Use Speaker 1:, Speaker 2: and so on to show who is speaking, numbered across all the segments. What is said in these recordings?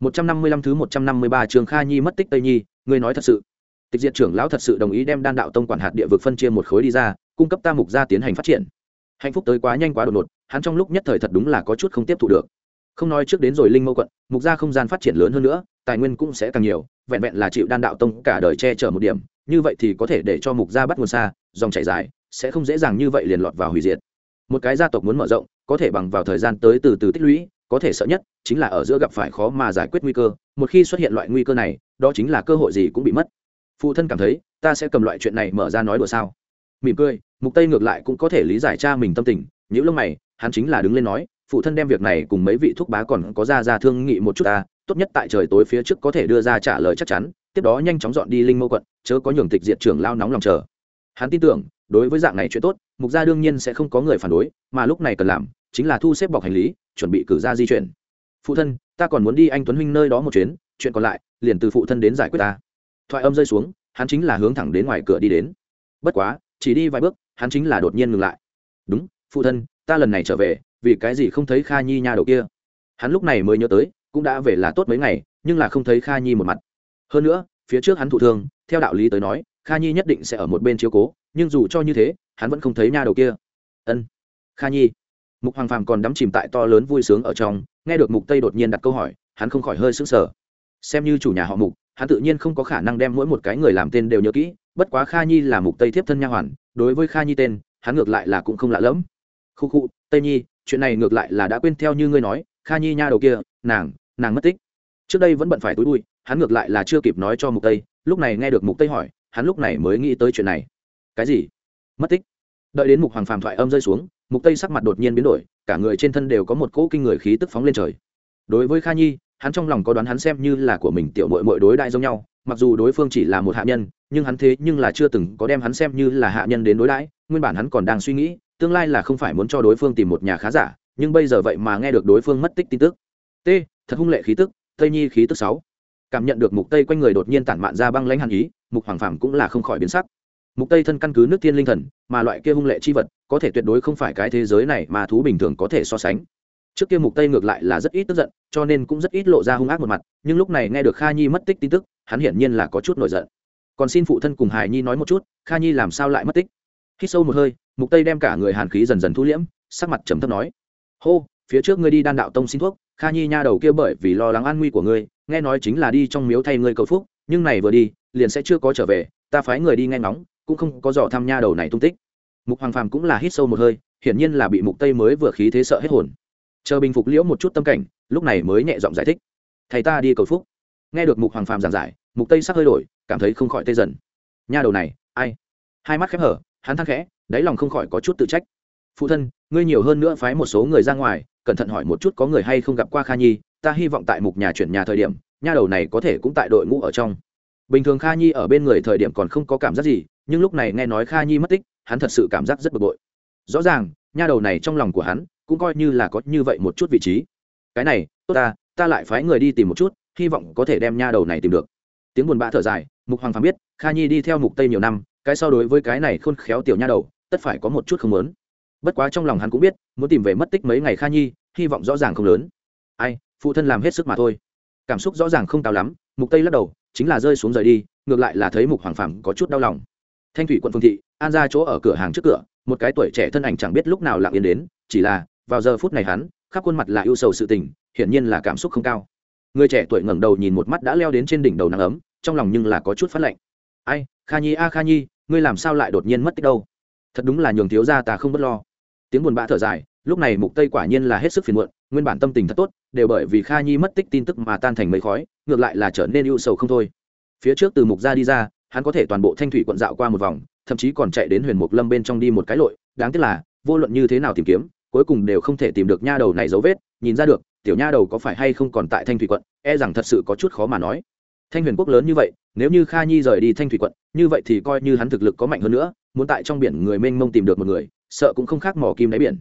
Speaker 1: 155 thứ 153 trường Kha Nhi mất tích Tây Nhi, ngươi nói thật sự? Tịch Diệt trưởng lão thật sự đồng ý đem đan đạo tông quản hạt địa vực phân chia một khối đi ra, cung cấp ta mục gia tiến hành phát triển. Hạnh phúc tới quá nhanh quá đột ngột, hắn trong lúc nhất thời thật đúng là có chút không tiếp thu được. Không nói trước đến rồi linh mâu quận, mục gia không gian phát triển lớn hơn nữa, tài nguyên cũng sẽ càng nhiều, vẹn vẹn là chịu đan đạo tông cả đời che chở một điểm, như vậy thì có thể để cho mục gia bắt nguồn xa, dòng chảy dài, sẽ không dễ dàng như vậy liền lọt vào hủy diệt. Một cái gia tộc muốn mở rộng, có thể bằng vào thời gian tới từ từ tích lũy, có thể sợ nhất chính là ở giữa gặp phải khó mà giải quyết nguy cơ, một khi xuất hiện loại nguy cơ này, đó chính là cơ hội gì cũng bị mất. Phụ thân cảm thấy, ta sẽ cầm loại chuyện này mở ra nói đùa sao? Mỉm cười, mục tây ngược lại cũng có thể lý giải cha mình tâm tình những lông mày, hắn chính là đứng lên nói, phụ thân đem việc này cùng mấy vị thúc bá còn có ra ra thương nghị một chút ta, tốt nhất tại trời tối phía trước có thể đưa ra trả lời chắc chắn, tiếp đó nhanh chóng dọn đi linh mâu quận, chớ có nhường tịch diệt trưởng lao nóng lòng chờ. Hắn tin tưởng, đối với dạng này chuyện tốt, mục gia đương nhiên sẽ không có người phản đối, mà lúc này cần làm chính là thu xếp bọc hành lý, chuẩn bị cử ra di chuyển. Phụ thân, ta còn muốn đi anh tuấn huynh nơi đó một chuyến, chuyện còn lại, liền từ phụ thân đến giải quyết ta. Thoại âm rơi xuống, hắn chính là hướng thẳng đến ngoài cửa đi đến. Bất quá, chỉ đi vài bước, hắn chính là đột nhiên ngừng lại. Đúng, phụ thân, ta lần này trở về, vì cái gì không thấy kha nhi nha đầu kia? Hắn lúc này mới nhớ tới, cũng đã về là tốt mấy ngày, nhưng là không thấy kha nhi một mặt. Hơn nữa, phía trước hắn thụ thương, theo đạo lý tới nói, kha nhi nhất định sẽ ở một bên chiếu cố, nhưng dù cho như thế, hắn vẫn không thấy nha đầu kia. Ân, kha nhi mục hoàng phàm còn đắm chìm tại to lớn vui sướng ở trong, nghe được mục tây đột nhiên đặt câu hỏi, hắn không khỏi hơi sững sờ. Xem như chủ nhà họ mục, hắn tự nhiên không có khả năng đem mỗi một cái người làm tên đều nhớ kỹ, bất quá kha nhi là mục tây thiếp thân nha hoàn, đối với kha nhi tên, hắn ngược lại là cũng không lạ lẫm. Khu khu, tây nhi, chuyện này ngược lại là đã quên theo như ngươi nói, kha nhi nha đầu kia, nàng nàng mất tích. Trước đây vẫn bận phải túi bụi, hắn ngược lại là chưa kịp nói cho mục tây, lúc này nghe được mục tây hỏi, hắn lúc này mới nghĩ tới chuyện này. Cái gì? Mất tích. Đợi đến mục hoàng phàm thoại âm rơi xuống mục tây sắc mặt đột nhiên biến đổi, cả người trên thân đều có một cỗ kinh người khí tức phóng lên trời. Đối với kha nhi, hắn trong lòng có đoán hắn xem như là của mình tiểu mội mội đối đại giống nhau, mặc dù đối phương chỉ là một hạ nhân, nhưng hắn thế nhưng là chưa từng có đem hắn xem như là hạ nhân đến đối đãi, nguyên bản hắn còn đang suy nghĩ, tương lai là không phải muốn cho đối phương tìm một nhà khá giả, nhưng bây giờ vậy mà nghe được đối phương mất tích tin tức. T, thật hung lệ khí tức, tây nhi khí tức sáu. Cảm nhận được mục tây quanh người đột nhiên tản mạn ra băng lãnh hàn ý, mục hoàng phàm cũng là không khỏi biến sắc mục tây thân căn cứ nước tiên linh thần, mà loại kia hung lệ chi vật, có thể tuyệt đối không phải cái thế giới này mà thú bình thường có thể so sánh. Trước kia mục tây ngược lại là rất ít tức giận, cho nên cũng rất ít lộ ra hung ác một mặt, nhưng lúc này nghe được kha nhi mất tích tin tức, hắn hiển nhiên là có chút nổi giận. Còn xin phụ thân cùng hải nhi nói một chút, kha nhi làm sao lại mất tích? Hít sâu một hơi, mục tây đem cả người hàn khí dần dần thu liễm, sắc mặt trầm thấp nói. Hô, phía trước ngươi đi đan đạo tông xin thuốc, kha nhi nha đầu kia bởi vì lo lắng an nguy của ngươi, nghe nói chính là đi trong miếu thay ngươi cầu phúc, nhưng này vừa đi, liền sẽ chưa có trở về, ta phái người đi nghe ngóng cũng không có dò tham nha đầu này tung tích. Mục hoàng phàm cũng là hít sâu một hơi, hiển nhiên là bị mục tây mới vừa khí thế sợ hết hồn. Chờ bình phục liễu một chút tâm cảnh, lúc này mới nhẹ giọng giải thích. Thầy ta đi cầu phúc. Nghe được mục hoàng phàm giảng giải, mục tây sắc hơi đổi, cảm thấy không khỏi tê dần. Nha đầu này, ai? Hai mắt khép hở, hắn thăng khẽ, đáy lòng không khỏi có chút tự trách. Phụ thân, ngươi nhiều hơn nữa phái một số người ra ngoài, cẩn thận hỏi một chút có người hay không gặp qua kha nhi, ta hy vọng tại mục nhà chuyển nhà thời điểm, nha đầu này có thể cũng tại đội ngũ ở trong. Bình thường kha nhi ở bên người thời điểm còn không có cảm giác gì nhưng lúc này nghe nói kha nhi mất tích, hắn thật sự cảm giác rất bực bội. Rõ ràng, nha đầu này trong lòng của hắn cũng coi như là có như vậy một chút vị trí. Cái này, tốt ta ta lại phái người đi tìm một chút, hy vọng có thể đem nha đầu này tìm được. Tiếng buồn bã thở dài, mục hoàng phàm biết, kha nhi đi theo mục tây nhiều năm, cái so đối với cái này khôn khéo tiểu nha đầu, tất phải có một chút không lớn. Bất quá trong lòng hắn cũng biết, muốn tìm về mất tích mấy ngày kha nhi, hy vọng rõ ràng không lớn. Ai, phụ thân làm hết sức mà thôi. Cảm xúc rõ ràng không cao lắm, mục tây lắc đầu, chính là rơi xuống rời đi, ngược lại là thấy mục hoàng phàm có chút đau lòng thanh thủy quận phương thị, an ra chỗ ở cửa hàng trước cửa, một cái tuổi trẻ thân ảnh chẳng biết lúc nào lặng yên đến, chỉ là, vào giờ phút này hắn, khắp khuôn mặt là ưu sầu sự tình, hiển nhiên là cảm xúc không cao. Người trẻ tuổi ngẩng đầu nhìn một mắt đã leo đến trên đỉnh đầu nắng ấm, trong lòng nhưng là có chút phát lạnh. Ai, kha nhi, a kha nhi, ngươi làm sao lại đột nhiên mất tích đâu? Thật đúng là nhường thiếu gia ta không bất lo. Tiếng buồn bã thở dài, lúc này mục tây quả nhiên là hết sức phiền muộn, nguyên bản tâm tình thật tốt, đều bởi vì kha nhi mất tích tin tức mà tan thành mấy khói, ngược lại là trở nên ưu sầu không thôi. Phía trước từ mục ra đi ra hắn có thể toàn bộ thanh thủy quận dạo qua một vòng, thậm chí còn chạy đến huyền mục lâm bên trong đi một cái lội. Đáng tiếc là, vô luận như thế nào tìm kiếm, cuối cùng đều không thể tìm được nha đầu này dấu vết. Nhìn ra được, tiểu nha đầu có phải hay không còn tại thanh thủy quận e rằng thật sự có chút khó mà nói. Thanh huyền quốc lớn như vậy, nếu như kha nhi rời đi thanh thủy quận, như vậy thì coi như hắn thực lực có mạnh hơn nữa, muốn tại trong biển người mênh mông tìm được một người, sợ cũng không khác mỏ kim đáy biển.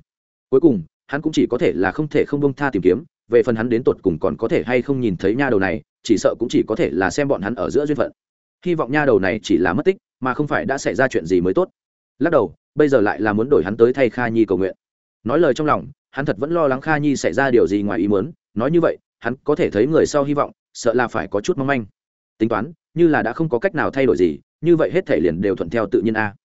Speaker 1: Cuối cùng, hắn cũng chỉ có thể là không thể không bông tha tìm kiếm, về phần hắn đến tột cùng còn có thể hay không nhìn thấy nha đầu này, chỉ sợ cũng chỉ có thể là xem bọn hắn ở giữa duyên phận hy vọng nha đầu này chỉ là mất tích, mà không phải đã xảy ra chuyện gì mới tốt. Lắc đầu, bây giờ lại là muốn đổi hắn tới thay kha nhi cầu nguyện. Nói lời trong lòng, hắn thật vẫn lo lắng kha nhi xảy ra điều gì ngoài ý muốn. Nói như vậy, hắn có thể thấy người sau hy vọng, sợ là phải có chút mong manh. Tính toán, như là đã không có cách nào thay đổi gì, như vậy hết thể liền đều thuận theo tự nhiên a.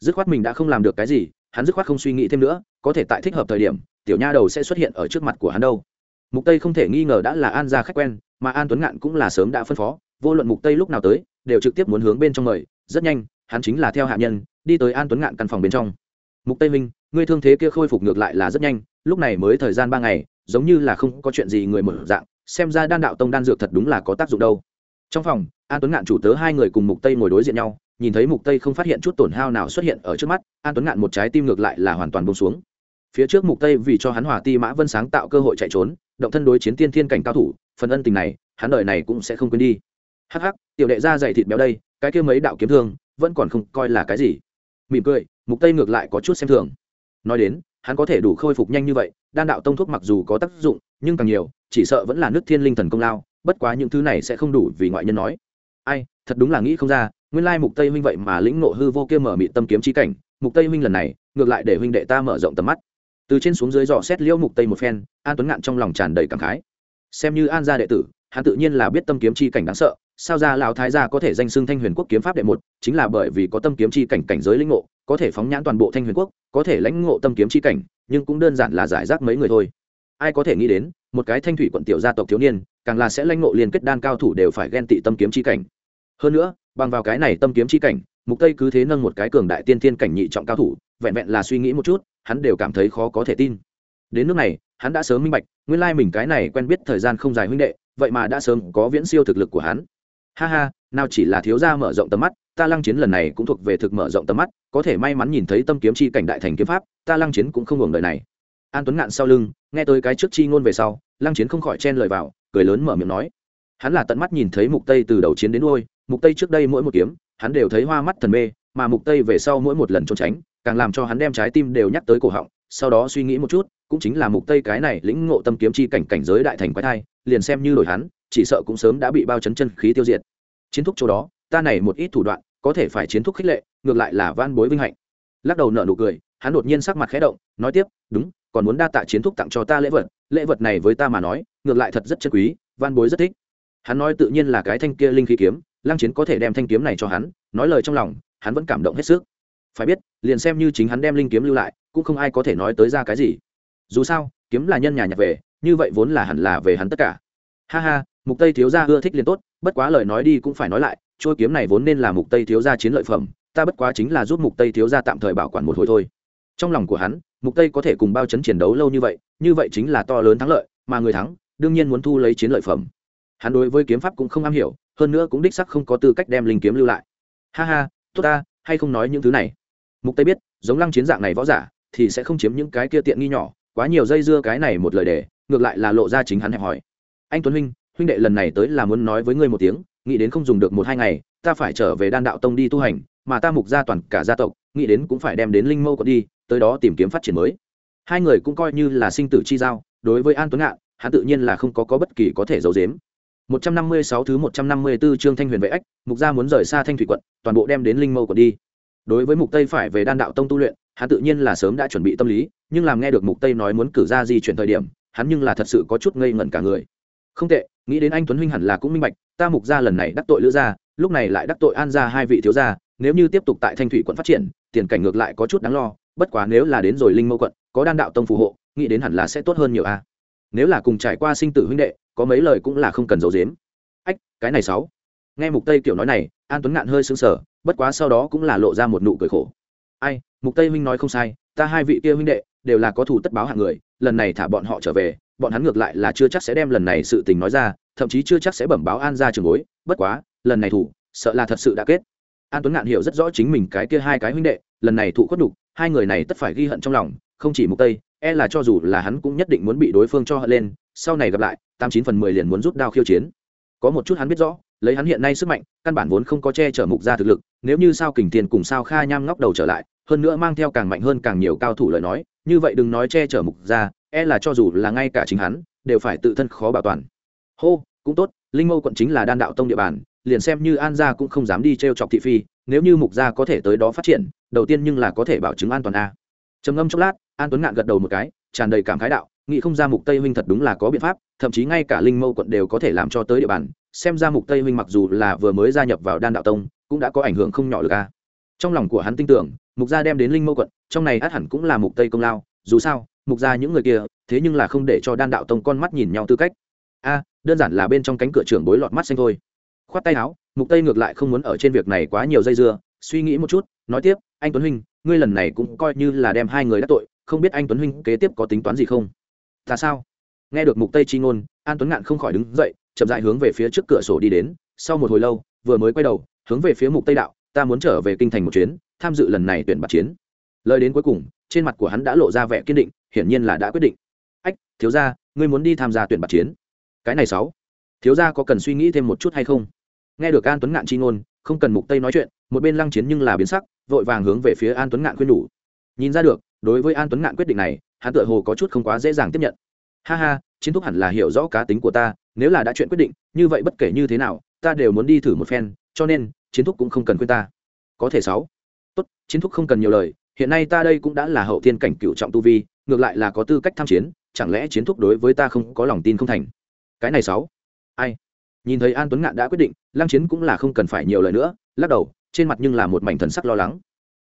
Speaker 1: Dứt khoát mình đã không làm được cái gì, hắn dứt khoát không suy nghĩ thêm nữa, có thể tại thích hợp thời điểm, tiểu nha đầu sẽ xuất hiện ở trước mặt của hắn đâu. Mục tây không thể nghi ngờ đã là an gia khách quen, mà an tuấn ngạn cũng là sớm đã phân phó, vô luận mục tây lúc nào tới đều trực tiếp muốn hướng bên trong mời, rất nhanh, hắn chính là theo hạ nhân, đi tới an tuấn ngạn căn phòng bên trong. Mục tây minh, ngươi thương thế kia khôi phục ngược lại là rất nhanh, lúc này mới thời gian ba ngày, giống như là không có chuyện gì người mở dạng, xem ra đan đạo tông đan dược thật đúng là có tác dụng đâu. Trong phòng, an tuấn ngạn chủ tớ hai người cùng mục tây ngồi đối diện nhau, nhìn thấy mục tây không phát hiện chút tổn hao nào xuất hiện ở trước mắt, an tuấn ngạn một trái tim ngược lại là hoàn toàn bông xuống. Phía trước mục tây vì cho hắn hòa ti mã vân sáng tạo cơ hội chạy trốn, động thân đối chiến tiên thiên cảnh cao thủ, phần ân tình này, hắn đời này cũng sẽ không quên đi hắc hắc, tiểu đệ ra dày thịt béo đây, cái kia mấy đạo kiếm thương, vẫn còn không coi là cái gì. Mỉm cười, mục tây ngược lại có chút xem thường. Nói đến, hắn có thể đủ khôi phục nhanh như vậy, đan đạo tông thuốc mặc dù có tác dụng, nhưng càng nhiều, chỉ sợ vẫn là nước thiên linh thần công lao, bất quá những thứ này sẽ không đủ vì ngoại nhân nói. Ai, thật đúng là nghĩ không ra, nguyên lai mục tây huynh vậy mà lĩnh ngộ hư vô kia mở mị tâm kiếm chi cảnh. Mục tây huynh lần này, ngược lại để huynh đệ ta mở rộng tầm mắt. Từ trên xuống dưới dò xét liễu mục tây một phen, an tuấn ngạn trong lòng tràn đầy cảm khái. Xem như an gia đệ tử hắn tự nhiên là biết tâm kiếm chi cảnh đáng sợ, sao ra lão thái gia có thể danh xưng thanh huyền quốc kiếm pháp đệ một, chính là bởi vì có tâm kiếm chi cảnh cảnh giới lĩnh ngộ, có thể phóng nhãn toàn bộ thanh huyền quốc, có thể lãnh ngộ tâm kiếm chi cảnh, nhưng cũng đơn giản là giải rác mấy người thôi. Ai có thể nghĩ đến, một cái thanh thủy quận tiểu gia tộc thiếu niên, càng là sẽ lãnh ngộ liên kết đan cao thủ đều phải ghen tị tâm kiếm chi cảnh. Hơn nữa, bằng vào cái này tâm kiếm chi cảnh, mục tây cứ thế nâng một cái cường đại tiên thiên cảnh nhị trọng cao thủ, vẹn vẹn là suy nghĩ một chút, hắn đều cảm thấy khó có thể tin. Đến nước này, hắn đã sớm minh bạch, nguyên lai mình cái này quen biết thời gian không dài huynh đệ vậy mà đã sớm có viễn siêu thực lực của hắn. Ha ha, nào chỉ là thiếu gia mở rộng tầm mắt, ta lăng chiến lần này cũng thuộc về thực mở rộng tầm mắt, có thể may mắn nhìn thấy tâm kiếm chi cảnh đại thành kiếm pháp, ta lăng chiến cũng không hưởng đời này. An tuấn ngạn sau lưng, nghe tới cái trước chi ngôn về sau, lăng chiến không khỏi chen lời vào, cười lớn mở miệng nói. Hắn là tận mắt nhìn thấy mục tây từ đầu chiến đến đuôi, mục tây trước đây mỗi một kiếm, hắn đều thấy hoa mắt thần mê, mà mục tây về sau mỗi một lần trốn tránh, càng làm cho hắn đem trái tim đều nhắc tới cổ họng, sau đó suy nghĩ một chút, cũng chính là mục tây cái này lĩnh ngộ tâm kiếm chi cảnh cảnh giới đại thành quái thai liền xem như đổi hắn, chỉ sợ cũng sớm đã bị bao chấn chân khí tiêu diệt. Chiến thúc chỗ đó, ta này một ít thủ đoạn, có thể phải chiến thúc khích lệ, ngược lại là van bối vinh hạnh. Lắc đầu nở nụ cười, hắn đột nhiên sắc mặt khẽ động, nói tiếp, đúng, còn muốn đa tạ chiến thúc tặng cho ta lễ vật lễ vật này với ta mà nói, ngược lại thật rất chân quý, van bối rất thích. Hắn nói tự nhiên là cái thanh kia linh khí kiếm, lăng chiến có thể đem thanh kiếm này cho hắn, nói lời trong lòng, hắn vẫn cảm động hết sức. Phải biết, liền xem như chính hắn đem linh kiếm lưu lại, cũng không ai có thể nói tới ra cái gì. Dù sao, kiếm là nhân nhà nhặt về như vậy vốn là hẳn là về hắn tất cả. Ha ha, mục tây thiếu gia ưa thích liền tốt, bất quá lời nói đi cũng phải nói lại, trôi kiếm này vốn nên là mục tây thiếu gia chiến lợi phẩm, ta bất quá chính là giúp mục tây thiếu gia tạm thời bảo quản một hồi thôi. Trong lòng của hắn, mục tây có thể cùng bao chấn chiến đấu lâu như vậy như vậy chính là to lớn thắng lợi, mà người thắng, đương nhiên muốn thu lấy chiến lợi phẩm. Hắn đối với kiếm pháp cũng không am hiểu, hơn nữa cũng đích sắc không có tư cách đem linh kiếm lưu lại. Ha ha, tốt ta, hay không nói những thứ này. Mục tây biết, giống lăng chiến dạng này võ giả, thì sẽ không chiếm những cái kia tiện nghi nhỏ quá nhiều dây dưa cái này một lời đề ngược lại là lộ ra chính hắn hẹp hỏi anh tuấn huynh huynh đệ lần này tới là muốn nói với ngươi một tiếng nghĩ đến không dùng được một hai ngày ta phải trở về đan đạo tông đi tu hành mà ta mục gia toàn cả gia tộc nghĩ đến cũng phải đem đến linh mâu còn đi tới đó tìm kiếm phát triển mới. Hai người cũng coi như là sinh tử chi giao đối với an tuấn ngạn hắn tự nhiên là không có có bất kỳ có thể giấu giếm. 156 thứ 154 chương Thanh Huyền Vệ Ách, mục gia muốn rời xa Thanh Thủy quận, toàn bộ đem đến Linh Mâu quận đi. Đối với Mục Tây phải về Đan đạo tông tu luyện, hắn tự nhiên là sớm đã chuẩn bị tâm lý, nhưng làm nghe được Mục Tây nói muốn cử ra di chuyển thời điểm, hắn nhưng là thật sự có chút ngây ngẩn cả người. Không tệ, nghĩ đến anh Tuấn huynh hẳn là cũng minh bạch, ta Mục gia lần này đắc tội Lữ gia, lúc này lại đắc tội An gia hai vị thiếu gia, nếu như tiếp tục tại Thanh Thủy quận phát triển, tiền cảnh ngược lại có chút đáng lo, bất quá nếu là đến rồi Linh Mâu quận, có Đan đạo tông phù hộ, nghĩ đến hẳn là sẽ tốt hơn nhiều a. Nếu là cùng trải qua sinh tử huynh đệ, có mấy lời cũng là không cần giấu giếm ách cái này sáu nghe mục tây kiểu nói này an tuấn ngạn hơi sững sờ bất quá sau đó cũng là lộ ra một nụ cười khổ ai, mục tây huynh nói không sai, ta hai vị kia huynh đệ, đều là có thủ tất báo hạng người, lần này thả bọn họ trở về, bọn hắn ngược lại là chưa chắc sẽ đem lần này sự tình nói ra, thậm chí chưa chắc sẽ bẩm báo an ra trường bối, bất quá, lần này thủ, sợ là thật sự đã kết. An tuấn ngạn hiểu rất rõ chính mình cái kia hai cái huynh đệ, lần này thụ khuất đục hai người này tất phải ghi hận trong lòng, không chỉ mục tây e là cho dù là hắn cũng nhất định muốn bị đối phương cho hận lên, sau này gặp lại, tám chín phần mười liền muốn rút đao khiêu chiến. Có một chút hắn biết rõ, lấy hắn hiện nay sức mạnh, căn bản vốn không có che chở mục gia thực lực, nếu như sao kình tiền cùng sao kha nham ngóc đầu trở lại hơn nữa mang theo càng mạnh hơn càng nhiều cao thủ lời nói, như vậy đừng nói che chở mục gia e là cho dù là ngay cả chính hắn, đều phải tự thân khó bảo toàn. Hô, cũng tốt, linh mâu quận chính là đan đạo tông địa bàn, liền xem như an gia cũng không dám đi t r e o chọc thị phi, nếu như mục gia có thể tới đó phát triển, đầu tiên nhưng là có thể bảo chứng an toàn a. Trầm ngâm chốc lát, an tuấn ngạn gật đầu một cái, tràn đầy cảm khái đạo, nghĩ không ra mục tây huynh thật đúng là có biện pháp, thậm chí ngay cả linh mâu quận đều có thể làm cho tới địa bàn, xem ra mục tây huynh mặc dù là vừa mới gia nhập vào đan đạo tông, cũng đã có ảnh hưởng không nhỏ được a. Trong lòng của hắn tin tưởng mục gia đem đến linh mâu quận, trong này át hẳn cũng là mục tây công lao. Dù sao, mục gia những người kia, thế nhưng là không để cho đan đạo tông con mắt nhìn nhau tư cách. A, đơn giản là bên trong cánh cửa trưởng bối lọt mắt xanh thôi. Khoát tay áo, mục tây ngược lại không muốn ở trên việc này quá nhiều dây dưa. Suy nghĩ một chút, nói tiếp, anh tuấn huynh, ngươi lần này cũng coi như là đem hai người đắc tội, không biết anh tuấn huynh kế tiếp có tính toán gì không? Ta sao? Nghe được mục tây chi ngôn, an tuấn ngạn không khỏi đứng dậy, chậm dại hướng về phía trước cửa sổ đi đến. Sau một hồi lâu, vừa mới quay đầu, hướng về phía mục tây đạo ta muốn trở về kinh thành một chuyến, tham dự lần này tuyển bạt chiến. Lời đến cuối cùng, trên mặt của hắn đã lộ ra vẻ kiên định, hiển nhiên là đã quyết định. Ách, thiếu gia, ngươi muốn đi tham gia tuyển bạt chiến. Cái này sáu. Thiếu gia có cần suy nghĩ thêm một chút hay không? Nghe được an tuấn ngạn chi ngôn, không cần mục tây nói chuyện, một bên lăng chiến nhưng là biến sắc, vội vàng hướng về phía an tuấn ngạn khuyên nhủ. Nhìn ra được, đối với an tuấn ngạn quyết định này, hắn tựa hồ có chút không quá dễ dàng tiếp nhận. Ha ha, chiến thúc hẳn là hiểu rõ cá tính của ta, nếu là đã chuyện quyết định, như vậy bất kể như thế nào, ta đều muốn đi thử một phen, cho nên chiến thúc cũng không cần khuyên ta. Có thể sáu. Tốt, chiến thúc không cần nhiều lời, hiện nay ta đây cũng đã là hậu thiên cảnh cựu trọng tu vi, ngược lại là có tư cách tham chiến, chẳng lẽ chiến thúc đối với ta không có lòng tin không thành? Cái này sáu. Ai? Nhìn thấy an tuấn ngạn đã quyết định, lăng chiến cũng là không cần phải nhiều lời nữa, lắc đầu, trên mặt nhưng là một mảnh thần sắc lo lắng.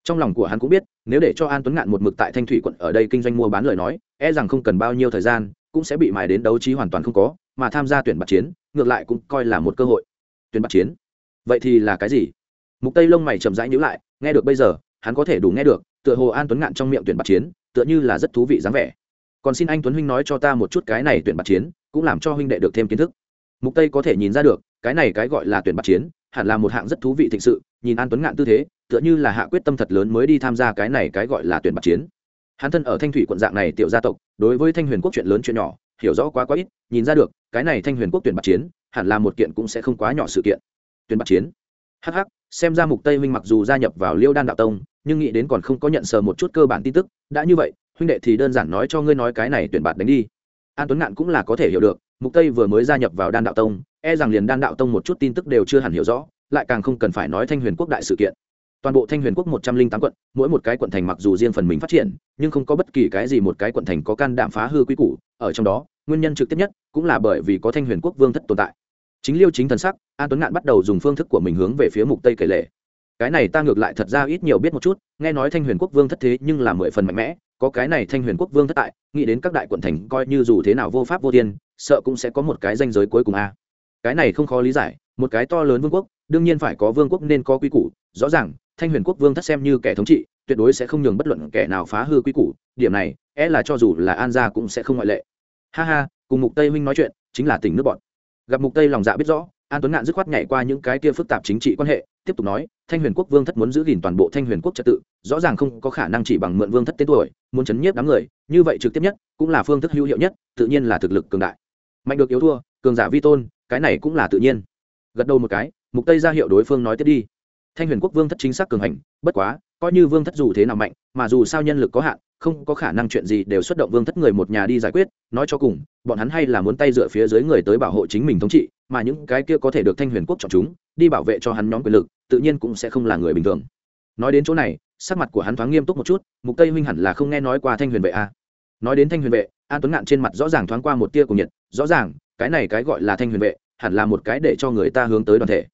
Speaker 1: Trong lòng của hắn cũng biết, nếu để cho an tuấn ngạn một mực tại thanh thủy quận ở đây kinh doanh mua bán lời nói e rằng không cần bao nhiêu thời gian, cũng sẽ bị mài đến đấu trí hoàn toàn không có, mà tham gia tuyển bạc chiến, ngược lại cũng coi là một cơ hội. Tuyển bạc chiến vậy thì là cái gì? Mục tây lông mày chậm rãi nhíu lại, nghe được bây giờ, hắn có thể đủ nghe được, tựa hồ an tuấn ngạn trong miệng tuyển bạc chiến, tựa như là rất thú vị dáng vẻ. Còn xin anh tuấn huynh nói cho ta một chút cái này tuyển bạc chiến, cũng làm cho huynh đệ được thêm kiến thức. Mục tây có thể nhìn ra được, cái này cái gọi là tuyển bạc chiến, hẳn là một hạng rất thú vị thịnh sự, nhìn an tuấn ngạn tư thế, tựa như là hạ quyết tâm thật lớn mới đi tham gia cái này cái gọi là tuyển bạc chiến. Hắn thân ở thanh thủy quận dạng này tiểu gia tộc, đối với thanh huyền quốc chuyện lớn chuyện nhỏ, hiểu rõ quá quá ít, nhìn ra được, cái này thanh huyền quốc tuyển bạc chiến, hẳn là một kiện cũng sẽ không quá nhỏ sự kiện tuyển bắt chiến. Hh xem ra mục tây minh mặc dù gia nhập vào liêu đan đạo tông, nhưng nghĩ đến còn không có nhận sờ một chút cơ bản tin tức, đã như vậy, huynh đệ thì đơn giản nói cho ngươi nói cái này tuyển bạt đánh đi. An tuấn ngạn cũng là có thể hiểu được, mục tây vừa mới gia nhập vào đan đạo tông e rằng liền đan đạo tông một chút tin tức đều chưa hẳn hiểu rõ, lại càng không cần phải nói thanh huyền quốc đại sự kiện. Toàn bộ thanh huyền quốc một trăm linh tám quận, mỗi một cái quận thành mặc dù riêng phần mình phát triển, nhưng không có bất kỳ cái gì một cái quận thành có can đảm phá hư quy củ, ở trong đó, nguyên nhân trực tiếp nhất cũng là bởi vì có thanh huyền quốc vương thất tồn tại. Chính liêu chính thần sắc an tuấn ngạn bắt đầu dùng phương thức của mình hướng về phía mục tây kể lệ. Cái này ta ngược lại thật ra ít nhiều biết một chút, nghe nói thanh huyền quốc vương thất thế nhưng là mười phần mạnh mẽ, có cái này thanh huyền quốc vương thất tại, nghĩ đến các đại quận thành coi như dù thế nào vô pháp vô thiên, sợ cũng sẽ có một cái danh giới cuối cùng a. Cái này không khó lý giải, một cái to lớn vương quốc, đương nhiên phải có vương quốc nên có quy củ, rõ ràng, thanh huyền quốc vương thất xem như kẻ thống trị, tuyệt đối sẽ không nhường bất luận kẻ nào phá hư quy củ, điểm này é là cho dù là an gia cũng sẽ không ngoại lệ. Ha ha, cùng mục tây huynh nói chuyện, chính là tỉnh nước bọn. Gặp mục tây lòng dạ biết rõ an tuấn ngạn dứt khoát nhảy qua những cái kia phức tạp chính trị quan hệ, tiếp tục nói, thanh huyền quốc vương thất muốn giữ gìn toàn bộ thanh huyền quốc trật tự, rõ ràng không có khả năng chỉ bằng mượn vương thất tên tuổi, muốn chấn nhiếp đám người, như vậy trực tiếp nhất cũng là phương thức hữu hiệu nhất, tự nhiên là thực lực cường đại. Mạnh được yếu thua, cường giả vi tôn, cái này cũng là tự nhiên. Gật đầu một cái, mục tây ra hiệu đối phương nói tiếp đi. Thanh huyền quốc vương thất chính xác cường hành, bất quá, coi như vương thất dù thế nào mạnh, mà dù sao nhân lực có hạn, không có khả năng chuyện gì đều xuất động vương thất người một nhà đi giải quyết, nói cho cùng, bọn hắn hay là muốn tay dựa phía dưới người tới bảo hộ chính mình thống trị mà những cái kia có thể được thanh huyền quốc chọn chúng, đi bảo vệ cho hắn nhóm quyền lực, tự nhiên cũng sẽ không là người bình thường. Nói đến chỗ này, sắc mặt của hắn thoáng nghiêm túc một chút, mục tây huynh hẳn là không nghe nói qua thanh huyền vệ a. Nói đến thanh huyền vệ, an tuấn ngạn trên mặt rõ ràng thoáng qua một tia cùng nhiệt, rõ ràng, cái này cái gọi là thanh huyền vệ, hẳn là một cái để cho người ta hướng tới đoàn thể.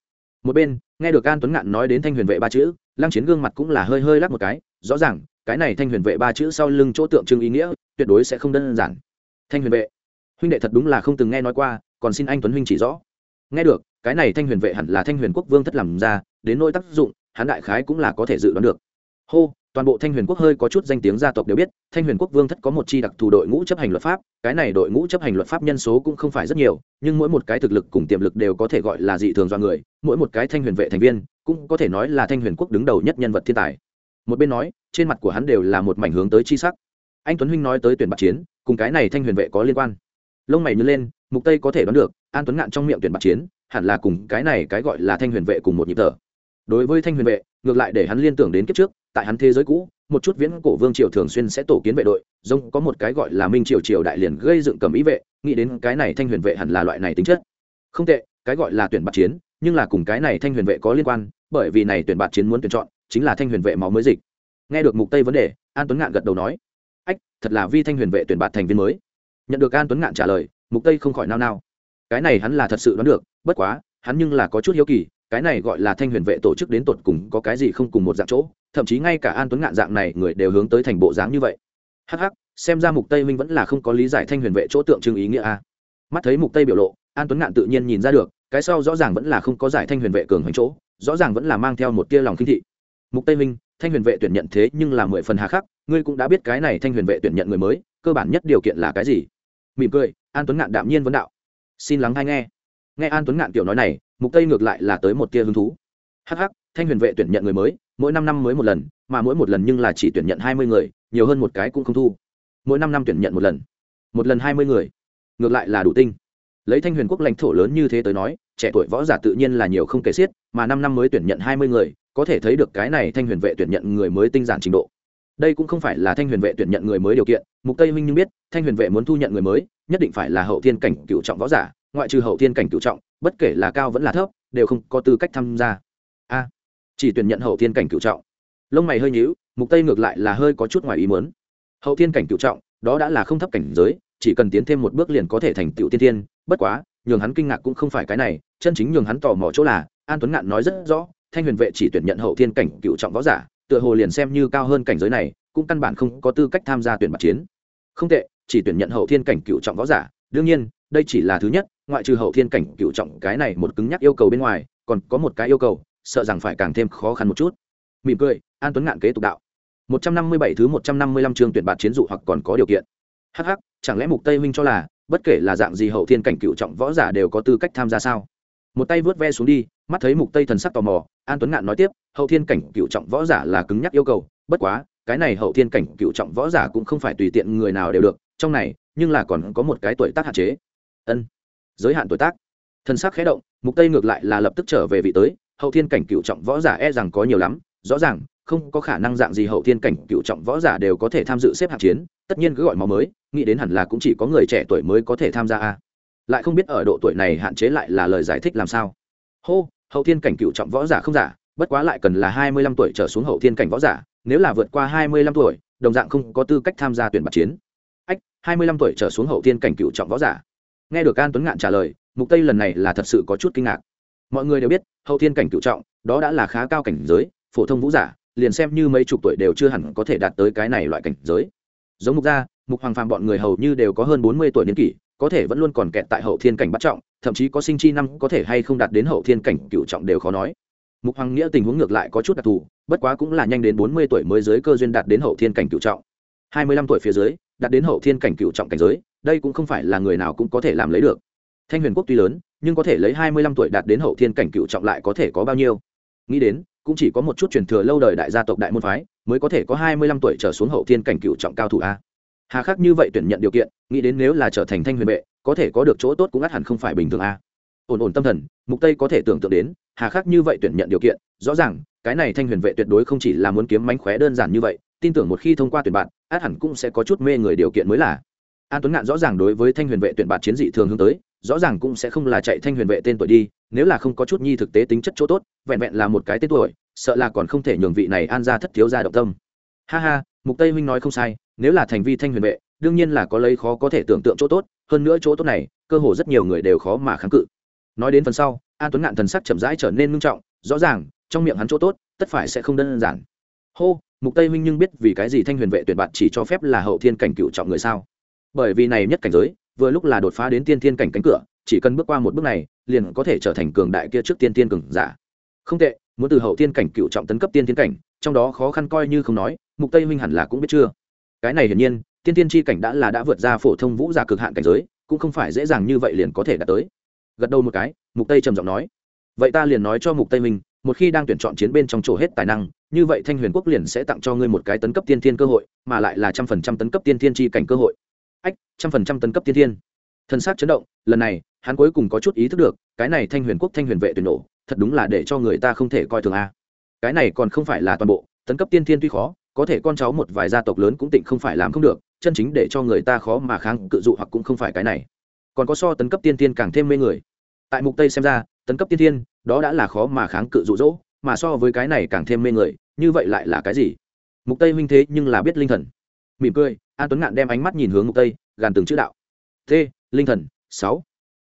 Speaker 1: Một bên, nghe được an tuấn ngạn nói đến thanh huyền vệ ba chữ, lăng chiến gương mặt cũng là hơi hơi lắc một cái, rõ ràng, cái này thanh huyền vệ ba chữ sau lưng chỗ tượng trưng ý nghĩa, tuyệt đối sẽ không đơn giản. Thanh huyền vệ, huynh đệ thật đúng là không từng nghe nói qua còn xin anh tuấn huynh chỉ rõ. Nghe được, cái này thanh huyền vệ hẳn là thanh huyền quốc vương thất làm ra, đến nỗi tác dụng, hắn đại khái cũng là có thể dự đoán được. Hô, toàn bộ thanh huyền quốc hơi có chút danh tiếng gia tộc đều biết, thanh huyền quốc vương thất có một chi đặc thù đội ngũ chấp hành luật pháp, cái này đội ngũ chấp hành luật pháp nhân số cũng không phải rất nhiều, nhưng mỗi một cái thực lực cùng tiềm lực đều có thể gọi là dị thường do người, mỗi một cái thanh huyền vệ thành viên cũng có thể nói là thanh huyền quốc đứng đầu nhất nhân vật thiên tài. Một bên nói, trên mặt của hắn đều là một mảnh hướng tới chi sắc. Anh tuấn huynh nói tới tuyển bạc chiến, cùng cái này thanh huyền vệ có liên quan. Lông mày nhớ lên mục tây có thể đoán được, an tuấn ngạn trong miệng tuyển bạc chiến, hẳn là cùng cái này cái gọi là thanh huyền vệ cùng một nhịp thở. Đối với thanh huyền vệ, ngược lại để hắn liên tưởng đến kiếp trước, tại hắn thế giới cũ, một chút viễn cổ vương triều thường xuyên sẽ tổ kiến vệ đội, giống có một cái gọi là minh triều triều đại liền gây dựng cầm ý vệ, nghĩ đến cái này thanh huyền vệ hẳn là loại này tính chất. Không tệ, cái gọi là tuyển bạc chiến, nhưng là cùng cái này thanh huyền vệ có liên quan, bởi vì này tuyển bạc chiến muốn tuyển chọn, chính là thanh huyền vệ máu mới dịch. Nghe được mục tây vấn đề, an tuấn ngạn gật đầu nói, ách, thật là vi thanh huyền vệ tuyển bạt thành viên mới. Nhận được an tuấn ngạn trả lời mục tây không khỏi nao nao. Cái này hắn là thật sự đoán được, bất quá, hắn nhưng là có chút hiếu kỳ, cái này gọi là thanh huyền vệ tổ chức đến tột cùng có cái gì không cùng một dạng chỗ, thậm chí ngay cả an tuấn ngạn dạng này người đều hướng tới thành bộ dáng như vậy. Hắc hắc, xem ra mục tây minh vẫn là không có lý giải thanh huyền vệ chỗ tượng trưng ý nghĩa a. Mắt thấy mục tây biểu lộ, an tuấn ngạn tự nhiên nhìn ra được, cái sau rõ ràng vẫn là không có giải thanh huyền vệ cường hành chỗ, rõ ràng vẫn là mang theo một tia lòng khinh thị. Mục tây minh thanh huyền vệ tuyển nhận thế nhưng là mười phần hà khắc, ngươi cũng đã biết cái này thanh huyền vệ tuyển nhận người mới, cơ bản nhất điều kiện là cái gì? Mỉm cười an tuấn ngạn đạm nhiên vấn đạo. Xin lắng hay nghe. Nghe an tuấn ngạn kiểu nói này, mục tây ngược lại là tới một tia hứng thú. Hắc hắc, thanh huyền vệ tuyển nhận người mới, mỗi năm năm mới một lần, mà mỗi một lần nhưng là chỉ tuyển nhận hai mươi người, nhiều hơn một cái cũng không thu. Mỗi năm năm tuyển nhận một lần. Một lần hai mươi người. Ngược lại là đủ tinh. Lấy thanh huyền quốc lãnh thổ lớn như thế tới nói, trẻ tuổi võ giả tự nhiên là nhiều không kể xiết, mà năm năm mới tuyển nhận hai mươi người, có thể thấy được cái này thanh huyền vệ tuyển nhận người mới tinh giản trình độ. Đây cũng không phải là thanh huyền vệ tuyển nhận người mới điều kiện, mục tây minh nhưng biết, thanh huyền vệ muốn thu nhận người mới nhất định phải là hậu thiên cảnh cựu trọng võ giả, ngoại trừ hậu thiên cảnh cựu trọng, bất kể là cao vẫn là thấp, đều không có tư cách tham gia. A, chỉ tuyển nhận hậu thiên cảnh cựu trọng. Lông mày hơi nhíu, mục tây ngược lại là hơi có chút ngoài ý muốn. Hậu thiên cảnh cựu trọng, đó đã là không thấp cảnh giới, chỉ cần tiến thêm một bước liền có thể thành tựu tiên thiên. Bất quá, nhường hắn kinh ngạc cũng không phải cái này, chân chính nhường hắn tò mò chỗ là, an tuấn ngạn nói rất rõ, thanh huyền vệ chỉ tuyển nhận hậu thiên cảnh cựu trọng võ giả, tựa hồ liền xem như cao hơn cảnh giới này, cũng căn bản không có tư cách tham gia tuyển bạc chiến. Không tệ chỉ tuyển nhận hậu thiên cảnh cựu trọng võ giả. Đương nhiên, đây chỉ là thứ nhất, ngoại trừ hậu thiên cảnh cựu trọng cái này một cứng nhắc yêu cầu bên ngoài, còn có một cái yêu cầu, sợ rằng phải càng thêm khó khăn một chút. Mỉm cười, an tuấn ngạn kế tục đạo. Một trăm năm mươi bảy thứ một trăm năm mươi lăm chương tuyển bạt chiến dụ hoặc còn có điều kiện. Hh chẳng lẽ mục tây huynh cho là, bất kể là dạng gì hậu thiên cảnh cựu trọng võ giả đều có tư cách tham gia sao? Một tay vớt ve xuống đi, mắt thấy mục tây thần sắc tò mò, an tuấn ngạn nói tiếp, hậu thiên cảnh cựu trọng võ giả là cứng nhắc yêu cầu, bất quá, cái này hậu thiên cảnh cựu trọng võ giả cũng không phải tùy tiện người nào đều được trong này, nhưng là còn có một cái tuổi tác hạn chế. Ân, giới hạn tuổi tác. Thân sắc khẽ động, mục tây ngược lại là lập tức trở về vị tới, hậu thiên cảnh cựu trọng võ giả e rằng có nhiều lắm, rõ ràng, không có khả năng dạng gì hậu thiên cảnh cựu trọng võ giả đều có thể tham dự xếp hạng chiến, tất nhiên cứ gọi máu mới, nghĩ đến hẳn là cũng chỉ có người trẻ tuổi mới có thể tham gia a. Lại không biết ở độ tuổi này hạn chế lại là lời giải thích làm sao. Hô, hậu thiên cảnh cựu trọng võ giả không giả, bất quá lại cần là hai mươi lăm tuổi trở xuống hậu thiên cảnh võ giả, nếu là vượt qua hai mươi lăm tuổi, đồng dạng không có tư cách tham gia tuyển bạc chiến hai mươi lăm tuổi trở xuống hậu thiên cảnh cựu trọng võ giả. Nghe được an tuấn ngạn trả lời, mục tây lần này là thật sự có chút kinh ngạc. Mọi người đều biết, hậu thiên cảnh cựu trọng, đó đã là khá cao cảnh giới, phổ thông vũ giả, liền xem như mấy chục tuổi đều chưa hẳn có thể đạt tới cái này loại cảnh giới. Giống mục gia, mục hoàng phàm bọn người hầu như đều có hơn bốn mươi tuổi niên kỷ, có thể vẫn luôn còn kẹt tại hậu thiên cảnh bắt trọng, thậm chí có sinh chi năm có thể hay không đạt đến hậu thiên cảnh cựu trọng đều khó nói. Mục hoàng nghĩa tình huống ngược lại có chút đặc thù, bất quá cũng là nhanh đến bốn mươi tuổi mới dưới cơ duyên đạt đến hậu thiên cảnh cựu trọng. Hai mươi lăm tuổi phía dưới đạt đến hậu thiên cảnh cựu trọng cảnh giới, đây cũng không phải là người nào cũng có thể làm lấy được. Thanh huyền quốc tuy lớn, nhưng có thể lấy hai mươi lăm tuổi đạt đến hậu thiên cảnh cựu trọng lại có thể có bao nhiêu? Nghĩ đến, cũng chỉ có một chút truyền thừa lâu đời đại gia tộc đại môn phái mới có thể có hai mươi lăm tuổi trở xuống hậu thiên cảnh cựu trọng cao thủ a. Hà khắc như vậy tuyển nhận điều kiện, nghĩ đến nếu là trở thành thanh huyền vệ có thể có được chỗ tốt cũng ắt hẳn không phải bình thường a. Ổn ổn tâm thần, mục tây có thể tưởng tượng đến, hà khắc như vậy tuyển nhận điều kiện, rõ ràng, cái này thanh huyền vệ tuyệt đối không chỉ là muốn kiếm mánh khóe đơn giản như vậy tin tưởng một khi thông qua tuyển bạn, át hẳn cũng sẽ có chút mê người điều kiện mới là. An tuấn ngạn rõ ràng đối với thanh huyền vệ tuyển bạn chiến dị thường hướng tới, rõ ràng cũng sẽ không là chạy thanh huyền vệ tên tuổi đi, nếu là không có chút nhi thực tế tính chất chỗ tốt, vẹn vẹn là một cái tên tuổi, sợ là còn không thể nhường vị này an ra thất thiếu ra động tâm. Ha ha, mục tây huynh nói không sai, nếu là thành vi thanh huyền vệ, đương nhiên là có lấy khó có thể tưởng tượng chỗ tốt, hơn nữa chỗ tốt này, cơ hồ rất nhiều người đều khó mà kháng cự. Nói đến phần sau, an tuấn ngạn thần sắc chậm rãi trở nên ngưng trọng, rõ ràng, trong miệng hắn chỗ tốt, tất phải sẽ không đơn giản. Hô mục tây huynh nhưng biết vì cái gì thanh huyền vệ tuyển bạn chỉ cho phép là hậu thiên cảnh cựu trọng người sao? Bởi vì này nhất cảnh giới, vừa lúc là đột phá đến tiên thiên cảnh cánh cửa, chỉ cần bước qua một bước này, liền có thể trở thành cường đại kia trước tiên thiên cường giả. Không tệ, muốn từ hậu thiên cảnh cựu trọng tấn cấp tiên thiên cảnh, trong đó khó khăn coi như không nói, mục tây huynh hẳn là cũng biết chưa? Cái này hiển nhiên, tiên thiên chi cảnh đã là đã vượt ra phổ thông vũ giả cực hạn cảnh giới, cũng không phải dễ dàng như vậy liền có thể đạt tới. Gật đầu một cái, mục tây trầm giọng nói. Vậy ta liền nói cho mục tây minh một khi đang tuyển chọn chiến bên trong chỗ hết tài năng như vậy thanh huyền quốc liền sẽ tặng cho ngươi một cái tấn cấp tiên thiên cơ hội, mà lại là trăm phần trăm tấn cấp tiên thiên chi cảnh cơ hội. Ách, trăm phần trăm tấn cấp tiên thiên. Thân xác chấn động, lần này, hắn cuối cùng có chút ý thức được, cái này thanh huyền quốc thanh huyền vệ tuyển nổ, thật đúng là để cho người ta không thể coi thường a. Cái này còn không phải là toàn bộ, tấn cấp tiên thiên tuy khó, có thể con cháu một vài gia tộc lớn cũng tịnh không phải làm không được, chân chính để cho người ta khó mà kháng cự dụ hoặc cũng không phải cái này. Còn có so tấn cấp tiên thiên càng thêm mê người. Tại mục tây xem ra, tấn cấp tiên thiên, đó đã là khó mà kháng cự dụ dỗ, mà so với cái này càng thêm mê người như vậy lại là cái gì? Mục tây huynh thế nhưng là biết linh thần. Mỉm cười, an tuấn ngạn đem ánh mắt nhìn hướng mục tây, gàn từng chữ đạo. T, linh thần, sáu.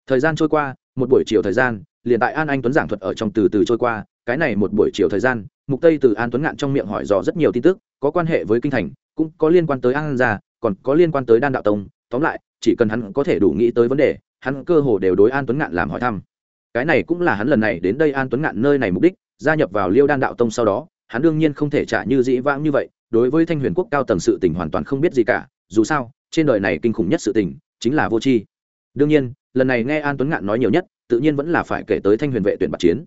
Speaker 1: Thời gian trôi qua, một buổi chiều thời gian, liền tại an anh tuấn giảng thuật ở trong từ từ trôi qua. Cái này một buổi chiều thời gian, mục tây từ an tuấn ngạn trong miệng hỏi dò rất nhiều tin tức, có quan hệ với kinh thành, cũng có liên quan tới an gia, còn có liên quan tới đan đạo tông. Tóm lại, chỉ cần hắn có thể đủ nghĩ tới vấn đề, hắn cơ hồ đều đối an tuấn ngạn làm hỏi thăm. Cái này cũng là hắn lần này đến đây an tuấn ngạn nơi này mục đích, gia nhập vào liêu đan đạo tông sau đó hắn đương nhiên không thể trả như dĩ vãng như vậy, đối với thanh huyền quốc cao tầng sự tình hoàn toàn không biết gì cả, dù sao, trên đời này kinh khủng nhất sự tình chính là vô tri. Đương nhiên, lần này nghe an tuấn ngạn nói nhiều nhất, tự nhiên vẫn là phải kể tới thanh huyền vệ tuyển bạc chiến.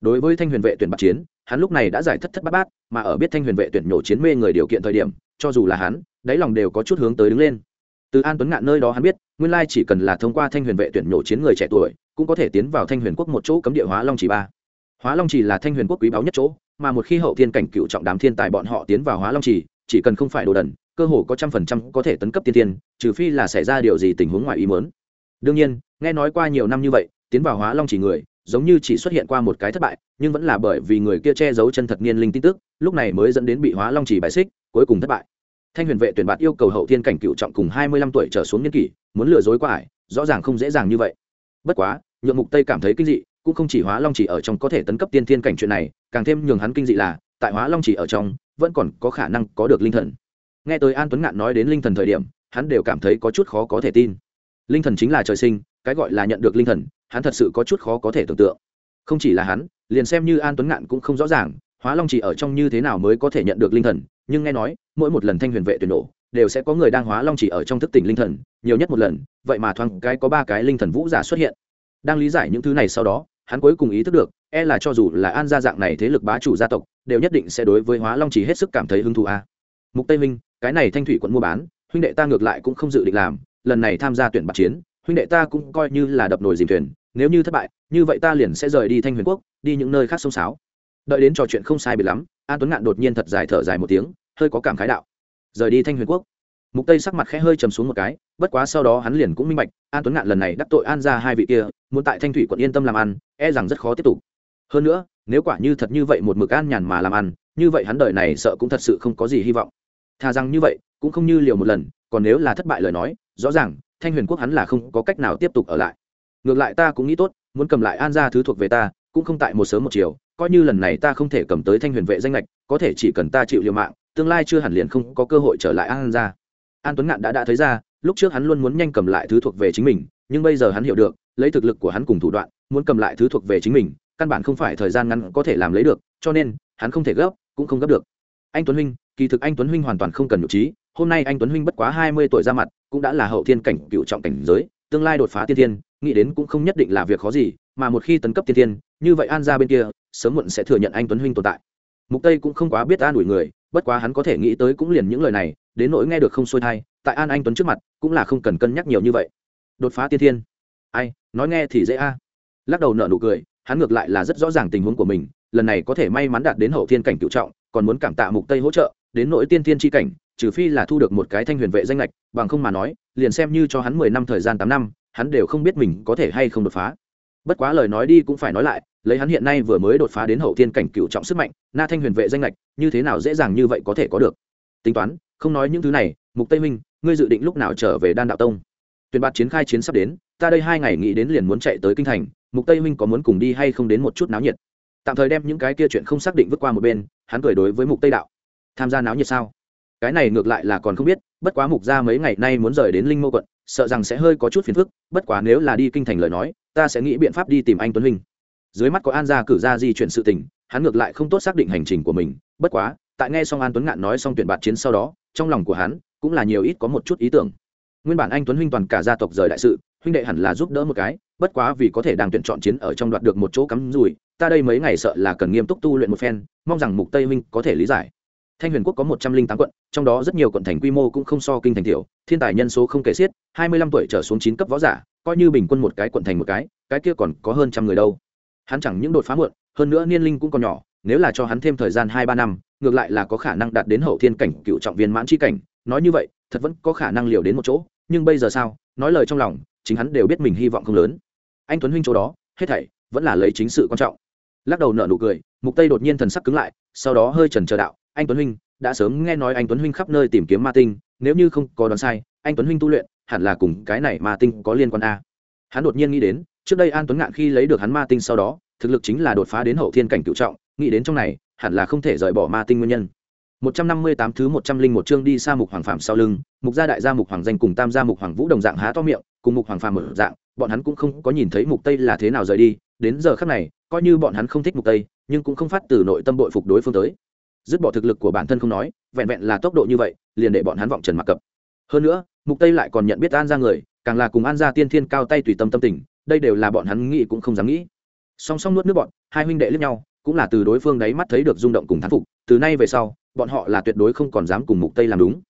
Speaker 1: Đối với thanh huyền vệ tuyển bạc chiến, hắn lúc này đã giải thất thất bát bát, mà ở biết thanh huyền vệ tuyển nhổ chiến mê người điều kiện thời điểm, cho dù là hắn, đáy lòng đều có chút hướng tới đứng lên. Từ an tuấn ngạn nơi đó hắn biết, nguyên lai chỉ cần là thông qua thanh huyền vệ tuyển nhổ chiến người trẻ tuổi, cũng có thể tiến vào thanh huyền quốc một chỗ cấm địa hóa long chỉ ba. Hóa long chỉ là thanh huyền quốc quý báu nhất chỗ mà một khi hậu thiên cảnh cựu trọng đám thiên tài bọn họ tiến vào hóa long chỉ chỉ cần không phải đồ đần, cơ hồ có trăm phần trăm có thể tấn cấp tiên tiên trừ phi là xảy ra điều gì tình huống ngoài ý mớn đương nhiên, nghe nói qua nhiều năm như vậy, tiến vào hóa long chỉ người, giống như chỉ xuất hiện qua một cái thất bại, nhưng vẫn là bởi vì người kia che giấu chân thật niên linh tin tức, lúc này mới dẫn đến bị hóa long chỉ bài xích, cuối cùng thất bại. Thanh huyền vệ tuyển bạt yêu cầu hậu thiên cảnh cựu trọng cùng hai mươi lăm tuổi trở xuống niên kỷ, muốn lừa dối qua ải, rõ ràng không dễ dàng như vậy. Bất quá, nhượng mục tây cảm thấy kinh dị, cũng không chỉ hóa long chỉ ở trong có thể tấn cấp tiên thiên cảnh chuyện này càng thêm nhường hắn kinh dị là, tại hóa long chỉ ở trong, vẫn còn có khả năng có được linh thần. Nghe tới an tuấn ngạn nói đến linh thần thời điểm, hắn đều cảm thấy có chút khó có thể tin. Linh thần chính là trời sinh, cái gọi là nhận được linh thần, hắn thật sự có chút khó có thể tưởng tượng. Không chỉ là hắn, liền xem như an tuấn ngạn cũng không rõ ràng, hóa long chỉ ở trong như thế nào mới có thể nhận được linh thần, nhưng nghe nói, mỗi một lần thanh huyền vệ tuyển nổ, đều sẽ có người đang hóa long chỉ ở trong thức tỉnh linh thần, nhiều nhất một lần, vậy mà thoáng cái có ba cái linh thần vũ giả xuất hiện. Đang lý giải những thứ này sau đó, hắn cuối cùng ý thức được e là cho dù là an gia dạng này thế lực bá chủ gia tộc, đều nhất định sẽ đối với hóa long chỉ hết sức cảm thấy hứng thú a. Mục tây minh, cái này thanh thủy quận mua bán, huynh đệ ta ngược lại cũng không dự định làm, lần này tham gia tuyển bạc chiến, huynh đệ ta cũng coi như là đập nồi dìm thuyền, nếu như thất bại, như vậy ta liền sẽ rời đi thanh huyền quốc, đi những nơi khác sông sáo. Đợi đến trò chuyện không sai biệt lắm, an tuấn ngạn đột nhiên thật dài thở dài một tiếng, hơi có cảm khái đạo. Rời đi thanh huyền quốc. Mục tây sắc mặt khẽ hơi trầm xuống một cái, bất quá sau đó hắn liền cũng minh bạch, an tuấn ngạn lần này đắc tội an ra hai vị kia, muốn tại thanh thủy quận yên tâm làm ăn e rằng rất khó tiếp tục hơn nữa, nếu quả như thật như vậy một mực an nhàn mà làm ăn, như vậy hắn đời này sợ cũng thật sự không có gì hy vọng. Thà rằng như vậy, cũng không như liều một lần, còn nếu là thất bại lời nói, rõ ràng, thanh huyền quốc hắn là không có cách nào tiếp tục ở lại. Ngược lại ta cũng nghĩ tốt, muốn cầm lại an ra thứ thuộc về ta, cũng không tại một sớm một chiều, coi như lần này ta không thể cầm tới thanh huyền vệ danh lệch có thể chỉ cần ta chịu liều mạng, tương lai chưa hẳn liền không có cơ hội trở lại an ra an tuấn ngạn đã đã thấy ra, lúc trước hắn luôn muốn nhanh cầm lại thứ thuộc về chính mình, nhưng bây giờ hắn hiểu được, lấy thực lực của hắn cùng thủ đoạn, muốn cầm lại thứ thuộc về chính mình căn bản không phải thời gian ngắn có thể làm lấy được, cho nên, hắn không thể gấp, cũng không gấp được. Anh tuấn huynh, kỳ thực anh tuấn huynh hoàn toàn không cần nhục trí, hôm nay anh tuấn huynh bất quá hai mươi tuổi ra mặt, cũng đã là hậu thiên cảnh, cựu trọng cảnh giới, tương lai đột phá tiên thiên, nghĩ đến cũng không nhất định là việc khó gì, mà một khi tấn cấp tiên thiên, như vậy an ra bên kia, sớm muộn sẽ thừa nhận anh tuấn huynh tồn tại. Mục tây cũng không quá biết an ủi người, bất quá hắn có thể nghĩ tới cũng liền những lời này, đến nỗi nghe được không xuôi thai, tại an anh tuấn trước mặt, cũng là không cần cân nhắc nhiều như vậy. Đột phá tiên thiên. Ai, nói nghe thì dễ a. Lắc đầu nở nụ cười hắn ngược lại là rất rõ ràng tình huống của mình, lần này có thể may mắn đạt đến hậu thiên cảnh cựu trọng, còn muốn cảm tạ mục tây hỗ trợ, đến nỗi tiên thiên tri cảnh, trừ phi là thu được một cái thanh huyền vệ danh lệch, bằng không mà nói, liền xem như cho hắn mười năm thời gian tám năm, hắn đều không biết mình có thể hay không đột phá. Bất quá lời nói đi cũng phải nói lại, lấy hắn hiện nay vừa mới đột phá đến hậu thiên cảnh cựu trọng sức mạnh, na thanh huyền vệ danh lệch, như thế nào dễ dàng như vậy có thể có được? Tính toán, không nói những thứ này, mục tây minh ngươi dự định lúc nào trở về đan đạo tông? Tuyển bạt chiến khai chiến sắp đến, ta đây hai ngày nghĩ đến liền muốn chạy tới kinh thành mục tây minh có muốn cùng đi hay không đến một chút náo nhiệt? Tạm thời đem những cái kia chuyện không xác định vứt qua một bên, hắn cười đối với mục tây đạo. Tham gia náo nhiệt sao? Cái này ngược lại là còn không biết, bất quá mục ra mấy ngày nay muốn rời đến linh mô quận, sợ rằng sẽ hơi có chút phiền phức, bất quá nếu là đi kinh thành lời nói, ta sẽ nghĩ biện pháp đi tìm anh tuấn huynh. Dưới mắt có an gia cử ra di chuyển sự tình, hắn ngược lại không tốt xác định hành trình của mình, bất quá, tại nghe xong an tuấn ngạn nói xong tuyển bạt chiến sau đó, trong lòng của hắn cũng là nhiều ít có một chút ý tưởng. Nguyên bản anh tuấn huynh toàn cả gia tộc rời đại sự, huynh đệ hẳn là giúp đỡ một cái bất quá vì có thể đang tuyển chọn chiến ở trong đoạt được một chỗ cắm rủi, ta đây mấy ngày sợ là cần nghiêm túc tu luyện một phen, mong rằng mục tây minh có thể lý giải. Thanh huyền quốc có một trăm linh tám quận, trong đó rất nhiều quận thành quy mô cũng không so kinh thành tiểu, thiên tài nhân số không kể xiết, hai mươi lăm tuổi trở xuống chín cấp võ giả, coi như bình quân một cái quận thành một cái cái kia còn có hơn trăm người đâu. Hắn chẳng những đột phá muộn, hơn nữa niên linh cũng còn nhỏ, nếu là cho hắn thêm thời gian hai ba năm, ngược lại là có khả năng đạt đến hậu thiên cảnh, cựu trọng viên mãn chi cảnh, nói như vậy, thật vẫn có khả năng liều đến một chỗ, nhưng bây giờ sao? Nói lời trong lòng chính hắn đều biết mình hy vọng không lớn. Anh tuấn huynh chỗ đó hết thảy vẫn là lấy chính sự quan trọng. Lắc đầu nở nụ cười mục tây đột nhiên thần sắc cứng lại sau đó hơi trần chờ đạo anh tuấn huynh đã sớm nghe nói anh tuấn huynh khắp nơi tìm kiếm ma tinh nếu như không có đoán sai anh tuấn huynh tu luyện hẳn là cùng cái này ma tinh có liên quan a. Hắn đột nhiên nghĩ đến trước đây an tuấn ngạn khi lấy được hắn ma tinh sau đó thực lực chính là đột phá đến hậu thiên cảnh cựu trọng nghĩ đến trong này hẳn là không thể rời bỏ ma tinh nguyên nhân. 158 thứ 101 chương đi xa mục hoàng phạm sau lưng, mục gia đại gia mục hoàng danh cùng tam gia mục hoàng vũ đồng dạng há to miệng, cùng mục hoàng phàm một dạng, bọn hắn cũng không có nhìn thấy mục tây là thế nào rời đi, đến giờ khắc này, coi như bọn hắn không thích mục tây, nhưng cũng không phát từ nội tâm bội phục đối phương tới. Dứt bỏ thực lực của bản thân không nói, vẹn vẹn là tốc độ như vậy, liền để bọn hắn vọng trần mặc cập. Hơn nữa, mục tây lại còn nhận biết an gia người, càng là cùng an gia tiên thiên cao tay tùy tâm tâm tình, đây đều là bọn hắn nghĩ cũng không dám nghĩ. Song song nuốt nước bọn, hai huynh đệ liếc nhau, cũng là từ đối phương đấy mắt thấy được rung động cùng thán phục, từ nay về sau, bọn họ là tuyệt đối không còn dám cùng mục tây làm đúng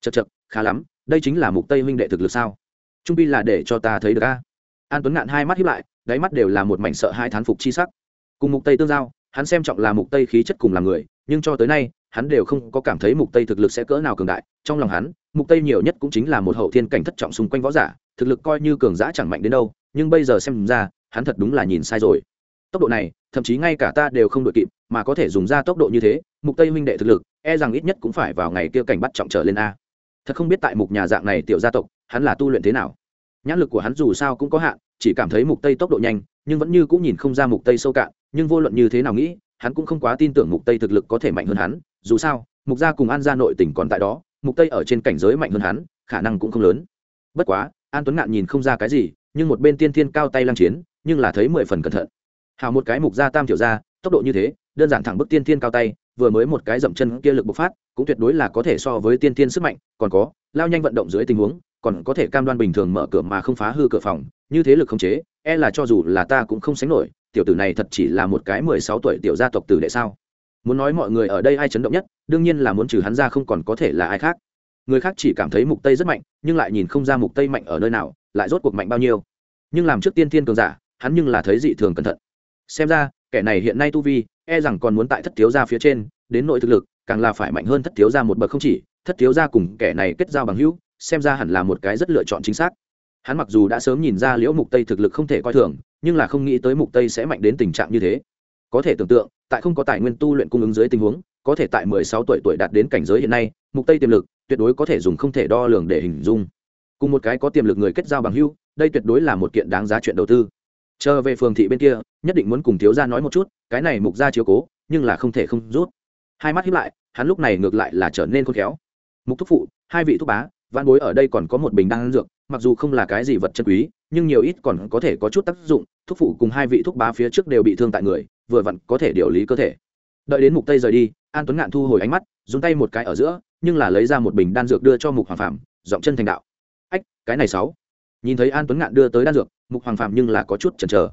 Speaker 1: chật chật khá lắm đây chính là mục tây huynh đệ thực lực sao trung pi là để cho ta thấy được a. An tuấn ngạn hai mắt hiếp lại, đáy mắt đều là một mảnh sợ hai thán phục chi sắc. Cùng mục tây tương giao, hắn xem trọng là mục tây khí chất cùng là người, nhưng cho tới nay, hắn đều không có cảm thấy mục tây thực lực sẽ cỡ nào cường đại. Trong lòng hắn, mục tây nhiều nhất cũng chính là một hậu thiên cảnh thất trọng xung quanh võ giả, thực lực coi như cường giả chẳng mạnh đến đâu, nhưng bây giờ xem ra, hắn thật đúng là nhìn sai rồi. Tốc độ này, thậm chí ngay cả ta đều không đội kịp, mà có thể dùng ra tốc độ như thế, mục tây huynh đệ thực lực e rằng ít nhất cũng phải vào ngày kia cảnh bắt trọng trở lên a. Thật không biết tại mục nhà dạng này tiểu gia tộc hắn là tu luyện thế nào? Nhãn lực của hắn dù sao cũng có hạn, chỉ cảm thấy mục tây tốc độ nhanh, nhưng vẫn như cũng nhìn không ra mục tây sâu cạn, nhưng vô luận như thế nào nghĩ, hắn cũng không quá tin tưởng mục tây thực lực có thể mạnh hơn hắn. Dù sao, mục gia cùng an gia nội tỉnh còn tại đó, mục tây ở trên cảnh giới mạnh hơn hắn, khả năng cũng không lớn. Bất quá, an tuấn ngạn nhìn không ra cái gì, nhưng một bên tiên thiên cao tay lăng chiến, nhưng là thấy mười phần cẩn thận. Hào một cái mục gia tam tiểu gia, tốc độ như thế, đơn giản thẳng bức tiên thiên cao tay, vừa mới một cái dậm chân kia lực bộc phát, cũng tuyệt đối là có thể so với tiên thiên sức mạnh, còn có, lao nhanh vận động dưới tình huống còn có thể cam đoan bình thường mở cửa mà không phá hư cửa phòng, như thế lực không chế e là cho dù là ta cũng không sánh nổi, tiểu tử này thật chỉ là một cái mười sáu tuổi tiểu gia tộc tử đệ sao? Muốn nói mọi người ở đây ai chấn động nhất, đương nhiên là muốn trừ hắn ra không còn có thể là ai khác. Người khác chỉ cảm thấy mục tây rất mạnh, nhưng lại nhìn không ra mục tây mạnh ở nơi nào, lại rốt cuộc mạnh bao nhiêu. Nhưng làm trước tiên thiên cường giả, hắn nhưng là thấy dị thường cẩn thận. Xem ra, kẻ này hiện nay tu vi e rằng còn muốn tại thất thiếu gia phía trên, đến nội thực lực, càng là phải mạnh hơn thất thiếu gia một bậc không chỉ, thất thiếu gia cùng kẻ này kết giao bằng hữu xem ra hẳn là một cái rất lựa chọn chính xác. Hắn mặc dù đã sớm nhìn ra liễu mục tây thực lực không thể coi thường, nhưng là không nghĩ tới mục tây sẽ mạnh đến tình trạng như thế. Có thể tưởng tượng, tại không có tài nguyên tu luyện cung ứng dưới tình huống, có thể tại 16 tuổi tuổi đạt đến cảnh giới hiện nay, mục tây tiềm lực tuyệt đối có thể dùng không thể đo lường để hình dung. Cùng một cái có tiềm lực người kết giao bằng hữu, đây tuyệt đối là một kiện đáng giá chuyện đầu tư. Chờ về phường thị bên kia, nhất định muốn cùng thiếu gia nói một chút, cái này mục gia chiếu cố, nhưng là không thể không rút. Hai mắt hiếp lại, hắn lúc này ngược lại là trở nên khôn khéo. Mục thúc phụ, hai vị thúc bá văn bối ở đây còn có một bình đan dược, mặc dù không là cái gì vật chân quý, nhưng nhiều ít còn có thể có chút tác dụng thúc phụ cùng hai vị thúc bá phía trước đều bị thương tại người, vừa vặn có thể điều lý cơ thể. Đợi đến mục tây rời đi, an tuấn ngạn thu hồi ánh mắt, dùng tay một cái ở giữa, nhưng là lấy ra một bình đan dược đưa cho mục hoàng phạm giọng chân thành đạo. Ách, cái này sáu. Nhìn thấy an tuấn ngạn đưa tới đan dược, mục hoàng phạm nhưng là có chút chần chờ.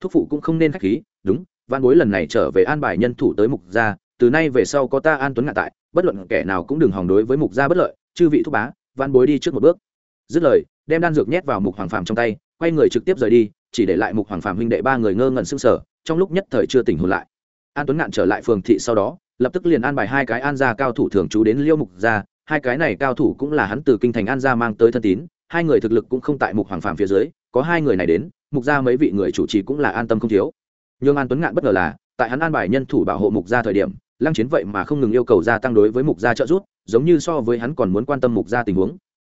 Speaker 1: Thúc phụ cũng không nên khách khí, đúng văn bối lần này trở về an bài nhân thủ tới mục gia, từ nay về sau có ta an tuấn ngạn tại, bất luận kẻ nào cũng đừng hòng đối với mục gia bất lợi, chư vị thúc bá văn bối đi trước một bước. Dứt lời, đem đan dược nhét vào mục hoàng phàm trong tay, quay người trực tiếp rời đi, chỉ để lại mục hoàng phàm huynh đệ ba người ngơ ngẩn sưng sở trong lúc nhất thời chưa tỉnh hồn lại. An tuấn ngạn trở lại phường thị sau đó, lập tức liền an bài hai cái an gia cao thủ thường trú đến liêu mục gia, hai cái này cao thủ cũng là hắn từ kinh thành an gia mang tới thân tín, hai người thực lực cũng không tại mục hoàng phàm phía dưới, có hai người này đến, mục gia mấy vị người chủ trì cũng là an tâm không thiếu. Nhưng an tuấn ngạn bất ngờ là, tại hắn an bài nhân thủ bảo hộ mục gia thời điểm, lăng chiến vậy mà không ngừng yêu cầu gia tăng đối với mục gia trợ giúp giống như so với hắn còn muốn quan tâm mục gia tình huống.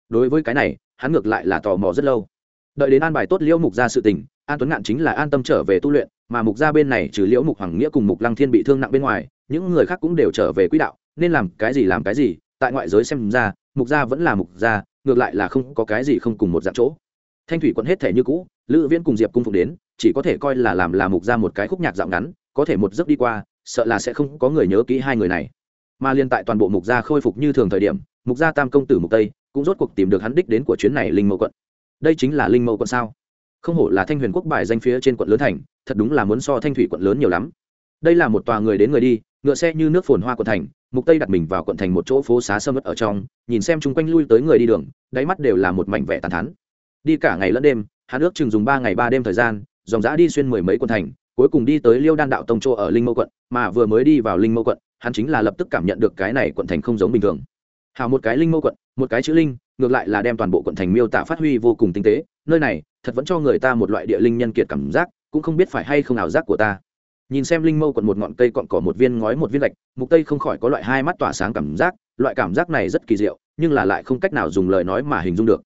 Speaker 1: Đối với cái này, hắn ngược lại là tò mò rất lâu. Đợi đến an bài tốt liễu mục gia sự tình, an tuấn ngạn chính là an tâm trở về tu luyện, mà mục gia bên này trừ liễu mục hoàng nghĩa cùng mục lăng thiên bị thương nặng bên ngoài, những người khác cũng đều trở về quỹ đạo, nên làm cái gì làm cái gì, tại ngoại giới xem ra, mục gia vẫn là mục gia, ngược lại là không có cái gì không cùng một dạng chỗ. Thanh thủy quận hết thể như cũ, lữ viễn cùng diệp cung phục đến, chỉ có thể coi là làm là mục gia một cái khúc nhạc dạo ngắn, có thể một giấc đi qua, sợ là sẽ không có người nhớ kỹ hai người này mà liên tại toàn bộ mục gia khôi phục như thường thời điểm, mục gia tam công tử mục tây cũng rốt cuộc tìm được hắn đích đến của chuyến này linh mẫu quận. Đây chính là linh mẫu quận sao? Không hổ là thanh huyền quốc bài danh phía trên quận lớn thành, thật đúng là muốn so thanh thủy quận lớn nhiều lắm. Đây là một tòa người đến người đi, ngựa xe như nước phồn hoa quận thành, mục tây đặt mình vào quận thành một chỗ phố xá sâm ớt ở trong, nhìn xem chung quanh lui tới người đi đường, đáy mắt đều là một mảnh vẻ tàn thán. Đi cả ngày lẫn đêm, hắn ước chừng dùng ba ngày ba đêm thời gian, dòng dã đi xuyên mười mấy quận thành, cuối cùng đi tới liêu đan đạo tông chỗ ở linh mâu quận, mà vừa mới đi vào linh mâu quận hắn chính là lập tức cảm nhận được cái này quận thành không giống bình thường. Hào một cái linh mâu quận, một cái chữ linh, ngược lại là đem toàn bộ quận thành miêu tả phát huy vô cùng tinh tế. Nơi này, thật vẫn cho người ta một loại địa linh nhân kiệt cảm giác, cũng không biết phải hay không ảo giác của ta. Nhìn xem linh mâu quận một ngọn cây cọn cỏ một viên ngói một viên gạch, mục tây không khỏi có loại hai mắt tỏa sáng cảm giác, loại cảm giác này rất kỳ diệu, nhưng là lại không cách nào dùng lời nói mà hình dung được.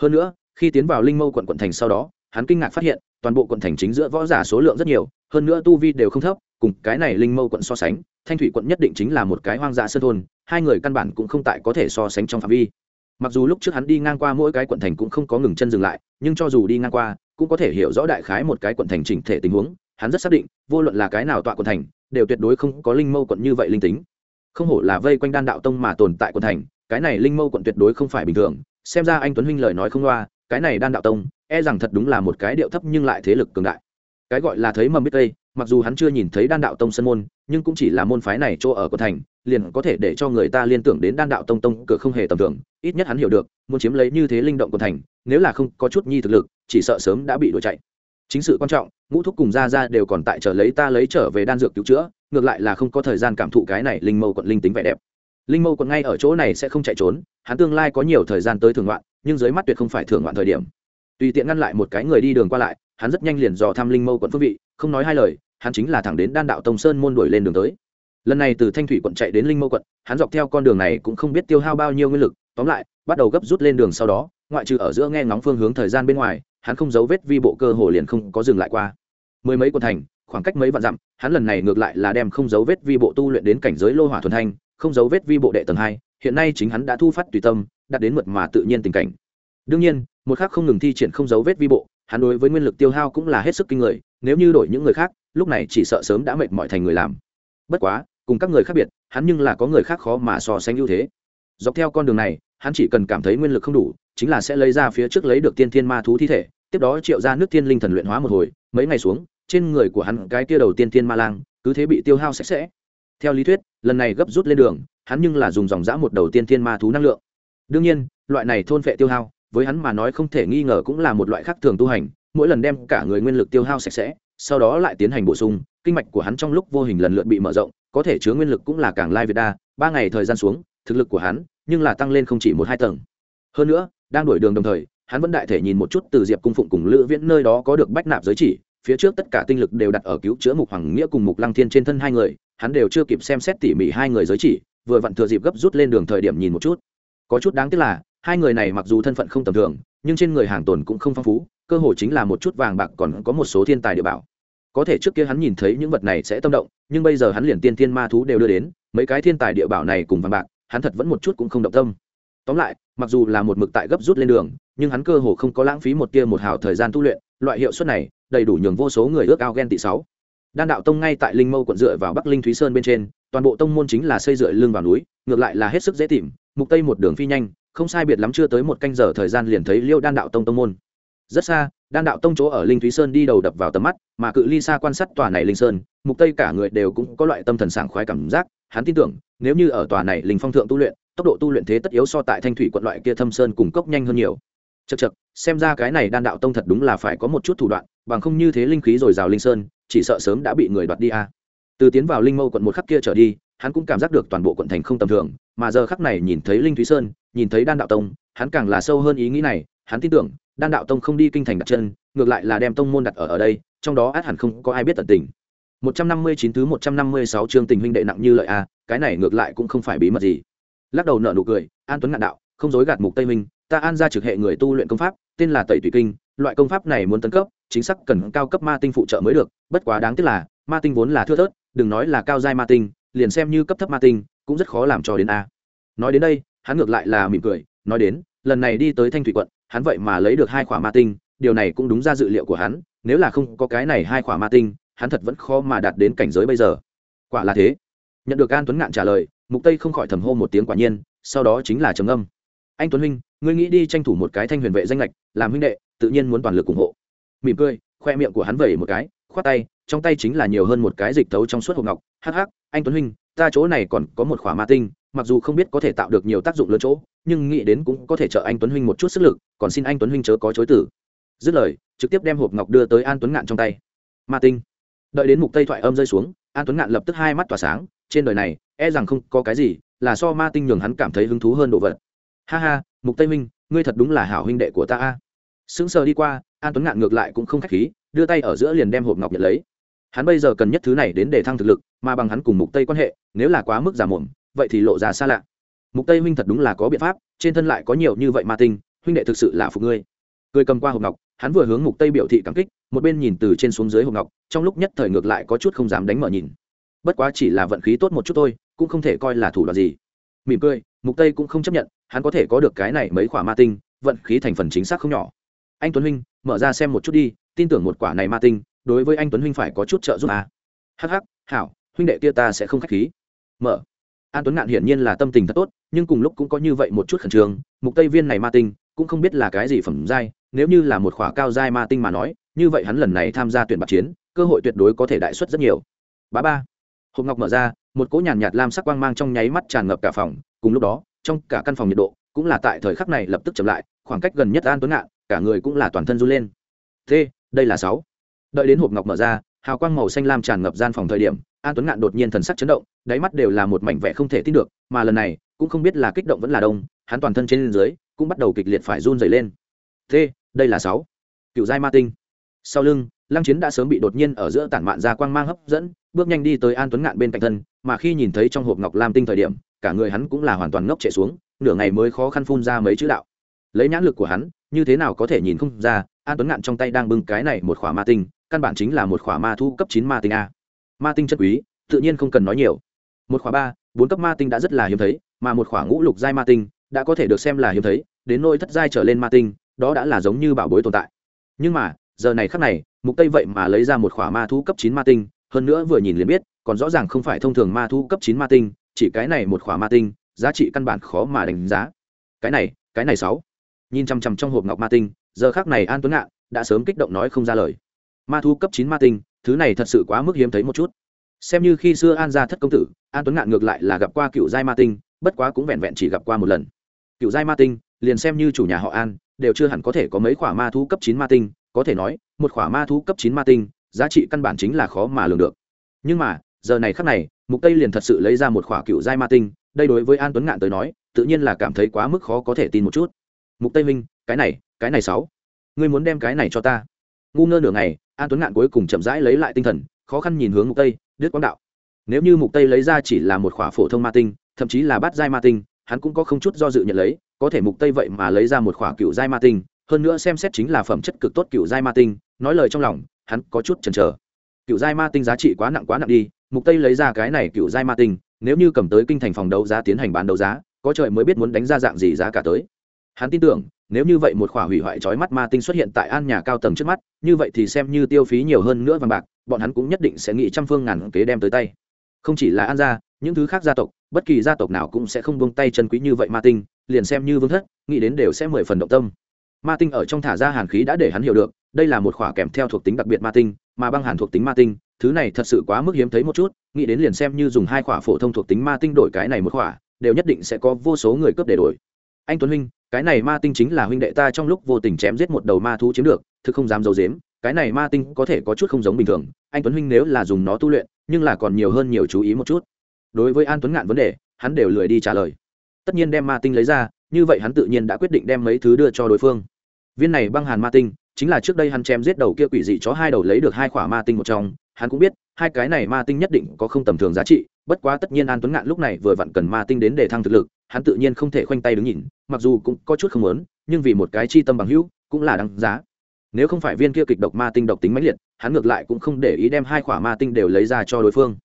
Speaker 1: Hơn nữa, khi tiến vào linh mâu quận quận thành sau đó hắn kinh ngạc phát hiện, toàn bộ quận thành chính giữa võ giả số lượng rất nhiều, hơn nữa tu vi đều không thấp, cùng cái này linh mâu quận so sánh, thanh thủy quận nhất định chính là một cái hoang dã sơn thôn, hai người căn bản cũng không tại có thể so sánh trong phạm vi. Mặc dù lúc trước hắn đi ngang qua mỗi cái quận thành cũng không có ngừng chân dừng lại, nhưng cho dù đi ngang qua, cũng có thể hiểu rõ đại khái một cái quận thành chỉnh thể tình huống, hắn rất xác định, vô luận là cái nào tọa quận thành, đều tuyệt đối không có linh mâu quận như vậy linh tính. Không hổ là vây quanh đan đạo tông mà tồn tại quận thành, cái này linh mâu quận tuyệt đối không phải bình thường, xem ra anh tuấn huynh lời nói không loa, cái này đan đạo tông e rằng thật đúng là một cái điệu thấp nhưng lại thế lực cường đại. Cái gọi là thấy mầm biết tây, mặc dù hắn chưa nhìn thấy đan đạo tông sân môn, nhưng cũng chỉ là môn phái này chỗ ở của thành, liền có thể để cho người ta liên tưởng đến đan đạo tông tông cửa không hề tầm thường, ít nhất hắn hiểu được, muốn chiếm lấy như thế linh động của thành, nếu là không có chút nhi thực lực, chỉ sợ sớm đã bị đuổi chạy. Chính sự quan trọng, ngũ thúc cùng ra ra đều còn tại chờ lấy ta lấy trở về đan dược cứu chữa, ngược lại là không có thời gian cảm thụ cái này linh mâu quận linh tính vẻ đẹp. Linh mâu quận ngay ở chỗ này sẽ không chạy trốn, hắn tương lai có nhiều thời gian tới thường loạn nhưng dưới mắt tuyệt không phải thường loạn thời điểm tùy tiện ngăn lại một cái người đi đường qua lại, hắn rất nhanh liền dò tham linh mâu quận phương vị, không nói hai lời, hắn chính là thẳng đến đan đạo tông sơn môn đuổi lên đường tới. Lần này từ thanh thủy quận chạy đến linh mâu quận, hắn dọc theo con đường này cũng không biết tiêu hao bao nhiêu nguyên lực, tóm lại, bắt đầu gấp rút lên đường sau đó, ngoại trừ ở giữa nghe ngóng phương hướng thời gian bên ngoài, hắn không giấu vết vi bộ cơ hồ liền không có dừng lại qua. Mười mấy quận thành, khoảng cách mấy vạn dặm, hắn lần này ngược lại là đem không giấu vết vi bộ tu luyện đến cảnh giới lô hỏa thuần thanh, không giấu vết vi bộ đệ tầng hai, hiện nay chính hắn đã thu phát tùy tâm, đạt đến mượt mà tự nhiên tình cảnh. Đương nhiên một khác không ngừng thi triển không giấu vết vi bộ, hắn đối với nguyên lực tiêu hao cũng là hết sức kinh người, nếu như đổi những người khác, lúc này chỉ sợ sớm đã mệt mỏi thành người làm. Bất quá, cùng các người khác biệt, hắn nhưng là có người khác khó mà so sánh ưu thế. Dọc theo con đường này, hắn chỉ cần cảm thấy nguyên lực không đủ, chính là sẽ lấy ra phía trước lấy được tiên thiên ma thú thi thể, tiếp đó triệu ra nước thiên linh thần luyện hóa một hồi, mấy ngày xuống, trên người của hắn cái tia đầu tiên thiên ma lang, cứ thế bị tiêu hao sạch sẽ. Theo lý thuyết, lần này gấp rút lên đường, hắn nhưng là dùng dòng dã một đầu tiên thiên ma thú năng lượng. Đương nhiên, loại này thôn phệ tiêu hao với hắn mà nói không thể nghi ngờ cũng là một loại khác thường tu hành, mỗi lần đem cả người nguyên lực tiêu hao sạch sẽ, sau đó lại tiến hành bổ sung, kinh mạch của hắn trong lúc vô hình lần lượt bị mở rộng, có thể chứa nguyên lực cũng là càng lai việt đa, ba ngày thời gian xuống, thực lực của hắn nhưng là tăng lên không chỉ một hai tầng. Hơn nữa, đang đổi đường đồng thời, hắn vẫn đại thể nhìn một chút từ diệp cung phụng cùng lữ viễn nơi đó có được bách nạp giới chỉ, phía trước tất cả tinh lực đều đặt ở cứu chữa mục hoàng nghĩa cùng mục lăng thiên trên thân hai người, hắn đều chưa kịp xem xét tỉ mỉ hai người giới chỉ, vừa vặn thừa dịp gấp rút lên đường thời điểm nhìn một chút. Có chút đáng tiếc là hai người này mặc dù thân phận không tầm thường, nhưng trên người hàng tồn cũng không phong phú, cơ hội chính là một chút vàng bạc còn có một số thiên tài địa bảo. Có thể trước kia hắn nhìn thấy những vật này sẽ tâm động, nhưng bây giờ hắn liền tiên thiên ma thú đều đưa đến, mấy cái thiên tài địa bảo này cùng vàng bạc, hắn thật vẫn một chút cũng không động tâm. Tóm lại, mặc dù là một mực tại gấp rút lên đường, nhưng hắn cơ hồ không có lãng phí một tia một hào thời gian tu luyện, loại hiệu suất này, đầy đủ nhường vô số người ước ao ghen tị sáu. Đan đạo tông ngay tại linh mâu quận dựa vào bắc linh thúy sơn bên trên, toàn bộ tông môn chính là xây dựa lưng vào núi, ngược lại là hết sức dễ tìm, mục tây một đường phi nhanh không sai biệt lắm chưa tới một canh giờ thời gian liền thấy liêu đan đạo tông tông môn. Rất xa, đan đạo tông chỗ ở linh thúy sơn đi đầu đập vào tầm mắt, mà cự ly xa quan sát tòa này linh sơn, mục tây cả người đều cũng có loại tâm thần sảng khoái cảm giác, hắn tin tưởng, nếu như ở tòa này linh phong thượng tu luyện, tốc độ tu luyện thế tất yếu so tại thanh thủy quận loại kia thâm sơn cùng cốc nhanh hơn nhiều. Chật chật xem ra cái này đan đạo tông thật đúng là phải có một chút thủ đoạn, bằng không như thế linh khí rồi rào linh sơn, chỉ sợ sớm đã bị người đoạt đi a. Từ tiến vào linh mâu quận một khắc kia trở đi, hắn cũng cảm giác được toàn bộ quận thành không tầm thường, mà giờ khắc này nhìn thấy linh thúy sơn nhìn thấy đan đạo tông, hắn càng là sâu hơn ý nghĩ này, hắn tin tưởng, đan đạo tông không đi kinh thành đặt chân, ngược lại là đem tông môn đặt ở ở đây, trong đó át hẳn không có ai biết tận tình. 159 thứ 156 chương tình huynh đệ nặng như lợi a, cái này ngược lại cũng không phải bí mật gì. Lắc đầu nợ nụ cười, an tuấn ngạn đạo, không dối gạt mục tây minh ta an ra trực hệ người tu luyện công pháp, tên là tẩy tùy kinh, loại công pháp này muốn tấn cấp, chính xác cần cao cấp ma tinh phụ trợ mới được, bất quá đáng tiếc là, ma tinh vốn là thưa thớt, đừng nói là cao giai ma tinh, liền xem như cấp thấp ma tinh, cũng rất khó làm cho đến a. Nói đến đây hắn ngược lại là mỉm cười, nói đến, lần này đi tới thanh thủy quận, hắn vậy mà lấy được hai khỏa ma tinh, điều này cũng đúng ra dự liệu của hắn, nếu là không có cái này hai khỏa ma tinh, hắn thật vẫn khó mà đạt đến cảnh giới bây giờ. Quả là thế. Nhận được an tuấn ngạn trả lời, mục tây không khỏi thầm hô một tiếng quả nhiên, sau đó chính là trầm âm anh tuấn huynh, ngươi nghĩ đi tranh thủ một cái thanh huyền vệ danh lệch làm huynh đệ, tự nhiên muốn toàn lực ủng hộ. Mỉm cười, khoe miệng của hắn vẩy một cái, khoát tay, trong tay chính là nhiều hơn một cái dịch thấu trong suốt hộp ngọc. Hắc hắc, anh tuấn huynh, ta chỗ này còn có một khỏa ma tinh mặc dù không biết có thể tạo được nhiều tác dụng lớn chỗ, nhưng nghĩ đến cũng có thể trợ anh tuấn huynh một chút sức lực, còn xin anh tuấn huynh chớ có chối tử dứt lời, trực tiếp đem hộp ngọc đưa tới an tuấn ngạn trong tay. Ma tinh. Đợi đến mục tây thoại âm rơi xuống, an tuấn ngạn lập tức hai mắt tỏa sáng, trên đời này e rằng không có cái gì là so ma tinh nhường hắn cảm thấy hứng thú hơn đồ vật. Ha ha, mục tây minh ngươi thật đúng là hảo huynh đệ của ta a. Sững sờ đi qua, an tuấn ngạn ngược lại cũng không khách khí, đưa tay ở giữa liền đem hộp ngọc nhận lấy. Hắn bây giờ cần nhất thứ này đến để thăng thực lực, mà bằng hắn cùng mục tây quan hệ, nếu là quá mức giả mồm vậy thì lộ ra xa lạ. Mục tây huynh thật đúng là có biện pháp, trên thân lại có nhiều như vậy ma tinh, huynh đệ thực sự là phục ngươi. Cười cầm qua hộp ngọc, hắn vừa hướng mục tây biểu thị cảm kích, một bên nhìn từ trên xuống dưới hộp ngọc, trong lúc nhất thời ngược lại có chút không dám đánh mở nhìn. Bất quá chỉ là vận khí tốt một chút thôi, cũng không thể coi là thủ đoạn gì. Mỉm cười, mục tây cũng không chấp nhận, hắn có thể có được cái này mấy quả ma tinh, vận khí thành phần chính xác không nhỏ. Anh tuấn huynh, mở ra xem một chút đi, tin tưởng một quả này ma tinh, đối với anh tuấn huynh phải có chút trợ giúp à. hắc hắc, hảo, huynh đệ kia ta sẽ không khách khí. Mở an tuấn ngạn hiển nhiên là tâm tình thật tốt nhưng cùng lúc cũng có như vậy một chút khẩn trương mục tây viên này ma tinh cũng không biết là cái gì phẩm giai nếu như là một khỏa cao giai ma tinh mà nói như vậy hắn lần này tham gia tuyển bạc chiến cơ hội tuyệt đối có thể đại suất rất nhiều. Bá ba. Hộp ngọc mở ra một cỗ nhàn nhạt, nhạt lam sắc quang mang trong nháy mắt tràn ngập cả phòng cùng lúc đó trong cả căn phòng nhiệt độ cũng là tại thời khắc này lập tức chậm lại khoảng cách gần nhất an tuấn ngạn cả người cũng là toàn thân run lên. Thế đây là sáu. Đợi đến hộp ngọc mở ra hào quang màu xanh lam tràn ngập gian phòng thời điểm an tuấn ngạn đột nhiên thần sắc chấn động, đáy mắt đều là một mảnh vẻ không thể tin được, mà lần này cũng không biết là kích động vẫn là đông, hắn toàn thân trên dưới cũng bắt đầu kịch liệt phải run dày lên. Thế đây là sáu. Cựu giai ma tinh. Sau lưng, lăng chiến đã sớm bị đột nhiên ở giữa tản mạn ra quang mang hấp dẫn, bước nhanh đi tới an tuấn ngạn bên cạnh thân, mà khi nhìn thấy trong hộp ngọc lam tinh thời điểm, cả người hắn cũng là hoàn toàn ngốc chạy xuống, nửa ngày mới khó khăn phun ra mấy chữ đạo. Lấy nhãn lực của hắn, như thế nào có thể nhìn không ra, an tuấn ngạn trong tay đang bưng cái này một khỏa ma tinh, căn bản chính là một khỏa ma thu cấp chín ma tinh a ma tinh chất quý, tự nhiên không cần nói nhiều. Một khóa ba, bốn cấp ma tinh đã rất là hiếm thấy, mà một khóa ngũ lục giai ma tinh đã có thể được xem là hiếm thấy, đến nỗi thất giai trở lên ma tinh, đó đã là giống như bảo bối tồn tại. Nhưng mà, giờ này khắc này, mục tây vậy mà lấy ra một khóa ma thu cấp chín ma tinh, hơn nữa vừa nhìn liền biết, còn rõ ràng không phải thông thường ma thu cấp chín ma tinh, chỉ cái này một khóa ma tinh, giá trị căn bản khó mà đánh giá. Cái này cái này sáu. Nhìn chằm chằm trong hộp ngọc ma tinh, giờ khác này an tuấn ngạn đã sớm kích động nói không ra lời. Ma thu cấp chín ma tinh thứ này thật sự quá mức hiếm thấy một chút. Xem như khi xưa an gia thất công tử, an tuấn ngạn ngược lại là gặp qua cựu giai ma tinh, bất quá cũng vẹn vẹn chỉ gặp qua một lần. Cựu giai ma tinh, liền xem như chủ nhà họ an, đều chưa hẳn có thể có mấy khỏa ma thu cấp chín ma tinh, có thể nói, một khỏa ma thu cấp chín ma tinh, giá trị căn bản chính là khó mà lường được. Nhưng mà, giờ này khắc này, mục tây liền thật sự lấy ra một khỏa cựu giai ma tinh, đây đối với an tuấn ngạn tới nói, tự nhiên là cảm thấy quá mức khó có thể tin một chút. Mục tây minh, cái này cái này sáu, ngươi muốn đem cái này cho ta? Ngu ngơ nửa ngày, an tuấn ngạn cuối cùng chậm rãi lấy lại tinh thần, khó khăn nhìn hướng mục tây, đứt quang đạo. Nếu như mục tây lấy ra chỉ là một khỏa phổ thông ma tinh, thậm chí là bát giai ma tinh, hắn cũng có không chút do dự nhận lấy, có thể mục tây vậy mà lấy ra một khỏa cựu giai ma tinh, hơn nữa xem xét chính là phẩm chất cực tốt cựu giai ma tinh, nói lời trong lòng, hắn có chút chần chờ. Cựu giai ma tinh giá trị quá nặng quá nặng đi, mục tây lấy ra cái này cựu giai ma tinh, nếu như cầm tới kinh thành phòng đấu giá tiến hành bán đấu giá, có trời mới biết muốn đánh ra dạng gì giá cả tới. Hắn tin tưởng nếu như vậy một khỏa hủy hoại trói mắt ma tinh xuất hiện tại an nhà cao tầng trước mắt, như vậy thì xem như tiêu phí nhiều hơn nữa vàng bạc, bọn hắn cũng nhất định sẽ nghĩ trăm phương ngàn kế đem tới tay. Không chỉ là an gia, những thứ khác gia tộc, bất kỳ gia tộc nào cũng sẽ không buông tay chân quý như vậy ma tinh, liền xem như vương thất, nghĩ đến đều sẽ mười phần động tâm. Ma tinh ở trong thả ra hàn khí đã để hắn hiểu được, đây là một khỏa kèm theo thuộc tính đặc biệt ma tinh, mà băng hàn thuộc tính ma tinh, thứ này thật sự quá mức hiếm thấy một chút, nghĩ đến liền xem như dùng hai khỏa phổ thông thuộc tính ma tinh đổi cái này một khỏa, đều nhất định sẽ có vô số người cướp để đổi. Anh tuấn huynh cái này ma tinh chính là huynh đệ ta trong lúc vô tình chém giết một đầu ma thú chiếm được, thực không dám d i dếm cái này ma tinh có thể có chút không giống bình thường, anh tuấn huynh nếu là dùng nó tu luyện, nhưng là còn nhiều hơn nhiều chú ý một chút. Đối với an tuấn ngạn vấn đề, hắn đều lười đi trả lời. Tất nhiên đem ma tinh lấy ra, như vậy hắn tự nhiên đã quyết định đem mấy thứ đưa cho đối phương. Viên này băng hàn ma tinh, chính là trước đây hắn chém giết đầu kia quỷ dị chó hai đầu lấy được hai khỏa ma tinh một trong, hắn cũng biết, hai cái này ma tinh nhất định có không tầm thường giá trị, bất quá tất nhiên an tuấn ngạn lúc này vừa vặn cần ma tinh đến để thăng thực lực hắn tự nhiên không thể khoanh tay đứng nhìn, mặc dù cũng có chút không lớn nhưng vì một cái chi tâm bằng hữu, cũng là đáng giá. Nếu không phải viên kia kịch độc ma tinh độc tính mãnh liệt, hắn ngược lại cũng không để ý đem hai khỏa ma tinh đều lấy ra cho đối phương.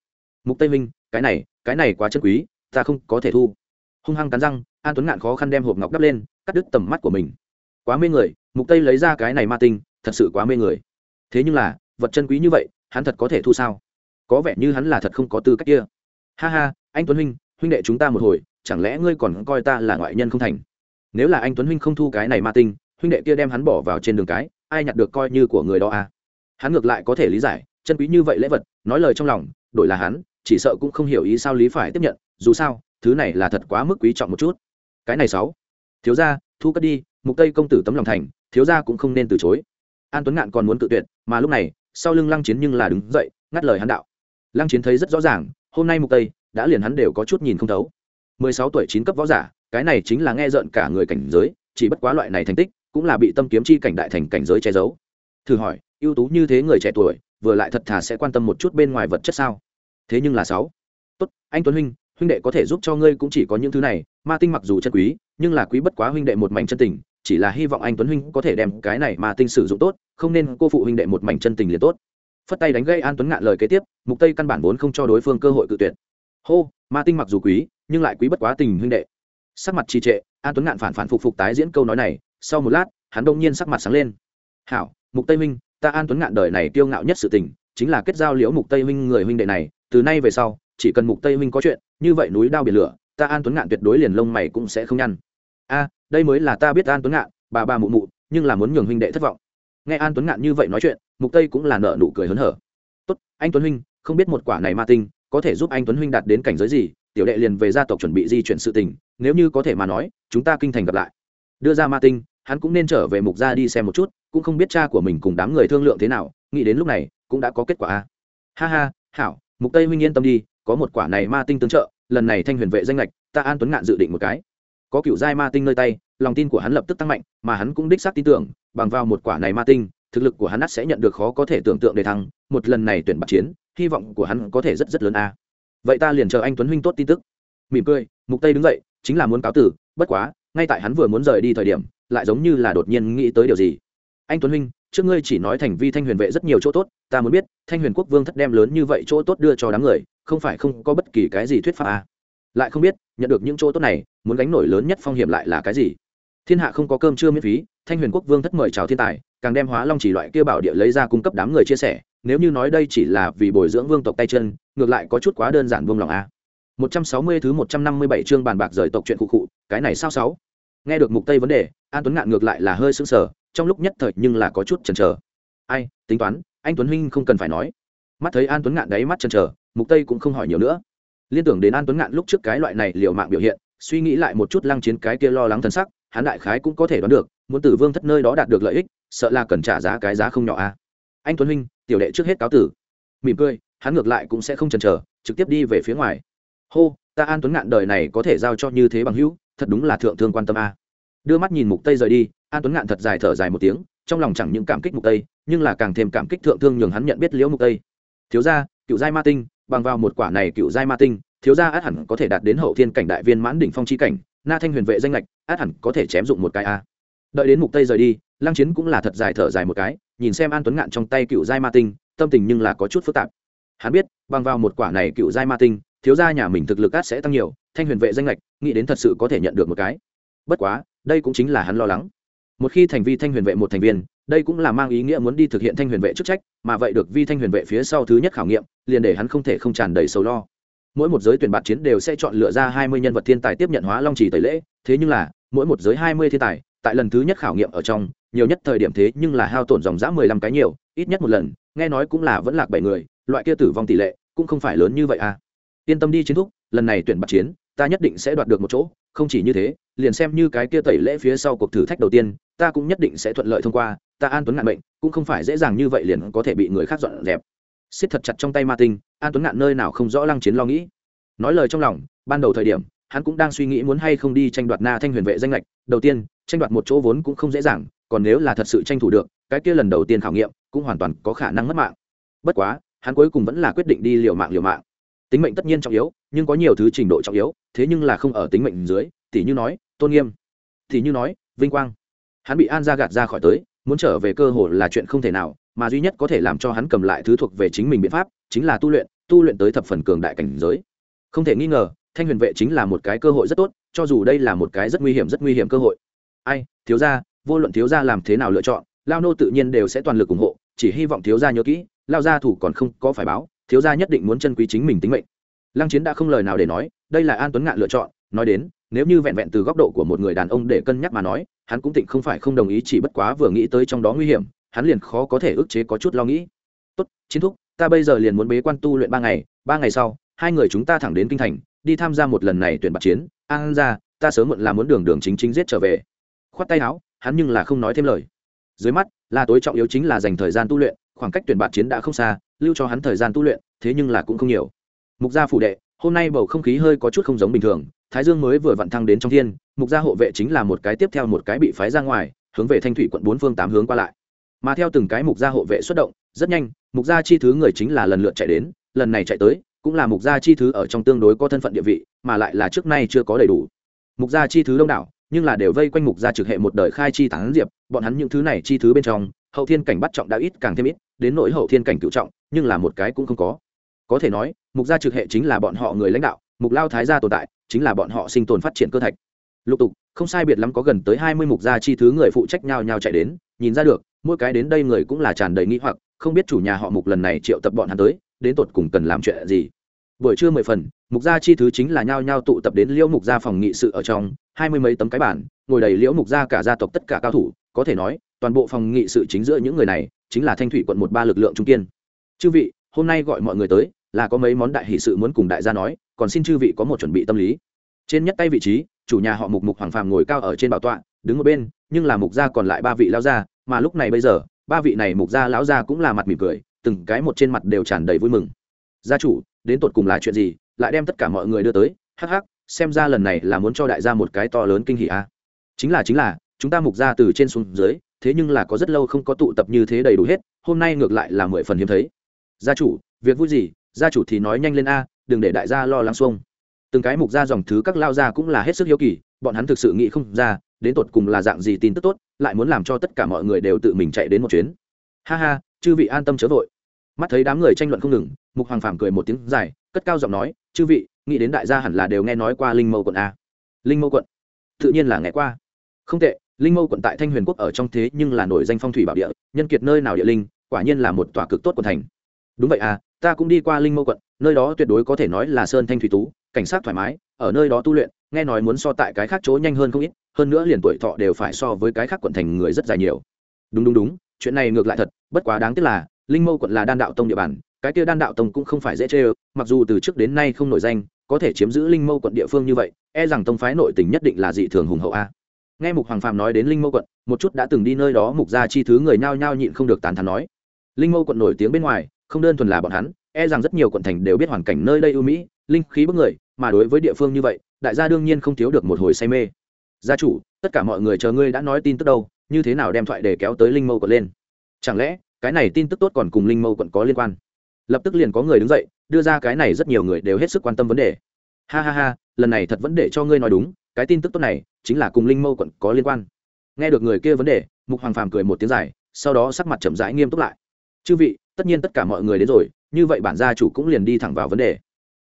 Speaker 1: Mục tây minh, cái này cái này quá chân quý, ta không có thể thu. Hung hăng cắn răng, an tuấn ngạn khó khăn đem hộp ngọc đắp lên, cắt đứt tầm mắt của mình. Quá mê người, mục tây lấy ra cái này ma tinh, thật sự quá mê người. Thế nhưng là, vật chân quý như vậy, hắn thật có thể thu sao? Có vẻ như hắn là thật không có tư cách kia. Ha ha, anh tuấn huynh huynh đệ chúng ta một hồi chẳng lẽ ngươi còn coi ta là ngoại nhân không thành? Nếu là anh tuấn huynh không thu cái này ma tinh, huynh đệ kia đem hắn bỏ vào trên đường cái, ai nhặt được coi như của người đó à? Hắn ngược lại có thể lý giải, chân quý như vậy lễ vật, nói lời trong lòng, đổi là hắn, chỉ sợ cũng không hiểu ý sao lý phải tiếp nhận, dù sao, thứ này là thật quá mức quý trọng một chút. Cái này sáu. Thiếu gia, thu cất đi, mục tây công tử tấm lòng thành, thiếu gia cũng không nên từ chối. An tuấn ngạn còn muốn tự tuyệt, mà lúc này, sau lưng lăng chiến nhưng là đứng dậy, ngắt lời hắn đạo. Lăng chiến thấy rất rõ ràng, hôm nay mục tây đã liền hắn đều có chút nhìn không thấu. 16 tuổi chín cấp võ giả, cái này chính là nghe rợn cả người cảnh giới, chỉ bất quá loại này thành tích, cũng là bị tâm kiếm chi cảnh đại thành cảnh giới che giấu. Thử hỏi, ưu tú như thế người trẻ tuổi, vừa lại thật thà sẽ quan tâm một chút bên ngoài vật chất sao? Thế nhưng là sáu. Tốt, anh tuấn huynh huynh đệ có thể giúp cho ngươi cũng chỉ có những thứ này, ma tinh mặc dù chân quý, nhưng là quý bất quá huynh đệ một mảnh chân tình, chỉ là hy vọng anh tuấn huynh có thể đem cái này mà tinh sử dụng tốt, không nên cô phụ huynh đệ một mảnh chân tình liền tốt. Phất tay đánh gây an tuấn ngạn lời kế tiếp, mục tây căn bản vốn không cho đối phương cơ hội cự tuyệt. Hô, ma tinh mặc dù quý nhưng lại quý bất quá tình huynh đệ. Sắc mặt trì trệ, an tuấn ngạn phản phản phục phục tái diễn câu nói này. Sau một lát, hắn đông nhiên sắc mặt sáng lên. Hảo, mục tây huynh ta an tuấn ngạn đời này tiêu ngạo nhất sự tình, chính là kết giao liễu mục tây huynh người huynh đệ này. Từ nay về sau, chỉ cần mục tây huynh có chuyện, như vậy núi đao biển lửa, ta an tuấn ngạn tuyệt đối liền lông mày cũng sẽ không nhăn. A, đây mới là ta biết an tuấn ngạn, bà bà mụ mụ, nhưng là muốn nhường huynh đệ thất vọng. Nghe an tuấn ngạn như vậy nói chuyện, mục tây cũng là nợ nụ cười hớn hở. Tốt, anh tuấn huynh, không biết một quả này ma tinh, có thể giúp anh tuấn huynh đạt đến cảnh giới gì tiểu đệ liền về gia tộc chuẩn bị di chuyển sự tình, nếu như có thể mà nói, chúng ta kinh thành gặp lại. Đưa ra ma tinh, hắn cũng nên trở về mục gia đi xem một chút, cũng không biết cha của mình cùng đám người thương lượng thế nào, nghĩ đến lúc này, cũng đã có kết quả a. Ha ha, hảo, mục tây huynh yên tâm đi, có một quả này ma tinh tương trợ, lần này thanh huyền vệ danh lệch, ta an tuấn ngạn dự định một cái. Có cựu giai ma tinh nơi tay, lòng tin của hắn lập tức tăng mạnh, mà hắn cũng đích xác tin tưởng, bằng vào một quả này ma tinh, thực lực của hắn ắt sẽ nhận được khó có thể tưởng tượng để thăng, một lần này tuyển bạc chiến, hy vọng của hắn có thể rất rất lớn a vậy ta liền chờ anh tuấn huynh tốt tin tức. Mỉm cười, mục tây đứng dậy, chính là muốn cáo tử, bất quá, ngay tại hắn vừa muốn rời đi thời điểm, lại giống như là đột nhiên nghĩ tới điều gì. Anh tuấn huynh, trước ngươi chỉ nói thành vi thanh huyền vệ rất nhiều chỗ tốt, ta muốn biết, thanh huyền quốc vương thất đem lớn như vậy chỗ tốt đưa cho đám người, không phải không có bất kỳ cái gì thuyết pháp à. lại không biết, nhận được những chỗ tốt này, muốn gánh nổi lớn nhất phong hiểm lại là cái gì? Thiên hạ không có cơm chưa miễn phí, thanh huyền quốc vương thất mời chào thiên tài, càng đem hóa long chỉ loại kia bảo địa lấy ra cung cấp đám người chia sẻ nếu như nói đây chỉ là vì bồi dưỡng vương tộc tay chân ngược lại có chút quá đơn giản vương lòng a 160 thứ 157 chương bàn bạc rời tộc chuyện cụ cụ, cái này sao sáu? Nghe được mục tây vấn đề, An Tuấn ngạn ngược lại là hơi sững sờ, trong lúc nhất thời nhưng là có chút chần chờ. Ai, tính toán, anh Tuấn huynh không cần phải nói. Mắt thấy An Tuấn ngạn đáy mắt chần chờ, mục tây cũng không hỏi nhiều nữa. Liên tưởng đến An Tuấn ngạn lúc trước cái loại này liều mạng biểu hiện, suy nghĩ lại một chút lăng chiến cái kia lo lắng thần sắc, hắn đại khái cũng có thể đoán được, muốn từ Vương thất nơi đó đạt được lợi ích, sợ là cần trả giá cái giá không nhỏ a. Anh Tuấn huynh, tiểu đệ trước hết cáo tử. Mỉm cười, hắn ngược lại cũng sẽ không chần chờ, trực tiếp đi về phía ngoài. Hô ta an tuấn ngạn đời này có thể giao cho như thế bằng hữu thật đúng là thượng thương quan tâm a. Đưa mắt nhìn mục tây rời đi an tuấn ngạn thật dài thở dài một tiếng trong lòng chẳng những cảm kích mục tây nhưng là càng thêm cảm kích thượng thương nhường hắn nhận biết liễu mục tây. Thiếu gia cựu giai ma tinh bằng vào một quả này cựu giai ma tinh thiếu gia át hẳn có thể đạt đến hậu thiên cảnh đại viên mãn đỉnh phong chi cảnh na thanh huyền vệ danh lệch át hẳn có thể chém dụng một cái a. Đợi đến mục tây rời đi lăng chiến cũng là thật dài thở dài một cái nhìn xem an tuấn ngạn trong tay cựu giai ma tinh, tâm tình nhưng là có chút phức tạp. Hắn biết, bằng vào một quả này cựu giai ma tinh, thiếu gia nhà mình thực lực át sẽ tăng nhiều, thanh huyền vệ danh lệch nghĩ đến thật sự có thể nhận được một cái. Bất quá, đây cũng chính là hắn lo lắng. Một khi thành vi thanh huyền vệ một thành viên, đây cũng là mang ý nghĩa muốn đi thực hiện thanh huyền vệ chức trách, mà vậy được vi thanh huyền vệ phía sau thứ nhất khảo nghiệm, liền để hắn không thể không tràn đầy sầu lo. Mỗi một giới tuyển bạt chiến đều sẽ chọn lựa ra hai mươi nhân vật thiên tài tiếp nhận hóa long trì tẩy lễ, thế nhưng là, mỗi một giới hai mươi thiên tài, tại lần thứ nhất khảo nghiệm ở trong nhiều nhất thời điểm thế nhưng là hao tổn dòng dã mười lăm cái nhiều, ít nhất một lần, nghe nói cũng là vẫn lạc bảy người, loại kia tử vong tỷ lệ cũng không phải lớn như vậy à. Yên tâm đi chiến thúc, lần này tuyển bạc chiến, ta nhất định sẽ đoạt được một chỗ, không chỉ như thế, liền xem như cái kia tẩy lễ phía sau cuộc thử thách đầu tiên, ta cũng nhất định sẽ thuận lợi thông qua, ta an tuấn ngạn bệnh cũng không phải dễ dàng như vậy liền có thể bị người khác dọn dẹp. Xiết thật chặt trong tay ma tinh, an tuấn ngạn nơi nào không rõ lăng chiến lo nghĩ. Nói lời trong lòng, ban đầu thời điểm, hắn cũng đang suy nghĩ muốn hay không đi tranh đoạt na thanh huyền vệ danh lệch, đầu tiên, tranh đoạt một chỗ vốn cũng không dễ dàng còn nếu là thật sự tranh thủ được, cái kia lần đầu tiên khảo nghiệm cũng hoàn toàn có khả năng mất mạng. Bất quá, hắn cuối cùng vẫn là quyết định đi liều mạng liều mạng. Tính mệnh tất nhiên trọng yếu, nhưng có nhiều thứ trình độ trọng yếu, thế nhưng là không ở tính mệnh dưới, thì như nói, tôn nghiêm, thì như nói, vinh quang. Hắn bị an ra gạt ra khỏi tới, muốn trở về cơ hội là chuyện không thể nào, mà duy nhất có thể làm cho hắn cầm lại thứ thuộc về chính mình biện pháp, chính là tu luyện tu luyện tới thập phần cường đại cảnh giới. Không thể nghi ngờ, thanh huyền vệ chính là một cái cơ hội rất tốt, cho dù đây là một cái rất nguy hiểm, rất nguy hiểm cơ hội. Ai, thiếu gia vô luận thiếu gia làm thế nào lựa chọn, lao nô tự nhiên đều sẽ toàn lực ủng hộ, chỉ hy vọng thiếu gia nhớ kỹ, lao gia thủ còn không có phải báo, thiếu gia nhất định muốn chân quý chính mình tính mệnh. Lăng chiến đã không lời nào để nói, đây là an tuấn ngạn lựa chọn, nói đến, nếu như vẹn vẹn từ góc độ của một người đàn ông để cân nhắc mà nói, hắn cũng tịnh không phải không đồng ý chỉ bất quá vừa nghĩ tới trong đó nguy hiểm, hắn liền khó có thể ức chế có chút lo nghĩ. Tốt, chiến thúc, ta bây giờ liền muốn bế quan tu luyện ba ngày ba ngày sau, hai người chúng ta thẳng đến kinh thành, đi tham gia một lần này tuyển bạc chiến. An ra, ta sớm muộn là muốn đường đường chính chính giết trở về. Khoát tay áo hắn nhưng là không nói thêm lời. Dưới mắt là tối trọng yếu chính là dành thời gian tu luyện, khoảng cách tuyển bạt chiến đã không xa, lưu cho hắn thời gian tu luyện, thế nhưng là cũng không nhiều. Mục gia phủ đệ, hôm nay bầu không khí hơi có chút không giống bình thường, thái dương mới vừa vặn thăng đến trong thiên, mục gia hộ vệ chính là một cái tiếp theo một cái bị phái ra ngoài, hướng về thanh thủy quận bốn phương tám hướng qua lại. Mà theo từng cái mục gia hộ vệ xuất động, rất nhanh, mục gia chi thứ người chính là lần lượt chạy đến, lần này chạy tới, cũng là mục gia chi thứ ở trong tương đối có thân phận địa vị, mà lại là trước nay chưa có đầy đủ. Mục gia chi thứ đông đảo nhưng là đều vây quanh mục gia trực hệ một đời khai chi tán diệp, bọn hắn những thứ này chi thứ bên trong, hậu thiên cảnh bắt trọng đã ít càng thêm ít, đến nỗi hậu thiên cảnh cựu trọng, nhưng là một cái cũng không có. Có thể nói, mục gia trực hệ chính là bọn họ người lãnh đạo, mục lao thái gia tồn tại, chính là bọn họ sinh tồn phát triển cơ thạch. Lục tục, không sai biệt lắm có gần tới hai mươi mục gia chi thứ người phụ trách nhau nhau chạy đến, nhìn ra được, mỗi cái đến đây người cũng là tràn đầy nghĩ hoặc, không biết chủ nhà họ mục lần này triệu tập bọn hắn tới, đến tột cùng cần làm chuyện gì. Buổi trưa mười phần mục gia chi thứ chính là nhao nhao tụ tập đến liễu mục gia phòng nghị sự ở trong, hai mươi mấy tấm cái bản, ngồi đầy liễu mục gia cả gia tộc tất cả cao thủ, có thể nói, toàn bộ phòng nghị sự chính giữa những người này, chính là thanh thủy quận một ba lực lượng trung kiên. Chư vị, hôm nay gọi mọi người tới, là có mấy món đại hỷ sự muốn cùng đại gia nói, còn xin chư vị có một chuẩn bị tâm lý. Trên nhất tay vị trí, chủ nhà họ mục mục hoàng phàm ngồi cao ở trên bảo tọa, đứng ở bên, nhưng là mục gia còn lại ba vị lao gia, mà lúc này bây giờ, ba vị này mục gia lão gia cũng là mặt mỉm cười, từng cái một trên mặt đều tràn đầy vui mừng. Gia chủ, đến tột cùng là chuyện gì? Lại đem tất cả mọi người đưa tới, hắc hắc, xem ra lần này là muốn cho đại gia một cái to lớn kinh hỉ a. À. chính là chính là, chúng ta mục gia từ trên xuống dưới, thế nhưng là có rất lâu không có tụ tập như thế đầy đủ hết, hôm nay ngược lại là mười phần hiếm thấy. Gia chủ, việc vui gì? Gia chủ thì nói nhanh lên a, đừng để đại gia lo lắng xuông. Từng cái mục gia dòng thứ các lao gia cũng là hết sức hiếu kỳ, bọn hắn thực sự nghĩ không ra, đến tột cùng là dạng gì tin tức tốt, lại muốn làm cho tất cả mọi người đều tự mình chạy đến một chuyến. Ha ha, chư vị an tâm chớ vội. Mắt thấy đám người tranh luận không ngừng, mục hoàng phàm cười một tiếng dài, cất cao giọng nói chư vị, nghĩ đến đại gia hẳn là đều nghe nói qua linh mâu quận a. Linh mâu quận? Tự nhiên là nghe qua. Không tệ, linh mâu quận tại thanh huyền quốc ở trong thế nhưng là nổi danh phong thủy bảo địa, nhân kiệt nơi nào địa linh, quả nhiên là một tòa cực tốt quận thành. Đúng vậy à ta cũng đi qua linh mâu quận, nơi đó tuyệt đối có thể nói là sơn thanh thủy tú, cảnh sát thoải mái, ở nơi đó tu luyện, nghe nói muốn so tại cái khác chỗ nhanh hơn không ít, hơn nữa liền tuổi thọ đều phải so với cái khác quận thành người rất dài nhiều. Đúng đúng đúng, chuyện này ngược lại thật, bất quá đáng tiếc là, linh mâu quận là đan đạo tông địa bàn cái kia đan đạo tông cũng không phải dễ chê ơ, mặc dù từ trước đến nay không nổi danh, có thể chiếm giữ linh mâu quận địa phương như vậy e rằng tông phái nội tình nhất định là dị thường hùng hậu a. Nghe mục hoàng phàm nói đến linh mâu quận, một chút đã từng đi nơi đó mục ra chi thứ người nhao nhao nhịn không được tán thán nói. Linh mâu quận nổi tiếng bên ngoài, không đơn thuần là bọn hắn e rằng rất nhiều quận thành đều biết hoàn cảnh nơi đây ưu mỹ, linh khí bức người, mà đối với địa phương như vậy, đại gia đương nhiên không thiếu được một hồi say mê. Gia chủ, tất cả mọi người chờ ngươi đã nói tin tức đâu, như thế nào đem thoại để kéo tới linh mâu quận lên? Chẳng lẽ, cái này tin tức tốt còn cùng linh mâu quận có liên quan? Lập tức liền có người đứng dậy, đưa ra cái này rất nhiều người đều hết sức quan tâm vấn đề. Ha ha ha, lần này thật vấn đề cho ngươi nói đúng, cái tin tức tốt này chính là cùng linh mâu quận có liên quan. Nghe được người kia vấn đề, mục hoàng phàm cười một tiếng dài, sau đó sắc mặt chậm rãi nghiêm túc lại. Chư vị, tất nhiên tất cả mọi người đến rồi, như vậy bản gia chủ cũng liền đi thẳng vào vấn đề.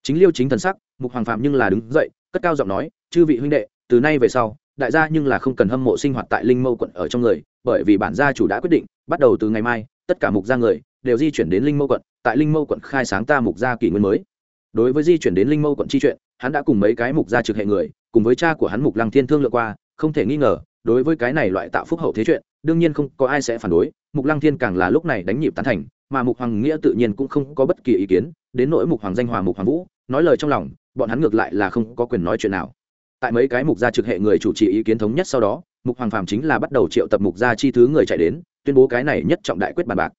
Speaker 1: Chính liêu chính thần sắc, mục hoàng phàm nhưng là đứng dậy, cất cao giọng nói, chư vị huynh đệ, từ nay về sau, đại gia nhưng là không cần hâm mộ sinh hoạt tại linh mâu quận ở trong người, bởi vì bản gia chủ đã quyết định, bắt đầu từ ngày mai, tất cả mục gia người đều di chuyển đến linh mâu quận tại linh mâu quận khai sáng ta mục gia kỷ nguyên mới. Đối với di chuyển đến linh mâu quận chi chuyện, hắn đã cùng mấy cái mục gia trực hệ người, cùng với cha của hắn mục lăng thiên thương lượng qua, không thể nghi ngờ, đối với cái này loại tạo phúc hậu thế chuyện, đương nhiên không có ai sẽ phản đối, mục lăng thiên càng là lúc này đánh nhịp tán thành, mà mục hoàng nghĩa tự nhiên cũng không có bất kỳ ý kiến, đến nỗi mục hoàng danh hòa, mục hoàng vũ, nói lời trong lòng, bọn hắn ngược lại là không có quyền nói chuyện nào. Tại mấy cái mục gia trực hệ người chủ trì ý kiến thống nhất sau đó, mục hoàng phàm chính là bắt đầu triệu tập mục gia chi thứ người chạy đến, tuyên bố cái này nhất trọng đại quyết bàn bạc.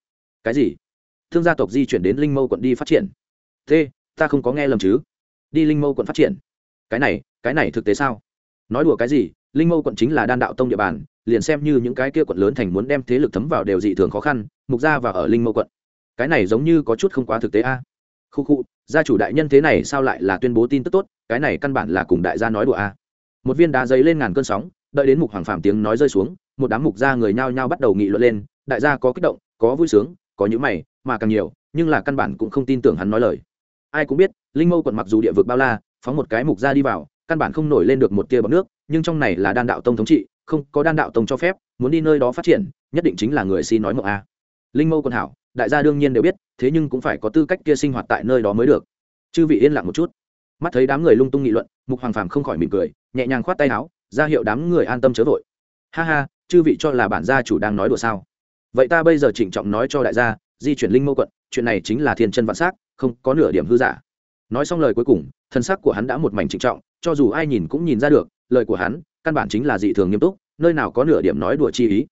Speaker 1: Cái gì? Thương gia tộc di chuyển đến linh mâu quận đi phát triển. Thế, ta không có nghe lầm chứ? Đi linh mâu quận phát triển? Cái này cái này thực tế sao? Nói đùa cái gì? Linh mâu quận chính là đan đạo tông địa bàn, liền xem như những cái kia quận lớn thành muốn đem thế lực thấm vào đều dị thường khó khăn, mục gia và ở linh mâu quận. Cái này giống như có chút không quá thực tế a. Khu khu, gia chủ đại nhân thế này sao lại là tuyên bố tin tức tốt? Cái này căn bản là cùng đại gia nói đùa a. Một viên đá giấy lên ngàn cơn sóng, đợi đến mục hoàng phàm tiếng nói rơi xuống, một đám mục gia người nhao nhao bắt đầu nghị luận lên, đại gia có kích động, có vui sướng có những mày, mà càng nhiều, nhưng là căn bản cũng không tin tưởng hắn nói lời. Ai cũng biết, linh mâu quận mặc dù địa vực bao la, phóng một cái mục ra đi vào, căn bản không nổi lên được một tia bọc nước, nhưng trong này là đan đạo tông thống trị, không có đan đạo tông cho phép, muốn đi nơi đó phát triển, nhất định chính là người xin nói mộng a. Linh mâu quận hảo, đại gia đương nhiên đều biết, thế nhưng cũng phải có tư cách kia sinh hoạt tại nơi đó mới được. Chư vị yên lặng một chút. Mắt thấy đám người lung tung nghị luận, mục hoàng phàm không khỏi mỉm cười, nhẹ nhàng khoát tay áo, ra hiệu đám người an tâm chớ vội. Ha ha, chư vị cho là bản gia chủ đang nói đùa sao? Vậy ta bây giờ trịnh trọng nói cho đại gia di chuyển linh mâu quận chuyện này chính là thiên chân vạn s không có nửa điểm hư giả. Nói xong lời cuối cùng thân xác của hắn đã một mảnh trịnh trọng cho dù ai nhìn cũng nhìn ra được lời của hắn căn bản chính là dị thường nghiêm túc nơi nào có nửa điểm nói đùa chi ý.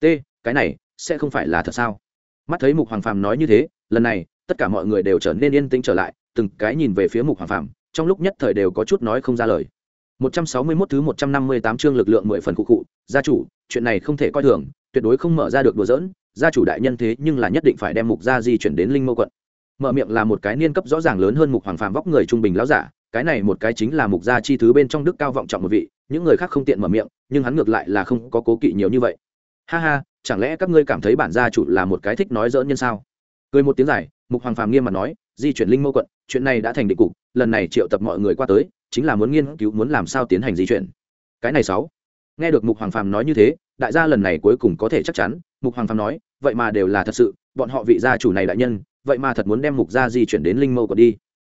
Speaker 1: T cái này sẽ không phải là thật sao? Mắt thấy mục hoàng phàm nói như thế lần này tất cả mọi người đều trở nên yên tĩnh trở lại từng cái nhìn về phía mục hoàng phàm trong lúc nhất thời đều có chút nói không ra lời. 161 thứ 158 chương lực lượng 10 phần cụ cụ, gia chủ, chuyện này không thể coi thường, tuyệt đối không mở ra được đùa giỡn, gia chủ đại nhân thế nhưng là nhất định phải đem mục gia di chuyển đến linh mâu quận. Mở miệng là một cái niên cấp rõ ràng lớn hơn mục hoàng phàm vóc người trung bình lão giả, cái này một cái chính là mục gia chi thứ bên trong đức cao vọng trọng một vị, những người khác không tiện mở miệng nhưng hắn ngược lại là không có cố kỵ nhiều như vậy. Ha ha chẳng lẽ các ngươi cảm thấy bản gia chủ là một cái thích nói dỡn nhân sao? Cười một tiếng dài mục hoàng phàm nghiêm mặt nói di chuyển linh mâu quận chuyện này đã thành định cục lần này triệu tập mọi người qua tới chính là muốn nghiên cứu muốn làm sao tiến hành di chuyển. Cái này sáu nghe được mục hoàng phàm nói như thế, đại gia lần này cuối cùng có thể chắc chắn, mục hoàng phàm nói, vậy mà đều là thật sự, bọn họ vị gia chủ này đại nhân, vậy mà thật muốn đem mục gia di chuyển đến linh mâu quận đi.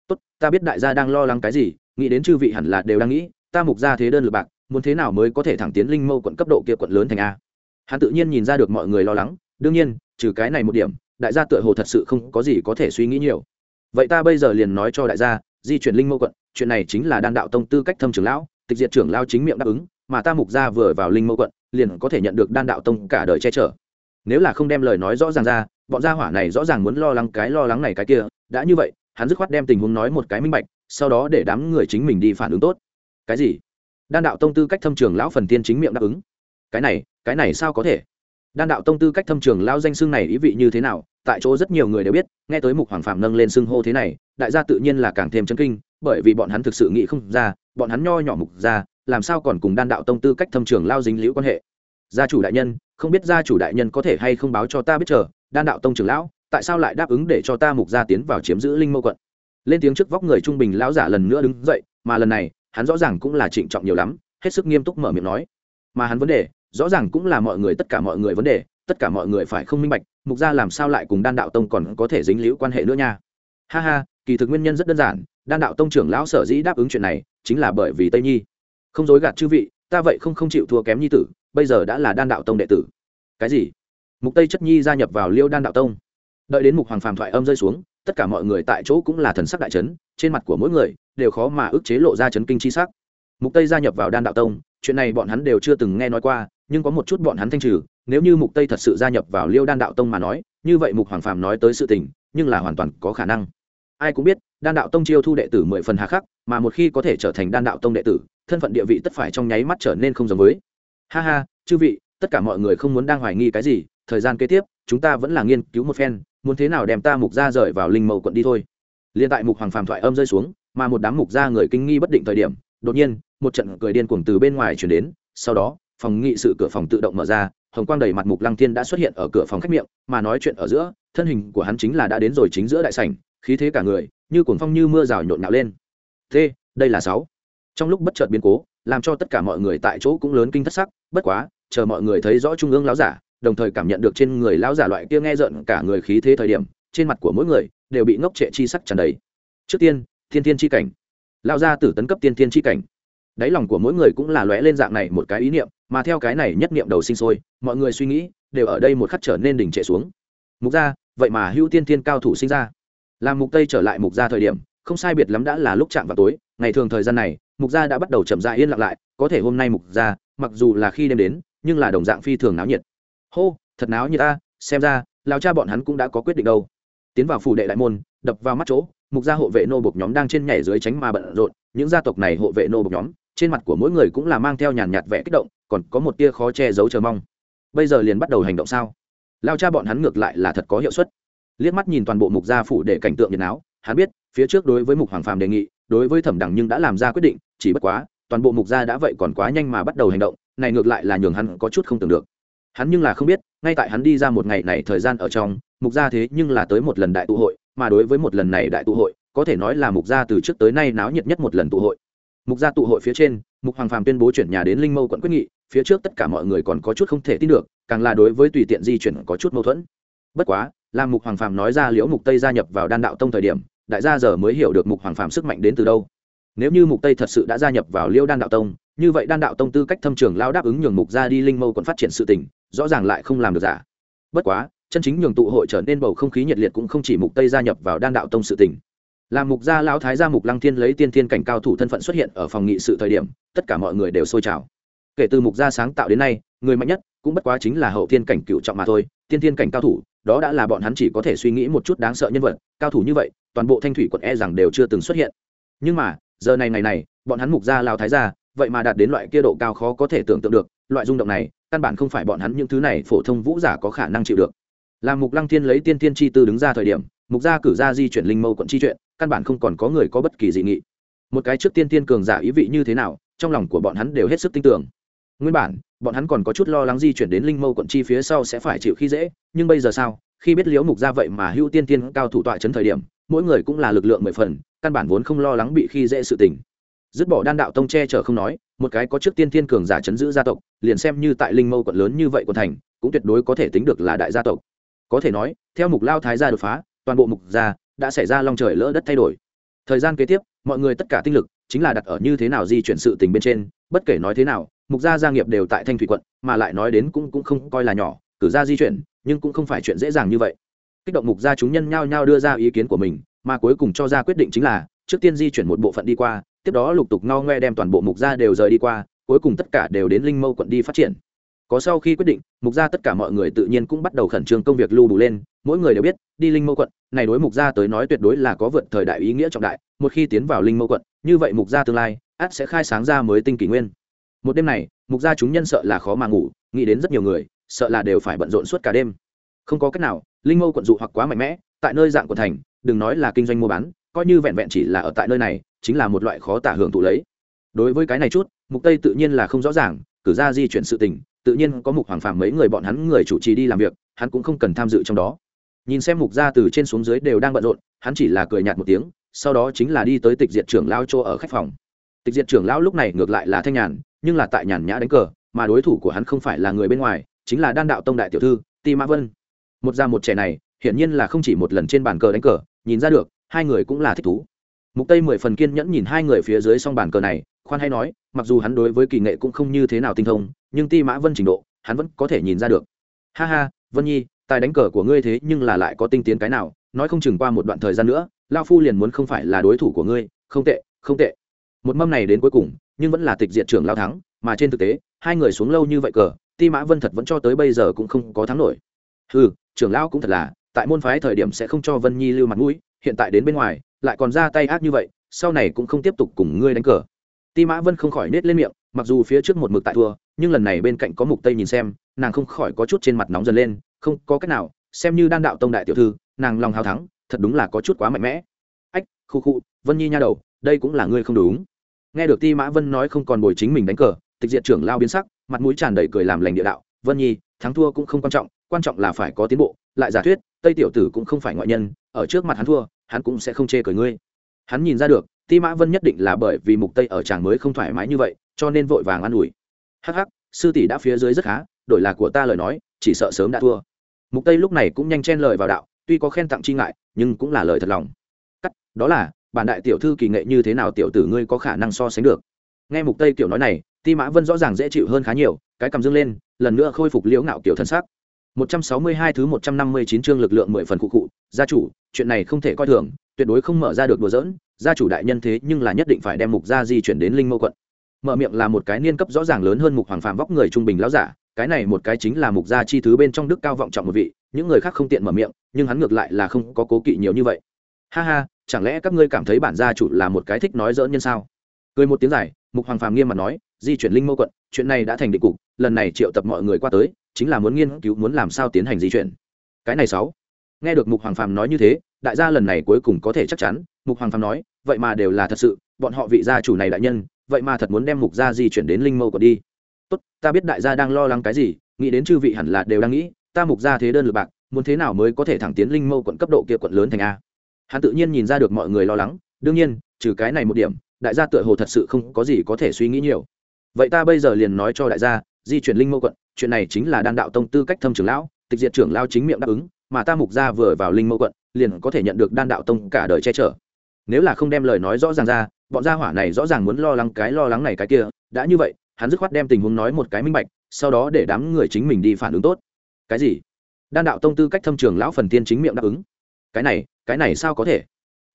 Speaker 1: Tốt, ta biết đại gia đang lo lắng cái gì, nghĩ đến chư vị hẳn là đều đang nghĩ, ta mục gia thế đơn lực bạc, muốn thế nào mới có thể thẳng tiến linh mâu quận cấp độ kia quận lớn thành a. Hắn tự nhiên nhìn ra được mọi người lo lắng, đương nhiên, trừ cái này một điểm, đại gia tựa hồ thật sự không có gì có thể suy nghĩ nhiều. Vậy ta bây giờ liền nói cho đại gia, di chuyển linh mâu quận, chuyện này chính là đan đạo tông tư cách thâm trưởng lão, tịch diệt trưởng lao chính miệng đáp ứng mà ta mục gia vừa vào linh mẫu quận, liền có thể nhận được đan đạo tông cả đời che chở. Nếu là không đem lời nói rõ ràng ra, bọn gia hỏa này rõ ràng muốn lo lắng cái lo lắng này cái kia, đã như vậy, hắn dứt khoát đem tình huống nói một cái minh bạch, sau đó để đám người chính mình đi phản ứng tốt. Cái gì? Đan đạo tông tư cách thâm trường lão phần tiên chính miệng đáp ứng. Cái này cái này sao có thể? Đan đạo tông tư cách thâm trường lão danh xưng này ý vị như thế nào, tại chỗ rất nhiều người đều biết, nghe tới mục hoàng phạm nâng lên xưng hô thế này, đại gia tự nhiên là càng thêm chân kinh, bởi vì bọn hắn thực sự nghĩ không ra, bọn hắn nho nhỏ mục ra làm sao còn cùng đan đạo tông tư cách thâm trường lao dính liễu quan hệ? Gia chủ đại nhân, không biết gia chủ đại nhân có thể hay không báo cho ta biết chờ, đan đạo tông trưởng lão, tại sao lại đáp ứng để cho ta mục gia tiến vào chiếm giữ linh mâu quận? Lên tiếng trước vóc người trung bình lão giả lần nữa đứng dậy, mà lần này, hắn rõ ràng cũng là trịnh trọng nhiều lắm, hết sức nghiêm túc mở miệng nói. Mà hắn vấn đề, rõ ràng cũng là mọi người, tất cả mọi người vấn đề, tất cả mọi người phải không minh bạch, mục gia làm sao lại cùng đan đạo tông còn có thể dính liễu quan hệ nữa nha? Ha ha, kỳ thực nguyên nhân rất đơn giản, đan đạo tông trưởng lão sở dĩ đáp ứng chuyện này, chính là bởi vì tây nhi không dối gạt chư vị, ta vậy không không chịu thua kém nhi tử, bây giờ đã là đan đạo tông đệ tử. Cái gì? Mục tây chất nhi gia nhập vào liêu đan đạo tông. Đợi đến mục hoàng phàm thoại âm rơi xuống, tất cả mọi người tại chỗ cũng là thần sắc đại chấn, trên mặt của mỗi người đều khó mà ức chế lộ ra chấn kinh chi sắc. Mục tây gia nhập vào đan đạo tông, chuyện này bọn hắn đều chưa từng nghe nói qua, nhưng có một chút bọn hắn thanh trừ, nếu như mục tây thật sự gia nhập vào liêu đan đạo tông mà nói, như vậy mục hoàng phàm nói tới sự tình, nhưng là hoàn toàn có khả năng. Ai cũng biết, đan đạo tông chiêu thu đệ tử mười phần hà khắc, mà một khi có thể trở thành đan đạo tông đệ tử thân phận địa vị tất phải trong nháy mắt trở nên không giống với. Ha ha, chư vị, tất cả mọi người không muốn đang hoài nghi cái gì, thời gian kế tiếp, chúng ta vẫn là nghiên cứu một phen, muốn thế nào đem ta mục ra rời vào linh mâu quận đi thôi. Liên tại mục hoàng phàm thoại âm rơi xuống, mà một đám mục ra người kinh nghi bất định thời điểm, đột nhiên, một trận cười điên cuồng từ bên ngoài chuyển đến, sau đó, phòng nghị sự cửa phòng tự động mở ra, hồng quang đầy mặt mục lăng thiên đã xuất hiện ở cửa phòng khách miệng, mà nói chuyện ở giữa, thân hình của hắn chính là đã đến rồi chính giữa đại sảnh, khí thế cả người, như cuồng phong như mưa rào nhộn nhạo lên. Thế, đây là sáu trong lúc bất chợt biến cố, làm cho tất cả mọi người tại chỗ cũng lớn kinh thất sắc, bất quá, chờ mọi người thấy rõ trung ương lão giả, đồng thời cảm nhận được trên người lão giả loại kia nghe rợn cả người khí thế thời điểm, trên mặt của mỗi người đều bị ngốc trệ chi sắc tràn đầy. Trước tiên, thiên thiên chi cảnh. Lão gia tử tấn cấp tiên thiên chi cảnh. Đáy lòng của mỗi người cũng là lóe lên dạng này một cái ý niệm, mà theo cái này nhất niệm đầu sinh sôi, mọi người suy nghĩ đều ở đây một khắc trở nên đỉnh trệ xuống. Mục gia, vậy mà hưu tiên thiên cao thủ sinh ra. Làm mục tây trở lại mục gia thời điểm, không sai biệt lắm đã là lúc chạm vào tối ngày thường thời gian này, mục gia đã bắt đầu chậm dại yên lặng lại, có thể hôm nay mục gia, mặc dù là khi đêm đến, nhưng là đồng dạng phi thường náo nhiệt. Hô, thật náo nhiệt ta, xem ra lao cha bọn hắn cũng đã có quyết định đâu. Tiến vào phủ đệ đại môn, đập vào mắt chỗ, mục gia hộ vệ nô bộc nhóm đang trên nhảy dưới tránh mà bận rộn, những gia tộc này hộ vệ nô bộc nhóm, trên mặt của mỗi người cũng là mang theo nhàn nhạt vẻ kích động, còn có một tia khó che giấu chờ mong. Bây giờ liền bắt đầu hành động sao? Lao cha bọn hắn ngược lại là thật có hiệu suất. Liếc mắt nhìn toàn bộ mục gia phủ để cảnh tượng nhiệt áo hắn biết, phía trước đối với mục hoàng phàm đề nghị đối với thẩm đẳng nhưng đã làm ra quyết định, chỉ bất quá, toàn bộ mục gia đã vậy còn quá nhanh mà bắt đầu hành động, này ngược lại là nhường hắn có chút không tưởng được. Hắn nhưng là không biết, ngay tại hắn đi ra một ngày này thời gian ở trong, mục gia thế nhưng là tới một lần đại tụ hội, mà đối với một lần này đại tụ hội, có thể nói là mục gia từ trước tới nay náo nhiệt nhất một lần tụ hội. Mục gia tụ hội phía trên, mục hoàng phàm tuyên bố chuyển nhà đến linh mâu quận quyết nghị, phía trước tất cả mọi người còn có chút không thể tin được, càng là đối với tùy tiện di chuyển có chút mâu thuẫn. Bất quá làm mục hoàng phàm nói ra liễu mục tây gia nhập vào đan đạo tông thời điểm đại gia giờ mới hiểu được mục hoàng phàm sức mạnh đến từ đâu. Nếu như mục tây thật sự đã gia nhập vào liêu đan đạo tông, như vậy đan đạo tông tư cách thâm trường lao đáp ứng nhường mục ra đi linh mâu còn phát triển sự tình, rõ ràng lại không làm được giả. Bất quá, chân chính nhường tụ hội trở nên bầu không khí nhiệt liệt cũng không chỉ mục tây gia nhập vào đan đạo tông sự tình. Làm mục gia lão thái gia mục lăng thiên lấy tiên thiên cảnh cao thủ thân phận xuất hiện ở phòng nghị sự thời điểm, tất cả mọi người đều sôi trào. Kể từ mục gia sáng tạo đến nay, người mạnh nhất cũng bất quá chính là hậu thiên cảnh cựu trọng mà thôi tiên thiên cảnh cao thủ, đó đã là bọn hắn chỉ có thể suy nghĩ một chút đáng sợ nhân vật, cao thủ như vậy, toàn bộ thanh thủy quận e rằng đều chưa từng xuất hiện. Nhưng mà, giờ này ngày này, bọn hắn mục gia lao thái gia, vậy mà đạt đến loại kia độ cao khó có thể tưởng tượng được, loại rung động này, căn bản không phải bọn hắn những thứ này phổ thông vũ giả có khả năng chịu được. Làm mục lăng thiên lấy tiên tiên chi tư đứng ra thời điểm, mục gia cử ra di chuyển linh mâu quận chi chuyện, căn bản không còn có người có bất kỳ dị nghị. Một cái trước tiên tiên cường giả ý vị như thế nào, trong lòng của bọn hắn đều hết sức tin tưởng. Nguyên bản bọn hắn còn có chút lo lắng di chuyển đến linh mâu quận chi phía sau sẽ phải chịu khi dễ, nhưng bây giờ sao? Khi biết liễu mục ra vậy mà hưu tiên tiên cao thủ tọa chấn thời điểm, mỗi người cũng là lực lượng mười phần, căn bản vốn không lo lắng bị khi dễ sự tình. Dứt bỏ đan đạo tông che chở không nói, một cái có trước tiên thiên cường giả chấn giữ gia tộc, liền xem như tại linh mâu quận lớn như vậy quận thành, cũng tuyệt đối có thể tính được là đại gia tộc. Có thể nói, theo mục lao thái gia đột phá, toàn bộ mục gia đã xảy ra long trời lỡ đất thay đổi. Thời gian kế tiếp, mọi người tất cả tinh lực chính là đặt ở như thế nào di chuyển sự tình bên trên, bất kể nói thế nào mục gia gia nghiệp đều tại thanh thủy quận, mà lại nói đến cũng cũng không coi là nhỏ, cử ra di chuyển, nhưng cũng không phải chuyện dễ dàng như vậy. Kích động mục gia chúng nhân nhao nhao đưa ra ý kiến của mình, mà cuối cùng cho ra quyết định chính là, trước tiên di chuyển một bộ phận đi qua, tiếp đó lục tục ngao ngoe đem toàn bộ mục gia đều rời đi qua, cuối cùng tất cả đều đến linh mâu quận đi phát triển. Có sau khi quyết định, mục gia tất cả mọi người tự nhiên cũng bắt đầu khẩn trương công việc lưu đủ lên, mỗi người đều biết, đi linh mâu quận, này đối mục gia tới nói tuyệt đối là có vượt thời đại ý nghĩa trọng đại, một khi tiến vào linh mâu quận, như vậy mục gia tương lai, ắt sẽ khai sáng ra mới tinh kỷ nguyên một đêm này, mục gia chúng nhân sợ là khó mà ngủ, nghĩ đến rất nhiều người, sợ là đều phải bận rộn suốt cả đêm. Không có cách nào, linh mâu quận dụ hoặc quá mạnh mẽ, tại nơi dạng của thành, đừng nói là kinh doanh mua bán, coi như vẹn vẹn chỉ là ở tại nơi này, chính là một loại khó tả hưởng thụ lấy. Đối với cái này chút, mục tây tự nhiên là không rõ ràng, cử ra di chuyển sự tình, tự nhiên có mục hoàng phàm mấy người bọn hắn người chủ trì đi làm việc, hắn cũng không cần tham dự trong đó. Nhìn xem mục gia từ trên xuống dưới đều đang bận rộn, hắn chỉ là cười nhạt một tiếng, sau đó chính là đi tới tịch diệt trưởng lao chỗ ở khách phòng. Tịch diệt trưởng lão lúc này ngược lại là thanh nhàn nhưng là tại nhàn nhã đánh cờ, mà đối thủ của hắn không phải là người bên ngoài, chính là đan đạo tông đại tiểu thư, ti mã vân. Một già một trẻ này, hiển nhiên là không chỉ một lần trên bàn cờ đánh cờ, nhìn ra được, hai người cũng là thích thú. Mục tây mười phần kiên nhẫn nhìn hai người phía dưới song bàn cờ này, khoan hay nói, mặc dù hắn đối với kỳ nghệ cũng không như thế nào tinh thông, nhưng ti mã vân trình độ, hắn vẫn có thể nhìn ra được. Ha ha, vân nhi, tài đánh cờ của ngươi thế nhưng là lại có tinh tiến cái nào, nói không chừng qua một đoạn thời gian nữa lao phu liền muốn không phải là đối thủ của ngươi, không tệ không tệ. Một mâm này đến cuối cùng nhưng vẫn là tịch diện trưởng lao thắng, mà trên thực tế, hai người xuống lâu như vậy cờ, ti mã vân thật vẫn cho tới bây giờ cũng không có thắng nổi. Ừ trưởng lão cũng thật là, tại môn phái thời điểm sẽ không cho vân nhi lưu mặt mũi, hiện tại đến bên ngoài, lại còn ra tay ác như vậy, sau này cũng không tiếp tục cùng ngươi đánh cờ. Ti mã vân không khỏi nết lên miệng, mặc dù phía trước một mực tại thua, nhưng lần này bên cạnh có mục tây nhìn xem, nàng không khỏi có chút trên mặt nóng dần lên, không có cách nào, xem như đan đạo tông đại tiểu thư, nàng lòng hào thắng, thật đúng là có chút quá mạnh mẽ. Ách, khu khu, vân nhi nha đầu, đây cũng là ngươi không đúng nghe được ti mã vân nói không còn bồi chính mình đánh cờ, tịch diệt trưởng lao biến sắc, mặt mũi tràn đầy cười làm lành địa đạo, vân nhi, thắng thua cũng không quan trọng quan trọng là phải có tiến bộ, lại giả thuyết, tây tiểu tử cũng không phải ngoại nhân, ở trước mặt hắn thua, hắn cũng sẽ không chê cười ngươi. Hắn nhìn ra được, ti mã vân nhất định là bởi vì mục tây ở chàng mới không thoải mái như vậy, cho nên vội vàng an ủi. Hắc hắc, sư tỷ đã phía dưới rất khá, đổi là của ta lời nói, chỉ sợ sớm đã thua. Mục tây lúc này cũng nhanh chen lời vào đạo, tuy có khen tặng chi ngại, nhưng cũng là lời thật lòng. Cắt, đó là bản đại tiểu thư kỳ nghệ như thế nào tiểu tử ngươi có khả năng so sánh được nghe mục tây kiểu nói này ti mã vân rõ ràng dễ chịu hơn khá nhiều cái cầm dương lên lần nữa khôi phục liễu ngạo kiểu thân sắc 162 thứ 159 chương lực lượng 10 phần cụ cụ, gia chủ, chuyện này không thể coi thường, tuyệt đối không mở ra được đùa giỡn, gia chủ đại nhân thế nhưng là nhất định phải đem mục gia di chuyển đến linh mâu quận. Mở miệng là một cái niên cấp rõ ràng lớn hơn mục hoàng phàm vóc người trung bình lão giả, cái này một cái chính là mục gia chi thứ bên trong đức cao vọng trọng một vị, những người khác không tiện mở miệng, nhưng hắn ngược lại là không có cố kỵ nhiều như vậy. Ha ha, chẳng lẽ các ngươi cảm thấy bản gia chủ là một cái thích nói dỡn nhân sao? Cười một tiếng dài, mục hoàng phàm nghiêm mặt nói, di chuyển linh mâu quận, chuyện này đã thành định cục, lần này triệu tập mọi người qua tới, chính là muốn nghiên cứu muốn làm sao tiến hành di chuyển. Cái này sáu. Nghe được mục hoàng phàm nói như thế đại gia lần này cuối cùng có thể chắc chắn mục hoàng phàm nói vậy mà đều là thật sự bọn họ vị gia chủ này đại nhân vậy mà thật muốn đem mục gia di chuyển đến linh mâu còn đi. Tốt ta biết đại gia đang lo lắng cái gì nghĩ đến chư vị hẳn là đều đang nghĩ ta mục gia thế đơn lực bạc muốn thế nào mới có thể thẳng tiến linh mâu quận cấp độ kia quận lớn thành a? Hắn tự nhiên nhìn ra được mọi người lo lắng, đương nhiên, trừ cái này một điểm, đại gia tựa hồ thật sự không có gì có thể suy nghĩ nhiều. Vậy ta bây giờ liền nói cho đại gia, di chuyển linh mâu quận, chuyện này chính là đan đạo tông tư cách thâm trưởng lão, tịch diệt trưởng lao chính miệng đáp ứng, mà ta mục gia vừa vào linh mâu quận, liền có thể nhận được đan đạo tông cả đời che chở. Nếu là không đem lời nói rõ ràng ra, bọn gia hỏa này rõ ràng muốn lo lắng cái lo lắng này cái kia, đã như vậy, hắn dứt khoát đem tình huống nói một cái minh bạch, sau đó để đám người chính mình đi phản ứng tốt. Cái gì? Đan đạo tông tư cách thâm trường lão phần tiên chính miệng đáp ứng. Cái này cái này sao có thể?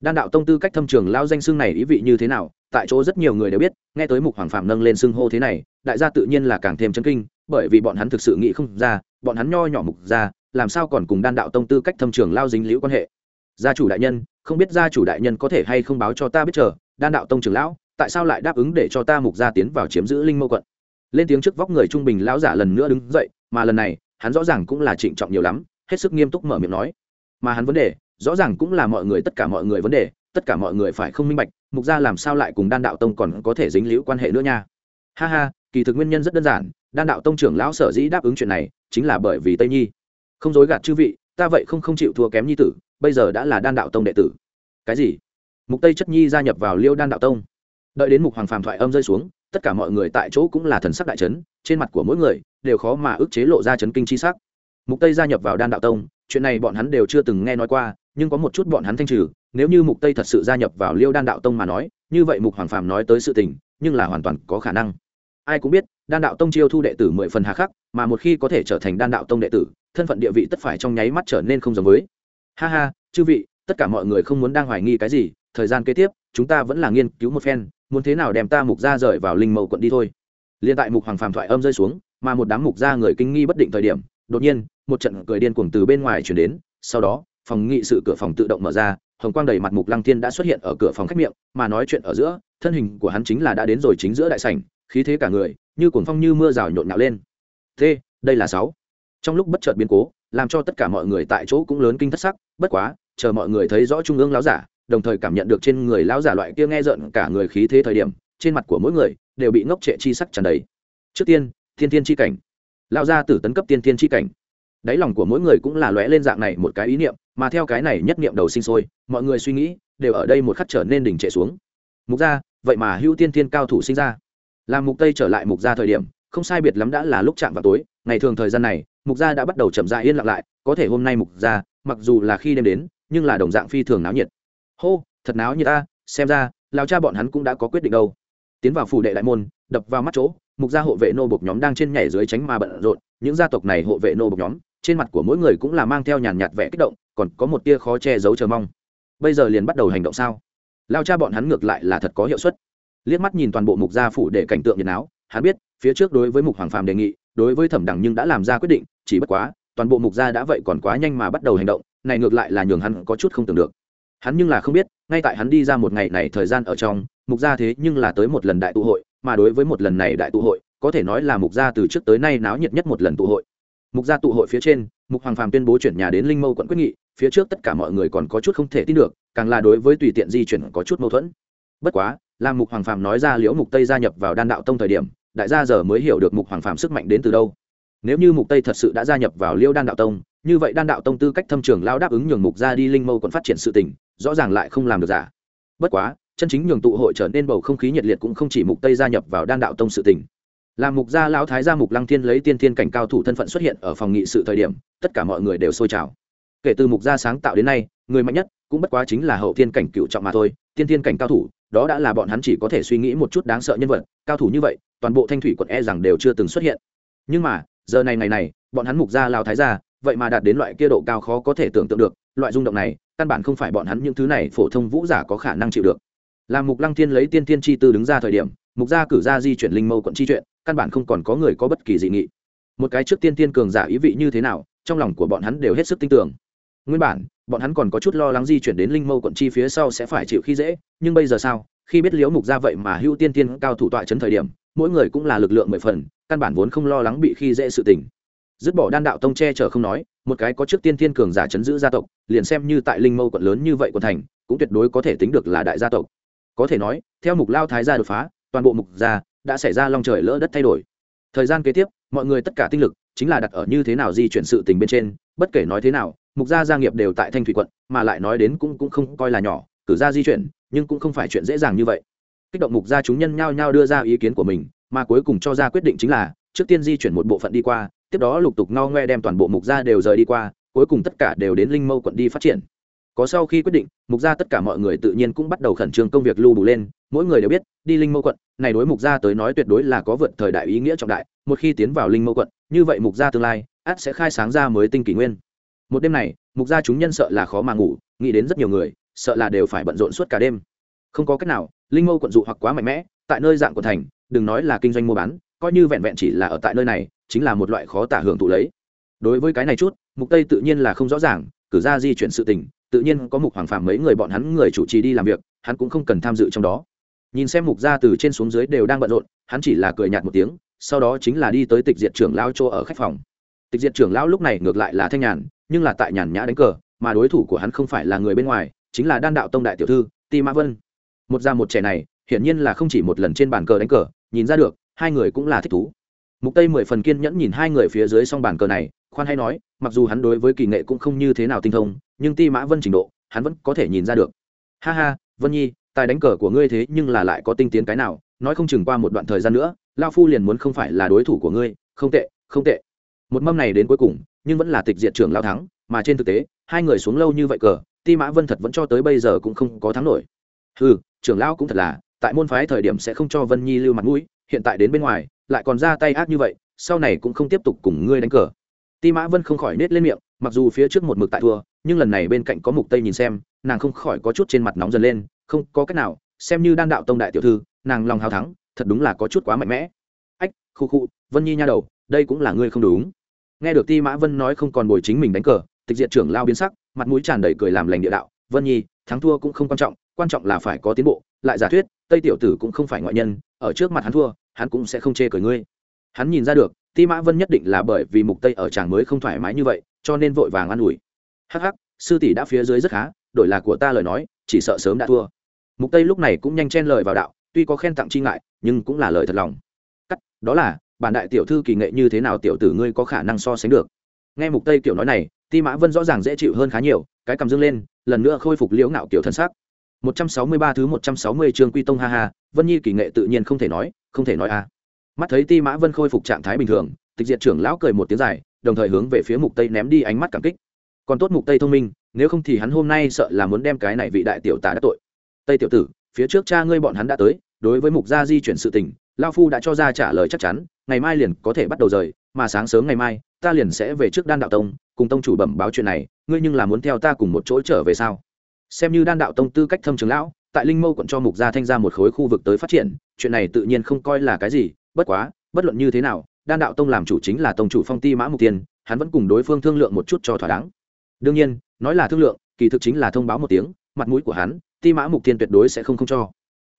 Speaker 1: Đan đạo tông tư cách thâm trường lao danh xưng này ý vị như thế nào, tại chỗ rất nhiều người đều biết, nghe tới mục hoàng phạm nâng lên xưng hô thế này, đại gia tự nhiên là càng thêm chấn kinh, bởi vì bọn hắn thực sự nghĩ không ra, bọn hắn nho nhỏ mục ra làm sao còn cùng đan đạo tông tư cách thâm trường lao dính liễu quan hệ? Gia chủ đại nhân, không biết gia chủ đại nhân có thể hay không báo cho ta biết chờ, đan đạo tông trường lão, tại sao lại đáp ứng để cho ta mục gia tiến vào chiếm giữ linh mâu quận? Lên tiếng trước vóc người trung bình lão giả lần nữa đứng dậy, mà lần này, hắn rõ ràng cũng là trịnh trọng nhiều lắm, hết sức nghiêm túc mở miệng nói. Mà hắn vấn đề rõ ràng cũng là mọi người, tất cả mọi người vấn đề, tất cả mọi người phải không minh bạch, mục gia làm sao lại cùng đan đạo tông còn có thể dính liễu quan hệ nữa nha? Ha ha, kỳ thực nguyên nhân rất đơn giản, đan đạo tông trưởng lão sở dĩ đáp ứng chuyện này, chính là bởi vì tây nhi. Không dối gạt chư vị, ta vậy không không chịu thua kém nhi tử, bây giờ đã là đan đạo tông đệ tử. Cái gì? Mục tây chất nhi gia nhập vào liêu đan đạo tông. Đợi đến mục hoàng phàm thoại âm rơi xuống, tất cả mọi người tại chỗ cũng là thần sắc đại chấn, trên mặt của mỗi người đều khó mà ức chế lộ ra chấn kinh chi sắc. Mục tây gia nhập vào đan đạo tông chuyện này bọn hắn đều chưa từng nghe nói qua, nhưng có một chút bọn hắn thanh trừ, nếu như mục tây thật sự gia nhập vào liêu đan đạo tông mà nói, như vậy mục hoàng phàm nói tới sự tình, nhưng là hoàn toàn có khả năng. Ai cũng biết, đan đạo tông chiêu thu đệ tử mười phần hà khắc, mà một khi có thể trở thành đan đạo tông đệ tử, thân phận địa vị tất phải trong nháy mắt trở nên không giống với. Ha ha, chư vị, tất cả mọi người không muốn đang hoài nghi cái gì, thời gian kế tiếp, chúng ta vẫn là nghiên cứu một phen, muốn thế nào đem ta mục ra rời vào linh Mậu quận đi thôi. Liền tại mục hoàng phàm thoại âm rơi xuống, mà một đám mục ra người kinh nghi bất định thời điểm đột nhiên, một trận cười điên cuồng từ bên ngoài chuyển đến, sau đó, phòng nghị sự cửa phòng tự động mở ra, hồng quang đầy mặt mục lăng thiên đã xuất hiện ở cửa phòng khách miệng, mà nói chuyện ở giữa, thân hình của hắn chính là đã đến rồi chính giữa đại sảnh, khí thế cả người, như cuồng phong như mưa rào nhộn nhạo lên. Thế đây là sáu. Trong lúc bất chợt biến cố, làm cho tất cả mọi người tại chỗ cũng lớn kinh thất sắc, bất quá, chờ mọi người thấy rõ trung ương lão giả, đồng thời cảm nhận được trên người lão giả loại kia nghe giận cả người khí thế thời điểm, trên mặt của mỗi người đều bị ngốc trệ chi sắc tràn đầy. Trước tiên, thiên thiên chi cảnh lão gia tử tấn cấp tiên thiên chi cảnh. Đáy lòng của mỗi người cũng là lóe lên dạng này một cái ý niệm, mà theo cái này nhất niệm đầu sinh sôi, mọi người suy nghĩ đều ở đây một khắc trở nên đỉnh trệ xuống. Mục gia, vậy mà hưu tiên thiên cao thủ sinh ra. Làm mục tây trở lại mục gia thời điểm, không sai biệt lắm đã là lúc chạm vào tối, ngày thường thời gian này, mục gia đã bắt đầu chậm rãi yên lặng lại, có thể hôm nay mục gia, mặc dù là khi đêm đến, nhưng là đồng dạng phi thường náo nhiệt. Hô, thật náo nhiệt ta, xem ra, lão cha bọn hắn cũng đã có quyết định đâu. Tiến vào phủ đệ đại môn, đập vào mắt chỗ mục gia hộ vệ nô bộc nhóm đang trên nhảy dưới tránh mà bận rộn, những gia tộc này hộ vệ nô bộc nhóm, trên mặt của mỗi người cũng là mang theo nhàn nhạt vẻ kích động, còn có một tia khó che giấu chờ mong. Bây giờ liền bắt đầu hành động sao? Lao cha bọn hắn ngược lại là thật có hiệu suất. Liếc mắt nhìn toàn bộ mục gia phủ để cảnh tượng nhiệt áo hắn biết, phía trước đối với mục hoàng phàm đề nghị, đối với thẩm đẳng nhưng đã làm ra quyết định, chỉ bất quá, toàn bộ mục gia đã vậy còn quá nhanh mà bắt đầu hành động, này ngược lại là nhường hắn có chút không tưởng được. Hắn nhưng là không biết, ngay tại hắn đi ra một ngày này thời gian ở trong, mục gia thế nhưng là tới một lần đại tụ hội mà đối với một lần này đại tụ hội, có thể nói là mục gia từ trước tới nay náo nhiệt nhất một lần tụ hội. Mục gia tụ hội phía trên, mục hoàng phàm tuyên bố chuyển nhà đến linh mâu quận quyết nghị, phía trước tất cả mọi người còn có chút không thể tin được, càng là đối với tùy tiện di chuyển có chút mâu thuẫn. Bất quá là mục hoàng phàm nói ra liễu mục tây gia nhập vào đan đạo tông thời điểm, đại gia giờ mới hiểu được mục hoàng phàm sức mạnh đến từ đâu. Nếu như mục tây thật sự đã gia nhập vào liễu đan đạo tông, như vậy đan đạo tông tư cách thâm trường lao đáp ứng nhường mục gia đi linh mâu quận phát triển sự tình, rõ ràng lại không làm được giả. Bất quá chân chính nhường tụ hội trở nên bầu không khí nhiệt liệt cũng không chỉ mục tây gia nhập vào đan đạo tông sự tình. Làm mục gia lão thái gia mục lăng thiên lấy tiên thiên cảnh cao thủ thân phận xuất hiện ở phòng nghị sự thời điểm, tất cả mọi người đều sôi trào. Kể từ mục gia sáng tạo đến nay, người mạnh nhất cũng bất quá chính là hậu thiên cảnh cựu trọng mà thôi, tiên thiên cảnh cao thủ, đó đã là bọn hắn chỉ có thể suy nghĩ một chút đáng sợ nhân vật, cao thủ như vậy, toàn bộ thanh thủy quận e rằng đều chưa từng xuất hiện. Nhưng mà, giờ này ngày này, bọn hắn mục gia Lão thái gia, vậy mà đạt đến loại kia độ cao khó có thể tưởng tượng được, loại rung động này, căn bản không phải bọn hắn những thứ này phổ thông vũ giả có khả năng chịu được làm mục lăng thiên lấy tiên thiên chi tư đứng ra thời điểm, mục gia cử ra di chuyển linh mâu quận chi chuyện, căn bản không còn có người có bất kỳ dị nghị. Một cái trước tiên tiên cường giả ý vị như thế nào, trong lòng của bọn hắn đều hết sức tin tưởng. Nguyên bản, bọn hắn còn có chút lo lắng di chuyển đến linh mâu quận chi phía sau sẽ phải chịu khi dễ, nhưng bây giờ sao? Khi biết liễu mục ra vậy mà hưu tiên tiên cao thủ tọa chấn thời điểm, mỗi người cũng là lực lượng mười phần, căn bản vốn không lo lắng bị khi dễ sự tình. Dứt bỏ đan đạo tông che chở không nói, một cái có trước tiên thiên cường giả chấn giữ gia tộc, liền xem như tại linh mâu quận lớn như vậy của thành, cũng tuyệt đối có thể tính được là đại gia tộc có thể nói, theo mục lao thái gia đột phá, toàn bộ mục gia đã xảy ra long trời lỡ đất thay đổi. Thời gian kế tiếp, mọi người tất cả tinh lực chính là đặt ở như thế nào di chuyển sự tình bên trên, bất kể nói thế nào, mục gia gia nghiệp đều tại thanh thủy quận, mà lại nói đến cũng cũng không coi là nhỏ, cử ra di chuyển, nhưng cũng không phải chuyện dễ dàng như vậy. Kích động mục gia chúng nhân nhao nhao đưa ra ý kiến của mình, mà cuối cùng cho ra quyết định chính là, trước tiên di chuyển một bộ phận đi qua, tiếp đó lục tục ngao ngoe đem toàn bộ mục gia đều rời đi qua, cuối cùng tất cả đều đến linh mâu quận đi phát triển có sau khi quyết định, mục gia tất cả mọi người tự nhiên cũng bắt đầu khẩn trương công việc lưu bù lên, mỗi người đều biết, đi linh mâu quận, này đối mục gia tới nói tuyệt đối là có vượt thời đại ý nghĩa trọng đại, một khi tiến vào linh mâu quận, như vậy mục gia tương lai, ắt sẽ khai sáng ra mới tinh kỷ nguyên. Một đêm này, mục gia chúng nhân sợ là khó mà ngủ, nghĩ đến rất nhiều người, sợ là đều phải bận rộn suốt cả đêm. Không có cách nào, linh mâu quận dụ hoặc quá mạnh mẽ, tại nơi dạng của thành, đừng nói là kinh doanh mua bán, coi như vẹn vẹn chỉ là ở tại nơi này, chính là một loại khó tả hưởng thụ lấy. Đối với cái này chút, mục tây tự nhiên là không rõ ràng, cử ra di chuyển sự tình tự nhiên có mục hoàng phạm mấy người bọn hắn người chủ trì đi làm việc, hắn cũng không cần tham dự trong đó. Nhìn xem mục gia từ trên xuống dưới đều đang bận rộn, hắn chỉ là cười nhạt một tiếng, sau đó chính là đi tới tịch diệt trưởng lão chỗ ở khách phòng. Tịch diệt trưởng lão lúc này ngược lại là thanh nhàn, nhưng là tại nhàn nhã đánh cờ, mà đối thủ của hắn không phải là người bên ngoài, chính là đan đạo tông đại tiểu thư, ti mã vân. Một già một trẻ này, hiển nhiên là không chỉ một lần trên bàn cờ đánh cờ, nhìn ra được, hai người cũng là thích thú mục tây mười phần kiên nhẫn nhìn hai người phía dưới song bàn cờ này, khoan hay nói, mặc dù hắn đối với kỳ nghệ cũng không như thế nào tinh thông, nhưng ti mã vân trình độ, hắn vẫn có thể nhìn ra được. Ha ha, vân nhi, tài đánh cờ của ngươi thế nhưng là lại có tinh tiến cái nào, nói không chừng qua một đoạn thời gian nữa, lao phu liền muốn không phải là đối thủ của ngươi. Không tệ không tệ. Một mâm này đến cuối cùng, nhưng vẫn là tịch diệt trưởng lao thắng, mà trên thực tế, hai người xuống lâu như vậy cờ, ti mã vân thật vẫn cho tới bây giờ cũng không có thắng nổi. Ừ trưởng lão cũng thật là, tại môn phái thời điểm sẽ không cho vân nhi lưu mặt mũi hiện tại đến bên ngoài, lại còn ra tay ác như vậy, sau này cũng không tiếp tục cùng ngươi đánh cờ. Ti mã vân không khỏi nết lên miệng, mặc dù phía trước một mực tại thua, nhưng lần này bên cạnh có mục tây nhìn xem, nàng không khỏi có chút trên mặt nóng dần lên, không có cách nào, xem như đan đạo tông đại tiểu thư, nàng lòng hào thắng, thật đúng là có chút quá mạnh mẽ. Ách, khu khu, vân nhi nha đầu, đây cũng là ngươi không đúng. Nghe được ti mã vân nói không còn bồi chính mình đánh cờ, tịch diện trưởng lao biến sắc, mặt mũi tràn đầy cười làm lành địa đạo, vân nhi, thắng thua cũng không quan trọng quan trọng là phải có tiến bộ, lại giả thuyết tây tiểu tử cũng không phải ngoại nhân, ở trước mặt hắn thua, hắn cũng sẽ không chê cười ngươi. Hắn nhìn ra được, ti mã vân nhất định là bởi vì mục tây ở chàng mới không thoải mái như vậy, cho nên vội vàng an ủi. Hắc hắc, sư tỷ đã phía dưới rất khá, đổi là của ta lời nói, chỉ sợ sớm đã thua. Mục tây lúc này cũng nhanh chen lời vào đạo, tuy có khen tặng chi ngại, nhưng cũng là lời thật lòng. Cắt, đó là, bản đại tiểu thư kỳ nghệ như thế nào tiểu tử ngươi có khả năng so sánh được? Nghe mục tây kiểu nói này, ti mã vân rõ ràng dễ chịu hơn khá nhiều, cái cầm dương lên, lần nữa khôi phục liễu ngạo kiểu thân sắc. 163 thứ 160 chương quy tông ha ha, vân nhi kỳ nghệ tự nhiên không thể nói, không thể nói a mắt thấy ti mã vân khôi phục trạng thái bình thường, tịch diệt trưởng lão cười một tiếng dài, đồng thời hướng về phía mục tây ném đi ánh mắt cảm kích. Còn tốt mục tây thông minh, nếu không thì hắn hôm nay sợ là muốn đem cái này vị đại tiểu tả đã tội. Tây tiểu tử, phía trước cha ngươi bọn hắn đã tới, đối với mục gia di chuyển sự tình, lão phu đã cho ra trả lời chắc chắn, ngày mai liền có thể bắt đầu rời, mà sáng sớm ngày mai, ta liền sẽ về trước đan đạo tông, cùng tông chủ bẩm báo chuyện này, ngươi nhưng là muốn theo ta cùng một chỗ trở về sao? Xem như đan đạo tông tư cách thâm trường lão, tại linh mâu quận cho mục gia thanh ra một khối khu vực tới phát triển, chuyện này tự nhiên không coi là cái gì, bất quá, bất luận như thế nào, đan đạo tông làm chủ chính là tông chủ phong ti mã mục tiên, hắn vẫn cùng đối phương thương lượng một chút cho thỏa đáng. Đương nhiên, nói là thương lượng, kỳ thực chính là thông báo một tiếng, mặt mũi của hắn, ti mã mục tiên tuyệt đối sẽ không không cho.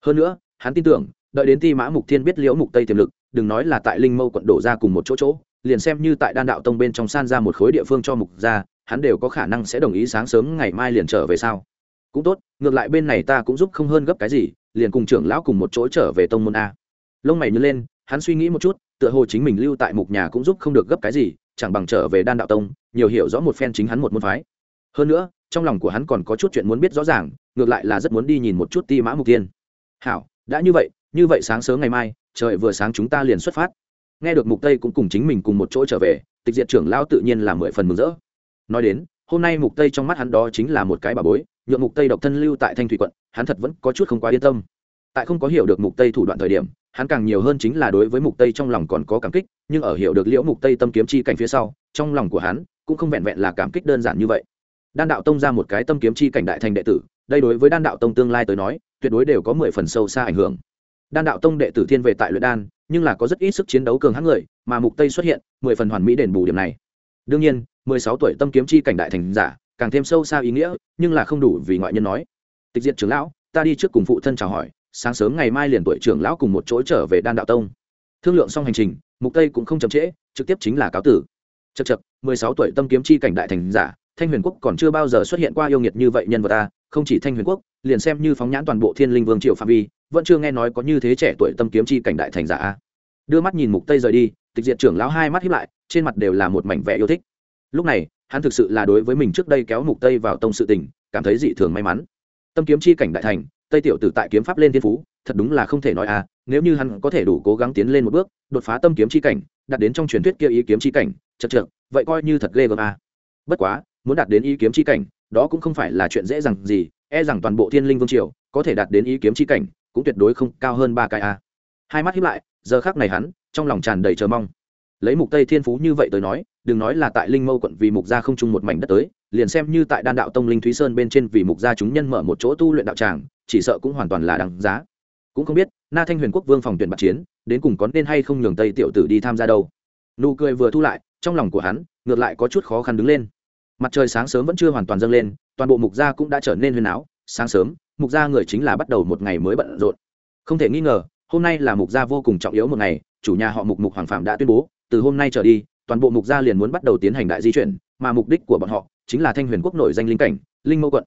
Speaker 1: Hơn nữa, hắn tin tưởng, đợi đến ti mã mục tiên biết liễu mục tây tiềm lực, đừng nói là tại linh mâu quận đổ ra cùng một chỗ chỗ, liền xem như tại đan đạo tông bên trong san ra một khối địa phương cho mục ra hắn đều có khả năng sẽ đồng ý sáng sớm ngày mai liền trở về sao? Cũng tốt, ngược lại bên này ta cũng giúp không hơn gấp cái gì, liền cùng trưởng lão cùng một chỗ trở về tông môn a. Lông mày nhớ lên, hắn suy nghĩ một chút, tựa hồ chính mình lưu tại mục nhà cũng giúp không được gấp cái gì, chẳng bằng trở về đan đạo tông, nhiều hiểu rõ một phen chính hắn một môn phái. Hơn nữa, trong lòng của hắn còn có chút chuyện muốn biết rõ ràng, ngược lại là rất muốn đi nhìn một chút ti mã mục tiên hảo, đã như vậy như vậy sáng sớm ngày mai, trời vừa sáng chúng ta liền xuất phát. Nghe được mục tây cũng cùng chính mình cùng một chỗ trở về, tịch diệt trưởng lao tự nhiên là mười phần mừng rỡ. Nói đến hôm nay mục tây trong mắt hắn đó chính là một cái bà bối, nhượng mục tây độc thân lưu tại thanh thủy quận, hắn thật vẫn có chút không quá yên tâm. Tại không có hiểu được mục tây thủ đoạn thời điểm, hắn càng nhiều hơn chính là đối với mục tây trong lòng còn có cảm kích, nhưng ở hiểu được liễu mục tây tâm kiếm chi cảnh phía sau, trong lòng của hắn cũng không vẹn vẹn là cảm kích đơn giản như vậy. Đan đạo tông ra một cái tâm kiếm chi cảnh đại thành đệ tử, đây đối với đan đạo tông tương lai tới nói, tuyệt đối đều có mười phần sâu xa ảnh hưởng. Đan đạo tông đệ tử thiên về tại luyện đan, nhưng là có rất ít sức chiến đấu cường hãn người, mà mục tây xuất hiện, mười phần hoàn mỹ đền bù điểm này. Đương nhiên 16 tuổi tâm kiếm chi cảnh đại thành giả, càng thêm sâu xa ý nghĩa, nhưng là không đủ vì ngoại nhân nói. Tịch diệt trưởng lão, ta đi trước cùng phụ thân chào hỏi, sáng sớm ngày mai liền tuổi trưởng lão cùng một chỗ trở về đan đạo tông. Thương lượng xong hành trình, mục tây cũng không chậm trễ, trực tiếp chính là cáo tử. Chật chật 16 tuổi tâm kiếm chi cảnh đại thành giả, thanh huyền quốc còn chưa bao giờ xuất hiện qua yêu nghiệt như vậy nhân vật ta, không chỉ thanh huyền quốc, liền xem như phóng nhãn toàn bộ thiên linh vương triệu phạm vi, vẫn chưa nghe nói có như thế trẻ tuổi tâm kiếm chi cảnh đại thành giả đưa mắt nhìn mục tây rời đi, tịch diệt trưởng lão hai mắt hiếp lại, trên mặt đều là một mảnh vẻ yêu thích lúc này, hắn thực sự là đối với mình trước đây kéo mục tây vào tông sự tình, cảm thấy dị thường may mắn. Tâm kiếm chi cảnh đại thành, tây tiểu tử tại kiếm pháp lên thiên phú, thật đúng là không thể nói à nếu như hắn có thể đủ cố gắng tiến lên một bước, đột phá tâm kiếm chi cảnh, đạt đến trong truyền thuyết kia ý kiếm chi cảnh, chật trượt vậy coi như thật ghê gớm à. bất quá, muốn đạt đến ý kiếm chi cảnh, đó cũng không phải là chuyện dễ dàng gì e rằng toàn bộ thiên linh vương triều có thể đạt đến ý kiếm chi cảnh, cũng tuyệt đối không cao hơn ba cái a hai mắt hiếp lại, giờ khác này hắn, trong lòng tràn đầy chờ mong. Lấy mục tây thiên phú như vậy tới nói đừng nói là tại linh mâu quận vì mục gia không chung một mảnh đất tới, liền xem như tại đan đạo tông linh thúy sơn bên trên vì mục gia chúng nhân mở một chỗ tu luyện đạo tràng, chỉ sợ cũng hoàn toàn là đáng giá. Cũng không biết, na thanh huyền quốc vương phòng tuyển bạc chiến, đến cùng có nên hay không nhường tây tiểu tử đi tham gia đâu. Nụ cười vừa thu lại, trong lòng của hắn, ngược lại có chút khó khăn đứng lên. Mặt trời sáng sớm vẫn chưa hoàn toàn dâng lên, toàn bộ mục gia cũng đã trở nên huyền áo, sáng sớm, mục gia người chính là bắt đầu một ngày mới bận rộn. Không thể nghi ngờ, hôm nay là mục gia vô cùng trọng yếu một ngày, chủ nhà họ mục mục hoàng phạm đã tuyên bố, từ hôm nay trở đi toàn bộ mục gia liền muốn bắt đầu tiến hành đại di chuyển, mà mục đích của bọn họ chính là thanh huyền quốc nổi danh linh cảnh, linh mâu quận.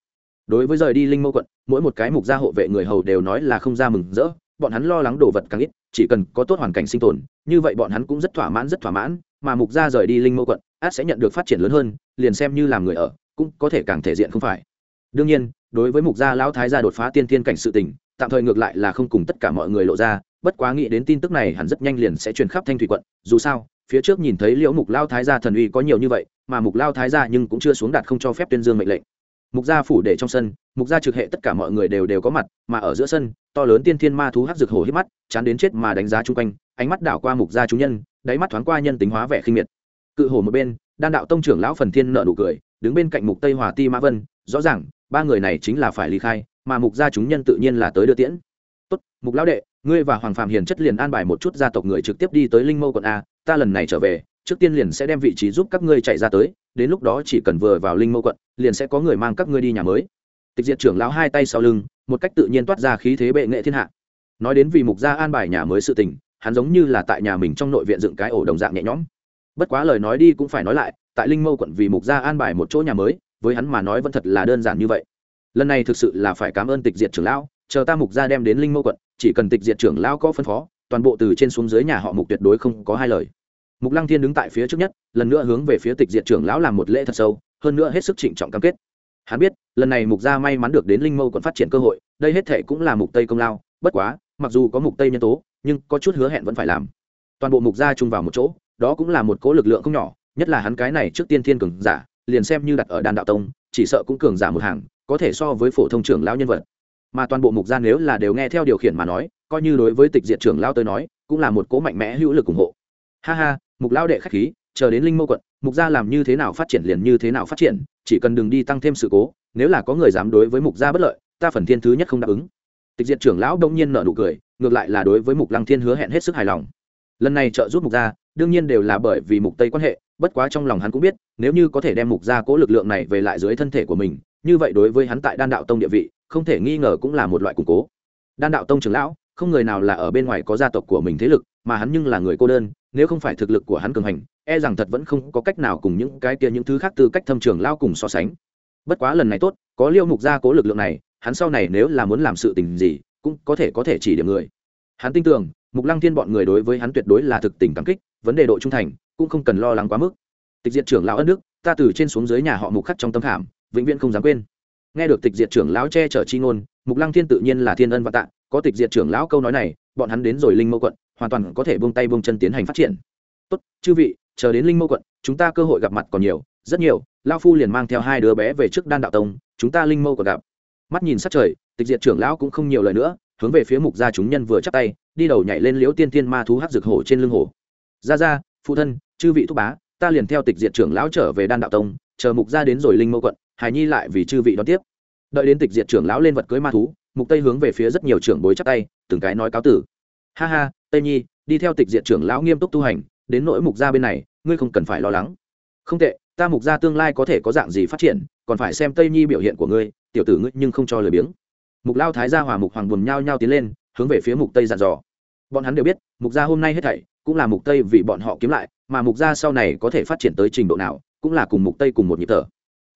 Speaker 1: Đối với rời đi linh mâu quận, mỗi một cái mục gia hộ vệ người hầu đều nói là không ra mừng rỡ, bọn hắn lo lắng đồ vật càng ít, chỉ cần có tốt hoàn cảnh sinh tồn, như vậy bọn hắn cũng rất thỏa mãn, rất thỏa mãn, mà mục gia rời đi linh mâu quận, át sẽ nhận được phát triển lớn hơn, liền xem như làm người ở, cũng có thể càng thể diện không phải. Đương nhiên, đối với mục gia lão thái gia đột phá tiên thiên cảnh sự tình, tạm thời ngược lại là không cùng tất cả mọi người lộ ra, bất quá nghĩ đến tin tức này hẳn rất nhanh liền sẽ truyền khắp thanh thủy quận, dù sao phía trước nhìn thấy liễu mục lao thái gia thần uy có nhiều như vậy, mà mục lao thái gia nhưng cũng chưa xuống đạt không cho phép tuyên dương mệnh lệnh. Mục gia phủ để trong sân, mục gia trực hệ tất cả mọi người đều đều có mặt, mà ở giữa sân, to lớn tiên thiên ma thú hắc rực hổ hít mắt, chán đến chết mà đánh giá chung quanh, ánh mắt đảo qua mục gia chúng nhân, đáy mắt thoáng qua nhân tính hóa vẻ khinh miệt. Cự hổ một bên, đan đạo tông trưởng lão phần thiên nợ nụ cười, đứng bên cạnh mục tây hòa ti mã vân, rõ ràng, ba người này chính là phải ly khai, mà mục gia chúng nhân tự nhiên là tới đưa tiễn. Tốt, mục lão đệ, ngươi và hoàng phạm hiền chất liền an bài một chút gia tộc người trực tiếp đi tới linh mâu quận a ta lần này trở về, trước tiên liền sẽ đem vị trí giúp các ngươi chạy ra tới, đến lúc đó chỉ cần vừa vào linh mâu quận, liền sẽ có người mang các ngươi đi nhà mới. Tịch diệt trưởng lão hai tay sau lưng, một cách tự nhiên toát ra khí thế bệ nghệ thiên hạ. Nói đến vì mục gia an bài nhà mới sự tình, hắn giống như là tại nhà mình trong nội viện dựng cái ổ đồng dạng nhẹ nhõm. Bất quá lời nói đi cũng phải nói lại, tại linh mâu quận vì mục gia an bài một chỗ nhà mới, với hắn mà nói vẫn thật là đơn giản như vậy. Lần này thực sự là phải cảm ơn tịch diệt trưởng lão, chờ ta mục gia đem đến linh mâu quận, chỉ cần tịch diệt trưởng lão có phân phó, toàn bộ từ trên xuống dưới nhà họ mục tuyệt đối không có hai lời mục lăng thiên đứng tại phía trước nhất, lần nữa hướng về phía tịch diệt trưởng lão làm một lễ thật sâu, hơn nữa hết sức trịnh trọng cam kết. Hắn biết, lần này mục gia may mắn được đến linh mâu còn phát triển cơ hội, đây hết thể cũng là mục tây công lao, bất quá, mặc dù có mục tây nhân tố, nhưng có chút hứa hẹn vẫn phải làm. Toàn bộ mục gia chung vào một chỗ, đó cũng là một cố lực lượng không nhỏ, nhất là hắn cái này trước tiên thiên cường giả, liền xem như đặt ở đan đạo tông, chỉ sợ cũng cường giả một hàng, có thể so với phổ thông trưởng lão nhân vật. Mà toàn bộ mục gia nếu là đều nghe theo điều khiển mà nói, coi như đối với tịch diệt trưởng lão tới nói, cũng là một cố mạnh mẽ hữu lực ủng hộ. Ha ha mục lão đệ khách khí, chờ đến linh mâu quận, mục gia làm như thế nào phát triển liền như thế nào phát triển, chỉ cần đừng đi tăng thêm sự cố, nếu là có người dám đối với mục gia bất lợi, ta phần thiên thứ nhất không đáp ứng. Tịch diệt trưởng lão đông nhiên nợ nụ cười, ngược lại là đối với mục lăng thiên hứa hẹn hết sức hài lòng. Lần này trợ giúp mục gia, đương nhiên đều là bởi vì mục tây quan hệ, bất quá trong lòng hắn cũng biết, nếu như có thể đem mục gia cố lực lượng này về lại dưới thân thể của mình, như vậy đối với hắn tại đan đạo tông địa vị, không thể nghi ngờ cũng là một loại củng cố. Đan đạo tông trưởng lão không người nào là ở bên ngoài có gia tộc của mình thế lực, mà hắn nhưng là người cô đơn, nếu không phải thực lực của hắn cường hành e rằng thật vẫn không có cách nào cùng những cái kia những thứ khác từ cách thâm trường lao cùng so sánh. Bất quá lần này tốt, có liêu mục gia cố lực lượng này, hắn sau này nếu là muốn làm sự tình gì, cũng có thể có thể chỉ điểm người. Hắn tin tưởng, mục lăng thiên bọn người đối với hắn tuyệt đối là thực tình cảm kích, vấn đề độ trung thành, cũng không cần lo lắng quá mức. Tịch diệt trưởng lão ân đức, ta từ trên xuống dưới nhà họ mục khắc trong tâm khảm, vĩnh viễn không dám quên. Nghe được tịch diệt trưởng lão che chở chi ngôn, mục lăng thiên tự nhiên là thiên ân và tạ có tịch diệt trưởng lão câu nói này, bọn hắn đến rồi linh mâu quận, hoàn toàn có thể buông tay buông chân tiến hành phát triển. Tốt, chư vị, chờ đến linh mâu quận, chúng ta cơ hội gặp mặt còn nhiều, rất nhiều lao phu liền mang theo hai đứa bé về trước đan đạo tông, chúng ta linh mâu còn gặp. Mắt nhìn sát trời, tịch diệt trưởng lão cũng không nhiều lời nữa, hướng về phía mục gia chúng nhân vừa chắp tay, đi đầu nhảy lên liễu tiên tiên ma thú hát rực hổ trên lưng hổ. Ra ra, phụ thân, chư vị thúc bá, ta liền theo tịch diệt trưởng lão trở về đan đạo tông, chờ mục gia đến rồi linh mâu quận, hài nhi lại vì chư vị đón tiếp. Đợi đến tịch diệt trưởng lão lên vật cưới ma thú mục tây hướng về phía rất nhiều trưởng bối chắp tay, từng cái nói cáo tử. Ha ha, tây nhi, đi theo tịch diện trưởng lão nghiêm túc tu hành, đến nỗi mục gia bên này, ngươi không cần phải lo lắng. Không tệ, ta mục gia tương lai có thể có dạng gì phát triển, còn phải xem tây nhi biểu hiện của ngươi, tiểu tử ngươi nhưng không cho lời biếng. Mục lao thái gia hòa mục hoàng buồn nhao nhao tiến lên, hướng về phía mục tây dặn dò. Bọn hắn đều biết, mục gia hôm nay hết thảy, cũng là mục tây vì bọn họ kiếm lại, mà mục gia sau này có thể phát triển tới trình độ nào, cũng là cùng mục tây cùng một nhịp thở.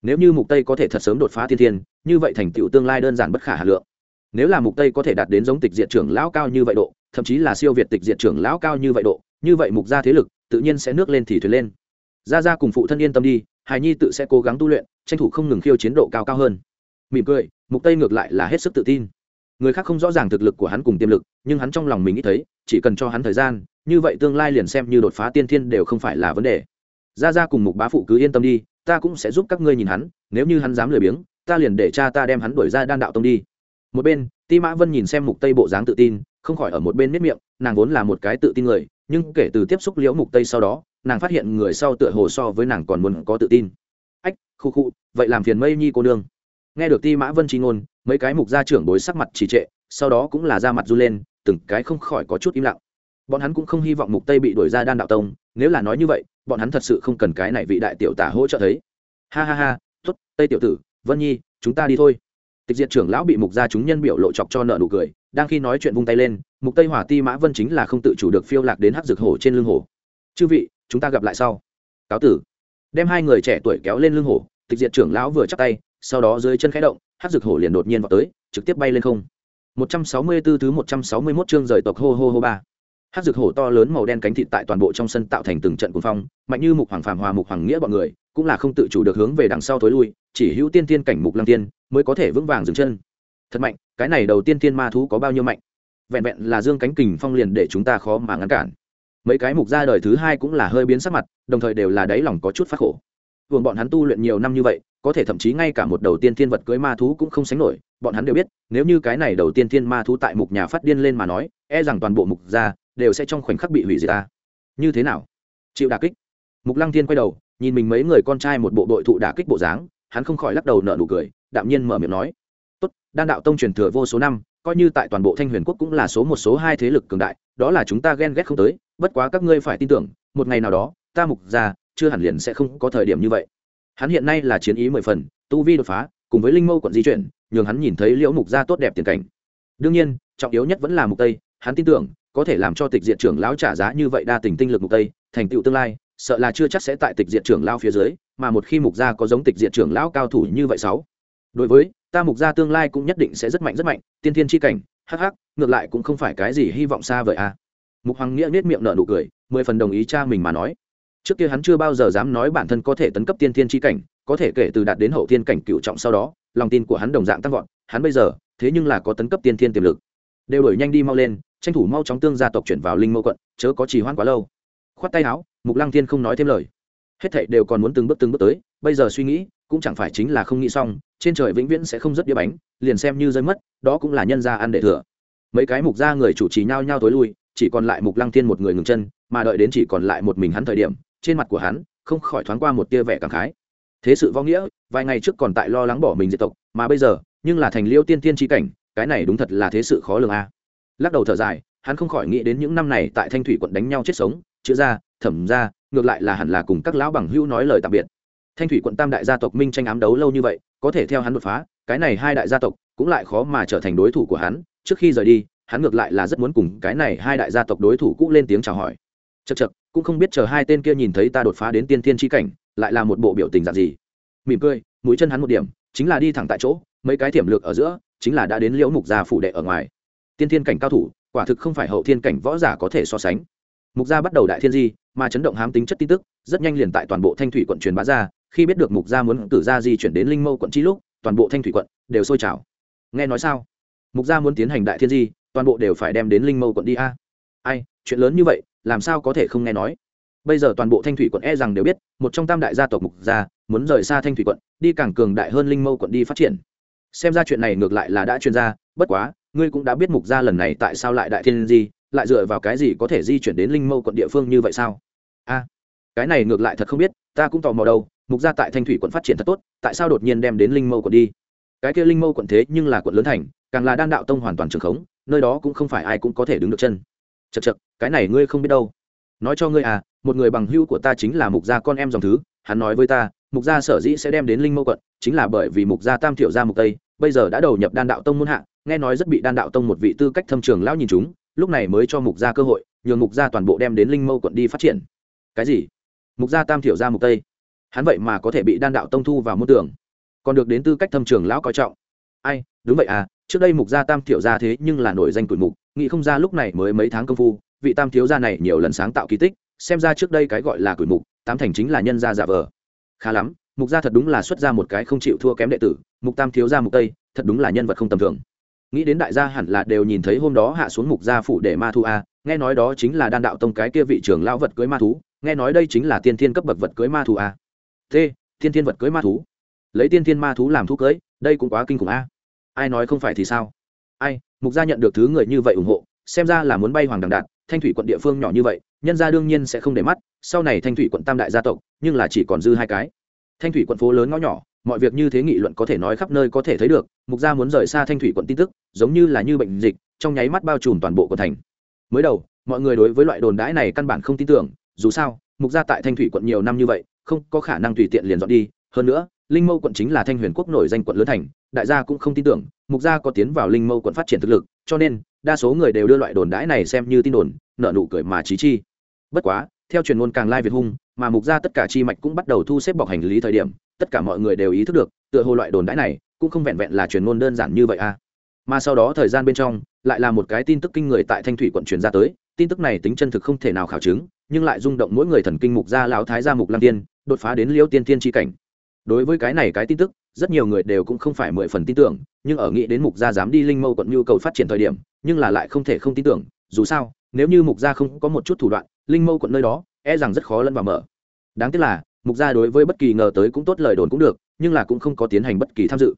Speaker 1: Nếu như mục tây có thể thật sớm đột phá thiên thiên, như vậy thành tựu tương lai đơn giản bất khả hà lượng nếu là mục tây có thể đạt đến giống tịch diệt trưởng lão cao như vậy độ, thậm chí là siêu việt tịch diệt trưởng lão cao như vậy độ, như vậy mục gia thế lực, tự nhiên sẽ nước lên thì thuyền lên. Gia gia cùng phụ thân yên tâm đi hài nhi tự sẽ cố gắng tu luyện, tranh thủ không ngừng khiêu chiến độ cao cao hơn. Mỉm cười, mục tây ngược lại là hết sức tự tin. Người khác không rõ ràng thực lực của hắn cùng tiềm lực, nhưng hắn trong lòng mình nghĩ thấy, chỉ cần cho hắn thời gian, như vậy tương lai liền xem như đột phá tiên thiên đều không phải là vấn đề. Gia gia cùng mục bá phụ cứ yên tâm đi, ta cũng sẽ giúp các ngươi nhìn hắn, nếu như hắn dám lười biếng, ta liền để cha ta đem hắn đuổi ra đan đạo tông đi một bên, ti mã vân nhìn xem mục tây bộ dáng tự tin, không khỏi ở một bên nếp miệng, nàng vốn là một cái tự tin người, nhưng kể từ tiếp xúc liễu mục tây sau đó, nàng phát hiện người sau tựa hồ so với nàng còn muốn có tự tin. Ách, khu khu, vậy làm phiền mây nhi cô nương. Nghe được ti mã vân chi ngôn, mấy cái mục gia trưởng bối sắc mặt trì trệ, sau đó cũng là ra mặt du lên, từng cái không khỏi có chút im lặng. Bọn hắn cũng không hy vọng mục tây bị đuổi ra đan đạo tông, nếu là nói như vậy, bọn hắn thật sự không cần cái này vị đại tiểu tả hỗ trợ thấy. Ha ha ha, tốt, tây tiểu tử, vân nhi, chúng ta đi thôi tịch diệt trưởng lão bị mục gia chúng nhân biểu lộ chọc cho nợ nụ cười, đang khi nói chuyện vung tay lên, mục tây hỏa ti mã vân chính là không tự chủ được phiêu lạc đến hắc dực hổ trên lưng hổ. Chư vị, chúng ta gặp lại sau. Cáo tử. Đem hai người trẻ tuổi kéo lên lưng hổ, tịch diệt trưởng lão vừa chắc tay, sau đó dưới chân khẽ động, hắc dực hổ liền đột nhiên vào tới, trực tiếp bay lên không. 164 thứ 161 chương rời tộc hô hô hô ba hát rực hổ to lớn màu đen cánh thịt tại toàn bộ trong sân tạo thành từng trận cuồng phong, mạnh như mục hoàng phàm hòa mục hoàng nghĩa bọn người, cũng là không tự chủ được hướng về đằng sau thối lui, chỉ hữu tiên tiên cảnh mục lăng tiên mới có thể vững vàng dừng chân. Thật mạnh, cái này đầu tiên tiên ma thú có bao nhiêu mạnh? Vẹn vẹn là dương cánh kình phong liền để chúng ta khó mà ngăn cản. Mấy cái mục ra đời thứ hai cũng là hơi biến sắc mặt, đồng thời đều là đáy lòng có chút phát khổ. Vườn bọn hắn tu luyện nhiều năm như vậy, có thể thậm chí ngay cả một đầu tiên thiên vật cưới ma thú cũng không sánh nổi, bọn hắn đều biết, nếu như cái này đầu tiên thiên ma thú tại mục nhà phát điên lên mà nói e rằng toàn bộ mục ra đều sẽ trong khoảnh khắc bị hủy diệt ta. Như thế nào? Chịu đà kích. Mục lăng thiên quay đầu, nhìn mình mấy người con trai một bộ đội thụ đà kích bộ dáng, hắn không khỏi lắc đầu nở nụ cười, đạm nhiên mở miệng nói, tốt, đan đạo tông truyền thừa vô số năm, coi như tại toàn bộ thanh huyền quốc cũng là số một, số hai thế lực cường đại, đó là chúng ta ghen ghét không tới, bất quá các ngươi phải tin tưởng, một ngày nào đó, ta mục ra chưa hẳn liền sẽ không có thời điểm như vậy. Hắn hiện nay là chiến ý mười phần, tu vi đột phá, cùng với linh mâu quận di chuyển, nhường hắn nhìn thấy liễu mục gia tốt đẹp tiền cảnh. Đương nhiên, trọng yếu nhất vẫn là mục tây, hắn tin tưởng có thể làm cho tịch diện trưởng lão trả giá như vậy đa tình tinh lực mục tây, thành tựu tương lai, sợ là chưa chắc sẽ tại tịch diện trưởng lão phía dưới, mà một khi mục gia có giống tịch diện trưởng lão cao thủ như vậy sáu. Đối với, ta mục gia tương lai cũng nhất định sẽ rất mạnh rất mạnh, tiên thiên chi cảnh, hắc hắc, ngược lại cũng không phải cái gì hy vọng xa vời a à. mục hoàng nghĩa nết miệng nở nụ cười, mười phần đồng ý cha mình mà nói. Trước kia hắn chưa bao giờ dám nói bản thân có thể tấn cấp tiên thiên chi cảnh, có thể kể từ đạt đến hậu thiên cảnh cựu trọng sau đó, lòng tin của hắn đồng dạng tăng vọt, hắn bây giờ, thế nhưng là có tấn cấp tiên thiên tiềm lực. Đều đổi nhanh đi mau lên tranh thủ mau chóng tương gia tộc chuyển vào linh mâu quận, chớ có trì hoãn quá lâu. Khoát tay áo, mục lăng thiên không nói thêm lời. Hết thảy đều còn muốn từng bước từng bước tới, bây giờ suy nghĩ, cũng chẳng phải chính là không nghĩ xong, trên trời vĩnh viễn sẽ không rất đĩa bánh, liền xem như rơi mất, đó cũng là nhân gia ăn để thừa. Mấy cái mục gia người chủ trì nhau nhau tối lui, chỉ còn lại mục lăng thiên một người ngừng chân, mà đợi đến chỉ còn lại một mình hắn thời điểm, trên mặt của hắn, không khỏi thoáng qua một tia vẻ cảm khái. Thế sự vong nghĩa, vài ngày trước còn tại lo lắng bỏ mình diệt tộc, mà bây giờ, nhưng là thành liêu tiên tiên tri cảnh, cái này đúng thật là thế sự khó lường a lắc đầu thở dài, hắn không khỏi nghĩ đến những năm này tại thanh thủy quận đánh nhau chết sống, chữ ra, thẩm ra, ngược lại là hẳn là cùng các lão bằng hữu nói lời tạm biệt. Thanh thủy quận tam đại gia tộc minh tranh ám đấu lâu như vậy, có thể theo hắn đột phá, cái này hai đại gia tộc cũng lại khó mà trở thành đối thủ của hắn. Trước khi rời đi, hắn ngược lại là rất muốn cùng cái này hai đại gia tộc đối thủ cũ lên tiếng chào hỏi. Chật chật cũng không biết chờ hai tên kia nhìn thấy ta đột phá đến tiên thiên tri cảnh, lại là một bộ biểu tình dạng gì. Mỉm cười, mũi chân hắn một điểm, chính là đi thẳng tại chỗ, mấy cái thiểm lược ở giữa, chính là đã đến liễu mục gia phủ đệ ở ngoài tiên thiên cảnh cao thủ, quả thực không phải hậu thiên cảnh võ giả có thể so sánh. Mục gia bắt đầu đại thiên di, mà chấn động hám tính chất tin tức, rất nhanh liền tại toàn bộ thanh thủy quận truyền bá ra, khi biết được mục gia muốn cử gia di chuyển đến linh mâu quận chi lúc, toàn bộ thanh thủy quận đều sôi trào. Nghe nói sao? Mục gia muốn tiến hành đại thiên di, toàn bộ đều phải đem đến linh mâu quận đi a. Ai, chuyện lớn như vậy, làm sao có thể không nghe nói? Bây giờ toàn bộ thanh thủy quận e rằng đều biết, một trong tam đại gia tộc mục gia muốn rời xa thanh thủy quận, đi càng cường đại hơn linh mâu quận đi phát triển. Xem ra chuyện này ngược lại là đã chuyên gia bất quá ngươi cũng đã biết mục gia lần này tại sao lại đại thiên di, lại dựa vào cái gì có thể di chuyển đến linh mâu quận địa phương như vậy sao? A, cái này ngược lại thật không biết, ta cũng tò mò đâu, mục gia tại thanh thủy quận phát triển thật tốt, tại sao đột nhiên đem đến linh mâu quận đi? Cái kia linh mâu quận thế nhưng là quận lớn thành, càng là đan đạo tông hoàn toàn trường khống, nơi đó cũng không phải ai cũng có thể đứng được chân. Chật chật cái này ngươi không biết đâu. Nói cho ngươi à một người bằng hữu của ta chính là mục gia con em dòng thứ, hắn nói với ta, mục gia sở dĩ sẽ đem đến linh mâu quận, chính là bởi vì mục gia tam thiểu gia mục tây, bây giờ đã đầu nhập đan đạo tông muôn hạ nghe nói rất bị đan đạo tông một vị tư cách thâm trường lão nhìn chúng, lúc này mới cho mục gia cơ hội, nhường mục gia toàn bộ đem đến linh mâu quận đi phát triển. Cái gì? Mục gia tam thiểu gia mục tây. Hắn vậy mà có thể bị đan đạo tông thu vào môn tưởng còn được đến tư cách thâm trường lão coi trọng. Ai, đúng vậy à trước đây mục gia tam thiểu gia thế nhưng là nổi danh tuổi mục, nghĩ không ra lúc này mới mấy tháng công phu, vị tam thiếu gia này nhiều lần sáng tạo kỳ tích, xem ra trước đây cái gọi là tuổi mục, tám thành chính là nhân gia giả vờ. Khá lắm, mục gia thật đúng là xuất ra một cái không chịu thua kém đệ tử, mục tam thiếu gia mục tây, thật đúng là nhân vật không tầm thường nghĩ đến đại gia hẳn là đều nhìn thấy hôm đó hạ xuống mục gia phủ để ma thu a, nghe nói đó chính là đan đạo tông cái kia vị trưởng lão vật cưới ma thú, nghe nói đây chính là tiên thiên cấp bậc vật cưới ma thú a. T, tiên thiên vật cưới ma thú. Lấy tiên thiên ma thú làm thú cưới, đây cũng quá kinh khủng a. Ai nói không phải thì sao? Ai, mục gia nhận được thứ người như vậy ủng hộ, xem ra là muốn bay hoàng đằng đạt thanh thủy quận địa phương nhỏ như vậy, nhân gia đương nhiên sẽ không để mắt, sau này thanh thủy quận tam đại gia tộc, nhưng là chỉ còn dư hai cái. Thanh thủy quận phố lớn ngõ nhỏ mọi việc như thế nghị luận có thể nói khắp nơi có thể thấy được, mục gia muốn rời xa thanh thủy quận tin tức, giống như là như bệnh dịch, trong nháy mắt bao trùm toàn bộ quận thành. Mới đầu, mọi người đối với loại đồn đãi này căn bản không tin tưởng, dù sao, mục gia tại thanh thủy quận nhiều năm như vậy, không có khả năng tùy tiện liền dọn đi. Hơn nữa, linh mâu quận chính là thanh huyền quốc nổi danh quận lớn thành, đại gia cũng không tin tưởng, mục gia có tiến vào linh mâu quận phát triển thực lực, cho nên, đa số người đều đưa loại đồn đãi này xem như tin đồn nợ nụ cười mà trí chi. Bất quá, theo truyền ngôn càng lai việt hung, mà mục gia tất cả chi mạch cũng bắt đầu thu xếp bọc hành lý thời điểm tất cả mọi người đều ý thức được, tựa hồ loại đồn đãi này cũng không vẹn vẹn là truyền ngôn đơn giản như vậy a à. mà sau đó thời gian bên trong, lại là một cái tin tức kinh người tại thanh thủy quận truyền ra tới, tin tức này tính chân thực không thể nào khảo chứng, nhưng lại rung động mỗi người thần kinh mục gia lão thái gia mục lăng tiên, đột phá đến liêu tiên tiên tri cảnh đối với cái này cái tin tức, rất nhiều người đều cũng không phải mười phần tin tưởng, nhưng ở nghĩ đến mục gia dám đi linh mâu quận nhu cầu phát triển thời điểm, nhưng là lại không thể không tin tưởng, dù sao, nếu như mục gia không có một chút thủ đoạn, linh mâu quận nơi đó e rằng rất khó lẫn vào mở đáng tiếc là mục gia đối với bất kỳ ngờ tới cũng tốt lời đồn cũng được, nhưng là cũng không có tiến hành bất kỳ tham dự.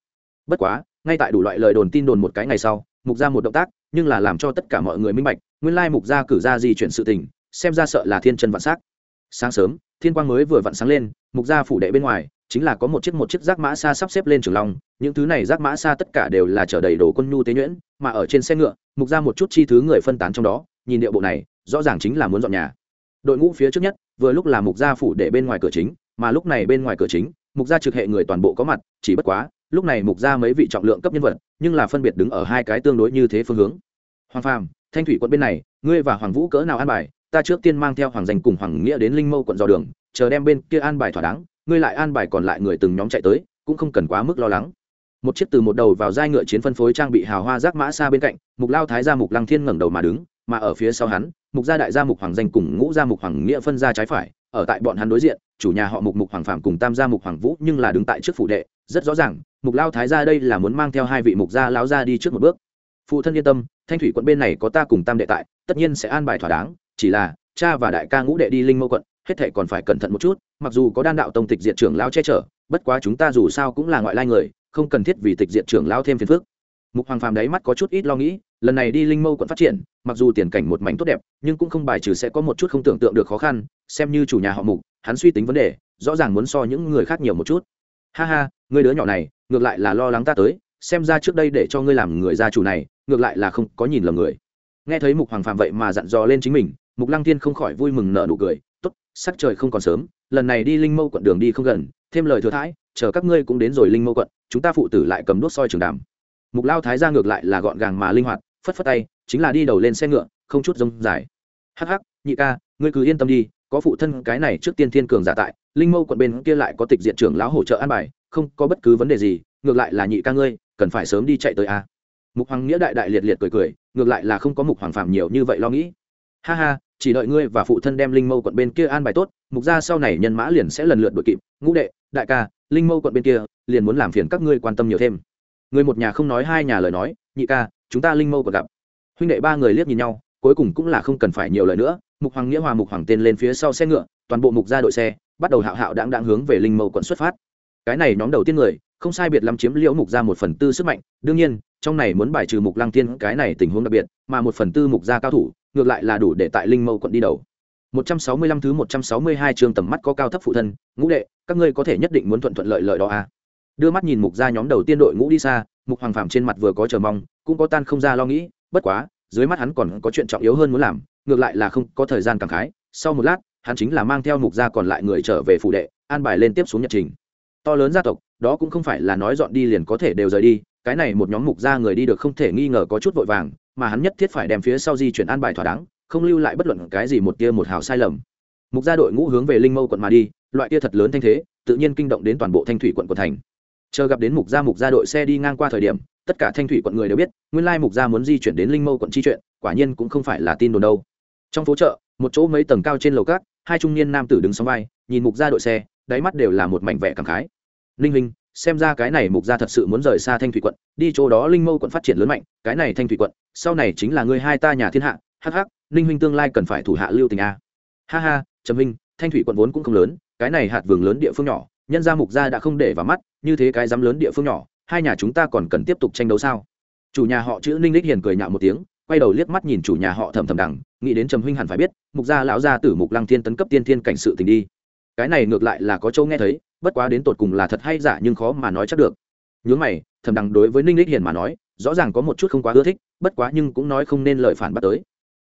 Speaker 1: Bất quá, ngay tại đủ loại lời đồn tin đồn một cái ngày sau, mục gia một động tác, nhưng là làm cho tất cả mọi người minh bạch, nguyên lai mục gia cử ra di chuyển sự tình, xem ra sợ là thiên chân vạn s á c sáng sớm, thiên quang mới vừa vặn sáng lên, mục gia phủ đệ bên ngoài, chính là có một chiếc một chiếc rác mã xa sắp xếp lên trường long, những thứ này rác mã xa tất cả đều là chở đầy đồ quân nhu tế nhuyễn, mà ở trên xe ngựa, mục ra một chút chi thứ người phân tán trong đó, nhìn điệu bộ này, rõ ràng chính là muốn dọn nhà. Đội ngũ phía trước nhất vừa lúc là mục gia phủ để bên ngoài cửa chính, mà lúc này bên ngoài cửa chính, mục gia trực hệ người toàn bộ có mặt, chỉ bất quá, lúc này mục gia mấy vị trọng lượng cấp nhân vật, nhưng là phân biệt đứng ở hai cái tương đối như thế phương hướng. Hoàng phàm, thanh thủy quận bên này, ngươi và hoàng vũ cỡ nào an bài? Ta trước tiên mang theo hoàng danh cùng hoàng nghĩa đến linh mâu quận dò đường, chờ đem bên kia an bài thỏa đáng, ngươi lại an bài còn lại người từng nhóm chạy tới, cũng không cần quá mức lo lắng. Một chiếc từ một đầu vào giai ngựa chiến phân phối trang bị hào hoa rác mã xa bên cạnh, mục lao thái gia mục lăng thiên ngẩng đầu mà đứng mà ở phía sau hắn, mục gia đại gia mục hoàng danh cùng ngũ gia mục hoàng nghĩa phân ra trái phải, ở tại bọn hắn đối diện, chủ nhà họ mục mục hoàng phạm cùng tam gia mục hoàng vũ nhưng là đứng tại trước phủ đệ, rất rõ ràng, mục lao thái gia đây là muốn mang theo hai vị mục gia lão gia đi trước một bước. Phụ thân yên tâm, thanh thủy quận bên này có ta cùng tam đệ tại, tất nhiên sẽ an bài thỏa đáng, chỉ là, cha và đại ca ngũ đệ đi linh mâu quận, hết thệ còn phải cẩn thận một chút, mặc dù có đan đạo tông tịch diệt trưởng lão che chở, bất quá chúng ta dù sao cũng là ngoại lai người, không cần thiết vì tịch diệt trưởng lão thêm phiền phức. Mục hoàng phàm đáy mắt có chút ít lo nghĩ lần này đi linh mâu quận phát triển, mặc dù tiền cảnh một mảnh tốt đẹp, nhưng cũng không bài trừ sẽ có một chút không tưởng tượng được khó khăn, xem như chủ nhà họ mục, hắn suy tính vấn đề, rõ ràng muốn so những người khác nhiều một chút. Ha ha, người đứa nhỏ này, ngược lại là lo lắng ta tới, xem ra trước đây để cho ngươi làm người gia chủ này, ngược lại là không có nhìn lầm người. Nghe thấy mục hoàng phàm vậy mà dặn dò lên chính mình, mục lăng thiên không khỏi vui mừng nở nụ cười sắc trời không còn sớm, lần này đi linh mâu quận đường đi không gần, thêm lời thừa thãi, chờ các ngươi cũng đến rồi linh mâu quận, chúng ta phụ tử lại cầm đốt soi trường đàm. Mục lao thái ra ngược lại là gọn gàng mà linh hoạt phất phất tay, chính là đi đầu lên xe ngựa, không chút rông dài. Hắc hắc, nhị ca, ngươi cứ yên tâm đi, có phụ thân cái này trước tiên thiên cường giả tại, linh mâu quận bên kia lại có tịch diện trưởng lão hỗ trợ an bài, không có bất cứ vấn đề gì, ngược lại là nhị ca ngươi, cần phải sớm đi chạy tới a. Mục hoàng nghĩa đại đại liệt liệt cười cười, ngược lại là không có mục hoàng phàm nhiều như vậy lo nghĩ. Ha ha, chỉ đợi ngươi và phụ thân đem linh mâu quận bên kia an bài tốt, mục ra sau này nhân mã liền sẽ lần lượt đội kịp. Ngũ đệ, đại ca, linh mâu quận bên kia, liền muốn làm phiền các ngươi quan tâm nhiều thêm. Người một nhà không nói hai nhà lời nói, nhị ca chúng ta linh mâu còn gặp. Huynh đệ ba người liếc nhìn nhau, cuối cùng cũng là không cần phải nhiều lời nữa, mục hoàng nghĩa hòa mục hoàng tên lên phía sau xe ngựa, toàn bộ mục ra đội xe, bắt đầu hạo hạo đáng đáng hướng về linh mâu quận xuất phát. Cái này nhóm đầu tiên người, không sai biệt lắm chiếm liễu mục ra một phần tư sức mạnh, đương nhiên, trong này muốn bài trừ mục lăng tiên cái này tình huống đặc biệt, mà một phần tư mục ra cao thủ, ngược lại là đủ để tại linh mâu quận đi đầu. 165 thứ 162 chương tầm mắt có cao thấp phụ thân, ngũ đệ, các ngươi có thể nhất định muốn thuận thuận lợi lợi đó à? Đưa mắt nhìn mục ra nhóm đầu tiên đội ngũ đi xa, mục hoàng phạm trên mặt vừa có chờ mong, cũng có tan không ra lo nghĩ, bất quá, dưới mắt hắn còn có chuyện trọng yếu hơn muốn làm, ngược lại là không có thời gian cảm khái. Sau một lát, hắn chính là mang theo mục gia còn lại người trở về phủ đệ, an bài lên tiếp xuống nhật trình. To lớn gia tộc, đó cũng không phải là nói dọn đi liền có thể đều rời đi, cái này một nhóm mục gia người đi được không thể nghi ngờ có chút vội vàng, mà hắn nhất thiết phải đem phía sau di chuyển an bài thỏa đáng, không lưu lại bất luận cái gì một tia một hào sai lầm. Mục gia đội ngũ hướng về linh mâu quận mà đi, loại tia thật lớn thanh thế, tự nhiên kinh động đến toàn bộ thanh thủy quận quận thành chờ gặp đến mục gia mục gia đội xe đi ngang qua thời điểm, tất cả thanh thủy quận người đều biết, nguyên lai mục gia muốn di chuyển đến linh mâu quận chi chuyện, quả nhiên cũng không phải là tin đồn đâu. Trong phố chợ, một chỗ mấy tầng cao trên lầu cát, hai trung niên nam tử đứng sóng vai, nhìn mục gia đội xe, đáy mắt đều là một mảnh vẻ cảm khái. Linh hình xem ra cái này mục gia thật sự muốn rời xa thanh thủy quận, đi chỗ đó linh mâu quận phát triển lớn mạnh, cái này thanh thủy quận, sau này chính là ngươi hai ta nhà thiên hạ, hắc hắc ninh huynh tương lai cần phải thủ hạ lưu tình a. Ha ha, trầm huynh, thanh thủy quận vốn cũng không lớn, cái này hạt vườn lớn địa phương nhỏ nhân gia mục gia đã không để vào mắt, như thế cái dám lớn địa phương nhỏ, hai nhà chúng ta còn cần tiếp tục tranh đấu sao? Chủ nhà họ chữ ninh lích hiền cười nhạo một tiếng, quay đầu liếc mắt nhìn chủ nhà họ thầm thầm đằng, nghĩ đến trầm huynh hẳn phải biết, mục gia lão gia tử mục lăng thiên tấn cấp tiên thiên cảnh sự tình đi. Cái này ngược lại là có châu nghe thấy, bất quá đến tột cùng là thật hay giả nhưng khó mà nói chắc được. Nhớ mày thầm đằng đối với ninh lích hiền mà nói, rõ ràng có một chút không quá ưa thích, bất quá nhưng cũng nói không nên lời phản bắt tới.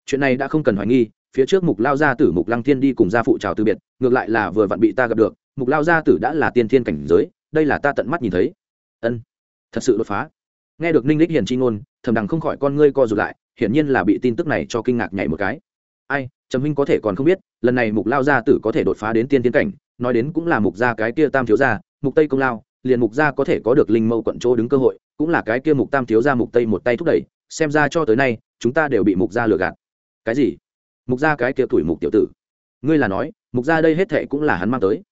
Speaker 1: Chuyện này đã không cần hoài nghi, phía trước mục lao gia tử mục lăng thiên đi cùng gia phụ trào từ biệt, ngược lại là vừa vặn bị ta gặp được mục lao gia tử đã là tiên thiên cảnh giới, đây là ta tận mắt nhìn thấy. Ân, thật sự đột phá. Nghe được ninh lích hiền chi ngôn thầm đằng không khỏi con ngươi co rụt lại, hiển nhiên là bị tin tức này cho kinh ngạc nhảy một cái. Ai, trầm huynh có thể còn không biết, lần này mục lao gia tử có thể đột phá đến tiên thiên cảnh, nói đến cũng là mục gia cái kia tam thiếu gia, mục tây công lao, liền mục gia có thể có được linh mâu quận chỗ đứng cơ hội, cũng là cái kia mục tam thiếu gia mục tây một tay thúc đẩy, xem ra cho tới nay, chúng ta đều bị mục gia lừa gạt. Cái gì? Mục gia cái kia tuổi mục tiểu tử. Ngươi là nói, mục gia đây hết thệ cũng là hắn mang tới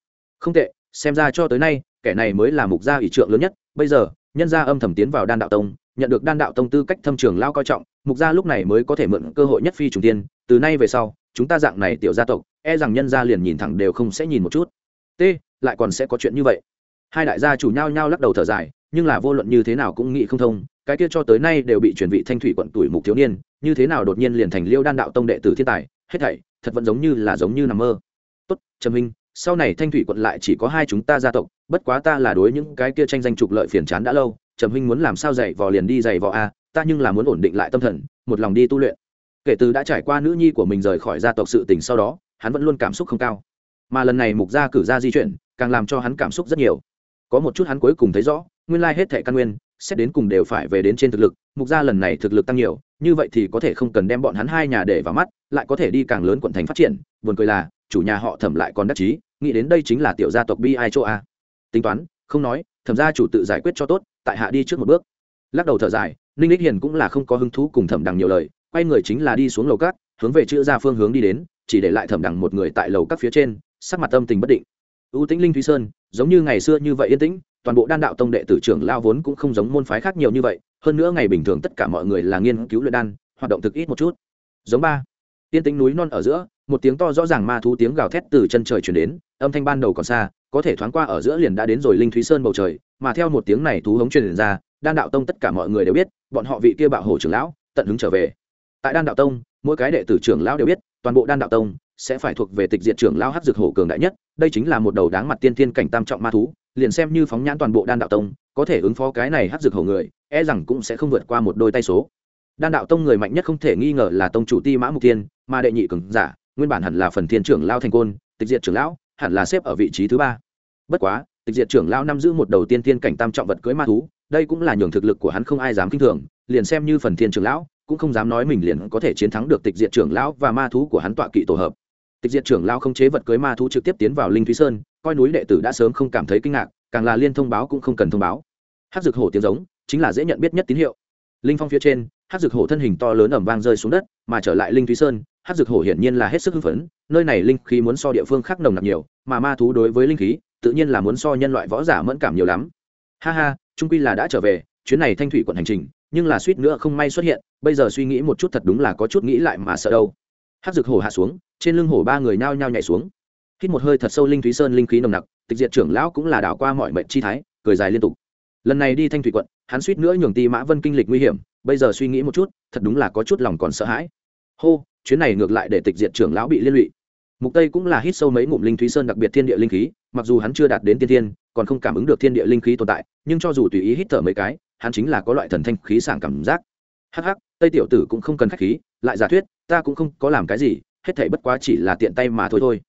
Speaker 1: không tệ, xem ra cho tới nay, kẻ này mới là mục gia ủy trượng lớn nhất. Bây giờ, nhân gia âm thầm tiến vào đan đạo tông, nhận được đan đạo tông tư cách thâm trường lao coi trọng, mục gia lúc này mới có thể mượn cơ hội nhất phi trùng tiên. Từ nay về sau, chúng ta dạng này tiểu gia tộc e rằng nhân gia liền nhìn thẳng đều không sẽ nhìn một chút. T, lại còn sẽ có chuyện như vậy. Hai đại gia chủ nhau nhau lắc đầu thở dài, nhưng là vô luận như thế nào cũng nghĩ không thông, cái kia cho tới nay đều bị truyền vị thanh thủy quận tuổi mục thiếu niên, như thế nào đột nhiên liền thành liêu đan đạo tông đệ tử thiên tài, hết thảy, thật vẫn giống như là giống như nằm mơ. Tốt, trầm minh sau này thanh thủy quận lại chỉ có hai chúng ta gia tộc, bất quá ta là đối những cái kia tranh danh trục lợi phiền chán đã lâu, trầm huynh muốn làm sao dạy vò liền đi dạy vò a, ta nhưng là muốn ổn định lại tâm thần, một lòng đi tu luyện. Kể từ đã trải qua nữ nhi của mình rời khỏi gia tộc sự tình sau đó, hắn vẫn luôn cảm xúc không cao. Mà lần này mục gia cử ra di chuyển, càng làm cho hắn cảm xúc rất nhiều. Có một chút hắn cuối cùng thấy rõ, nguyên lai hết thẻ căn nguyên, xét đến cùng đều phải về đến trên thực lực, mục gia lần này thực lực tăng nhiều, như vậy thì có thể không cần đem bọn hắn hai nhà để vào mắt, lại có thể đi càng lớn quận thành phát triển, buồn cười là, chủ nhà họ thẩm lại còn đắc chí nghĩ đến đây chính là tiểu gia tộc bi ai chỗ a. Tính toán, không nói, thẩm gia chủ tự giải quyết cho tốt, tại hạ đi trước một bước. Lắc đầu thở dài, ninh lích hiền cũng là không có hứng thú cùng thẩm đằng nhiều lời, quay người chính là đi xuống lầu cát, hướng về chữ ra phương hướng đi đến, chỉ để lại thẩm đằng một người tại lầu các phía trên, sắc mặt tâm tình bất định. Ưu tĩnh linh thúy sơn, giống như ngày xưa như vậy yên tĩnh, toàn bộ đan đạo tông đệ tử trưởng lao vốn cũng không giống môn phái khác nhiều như vậy, hơn nữa ngày bình thường tất cả mọi người là nghiên cứu luyện đan, hoạt động thực ít một chút. Giống ba. Tiên tính núi non ở giữa, một tiếng to rõ ràng ma thú tiếng gào thét từ chân trời truyền đến, âm thanh ban đầu còn xa, có thể thoáng qua ở giữa liền đã đến rồi linh thúy sơn bầu trời, mà theo một tiếng này thú hống truyền ra, đan đạo tông tất cả mọi người đều biết, bọn họ vị kia bạo hổ trưởng lão, tận hứng trở về. Tại đan đạo tông, mỗi cái đệ tử trưởng lão đều biết, toàn bộ đan đạo tông sẽ phải thuộc về tịch diệt trưởng lão hắc dược hổ cường đại nhất, đây chính là một đầu đáng mặt tiên thiên cảnh tam trọng ma thú, liền xem như phóng nhãn toàn bộ đan đạo tông, có thể ứng phó cái này hắc dược hổ người e rằng cũng sẽ không vượt qua một đôi tay số đan đạo tông người mạnh nhất không thể nghi ngờ là tông chủ ti mã mục tiên mà đệ nhị cường giả, nguyên bản hẳn là phần thiên trưởng lao thành côn, tịch diệt trưởng lão, hẳn là xếp ở vị trí thứ ba. Bất quá, tịch diệt trưởng lão năm giữ một đầu tiên tiên cảnh tam trọng vật cưới ma thú, đây cũng là nhường thực lực của hắn không ai dám kinh thường, liền xem như phần thiên trưởng lão, cũng không dám nói mình liền có thể chiến thắng được tịch diệt trưởng lão và ma thú của hắn tọa kỵ tổ hợp. Tịch diệt trưởng lão không chế vật cưới ma thú trực tiếp tiến vào linh thúy sơn, coi núi đệ tử đã sớm không cảm thấy kinh ngạc, càng là liên thông báo cũng không cần thông báo. Hát dược hổ tiếng giống, chính là dễ nhận biết nhất tín hiệu linh phong phía trên hát dược hổ thân hình to lớn ẩm vang rơi xuống đất, mà trở lại linh thúy sơn hát dược hổ hiển nhiên là hết sức hưng phấn, nơi này linh khí muốn so địa phương khác nồng nặc nhiều, mà ma thú đối với linh khí, tự nhiên là muốn so nhân loại võ giả mẫn cảm nhiều lắm. Ha ha, trung quy là đã trở về, chuyến này thanh thủy quận hành trình, nhưng là suýt nữa không may xuất hiện, bây giờ suy nghĩ một chút thật đúng là có chút nghĩ lại mà sợ đâu. Hát dược hổ hạ xuống, trên lưng hổ ba người nhao nhao nhảy xuống. Hít một hơi thật sâu linh thúy sơn linh khí nồng nặc, tịch diệt trưởng lão cũng là đảo qua mọi mệnh chi thái, cười dài liên tục lần này đi thanh thủy quận, hắn suýt nữa nhường ti mã vân kinh lịch nguy hiểm, bây giờ suy nghĩ một chút, thật đúng là có chút lòng còn sợ hãi. Hô, chuyến này ngược lại để tịch diệt trưởng lão bị liên lụy. Mục tây cũng là hít sâu mấy ngụm linh thúy sơn đặc biệt thiên địa linh khí, mặc dù hắn chưa đạt đến tiên thiên, còn không cảm ứng được thiên địa linh khí tồn tại, nhưng cho dù tùy ý hít thở mấy cái, hắn chính là có loại thần thanh khí sảng cảm giác. Hắc hắc, tây tiểu tử cũng không cần khách khí, lại giả thuyết, ta cũng không có làm cái gì, hết thảy bất quá chỉ là tiện tay mà thôi thôi.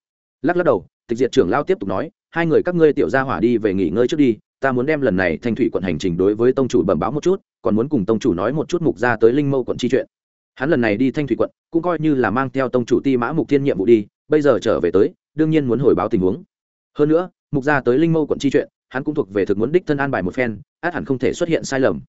Speaker 1: Lắc lắc đầu, tịch diệt trưởng lao tiếp tục nói, hai người các ngươi tiểu gia hỏa đi về nghỉ ngơi trước đi ta muốn đem lần này thanh thủy quận hành trình đối với tông chủ bẩm báo một chút, còn muốn cùng tông chủ nói một chút mục ra tới linh mâu quận chi chuyện. Hắn lần này đi thanh thủy quận, cũng coi như là mang theo tông chủ ti mã mục thiên nhiệm vụ đi, bây giờ trở về tới, đương nhiên muốn hồi báo tình huống. Hơn nữa, mục ra tới linh mâu quận chi chuyện, hắn cũng thuộc về thực muốn đích thân an bài một phen, át hẳn không thể xuất hiện sai lầm.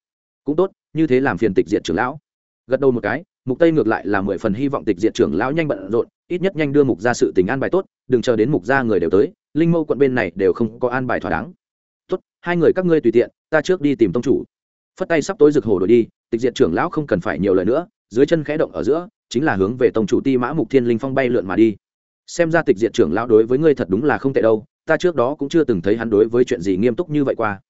Speaker 1: Cũng tốt, như thế làm phiền tịch diệt trưởng lão. Gật đầu một cái, mục tây ngược lại là mười phần hy vọng tịch diệt trưởng lão nhanh bận rộn, ít nhất nhanh đưa mục ra sự tình an bài tốt, đừng chờ đến mục ra người đều tới, linh mâu quận bên này đều không có an bài thỏa đáng hai người các ngươi tùy tiện, ta trước đi tìm tông chủ. Phất tay sắp tối rực hồ đổi đi, tịch diệt trưởng lão không cần phải nhiều lời nữa, dưới chân khẽ động ở giữa, chính là hướng về tông chủ ti mã mục thiên linh phong bay lượn mà đi. Xem ra tịch diệt trưởng lão đối với ngươi thật đúng là không tệ đâu, ta trước đó cũng chưa từng thấy hắn đối với chuyện gì nghiêm túc như vậy qua.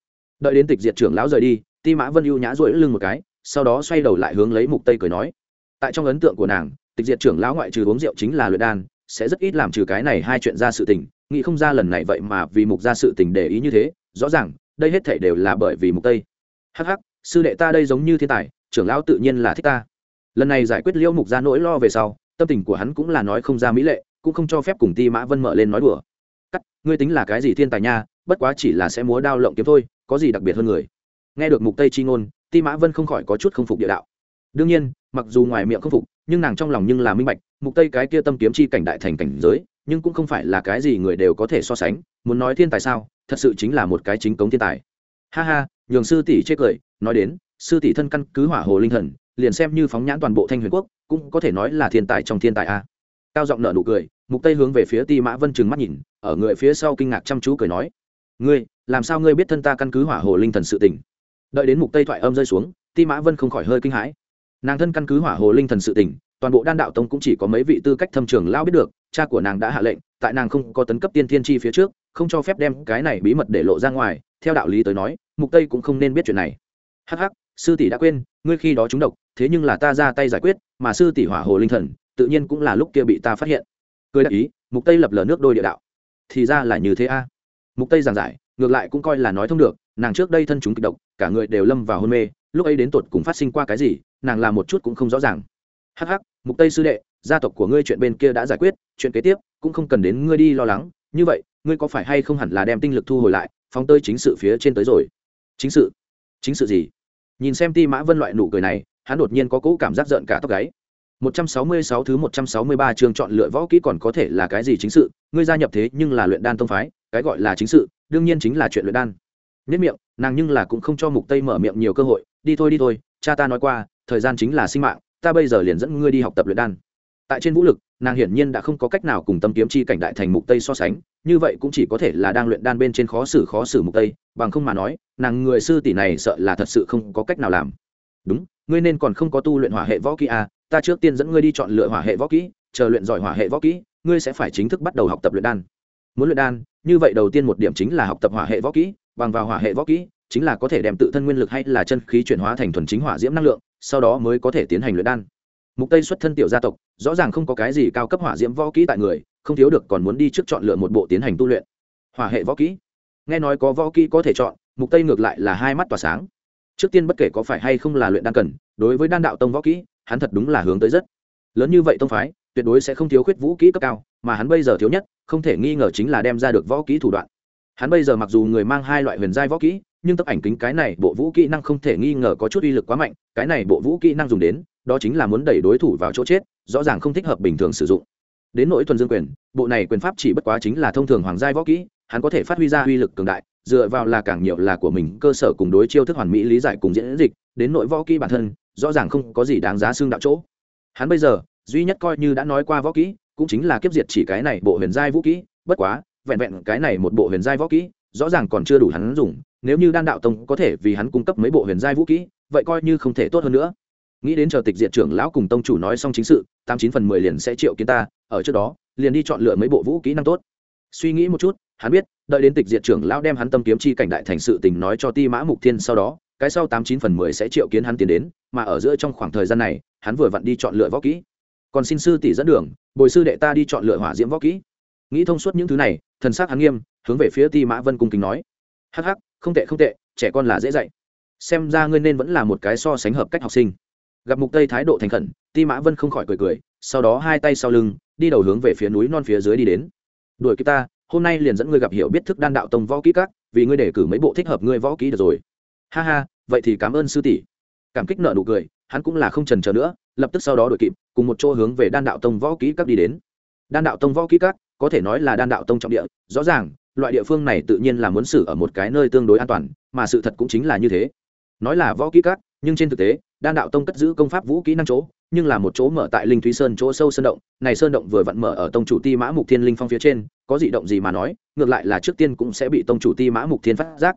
Speaker 1: Đợi đến tịch diệt trưởng lão rời đi, ti mã vân ưu nhã rỗi lưng một cái, sau đó xoay đầu lại hướng lấy mục tây cười nói. Tại trong ấn tượng của nàng, tịch diệt trưởng lão ngoại trừ uống rượu chính là luyện đan, sẽ rất ít làm trừ cái này hai chuyện ra sự tình, nghĩ không ra lần này vậy mà vì mục ra sự tình để ý như thế rõ ràng, đây hết thể đều là bởi vì mục tây. Hắc hắc, sư đệ ta đây giống như thiên tài, trưởng lão tự nhiên là thích ta. Lần này giải quyết liễu mục ra nỗi lo về sau, tâm tình của hắn cũng là nói không ra mỹ lệ, cũng không cho phép cùng ti mã vân mở lên nói đùa. Cắt, ngươi tính là cái gì thiên tài nha, bất quá chỉ là sẽ múa đao lộng kiếm thôi, có gì đặc biệt hơn người? Nghe được mục tây chi ngôn, ti mã vân không khỏi có chút không phục địa đạo. Đương nhiên, mặc dù ngoài miệng không phục, nhưng nàng trong lòng nhưng là minh bạch, mục tây cái kia tâm kiếm chi cảnh đại thành cảnh giới, nhưng cũng không phải là cái gì người đều có thể so sánh, muốn nói thiên tài sao thật sự chính là một cái chính cống thiên tài. Ha ha, nhường sư tỷ chê cười, nói đến, sư tỷ thân căn cứ hỏa hồ linh thần, liền xem như phóng nhãn toàn bộ thanh huyền quốc, cũng có thể nói là thiên tài trong thiên tài a. Cao giọng nợ nụ cười, mục tây hướng về phía ti mã vân trừng mắt nhìn, ở người phía sau kinh ngạc chăm chú cười nói, ngươi, làm sao ngươi biết thân ta căn cứ hỏa hồ linh thần sự tình? Đợi đến mục tây thoại âm rơi xuống, ti mã vân không khỏi hơi kinh hãi. Nàng thân căn cứ hỏa hồ linh thần sự tình, toàn bộ đan đạo tông cũng chỉ có mấy vị tư cách thâm trường lao biết được, cha của nàng đã hạ lệnh, tại nàng không có tấn cấp tiên thiên chi phía trước không cho phép đem cái này bí mật để lộ ra ngoài, theo đạo lý tới nói, mục tây cũng không nên biết chuyện này. Hắc hắc, sư tỷ đã quên, ngươi khi đó trúng độc, thế nhưng là ta ra tay giải quyết, mà sư tỷ hỏa hồ linh thần, tự nhiên cũng là lúc kia bị ta phát hiện. Cười đại ý, mục tây lập lờ nước đôi địa đạo. Thì ra là như thế a. Mục tây giảng giải, ngược lại cũng coi là nói thông được, nàng trước đây thân chúng kịch độc, cả người đều lâm vào hôn mê, lúc ấy đến tột cùng phát sinh qua cái gì, nàng làm một chút cũng không rõ ràng. Hắc hắc, mục tây sư đệ, gia tộc của ngươi chuyện bên kia đã giải quyết, chuyện kế tiếp, cũng không cần đến ngươi đi lo lắng, như vậy ngươi có phải hay không hẳn là đem tinh lực thu hồi lại phóng tơi chính sự phía trên tới rồi? Chính sự? Chính sự gì? Nhìn xem ti mã vân loại nụ cười này hắn đột nhiên có cỗ cảm giác giận cả tóc gáy. 166 thứ 163 chương chọn lựa võ kỹ còn có thể là cái gì chính sự, ngươi gia nhập thế nhưng là luyện đan tông phái, cái gọi là chính sự, đương nhiên chính là chuyện luyện đan. Nhất miệng, nàng nhưng là cũng không cho Mục Tây mở miệng nhiều cơ hội, đi thôi đi thôi, cha ta nói qua, thời gian chính là sinh mạng, ta bây giờ liền dẫn ngươi đi học tập luyện đan. Tại trên vũ lực, nàng hiển nhiên đã không có cách nào cùng tâm kiếm chi cảnh đại thành Mục Tây so sánh, như vậy cũng chỉ có thể là đang luyện đan bên trên khó xử khó xử Mục Tây, bằng không mà nói, nàng người sư tỷ này sợ là thật sự không có cách nào làm. Đúng, ngươi nên còn không có tu luyện hỏa hệ võ kỹ à, ta trước tiên dẫn ngươi đi chọn lựa hỏa hệ võ kỹ chờ luyện giỏi hỏa hệ võ kỹ ngươi sẽ phải chính thức bắt đầu học tập luyện đan muốn luyện đan như vậy đầu tiên một điểm chính là học tập hỏa hệ võ kỹ bằng vào hỏa hệ võ kỹ chính là có thể đem tự thân nguyên lực hay là chân khí chuyển hóa thành thuần chính hỏa diễm năng lượng sau đó mới có thể tiến hành luyện đan mục tây xuất thân tiểu gia tộc rõ ràng không có cái gì cao cấp hỏa diễm võ kỹ tại người không thiếu được còn muốn đi trước chọn lựa một bộ tiến hành tu luyện. Hỏa hệ võ kỹ. Nghe nói có võ kỹ có thể chọn, mục tây ngược lại là hai mắt tỏa sáng. Trước tiên bất kể có phải hay không là luyện đan cần, đối với đan đạo tông võ kỹ, hắn thật đúng là hướng tới rất. Lớn như vậy tông phái, tuyệt đối sẽ không thiếu khuyết vũ kỹ cấp cao, mà hắn bây giờ thiếu nhất, không thể nghi ngờ chính là đem ra được võ kỹ thủ đoạn. Hắn bây giờ mặc dù người mang hai loại huyền giai võ kỹ, nhưng tấm ảnh kính cái này bộ vũ kỹ năng không thể nghi ngờ có chút uy lực quá mạnh, cái này bộ vũ kỹ năng dùng đến, đó chính là muốn đẩy đối thủ vào chỗ chết, rõ ràng không thích hợp bình thường sử dụng đến nỗi thuần dương quyền, bộ này quyền pháp chỉ bất quá chính là thông thường hoàng giai võ kỹ, hắn có thể phát huy ra uy lực cường đại, dựa vào là càng nhiều là của mình, cơ sở cùng đối chiêu thức hoàn mỹ lý giải cùng diễn dịch, đến nội võ kỹ bản thân, rõ ràng không có gì đáng giá xương đạo chỗ. Hắn bây giờ, duy nhất coi như đã nói qua võ kỹ, cũng chính là kiếp diệt chỉ cái này bộ huyền giai vũ kỹ, bất quá, vẹn vẹn cái này một bộ huyền giai võ kỹ, rõ ràng còn chưa đủ hắn dùng, nếu như đan đạo tông có thể vì hắn cung cấp mấy bộ huyền giai vũ kỹ, vậy coi như không thể tốt hơn nữa nghĩ đến chờ tịch diệt trưởng lão cùng tông chủ nói xong chính sự, tám chín phần mười liền sẽ triệu kiến ta, ở trước đó, liền đi chọn lựa mấy bộ vũ kỹ năng tốt. Suy nghĩ một chút, hắn biết, đợi đến tịch diệt trưởng lão đem hắn tâm kiếm chi cảnh đại thành sự tình nói cho ti mã mục thiên sau đó, cái sau tám chín phần mười sẽ triệu kiến hắn tiến đến, mà ở giữa trong khoảng thời gian này, hắn vừa vặn đi chọn lựa võ kỹ. Còn xin sư tỷ dẫn đường, bồi sư đệ ta đi chọn lựa hỏa diễm võ kỹ. Nghĩ thông suốt những thứ này, thần sắc hắn nghiêm, hướng về phía ti mã vân cung kính nói. Hắc hắc, không tệ không tệ, trẻ con là dễ dạy. Xem ra ngươi nên vẫn là một cái so sánh hợp cách học sinh gặp mục tây thái độ thành khẩn, ti mã vân không khỏi cười cười, sau đó hai tay sau lưng, đi đầu hướng về phía núi non phía dưới đi đến. Đuổi kịp ta, hôm nay liền dẫn ngươi gặp hiểu biết thức đan đạo tông võ kỹ các, vì ngươi để cử mấy bộ thích hợp ngươi võ kỹ được rồi. Ha ha, vậy thì cảm ơn sư tỷ. Cảm kích nợ nụ cười, hắn cũng là không trần chờ nữa, lập tức sau đó đuổi kịp, cùng một chỗ hướng về đan đạo tông võ kỹ các đi đến. Đan đạo tông võ kỹ các, có thể nói là đan đạo tông trọng địa, rõ ràng, loại địa phương này tự nhiên là muốn xử ở một cái nơi tương đối an toàn, mà sự thật cũng chính là như thế. Nói là võ kỹ các, nhưng trên thực tế đan đạo tông cất giữ công pháp vũ kỹ năng chỗ, nhưng là một chỗ mở tại linh thúy sơn chỗ sâu sơn động, này sơn động vừa vặn mở ở tông chủ ti mã mục thiên linh phong phía trên, có dị động gì mà nói, ngược lại là trước tiên cũng sẽ bị tông chủ ti mã mục thiên phát giác.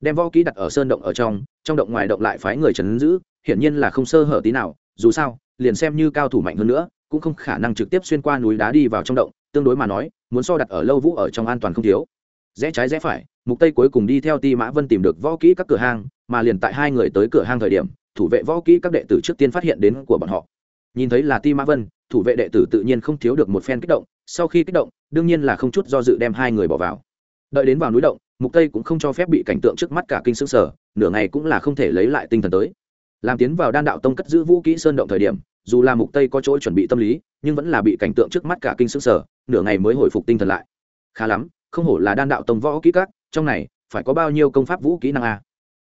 Speaker 1: Đem võ kỹ đặt ở sơn động ở trong trong động ngoài động lại phái người trấn giữ, hiển nhiên là không sơ hở tí nào, dù sao, liền xem như cao thủ mạnh hơn nữa, cũng không khả năng trực tiếp xuyên qua núi đá đi vào trong động, tương đối mà nói, muốn so đặt ở lâu vũ ở trong an toàn không thiếu. Rẽ trái rẽ phải, mục tây cuối cùng đi theo ti mã vân tìm được võ kỹ các cửa hang, mà liền tại hai người tới cửa hang thời điểm thủ vệ võ kỹ các đệ tử trước tiên phát hiện đến của bọn họ. Nhìn thấy là ti mã vân, thủ vệ đệ tử tự nhiên không thiếu được một phen kích động, sau khi kích động, đương nhiên là không chút do dự đem hai người bỏ vào. Đợi đến vào núi động, mục tây cũng không cho phép bị cảnh tượng trước mắt cả kinh sương sở nửa ngày cũng là không thể lấy lại tinh thần tới. Làm tiến vào đan đạo tông cất giữ vũ kỹ sơn động thời điểm, dù là mục tây có chỗ chuẩn bị tâm lý, nhưng vẫn là bị cảnh tượng trước mắt cả kinh sương sở nửa ngày mới hồi phục tinh thần lại. Khá lắm, không hổ là đan đạo tông võ kỹ các, trong này, phải có bao nhiêu công pháp vũ kỹ năng a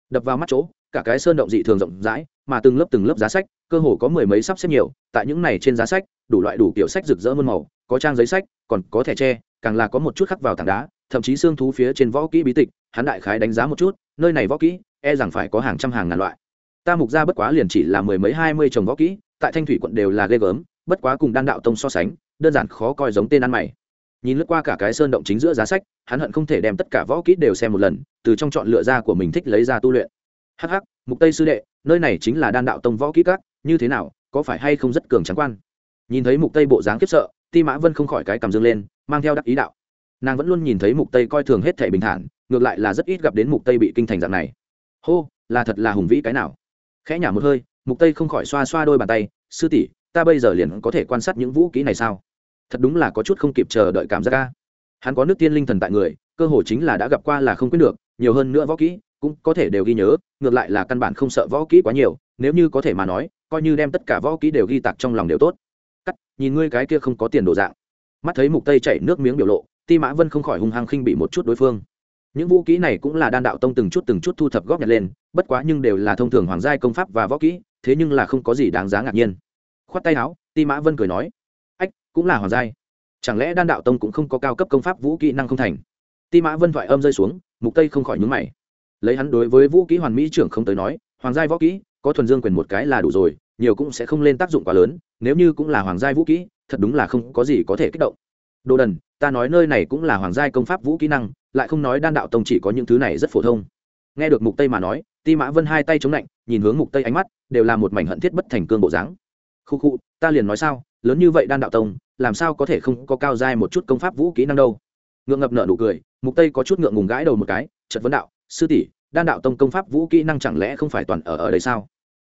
Speaker 1: đập vào mắt chỗ cả cái sơn động dị thường rộng rãi, mà từng lớp từng lớp giá sách, cơ hồ có mười mấy sắp xếp nhiều, tại những này trên giá sách, đủ loại đủ kiểu sách rực rỡ muôn màu, có trang giấy sách, còn có thẻ tre, càng là có một chút khắc vào tảng đá, thậm chí xương thú phía trên võ kỹ bí tịch, hắn đại khái đánh giá một chút, nơi này võ kỹ e rằng phải có hàng trăm hàng ngàn loại. Ta mục ra bất quá liền chỉ là mười mấy hai mươi chồng võ kỹ, tại thanh thủy quận đều là ghê gớm, bất quá cùng đan đạo tông so sánh, đơn giản khó coi giống tên ăn mày. Nhìn lướt qua cả cái sơn động chính giữa giá sách, hắn hận không thể đem tất cả võ kỹ đều xem một lần, từ trong chọn lựa ra của mình thích lấy ra tu luyện hh mục tây sư đệ, nơi này chính là đan đạo tông võ kỹ các, như thế nào, có phải hay không rất cường trắng quan? Nhìn thấy mục tây bộ dáng kiếp sợ, ti mã vân không khỏi cái cầm dương lên, mang theo đắc ý đạo. Nàng vẫn luôn nhìn thấy mục tây coi thường hết thể bình thản, ngược lại là rất ít gặp đến mục tây bị kinh thành dạng này. Hô, là thật là hùng vĩ cái nào? Khẽ nhả một hơi, mục tây không khỏi xoa xoa đôi bàn tay, sư tỷ, ta bây giờ liền có thể quan sát những vũ kỹ này sao? Thật đúng là có chút không kịp chờ đợi cảm giác ca hắn có nước tiên linh thần tại người, cơ hồ chính là đã gặp qua là không quyết được, nhiều hơn nữa võ kỹ cũng có thể đều ghi nhớ, ngược lại là căn bản không sợ võ kỹ quá nhiều, nếu như có thể mà nói, coi như đem tất cả võ kỹ đều ghi tạc trong lòng đều tốt. Cắt, nhìn ngươi cái kia không có tiền đồ dạng. Mắt thấy mục tây chảy nước miếng biểu lộ, ti mã vân không khỏi hung hăng khinh bị một chút đối phương. Những vũ kỹ này cũng là đan đạo tông từng chút từng chút thu thập góp nhặt lên, bất quá nhưng đều là thông thường hoàng giai công pháp và võ kỹ, thế nhưng là không có gì đáng giá ngạc nhiên. Khoát tay áo, ti mã vân cười nói, ách, cũng là hoàng giai. Chẳng lẽ đan đạo tông cũng không có cao cấp công pháp vũ kỹ năng không thành? Ti mã vân thoại âm rơi xuống, mục tây không khỏi nhướng mày lấy hắn đối với vũ kỹ hoàn mỹ trưởng không tới nói, hoàng giai võ kỹ, có thuần dương quyền một cái là đủ rồi, nhiều cũng sẽ không lên tác dụng quá lớn, nếu như cũng là hoàng giai vũ kỹ, thật đúng là không có gì có thể kích động. Đồ đần, ta nói nơi này cũng là hoàng giai công pháp vũ kỹ năng, lại không nói đan đạo tông chỉ có những thứ này rất phổ thông. Nghe được mục tây mà nói, ti mã vân hai tay chống lạnh, nhìn hướng mục tây ánh mắt, đều là một mảnh hận thiết bất thành cương bộ dáng. Khu khu, ta liền nói sao, lớn như vậy đan đạo tông, làm sao có thể không có cao giai một chút công pháp vũ kỹ năng đâu? Ngượng ngập nợ nụ cười, mục tây có chút ngượng ngùng gãi đầu một cái chật vấn đạo sư tỷ, đan đạo tông công pháp vũ kỹ năng chẳng lẽ không phải toàn ở ở đây sao?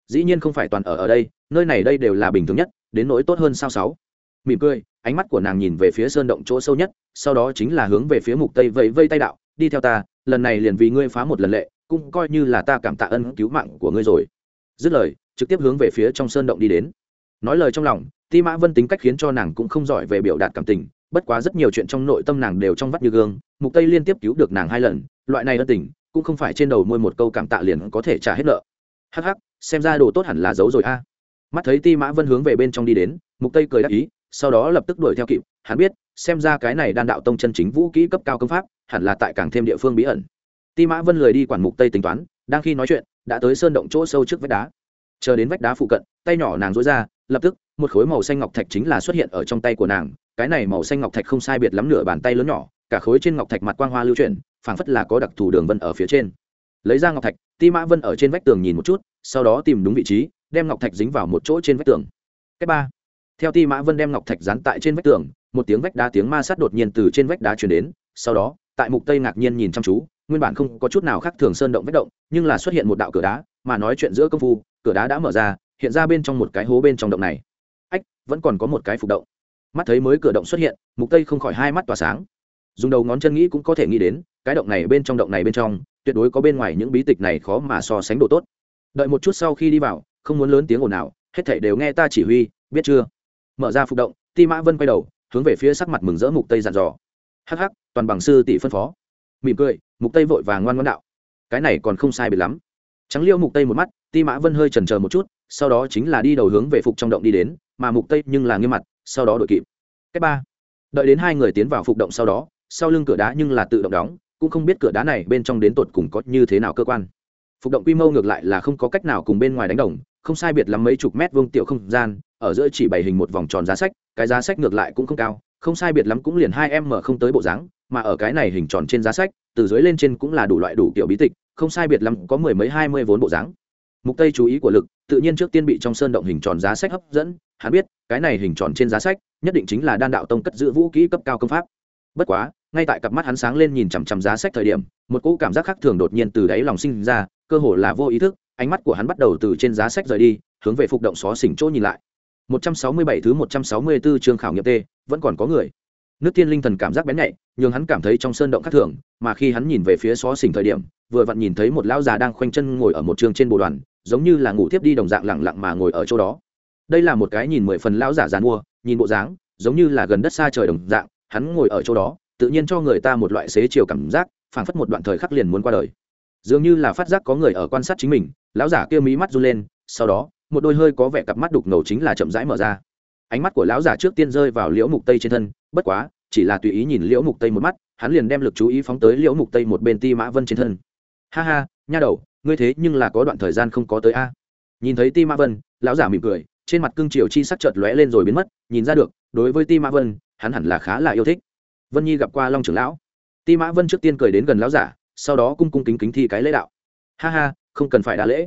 Speaker 1: Dĩ nhiên không phải toàn ở ở đây, nơi này đây đều là bình thường nhất, đến nỗi tốt hơn sao sáu? Mỉm cười, ánh mắt của nàng nhìn về phía sơn động chỗ sâu nhất, sau đó chính là hướng về phía mục tây vẫy vây tay đạo, đi theo ta, lần này liền vì ngươi phá một lần lệ, cũng coi như là ta cảm tạ ân cứu mạng của ngươi rồi. Dứt lời, trực tiếp hướng về phía trong sơn động đi đến. Nói lời trong lòng, ti mã vân tính cách khiến cho nàng cũng không giỏi về biểu đạt cảm tình, bất quá rất nhiều chuyện trong nội tâm nàng đều trong vắt như gương, mục tây liên tiếp cứu được nàng hai lần, loại này ân tình cũng không phải trên đầu môi một câu cảm tạ liền có thể trả hết nợ. Hắc hắc, xem ra đồ tốt hẳn là giấu rồi a. Mắt thấy ti mã vân hướng về bên trong đi đến, mục tây cười đáp ý, sau đó lập tức đuổi theo kịp. Hắn biết, xem ra cái này đan đạo tông chân chính vũ kỹ cấp cao công pháp, hẳn là tại càng thêm địa phương bí ẩn. Ti mã vân lười đi quản mục tây tính toán, đang khi nói chuyện, đã tới sơn động chỗ sâu trước vách đá. Chờ đến vách đá phụ cận, tay nhỏ nàng dối ra, lập tức, một khối màu xanh ngọc thạch chính là xuất hiện ở trong tay của nàng. Cái này màu xanh ngọc thạch không sai biệt lắm nửa bàn tay lớn nhỏ cả khối trên ngọc thạch mặt quang hoa lưu chuyển, phảng phất là có đặc thù đường vân ở phía trên. Lấy ra ngọc thạch, ti mã vân ở trên vách tường nhìn một chút, sau đó tìm đúng vị trí, đem ngọc thạch dính vào một chỗ trên vách tường. Cách ba. Theo ti mã vân đem ngọc thạch dán tại trên vách tường, một tiếng vách đá tiếng ma sát đột nhiên từ trên vách đá chuyển đến, sau đó, tại mục tây ngạc nhiên nhìn chăm chú, nguyên bản không có chút nào khác thường sơn động vách động, nhưng là xuất hiện một đạo cửa đá, mà nói chuyện giữa công phu, cửa đá đã mở ra, hiện ra bên trong một cái hố bên trong động này. Ách, vẫn còn có một cái phục động. Mắt thấy mới cửa động xuất hiện, mục tây không khỏi hai mắt tỏa sáng dùng đầu ngón chân nghĩ cũng có thể nghĩ đến, cái động này bên trong động này bên trong, tuyệt đối có bên ngoài những bí tịch này khó mà so sánh độ tốt. Đợi một chút sau khi đi vào, không muốn lớn tiếng ồn nào hết thảy đều nghe ta chỉ huy, biết chưa? Mở ra phục động, ti mã vân quay đầu, hướng về phía sắc mặt mừng rỡ mục tây dặn dò. Hắc hắc, toàn bằng sư tỷ phân phó. Mỉm cười, mục tây vội vàng ngoan ngoãn đạo. Cái này còn không sai biệt lắm. Trắng liêu mục tây một mắt, ti mã vân hơi chần chờ một chút, sau đó chính là đi đầu hướng về phục trong động đi đến, mà mục tây nhưng là nghiêm mặt, sau đó đội kịp. Cách ba. Đợi đến hai người tiến vào phục động sau đó sau lưng cửa đá nhưng là tự động đóng, cũng không biết cửa đá này bên trong đến tột cùng có như thế nào cơ quan. Phục động quy mô ngược lại là không có cách nào cùng bên ngoài đánh đồng, không sai biệt lắm mấy chục mét vuông tiểu không gian, ở giữa chỉ bày hình một vòng tròn giá sách, cái giá sách ngược lại cũng không cao, không sai biệt lắm cũng liền hai em mở không tới bộ dáng, mà ở cái này hình tròn trên giá sách, từ dưới lên trên cũng là đủ loại đủ kiểu bí tịch, không sai biệt lắm có mười mấy hai mươi vốn bộ dáng. Mục tây chú ý của lực, tự nhiên trước tiên bị trong sơn động hình tròn giá sách hấp dẫn, hắn biết, cái này hình tròn trên giá sách, nhất định chính là đan đạo tông cất giữ vũ kỹ cấp cao công pháp bất quá ngay tại cặp mắt hắn sáng lên nhìn chằm chằm giá sách thời điểm một cỗ cảm giác khác thường đột nhiên từ đáy lòng sinh ra cơ hồ là vô ý thức ánh mắt của hắn bắt đầu từ trên giá sách rời đi hướng về phục động xó xỉnh chỗ nhìn lại 167 thứ 164 chương khảo nghiệm T, vẫn còn có người. Nước Tiên Linh Thần cảm giác bén nhạy, nhưng hắn cảm thấy trong sơn động khác thường, mà khi hắn nhìn về phía xó xỉnh thời điểm, vừa vặn nhìn thấy một lão già đang khoanh chân ngồi ở một trường trên bồ đoàn, giống như là ngủ tiếp đi đồng dạng lặng lặng mà ngồi ở chỗ đó. Đây là một cái nhìn mười phần lão giả giàn mua, nhìn bộ dáng, giống như là gần đất xa trời đồng dạng, hắn ngồi ở chỗ đó, tự nhiên cho người ta một loại xế chiều cảm giác, phảng phất một đoạn thời khắc liền muốn qua đời. Dường như là phát giác có người ở quan sát chính mình, lão giả kia mí mắt run lên, sau đó, một đôi hơi có vẻ cặp mắt đục ngầu chính là chậm rãi mở ra. Ánh mắt của lão giả trước tiên rơi vào liễu mục tây trên thân bất quá chỉ là tùy ý nhìn liễu mục tây một mắt hắn liền đem lực chú ý phóng tới liễu mục tây một bên ti mã vân trên thân. Ha ha nha đầu ngươi thế nhưng là có đoạn thời gian không có tới a. Nhìn thấy ti mã vân lão giả mỉm cười trên mặt cương triều chi sắc chợt lóe lên rồi biến mất nhìn ra được đối với ti mã vân hắn hẳn là khá là yêu thích. Vân nhi gặp qua long trưởng lão. Ti mã vân trước tiên cười đến gần lão giả, sau đó cung cung kính kính thi cái lễ đạo. Ha ha, không cần phải đa lễ.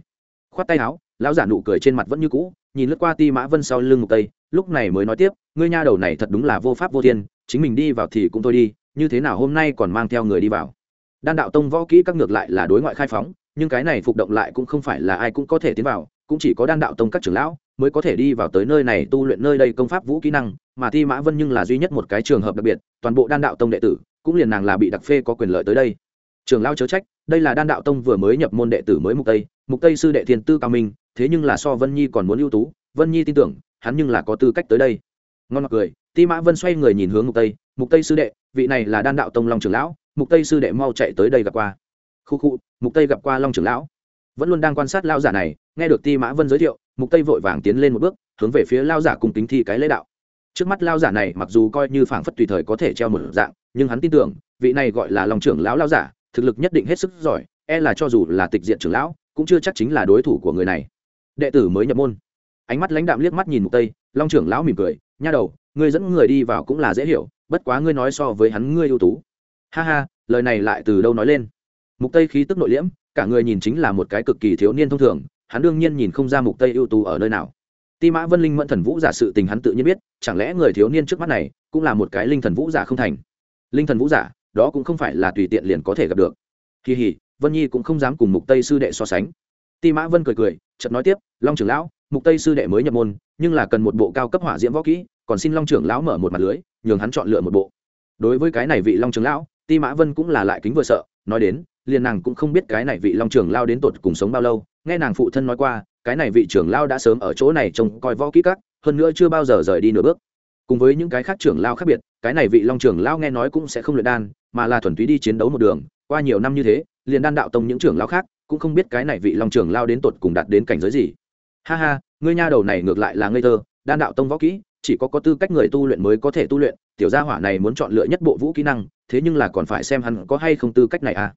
Speaker 1: Khoát tay áo, lão giả nụ cười trên mặt vẫn như cũ, nhìn lướt qua ti mã vân sau lưng một tây, lúc này mới nói tiếp, ngươi nha đầu này thật đúng là vô pháp vô thiên, chính mình đi vào thì cũng thôi đi, như thế nào hôm nay còn mang theo người đi vào. Đan đạo tông võ kỹ các ngược lại là đối ngoại khai phóng, nhưng cái này phục động lại cũng không phải là ai cũng có thể tiến vào cũng chỉ có đan đạo tông các trưởng lão mới có thể đi vào tới nơi này tu luyện nơi đây công pháp vũ kỹ năng, mà thi mã vân nhưng là duy nhất một cái trường hợp đặc biệt, toàn bộ đan đạo tông đệ tử cũng liền nàng là bị đặc phê có quyền lợi tới đây. Trường lao chớ trách, đây là đan đạo tông vừa mới nhập môn đệ tử mới mục tây mục tây sư đệ thiên tư cao minh, thế nhưng là so vân nhi còn muốn ưu tú, vân nhi tin tưởng, hắn nhưng là có tư cách tới đây. Ngon mặt cười ti mã vân xoay người nhìn hướng mục tây mục tây sư đệ, vị này là đan đạo tông long trưởng lão, mục tây sư đệ mau chạy tới đây gặp qua. Khu khu, mục tây gặp qua long trưởng lão. Vẫn luôn đang quan sát lão giả này nghe được ti mã vân giới thiệu, mục tây vội vàng tiến lên một bước, hướng về phía lao giả cùng tính thi cái lễ đạo. Trước mắt lao giả này mặc dù coi như phảng phất tùy thời có thể treo một dạng, nhưng hắn tin tưởng, vị này gọi là lòng trưởng lão lao giả, thực lực nhất định hết sức giỏi e là cho dù là tịch diện trưởng lão, cũng chưa chắc chính là đối thủ của người này. Đệ tử mới nhập môn. Ánh mắt lãnh đạm liếc mắt nhìn mục tây, long trưởng lão mỉm cười, nha đầu, ngươi dẫn người đi vào cũng là dễ hiểu, bất quá ngươi nói so với hắn ngươi ưu tú. Ha ha, lời này lại từ đâu nói lên? Mục tây khí tức nội liễm, cả người nhìn chính là một cái cực kỳ thiếu niên thông thường hắn đương nhiên nhìn không ra mục tây ưu tú ở nơi nào. Ti mã vân linh mẫn thần vũ giả sự tình hắn tự nhiên biết, chẳng lẽ người thiếu niên trước mắt này cũng là một cái linh thần vũ giả không thành? Linh thần vũ giả, đó cũng không phải là tùy tiện liền có thể gặp được. Kỳ hỉ vân nhi cũng không dám cùng mục tây sư đệ so sánh. Ti mã vân cười cười, chợt nói tiếp, long trưởng lão, mục tây sư đệ mới nhập môn, nhưng là cần một bộ cao cấp hỏa diễm võ kỹ, còn xin long trưởng lão mở một mặt lưới, nhường hắn chọn lựa một bộ. Đối với cái này vị long trưởng lão, ti mã vân cũng là lại kính vừa sợ, nói đến liền nàng cũng không biết cái này vị long trưởng lao đến tột cùng sống bao lâu. Nghe nàng phụ thân nói qua, cái này vị trưởng lao đã sớm ở chỗ này trông coi võ kỹ các, hơn nữa chưa bao giờ rời đi nửa bước. Cùng với những cái khác trưởng lao khác biệt, cái này vị long trưởng lao nghe nói cũng sẽ không luyện đan, mà là thuần túy đi chiến đấu một đường. Qua nhiều năm như thế, liền đan đạo tông những trưởng lao khác cũng không biết cái này vị long trưởng lao đến tột cùng đạt đến cảnh giới gì. Ha ha, ngươi nha đầu này ngược lại là ngây thơ, đan đạo tông võ kỹ, chỉ có có tư cách người tu luyện mới có thể tu luyện, tiểu gia hỏa này muốn chọn lựa nhất bộ vũ kỹ năng, thế nhưng là còn phải xem hắn có hay không tư cách này à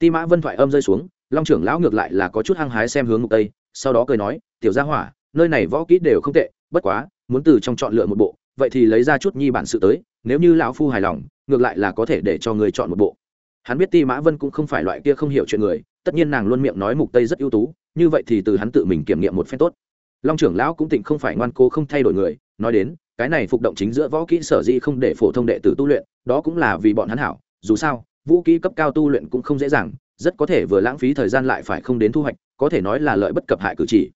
Speaker 1: ti mã vân thoại âm rơi xuống, long trưởng lão ngược lại là có chút hăng hái xem hướng mục tây, sau đó cười nói, tiểu gia hỏa, nơi này võ kỹ đều không tệ, bất quá, muốn từ trong chọn lựa một bộ, vậy thì lấy ra chút nhi bản sự tới, nếu như lão phu hài lòng, ngược lại là có thể để cho người chọn một bộ. Hắn biết ti mã vân cũng không phải loại kia không hiểu chuyện người, tất nhiên nàng luôn miệng nói mục tây rất ưu tú, như vậy thì từ hắn tự mình kiểm nghiệm một phen tốt. Long trưởng lão cũng tịnh không phải ngoan cố không thay đổi người, nói đến, cái này phục động chính giữa võ kỹ sở dĩ không để phổ thông đệ tử tu luyện, đó cũng là vì bọn hắn hảo, dù sao vũ kỹ cấp cao tu luyện cũng không dễ dàng, rất có thể vừa lãng phí thời gian lại phải không đến thu hoạch, có thể nói là lợi bất cập hại cử chỉ.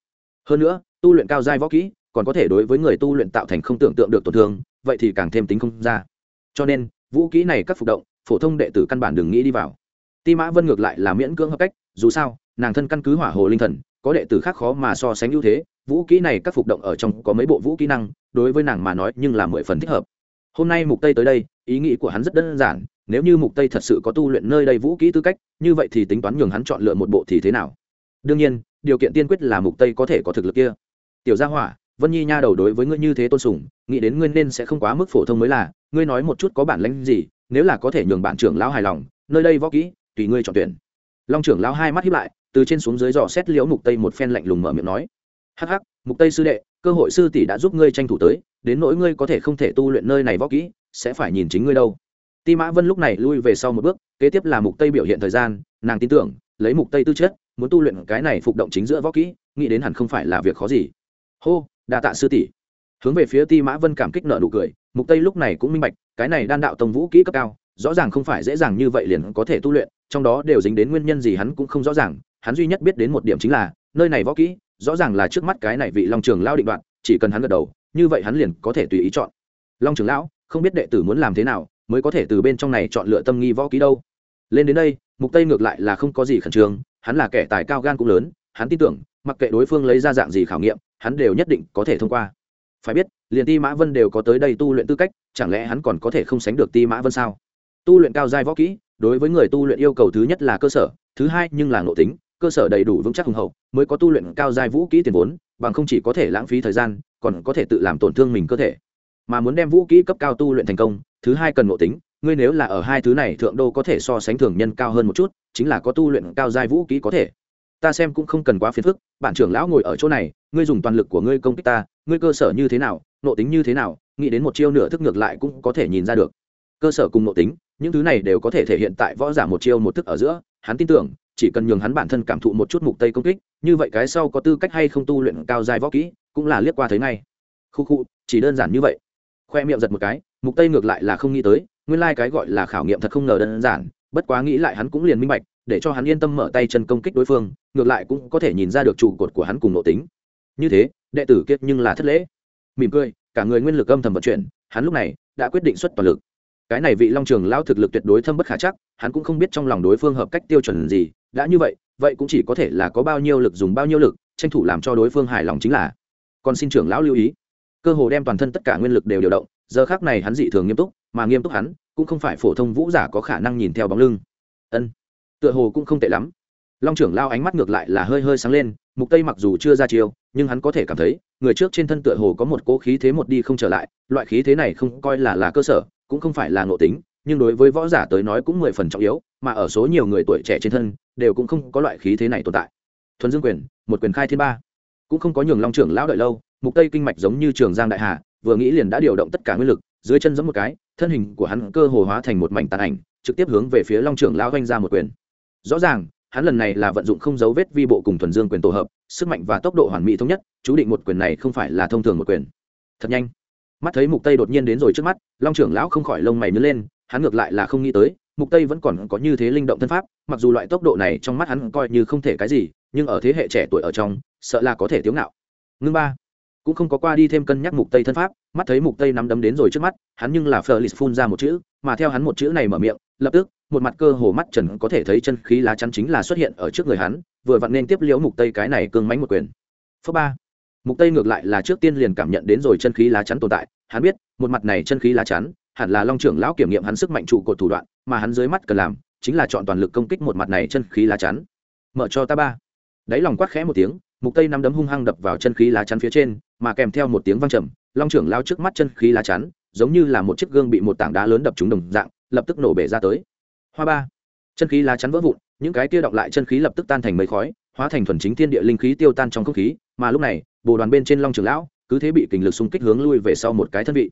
Speaker 1: Hơn nữa, tu luyện cao giai võ kỹ, còn có thể đối với người tu luyện tạo thành không tưởng tượng được tổn thương, vậy thì càng thêm tính không ra. Cho nên, vũ kỹ này các phục động, phổ thông đệ tử căn bản đừng nghĩ đi vào. Ti mã vân ngược lại là miễn cưỡng hợp cách, dù sao, nàng thân căn cứ hỏa hồ linh thần, có đệ tử khác khó mà so sánh ưu thế, vũ kỹ này các phục động ở trong có mấy bộ vũ kỹ năng, đối với nàng mà nói nhưng là mười phần thích hợp. Hôm nay mục tây tới đây, ý nghĩ của hắn rất đơn giản nếu như mục tây thật sự có tu luyện nơi đây vũ kỹ tư cách, như vậy thì tính toán nhường hắn chọn lựa một bộ thì thế nào? Đương nhiên, điều kiện tiên quyết là mục tây có thể có thực lực kia. Tiểu gia hỏa, vân nhi nha đầu đối với ngươi như thế tôn sùng, nghĩ đến ngươi nên sẽ không quá mức phổ thông mới là, ngươi nói một chút có bản lĩnh gì, nếu là có thể nhường bạn trưởng lão hài lòng, nơi đây võ kỹ, tùy ngươi chọn tuyển. Long trưởng lão hai mắt hiếp lại, từ trên xuống dưới dò xét liễu mục tây một phen lạnh lùng mở miệng nói. Hắc hắc, mục tây sư đệ, cơ hội sư tỷ đã giúp ngươi tranh thủ tới, đến nỗi ngươi có thể không thể tu luyện nơi này võ kỹ, sẽ phải nhìn chính ngươi đâu ti mã vân lúc này lui về sau một bước, kế tiếp là mục tây biểu hiện thời gian, nàng tin tưởng, lấy mục tây tư chất, muốn tu luyện cái này phục động chính giữa võ kỹ, nghĩ đến hẳn không phải là việc khó gì. Hô, đa tạ sư tỷ. Hướng về phía ti mã vân cảm kích nợ nụ cười, mục tây lúc này cũng minh bạch, cái này đan đạo tông vũ kỹ cấp cao, rõ ràng không phải dễ dàng như vậy liền có thể tu luyện, trong đó đều dính đến nguyên nhân gì hắn cũng không rõ ràng, hắn duy nhất biết đến một điểm chính là, nơi này võ kỹ, rõ ràng là trước mắt cái này vị long trường lao định đoạn, chỉ cần hắn gật đầu, như vậy hắn liền có thể tùy ý chọn. Long trường lão, không biết đệ tử muốn làm thế nào mới có thể từ bên trong này chọn lựa tâm nghi võ ký đâu. Lên đến đây, mục tây ngược lại là không có gì khẩn trương, hắn là kẻ tài cao gan cũng lớn, hắn tin tưởng, mặc kệ đối phương lấy ra dạng gì khảo nghiệm, hắn đều nhất định có thể thông qua. Phải biết, liền ti mã vân đều có tới đây tu luyện tư cách, chẳng lẽ hắn còn có thể không sánh được ti mã vân sao? Tu luyện cao giai võ kỹ, đối với người tu luyện yêu cầu thứ nhất là cơ sở, thứ hai nhưng là ngộ tính, cơ sở đầy đủ vững chắc hùng hậu, mới có tu luyện cao giai vũ kỹ tiền vốn, bằng không chỉ có thể lãng phí thời gian, còn có thể tự làm tổn thương mình cơ thể. Mà muốn đem vũ kỹ cấp cao tu luyện thành công thứ hai cần ngộ tính, ngươi nếu là ở hai thứ này thượng đô có thể so sánh thường nhân cao hơn một chút, chính là có tu luyện cao giai vũ kỹ có thể. Ta xem cũng không cần quá phiền phức bản trưởng lão ngồi ở chỗ này, ngươi dùng toàn lực của ngươi công kích ta, ngươi cơ sở như thế nào nộ tính như thế nào, nghĩ đến một chiêu nửa thức ngược lại cũng có thể nhìn ra được. Cơ sở cùng nộ tính, những thứ này đều có thể thể hiện tại võ giả một chiêu một thức ở giữa, hắn tin tưởng, chỉ cần nhường hắn bản thân cảm thụ một chút mục tây công kích, như vậy cái sau có tư cách hay không tu luyện cao dài võ kỹ, cũng là liếc qua thấy ngay. Khu khu, chỉ đơn giản như vậy khoe miệng giật một cái, mục tây ngược lại là không nghĩ tới, nguyên lai like cái gọi là khảo nghiệm thật không ngờ đơn giản, bất quá nghĩ lại hắn cũng liền minh bạch, để cho hắn yên tâm mở tay chân công kích đối phương, ngược lại cũng có thể nhìn ra được trụ cột của hắn cùng nội tính. Như thế, đệ tử kiệt nhưng là thất lễ. Mỉm cười, cả người nguyên lực âm thầm vận chuyển, hắn lúc này đã quyết định xuất toàn lực. Cái này vị long trường lao thực lực tuyệt đối thâm bất khả chắc, hắn cũng không biết trong lòng đối phương hợp cách tiêu chuẩn gì, đã như vậy vậy cũng chỉ có thể là có bao nhiêu lực dùng bao nhiêu lực, tranh thủ làm cho đối phương hài lòng chính là. Còn xin trưởng lão lưu ý cơ hồ đem toàn thân tất cả nguyên lực đều điều động, giờ khác này hắn dị thường nghiêm túc, mà nghiêm túc hắn cũng không phải phổ thông vũ giả có khả năng nhìn theo bóng lưng. Ân, tựa hồ cũng không tệ lắm. Long trưởng lao ánh mắt ngược lại là hơi hơi sáng lên, mục tây mặc dù chưa ra chiêu, nhưng hắn có thể cảm thấy, người trước trên thân tựa hồ có một cỗ khí thế một đi không trở lại, loại khí thế này không coi là là cơ sở, cũng không phải là ngộ tính, nhưng đối với võ giả tới nói cũng mười phần trọng yếu, mà ở số nhiều người tuổi trẻ trên thân, đều cũng không có loại khí thế này tồn tại. Thuần dương quyền, một quyền khai thiên ba. Cũng không có nhường long trưởng lão đợi lâu mục tây kinh mạch giống như trường giang đại hà, vừa nghĩ liền đã điều động tất cả nguyên lực, dưới chân giẫm một cái, thân hình của hắn cơ hồ hóa thành một mảnh tàn ảnh, trực tiếp hướng về phía long trưởng lão vanh ra một quyền. Rõ ràng, hắn lần này là vận dụng không dấu vết vi bộ cùng thuần dương quyền tổ hợp, sức mạnh và tốc độ hoàn mỹ thống nhất, chú định một quyền này không phải là thông thường một quyền. Thật nhanh. Mắt thấy mục tây đột nhiên đến rồi trước mắt, long trưởng lão không khỏi lông mày nhớ lên, hắn ngược lại là không nghĩ tới, mục tây vẫn còn có như thế linh động thân pháp, mặc dù loại tốc độ này trong mắt hắn coi như không thể cái gì, nhưng ở thế hệ trẻ tuổi ở trong, sợ là có thể thiếu ngạo. Ngưng ba cũng không có qua đi thêm cân nhắc mục tây thân pháp, mắt thấy mục tây nắm đấm đến rồi trước mắt, hắn nhưng là Felix phun ra một chữ, mà theo hắn một chữ này mở miệng, lập tức, một mặt cơ hồ mắt trần có thể thấy chân khí lá chắn chính là xuất hiện ở trước người hắn, vừa vặn nên tiếp liễu mục tây cái này cương mánh một quyền. Phước ba. Mục tây ngược lại là trước tiên liền cảm nhận đến rồi chân khí lá chắn tồn tại, hắn biết, một mặt này chân khí lá chắn, hẳn là long trưởng lão kiểm nghiệm hắn sức mạnh trụ cột thủ đoạn, mà hắn dưới mắt cần làm, chính là chọn toàn lực công kích một mặt này chân khí lá chắn. Mở cho ta ba. Đáy lòng quát khẽ một tiếng, mục tây nắm đấm hung hăng đập vào chân khí lá chắn phía trên mà kèm theo một tiếng vang trầm, long trưởng lao trước mắt chân khí lá chắn, giống như là một chiếc gương bị một tảng đá lớn đập trúng đồng dạng, lập tức nổ bể ra tới. Hoa ba, chân khí lá chắn vỡ vụn, những cái kia động lại chân khí lập tức tan thành mấy khói, hóa thành thuần chính thiên địa linh khí tiêu tan trong không khí, mà lúc này, bồ đoàn bên trên long trưởng lão, cứ thế bị kình lực xung kích hướng lui về sau một cái thân vị.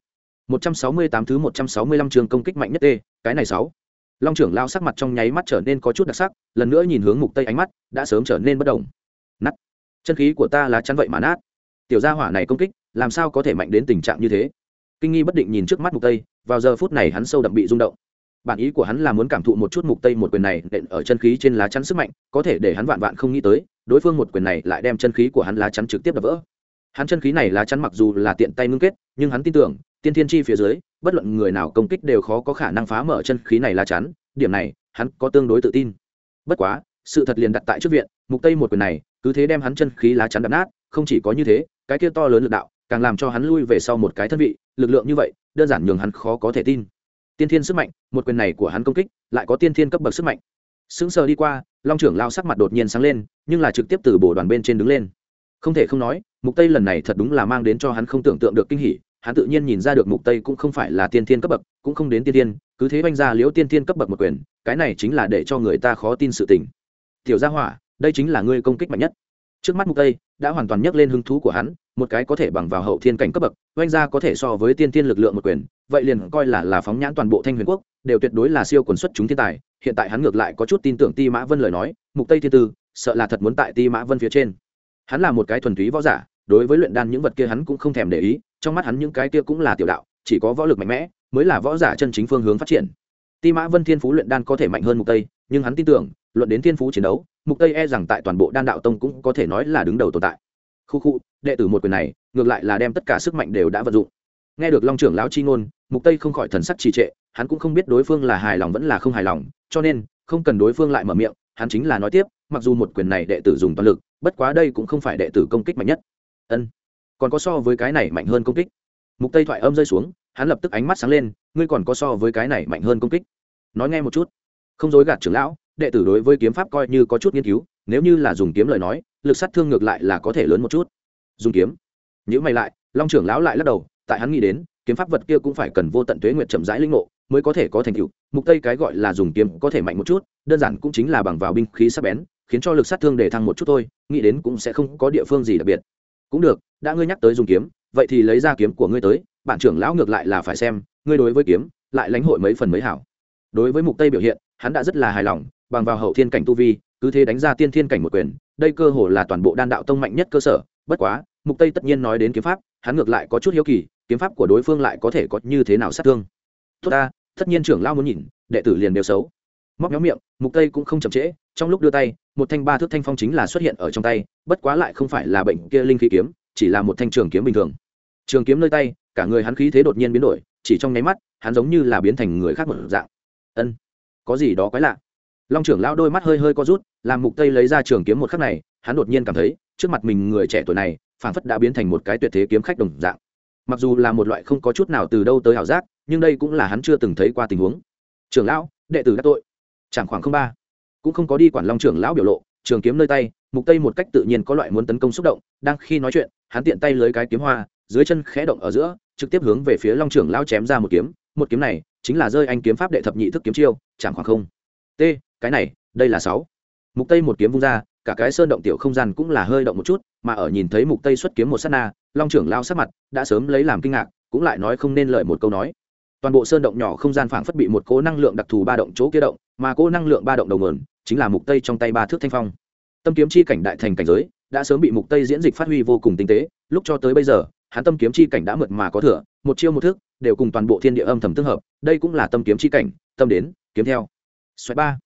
Speaker 1: 168 thứ 165 trường công kích mạnh nhất tê cái này sáu. Long trưởng lao sắc mặt trong nháy mắt trở nên có chút đặc sắc, lần nữa nhìn hướng mục tây ánh mắt, đã sớm trở nên bất động. Nát. Chân khí của ta là chắn vậy mà nát tiểu gia hỏa này công kích, làm sao có thể mạnh đến tình trạng như thế? Kinh nghi bất định nhìn trước mắt mục tây, vào giờ phút này hắn sâu đậm bị rung động. Bản ý của hắn là muốn cảm thụ một chút mục tây một quyền này nện ở chân khí trên lá chắn sức mạnh, có thể để hắn vạn vạn không nghĩ tới, đối phương một quyền này lại đem chân khí của hắn lá chắn trực tiếp đập vỡ. Hắn chân khí này lá chắn mặc dù là tiện tay ngưng kết, nhưng hắn tin tưởng, tiên thiên chi phía dưới, bất luận người nào công kích đều khó có khả năng phá mở chân khí này lá chắn, điểm này, hắn có tương đối tự tin. Bất quá, sự thật liền đặt tại trước viện, mục tây một quyền này, cứ thế đem hắn chân khí lá chắn đập nát, không chỉ có như thế cái kia to lớn lực đạo càng làm cho hắn lui về sau một cái thân vị, lực lượng như vậy, đơn giản nhường hắn khó có thể tin. Tiên thiên sức mạnh, một quyền này của hắn công kích, lại có tiên thiên cấp bậc sức mạnh. Sững sờ đi qua, long trưởng lao sắc mặt đột nhiên sáng lên, nhưng là trực tiếp từ bổ đoàn bên trên đứng lên. Không thể không nói, mục tây lần này thật đúng là mang đến cho hắn không tưởng tượng được kinh hỉ, hắn tự nhiên nhìn ra được mục tây cũng không phải là tiên thiên cấp bậc, cũng không đến tiên thiên, cứ thế banh ra liễu tiên thiên cấp bậc một quyền, cái này chính là để cho người ta khó tin sự tình. Tiểu gia hỏa, đây chính là ngươi công kích mạnh nhất. Trước mắt mục tây đã hoàn toàn nhấc lên hứng thú của hắn, một cái có thể bằng vào hậu thiên cảnh cấp bậc, oanh ra có thể so với tiên thiên lực lượng một quyền, vậy liền coi là là phóng nhãn toàn bộ thanh huyền quốc, đều tuyệt đối là siêu quần xuất chúng thiên tài. Hiện tại hắn ngược lại có chút tin tưởng ti mã vân lời nói, mục tây thiên tư, sợ là thật muốn tại ti mã vân phía trên. Hắn là một cái thuần túy võ giả, đối với luyện đan những vật kia hắn cũng không thèm để ý, trong mắt hắn những cái kia cũng là tiểu đạo, chỉ có võ lực mạnh mẽ mới là võ giả chân chính phương hướng phát triển. Ti mã vân thiên phú luyện đan có thể mạnh hơn mục tây, nhưng hắn tin tưởng, luận đến thiên phú chiến đấu mục tây e rằng tại toàn bộ đan đạo tông cũng có thể nói là đứng đầu tồn tại. Khu khu, đệ tử một quyền này, ngược lại là đem tất cả sức mạnh đều đã vận dụng. Nghe được long trưởng lão chi ngôn, mục tây không khỏi thần sắc trì trệ, hắn cũng không biết đối phương là hài lòng vẫn là không hài lòng, cho nên, không cần đối phương lại mở miệng, hắn chính là nói tiếp, mặc dù một quyền này đệ tử dùng toàn lực, bất quá đây cũng không phải đệ tử công kích mạnh nhất. Ân, còn có so với cái này mạnh hơn công kích. Mục tây thoại âm rơi xuống, hắn lập tức ánh mắt sáng lên, ngươi còn có so với cái này mạnh hơn công kích. Nói nghe một chút. Không dối gạt trưởng lão đệ tử đối với kiếm pháp coi như có chút nghiên cứu, nếu như là dùng kiếm lời nói, lực sát thương ngược lại là có thể lớn một chút. Dùng kiếm. Nhữ mày lại, long trưởng lão lại lắc đầu, tại hắn nghĩ đến, kiếm pháp vật kia cũng phải cần vô tận tuế nguyệt chậm rãi linh ngộ, mới có thể có thành tựu. Mục tây cái gọi là dùng kiếm có thể mạnh một chút, đơn giản cũng chính là bằng vào binh khí sắc bén, khiến cho lực sát thương để thăng một chút thôi, nghĩ đến cũng sẽ không có địa phương gì đặc biệt. Cũng được, đã ngươi nhắc tới dùng kiếm, vậy thì lấy ra kiếm của ngươi tới bạn trưởng lão ngược lại là phải xem, ngươi đối với kiếm, lại lãnh hội mấy phần mới hảo. Đối với mục tây biểu hiện, hắn đã rất là hài lòng bằng vào hậu thiên cảnh tu vi, cứ thế đánh ra tiên thiên cảnh một quyền, đây cơ hồ là toàn bộ đan đạo tông mạnh nhất cơ sở. Bất quá, mục tây tất nhiên nói đến kiếm pháp, hắn ngược lại có chút hiếu kỳ, kiếm pháp của đối phương lại có thể có như thế nào sát thương. Tốt ta, tất nhiên trưởng lao muốn nhìn, đệ tử liền đều xấu. Móc nhóm miệng, mục tây cũng không chậm trễ, trong lúc đưa tay, một thanh ba thước thanh phong chính là xuất hiện ở trong tay, bất quá lại không phải là bệnh kia linh khí kiếm, chỉ là một thanh trường kiếm bình thường. Trường kiếm nơi tay, cả người hắn khí thế đột nhiên biến đổi, chỉ trong nháy mắt, hắn giống như là biến thành người khác một dạng. Ân, có gì đó quái lạ long trưởng lão đôi mắt hơi hơi co rút, làm mục tây lấy ra trường kiếm một khắc này, hắn đột nhiên cảm thấy, trước mặt mình người trẻ tuổi này, phảng phất đã biến thành một cái tuyệt thế kiếm khách đồng dạng. Mặc dù là một loại không có chút nào từ đâu tới ảo giác, nhưng đây cũng là hắn chưa từng thấy qua tình huống. Trưởng lão, đệ tử đã tội. Chẳng khoảng không ba. Cũng không có đi quản long trưởng lão biểu lộ, trường kiếm nơi tay, mục tây một cách tự nhiên có loại muốn tấn công xúc động, đang khi nói chuyện, hắn tiện tay lưới cái kiếm hoa, dưới chân khẽ động ở giữa, trực tiếp hướng về phía long trưởng lão chém ra một kiếm. Một kiếm này chính là rơi anh kiếm pháp đệ thập nhị thức kiếm chiêu, chẳng khoảng không. T cái này, đây là sáu. Mục tây một kiếm vung ra, cả cái sơn động tiểu không gian cũng là hơi động một chút, mà ở nhìn thấy mục tây xuất kiếm một sát na, long trưởng lao sát mặt đã sớm lấy làm kinh ngạc, cũng lại nói không nên lời một câu nói. Toàn bộ sơn động nhỏ không gian phảng phất bị một cố năng lượng đặc thù ba động chỗ kia động, mà cố năng lượng ba động đầu nguồn chính là mục tây trong tay ba thước thanh phong. Tâm kiếm chi cảnh đại thành cảnh giới, đã sớm bị mục tây diễn dịch phát huy vô cùng tinh tế, lúc cho tới bây giờ, hắn tâm kiếm chi cảnh đã mượt mà có thừa, một chiêu một thước đều cùng toàn bộ thiên địa âm thầm tương hợp, đây cũng là tâm kiếm chi cảnh, tâm đến, kiếm theo. Xoáy ba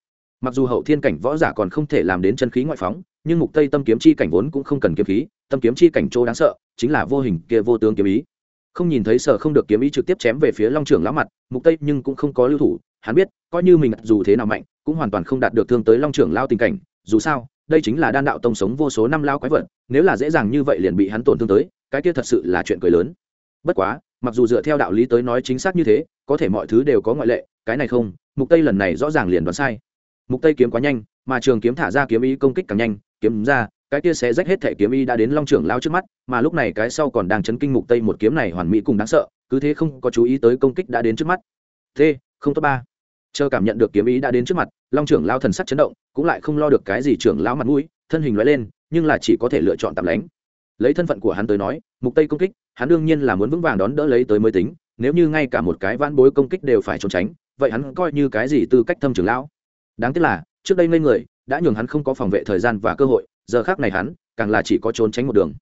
Speaker 1: mặc dù hậu thiên cảnh võ giả còn không thể làm đến chân khí ngoại phóng, nhưng mục tây tâm kiếm chi cảnh vốn cũng không cần kiếm khí, tâm kiếm chi cảnh chỗ đáng sợ, chính là vô hình kia vô tướng kiếm ý. Không nhìn thấy sở không được kiếm ý trực tiếp chém về phía long trưởng lão mặt, mục tây nhưng cũng không có lưu thủ, hắn biết, coi như mình dù thế nào mạnh, cũng hoàn toàn không đạt được thương tới long trưởng lao tình cảnh, dù sao, đây chính là đan đạo tông sống vô số năm lao quái vật, nếu là dễ dàng như vậy liền bị hắn tổn thương tới, cái kia thật sự là chuyện cười lớn. Bất quá, mặc dù dựa theo đạo lý tới nói chính xác như thế, có thể mọi thứ đều có ngoại lệ, cái này không, mục tây lần này rõ ràng liền đoán sai mục tây kiếm quá nhanh, mà trường kiếm thả ra kiếm ý công kích càng nhanh, kiếm ra, cái kia sẽ rách hết thể kiếm ý đã đến long trưởng lao trước mắt, mà lúc này cái sau còn đang chấn kinh mục tây một kiếm này hoàn mỹ cùng đáng sợ, cứ thế không có chú ý tới công kích đã đến trước mắt. Thế không tốt ba. Chờ cảm nhận được kiếm ý đã đến trước mặt, long trưởng lao thần sắc chấn động, cũng lại không lo được cái gì trưởng lao mặt mũi, thân hình loại lên, nhưng là chỉ có thể lựa chọn tạm lánh. Lấy thân phận của hắn tới nói, mục tây công kích, hắn đương nhiên là muốn vững vàng đón đỡ lấy tới mới tính, nếu như ngay cả một cái vãn bối công kích đều phải trốn tránh, vậy hắn coi như cái gì tư cách thâm trưởng lão? Đáng tiếc là, trước đây ngây người, đã nhường hắn không có phòng vệ thời gian và cơ hội, giờ khác này hắn, càng là chỉ có trốn tránh một đường.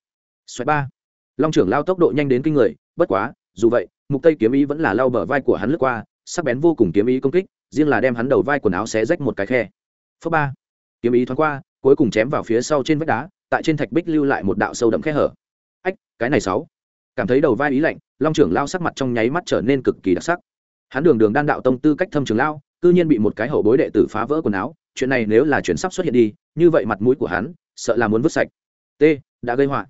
Speaker 1: Xoáy ba. Long trưởng lao tốc độ nhanh đến kinh người, bất quá, dù vậy, mục tây kiếm ý vẫn là lao bờ vai của hắn lướt qua, sắc bén vô cùng kiếm ý công kích, riêng là đem hắn đầu vai quần áo xé rách một cái khe. Phớp ba. Kiếm ý thoáng qua, cuối cùng chém vào phía sau trên vách đá, tại trên thạch bích lưu lại một đạo sâu đậm khe hở. Ách, cái này sáu. Cảm thấy đầu vai ý lạnh, long trưởng lao sắc mặt trong nháy mắt trở nên cực kỳ đặc sắc. Hắn đường đường đan đạo tông tư cách thâm trường lao cư nhiên bị một cái hậu bối đệ tử phá vỡ quần áo, chuyện này nếu là chuyện sắp xuất hiện đi, như vậy mặt mũi của hắn, sợ là muốn vứt sạch. T, đã gây họa.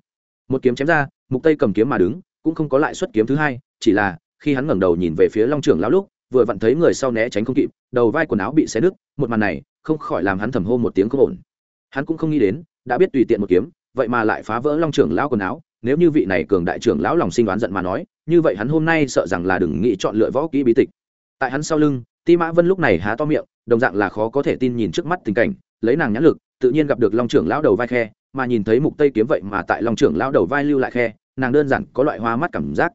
Speaker 1: Một kiếm chém ra, mục tây cầm kiếm mà đứng, cũng không có lại xuất kiếm thứ hai, chỉ là, khi hắn ngẩng đầu nhìn về phía long trưởng lão lúc, vừa vặn thấy người sau né tránh không kịp, đầu vai quần áo bị xé nứt, một màn này, không khỏi làm hắn thầm hô một tiếng không ổn. Hắn cũng không nghĩ đến, đã biết tùy tiện một kiếm, vậy mà lại phá vỡ long trưởng lão quần áo, nếu như vị này cường đại trưởng lão lòng sinh đoán giận mà nói, như vậy hắn hôm nay sợ rằng là đừng nghĩ chọn lựa võ kỹ bí tịch. Tại hắn sau lưng ti mã vân lúc này há to miệng, đồng dạng là khó có thể tin nhìn trước mắt tình cảnh, lấy nàng nhãn lực, tự nhiên gặp được long trưởng lão đầu vai khe, mà nhìn thấy mục tây kiếm vậy mà tại long trưởng lão đầu vai lưu lại khe, nàng đơn giản có loại hoa mắt cảm giác.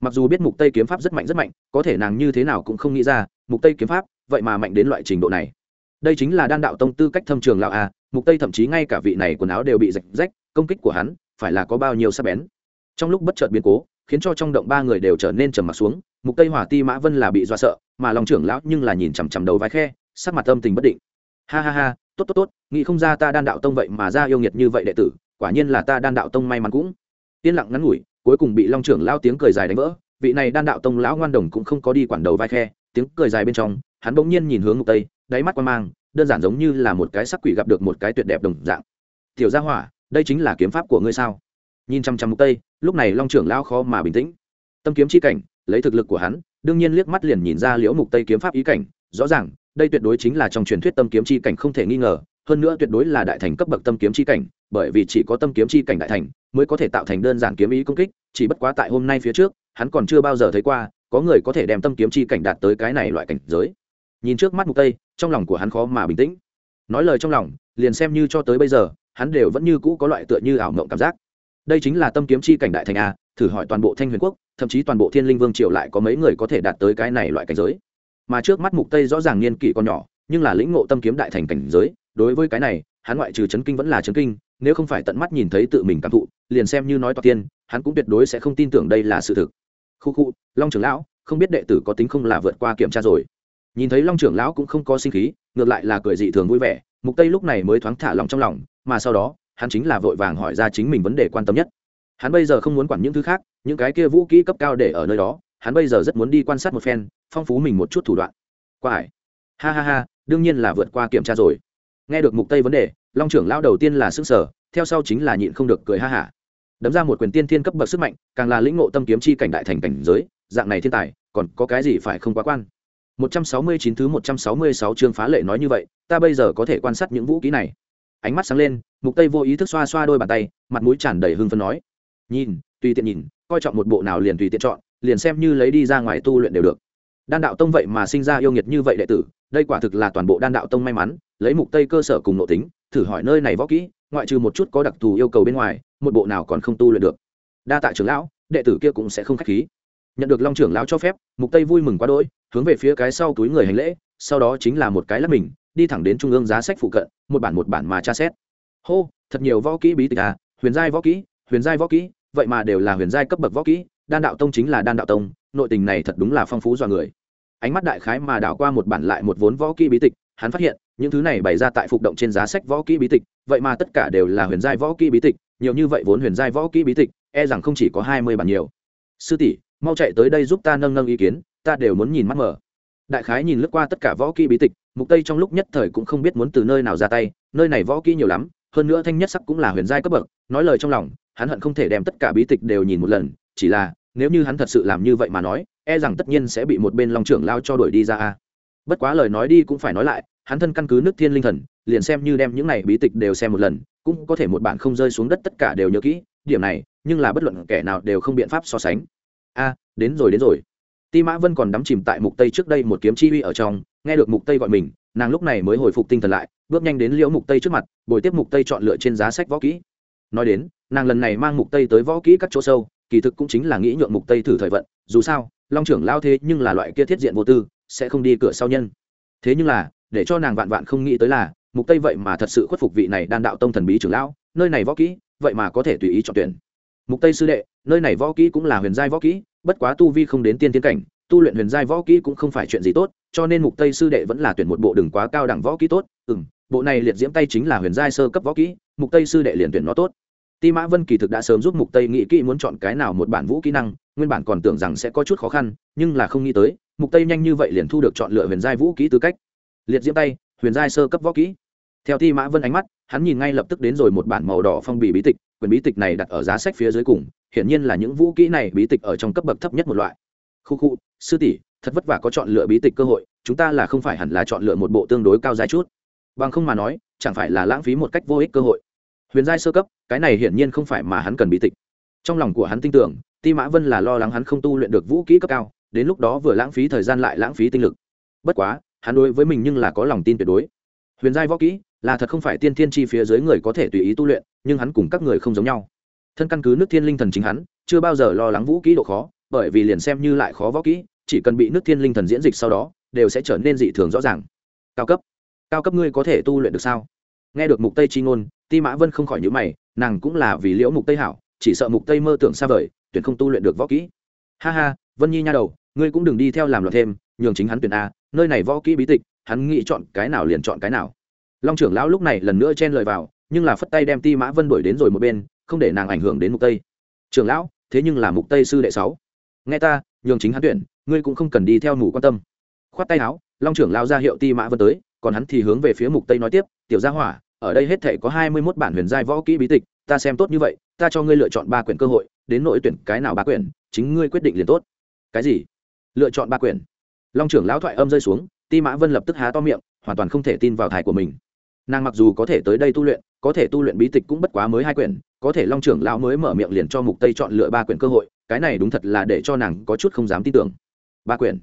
Speaker 1: Mặc dù biết mục tây kiếm pháp rất mạnh rất mạnh, có thể nàng như thế nào cũng không nghĩ ra, mục tây kiếm pháp vậy mà mạnh đến loại trình độ này. Đây chính là đan đạo tông tư cách thâm trường lão a, mục tây thậm chí ngay cả vị này quần áo đều bị rạch rách, công kích của hắn phải là có bao nhiêu sắc bén. Trong lúc bất chợt biến cố khiến cho trong động ba người đều trở nên trầm mặc xuống, mục tây hỏa ti mã vân là bị do sợ, mà lòng trưởng lão nhưng là nhìn chằm chằm đầu vai khe, sắc mặt âm tình bất định. Ha ha ha, tốt tốt tốt, nghĩ không ra ta đan đạo tông vậy mà ra yêu nghiệt như vậy đệ tử, quả nhiên là ta đan đạo tông may mắn cũng. Yên lặng ngắn ngủi, cuối cùng bị long trưởng lao tiếng cười dài đánh vỡ, vị này đan đạo tông lão ngoan đồng cũng không có đi quản đầu vai khe, tiếng cười dài bên trong, hắn bỗng nhiên nhìn hướng mục tây, đáy mắt quan mang, đơn giản giống như là một cái sắc quỷ gặp được một cái tuyệt đẹp đồng dạng. Tiểu gia hỏa, đây chính là kiếm pháp của ngươi sao? Nhìn chăm chăm mục tây, lúc này long trưởng lao khó mà bình tĩnh. Tâm kiếm chi cảnh, lấy thực lực của hắn, đương nhiên liếc mắt liền nhìn ra liễu mục tây kiếm pháp ý cảnh. Rõ ràng, đây tuyệt đối chính là trong truyền thuyết tâm kiếm chi cảnh không thể nghi ngờ, hơn nữa tuyệt đối là đại thành cấp bậc tâm kiếm chi cảnh, bởi vì chỉ có tâm kiếm chi cảnh đại thành mới có thể tạo thành đơn giản kiếm ý công kích, chỉ bất quá tại hôm nay phía trước, hắn còn chưa bao giờ thấy qua có người có thể đem tâm kiếm chi cảnh đạt tới cái này loại cảnh giới. Nhìn trước mắt mục tây, trong lòng của hắn khó mà bình tĩnh. Nói lời trong lòng, liền xem như cho tới bây giờ, hắn đều vẫn như cũ có loại tựa như ảo mộng cảm giác đây chính là tâm kiếm chi cảnh đại thành a, thử hỏi toàn bộ thanh huyền quốc, thậm chí toàn bộ thiên linh vương triều lại có mấy người có thể đạt tới cái này loại cảnh giới. Mà trước mắt mục tây rõ ràng niên kỷ còn nhỏ, nhưng là lĩnh ngộ tâm kiếm đại thành cảnh giới, đối với cái này, hắn ngoại trừ chấn kinh vẫn là chấn kinh, nếu không phải tận mắt nhìn thấy tự mình cảm thụ, liền xem như nói toạc tiên, hắn cũng tuyệt đối sẽ không tin tưởng đây là sự thực. Khu khu, long trưởng lão, không biết đệ tử có tính không là vượt qua kiểm tra rồi. Nhìn thấy long trưởng lão cũng không có sinh khí, ngược lại là cười dị thường vui vẻ, mục tây lúc này mới thoáng thả lòng trong lòng, mà sau đó hắn chính là vội vàng hỏi ra chính mình vấn đề quan tâm nhất. Hắn bây giờ không muốn quản những thứ khác, những cái kia vũ kỹ cấp cao để ở nơi đó, hắn bây giờ rất muốn đi quan sát một phen, phong phú mình một chút thủ đoạn. Qua hải ha ha ha, đương nhiên là vượt qua kiểm tra rồi. Nghe được mục tây vấn đề, long trưởng lão đầu tiên là sức sở theo sau chính là nhịn không được cười ha hả. Đấm ra một quyền tiên thiên cấp bậc sức mạnh, càng là lĩnh ngộ tâm kiếm chi cảnh đại thành cảnh giới, dạng này thiên tài, còn có cái gì phải không quá quan? 169 thứ 166 chương phá lệ nói như vậy, ta bây giờ có thể quan sát những vũ khí này ánh mắt sáng lên, mục tây vô ý thức xoa xoa đôi bàn tay, mặt mũi tràn đầy hưng phấn nói, nhìn, tùy tiện nhìn, coi trọng một bộ nào liền tùy tiện chọn, liền xem như lấy đi ra ngoài tu luyện đều được. Đan đạo tông vậy mà sinh ra yêu nghiệt như vậy đệ tử, đây quả thực là toàn bộ đan đạo tông may mắn, lấy mục tây cơ sở cùng nội tính, thử hỏi nơi này võ kỹ, ngoại trừ một chút có đặc thù yêu cầu bên ngoài, một bộ nào còn không tu luyện được. Đa tạ trưởng lão, đệ tử kia cũng sẽ không khách khí. Nhận được long trưởng lão cho phép, mục tây vui mừng quá đỗi, hướng về phía cái sau túi người hành lễ, sau đó chính là một cái lắp mình đi thẳng đến trung ương giá sách phụ cận, một bản một bản mà tra xét. Hô, thật nhiều võ kỹ bí tịch à huyền giai võ kỹ, huyền giai võ kỹ, vậy mà đều là huyền giai cấp bậc võ kỹ, đan đạo tông chính là đan đạo tông, nội tình này thật đúng là phong phú dọa người. Ánh mắt đại khái mà đảo qua một bản lại một vốn võ kỹ bí tịch, hắn phát hiện, những thứ này bày ra tại phục động trên giá sách võ kỹ bí tịch, vậy mà tất cả đều là huyền giai võ kỹ bí tịch, nhiều như vậy vốn huyền giai võ kỹ bí tịch e rằng không chỉ có hai mươi bản nhiều. Sư tỷ, mau chạy tới đây giúp ta nâng nâng ý kiến, ta đều muốn nhìn mắt mở. Đại khái nhìn lướt qua tất cả võ kỹ bí tịch mục tây trong lúc nhất thời cũng không biết muốn từ nơi nào ra tay, nơi này võ kỹ nhiều lắm, hơn nữa thanh nhất sắc cũng là huyền giai cấp bậc, nói lời trong lòng, hắn hận không thể đem tất cả bí tịch đều nhìn một lần, chỉ là, nếu như hắn thật sự làm như vậy mà nói e rằng tất nhiên sẽ bị một bên long trưởng lao cho đuổi đi ra a. Bất quá lời nói đi cũng phải nói lại, hắn thân căn cứ nước thiên linh thần, liền xem như đem những này bí tịch đều xem một lần, cũng có thể một bản không rơi xuống đất tất cả đều nhớ kỹ, điểm này, nhưng là bất luận kẻ nào đều không biện pháp so sánh. A, đến rồi đến rồi. Ti mã vân còn đắm chìm tại mục tây trước đây một kiếm chi uy ở trong nghe được mục tây gọi mình, nàng lúc này mới hồi phục tinh thần lại, bước nhanh đến liễu mục tây trước mặt, bồi tiếp mục tây chọn lựa trên giá sách võ kỹ. Nói đến, nàng lần này mang mục tây tới võ kỹ các chỗ sâu, kỳ thực cũng chính là nghĩ nhượng mục tây thử thời vận, dù sao, long trưởng lao thế nhưng là loại kia thiết diện vô tư, sẽ không đi cửa sau nhân. Thế nhưng là, để cho nàng vạn vạn không nghĩ tới là, mục tây vậy mà thật sự khuất phục vị này đan đạo tông thần bí trưởng lão, nơi này võ kỹ, vậy mà có thể tùy ý chọn tuyển. Mục tây sư đệ, nơi này võ kỹ cũng là huyền giai võ kỹ, bất quá tu vi không đến tiên tiến cảnh tu luyện huyền giai võ kỹ cũng không phải chuyện gì tốt, cho nên mục tây sư đệ vẫn là tuyển một bộ đừng quá cao đẳng võ kỹ tốt. Ừ bộ này liệt diễm tay chính là huyền giai sơ cấp võ kỹ, mục tây sư đệ liền tuyển nó tốt. Ti mã vân kỳ thực đã sớm giúp mục tây nghĩ kỹ muốn chọn cái nào một bản vũ kỹ năng, nguyên bản còn tưởng rằng sẽ có chút khó khăn, nhưng là không nghĩ tới, mục tây nhanh như vậy liền thu được chọn lựa huyền giai vũ kỹ tư cách. Liệt diễm tay, huyền giai sơ cấp võ kỹ. Theo ti mã vân ánh mắt, hắn nhìn ngay lập tức đến rồi một bản màu đỏ phong bì bí tịch, quyển bí tịch này đặt ở giá sách phía dưới cùng, hiển nhiên là những vũ kỹ này bí tịch ở trong cấp bậc thấp nhất một loại khu khu, sư tỷ, thật vất vả có chọn lựa bí tịch cơ hội, chúng ta là không phải hẳn là chọn lựa một bộ tương đối cao giá chút. Bằng không mà nói, chẳng phải là lãng phí một cách vô ích cơ hội. Huyền giai sơ cấp, cái này hiển nhiên không phải mà hắn cần bí tịch. Trong lòng của hắn tin tưởng, ti mã vân là lo lắng hắn không tu luyện được vũ kỹ cấp cao, đến lúc đó vừa lãng phí thời gian lại lãng phí tinh lực. Bất quá, hắn đối với mình nhưng là có lòng tin tuyệt đối. Huyền giai võ kỹ là thật không phải tiên thiên chi phía dưới người có thể tùy ý tu luyện, nhưng hắn cùng các người không giống nhau. Thân căn cứ nước thiên linh thần chính hắn, chưa bao giờ lo lắng vũ kỹ độ khó bởi vì liền xem như lại khó võ kỹ, chỉ cần bị nước thiên linh thần diễn dịch sau đó, đều sẽ trở nên dị thường rõ ràng. Cao cấp. Cao cấp ngươi có thể tu luyện được sao? Nghe được mục tây chi ngôn, ti mã vân không khỏi nhíu mày, nàng cũng là vì liễu mục tây hảo, chỉ sợ mục tây mơ tưởng xa vời tuyển không tu luyện được võ kỹ. Ha ha, vân nhi nha đầu, ngươi cũng đừng đi theo làm loạn thêm, nhường chính hắn tuyển a, nơi này võ kỹ bí tịch, hắn nghĩ chọn cái nào liền chọn cái nào. Long trưởng lão lúc này lần nữa chen lời vào, nhưng là phất tay đem ti mã vân đuổi đến rồi một bên, không để nàng ảnh hưởng đến mục tây. Trưởng lão, thế nhưng là mục tây sư đệ sáu nghe ta, nhường chính hắn tuyển, ngươi cũng không cần đi theo mù quan tâm. Khoát tay áo, long trưởng lao ra hiệu ti mã vân tới, còn hắn thì hướng về phía mục tây nói tiếp, tiểu gia hỏa, ở đây hết thể có 21 bản huyền giai võ kỹ bí tịch, ta xem tốt như vậy, ta cho ngươi lựa chọn ba quyển cơ hội, đến nội tuyển cái nào ba quyển, chính ngươi quyết định liền tốt. Cái gì? Lựa chọn ba quyển. Long trưởng lão thoại âm rơi xuống, ti mã vân lập tức há to miệng, hoàn toàn không thể tin vào thải của mình. Nàng mặc dù có thể tới đây tu luyện, có thể tu luyện bí tịch cũng bất quá mới hai quyển, có thể long trưởng lão mới mở miệng liền cho mục tây chọn lựa ba quyển cơ hội cái này đúng thật là để cho nàng có chút không dám tin tưởng. Ba quyển.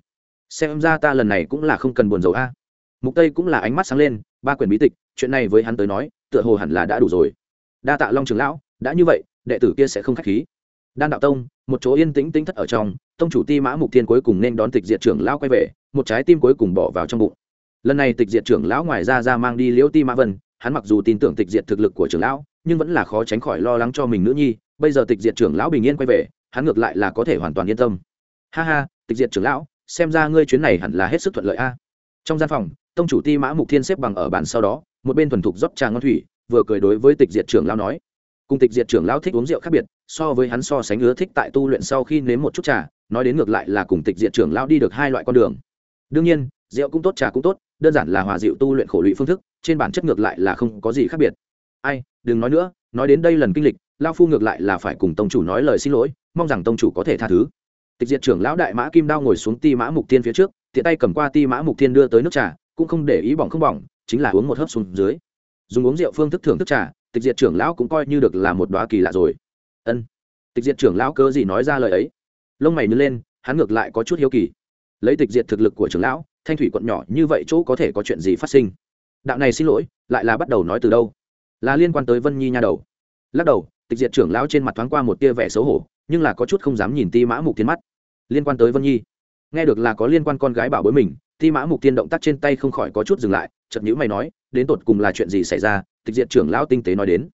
Speaker 1: Xem ra ta lần này cũng là không cần buồn rầu a. Mục tây cũng là ánh mắt sáng lên, ba quyển bí tịch, chuyện này với hắn tới nói, tựa hồ hẳn là đã đủ rồi. Đa tạ long trưởng lão, đã như vậy, đệ tử kia sẽ không khách khí. Đan đạo tông, một chỗ yên tĩnh tĩnh thất ở trong, tông chủ ti mã mục thiên cuối cùng nên đón tịch diệt trưởng lão quay về, một trái tim cuối cùng bỏ vào trong bụng. Lần này tịch diệt trưởng lão ngoài ra ra mang đi liễu ti mã vân, hắn mặc dù tin tưởng tịch diệt thực lực của trưởng lão, nhưng vẫn là khó tránh khỏi lo lắng cho mình nữ nhi. Bây giờ tịch diệt trưởng lão bình yên quay về hắn ngược lại là có thể hoàn toàn yên tâm. Ha ha, tịch diệt trưởng lão, xem ra ngươi chuyến này hẳn là hết sức thuận lợi a. Trong gian phòng, tông chủ ti mã mục thiên xếp bằng ở bàn sau đó, một bên thuần thục rót trà ngon thủy, vừa cười đối với tịch diệt trưởng lão nói. Cùng tịch diệt trưởng lão thích uống rượu khác biệt, so với hắn so sánh ưa thích tại tu luyện sau khi nếm một chút trà, nói đến ngược lại là cùng tịch diệt trưởng lão đi được hai loại con đường. Đương nhiên, rượu cũng tốt, trà cũng tốt, đơn giản là hòa dịu tu luyện khổ lụy phương thức, trên bản chất ngược lại là không có gì khác biệt. Ai, đừng nói nữa, nói đến đây lần kinh lịch lao phu ngược lại là phải cùng tông chủ nói lời xin lỗi mong rằng tông chủ có thể tha thứ. Tịch diệt trưởng lão đại mã kim đao ngồi xuống ti mã mục tiên phía trước, tiện tay cầm qua ti mã mục tiên đưa tới nước trà, cũng không để ý bỏng không bỏng, chính là uống một hớp xuống dưới. Dùng uống rượu phương thức thưởng thức trà, tịch diệt trưởng lão cũng coi như được là một đoá kỳ lạ rồi. Ân. Tịch diệt trưởng lão cơ gì nói ra lời ấy? Lông mày nhớ lên, hắn ngược lại có chút hiếu kỳ. Lấy tịch diệt thực lực của trưởng lão, thanh thủy quận nhỏ như vậy chỗ có thể có chuyện gì phát sinh? Đạo này xin lỗi, lại là bắt đầu nói từ đâu? Là liên quan tới vân nhi nha đầu. Lắc đầu, tịch diệt trưởng lão trên mặt thoáng qua một tia vẻ xấu hổ nhưng là có chút không dám nhìn ti mã mục thiên mắt. Liên quan tới vân nhi, nghe được là có liên quan con gái bảo bối mình, ti mã mục tiên động tác trên tay không khỏi có chút dừng lại, chợt nhữ mày nói, đến tột cùng là chuyện gì xảy ra? Tịch diện trưởng lão tinh tế nói đến.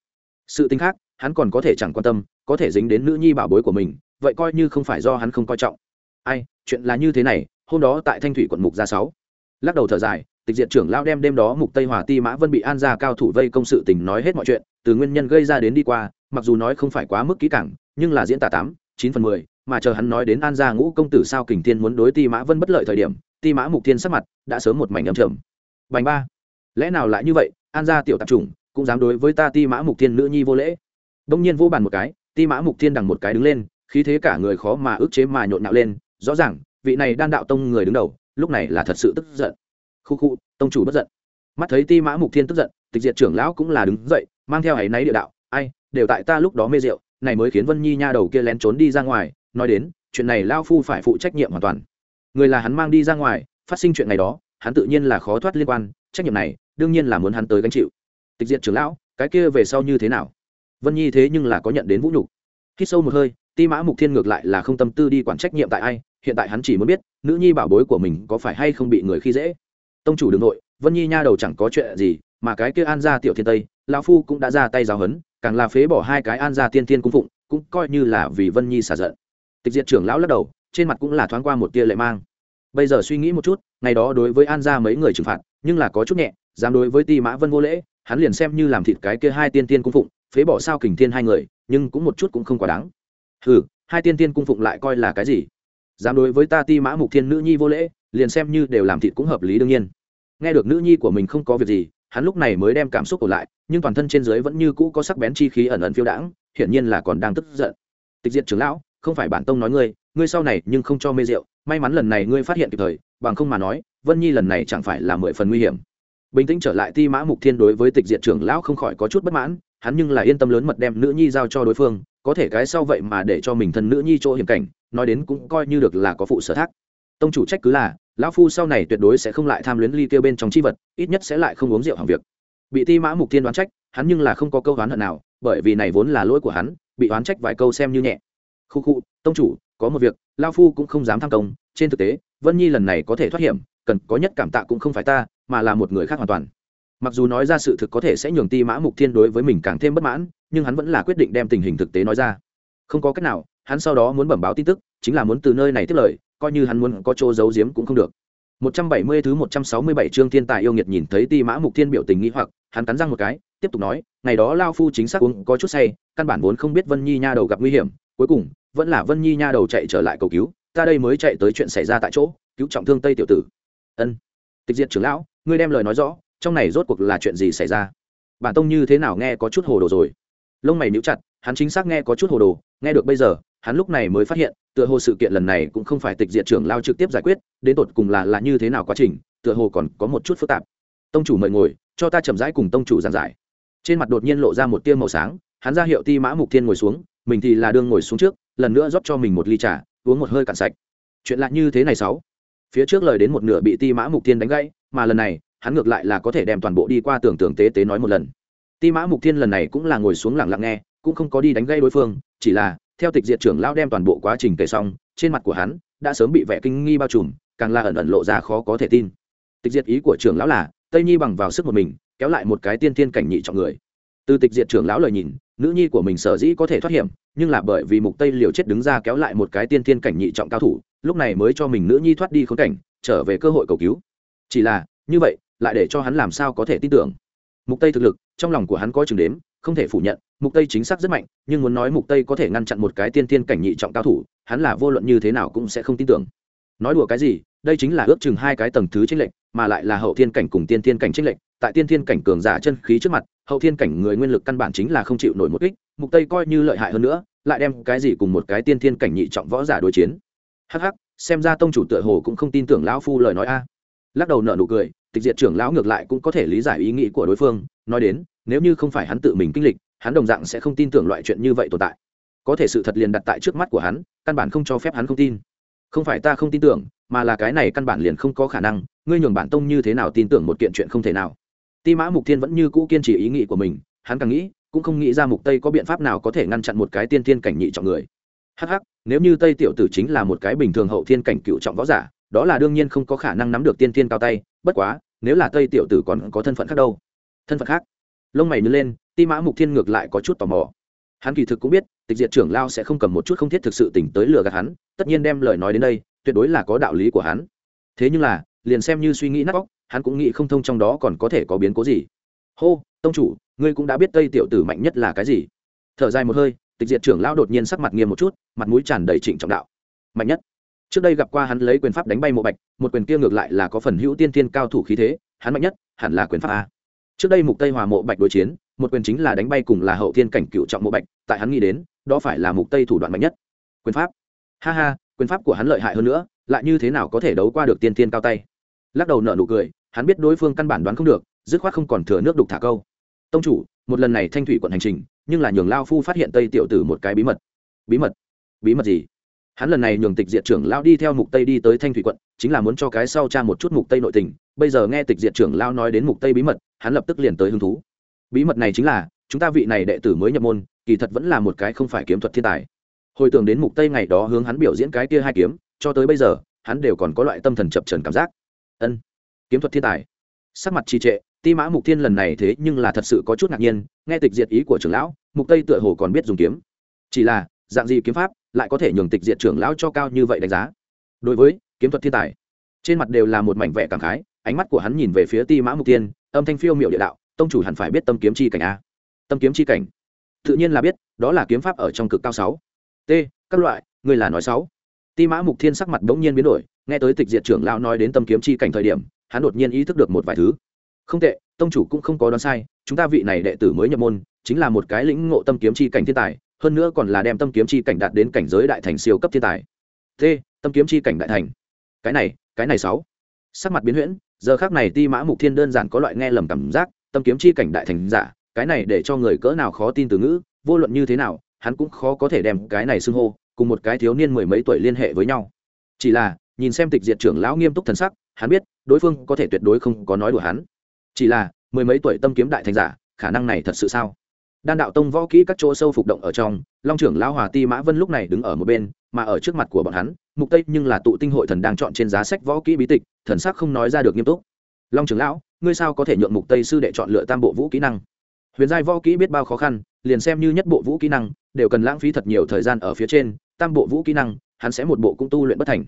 Speaker 1: Sự tính khác, hắn còn có thể chẳng quan tâm, có thể dính đến nữ nhi bảo bối của mình, vậy coi như không phải do hắn không coi trọng. Ai, chuyện là như thế này, hôm đó tại thanh thủy quận mục gia sáu. Lắc đầu thở dài, tịch diện trưởng lão đem đêm đó mục tây hòa ti mã vân bị an gia cao thủ vây công sự tình nói hết mọi chuyện, từ nguyên nhân gây ra đến đi qua, mặc dù nói không phải quá mức kỹ càng nhưng là diễn tả tám, chín phần mười, mà chờ hắn nói đến an gia ngũ công tử sao kình thiên muốn đối ti mã vân bất lợi thời điểm, ti mã mục thiên sắc mặt đã sớm một mảnh âm trầm. Bành ba, lẽ nào lại như vậy? An gia tiểu tạp chủng, cũng dám đối với ta ti mã mục thiên nữ nhi vô lễ. Đông nhiên vô bàn một cái, ti mã mục thiên đằng một cái đứng lên, khí thế cả người khó mà ức chế mà nhộn nhạo lên, rõ ràng, vị này đan đạo tông người đứng đầu, lúc này là thật sự tức giận. Khu khu, tông chủ bất giận. Mắt thấy ti mã mục thiên tức giận, tịch diệt trưởng lão cũng là đứng dậy, mang theo áy náy địa đạo, ai, đều tại ta lúc đó mê rượu này mới khiến vân nhi nha đầu kia lén trốn đi ra ngoài, nói đến, chuyện này lao phu phải phụ trách nhiệm hoàn toàn. Người là hắn mang đi ra ngoài, phát sinh chuyện này đó, hắn tự nhiên là khó thoát liên quan, trách nhiệm này, đương nhiên là muốn hắn tới gánh chịu. Tịch diệt trưởng lão, cái kia về sau như thế nào? Vân nhi thế nhưng là có nhận đến vũ nhục. Khi sâu một hơi, ti mã mục thiên ngược lại là không tâm tư đi quản trách nhiệm tại ai, hiện tại hắn chỉ muốn biết, nữ nhi bảo bối của mình có phải hay không bị người khi dễ. Tông chủ đường nội, vân nhi nha đầu chẳng có chuyện gì, mà cái kia an gia tiểu thiên tây lão phu cũng đã ra tay giáo hấn càng là phế bỏ hai cái an gia tiên thiên cung phụng, cũng coi như là vì vân nhi xả giận. Tịch diệt trưởng lão lắc đầu, trên mặt cũng là thoáng qua một tia lệ mang. Bây giờ suy nghĩ một chút, ngày đó đối với an gia mấy người trừng phạt, nhưng là có chút nhẹ, dám đối với ti mã vân vô lễ, hắn liền xem như làm thịt cái kia hai tiên tiên cung phụng, phế bỏ sao kình thiên hai người, nhưng cũng một chút cũng không quá đáng. Ừ hai tiên tiên cung phụng lại coi là cái gì? Dám đối với ta ti mã mục thiên nữ nhi vô lễ, liền xem như đều làm thịt cũng hợp lý đương nhiên. Nghe được nữ nhi của mình không có việc gì hắn lúc này mới đem cảm xúc ổn lại, nhưng toàn thân trên dưới vẫn như cũ có sắc bén chi khí ẩn ẩn phiêu đãng, hiển nhiên là còn đang tức giận. Tịch diệt trưởng lão, không phải bản tông nói ngươi ngươi sau này nhưng không cho mê rượu, may mắn lần này ngươi phát hiện kịp thời, bằng không mà nói, vân nhi lần này chẳng phải là mười phần nguy hiểm. Bình tĩnh trở lại ti mã mục thiên đối với tịch diệt trưởng lão không khỏi có chút bất mãn, hắn nhưng là yên tâm lớn mật đem nữ nhi giao cho đối phương, có thể cái sau vậy mà để cho mình thân nữ nhi chỗ hiểm cảnh, nói đến cũng coi như được là có phụ sở thác. Tông chủ trách cứ là lão phu sau này tuyệt đối sẽ không lại tham luyến ly tiêu bên trong chi vật, ít nhất sẽ lại không uống rượu hàng việc. Bị ti mã mục thiên đoán trách, hắn nhưng là không có câu đoán hận nào, bởi vì này vốn là lỗi của hắn, bị đoán trách vài câu xem như nhẹ. Khu khu, tông chủ, có một việc lao phu cũng không dám tham công, trên thực tế, vân nhi lần này có thể thoát hiểm, cần có nhất cảm tạ cũng không phải ta, mà là một người khác hoàn toàn. Mặc dù nói ra sự thực có thể sẽ nhường ti mã mục thiên đối với mình càng thêm bất mãn, nhưng hắn vẫn là quyết định đem tình hình thực tế nói ra. Không có cách nào, hắn sau đó muốn bẩm báo tin tức, chính là muốn từ nơi này tiếp lời coi như hắn muốn có chỗ giấu giếm cũng không được 170 thứ 167 chương thiên tài yêu nghiệt nhìn thấy Ti Mã Mục Thiên biểu tình nghi hoặc, hắn cắn răng một cái, tiếp tục nói, ngày đó lao phu chính xác uống có chút say, căn bản vốn không biết Vân Nhi nha đầu gặp nguy hiểm, cuối cùng vẫn là Vân Nhi nha đầu chạy trở lại cầu cứu, ta đây mới chạy tới chuyện xảy ra tại chỗ, cứu trọng thương Tây tiểu tử. Ân. Tịch Diệt trưởng lão, ngươi đem lời nói rõ, trong này rốt cuộc là chuyện gì xảy ra? Bản tông như thế nào nghe có chút hồ đồ rồi. Lông mày nhíu chặt, hắn chính xác nghe có chút hồ đồ, nghe được bây giờ, hắn lúc này mới phát hiện, tựa hồ sự kiện lần này cũng không phải tịch diệt trưởng lao trực tiếp giải quyết đến tột cùng là là như thế nào quá trình tựa hồ còn có một chút phức tạp. Tông chủ mời ngồi cho ta chậm rãi cùng tông chủ giảng giải. Trên mặt đột nhiên lộ ra một tia màu sáng hắn ra hiệu ti mã mục thiên ngồi xuống mình thì là đương ngồi xuống trước lần nữa rót cho mình một ly trà uống một hơi cạn sạch. Chuyện lạ như thế này sáu. Phía trước lời đến một nửa bị ti mã mục thiên đánh gãy mà lần này hắn ngược lại là có thể đem toàn bộ đi qua tưởng tưởng tế tế nói một lần. Ti mã mục thiên lần này cũng là ngồi xuống lặng lặng nghe cũng không có đi đánh gãy đối phương chỉ là theo tịch diệt trưởng lão đem toàn bộ quá trình kể xong, trên mặt của hắn đã sớm bị vẻ kinh nghi bao trùm, càng là ẩn ẩn lộ ra khó có thể tin. Tịch diệt ý của trưởng lão là, tây nhi bằng vào sức một mình, kéo lại một cái tiên thiên cảnh nhị trọng người. Từ tịch diệt trưởng lão lời nhìn, nữ nhi của mình sở dĩ có thể thoát hiểm, nhưng là bởi vì mục tây liều chết đứng ra kéo lại một cái tiên thiên cảnh nhị trọng cao thủ, lúc này mới cho mình nữ nhi thoát đi khốn cảnh, trở về cơ hội cầu cứu. Chỉ là, như vậy, lại để cho hắn làm sao có thể tin tưởng. Mục tây thực lực, trong lòng của hắn có chừng đếm không thể phủ nhận, mục tây chính xác rất mạnh, nhưng muốn nói mục tây có thể ngăn chặn một cái tiên tiên cảnh nhị trọng cao thủ, hắn là vô luận như thế nào cũng sẽ không tin tưởng. Nói đùa cái gì, đây chính là ước chừng hai cái tầng thứ chênh lệch, mà lại là hậu thiên cảnh cùng tiên thiên cảnh chênh lệch. Tại tiên thiên cảnh cường giả chân khí trước mặt, hậu thiên cảnh người nguyên lực căn bản chính là không chịu nổi một kích, mục tây coi như lợi hại hơn nữa, lại đem cái gì cùng một cái tiên thiên cảnh nhị trọng võ giả đối chiến. Hắc hắc, xem ra tông chủ tựa hồ cũng không tin tưởng lão phu lời nói a. Lắc đầu nợ nụ cười, tịch diệt trưởng lão ngược lại cũng có thể lý giải ý nghĩ của đối phương, nói đến nếu như không phải hắn tự mình kinh lịch, hắn đồng dạng sẽ không tin tưởng loại chuyện như vậy tồn tại. Có thể sự thật liền đặt tại trước mắt của hắn, căn bản không cho phép hắn không tin. Không phải ta không tin tưởng, mà là cái này căn bản liền không có khả năng, ngươi nhường bản tông như thế nào tin tưởng một kiện chuyện không thể nào. Ti mã mục thiên vẫn như cũ kiên trì ý nghĩ của mình, hắn càng nghĩ, cũng không nghĩ ra mục tây có biện pháp nào có thể ngăn chặn một cái tiên thiên cảnh nhị trọng người. Hắc hắc, nếu như tây tiểu tử chính là một cái bình thường hậu thiên cảnh cựu trọng võ giả, đó là đương nhiên không có khả năng nắm được tiên thiên cao tay, bất quá, nếu là tây tiểu tử còn có thân phận khác đâu. Thân phận khác? Lông mày nhớ lên, ti mã mục thiên ngược lại có chút tò mò. Hắn kỳ thực cũng biết, tịch diệt trưởng lao sẽ không cầm một chút không thiết thực sự tỉnh tới lừa gạt hắn, tất nhiên đem lời nói đến đây, tuyệt đối là có đạo lý của hắn. Thế nhưng là, liền xem như suy nghĩ nát óc, hắn cũng nghĩ không thông trong đó còn có thể có biến cố gì. Hô, tông chủ, ngươi cũng đã biết tây tiểu tử mạnh nhất là cái gì. Thở dài một hơi, tịch diệt trưởng lao đột nhiên sắc mặt nghiêm một chút, mặt mũi tràn đầy trịnh trọng đạo. Mạnh nhất. Trước đây gặp qua hắn lấy quyền pháp đánh bay mộ bạch, một quyền kia ngược lại là có phần hữu tiên tiên cao thủ khí thế, hắn mạnh nhất, hẳn là quyền pháp a trước đây mục tây hòa mộ bạch đối chiến, một quyền chính là đánh bay cùng là hậu thiên cảnh cựu trọng mộ bạch, tại hắn nghĩ đến, đó phải là mục tây thủ đoạn mạnh nhất. Quyền pháp. Ha ha, quyền pháp của hắn lợi hại hơn nữa, lại như thế nào có thể đấu qua được tiên tiên cao tay? Lắc đầu nở nụ cười, hắn biết đối phương căn bản đoán không được, dứt khoát không còn thừa nước đục thả câu. Tông chủ, một lần này thanh thủy quận hành trình, nhưng là nhường lao phu phát hiện tây tiểu tử một cái bí mật. Bí mật? Bí mật gì? Hắn lần này nhường tịch diệt trưởng lao đi theo mục tây đi tới thanh thủy quận, chính là muốn cho cái sau cha một chút mục tây nội tình bây giờ nghe tịch diệt trưởng lao nói đến mục tây bí mật, hắn lập tức liền tới hứng thú. Bí mật này chính là, chúng ta vị này đệ tử mới nhập môn, kỳ thật vẫn là một cái không phải kiếm thuật thiên tài. Hồi tưởng đến mục tây ngày đó hướng hắn biểu diễn cái kia hai kiếm, cho tới bây giờ, hắn đều còn có loại tâm thần chập trần cảm giác. Ân, kiếm thuật thiên tài. Sắc mặt trì trệ, ti mã mục thiên lần này thế nhưng là thật sự có chút ngạc nhiên, nghe tịch diệt ý của trưởng lão, mục tây tựa hồ còn biết dùng kiếm. Chỉ là, dạng gì kiếm pháp lại có thể nhường tịch diệt trưởng lão cho cao như vậy đánh giá? Đối với, kiếm thuật thiên tài, trên mặt đều là một mảnh vẻ cảm khái ánh mắt của hắn nhìn về phía ti mã mục tiên âm thanh phiêu miệu địa đạo, tông chủ hẳn phải biết tâm kiếm chi cảnh a. Tâm kiếm chi cảnh? Tự nhiên là biết, đó là kiếm pháp ở trong cực cao sáu. T, các loại người là nói sáu. Ti mã mục thiên sắc mặt bỗng nhiên biến đổi, nghe tới tịch diệt trưởng lão nói đến tâm kiếm chi cảnh thời điểm, hắn đột nhiên ý thức được một vài thứ. Không tệ, tông chủ cũng không có đoán sai, chúng ta vị này đệ tử mới nhập môn, chính là một cái lĩnh ngộ tâm kiếm chi cảnh thiên tài, hơn nữa còn là đem tâm kiếm chi cảnh đạt đến cảnh giới đại thành siêu cấp thiên tài. T, tâm kiếm chi cảnh đại thành. Cái này cái này sáu. Sắc mặt biến huyễn giờ khác này ti mã mục thiên đơn giản có loại nghe lầm cảm giác, tâm kiếm chi cảnh đại thành giả, cái này để cho người cỡ nào khó tin từ ngữ, vô luận như thế nào, hắn cũng khó có thể đem cái này xưng hô, cùng một cái thiếu niên mười mấy tuổi liên hệ với nhau. Chỉ là, nhìn xem tịch diệt trưởng lão nghiêm túc thần sắc, hắn biết, đối phương có thể tuyệt đối không có nói đùa hắn. Chỉ là, mười mấy tuổi tâm kiếm đại thành giả, khả năng này thật sự sao? Đan đạo tông võ kỹ các chỗ sâu phục động ở trong, long trưởng lão hòa ti mã vân lúc này đứng ở một bên, mà ở trước mặt của bọn hắn mục tây nhưng là tụ tinh hội thần đang chọn trên giá sách võ kỹ bí tịch, thần sắc không nói ra được nghiêm túc. Long trưởng lão, ngươi sao có thể nhượng mục tây sư đệ chọn lựa tam bộ vũ kỹ năng? Huyền giai võ kỹ biết bao khó khăn, liền xem như nhất bộ vũ kỹ năng, đều cần lãng phí thật nhiều thời gian ở phía trên, tam bộ vũ kỹ năng, hắn sẽ một bộ cũng tu luyện bất thành.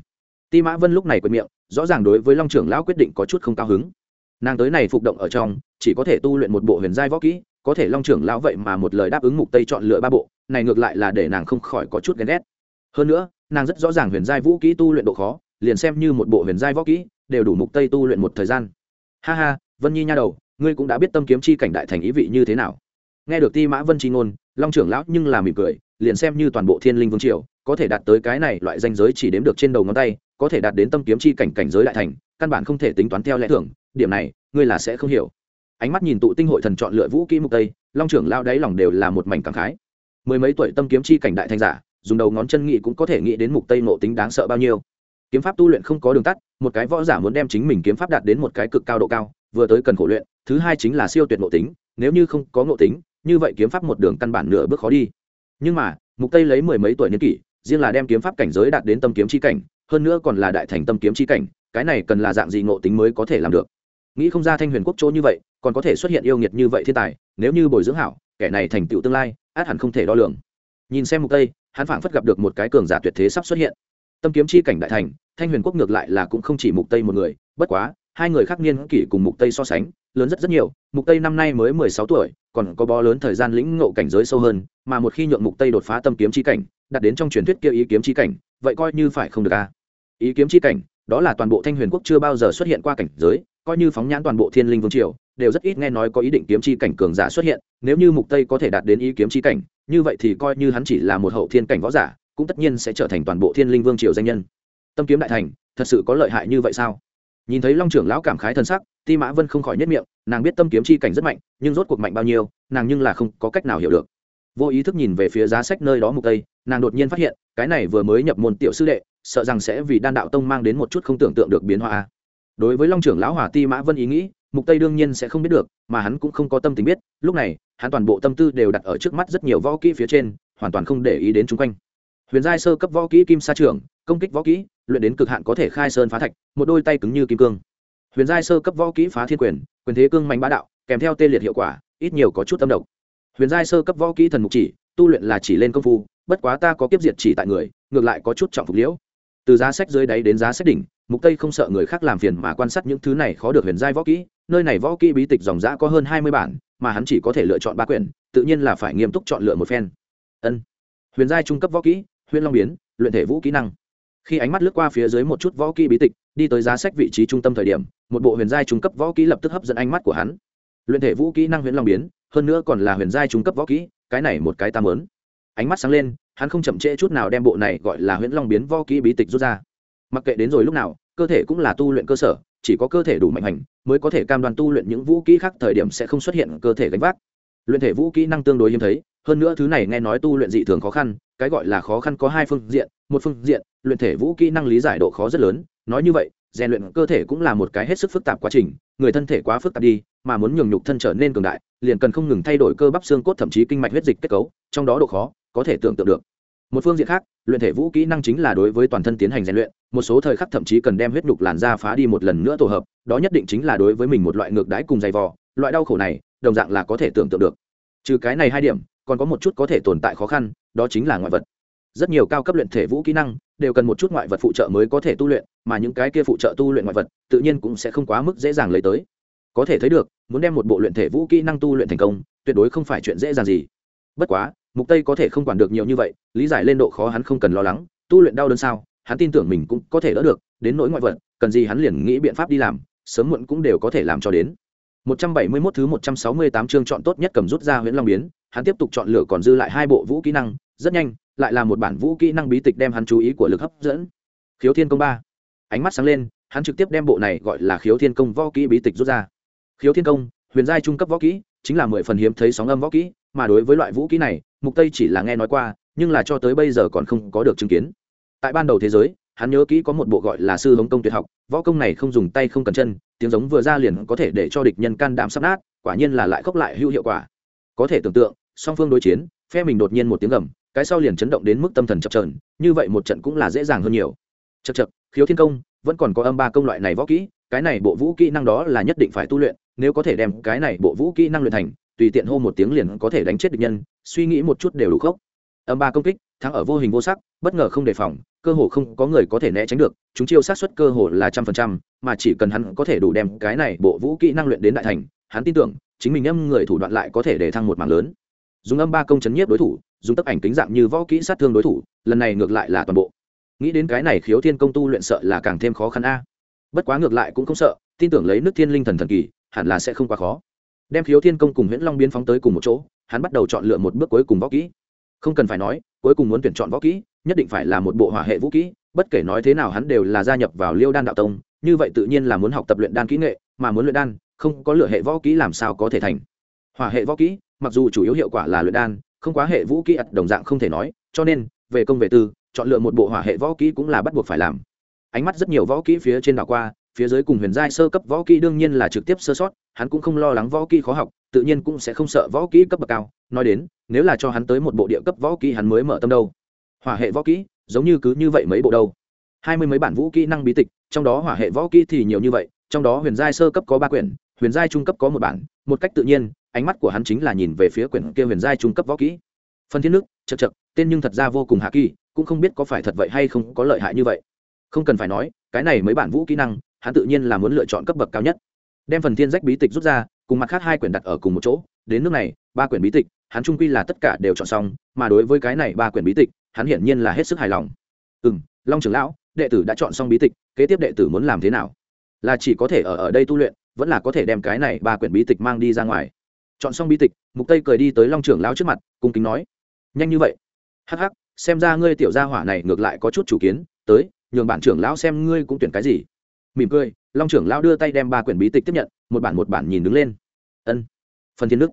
Speaker 1: Ti mã vân lúc này quệt miệng, rõ ràng đối với long trưởng lão quyết định có chút không cao hứng. Nàng tới này phục động ở trong, chỉ có thể tu luyện một bộ huyền giai võ kỹ, có thể long trưởng lão vậy mà một lời đáp ứng mục tây chọn lựa ba bộ, này ngược lại là để nàng không khỏi có chút ghen ghét. Hơn nữa nàng rất rõ ràng huyền giai vũ kỹ tu luyện độ khó, liền xem như một bộ huyền giai võ kỹ, đều đủ mục tây tu luyện một thời gian. Ha ha, vân nhi nha đầu, ngươi cũng đã biết tâm kiếm chi cảnh đại thành ý vị như thế nào. Nghe được ti mã vân chi ngôn, long trưởng lão nhưng là mỉm cười, liền xem như toàn bộ thiên linh vương triều, có thể đạt tới cái này loại danh giới chỉ đếm được trên đầu ngón tay, có thể đạt đến tâm kiếm chi cảnh cảnh giới đại thành, căn bản không thể tính toán theo lẽ thường, điểm này, ngươi là sẽ không hiểu. Ánh mắt nhìn tụ tinh hội thần chọn lựa vũ kỹ mục tây, long trưởng lao đáy lòng đều là một mảnh cảm khái. Mười mấy tuổi tâm kiếm chi cảnh đại thành giả dùng đầu ngón chân nghị cũng có thể nghĩ đến mục tây nộ tính đáng sợ bao nhiêu. Kiếm pháp tu luyện không có đường tắt, một cái võ giả muốn đem chính mình kiếm pháp đạt đến một cái cực cao độ cao, vừa tới cần khổ luyện, thứ hai chính là siêu tuyệt ngộ tính, nếu như không có ngộ tính, như vậy kiếm pháp một đường căn bản nửa bước khó đi. Nhưng mà, mục tây lấy mười mấy tuổi niên kỷ, riêng là đem kiếm pháp cảnh giới đạt đến tâm kiếm chi cảnh, hơn nữa còn là đại thành tâm kiếm chi cảnh, cái này cần là dạng gì ngộ tính mới có thể làm được? Nghĩ không ra thanh huyền quốc chỗ như vậy, còn có thể xuất hiện yêu nghiệt như vậy thiên tài, nếu như bồi dưỡng hảo, kẻ này thành tựu tương lai, át hẳn không thể đo lường. Nhìn xem mục tây hắn phảng phất gặp được một cái cường giả tuyệt thế sắp xuất hiện. Tâm kiếm chi cảnh đại thành, thanh huyền quốc ngược lại là cũng không chỉ mục tây một người, bất quá, hai người khác niên kỷ cùng mục tây so sánh, lớn rất rất nhiều, mục tây năm nay mới 16 tuổi, còn có bó lớn thời gian lĩnh ngộ cảnh giới sâu hơn, mà một khi nhượng mục tây đột phá tâm kiếm chi cảnh, đặt đến trong truyền thuyết kia ý kiếm chi cảnh, vậy coi như phải không được a ý kiếm chi cảnh, đó là toàn bộ thanh huyền quốc chưa bao giờ xuất hiện qua cảnh giới, coi như phóng nhãn toàn bộ thiên linh vương triều, đều rất ít nghe nói có ý định kiếm chi cảnh cường giả xuất hiện, nếu như mục tây có thể đạt đến ý kiếm chi cảnh như vậy thì coi như hắn chỉ là một hậu thiên cảnh võ giả, cũng tất nhiên sẽ trở thành toàn bộ thiên linh vương triều danh nhân. Tâm kiếm đại thành, thật sự có lợi hại như vậy sao? Nhìn thấy long trưởng lão cảm khái thân sắc, ti mã vân không khỏi nhất miệng, nàng biết tâm kiếm chi cảnh rất mạnh, nhưng rốt cuộc mạnh bao nhiêu, nàng nhưng là không có cách nào hiểu được. Vô ý thức nhìn về phía giá sách nơi đó mục tây nàng đột nhiên phát hiện, cái này vừa mới nhập môn tiểu sư đệ, sợ rằng sẽ vì đan đạo tông mang đến một chút không tưởng tượng được biến hóa. Đối với long trưởng lão hòa ti mã vân ý nghĩ mục tây đương nhiên sẽ không biết được, mà hắn cũng không có tâm tình biết. Lúc này, hắn toàn bộ tâm tư đều đặt ở trước mắt rất nhiều võ kỹ phía trên, hoàn toàn không để ý đến chung quanh. Huyền giai sơ cấp võ kỹ kim sa trưởng, công kích võ kỹ, luyện đến cực hạn có thể khai sơn phá thạch, một đôi tay cứng như kim cương. Huyền giai sơ cấp võ kỹ phá thiên quyền quyền thế cương mạnh bá đạo, kèm theo tê liệt hiệu quả, ít nhiều có chút tâm độc huyền giai sơ cấp võ kỹ thần mục chỉ, tu luyện là chỉ lên công phu, bất quá ta có kiếp diệt chỉ tại người, ngược lại có chút trọng phục liễu. Từ giá sách dưới đáy đến giá sách đỉnh mục tây không sợ người khác làm phiền mà quan sát những thứ này khó được huyền giai võ kỹ, nơi này võ kỹ bí tịch dòng dã có hơn 20 bản, mà hắn chỉ có thể lựa chọn ba quyển, tự nhiên là phải nghiêm túc chọn lựa một phen. Ân. Huyền giai trung cấp võ kỹ, huyền long biến, luyện thể vũ kỹ năng. Khi ánh mắt lướt qua phía dưới một chút võ kỹ bí tịch, đi tới giá sách vị trí trung tâm thời điểm, một bộ huyền giai trung cấp võ kỹ lập tức hấp dẫn ánh mắt của hắn. Luyện thể vũ kỹ năng huyền long biến, hơn nữa còn là huyền giai trung cấp võ kỹ, cái này một cái ta lớn ánh mắt sáng lên, hắn không chậm trễ chút nào đem bộ này gọi là huyền long biến võ kỹ bí tịch rút ra mặc kệ đến rồi lúc nào, cơ thể cũng là tu luyện cơ sở, chỉ có cơ thể đủ mạnh hành mới có thể cam đoan tu luyện những vũ kỹ khác thời điểm sẽ không xuất hiện cơ thể gánh vác. Luyện thể vũ kỹ năng tương đối hiếm thấy, hơn nữa thứ này nghe nói tu luyện dị thường khó khăn, cái gọi là khó khăn có hai phương diện, một phương diện, luyện thể vũ kỹ năng lý giải độ khó rất lớn, nói như vậy, rèn luyện cơ thể cũng là một cái hết sức phức tạp quá trình, người thân thể quá phức tạp đi, mà muốn nhường nhục thân trở nên cường đại, liền cần không ngừng thay đổi cơ bắp xương cốt thậm chí kinh mạch huyết dịch kết cấu, trong đó độ khó có thể tưởng tượng được. Một phương diện khác, luyện thể vũ kỹ năng chính là đối với toàn thân tiến hành rèn luyện một số thời khắc thậm chí cần đem huyết nhục làn da phá đi một lần nữa tổ hợp, đó nhất định chính là đối với mình một loại ngược đãi cùng dày vò, loại đau khổ này, đồng dạng là có thể tưởng tượng được. Trừ cái này hai điểm, còn có một chút có thể tồn tại khó khăn, đó chính là ngoại vật. Rất nhiều cao cấp luyện thể vũ kỹ năng, đều cần một chút ngoại vật phụ trợ mới có thể tu luyện, mà những cái kia phụ trợ tu luyện ngoại vật, tự nhiên cũng sẽ không quá mức dễ dàng lấy tới. Có thể thấy được, muốn đem một bộ luyện thể vũ kỹ năng tu luyện thành công, tuyệt đối không phải chuyện dễ dàng gì. Bất quá, mục tây có thể không quản được nhiều như vậy, lý giải lên độ khó hắn không cần lo lắng, tu luyện đau đớn sao? Hắn tin tưởng mình cũng có thể đỡ được, đến nỗi ngoại vật, cần gì hắn liền nghĩ biện pháp đi làm, sớm muộn cũng đều có thể làm cho đến. 171 thứ 168 chương chọn tốt nhất cầm rút ra huyễn long biến, hắn tiếp tục chọn lựa còn dư lại hai bộ vũ kỹ năng, rất nhanh, lại là một bản vũ kỹ năng bí tịch đem hắn chú ý của lực hấp dẫn. Khiếu thiên công ba. Ánh mắt sáng lên, hắn trực tiếp đem bộ này gọi là khiếu thiên công võ kỹ bí tịch rút ra. Khiếu thiên công, huyền giai trung cấp võ kỹ, chính là mười phần hiếm thấy sóng âm võ kỹ, mà đối với loại vũ kỹ này, mục tây chỉ là nghe nói qua, nhưng là cho tới bây giờ còn không có được chứng kiến tại ban đầu thế giới, hắn nhớ kỹ có một bộ gọi là sư hống công tuyệt học, võ công này không dùng tay không cần chân, tiếng giống vừa ra liền có thể để cho địch nhân can đảm sắp nát, quả nhiên là lại khốc lại hữu hiệu quả. Có thể tưởng tượng, song phương đối chiến, phe mình đột nhiên một tiếng gầm, cái sau liền chấn động đến mức tâm thần chập trờn như vậy một trận cũng là dễ dàng hơn nhiều. Chật chật khiếu thiên công, vẫn còn có âm ba công loại này võ kỹ, cái này bộ vũ kỹ năng đó là nhất định phải tu luyện, nếu có thể đem cái này bộ vũ kỹ năng luyện thành, tùy tiện hô một tiếng liền có thể đánh chết địch nhân, suy nghĩ một chút đều đủ khốc âm ba công kích, thắng ở vô hình vô sắc, bất ngờ không đề phòng, cơ hồ không có người có thể né tránh được, chúng chiêu sát xuất cơ hồ là trăm phần trăm, mà chỉ cần hắn có thể đủ đem cái này bộ vũ kỹ năng luyện đến đại thành, hắn tin tưởng, chính mình âm người thủ đoạn lại có thể để thăng một mảng lớn. Dùng âm ba công chấn nhiếp đối thủ, dùng tấp ảnh kính dạng như võ kỹ sát thương đối thủ, lần này ngược lại là toàn bộ. Nghĩ đến cái này khiếu thiên công tu luyện sợ là càng thêm khó khăn a. Bất quá ngược lại cũng không sợ, tin tưởng lấy nước thiên linh thần thần kỳ, hẳn là sẽ không quá khó. Đem khiếu thiên công cùng huyễn long biến phóng tới cùng một chỗ, hắn bắt đầu chọn lựa một bước cuối cùng võ kỹ không cần phải nói, cuối cùng muốn tuyển chọn võ kỹ, nhất định phải là một bộ hỏa hệ vũ kỹ, bất kể nói thế nào hắn đều là gia nhập vào liêu đan đạo tông, như vậy tự nhiên là muốn học tập luyện đan kỹ nghệ, mà muốn luyện đan, không có lựa hệ võ kỹ làm sao có thể thành. Hỏa hệ võ kỹ, mặc dù chủ yếu hiệu quả là luyện đan, không quá hệ vũ kỹ ặt đồng dạng không thể nói, cho nên, về công về tư, chọn lựa một bộ hỏa hệ võ kỹ cũng là bắt buộc phải làm. Ánh mắt rất nhiều võ kỹ phía trên đảo qua, phía dưới cùng huyền giai sơ cấp võ kỹ đương nhiên là trực tiếp sơ sót, hắn cũng không lo lắng võ kỹ khó học tự nhiên cũng sẽ không sợ võ kỹ cấp bậc cao. Nói đến, nếu là cho hắn tới một bộ địa cấp võ kỹ, hắn mới mở tâm đâu. Hỏa hệ võ kỹ, giống như cứ như vậy mấy bộ đâu. Hai mươi mấy bản vũ kỹ năng bí tịch, trong đó hỏa hệ võ kỹ thì nhiều như vậy, trong đó huyền giai sơ cấp có ba quyển, huyền giai trung cấp có một bản. Một cách tự nhiên, ánh mắt của hắn chính là nhìn về phía quyển kia huyền giai trung cấp võ kỹ. Phân thiên nước, chật chật, tên nhưng thật ra vô cùng hạ kỳ, cũng không biết có phải thật vậy hay không có lợi hại như vậy. Không cần phải nói, cái này mấy bản vũ kỹ năng, hắn tự nhiên là muốn lựa chọn cấp bậc cao nhất. Đem phần thiên rách bí tịch rút ra cùng mặt khác hai quyển đặt ở cùng một chỗ, đến nước này, ba quyển bí tịch, hắn trung quy là tất cả đều chọn xong, mà đối với cái này ba quyển bí tịch, hắn hiển nhiên là hết sức hài lòng. Ừ m long trưởng lão, đệ tử đã chọn xong bí tịch, kế tiếp đệ tử muốn làm thế nào? Là chỉ có thể ở ở đây tu luyện, vẫn là có thể đem cái này ba quyển bí tịch mang đi ra ngoài. Chọn xong bí tịch, mục tây cười đi tới long trưởng lão trước mặt, cung kính nói, nhanh như vậy? Hắc hắc, xem ra ngươi tiểu gia hỏa này ngược lại có chút chủ kiến, tới, nhường bản trưởng lão xem ngươi cũng tuyển cái gì. Mỉm cười long trưởng lão đưa tay đem ba quyển bí tịch tiếp nhận, một bản một bản nhìn đứng lên. Ân, phần thiên đức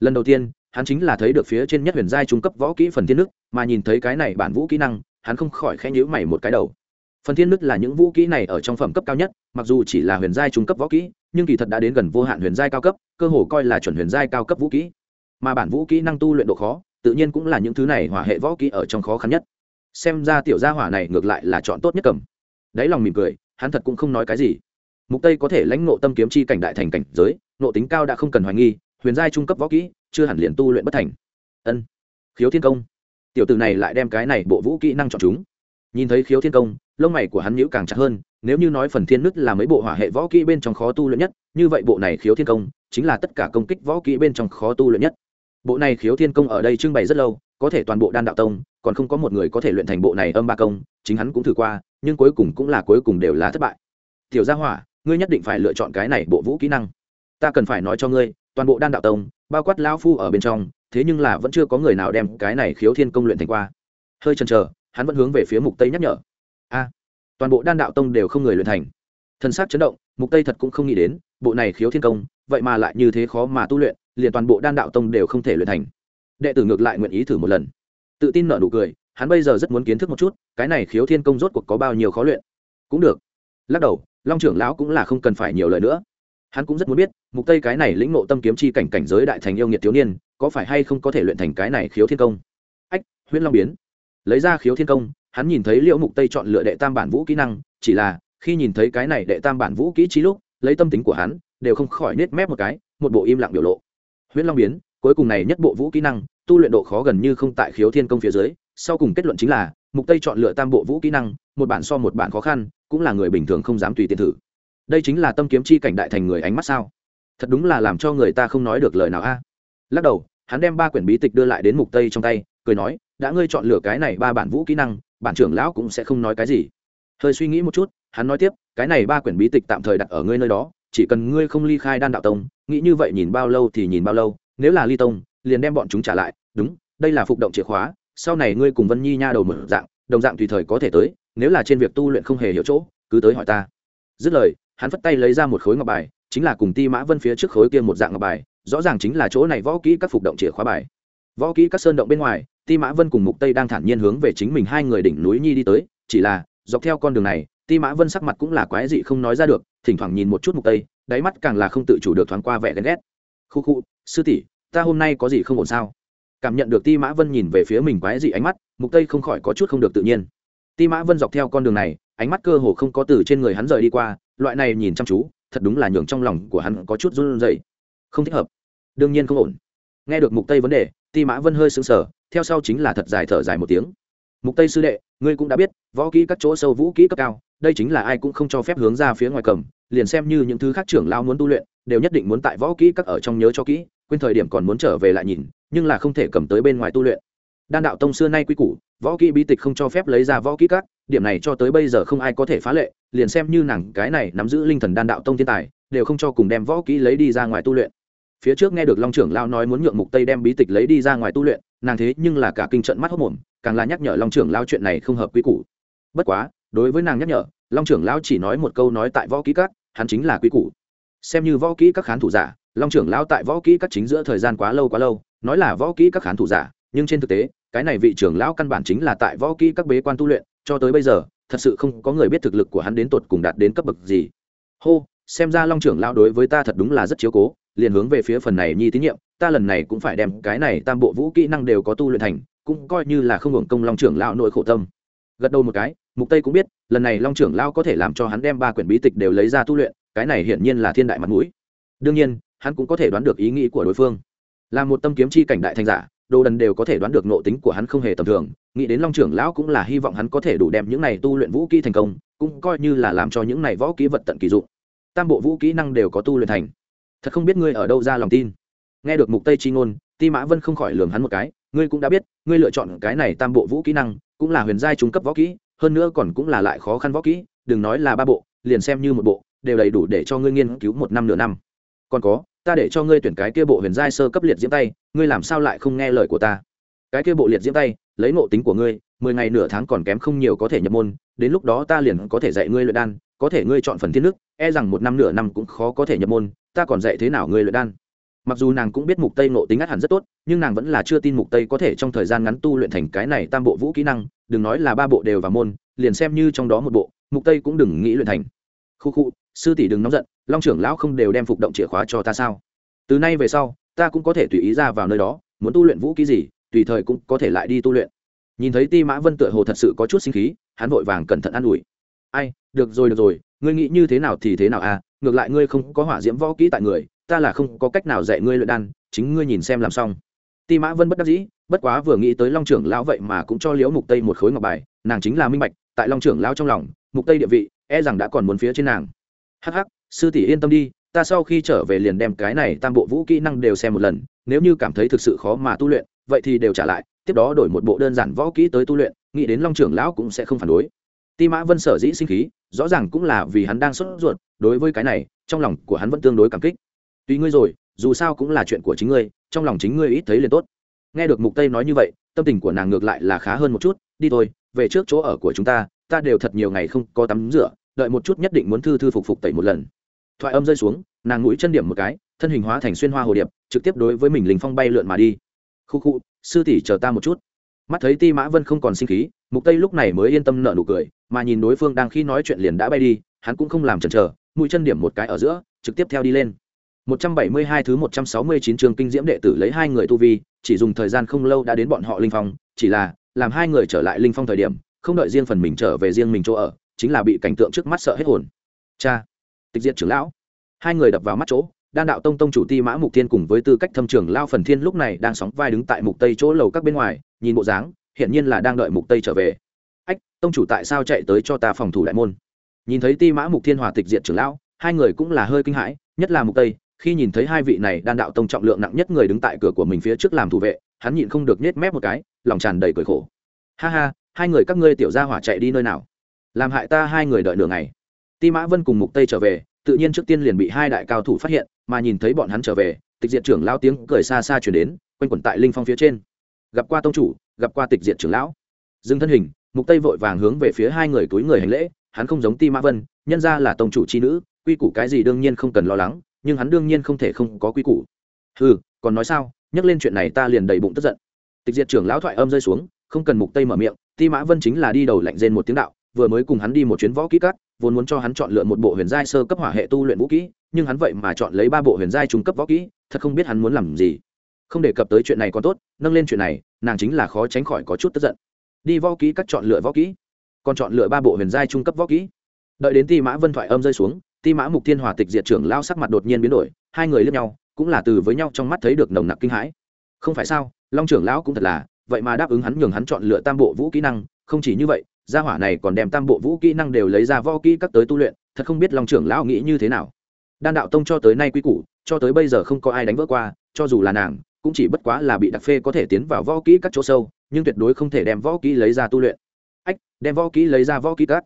Speaker 1: lần đầu tiên, hắn chính là thấy được phía trên nhất huyền giai trung cấp võ kỹ phần thiên đức mà nhìn thấy cái này bản vũ kỹ năng, hắn không khỏi khẽ nhíu mày một cái đầu. Phần thiên đức là những vũ kỹ này ở trong phẩm cấp cao nhất, mặc dù chỉ là huyền giai trung cấp võ kỹ, nhưng kỳ thật đã đến gần vô hạn huyền giai cao cấp, cơ hồ coi là chuẩn huyền giai cao cấp vũ kỹ. Mà bản vũ kỹ năng tu luyện độ khó, tự nhiên cũng là những thứ này hỏa hệ võ kỹ ở trong khó khăn nhất. Xem ra tiểu gia hỏa này ngược lại là chọn tốt nhất cầm. Đáy lòng mỉm cười, hắn thật cũng không nói cái gì mục tây có thể lãnh ngộ tâm kiếm chi cảnh đại thành cảnh giới nộ tính cao đã không cần hoài nghi, huyền giai trung cấp võ kỹ, chưa hẳn liền tu luyện bất thành. Ân, khiếu thiên công. Tiểu tử này lại đem cái này bộ vũ kỹ năng chọn chúng. Nhìn thấy khiếu thiên công, lông mày của hắn nhíu càng chặt hơn, nếu như nói phần thiên nứt là mấy bộ hỏa hệ võ kỹ bên trong khó tu luyện nhất, như vậy bộ này khiếu thiên công chính là tất cả công kích võ kỹ bên trong khó tu luyện nhất. Bộ này khiếu thiên công ở đây trưng bày rất lâu, có thể toàn bộ đan đạo tông, còn không có một người có thể luyện thành bộ này âm ba công, chính hắn cũng thử qua, nhưng cuối cùng cũng là cuối cùng đều là thất bại. Tiểu gia hỏa ngươi nhất định phải lựa chọn cái này bộ vũ kỹ năng. Ta cần phải nói cho ngươi, toàn bộ đan đạo tông, bao quát lão phu ở bên trong, thế nhưng là vẫn chưa có người nào đem cái này khiếu thiên công luyện thành qua. Hơi chần chờ, hắn vẫn hướng về phía mục tây nhắc nhở. A, toàn bộ đan đạo tông đều không người luyện thành. Thân xác chấn động, mục tây thật cũng không nghĩ đến, bộ này khiếu thiên công, vậy mà lại như thế khó mà tu luyện, liền toàn bộ đan đạo tông đều không thể luyện thành. Đệ tử ngược lại nguyện ý thử một lần. Tự tin nở nụ cười, hắn bây giờ rất muốn kiến thức một chút, cái này khiếu thiên công rốt cuộc có bao nhiêu khó luyện. Cũng được lắc đầu, long trưởng lão cũng là không cần phải nhiều lời nữa. Hắn cũng rất muốn biết, mục tây cái này lĩnh ngộ tâm kiếm chi cảnh cảnh giới đại thành yêu nghiệt thiếu niên, có phải hay không có thể luyện thành cái này khiếu thiên công? Ách, huyễn long biến. Lấy ra khiếu thiên công, hắn nhìn thấy liễu mục tây chọn lựa đệ tam bản vũ kỹ năng, chỉ là, khi nhìn thấy cái này đệ tam bản vũ kỹ trí lúc, lấy tâm tính của hắn, đều không khỏi nết mép một cái, một bộ im lặng biểu lộ. Huyễn long biến, cuối cùng này nhất bộ vũ kỹ năng, tu luyện độ khó gần như không tại khiếu thiên công phía dưới sau cùng kết luận chính là, mục tây chọn lựa tam bộ vũ kỹ năng, một bản so một bản khó khăn, cũng là người bình thường không dám tùy tiện thử. Đây chính là tâm kiếm chi cảnh đại thành người ánh mắt sao? Thật đúng là làm cho người ta không nói được lời nào a. Lắc đầu, hắn đem ba quyển bí tịch đưa lại đến mục tây trong tay, cười nói, đã ngươi chọn lựa cái này ba bản vũ kỹ năng, bản trưởng lão cũng sẽ không nói cái gì. Hơi suy nghĩ một chút, hắn nói tiếp, cái này ba quyển bí tịch tạm thời đặt ở ngươi nơi đó, chỉ cần ngươi không ly khai đan đạo tông, nghĩ như vậy nhìn bao lâu thì nhìn bao lâu, nếu là ly tông, liền đem bọn chúng trả lại, đúng, đây là phục động chìa khóa sau này ngươi cùng vân nhi nha đầu mở dạng, đồng dạng tùy thời có thể tới, nếu là trên việc tu luyện không hề hiểu chỗ, cứ tới hỏi ta. Dứt lời, hắn phất tay lấy ra một khối ngọc bài, chính là cùng ti mã vân phía trước khối kia một dạng ngọc bài, rõ ràng chính là chỗ này võ kỹ các phục động chìa khóa bài. Võ kỹ các sơn động bên ngoài, ti mã vân cùng mục tây đang thản nhiên hướng về chính mình hai người đỉnh núi nhi đi tới, chỉ là, dọc theo con đường này, ti mã vân sắc mặt cũng là quái dị không nói ra được, thỉnh thoảng nhìn một chút mục tây, đáy mắt càng là không tự chủ được thoáng qua vẻ ghen ghét. Khu khu, sư tỷ, ta hôm nay có gì không ổn sao? Cảm nhận được ti mã vân nhìn về phía mình quái dị ánh mắt, mục tây không khỏi có chút không được tự nhiên. Ti mã vân dọc theo con đường này, ánh mắt cơ hồ không có từ trên người hắn rời đi qua, loại này nhìn chăm chú, thật đúng là nhường trong lòng của hắn có chút run rẩy. Không thích hợp. Đương nhiên không ổn. Nghe được mục tây vấn đề, ti mã vân hơi sững sờ, theo sau chính là thật dài thở dài một tiếng. Mục tây sư đệ, ngươi cũng đã biết, võ kỹ các chỗ sâu vũ kỹ cấp cao, đây chính là ai cũng không cho phép hướng ra phía ngoài cầm, liền xem như những thứ khác trưởng lao muốn tu luyện, đều nhất định muốn tại võ kỹ các ở trong nhớ cho kỹ, quên thời điểm còn muốn trở về lại nhìn nhưng là không thể cầm tới bên ngoài tu luyện. Đan đạo tông xưa nay quy củ, võ kỹ bí tịch không cho phép lấy ra võ kỹ các, điểm này cho tới bây giờ không ai có thể phá lệ, liền xem như nàng cái này nắm giữ linh thần đan đạo tông thiên tài, đều không cho cùng đem võ kỹ lấy đi ra ngoài tu luyện. Phía trước nghe được long trưởng lao nói muốn nhượng mục tây đem bí tịch lấy đi ra ngoài tu luyện, nàng thế nhưng là cả kinh trận mắt hốc mồm, càng là nhắc nhở long trưởng lao chuyện này không hợp quy củ. Bất quá, đối với nàng nhắc nhở, long trưởng lao chỉ nói một câu nói tại võ kỹ các, hắn chính là quy củ. Xem như võ kỹ các khán thủ giả, long trưởng lao tại võ kỹ các chính giữa thời gian quá lâu quá lâu nói là võ kỹ các khán thủ giả, nhưng trên thực tế, cái này vị trưởng lão căn bản chính là tại võ kỹ các bế quan tu luyện, cho tới bây giờ, thật sự không có người biết thực lực của hắn đến tột cùng đạt đến cấp bậc gì. Hô, xem ra long trưởng lão đối với ta thật đúng là rất chiếu cố, liền hướng về phía phần này nhi tín nhiệm, ta lần này cũng phải đem cái này tam bộ vũ kỹ năng đều có tu luyện thành, cũng coi như là không hưởng công long trưởng lão nội khổ tâm. Gật đầu một cái, mục tây cũng biết, lần này long trưởng lão có thể làm cho hắn đem ba quyển bí tịch đều lấy ra tu luyện, cái này hiển nhiên là thiên đại mặt mũi. Đương nhiên, hắn cũng có thể đoán được ý nghĩ của đối phương là một tâm kiếm chi cảnh đại thành giả, đồ đần đều có thể đoán được nội tính của hắn không hề tầm thường, nghĩ đến long trưởng lão cũng là hy vọng hắn có thể đủ đem những này tu luyện vũ kỹ thành công, cũng coi như là làm cho những này võ kỹ vật tận kỳ dụng. Tam bộ vũ kỹ năng đều có tu luyện thành. Thật không biết ngươi ở đâu ra lòng tin. Nghe được mục tây chi ngôn, ti mã vân không khỏi lường hắn một cái, ngươi cũng đã biết, ngươi lựa chọn cái này tam bộ vũ kỹ năng, cũng là huyền giai trung cấp võ kỹ, hơn nữa còn cũng là lại khó khăn võ kỹ, đừng nói là ba bộ, liền xem như một bộ, đều đầy đủ để cho ngươi nghiên cứu một năm nửa năm. Còn có ta để cho ngươi tuyển cái kia bộ huyền giai sơ cấp liệt diễm tay, ngươi làm sao lại không nghe lời của ta? Cái kia bộ liệt diễm tay, lấy ngộ tính của ngươi, mười ngày nửa tháng còn kém không nhiều có thể nhập môn, đến lúc đó ta liền có thể dạy ngươi luyện đan, có thể ngươi chọn phần thiên nước e rằng một năm nửa năm cũng khó có thể nhập môn, ta còn dạy thế nào ngươi luyện đan? Mặc dù nàng cũng biết mục tây ngộ tính át hẳn rất tốt, nhưng nàng vẫn là chưa tin mục tây có thể trong thời gian ngắn tu luyện thành cái này tam bộ vũ kỹ năng, đừng nói là ba bộ đều vào môn, liền xem như trong đó một bộ, mục tây cũng đừng nghĩ luyện thành. Khu khu, sư tỷ đừng nóng giận long trưởng lão không đều đem phục động chìa khóa cho ta sao? Từ nay về sau, ta cũng có thể tùy ý ra vào nơi đó, muốn tu luyện vũ kỹ gì, tùy thời cũng có thể lại đi tu luyện. Nhìn thấy ti mã vân tựa hồ thật sự có chút sinh khí, hắn vội vàng cẩn thận an ủi. Ai, được rồi được rồi, ngươi nghĩ như thế nào thì thế nào à ngược lại ngươi không có hỏa diễm võ kỹ tại người, ta là không có cách nào dạy ngươi luyện đan, chính ngươi nhìn xem làm xong. Ti mã vân bất đắc dĩ, bất quá vừa nghĩ tới long trưởng lão vậy mà cũng cho liễu mục tây một khối ngọc bài, nàng chính là minh bạch, tại long trưởng lão trong lòng, mục tây địa vị e rằng đã còn muốn phía trên nàng. Hắc hắc sư tỷ yên tâm đi, ta sau khi trở về liền đem cái này tam bộ vũ kỹ năng đều xem một lần, nếu như cảm thấy thực sự khó mà tu luyện, vậy thì đều trả lại, tiếp đó đổi một bộ đơn giản võ kỹ tới tu luyện, nghĩ đến long trưởng lão cũng sẽ không phản đối. Ti mã vân sở dĩ sinh khí, rõ ràng cũng là vì hắn đang sốt ruột, đối với cái này, trong lòng của hắn vẫn tương đối cảm kích. Tùy ngươi rồi, dù sao cũng là chuyện của chính ngươi, trong lòng chính ngươi ít thấy liền tốt. Nghe được mục tây nói như vậy, tâm tình của nàng ngược lại là khá hơn một chút, đi thôi, về trước chỗ ở của chúng ta ta đều thật nhiều ngày không có tắm rửa, đợi một chút nhất định muốn thư thư phục phục tẩy một lần thoại âm rơi xuống, nàng mũi chân điểm một cái, thân hình hóa thành xuyên hoa hồ điệp, trực tiếp đối với mình linh phong bay lượn mà đi. Khu khu, sư tỷ chờ ta một chút. Mắt thấy ti mã vân không còn sinh khí, mục tây lúc này mới yên tâm nở nụ cười, mà nhìn đối phương đang khi nói chuyện liền đã bay đi, hắn cũng không làm chần chờ, mũi chân điểm một cái ở giữa, trực tiếp theo đi lên. 172 thứ 169 trường kinh diễm đệ tử lấy hai người tu vi, chỉ dùng thời gian không lâu đã đến bọn họ linh phong, chỉ là, làm hai người trở lại linh phong thời điểm, không đợi riêng phần mình trở về riêng mình chỗ ở, chính là bị cảnh tượng trước mắt sợ hết hồn. Cha! Tịch diệt trưởng lão. Hai người đập vào mắt chỗ, đan đạo tông tông chủ ti mã mục thiên cùng với tư cách thâm trưởng lao phần thiên lúc này đang sóng vai đứng tại mục tây chỗ lầu các bên ngoài, nhìn bộ dáng hiện nhiên là đang đợi mục tây trở về. Ách, tông chủ tại sao chạy tới cho ta phòng thủ đại môn? Nhìn thấy ti mã mục thiên hòa tịch diệt trưởng lão, hai người cũng là hơi kinh hãi, nhất là mục tây, khi nhìn thấy hai vị này đan đạo tông trọng lượng nặng nhất người đứng tại cửa của mình phía trước làm thủ vệ, hắn nhịn không được nhếch mép một cái, lòng tràn đầy cười khổ. Ha ha, hai người các ngươi tiểu gia hỏa chạy đi nơi nào? Làm hại ta hai người đợi nửa ngày. Ti mã vân cùng mục tây trở về tự nhiên trước tiên liền bị hai đại cao thủ phát hiện, mà nhìn thấy bọn hắn trở về, tịch diệt trưởng lao tiếng cười xa xa chuyển đến, quanh quẩn tại linh phong phía trên. Gặp qua tông chủ, gặp qua tịch diệt trưởng lão. Dừng thân hình, mục tây vội vàng hướng về phía hai người túi người hành lễ, hắn không giống ti mã vân, nhân ra là tông chủ chi nữ, quy củ cái gì đương nhiên không cần lo lắng, nhưng hắn đương nhiên không thể không có quy củ. Ừ còn nói sao, nhắc lên chuyện này ta liền đầy bụng tức giận. Tịch diệt trưởng lão thoại âm rơi xuống, không cần mục tây mở miệng, ti mã vân chính là đi đầu lạnh rên một tiếng đạo, vừa mới cùng hắn đi một chuyến võ kỹ cắt vốn muốn cho hắn chọn lựa một bộ huyền giai sơ cấp hỏa hệ tu luyện vũ kỹ, nhưng hắn vậy mà chọn lấy ba bộ huyền giai trung cấp võ kỹ, thật không biết hắn muốn làm gì. Không đề cập tới chuyện này còn tốt, nâng lên chuyện này, nàng chính là khó tránh khỏi có chút tức giận. Đi võ kỹ cắt chọn lựa võ kỹ, còn chọn lựa ba bộ huyền giai trung cấp võ kỹ. Đợi đến ti mã vân thoại âm rơi xuống, ti mã mục thiên hòa tịch diệt trưởng lao sắc mặt đột nhiên biến đổi, hai người lướt nhau, cũng là từ với nhau trong mắt thấy được nồng nặc kinh hãi. Không phải sao, long trưởng lão cũng thật là, vậy mà đáp ứng hắn nhường hắn chọn lựa tam bộ vũ kỹ năng, không chỉ như vậy gia hỏa này còn đem tam bộ vũ kỹ năng đều lấy ra võ kỹ các tới tu luyện, thật không biết long trưởng lão nghĩ như thế nào. Đan đạo tông cho tới nay quy củ, cho tới bây giờ không có ai đánh vỡ qua, cho dù là nàng, cũng chỉ bất quá là bị đặc phê có thể tiến vào võ kỹ các chỗ sâu, nhưng tuyệt đối không thể đem võ kỹ lấy ra tu luyện. Ách, đem võ kỹ lấy ra võ kỹ các.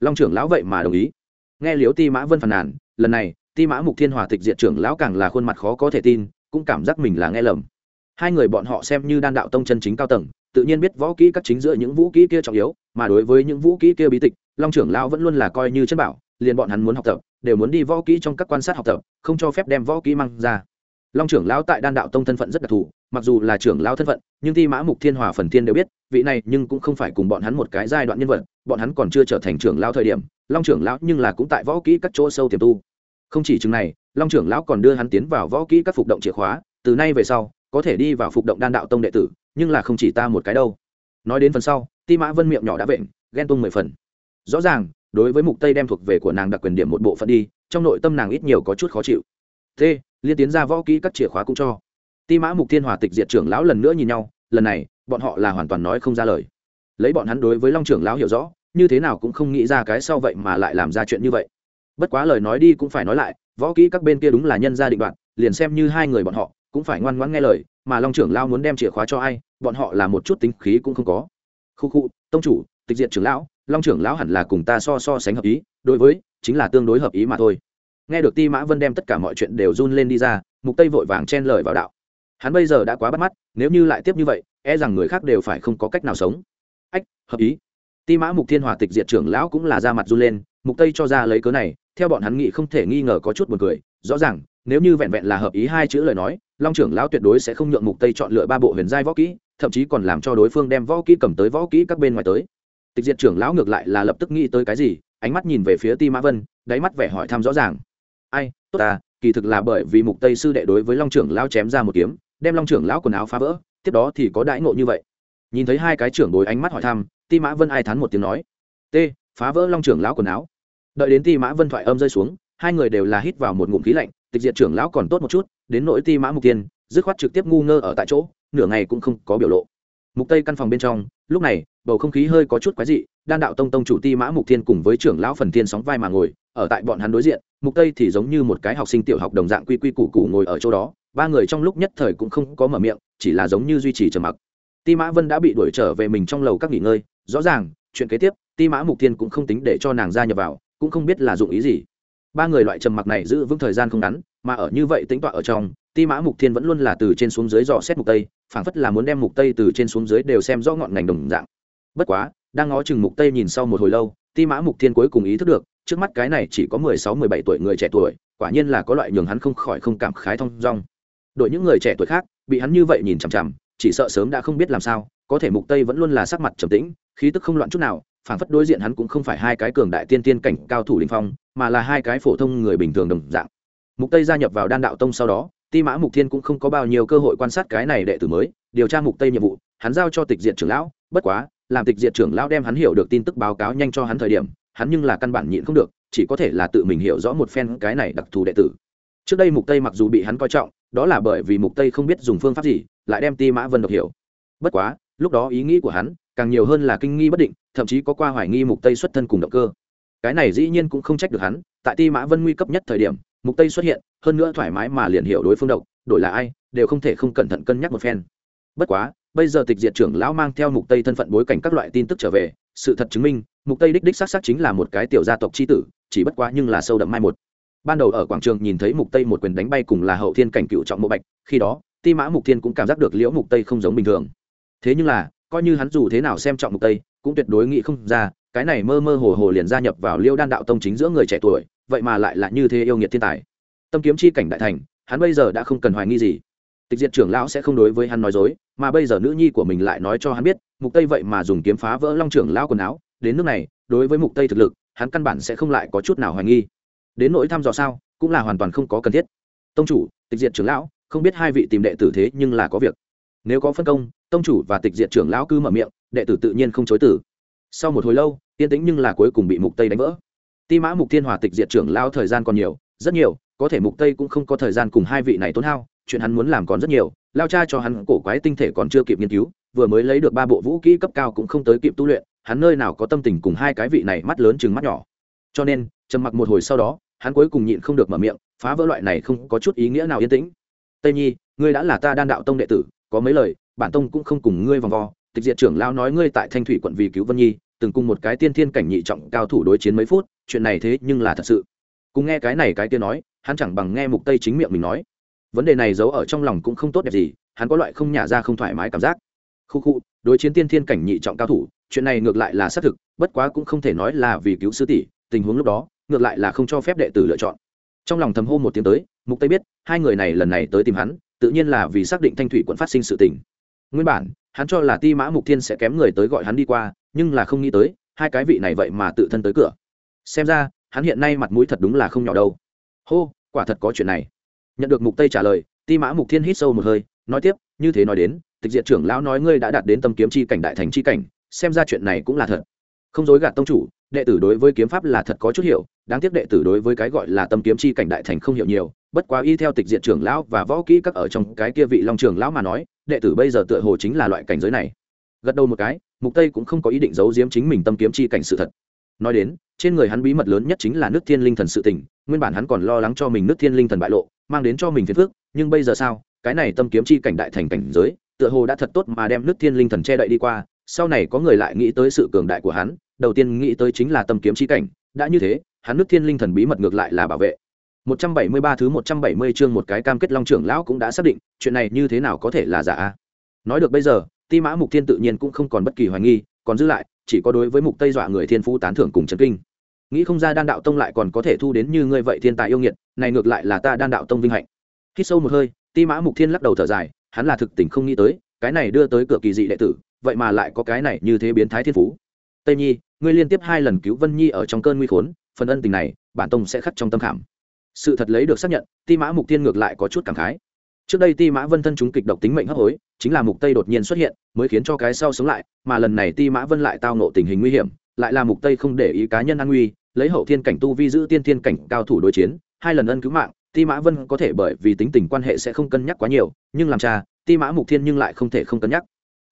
Speaker 1: Long trưởng lão vậy mà đồng ý. Nghe liếu ti mã vân phàn nàn, lần này, ti mã mục thiên hòa tịch diệt trưởng lão càng là khuôn mặt khó có thể tin, cũng cảm giác mình là nghe lầm. Hai người bọn họ xem như đan đạo tông chân chính cao tầng tự nhiên biết võ kỹ các chính giữa những vũ kỹ kia trọng yếu, mà đối với những vũ kỹ kia bí tịch, long trưởng lão vẫn luôn là coi như chân bảo, liền bọn hắn muốn học tập, đều muốn đi võ kỹ trong các quan sát học tập, không cho phép đem võ kỹ mang ra. Long trưởng lão tại đan đạo tông thân phận rất đặc thù, mặc dù là trưởng lao thân phận, nhưng thi mã mục thiên hòa phần thiên đều biết, vị này nhưng cũng không phải cùng bọn hắn một cái giai đoạn nhân vật, bọn hắn còn chưa trở thành trưởng lao thời điểm, long trưởng lão nhưng là cũng tại võ kỹ các chỗ sâu tiềm tu. Không chỉ chừng này, long trưởng lão còn đưa hắn tiến vào võ kỹ các phục động chìa khóa, từ nay về sau có thể đi vào phục động đan đạo tông đệ tử, nhưng là không chỉ ta một cái đâu. Nói đến phần sau, ti mã vân miệng nhỏ đã vện, ghen tung mười phần. Rõ ràng, đối với mục tây đem thuộc về của nàng đặc quyền điểm một bộ phận đi, trong nội tâm nàng ít nhiều có chút khó chịu. T liên tiến ra võ kỹ các chìa khóa cũng cho. Ti mã mục thiên hòa tịch diệt trưởng lão lần nữa nhìn nhau, lần này, bọn họ là hoàn toàn nói không ra lời. Lấy bọn hắn đối với long trưởng lão hiểu rõ, như thế nào cũng không nghĩ ra cái sau vậy mà lại làm ra chuyện như vậy. Bất quá lời nói đi cũng phải nói lại, võ kỹ các bên kia đúng là nhân gia định đoạn liền xem như hai người bọn họ cũng phải ngoan ngoãn nghe lời, mà long trưởng lão muốn đem chìa khóa cho ai, bọn họ là một chút tính khí cũng không có. Khu khu, tông chủ, tịch diệt trưởng lão, long trưởng lão hẳn là cùng ta so so sánh hợp ý, đối với, chính là tương đối hợp ý mà thôi. Nghe được ti mã vân đem tất cả mọi chuyện đều run lên đi ra, mục tây vội vàng chen lời vào đạo. Hắn bây giờ đã quá bắt mắt, nếu như lại tiếp như vậy e rằng người khác đều phải không có cách nào sống. Ách, hợp ý. Ti mã mục thiên hòa tịch diệt trưởng lão cũng là ra mặt run lên, mục tây cho ra lấy cớ này, theo bọn hắn nghĩ không thể nghi ngờ có chút buồn cười, rõ ràng, nếu như vẹn vẹn là hợp ý hai chữ lời nói long trưởng lão tuyệt đối sẽ không nhượng mục tây chọn lựa ba bộ huyền giai võ kỹ, thậm chí còn làm cho đối phương đem võ kỹ cầm tới võ kỹ các bên ngoài tới. Tịch diệt trưởng lão ngược lại là lập tức nghĩ tới cái gì, ánh mắt nhìn về phía ti mã vân, đáy mắt vẻ hỏi thăm rõ ràng. Ai, tốt ta, kỳ thực là bởi vì mục tây sư đệ đối với long trưởng lão chém ra một kiếm, đem long trưởng lão quần áo phá vỡ, tiếp đó thì có đãi ngộ như vậy. Nhìn thấy hai cái trưởng đối ánh mắt hỏi thăm, ti mã vân ai thán một tiếng nói t phá vỡ long trưởng lão quần áo. Đợi đến ti mã vân thoại âm rơi xuống, hai người đều là hít vào một ngụm khí lạnh tịch diệt trưởng lão còn tốt một chút, đến nỗi ti mã mục tiên dứt khoát trực tiếp ngu ngơ ở tại chỗ, nửa ngày cũng không có biểu lộ. Mục tây căn phòng bên trong, lúc này, bầu không khí hơi có chút quái dị, đan đạo tông tông chủ ti mã mục thiên cùng với trưởng lão phần thiên sóng vai mà ngồi, ở tại bọn hắn đối diện, mục tây thì giống như một cái học sinh tiểu học đồng dạng quy quy củ củ ngồi ở chỗ đó, ba người trong lúc nhất thời cũng không có mở miệng, chỉ là giống như duy trì trầm mặc. Ti mã vân đã bị đuổi trở về mình trong lầu các nghỉ ngơi, rõ ràng, chuyện kế tiếp, ti mã mục thiên cũng không tính để cho nàng gia nhập vào, cũng không biết là dụng ý gì ba người loại trầm mặc này giữ vững thời gian không ngắn, mà ở như vậy tính tọa ở trong, ti mã mục thiên vẫn luôn là từ trên xuống dưới dò xét mục tây, phảng phất là muốn đem mục tây từ trên xuống dưới đều xem rõ ngọn ngành đồng dạng. Bất quá, đang ngó chừng mục tây nhìn sau một hồi lâu, ti mã mục thiên cuối cùng ý thức được, trước mắt cái này chỉ có 16-17 tuổi người trẻ tuổi, quả nhiên là có loại nhường hắn không khỏi không cảm khái thông dong. Đội những người trẻ tuổi khác, bị hắn như vậy nhìn chằm chằm, chỉ sợ sớm đã không biết làm sao, có thể mục tây vẫn luôn là sắc mặt trầm tĩnh, khí tức không loạn chút nào, phảng phất đối diện hắn cũng không phải hai cái cường đại tiên tiên cảnh cao thủ linh phong mà là hai cái phổ thông người bình thường đồng dạng. Mục tây gia nhập vào đan đạo tông sau đó, ti mã mục thiên cũng không có bao nhiêu cơ hội quan sát cái này đệ tử mới, điều tra mục tây nhiệm vụ, hắn giao cho tịch diện trưởng lão, bất quá, làm tịch diện trưởng lão đem hắn hiểu được tin tức báo cáo nhanh cho hắn thời điểm, hắn nhưng là căn bản nhịn không được, chỉ có thể là tự mình hiểu rõ một phen cái này đặc thù đệ tử. Trước đây mục tây mặc dù bị hắn coi trọng, đó là bởi vì mục tây không biết dùng phương pháp gì, lại đem ti mã vân độc hiểu. Bất quá, lúc đó ý nghĩ của hắn càng nhiều hơn là kinh nghi bất định, thậm chí có qua hoài nghi mục tây xuất thân cùng động cơ cái này dĩ nhiên cũng không trách được hắn, tại ti mã vân nguy cấp nhất thời điểm, mục tây xuất hiện, hơn nữa thoải mái mà liền hiểu đối phương độc, đổi là ai, đều không thể không cẩn thận cân nhắc một phen. Bất quá, bây giờ tịch diệt trưởng lão mang theo mục tây thân phận bối cảnh các loại tin tức trở về, sự thật chứng minh, mục tây đích đích xác xác chính là một cái tiểu gia tộc chi tử, chỉ bất quá nhưng là sâu đậm mai một. Ban đầu ở quảng trường nhìn thấy mục tây một quyền đánh bay cùng là hậu thiên cảnh cựu trọng mộ bạch, khi đó, ti mã mục thiên cũng cảm giác được liễu mục tây không giống bình thường. Thế nhưng là, coi như hắn dù thế nào xem trọng mục tây, cũng tuyệt đối nghĩ không ra cái này mơ mơ hồ hồ liền gia nhập vào liêu đan đạo tông chính giữa người trẻ tuổi, vậy mà lại là như thế yêu nghiệt thiên tài. Tâm kiếm chi cảnh đại thành, hắn bây giờ đã không cần hoài nghi gì. Tịch diệt trưởng lão sẽ không đối với hắn nói dối, mà bây giờ nữ nhi của mình lại nói cho hắn biết, mục tây vậy mà dùng kiếm phá vỡ long trưởng lão quần áo, đến nước này, đối với mục tây thực lực, hắn căn bản sẽ không lại có chút nào hoài nghi. Đến nỗi thăm dò sao, cũng là hoàn toàn không có cần thiết. Tông chủ, tịch diệt trưởng lão, không biết hai vị tìm đệ tử thế nhưng là có việc. Nếu có phân công, tông chủ và tịch diệt trưởng lão cứ mở miệng, đệ tử tự nhiên không chối tử sau một hồi lâu yên tĩnh nhưng là cuối cùng bị mục tây đánh vỡ. Ti mã mục thiên hòa tịch diệt trưởng lão thời gian còn nhiều, rất nhiều, có thể mục tây cũng không có thời gian cùng hai vị này tốn hao, chuyện hắn muốn làm còn rất nhiều, lao cha cho hắn cổ quái tinh thể còn chưa kịp nghiên cứu, vừa mới lấy được ba bộ vũ kỹ cấp cao cũng không tới kịp tu luyện, hắn nơi nào có tâm tình cùng hai cái vị này mắt lớn chừng mắt nhỏ. Cho nên, trầm mặc một hồi sau đó, hắn cuối cùng nhịn không được mở miệng, phá vỡ loại này không có chút ý nghĩa nào yên tĩnh. Tây nhi, ngươi đã là ta đan đạo tông đệ tử, có mấy lời, bản tông cũng không cùng ngươi vòng vo, tịch diệt trưởng lao nói ngươi tại thanh thủy quận vì cứu vân nhi từng cùng một cái tiên thiên cảnh nhị trọng cao thủ đối chiến mấy phút, chuyện này thế nhưng là thật sự. Cùng nghe cái này cái kia nói, hắn chẳng bằng nghe mục tây chính miệng mình nói. Vấn đề này giấu ở trong lòng cũng không tốt đẹp gì, hắn có loại không nhả ra không thoải mái cảm giác. Khu khu, đối chiến tiên thiên cảnh nhị trọng cao thủ, chuyện này ngược lại là xác thực, bất quá cũng không thể nói là vì cứu sư tỷ, tình huống lúc đó, ngược lại là không cho phép đệ tử lựa chọn. Trong lòng thầm hô một tiếng tới, mục tây biết, hai người này lần này tới tìm hắn, tự nhiên là vì xác định thanh thủy quận phát sinh sự tình. Nguyên bản hắn cho là ti mã mục thiên sẽ kém người tới gọi hắn đi qua, nhưng là không nghĩ tới, hai cái vị này vậy mà tự thân tới cửa. Xem ra, hắn hiện nay mặt mũi thật đúng là không nhỏ đâu. Hô, quả thật có chuyện này. Nhận được mục tây trả lời, ti mã mục thiên hít sâu một hơi, nói tiếp, như thế nói đến, tịch diệt trưởng lão nói ngươi đã đạt đến tâm kiếm chi cảnh đại thành chi cảnh, xem ra chuyện này cũng là thật. Không dối gạt tông chủ, đệ tử đối với kiếm pháp là thật có chút hiểu, đáng tiếc đệ tử đối với cái gọi là tâm kiếm chi cảnh đại thành không hiểu nhiều, bất quá y theo tịch diện trưởng lão và võ kỹ các ở trong cái kia vị long trưởng lão mà nói đệ tử bây giờ tựa hồ chính là loại cảnh giới này. Gật đầu một cái, mục tây cũng không có ý định giấu giếm chính mình tâm kiếm chi cảnh sự thật. Nói đến, trên người hắn bí mật lớn nhất chính là nước thiên linh thần sự tình, nguyên bản hắn còn lo lắng cho mình nước thiên linh thần bại lộ, mang đến cho mình phiền phức, nhưng bây giờ sao? Cái này tâm kiếm chi cảnh đại thành cảnh giới, tựa hồ đã thật tốt mà đem nước thiên linh thần che đậy đi qua, sau này có người lại nghĩ tới sự cường đại của hắn, đầu tiên nghĩ tới chính là tâm kiếm chi cảnh, đã như thế, hắn nước thiên linh thần bí mật ngược lại là bảo vệ 173 thứ 170 chương một cái cam kết long trưởng lão cũng đã xác định, chuyện này như thế nào có thể là giả? Nói được bây giờ, ti mã mục thiên tự nhiên cũng không còn bất kỳ hoài nghi, còn giữ lại, chỉ có đối với mục tây dọa người thiên phú tán thưởng cùng chấn kinh. Nghĩ không ra đan đạo tông lại còn có thể thu đến như ngươi vậy thiên tài yêu nghiệt, này ngược lại là ta đan đạo tông vinh hạnh. Hít sâu một hơi, ti mã mục thiên lắc đầu thở dài, hắn là thực tình không nghĩ tới, cái này đưa tới cửa kỳ dị đệ tử, vậy mà lại có cái này như thế biến thái thiên phú. Tây nhi, ngươi liên tiếp hai lần cứu vân nhi ở trong cơn nguy khốn, phần ân tình này, bản tông sẽ khắc trong tâm khảm sự thật lấy được xác nhận, ti mã mục tiên ngược lại có chút cảm khái. Trước đây ti mã vân thân chúng kịch độc tính mệnh hấp hối, chính là mục tây đột nhiên xuất hiện, mới khiến cho cái sau sống lại, mà lần này ti mã vân lại tao nộ tình hình nguy hiểm, lại là mục tây không để ý cá nhân an nguy, lấy hậu thiên cảnh tu vi giữ tiên thiên cảnh cao thủ đối chiến, hai lần ân cứu mạng, ti mã vân có thể bởi vì tính tình quan hệ sẽ không cân nhắc quá nhiều, nhưng làm cha, ti mã mục thiên nhưng lại không thể không cân nhắc.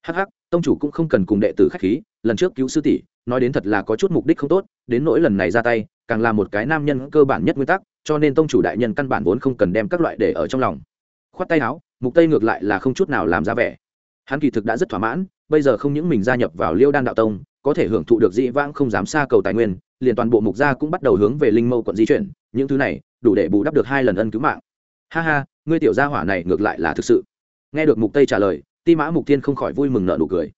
Speaker 1: Hắc hắc, tông chủ cũng không cần cùng đệ tử khách khí, lần trước cứu sư tỷ, nói đến thật là có chút mục đích không tốt, đến nỗi lần này ra tay càng là một cái nam nhân cơ bản nhất nguyên tắc, cho nên tông chủ đại nhân căn bản vốn không cần đem các loại để ở trong lòng. Khoát tay áo, mục tây ngược lại là không chút nào làm ra vẻ. Hắn kỳ thực đã rất thỏa mãn, bây giờ không những mình gia nhập vào liêu đan đạo tông, có thể hưởng thụ được dĩ vãng không dám xa cầu tài nguyên, liền toàn bộ mục gia cũng bắt đầu hướng về linh mâu quận di chuyển, những thứ này, đủ để bù đắp được hai lần ân cứu mạng. Ha ha, ngươi tiểu gia hỏa này ngược lại là thực sự. Nghe được mục tây trả lời, ti mã mục tiên không khỏi vui mừng nợ nụ cười.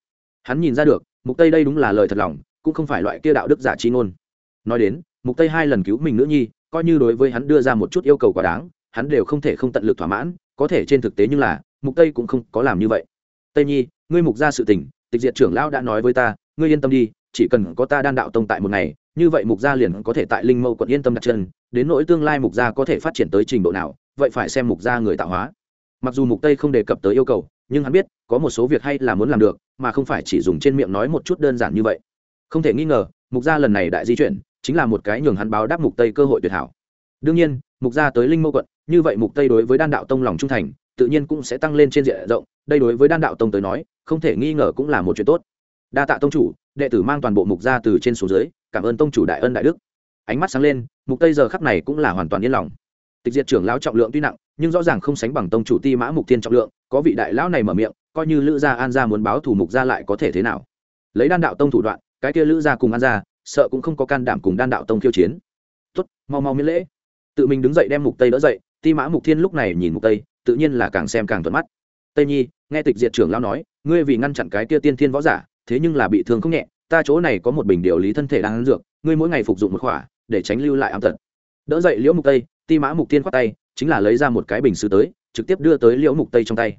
Speaker 1: Hắn nhìn ra được, mục tây đây đúng là lời thật lòng, cũng không phải loại kia đạo đức giả chi ngôn. Nói đến mục tây hai lần cứu mình nữ nhi, coi như đối với hắn đưa ra một chút yêu cầu quá đáng, hắn đều không thể không tận lực thỏa mãn, có thể trên thực tế nhưng là, mục tây cũng không có làm như vậy. Tây nhi, ngươi mục ra sự tình, tịch diệt trưởng lão đã nói với ta, ngươi yên tâm đi, chỉ cần có ta đan đạo tông tại một ngày, như vậy mục gia liền có thể tại linh mâu quận yên tâm đặt chân, đến nỗi tương lai mục gia có thể phát triển tới trình độ nào, vậy phải xem mục gia người tạo hóa. Mặc dù mục tây không đề cập tới yêu cầu, nhưng hắn biết, có một số việc hay là muốn làm được, mà không phải chỉ dùng trên miệng nói một chút đơn giản như vậy. Không thể nghi ngờ, mục gia lần này đại di chuyển chính là một cái nhường hắn báo đáp mục tây cơ hội tuyệt hảo. Đương nhiên, mục gia tới linh mâu quận, như vậy mục tây đối với đan đạo tông lòng trung thành, tự nhiên cũng sẽ tăng lên trên diện rộng, đây đối với đan đạo tông tới nói, không thể nghi ngờ cũng là một chuyện tốt. Đa tạ tông chủ, đệ tử mang toàn bộ mục gia từ trên xuống dưới, cảm ơn tông chủ đại ân đại đức. Ánh mắt sáng lên, mục tây giờ khắc này cũng là hoàn toàn yên lòng. Tịch diệt trưởng lão trọng lượng tuy nặng, nhưng rõ ràng không sánh bằng tông chủ ti mã mục thiên trọng lượng, có vị đại lão này mở miệng, coi như lữ gia an gia muốn báo thủ mục gia lại có thể thế nào? Lấy đan đạo tông thủ đoạn, cái kia lữ gia cùng an gia sợ cũng không có can đảm cùng đan đạo tông khiêu chiến. Tuất, mau mau miễn lễ. Tự mình đứng dậy đem mục tây đỡ dậy ti mã mục thiên lúc này nhìn mục tây tự nhiên là càng xem càng thuận mắt. Tây nhi nghe tịch diệt trưởng lão nói ngươi vì ngăn chặn cái kia tiên thiên võ giả thế nhưng là bị thương không nhẹ ta chỗ này có một bình điều lý thân thể đang ăn dược ngươi mỗi ngày phục dụng một khỏa để tránh lưu lại ám tật. Đỡ dậy liễu mục tây ti mã mục tiên khoát tay chính là lấy ra một cái bình sứ tới trực tiếp đưa tới liễu mục tây trong tay.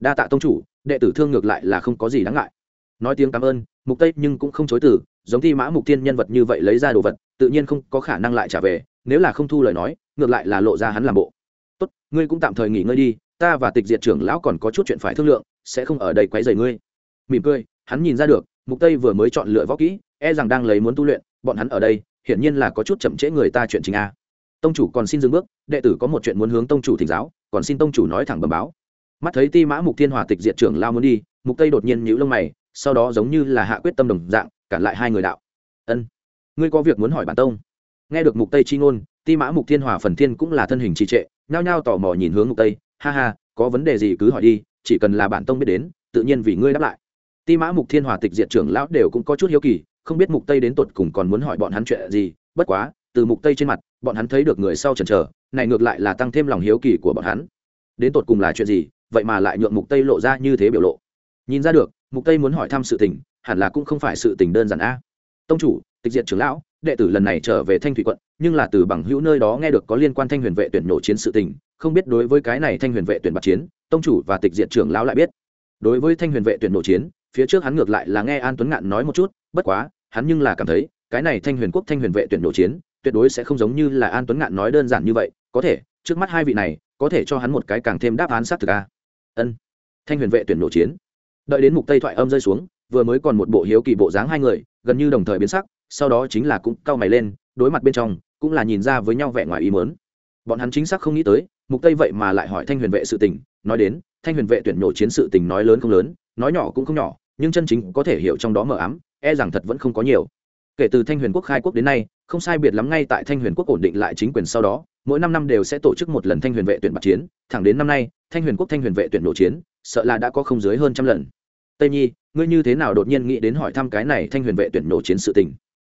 Speaker 1: Đa tạ tông chủ đệ tử thương ngược lại là không có gì đáng ngại. Nói tiếng cảm ơn mục tây nhưng cũng không chối từ, giống ti mã mục tiên nhân vật như vậy lấy ra đồ vật, tự nhiên không có khả năng lại trả về, nếu là không thu lời nói, ngược lại là lộ ra hắn làm bộ. Tốt, ngươi cũng tạm thời nghỉ ngơi đi, ta và tịch diệt trưởng lão còn có chút chuyện phải thương lượng, sẽ không ở đây quấy rầy ngươi. Mỉm cười, hắn nhìn ra được, mục tây vừa mới chọn lựa võ kỹ e rằng đang lấy muốn tu luyện, bọn hắn ở đây, hiển nhiên là có chút chậm trễ người ta chuyện chính a. Tông chủ còn xin dừng bước, đệ tử có một chuyện muốn hướng tông chủ thỉnh giáo, còn xin tông chủ nói thẳng bẩm báo. Mắt thấy ti mã mục thiên hòa tịch diệt trưởng lao muốn đi, mục tây đột nhiên nhíu lông mày sau đó giống như là hạ quyết tâm đồng dạng, cản lại hai người đạo. Ân, ngươi có việc muốn hỏi bản tông. Nghe được mục tây chi ngôn, ti mã mục thiên hòa phần thiên cũng là thân hình trì trệ, nhao nhao tò mò nhìn hướng mục tây, ha ha, có vấn đề gì cứ hỏi đi, chỉ cần là bản tông biết đến, tự nhiên vì ngươi đáp lại. Ti mã mục thiên hòa tịch diệt trưởng lão đều cũng có chút hiếu kỳ, không biết mục tây đến tột cùng còn muốn hỏi bọn hắn chuyện gì, bất quá, từ mục tây trên mặt, bọn hắn thấy được người sau chần chờ, này ngược lại là tăng thêm lòng hiếu kỳ của bọn hắn. Đến tột cùng là chuyện gì, vậy mà lại nhượng mục tây lộ ra như thế biểu lộ. Nhìn ra được mục tây muốn hỏi thăm sự tình, hẳn là cũng không phải sự tình đơn giản a. Tông chủ, tịch diệt trưởng lão, đệ tử lần này trở về thanh thủy quận, nhưng là từ bằng hữu nơi đó nghe được có liên quan thanh huyền vệ tuyển nổ chiến sự tình, không biết đối với cái này thanh huyền vệ tuyển bạc chiến, tông chủ và tịch diệt trưởng lão lại biết. Đối với thanh huyền vệ tuyển nổ chiến, phía trước hắn ngược lại là nghe an tuấn ngạn nói một chút, bất quá, hắn nhưng là cảm thấy, cái này thanh huyền quốc, thanh huyền vệ tuyển nổ chiến, tuyệt đối sẽ không giống như là an tuấn ngạn nói đơn giản như vậy, có thể, trước mắt hai vị này, có thể cho hắn một cái càng thêm đáp án sát thực a. Ân. Thanh huyền vệ tuyển nổ chiến đợi đến mục tây thoại âm rơi xuống, vừa mới còn một bộ hiếu kỳ bộ dáng hai người, gần như đồng thời biến sắc, sau đó chính là cũng cau mày lên, đối mặt bên trong, cũng là nhìn ra với nhau vẻ ngoài ý mớn bọn hắn chính xác không nghĩ tới, mục tây vậy mà lại hỏi thanh huyền vệ sự tình, nói đến, thanh huyền vệ tuyển nhổ chiến sự tình nói lớn không lớn, nói nhỏ cũng không nhỏ, nhưng chân chính có thể hiểu trong đó mờ ám e rằng thật vẫn không có nhiều. Kể từ thanh huyền quốc khai quốc đến nay, không sai biệt lắm ngay tại thanh huyền quốc ổn định lại chính quyền sau đó, mỗi năm năm đều sẽ tổ chức một lần thanh huyền vệ tuyển bạc chiến, thẳng đến năm nay, thanh huyền quốc thanh huyền vệ tuyển nổ chiến, sợ là đã có không dưới hơn trăm lần tây nhi, ngươi như thế nào đột nhiên nghĩ đến hỏi thăm cái này thanh huyền vệ tuyển nổ chiến sự tình?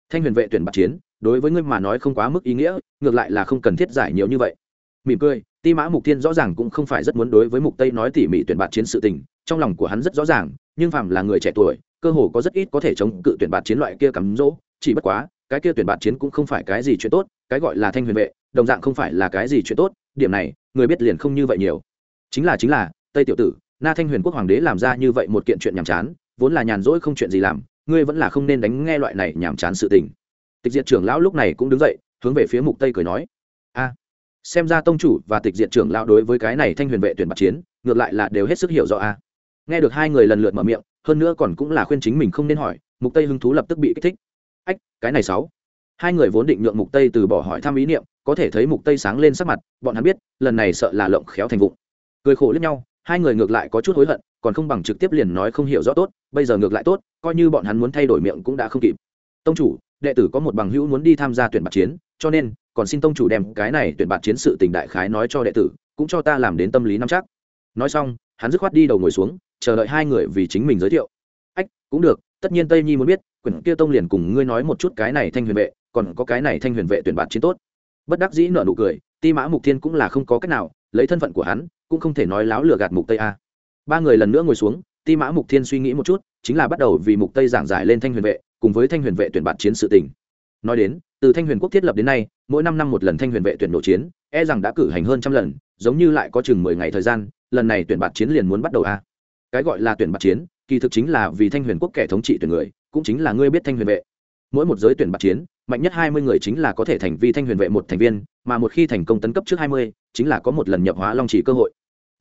Speaker 1: Thanh huyền vệ tuyển bạc chiến, đối với ngươi mà nói không quá mức ý nghĩa, ngược lại là không cần thiết giải nhiều như vậy. Mỉm cười, ti mã mục tiên rõ ràng cũng không phải rất muốn đối với mục tây nói tỉ mỉ tuyển bạt chiến sự tình, trong lòng của hắn rất rõ ràng, nhưng phàm là người trẻ tuổi, cơ hồ có rất ít có thể chống cự tuyển bạt chiến loại kia cắm rỗ, chỉ bất quá, cái kia tuyển bạt chiến cũng không phải cái gì chuyện tốt, cái gọi là thanh huyền vệ, đồng dạng không phải là cái gì chuyện tốt, điểm này, người biết liền không như vậy nhiều. Chính là chính là, tây tiểu tử na thanh huyền quốc hoàng đế làm ra như vậy một kiện chuyện nhàm chán, vốn là nhàn rỗi không chuyện gì làm, ngươi vẫn là không nên đánh nghe loại này nhàm chán sự tình. Tịch diệt trưởng lão lúc này cũng đứng dậy, hướng về phía mục tây cười nói, a, xem ra tông chủ và tịch diệt trưởng lão đối với cái này thanh huyền vệ tuyển bạc chiến, ngược lại là đều hết sức hiểu rõ a. Nghe được hai người lần lượt mở miệng, hơn nữa còn cũng là khuyên chính mình không nên hỏi, mục tây hứng thú lập tức bị kích thích. Ách, cái này sáu. Hai người vốn định nhượng mục tây từ bỏ hỏi thăm ý niệm, có thể thấy mục tây sáng lên sắc mặt, bọn hắn biết, lần này sợ là lộng khéo thành vụng. Cười khổ lẫn nhau hai người ngược lại có chút hối hận, còn không bằng trực tiếp liền nói không hiểu rõ tốt, bây giờ ngược lại tốt, coi như bọn hắn muốn thay đổi miệng cũng đã không kịp. Tông chủ, đệ tử có một bằng hữu muốn đi tham gia tuyển bạc chiến, cho nên, còn xin tông chủ đem cái này tuyển bạc chiến sự tình đại khái nói cho đệ tử, cũng cho ta làm đến tâm lý nắm chắc. Nói xong, hắn dứt khoát đi đầu ngồi xuống, chờ đợi hai người vì chính mình giới thiệu. Ách, cũng được, tất nhiên tây nhi muốn biết, quyển kia tông liền cùng ngươi nói một chút cái này thanh huyền vệ, còn có cái này thanh huyền vệ tuyển bạt chiến tốt. Bất đắc dĩ nợ nụ cười, ti mã mục thiên cũng là không có cách nào, lấy thân phận của hắn cũng không thể nói láo lừa gạt mục tây a. Ba người lần nữa ngồi xuống, ti mã mục thiên suy nghĩ một chút, chính là bắt đầu vì mục tây giảng giải lên thanh huyền vệ, cùng với thanh huyền vệ tuyển bạt chiến sự tình. Nói đến, từ thanh huyền quốc thiết lập đến nay, mỗi năm năm một lần thanh huyền vệ tuyển nổ chiến e rằng đã cử hành hơn trăm lần, giống như lại có chừng mười ngày thời gian, lần này tuyển bạt chiến liền muốn bắt đầu a. Cái gọi là tuyển bạt chiến, kỳ thực chính là vì thanh huyền quốc kẻ thống trị tuyển người, cũng chính là ngươi biết thanh huyền vệ. Mỗi một giới tuyển bạt chiến, mạnh nhất hai mươi người chính là có thể thành vi thanh huyền vệ một thành viên, mà một khi thành công tấn cấp trước hai mươi, chính là có một lần nhập hóa long chỉ cơ hội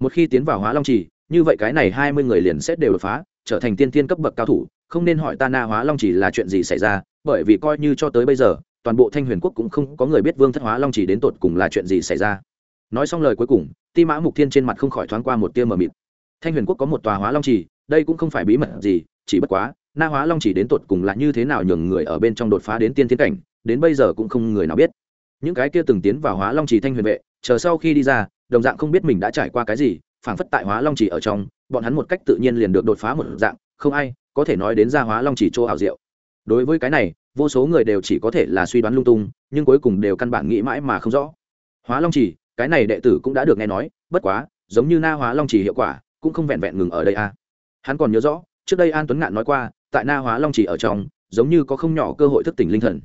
Speaker 1: một khi tiến vào hóa long trì, như vậy cái này hai mươi người liền sẽ đều đột phá, trở thành tiên tiên cấp bậc cao thủ. Không nên hỏi ta na hóa long chỉ là chuyện gì xảy ra, bởi vì coi như cho tới bây giờ, toàn bộ thanh huyền quốc cũng không có người biết vương thất hóa long chỉ đến tột cùng là chuyện gì xảy ra. Nói xong lời cuối cùng, ti mã mục thiên trên mặt không khỏi thoáng qua một tia mờ mịt. Thanh huyền quốc có một tòa hóa long chỉ đây cũng không phải bí mật gì, chỉ bất quá, na hóa long chỉ đến tột cùng là như thế nào nhường người ở bên trong đột phá đến tiên tiến cảnh, đến bây giờ cũng không người nào biết. Những cái kia từng tiến vào hóa long chỉ thanh huyền vệ, chờ sau khi đi ra đồng dạng không biết mình đã trải qua cái gì, phảng phất tại hóa long chỉ ở trong, bọn hắn một cách tự nhiên liền được đột phá một dạng, không ai có thể nói đến ra hóa long chỉ chỗ ảo diệu. Đối với cái này, vô số người đều chỉ có thể là suy đoán lung tung, nhưng cuối cùng đều căn bản nghĩ mãi mà không rõ. Hóa long chỉ, cái này đệ tử cũng đã được nghe nói, bất quá, giống như na hóa long chỉ hiệu quả, cũng không vẹn vẹn ngừng ở đây a à. hắn còn nhớ rõ, trước đây an tuấn ngạn nói qua, tại na hóa long chỉ ở trong, giống như có không nhỏ cơ hội thức tỉnh linh thần.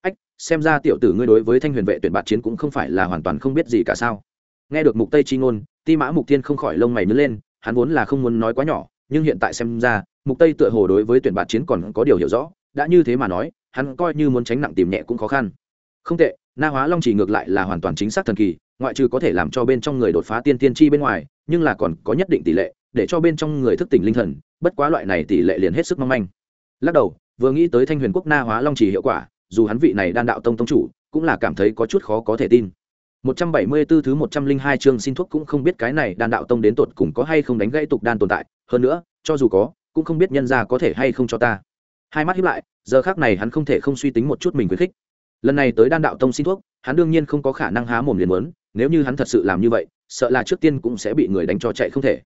Speaker 1: Ách, xem ra tiểu tử ngươi đối với thanh huyền vệ tuyển bạt chiến cũng không phải là hoàn toàn không biết gì cả sao nghe được mục tây chi ngôn, ti mã mục tiên không khỏi lông mày nhớ lên, hắn vốn là không muốn nói quá nhỏ, nhưng hiện tại xem ra, mục tây tựa hồ đối với tuyển bạt chiến còn có điều hiểu rõ, đã như thế mà nói, hắn coi như muốn tránh nặng tìm nhẹ cũng khó khăn. Không tệ, na hóa long chỉ ngược lại là hoàn toàn chính xác thần kỳ, ngoại trừ có thể làm cho bên trong người đột phá tiên tiên chi bên ngoài, nhưng là còn có nhất định tỷ lệ, để cho bên trong người thức tỉnh linh thần, bất quá loại này tỷ lệ liền hết sức mong manh. Lắc đầu, vừa nghĩ tới thanh huyền quốc na hóa long chỉ hiệu quả, dù hắn vị này đan đạo tông tông chủ, cũng là cảm thấy có chút khó có thể tin. 174 thứ 102 chương xin thuốc cũng không biết cái này đan đạo tông đến tột cùng có hay không đánh gãy tục đan tồn tại, hơn nữa, cho dù có, cũng không biết nhân gia có thể hay không cho ta. Hai mắt híp lại, giờ khắc này hắn không thể không suy tính một chút mình khuyến khích. Lần này tới đan đạo tông xin thuốc, hắn đương nhiên không có khả năng há mồm liền muốn, nếu như hắn thật sự làm như vậy, sợ là trước tiên cũng sẽ bị người đánh cho chạy không thể.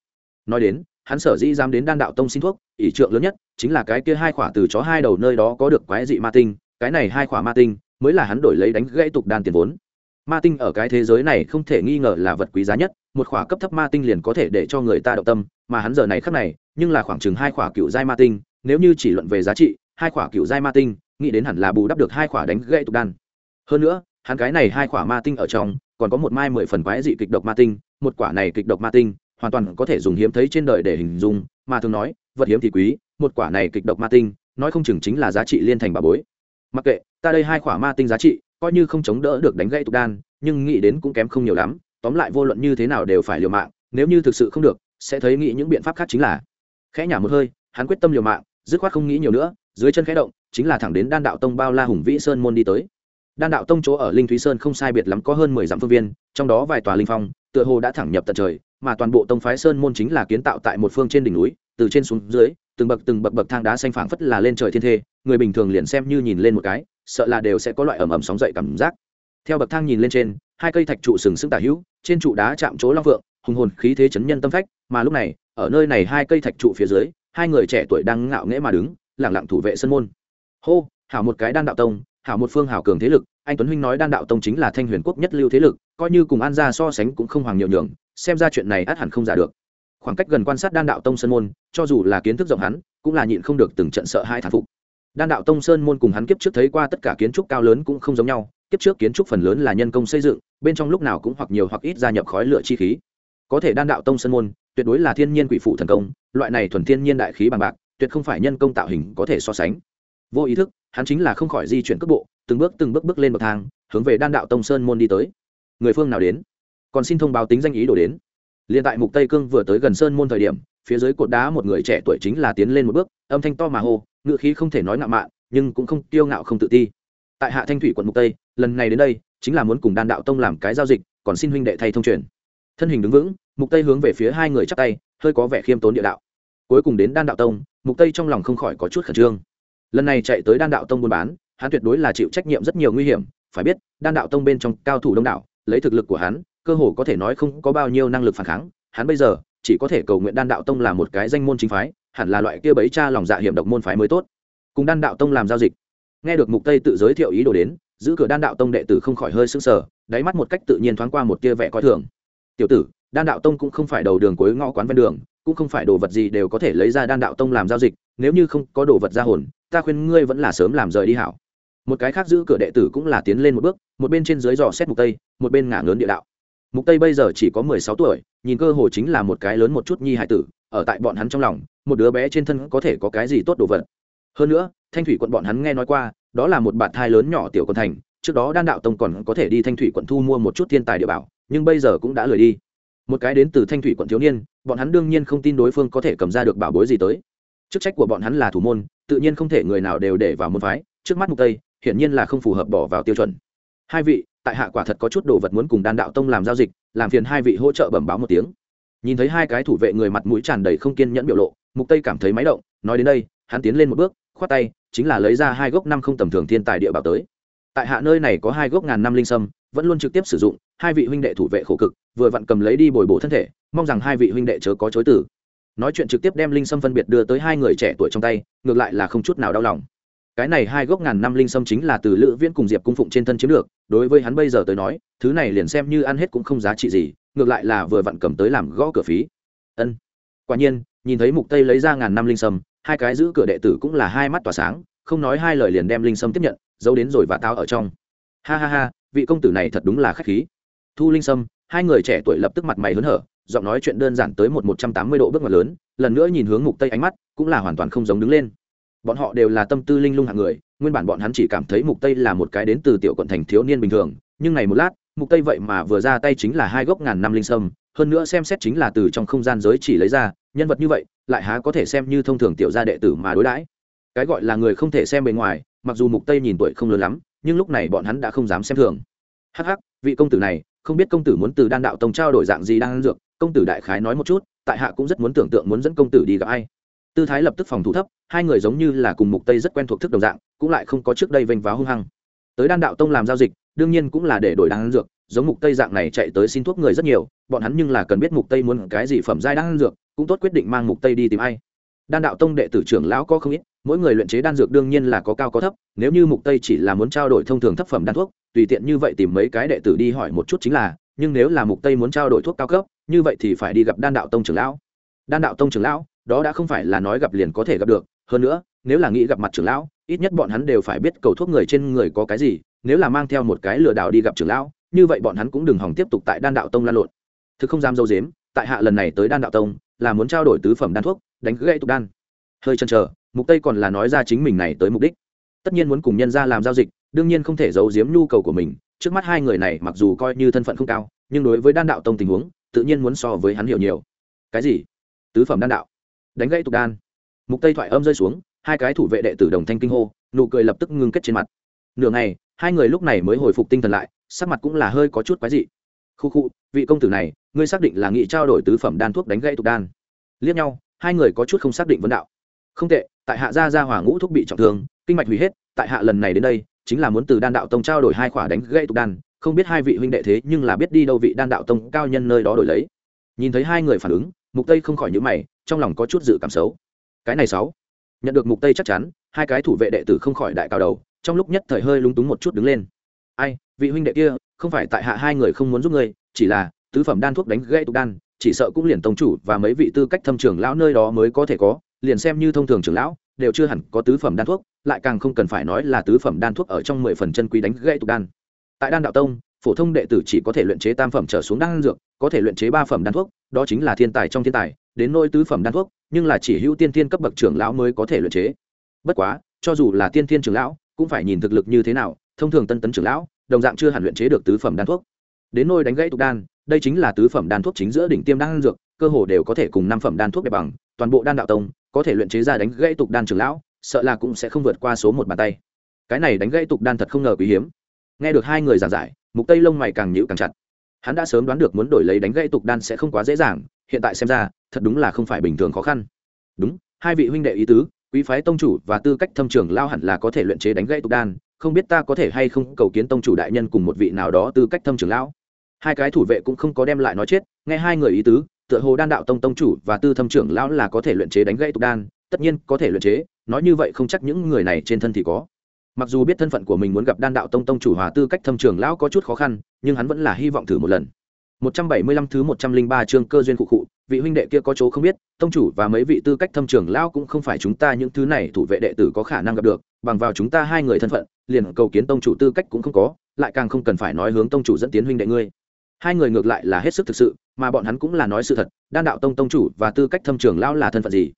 Speaker 1: Nói đến, hắn sở dĩ dám đến đan đạo tông xin thuốc, ỷ trượng lớn nhất chính là cái kia hai khỏa từ chó hai đầu nơi đó có được quái dị ma tinh, cái này hai khỏa ma tinh mới là hắn đổi lấy đánh gãy tục đan tiền vốn ma tinh ở cái thế giới này không thể nghi ngờ là vật quý giá nhất, một khỏa cấp thấp ma tinh liền có thể để cho người ta động tâm, mà hắn giờ này khắc này, nhưng là khoảng chừng hai khỏa cựu giai ma tinh, nếu như chỉ luận về giá trị, hai khỏa cựu giai ma tinh, nghĩ đến hẳn là bù đắp được hai khỏa đánh gậy tục đan. Hơn nữa, hắn cái này hai khỏa ma tinh ở trong, còn có một mai mười phần quái dị kịch độc ma tinh, một quả này kịch độc ma tinh, hoàn toàn có thể dùng hiếm thấy trên đời để hình dung, mà thường nói, vật hiếm thì quý, một quả này kịch độc ma tinh, nói không chừng chính là giá trị liên thành bà bối. Mặc kệ, ta đây hai khỏa ma tinh giá trị coi như không chống đỡ được đánh gãy tục đan, nhưng nghĩ đến cũng kém không nhiều lắm, tóm lại vô luận như thế nào đều phải liều mạng, nếu như thực sự không được, sẽ thấy nghĩ những biện pháp khác chính là khẽ nhả một hơi, hắn quyết tâm liều mạng, dứt khoát không nghĩ nhiều nữa, dưới chân khẽ động, chính là thẳng đến đan đạo tông bao la hùng vĩ sơn môn đi tới. Đan đạo tông chỗ ở linh thúy sơn không sai biệt lắm có hơn mười dặm phương viên, trong đó vài tòa linh phong, tựa hồ đã thẳng nhập tận trời, mà toàn bộ tông phái sơn môn chính là kiến tạo tại một phương trên đỉnh núi, từ trên xuống dưới, từng bậc từng bậc bậc thang đá xanh phảng phất là lên trời thiên thê, người bình thường liền xem như nhìn lên một cái sợ là đều sẽ có loại ẩm ẩm sóng dậy cảm giác. Theo bậc thang nhìn lên trên, hai cây thạch trụ sừng sững tả hữu, trên trụ đá chạm chỗ long vượng, hùng hồn khí thế chấn nhân tâm phách, mà lúc này, ở nơi này hai cây thạch trụ phía dưới, hai người trẻ tuổi đang ngạo nghễ mà đứng, lẳng lặng thủ vệ sân môn. Hô, hảo một cái đan đạo tông, hảo một phương hảo cường thế lực, anh tuấn huynh nói đan đạo tông chính là thanh huyền quốc nhất lưu thế lực, coi như cùng an gia so sánh cũng không hoàng nhiều nhường, xem ra chuyện này ắt hẳn không giả được. Khoảng cách gần quan sát đan đạo tông sân môn, cho dù là kiến thức rộng hắn, cũng là nhịn không được từng trận sợ hai thản phục đan đạo tông sơn môn cùng hắn kiếp trước thấy qua tất cả kiến trúc cao lớn cũng không giống nhau, kiếp trước kiến trúc phần lớn là nhân công xây dựng, bên trong lúc nào cũng hoặc nhiều hoặc ít gia nhập khói lửa chi khí. Có thể đan đạo tông sơn môn, tuyệt đối là thiên nhiên quỷ phụ thần công, loại này thuần thiên nhiên đại khí bằng bạc, tuyệt không phải nhân công tạo hình có thể so sánh. Vô ý thức, hắn chính là không khỏi di chuyển cước bộ, từng bước từng bước bước lên bậc thang, hướng về đan đạo tông sơn môn đi tới. Người phương nào đến? Còn xin thông báo tính danh ý đồ đến. Liền tại mục tây cương vừa tới gần sơn môn thời điểm, phía dưới cột đá một người trẻ tuổi chính là tiến lên một bước, âm thanh to mà hô ngựa khí không thể nói ngạo mạn, nhưng cũng không kiêu ngạo không tự ti. Tại hạ thanh thủy quận mục tây, lần này đến đây, chính là muốn cùng đan đạo tông làm cái giao dịch, còn xin huynh đệ thay thông truyền. Thân hình đứng vững, mục tây hướng về phía hai người chắp tay, hơi có vẻ khiêm tốn địa đạo. Cuối cùng đến đan đạo tông, mục tây trong lòng không khỏi có chút khẩn trương. Lần này chạy tới đan đạo tông buôn bán, hắn tuyệt đối là chịu trách nhiệm rất nhiều nguy hiểm, phải biết, đan đạo tông bên trong cao thủ đông đảo, lấy thực lực của hắn, cơ hồ có thể nói không có bao nhiêu năng lực phản kháng. Hắn bây giờ, chỉ có thể cầu nguyện đan đạo tông là một cái danh môn chính phái hẳn là loại kia bấy cha lòng dạ hiểm độc môn phái mới tốt. Cùng đan đạo tông làm giao dịch. Nghe được mục tây tự giới thiệu ý đồ đến, giữ cửa đan đạo tông đệ tử không khỏi hơi sững sờ, đáy mắt một cách tự nhiên thoáng qua một tia vẻ coi thường. Tiểu tử, đan đạo tông cũng không phải đầu đường cuối ngõ quán ven đường, cũng không phải đồ vật gì đều có thể lấy ra đan đạo tông làm giao dịch, nếu như không có đồ vật ra hồn, ta khuyên ngươi vẫn là sớm làm rời đi hảo. Một cái khác giữ cửa đệ tử cũng là tiến lên một bước, một bên trên dưới dò xét mục tây, một bên ngả ngớn địa đạo mục tây bây giờ chỉ có 16 tuổi, nhìn cơ hồ chính là một cái lớn một chút nhi hải tử, ở tại bọn hắn trong lòng, một đứa bé trên thân có thể có cái gì tốt đồ vật. Hơn nữa, thanh thủy quận bọn hắn nghe nói qua, đó là một bạn thai lớn nhỏ tiểu quân thành, trước đó đan đạo tông còn có thể đi thanh thủy quận thu mua một chút thiên tài địa bảo, nhưng bây giờ cũng đã lười đi. Một cái đến từ thanh thủy quận thiếu niên, bọn hắn đương nhiên không tin đối phương có thể cầm ra được bảo bối gì tới. Chức trách của bọn hắn là thủ môn, tự nhiên không thể người nào đều để vào môn phái, trước mắt mục tây, hiển nhiên là không phù hợp bỏ vào tiêu chuẩn. Hai vị tại hạ quả thật có chút đồ vật muốn cùng đan đạo tông làm giao dịch, làm phiền hai vị hỗ trợ bẩm báo một tiếng. Nhìn thấy hai cái thủ vệ người mặt mũi tràn đầy không kiên nhẫn biểu lộ, mục tây cảm thấy máy động, nói đến đây, hắn tiến lên một bước, khoát tay, chính là lấy ra hai gốc năm không tầm thường thiên tài địa bảo tới. Tại hạ nơi này có hai gốc ngàn năm linh sâm, vẫn luôn trực tiếp sử dụng, hai vị huynh đệ thủ vệ khổ cực, vừa vặn cầm lấy đi bồi bổ thân thể, mong rằng hai vị huynh đệ chớ có chối tử nói chuyện trực tiếp đem linh sâm phân biệt đưa tới hai người trẻ tuổi trong tay, ngược lại là không chút nào đau lòng cái này hai gốc ngàn năm linh sâm chính là từ lữ viễn cùng diệp cung phụng trên thân chiếm được, đối với hắn bây giờ tới nói, thứ này liền xem như ăn hết cũng không giá trị gì, ngược lại là vừa vặn cầm tới làm gõ cửa phí. Ân. Quả nhiên, nhìn thấy mục tây lấy ra ngàn năm linh sâm, hai cái giữ cửa đệ tử cũng là hai mắt tỏa sáng, không nói hai lời liền đem linh sâm tiếp nhận, giấu đến rồi và tao ở trong. Ha ha ha, vị công tử này thật đúng là khách khí. Thu linh sâm, hai người trẻ tuổi lập tức mặt mày hớn hở, giọng nói chuyện đơn giản tới một một trăm tám mươi độ bước ngoặt lớn, lần nữa nhìn hướng mục tây ánh mắt, cũng là hoàn toàn không giống đứng lên bọn họ đều là tâm tư linh lung hạng người, nguyên bản bọn hắn chỉ cảm thấy mục tây là một cái đến từ tiểu quận thành thiếu niên bình thường, nhưng này một lát, mục tây vậy mà vừa ra tay chính là hai gốc ngàn năm linh sâm, hơn nữa xem xét chính là từ trong không gian giới chỉ lấy ra, nhân vật như vậy, lại há có thể xem như thông thường tiểu gia đệ tử mà đối đãi. Cái gọi là người không thể xem bề ngoài, mặc dù mục tây nhìn tuổi không lớn lắm, nhưng lúc này bọn hắn đã không dám xem thường. Hắc hắc, vị công tử này, không biết công tử muốn từ đan đạo tông trao đổi dạng gì đang dược, công tử đại khái nói một chút, tại hạ cũng rất muốn tưởng tượng muốn dẫn công tử đi gặp ai tư thái lập tức phòng thủ thấp, hai người giống như là cùng mục tây rất quen thuộc thức đồng dạng, cũng lại không có trước đây vênh váo hung hăng. Tới đan đạo tông làm giao dịch, đương nhiên cũng là để đổi đan dược, giống mục tây dạng này chạy tới xin thuốc người rất nhiều, bọn hắn nhưng là cần biết mục tây muốn cái gì phẩm giai đan dược, cũng tốt quyết định mang mục tây đi tìm ai. Đan đạo tông đệ tử trưởng lão có không ít, mỗi người luyện chế đan dược đương nhiên là có cao có thấp, nếu như mục tây chỉ là muốn trao đổi thông thường thấp phẩm đan thuốc, tùy tiện như vậy tìm mấy cái đệ tử đi hỏi một chút chính là, nhưng nếu là mục tây muốn trao đổi thuốc cao cấp, như vậy thì phải đi gặp đan đạo tông trưởng lão. Đan đạo tông trưởng lão đó đã không phải là nói gặp liền có thể gặp được, hơn nữa, nếu là nghĩ gặp mặt trưởng lão, ít nhất bọn hắn đều phải biết cầu thuốc người trên người có cái gì, nếu là mang theo một cái lừa đảo đi gặp trưởng lão, như vậy bọn hắn cũng đừng hòng tiếp tục tại đan đạo tông lan lộn. Thực không dám dâu dếm, tại hạ lần này tới đan đạo tông, là muốn trao đổi tứ phẩm đan thuốc, đánh gãy tục đan. Hơi chần chờ, mục tây còn là nói ra chính mình này tới mục đích. Tất nhiên muốn cùng nhân ra làm giao dịch, đương nhiên không thể giấu giếm nhu cầu của mình, trước mắt hai người này mặc dù coi như thân phận không cao, nhưng đối với đan đạo tông tình huống, tự nhiên muốn so với hắn hiểu nhiều. Cái gì? Tứ phẩm đan đạo? Đánh gãy tục đan. Mục tây thoại âm rơi xuống, hai cái thủ vệ đệ tử đồng thanh kinh hô, nụ cười lập tức ngưng kết trên mặt. Nửa ngày, hai người lúc này mới hồi phục tinh thần lại, sắc mặt cũng là hơi có chút quái dị. Khu khu, vị công tử này, ngươi xác định là nghị trao đổi tứ phẩm đan thuốc đánh gãy tục đan. Liếc nhau, hai người có chút không xác định vấn đạo. Không tệ, tại hạ gia gia hỏa ngũ thuốc bị trọng thương, kinh mạch hủy hết, tại hạ lần này đến đây, chính là muốn từ đan đạo tông trao đổi hai khỏa đánh gãy tục đan, không biết hai vị huynh đệ thế nhưng là biết đi đâu vị đan đạo tông cao nhân nơi đó đổi lấy. Nhìn thấy hai người phản ứng, mục tây không khỏi nhíu mày trong lòng có chút dự cảm xấu. Cái này sáu. Nhận được mục tây chắc chắn, hai cái thủ vệ đệ tử không khỏi đại cao đầu, trong lúc nhất thời hơi lúng túng một chút đứng lên. Ai, vị huynh đệ kia, không phải tại hạ hai người không muốn giúp ngươi, chỉ là, tứ phẩm đan thuốc đánh gãy tục đan, chỉ sợ cũng liền tông chủ và mấy vị tư cách thâm trưởng lão nơi đó mới có thể có, liền xem như thông thường trưởng lão, đều chưa hẳn có tứ phẩm đan thuốc, lại càng không cần phải nói là tứ phẩm đan thuốc ở trong mười phần chân quý đánh gãy tục đan. Tại đan đạo tông, phổ thông đệ tử chỉ có thể luyện chế tam phẩm trở xuống đan dược, có thể luyện chế ba phẩm đan thuốc, đó chính là thiên tài trong thiên tài đến nôi tứ phẩm đan thuốc, nhưng là chỉ hữu tiên thiên cấp bậc trưởng lão mới có thể luyện chế. Bất quá, cho dù là tiên thiên trưởng lão, cũng phải nhìn thực lực như thế nào, thông thường tân tấn trưởng lão, đồng dạng chưa hẳn luyện chế được tứ phẩm đan thuốc. Đến nôi đánh gãy tục đan, đây chính là tứ phẩm đan thuốc chính giữa đỉnh tiêm đan dược, cơ hồ đều có thể cùng năm phẩm đan thuốc đẹp bằng, toàn bộ đan đạo tông có thể luyện chế ra đánh gãy tục đan trưởng lão, sợ là cũng sẽ không vượt qua số một bàn tay. Cái này đánh gãy tục đan thật không ngờ quý hiếm. Nghe được hai người giảng giải, mục tây lông mày càng nhíu càng chặt. Hắn đã sớm đoán được muốn đổi lấy đánh gãy tục đan sẽ không quá dễ dàng, hiện tại xem ra thật đúng là không phải bình thường khó khăn. Đúng hai vị huynh đệ ý tứ quý phái tông chủ và tư cách thâm trưởng lao hẳn là có thể luyện chế đánh gãy tục đan không biết ta có thể hay không cầu kiến tông chủ đại nhân cùng một vị nào đó tư cách thâm trưởng lão. Hai cái thủ vệ cũng không có đem lại nói chết nghe hai người ý tứ tựa hồ đan đạo tông tông chủ và tư thâm trưởng lão là có thể luyện chế đánh gãy tục đan tất nhiên có thể luyện chế nói như vậy không chắc những người này trên thân thì có. Mặc dù biết thân phận của mình muốn gặp đan đạo tông tông chủ hòa tư cách thâm trưởng lão có chút khó khăn nhưng hắn vẫn là hy vọng thử một lần. 175 thứ 103 chương cơ duyên cụ cụ, vị huynh đệ kia có chỗ không biết, tông chủ và mấy vị tư cách thâm trưởng lão cũng không phải chúng ta những thứ này thủ vệ đệ tử có khả năng gặp được, bằng vào chúng ta hai người thân phận, liền cầu kiến tông chủ tư cách cũng không có, lại càng không cần phải nói hướng tông chủ dẫn tiến huynh đệ ngươi. Hai người ngược lại là hết sức thực sự, mà bọn hắn cũng là nói sự thật, đan đạo tông tông chủ và tư cách thâm trưởng lão là thân phận gì?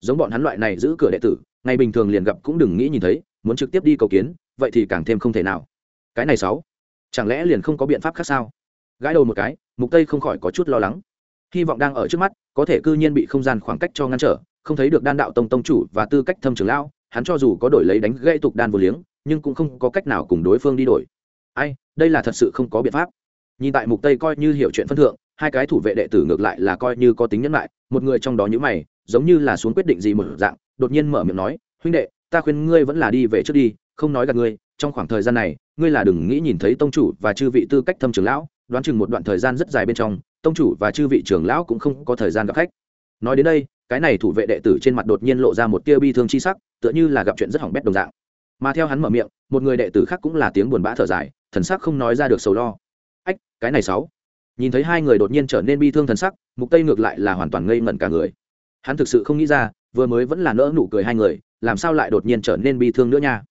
Speaker 1: Giống bọn hắn loại này giữ cửa đệ tử, ngày bình thường liền gặp cũng đừng nghĩ nhìn thấy, muốn trực tiếp đi cầu kiến, vậy thì càng thêm không thể nào. Cái này sáu, chẳng lẽ liền không có biện pháp khác sao? Gãi đầu một cái, mục tây không khỏi có chút lo lắng hy vọng đang ở trước mắt, có thể cư nhiên bị không gian khoảng cách cho ngăn trở, không thấy được đan đạo tông tông chủ và tư cách thâm trưởng lão, hắn cho dù có đổi lấy đánh gây tục đan vô liếng, nhưng cũng không có cách nào cùng đối phương đi đổi. Ai, đây là thật sự không có biện pháp. Nhìn tại mục tây coi như hiểu chuyện phân thượng, hai cái thủ vệ đệ tử ngược lại là coi như có tính nhẫn lại, một người trong đó như mày, giống như là xuống quyết định gì một dạng, đột nhiên mở miệng nói, huynh đệ, ta khuyên ngươi vẫn là đi về trước đi, không nói gặp ngươi, trong khoảng thời gian này, ngươi là đừng nghĩ nhìn thấy tông chủ và chư vị tư cách thâm trưởng lão đoán chừng một đoạn thời gian rất dài bên trong, tông chủ và chư vị trưởng lão cũng không có thời gian gặp khách. Nói đến đây, cái này thủ vệ đệ tử trên mặt đột nhiên lộ ra một tia bi thương chi sắc, tựa như là gặp chuyện rất hỏng bét đồng dạng. Mà theo hắn mở miệng, một người đệ tử khác cũng là tiếng buồn bã thở dài, thần sắc không nói ra được sầu lo. Ách, cái này sáu. Nhìn thấy hai người đột nhiên trở nên bi thương thần sắc, mục tây ngược lại là hoàn toàn ngây ngẩn cả người. Hắn thực sự không nghĩ ra, vừa mới vẫn là nỡ nụ cười hai người, làm sao lại đột nhiên trở nên bi thương nữa nha?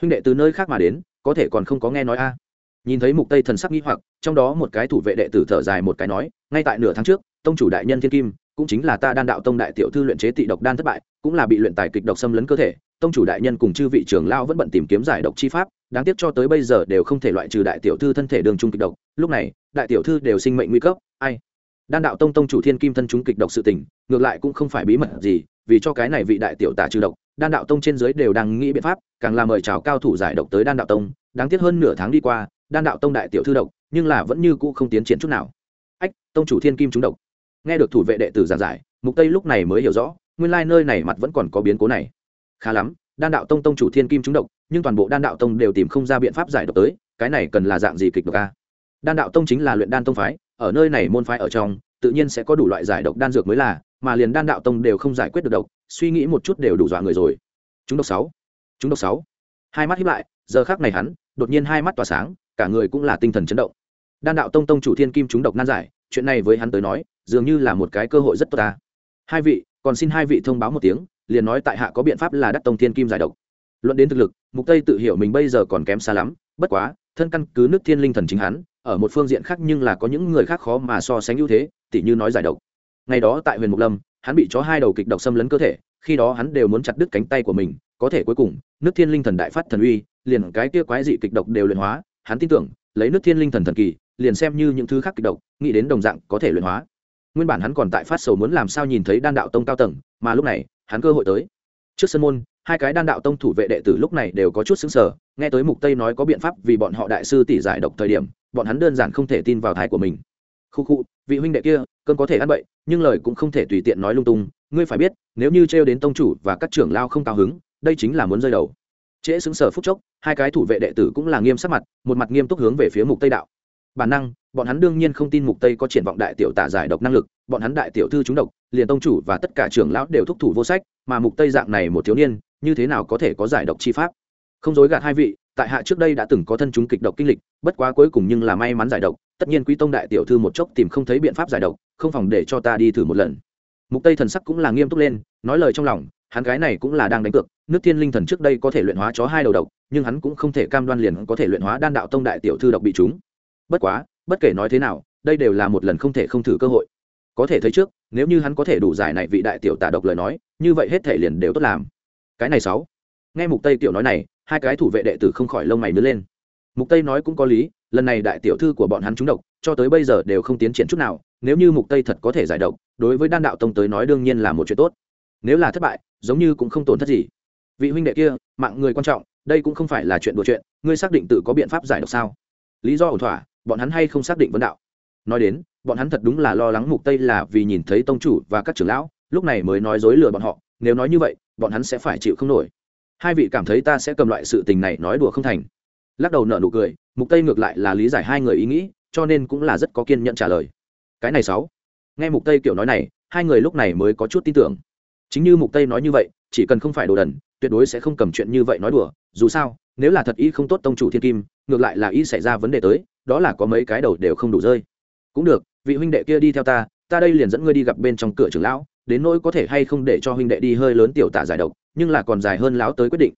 Speaker 1: Huynh đệ từ nơi khác mà đến, có thể còn không có nghe nói a? Nhìn thấy mục tây thần sắc nghi hoặc, trong đó một cái thủ vệ đệ tử thở dài một cái nói, ngay tại nửa tháng trước, tông chủ đại nhân thiên kim, cũng chính là ta đan đạo tông đại tiểu thư luyện chế tị độc đan thất bại, cũng là bị luyện tài kịch độc xâm lấn cơ thể, tông chủ đại nhân cùng chư vị trưởng lao vẫn bận tìm kiếm giải độc chi pháp, đáng tiếc cho tới bây giờ đều không thể loại trừ đại tiểu thư thân thể đường trung kịch độc, lúc này, đại tiểu thư đều sinh mệnh nguy cấp, ai? Đan đạo tông tông chủ thiên kim thân chúng kịch độc sự tình, ngược lại cũng không phải bí mật gì, vì cho cái này vị đại tiểu tả trừ độc, đan đạo tông trên dưới đều đang nghĩ biện pháp, càng là mời chào cao thủ giải độc tới đan đạo tông, đáng tiếc hơn nửa tháng đi qua đan đạo tông đại tiểu thư độc, nhưng là vẫn như cũ không tiến triển chút nào. Ách, tông chủ thiên kim trúng độc. Nghe được thủ vệ đệ tử giảng giải, mục tây lúc này mới hiểu rõ, nguyên lai nơi này mặt vẫn còn có biến cố này. Khá lắm, đan đạo tông tông chủ thiên kim trúng độc, nhưng toàn bộ đan đạo tông đều tìm không ra biện pháp giải độc tới, cái này cần là dạng gì kịch độc a? Đan đạo tông chính là luyện đan tông phái, ở nơi này môn phái ở trong, tự nhiên sẽ có đủ loại giải độc đan dược mới là, mà liền đan đạo tông đều không giải quyết được độc, suy nghĩ một chút đều đủ dọa người rồi. Chúng độc sáu. Chúng độc sáu. Hai mắt hiếp lại, giờ khác này hắn, đột nhiên hai mắt tỏa sáng cả người cũng là tinh thần chấn động. Đan đạo tông tông chủ thiên kim chúng độc nan giải, chuyện này với hắn tới nói, dường như là một cái cơ hội rất tốt ta. Hai vị, còn xin hai vị thông báo một tiếng, liền nói tại hạ có biện pháp là đắc tông thiên kim giải độc. Luận đến thực lực, mục tây tự hiểu mình bây giờ còn kém xa lắm, bất quá, thân căn cứ nước thiên linh thần chính hắn, ở một phương diện khác nhưng là có những người khác khó mà so sánh ưu thế, tỉ như nói giải độc. Ngày đó tại huyền mục lâm, hắn bị chó hai đầu kịch độc xâm lấn cơ thể, khi đó hắn đều muốn chặt đứt cánh tay của mình, có thể cuối cùng, nước thiên linh thần đại phát thần uy, liền cái kia quái dị kịch độc đều luyện hóa hắn tin tưởng, lấy nước thiên linh thần thần kỳ, liền xem như những thứ khác kịch độc, nghĩ đến đồng dạng có thể luyện hóa. Nguyên bản hắn còn tại phát sầu muốn làm sao nhìn thấy đan đạo tông cao tầng, mà lúc này, hắn cơ hội tới. Trước sân môn, hai cái đan đạo tông thủ vệ đệ tử lúc này đều có chút xứng sở nghe tới mục tây nói có biện pháp vì bọn họ đại sư tỷ giải độc thời điểm, bọn hắn đơn giản không thể tin vào thái của mình. Khu khu, vị huynh đệ kia cơn có thể ăn bậy, nhưng lời cũng không thể tùy tiện nói lung tung, ngươi phải biết, nếu như trêu đến tông chủ và các trưởng lao không cao hứng, đây chính là muốn rơi đầu trễ xứng sở phút chốc, hai cái thủ vệ đệ tử cũng là nghiêm sắc mặt, một mặt nghiêm túc hướng về phía mục tây đạo. Bản năng, bọn hắn đương nhiên không tin mục tây có triển vọng đại tiểu tả giải độc năng lực, bọn hắn đại tiểu thư trúng độc, liền tông chủ và tất cả trưởng lão đều thúc thủ vô sách, mà mục tây dạng này một thiếu niên, như thế nào có thể có giải độc chi pháp? Không dối gạt hai vị, tại hạ trước đây đã từng có thân chúng kịch độc kinh lịch, bất quá cuối cùng nhưng là may mắn giải độc, tất nhiên quý tông đại tiểu thư một chốc tìm không thấy biện pháp giải độc, không phòng để cho ta đi thử một lần. Mục tây thần sắc cũng là nghiêm túc lên, nói lời trong lòng, hắn gái này cũng là đang đánh cược nước thiên linh thần trước đây có thể luyện hóa chó hai đầu độc, nhưng hắn cũng không thể cam đoan liền có thể luyện hóa đan đạo tông đại tiểu thư độc bị chúng. Bất quá, bất kể nói thế nào, đây đều là một lần không thể không thử cơ hội. Có thể thấy trước, nếu như hắn có thể đủ giải này vị đại tiểu tả độc lời nói, như vậy hết thể liền đều tốt làm. Cái này sáu. Nghe mục tây tiểu nói này, hai cái thủ vệ đệ tử không khỏi lông mày nứa lên. Mục tây nói cũng có lý, lần này đại tiểu thư của bọn hắn trúng độc, cho tới bây giờ đều không tiến triển chút nào, nếu như mục tây thật có thể giải độc, đối với đan đạo tông tới nói đương nhiên là một chuyện tốt. Nếu là thất bại, giống như cũng không tổn thất gì vị huynh đệ kia, mạng người quan trọng, đây cũng không phải là chuyện đùa chuyện, ngươi xác định tự có biện pháp giải độc sao? Lý do ổn thỏa, bọn hắn hay không xác định vấn đạo? Nói đến, bọn hắn thật đúng là lo lắng mục tây là vì nhìn thấy tông chủ và các trưởng lão, lúc này mới nói dối lừa bọn họ, nếu nói như vậy, bọn hắn sẽ phải chịu không nổi. Hai vị cảm thấy ta sẽ cầm loại sự tình này nói đùa không thành. Lắc đầu nở nụ cười, mục tây ngược lại là lý giải hai người ý nghĩ, cho nên cũng là rất có kiên nhẫn trả lời. Cái này sáu. Nghe mục tây kiểu nói này, hai người lúc này mới có chút tin tưởng. Chính như mục tây nói như vậy, chỉ cần không phải đồ đần tuyệt đối sẽ không cầm chuyện như vậy nói đùa, dù sao, nếu là thật ý không tốt tông chủ thiên kim, ngược lại là ý xảy ra vấn đề tới, đó là có mấy cái đầu đều không đủ rơi. Cũng được, vị huynh đệ kia đi theo ta ta đây liền dẫn ngươi đi gặp bên trong cửa trưởng lão, đến nỗi có thể hay không để cho huynh đệ đi hơi lớn tiểu tả giải độc, nhưng là còn dài hơn lão tới quyết định.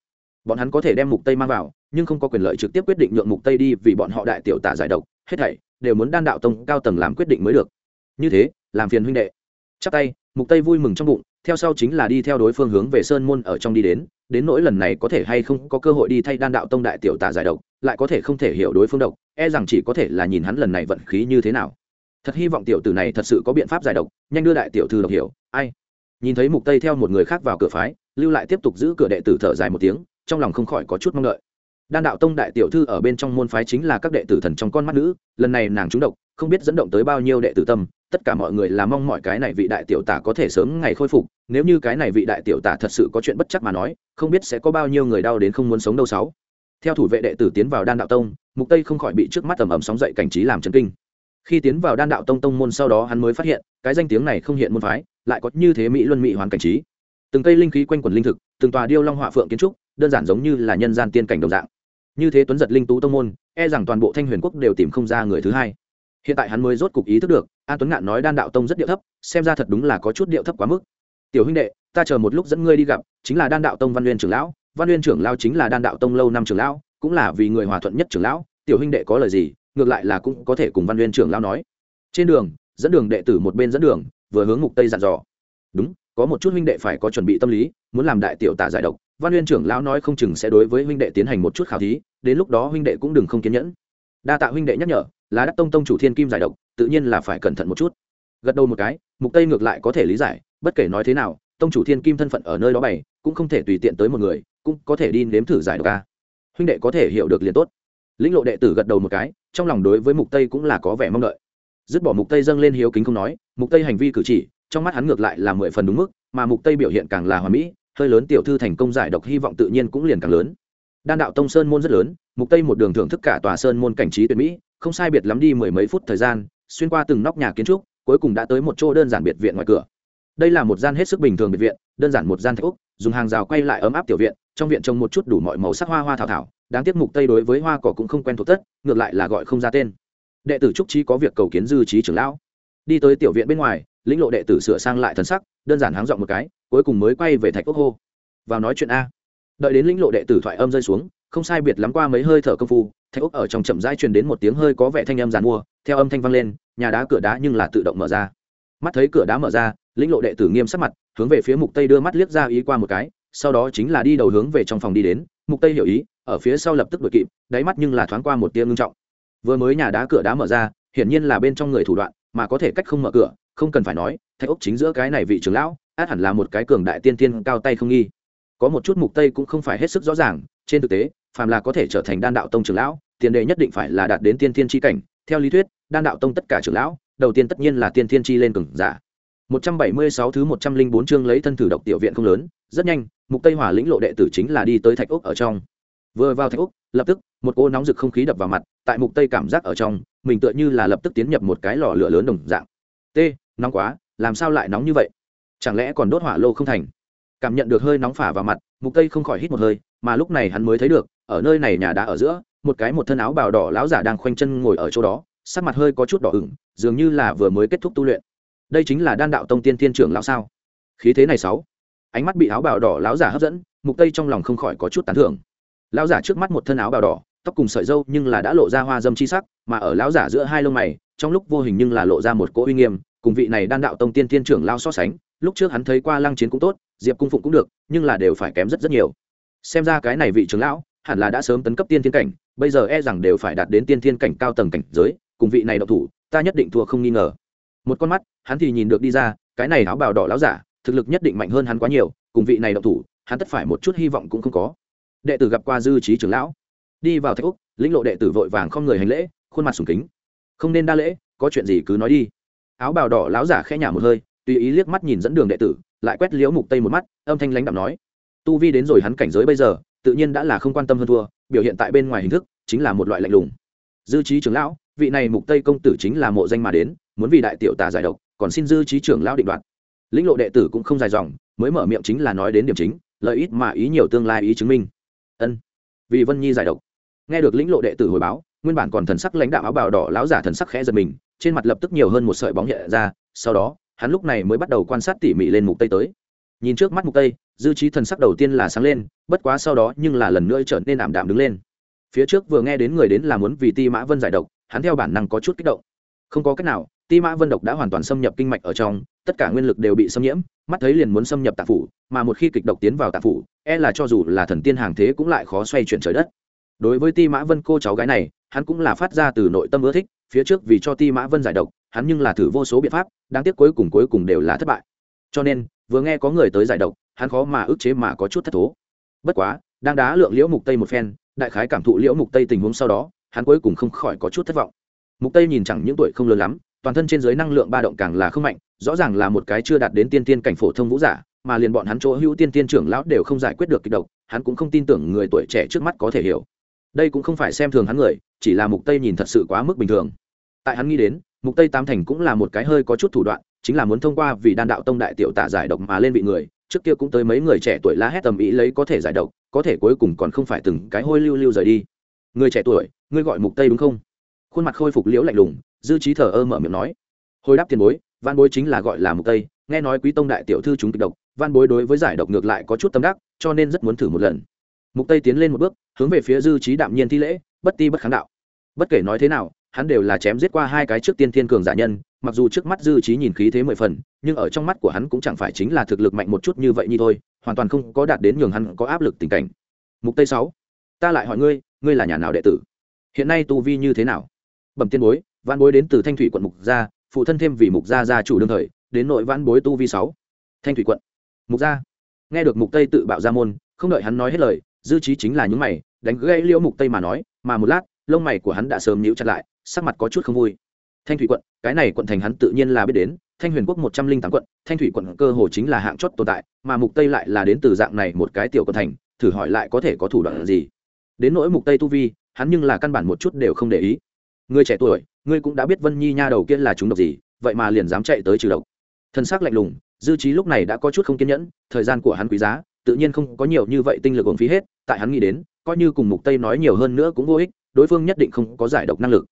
Speaker 1: Bọn hắn có thể đem mục tây mang vào, nhưng không có quyền lợi trực tiếp quyết định nhượng mục tây đi vì bọn họ đại tiểu tả giải độc, hết thảy đều muốn đan đạo tông cao tầng làm quyết định mới được. Như thế, làm phiền huynh đệ. Chắp tay, mục tây vui mừng trong bụng theo sau chính là đi theo đối phương hướng về sơn môn ở trong đi đến đến nỗi lần này có thể hay không có cơ hội đi thay đan đạo tông đại tiểu tả giải độc, lại có thể không thể hiểu đối phương độc e rằng chỉ có thể là nhìn hắn lần này vận khí như thế nào. Thật hy vọng tiểu tử này thật sự có biện pháp giải độc, nhanh đưa đại tiểu thư độc hiểu, ai? Nhìn thấy mục tây theo một người khác vào cửa phái, lưu lại tiếp tục giữ cửa đệ tử thở dài một tiếng, trong lòng không khỏi có chút mong đợi đan đạo tông đại tiểu thư ở bên trong môn phái chính là các đệ tử thần trong con mắt nữ, lần này nàng trúng độc, không biết dẫn động tới bao nhiêu đệ tử tâm, tất cả mọi người là mong mọi cái này vị đại tiểu tả có thể sớm ngày khôi phục, nếu như cái này vị đại tiểu tả thật sự có chuyện bất chắc mà nói, không biết sẽ có bao nhiêu người đau đến không muốn sống đâu sáu. Theo thủ vệ đệ tử tiến vào đan đạo tông, mục tây không khỏi bị trước mắt ầm ầm sóng dậy cảnh trí làm chấn kinh. Khi tiến vào đan đạo tông tông môn sau đó hắn mới phát hiện, cái danh tiếng này không hiện môn phái, lại có như thế mỹ luân mỹ hoàn cảnh trí. Từng cây linh khí quanh quần linh thực, từng tòa điêu long họa phượng kiến trúc, đơn giản giống như là nhân gian tiên cảnh đồng dạng như thế tuấn giật linh tú tông môn e rằng toàn bộ thanh huyền quốc đều tìm không ra người thứ hai. Hiện tại hắn mới rốt cục ý thức được, an tuấn ngạn nói đan đạo tông rất điệu thấp, xem ra thật đúng là có chút điệu thấp quá mức. Tiểu huynh đệ, ta chờ một lúc dẫn ngươi đi gặp, chính là đan đạo tông văn nguyên trưởng lão. Văn nguyên trưởng lão chính là đan đạo tông lâu năm trưởng lão, cũng là vì người hòa thuận nhất trưởng lão. Tiểu huynh đệ có lời gì, ngược lại là cũng có thể cùng văn nguyên trưởng lão nói. Trên đường, dẫn đường đệ tử một bên dẫn đường, vừa hướng mục tây dặn dò. Đúng có một chút huynh đệ phải có chuẩn bị tâm lý, muốn làm đại tiểu tả giải độc. Văn uyên trưởng lão nói không chừng sẽ đối với huynh đệ tiến hành một chút khảo thí, đến lúc đó huynh đệ cũng đừng không kiên nhẫn. Đa tạ huynh đệ nhắc nhở, là đắc tông tông chủ thiên kim giải độc, tự nhiên là phải cẩn thận một chút. Gật đầu một cái, mục tây ngược lại có thể lý giải, bất kể nói thế nào, tông chủ thiên kim thân phận ở nơi đó bày, cũng không thể tùy tiện tới một người, cũng có thể đi nếm thử giải độc ca huynh đệ có thể hiểu được liền tốt. Lĩnh lộ đệ tử gật đầu một cái, trong lòng đối với mục tây cũng là có vẻ mong đợi. Dứt bỏ mục tây dâng lên hiếu kính không nói, mục tây hành vi cử chỉ trong mắt hắn ngược lại là mười phần đúng mức, mà mục tây biểu hiện càng là hoàn mỹ, hơi lớn tiểu thư thành công giải độc hy vọng tự nhiên cũng liền càng lớn. Đan đạo tông sơn môn rất lớn, mục tây một đường thưởng thức cả tòa sơn môn cảnh trí tuyệt mỹ, không sai biệt lắm đi mười mấy phút thời gian, xuyên qua từng nóc nhà kiến trúc, cuối cùng đã tới một chỗ đơn giản biệt viện ngoài cửa. Đây là một gian hết sức bình thường biệt viện, đơn giản một gian thạch úc, dùng hàng rào quay lại ấm áp tiểu viện, trong viện trồng một chút đủ mọi màu sắc hoa hoa thảo thảo, đáng tiếc mục tây đối với hoa cỏ cũng không quen thuộc tất, ngược lại là gọi không ra tên. Đệ tử trúc trí có việc cầu kiến dư trí trưởng lão. Đi tới tiểu viện bên ngoài lĩnh lộ đệ tử sửa sang lại thần sắc, đơn giản háng dọn một cái, cuối cùng mới quay về thạch ốc hô. Vào nói chuyện a. Đợi đến lĩnh lộ đệ tử thoại âm rơi xuống, không sai biệt lắm qua mấy hơi thở công phu, thạch úc ở trong chậm rãi truyền đến một tiếng hơi có vẻ thanh âm giàn mua, theo âm thanh vang lên, nhà đá cửa đá nhưng là tự động mở ra. Mắt thấy cửa đá mở ra, lĩnh lộ đệ tử nghiêm sắc mặt, hướng về phía mục tây đưa mắt liếc ra ý qua một cái, sau đó chính là đi đầu hướng về trong phòng đi đến, mục tây hiểu ý, ở phía sau lập tức đuổi kịp, đáy mắt nhưng là thoáng qua một tia ngưng trọng. Vừa mới nhà đá cửa đá mở ra, hiển nhiên là bên trong người thủ đoạn mà có thể cách không mở cửa, không cần phải nói, thạch ốc chính giữa cái này vị trưởng lão, át hẳn là một cái cường đại tiên tiên cao tay không nghi. Có một chút mục tây cũng không phải hết sức rõ ràng, trên thực tế, phàm là có thể trở thành đan đạo tông trưởng lão, tiền đề nhất định phải là đạt đến tiên tiên tri cảnh. Theo lý thuyết, đan đạo tông tất cả trưởng lão, đầu tiên tất nhiên là tiên tiên chi lên cường giả. 176 thứ 104 chương lấy thân thử độc tiểu viện không lớn, rất nhanh, mục tây hỏa lĩnh lộ đệ tử chính là đi tới thạch ốc ở trong. Vừa vào thạch ốc lập tức, một cô nóng rực không khí đập vào mặt, tại mục tây cảm giác ở trong mình tựa như là lập tức tiến nhập một cái lò lửa lớn đồng dạng. T, nóng quá, làm sao lại nóng như vậy? Chẳng lẽ còn đốt hỏa lô không thành? Cảm nhận được hơi nóng phả vào mặt, mục tây không khỏi hít một hơi, mà lúc này hắn mới thấy được, ở nơi này nhà đá ở giữa, một cái một thân áo bào đỏ lão giả đang khoanh chân ngồi ở chỗ đó, sắc mặt hơi có chút đỏ ửng, dường như là vừa mới kết thúc tu luyện. Đây chính là đan đạo tông tiên thiên trưởng lão sao? Khí thế này sáu. Ánh mắt bị áo bào đỏ lão giả hấp dẫn, mục tây trong lòng không khỏi có chút tán thưởng. Lão giả trước mắt một thân áo bào đỏ tóc cùng sợi dâu nhưng là đã lộ ra hoa dâm chi sắc, mà ở lão giả giữa hai lông mày, trong lúc vô hình nhưng là lộ ra một cỗ uy nghiêm, cùng vị này đan đạo tông tiên tiên trưởng lao so sánh, lúc trước hắn thấy qua lăng chiến cũng tốt, diệp cung phụng cũng được, nhưng là đều phải kém rất rất nhiều. Xem ra cái này vị trưởng lão, hẳn là đã sớm tấn cấp tiên thiên cảnh, bây giờ e rằng đều phải đạt đến tiên thiên cảnh cao tầng cảnh giới, cùng vị này độc thủ, ta nhất định thua không nghi ngờ. Một con mắt, hắn thì nhìn được đi ra, cái này áo bào đỏ lão giả, thực lực nhất định mạnh hơn hắn quá nhiều, cùng vị này độc thủ, hắn tất phải một chút hy vọng cũng không có. Đệ tử gặp qua dư trí trưởng lão đi vào thạch úc, lĩnh lộ đệ tử vội vàng không người hành lễ, khuôn mặt sùng kính. Không nên đa lễ, có chuyện gì cứ nói đi. Áo bào đỏ láo giả khẽ nhả một hơi, tùy ý liếc mắt nhìn dẫn đường đệ tử, lại quét liễu mục tây một mắt, âm thanh lãnh đạm nói. Tu vi đến rồi hắn cảnh giới bây giờ, tự nhiên đã là không quan tâm hơn thua, biểu hiện tại bên ngoài hình thức, chính là một loại lạnh lùng. Dư trí trưởng lão, vị này mục tây công tử chính là mộ danh mà đến, muốn vì đại tiểu tà giải độc, còn xin dư trí trưởng lão định đoạt. Lĩnh lộ đệ tử cũng không dài dòng, mới mở miệng chính là nói đến điểm chính, lợi ít mà ý nhiều tương lai ý chứng minh. Ân vì vân nhi giải độc. Nghe được lĩnh lộ đệ tử hồi báo, nguyên bản còn thần sắc lãnh đạo áo bào đỏ lão giả thần sắc khẽ giật mình, trên mặt lập tức nhiều hơn một sợi bóng nhẹ ra, sau đó, hắn lúc này mới bắt đầu quan sát tỉ mỉ lên mục tây tới. Nhìn trước mắt mục tây, dư trí thần sắc đầu tiên là sáng lên, bất quá sau đó nhưng là lần nữa trở nên ảm đạm đứng lên. Phía trước vừa nghe đến người đến là muốn vì ti mã vân giải độc, hắn theo bản năng có chút kích động. Không có cách nào, ti mã vân độc đã hoàn toàn xâm nhập kinh mạch ở trong tất cả nguyên lực đều bị xâm nhiễm, mắt thấy liền muốn xâm nhập tạp phủ, mà một khi kịch độc tiến vào tạp phủ e là cho dù là thần tiên hàng thế cũng lại khó xoay chuyển trời đất. Đối với ti mã vân cô cháu gái này, hắn cũng là phát ra từ nội tâm ưa thích, phía trước vì cho ti mã vân giải độc, hắn nhưng là thử vô số biện pháp, đáng tiếc cuối cùng cuối cùng đều là thất bại. Cho nên, vừa nghe có người tới giải độc, hắn khó mà ức chế mà có chút thất thố. Bất quá, đang đá lượng liễu mục tây một phen, đại khái cảm thụ liễu mục tây tình huống sau đó, hắn cuối cùng không khỏi có chút thất vọng. Mục tây nhìn chẳng những tuổi không lớn lắm, toàn thân trên dưới năng lượng ba động càng là không mạnh rõ ràng là một cái chưa đạt đến tiên tiên cảnh phổ thông vũ giả, mà liền bọn hắn chỗ hữu tiên tiên trưởng lão đều không giải quyết được kịch độc, hắn cũng không tin tưởng người tuổi trẻ trước mắt có thể hiểu. Đây cũng không phải xem thường hắn người, chỉ là mục tây nhìn thật sự quá mức bình thường. Tại hắn nghĩ đến, mục tây tám thành cũng là một cái hơi có chút thủ đoạn, chính là muốn thông qua vì đan đạo tông đại tiểu tạ giải độc mà lên vị người, trước kia cũng tới mấy người trẻ tuổi la hét tầm ý lấy có thể giải độc, có thể cuối cùng còn không phải từng cái hôi lưu lưu rời đi. Người trẻ tuổi, ngươi gọi mục tây đúng không? Khuôn mặt khôi phục liễu lạnh lùng, dư trí thờ ơ mở miệng nói. Hồi đáp tiền bối văn bối chính là gọi là mục tây, nghe nói quý tông đại tiểu thư chúng kịch độc, văn bối đối với giải độc ngược lại có chút tâm đắc, cho nên rất muốn thử một lần. Mục tây tiến lên một bước, hướng về phía dư trí đạm nhiên thi lễ, bất ti bất kháng đạo. Bất kể nói thế nào, hắn đều là chém giết qua hai cái trước tiên thiên cường giả nhân, mặc dù trước mắt dư trí nhìn khí thế mười phần, nhưng ở trong mắt của hắn cũng chẳng phải chính là thực lực mạnh một chút như vậy như thôi, hoàn toàn không có đạt đến nhường hắn có áp lực tình cảnh. Mục tây sáu, ta lại hỏi ngươi ngươi là nhà nào đệ tử? Hiện nay tu vi như thế nào? Bẩm tiên bối, văn bối đến từ thanh thủy quận mục gia phụ thân thêm vì mục gia gia chủ đương thời, đến nội vãn bối tu vi sáu. Thanh thủy quận. Mục gia. Nghe được mục tây tự bạo ra môn, không đợi hắn nói hết lời, dư trí chính là những mày, đánh gãy liễu mục tây mà nói, mà một lát, lông mày của hắn đã sớm nhíu chặt lại, sắc mặt có chút không vui. Thanh thủy quận, cái này quận thành hắn tự nhiên là biết đến, thanh huyền quốc một trăm linh tám quận, thanh thủy quận cơ hồ chính là hạng chót tồn tại, mà mục tây lại là đến từ dạng này một cái tiểu quận thành, thử hỏi lại có thể có thủ đoạn gì. Đến nỗi mục tây tu vi, hắn nhưng là căn bản một chút đều không để ý người trẻ tuổi, ngươi cũng đã biết vân nhi nha đầu kia là chúng độc gì, vậy mà liền dám chạy tới trừ độc. Thân xác lạnh lùng, dư trí lúc này đã có chút không kiên nhẫn, thời gian của hắn quý giá, tự nhiên không có nhiều như vậy tinh lực uổng phí hết, tại hắn nghĩ đến, coi như cùng mục tây nói nhiều hơn nữa cũng vô ích, đối phương nhất định không có giải độc năng lực.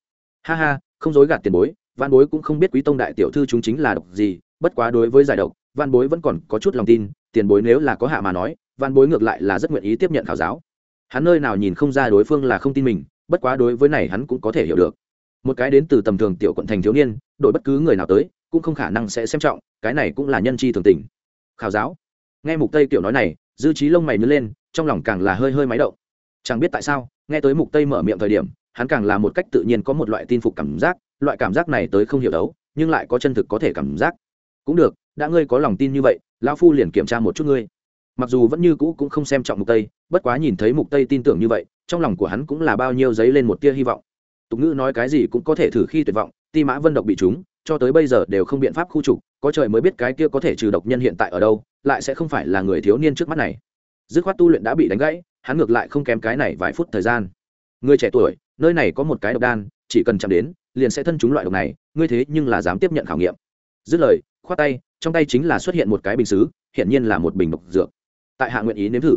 Speaker 1: Ha ha, không dối gạt tiền bối văn bối cũng không biết quý tông đại tiểu thư chúng chính là độc gì, bất quá đối với giải độc văn bối vẫn còn có chút lòng tin, tiền bối nếu là có hạ mà nói văn bối ngược lại là rất nguyện ý tiếp nhận khảo giáo. Hắn nơi nào nhìn không ra đối phương là không tin mình, bất quá đối với này hắn cũng có thể hiểu được một cái đến từ tầm thường tiểu quận thành thiếu niên đội bất cứ người nào tới, cũng không khả năng sẽ xem trọng, cái này cũng là nhân chi thường tình. Khảo giáo. Nghe mục tây kiểu nói này, dư trí lông mày nhớ lên, trong lòng càng là hơi hơi máy động. Chẳng biết tại sao, nghe tới mục tây mở miệng thời điểm, hắn càng là một cách tự nhiên có một loại tin phục cảm giác, loại cảm giác này tới không hiểu đấu, nhưng lại có chân thực có thể cảm giác. Cũng được, đã ngươi có lòng tin như vậy, lão phu liền kiểm tra một chút ngươi. Mặc dù vẫn như cũ cũng không xem trọng mục tây, bất quá nhìn thấy mục tây tin tưởng như vậy, trong lòng của hắn cũng là bao nhiêu giấy lên một tia hy vọng tục ngữ nói cái gì cũng có thể thử khi tuyệt vọng, ti mã vân độc bị chúng cho tới bây giờ đều không biện pháp khu trục, có trời mới biết cái kia có thể trừ độc nhân hiện tại ở đâu, lại sẽ không phải là người thiếu niên trước mắt này. Dứt khoát tu luyện đã bị đánh gãy, hắn ngược lại không kém cái này vài phút thời gian. Người trẻ tuổi, nơi này có một cái độc đan, chỉ cần chạm đến, liền sẽ thân chúng loại độc này, ngươi thế nhưng là dám tiếp nhận khảo nghiệm. Dứt lời, khoát tay, trong tay chính là xuất hiện một cái bình xứ hiện nhiên là một bình độc dược. Tại hạ nguyện ý nếm thử.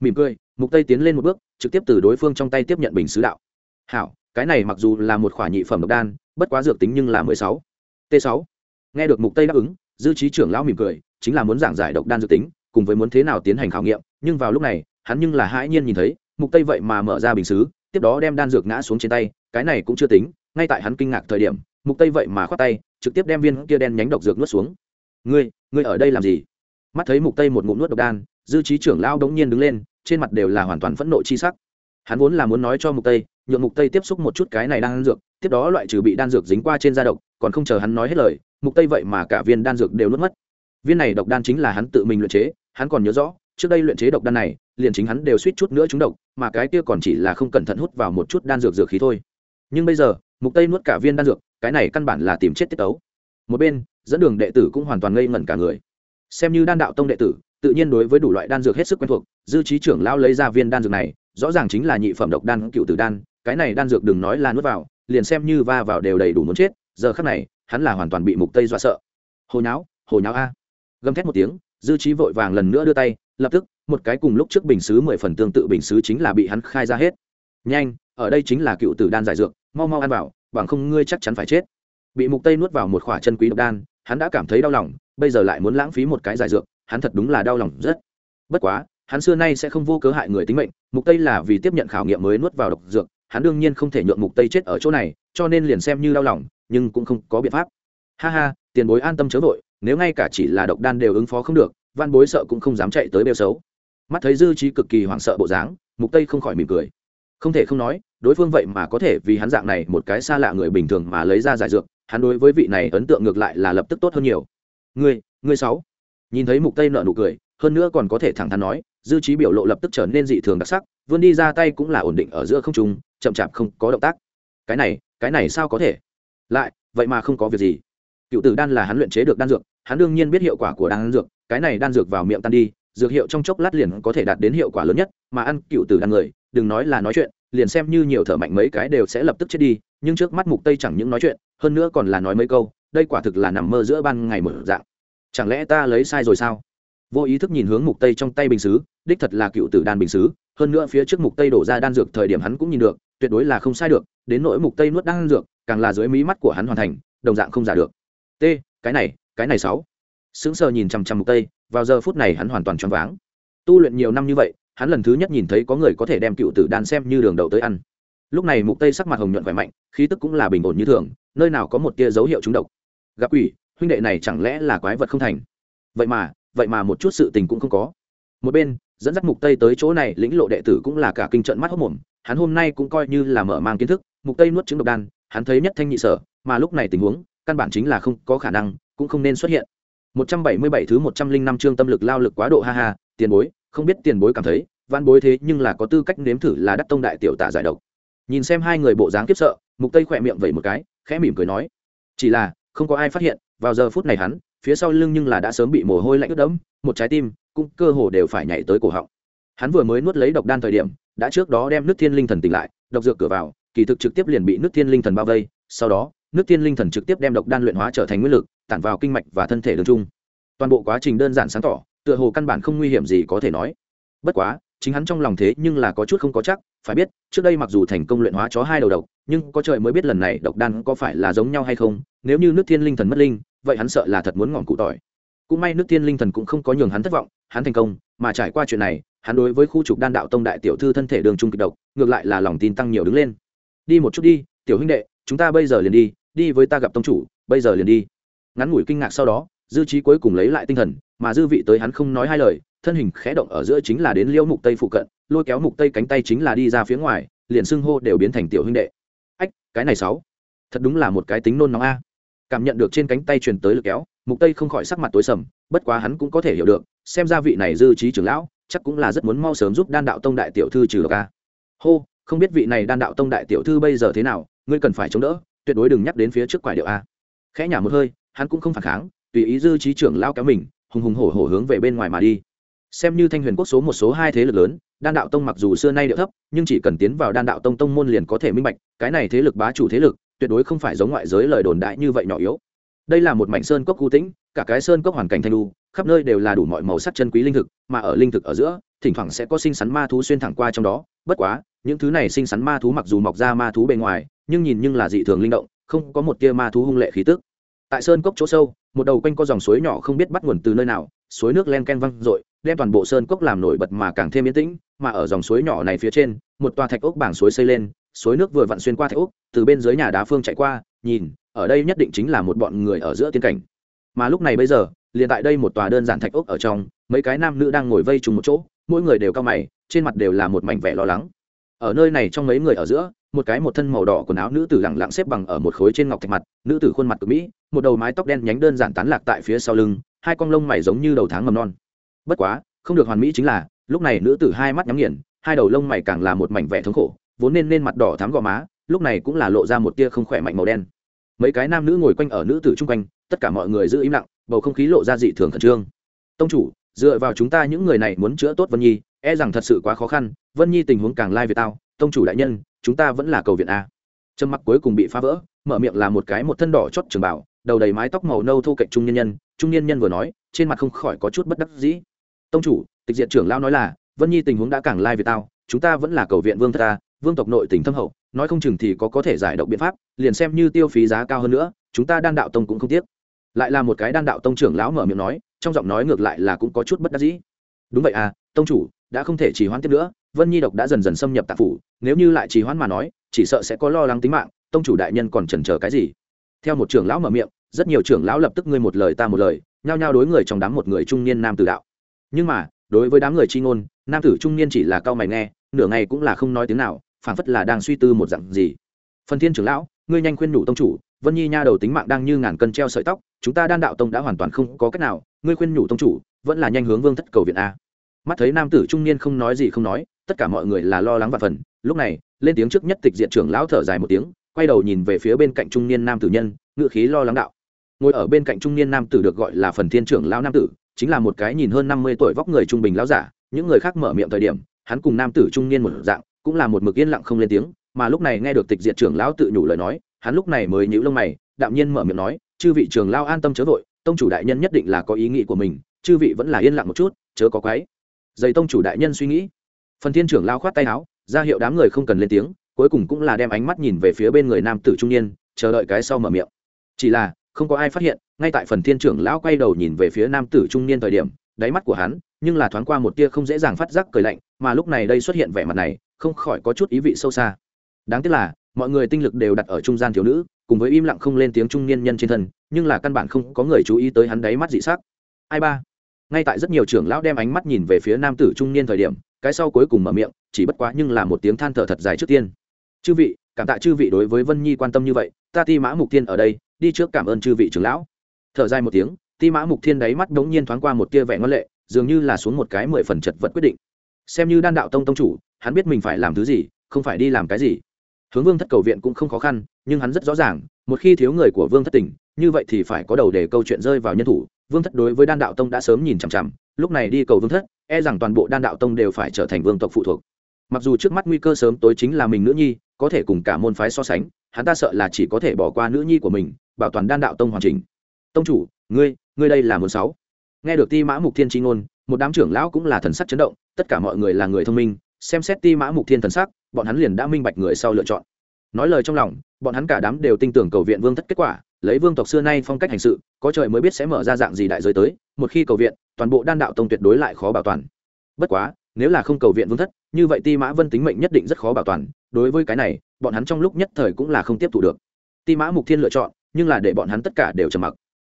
Speaker 1: Mỉm cười, mục tây tiến lên một bước, trực tiếp từ đối phương trong tay tiếp nhận bình xứ đạo. Hảo cái này mặc dù là một khỏa nhị phẩm độc đan, bất quá dược tính nhưng là 16. t sáu. nghe được mục tây đáp ứng, dư trí trưởng lão mỉm cười, chính là muốn giảng giải độc đan dược tính, cùng với muốn thế nào tiến hành khảo nghiệm, nhưng vào lúc này, hắn nhưng là hãi nhiên nhìn thấy, mục tây vậy mà mở ra bình xứ, tiếp đó đem đan dược ngã xuống trên tay, cái này cũng chưa tính, ngay tại hắn kinh ngạc thời điểm, mục tây vậy mà khoát tay, trực tiếp đem viên kia đen nhánh độc dược nuốt xuống ngươi ngươi ở đây làm gì mắt thấy mục tây một ngụm nuốt độc đan, dư trí trưởng lao đống nhiên đứng lên, trên mặt đều là hoàn toàn phẫn nộ chi sắc hắn vốn là muốn nói cho mục tây nhượng mục tây tiếp xúc một chút cái này đan dược, tiếp đó loại trừ bị đan dược dính qua trên da độc, còn không chờ hắn nói hết lời, mục tây vậy mà cả viên đan dược đều nuốt mất. Viên này độc đan chính là hắn tự mình luyện chế, hắn còn nhớ rõ, trước đây luyện chế độc đan này, liền chính hắn đều suýt chút nữa trúng độc, mà cái kia còn chỉ là không cẩn thận hút vào một chút đan dược dược khí thôi. Nhưng bây giờ, mục tây nuốt cả viên đan dược, cái này căn bản là tìm chết tiết tấu. Một bên, dẫn đường đệ tử cũng hoàn toàn ngây ngẩn cả người. Xem như đan đạo tông đệ tử, tự nhiên đối với đủ loại đan dược hết sức quen thuộc, dư trí trưởng lao lấy ra viên đan dược này, rõ ràng chính là nhị phẩm độc đan cựu tử đan cái này đan dược đừng nói là nuốt vào, liền xem như va vào đều đầy đủ muốn chết, giờ khắc này, hắn là hoàn toàn bị mục tây dọa sợ. Hồi nháo hồi nháo a. Gầm thét một tiếng, dư trí vội vàng lần nữa đưa tay, lập tức, một cái cùng lúc trước bình xứ mười phần tương tự bình xứ chính là bị hắn khai ra hết. Nhanh, ở đây chính là cựu tử đan giải dược, mau mau ăn vào, bằng không ngươi chắc chắn phải chết. Bị mục tây nuốt vào một khỏa chân quý độc đan, hắn đã cảm thấy đau lòng, bây giờ lại muốn lãng phí một cái giải dược, hắn thật đúng là đau lòng rất. Bất quá, hắn xưa nay sẽ không vô cớ hại người tính mệnh, mục tây là vì tiếp nhận khảo nghiệm mới nuốt vào độc dược hắn đương nhiên không thể nhượng mục tây chết ở chỗ này, cho nên liền xem như đau lòng, nhưng cũng không có biện pháp. Ha ha, tiền bối an tâm chớ vội, nếu ngay cả chỉ là độc đan đều ứng phó không được, văn bối sợ cũng không dám chạy tới bêu xấu. Mắt thấy dư trí cực kỳ hoảng sợ bộ dáng, mục tây không khỏi mỉm cười. Không thể không nói, đối phương vậy mà có thể vì hắn dạng này một cái xa lạ người bình thường mà lấy ra giải dược, hắn đối với vị này ấn tượng ngược lại là lập tức tốt hơn nhiều. Ngươi ngươi sáu nhìn thấy mục tây nợ nụ cười, hơn nữa còn có thể thẳng thắn nói dư trí biểu lộ lập tức trở nên dị thường đặc sắc, vươn đi ra tay cũng là ổn định ở giữa không trung, chậm chạp không có động tác. Cái này cái này sao có thể? Lại, vậy mà không có việc gì. Cựu tử đan là hắn luyện chế được đan dược, hắn đương nhiên biết hiệu quả của đan dược, cái này đan dược vào miệng tan đi, dược hiệu trong chốc lát liền có thể đạt đến hiệu quả lớn nhất, mà ăn cựu tử đan người, đừng nói là nói chuyện, liền xem như nhiều thở mạnh mấy cái đều sẽ lập tức chết đi, nhưng trước mắt mục tây chẳng những nói chuyện, hơn nữa còn là nói mấy câu, đây quả thực là nằm mơ giữa ban ngày mở dạng. Chẳng lẽ ta lấy sai rồi sao? Vô ý thức nhìn hướng mục tây trong tay bình xứ đích thật là cựu tử đan bình xứ, hơn nữa phía trước mục tây đổ ra đan dược thời điểm hắn cũng nhìn được, tuyệt đối là không sai được, đến nỗi mục tây nuốt đan dược, càng là dưới mí mắt của hắn hoàn thành, đồng dạng không giả được. T, cái này cái này sáu. Sững sờ nhìn chằm chằm mục tây, vào giờ phút này hắn hoàn toàn choáng váng. Tu luyện nhiều năm như vậy, hắn lần thứ nhất nhìn thấy có người có thể đem cựu tử đan xem như đường đậu tới ăn. Lúc này mục tây sắc mặt hồng nhuận khỏe mạnh, khí tức cũng là bình ổn như thường, nơi nào có một tia dấu hiệu trúng độc. Gặp quỷ, huynh đệ này chẳng lẽ là quái vật không thành? Vậy mà vậy mà một chút sự tình cũng không có. Một bên dẫn dắt mục tây tới chỗ này, lĩnh lộ đệ tử cũng là cả kinh trận mắt hốc mồm, hắn hôm nay cũng coi như là mở mang kiến thức, mục tây nuốt trứng độc đan, hắn thấy nhất thanh nhị sở, mà lúc này tình huống, căn bản chính là không có khả năng, cũng không nên xuất hiện. 177 thứ 105 chương tâm lực lao lực quá độ, ha ha, tiền bối, không biết tiền bối cảm thấy văn bối thế nhưng là có tư cách nếm thử là đắc tông đại tiểu tả giải độc. Nhìn xem hai người bộ dáng kiếp sợ, mục tây khỏe miệng vẩy một cái, khẽ mỉm cười nói, chỉ là, không có ai phát hiện, vào giờ phút này hắn, phía sau lưng nhưng là đã sớm bị mồ hôi lạnh ướt đẫm, một trái tim cũng cơ hồ đều phải nhảy tới cổ họng. Hắn vừa mới nuốt lấy độc đan thời điểm, đã trước đó đem nước thiên linh thần tỉnh lại, độc dược cửa vào, kỳ thực trực tiếp liền bị nước thiên linh thần bao vây, sau đó, nước thiên linh thần trực tiếp đem độc đan luyện hóa trở thành nguyên lực, tản vào kinh mạch và thân thể đường trung. Toàn bộ quá trình đơn giản sáng tỏ, tựa hồ căn bản không nguy hiểm gì có thể nói. Bất quá, chính hắn trong lòng thế nhưng là có chút không có chắc, phải biết, trước đây mặc dù thành công luyện hóa chó hai đầu độc, nhưng có trời mới biết lần này độc đan có phải là giống nhau hay không, nếu như nước thiên linh thần mất linh, vậy hắn sợ là thật muốn ngọn cụ tỏi cũng may nước tiên linh thần cũng không có nhường hắn thất vọng, hắn thành công, mà trải qua chuyện này, hắn đối với khu trục đan đạo tông đại tiểu thư thân thể đường trung kịch độc, ngược lại là lòng tin tăng nhiều đứng lên. Đi một chút đi, tiểu huynh đệ, chúng ta bây giờ liền đi đi với ta gặp tông chủ, bây giờ liền đi. Ngắn ngủi kinh ngạc sau đó, dư trí cuối cùng lấy lại tinh thần, mà dư vị tới hắn không nói hai lời, thân hình khẽ động ở giữa chính là đến liễu mục tây phụ cận, lôi kéo mục tây cánh tay chính là đi ra phía ngoài, liền xưng hô đều biến thành tiểu huynh đệ. Ách, cái này sáu, thật đúng là một cái tính nôn nóng a. Cảm nhận được trên cánh tay truyền tới lực kéo mục tây không khỏi sắc mặt tối sầm, bất quá hắn cũng có thể hiểu được, xem ra vị này dư trí trưởng lão, chắc cũng là rất muốn mau sớm giúp đan đạo tông đại tiểu thư trừ độc a. Hô, không biết vị này đan đạo tông đại tiểu thư bây giờ thế nào, ngươi cần phải chống đỡ, tuyệt đối đừng nhắc đến phía trước quải điệu a. Khẽ nhả một hơi, hắn cũng không phản kháng, tùy ý dư trí trưởng lao kéo mình, hùng hùng hổ hổ hướng về bên ngoài mà đi. Xem như thanh huyền quốc số một số hai thế lực lớn, đan đạo tông mặc dù xưa nay điệu thấp, nhưng chỉ cần tiến vào đan đạo tông tông môn liền có thể minh bạch, cái này thế lực bá chủ thế lực, tuyệt đối không phải giống ngoại giới lời đồn đại như vậy nhỏ yếu đây là một mảnh sơn cốc cu tĩnh, cả cái sơn cốc hoàn cảnh thanh lu khắp nơi đều là đủ mọi màu sắc chân quý linh thực, mà ở linh thực ở giữa, thỉnh thoảng sẽ có sinh sắn ma thú xuyên thẳng qua trong đó. Bất quá, những thứ này sinh sắn ma thú mặc dù mọc ra ma thú bề ngoài, nhưng nhìn nhưng là dị thường linh động, không có một tia ma thú hung lệ khí tức. Tại sơn cốc chỗ sâu, một đầu quanh có dòng suối nhỏ không biết bắt nguồn từ nơi nào, suối nước len ken văng r đem toàn bộ sơn cốc làm nổi bật mà càng thêm yên tĩnh, mà ở dòng suối nhỏ này phía trên, một tòa thạch ốc bảng suối xây lên, suối nước vừa vặn xuyên qua thạch ốc, từ bên dưới nhà đá phương chạy qua nhìn, ở đây nhất định chính là một bọn người ở giữa tiên cảnh. Mà lúc này bây giờ, liền tại đây một tòa đơn giản thạch ốc ở trong, mấy cái nam nữ đang ngồi vây trùng một chỗ, mỗi người đều cao mày, trên mặt đều là một mảnh vẻ lo lắng. Ở nơi này trong mấy người ở giữa, một cái một thân màu đỏ quần áo nữ tử lẳng lặng xếp bằng ở một khối trên ngọc thạch mặt, nữ tử khuôn mặt cực mỹ, một đầu mái tóc đen nhánh đơn giản tán lạc tại phía sau lưng, hai con lông mày giống như đầu tháng mầm non. Bất quá, không được hoàn mỹ chính là, lúc này nữ tử hai mắt nhắm nghiền, hai đầu lông mày càng là một mảnh vẻ thống khổ, vốn nên nên mặt đỏ thắm gò má lúc này cũng là lộ ra một tia không khỏe mạnh màu đen. Mấy cái nam nữ ngồi quanh ở nữ tử chung quanh, tất cả mọi người giữ im lặng, bầu không khí lộ ra dị thường khẩn trương. Tông chủ, dựa vào chúng ta những người này muốn chữa tốt vân nhi e rằng thật sự quá khó khăn, vân nhi tình huống càng lai về tao, tông chủ đại nhân, chúng ta vẫn là cầu viện a. Trâm mặc cuối cùng bị phá vỡ, mở miệng là một cái một thân đỏ chót trường bảo đầu đầy mái tóc màu nâu thô cạnh trung nhân nhân, trung nhân nhân vừa nói, trên mặt không khỏi có chút bất đắc dĩ. Tông chủ, tịch diện trưởng lao nói là, vân nhi tình huống đã càng lai về tao, chúng ta vẫn là cầu viện vương ta, vương tộc nội tỉnh thâm hậu nói không chừng thì có có thể giải độc biện pháp, liền xem như tiêu phí giá cao hơn nữa, chúng ta đan đạo tông cũng không tiếc. Lại là một cái đan đạo tông trưởng lão mở miệng nói, trong giọng nói ngược lại là cũng có chút bất đắc dĩ. Đúng vậy à tông chủ, đã không thể trì hoãn tiếp nữa, vân nhi độc đã dần dần xâm nhập tạp phủ, nếu như lại trì hoãn mà nói, chỉ sợ sẽ có lo lắng tính mạng, tông chủ đại nhân còn chần chờ cái gì? Theo một trưởng lão mở miệng, rất nhiều trưởng lão lập tức ngươi một lời ta một lời, nhao nhao đối người trong đám một người trung niên nam tử đạo. Nhưng mà, đối với đám người chi ngôn, nam tử trung niên chỉ là cao mày nghe, nửa ngày cũng là không nói tiếng nào phảng phất là đang suy tư một dạng gì. Phần thiên trưởng lão, ngươi nhanh khuyên nhủ tông chủ, vân nhi nha đầu tính mạng đang như ngàn cân treo sợi tóc, chúng ta đan đạo tông đã hoàn toàn không có cách nào, ngươi khuyên nhủ tông chủ, vẫn là nhanh hướng vương thất cầu viện a. Mắt thấy nam tử trung niên không nói gì không nói, tất cả mọi người là lo lắng và phần, lúc này, lên tiếng trước nhất tịch diện trưởng lão thở dài một tiếng, quay đầu nhìn về phía bên cạnh trung niên nam tử nhân ngự khí lo lắng đạo. Ngồi ở bên cạnh trung niên nam tử được gọi là phần thiên trưởng lão nam tử, chính là một cái nhìn hơn năm mươi tuổi vóc người trung bình lão giả, những người khác mở miệng thời điểm, hắn cùng nam tử trung niên một dạng cũng là một mực yên lặng không lên tiếng, mà lúc này nghe được tịch diệt trưởng lão tự nhủ lời nói, hắn lúc này mới nhíu lông mày, đạm nhiên mở miệng nói, chư vị trưởng lão an tâm chớ vội, tông chủ đại nhân nhất định là có ý nghĩ của mình, chư vị vẫn là yên lặng một chút, chớ có quái dày tông chủ đại nhân suy nghĩ. Phần thiên trưởng lão khoát tay áo, ra hiệu đám người không cần lên tiếng, cuối cùng cũng là đem ánh mắt nhìn về phía bên người nam tử trung niên, chờ đợi cái sau mở miệng. Chỉ là, không có ai phát hiện, ngay tại phần thiên trưởng lão quay đầu nhìn về phía nam tử trung niên thời điểm, đáy mắt của hắn, nhưng là thoáng qua một tia không dễ dàng phát giác cười lạnh, mà lúc này đây xuất hiện vẻ mặt này không khỏi có chút ý vị sâu xa. Đáng tiếc là, mọi người tinh lực đều đặt ở trung gian thiếu nữ, cùng với im lặng không lên tiếng trung niên nhân trên thân, nhưng là căn bản không có người chú ý tới hắn đáy mắt dị sắc. Ai ba? Ngay tại rất nhiều trưởng lão đem ánh mắt nhìn về phía nam tử trung niên thời điểm, cái sau cuối cùng mở miệng, chỉ bất quá nhưng là một tiếng than thở thật dài trước tiên. Chư vị, cảm tạ chư vị đối với vân nhi quan tâm như vậy, ta ti mã mục tiên ở đây, đi trước cảm ơn chư vị trưởng lão. Thở dài một tiếng, ti mã mục thiên đáy mắt đống nhiên thoáng qua một tia vẻ ngân lệ, dường như là xuống một cái mười phần chật vật quyết định. Xem như đan đạo tông tông chủ hắn biết mình phải làm thứ gì, không phải đi làm cái gì. Hướng vương thất cầu viện cũng không khó khăn, nhưng hắn rất rõ ràng, một khi thiếu người của vương thất tỉnh, như vậy thì phải có đầu để câu chuyện rơi vào nhân thủ. Vương thất đối với đan đạo tông đã sớm nhìn chằm chằm, lúc này đi cầu vương thất e rằng toàn bộ đan đạo tông đều phải trở thành vương tộc phụ thuộc. Mặc dù trước mắt nguy cơ sớm tối chính là mình nữ nhi, có thể cùng cả môn phái so sánh, hắn ta sợ là chỉ có thể bỏ qua nữ nhi của mình, bảo toàn đan đạo tông hoàn chỉnh. Tông chủ, ngươi ngươi đây là muốn sáu. Nghe được ti mã mục thiên tri ngôn, một đám trưởng lão cũng là thần sắc chấn động, tất cả mọi người là người thông minh xem xét ti mã mục thiên thần sắc, bọn hắn liền đã minh bạch người sau lựa chọn. Nói lời trong lòng, bọn hắn cả đám đều tin tưởng cầu viện vương thất kết quả, lấy vương tộc xưa nay phong cách hành sự, có trời mới biết sẽ mở ra dạng gì đại giới tới, một khi cầu viện, toàn bộ đan đạo tông tuyệt đối lại khó bảo toàn. Bất quá, nếu là không cầu viện vương thất, như vậy ti mã vân tính mệnh nhất định rất khó bảo toàn, đối với cái này, bọn hắn trong lúc nhất thời cũng là không tiếp thu được. Ti mã mục thiên lựa chọn, nhưng là để bọn hắn tất cả đều trầm mặc.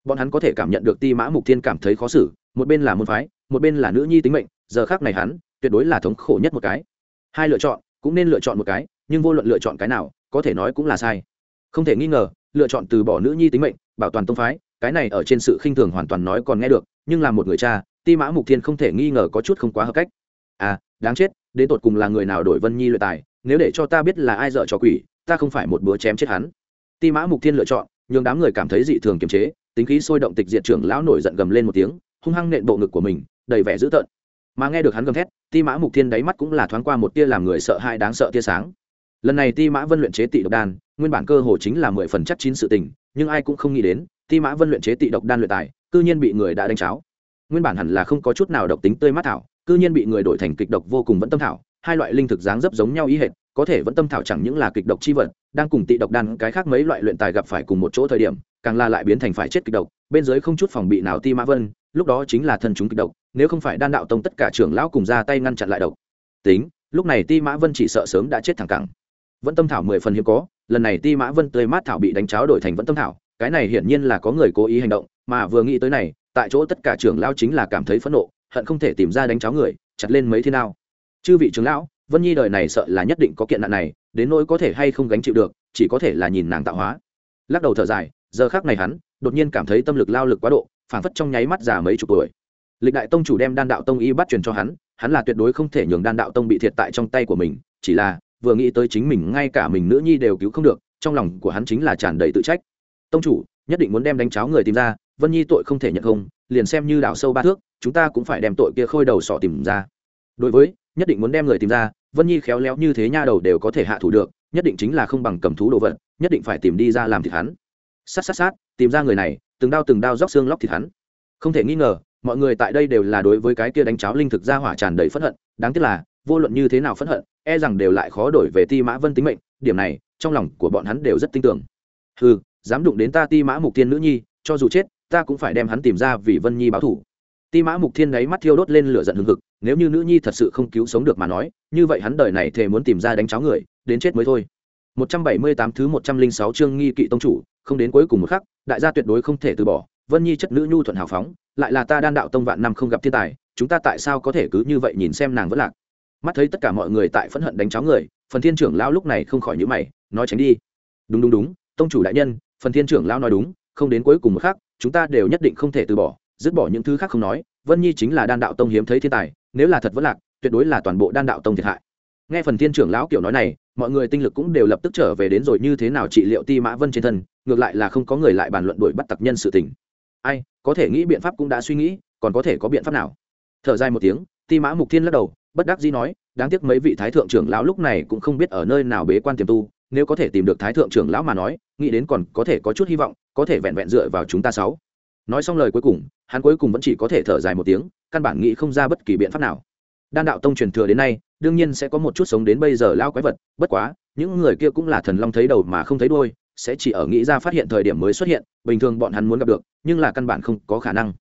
Speaker 1: Bọn hắn có thể cảm nhận được ti mã mục thiên cảm thấy khó xử, một bên là môn phái, một bên là nữ nhi tính mệnh, giờ khác này hắn tuyệt đối là thống khổ nhất một cái. Hai lựa chọn, cũng nên lựa chọn một cái, nhưng vô luận lựa chọn cái nào, có thể nói cũng là sai. Không thể nghi ngờ, lựa chọn từ bỏ nữ nhi tính mệnh, bảo toàn tông phái, cái này ở trên sự khinh thường hoàn toàn nói còn nghe được, nhưng là một người cha, ti mã mục thiên không thể nghi ngờ có chút không quá hợp cách. À đáng chết, đến tột cùng là người nào đổi vân nhi luyện tài, nếu để cho ta biết là ai dợ cho quỷ, ta không phải một búa chém chết hắn. Ti mã mục thiên lựa chọn, nhường đám người cảm thấy dị thường kiềm chế, tính khí sôi động tịch diệt trưởng lão nổi giận gầm lên một tiếng, hung hăng nện bộ ngực của mình, đầy vẻ dữ tợn mà nghe được hắn gầm thét, ti mã mục thiên đáy mắt cũng là thoáng qua một tia làm người sợ hãi đáng sợ tia sáng. Lần này ti mã vân luyện chế tị độc đan, nguyên bản cơ hồ chính là mười phần chắc chín sự tình, nhưng ai cũng không nghĩ đến, ti mã vân luyện chế tị độc đan luyện tài, cư nhiên bị người đã đánh cháo. Nguyên bản hẳn là không có chút nào độc tính tươi mát thảo, cư nhiên bị người đổi thành kịch độc vô cùng vẫn tâm thảo, hai loại linh thực dáng dấp giống nhau ý hệt, có thể vẫn tâm thảo chẳng những là kịch độc chi vật, đang cùng tị độc đan cái khác mấy loại luyện tài gặp phải cùng một chỗ thời điểm, càng là lại biến thành phải chết kịch độc, bên dưới không chút phòng bị nào ti mã vân, lúc đó chính là thân chúng kịch độc nếu không phải đan đạo tông tất cả trưởng lão cùng ra tay ngăn chặn lại độc. Tính, lúc này ti mã vân chỉ sợ sớm đã chết thẳng cẳng. Vẫn tâm thảo mười phần hiếm có, lần này ti mã vân tươi mát thảo bị đánh cháo đổi thành vẫn tâm thảo, cái này hiển nhiên là có người cố ý hành động, mà vừa nghĩ tới này, tại chỗ tất cả trưởng lão chính là cảm thấy phẫn nộ, hận không thể tìm ra đánh cháo người, chặt lên mấy thiên nào chư vị trưởng lão, vân nhi đời này sợ là nhất định có kiện nạn này, đến nỗi có thể hay không gánh chịu được, chỉ có thể là nhìn nàng tạo hóa. Lắc đầu thở dài, giờ khác này hắn, đột nhiên cảm thấy tâm lực lao lực quá độ, phảng phất trong nháy mắt già mấy chục tuổi lịch đại tông chủ đem đan đạo tông y bắt truyền cho hắn hắn là tuyệt đối không thể nhường đan đạo tông bị thiệt tại trong tay của mình, chỉ là, vừa nghĩ tới chính mình ngay cả mình nữ nhi đều cứu không được, trong lòng của hắn chính là tràn đầy tự trách. Tông chủ, nhất định muốn đem đánh cháo người tìm ra, vân nhi tội không thể nhận không, liền xem như đảo sâu ba thước, chúng ta cũng phải đem tội kia khôi đầu sọ tìm ra. Đối với, nhất định muốn đem người tìm ra, vân nhi khéo léo như thế nha đầu đều có thể hạ thủ được, nhất định chính là không bằng cầm thú đồ vật, nhất định phải tìm đi ra làm thịt hắn. Sát sát sát, tìm ra người này, từng đao từng đao róc xương lóc thịt hắn. Không thể nghi ngờ mọi người tại đây đều là đối với cái kia đánh cháo linh thực ra hỏa tràn đầy phẫn hận, đáng tiếc là, vô luận như thế nào phẫn hận e rằng đều lại khó đổi về ti mã vân tính mệnh, điểm này, trong lòng của bọn hắn đều rất tin tưởng. Ừ dám đụng đến ta ti mã mục tiên nữ nhi, cho dù chết, ta cũng phải đem hắn tìm ra vì vân nhi báo thủ. Ti mã mục thiên đáy mắt thiêu đốt lên lửa giận hừng hực, nếu như nữ nhi thật sự không cứu sống được mà nói, như vậy hắn đời này thề muốn tìm ra đánh cháo người, đến chết mới thôi. 178 thứ 106 chương nghi kỵ tông chủ, không đến cuối cùng một khắc, đại gia tuyệt đối không thể từ bỏ, vân nhi chất nữ nhu thuận hào phóng lại là ta đan đạo tông vạn năm không gặp thiên tài chúng ta tại sao có thể cứ như vậy nhìn xem nàng vẫn lạc? Mắt thấy tất cả mọi người tại phẫn hận đánh cháo người phần thiên trưởng lão lúc này không khỏi nhữ mày nói tránh đi. Đúng đúng đúng tông chủ đại nhân phần thiên trưởng lão nói đúng không đến cuối cùng một khác, chúng ta đều nhất định không thể từ bỏ dứt bỏ những thứ khác không nói vân nhi chính là đan đạo tông hiếm thấy thiên tài nếu là thật vẫn lạc tuyệt đối là toàn bộ đan đạo tông thiệt hại. Nghe phần thiên trưởng lão kiểu nói này mọi người tinh lực cũng đều lập tức trở về đến rồi như thế nào trị liệu ti mã vân trên thân ngược lại là không có người lại bàn luận đuổi bắt tặc nhân sự tình ai, có thể nghĩ biện pháp cũng đã suy nghĩ, còn có thể có biện pháp nào? Thở dài một tiếng, ti mã mục thiên lắc đầu, bất đắc dĩ nói, đáng tiếc mấy vị thái thượng trưởng lão lúc này cũng không biết ở nơi nào bế quan tiềm tu, nếu có thể tìm được thái thượng trưởng lão mà nói, nghĩ đến còn có thể có chút hy vọng, có thể vẹn vẹn dựa vào chúng ta sáu. Nói xong lời cuối cùng, hắn cuối cùng vẫn chỉ có thể thở dài một tiếng, căn bản nghĩ không ra bất kỳ biện pháp nào. Đan đạo tông truyền thừa đến nay, đương nhiên sẽ có một chút sống đến bây giờ lao quái vật, bất quá, những người kia cũng là thần long thấy đầu mà không thấy đuôi sẽ chỉ ở nghĩ ra phát hiện thời điểm mới xuất hiện, bình thường bọn hắn muốn gặp được, nhưng là căn bản không có khả năng.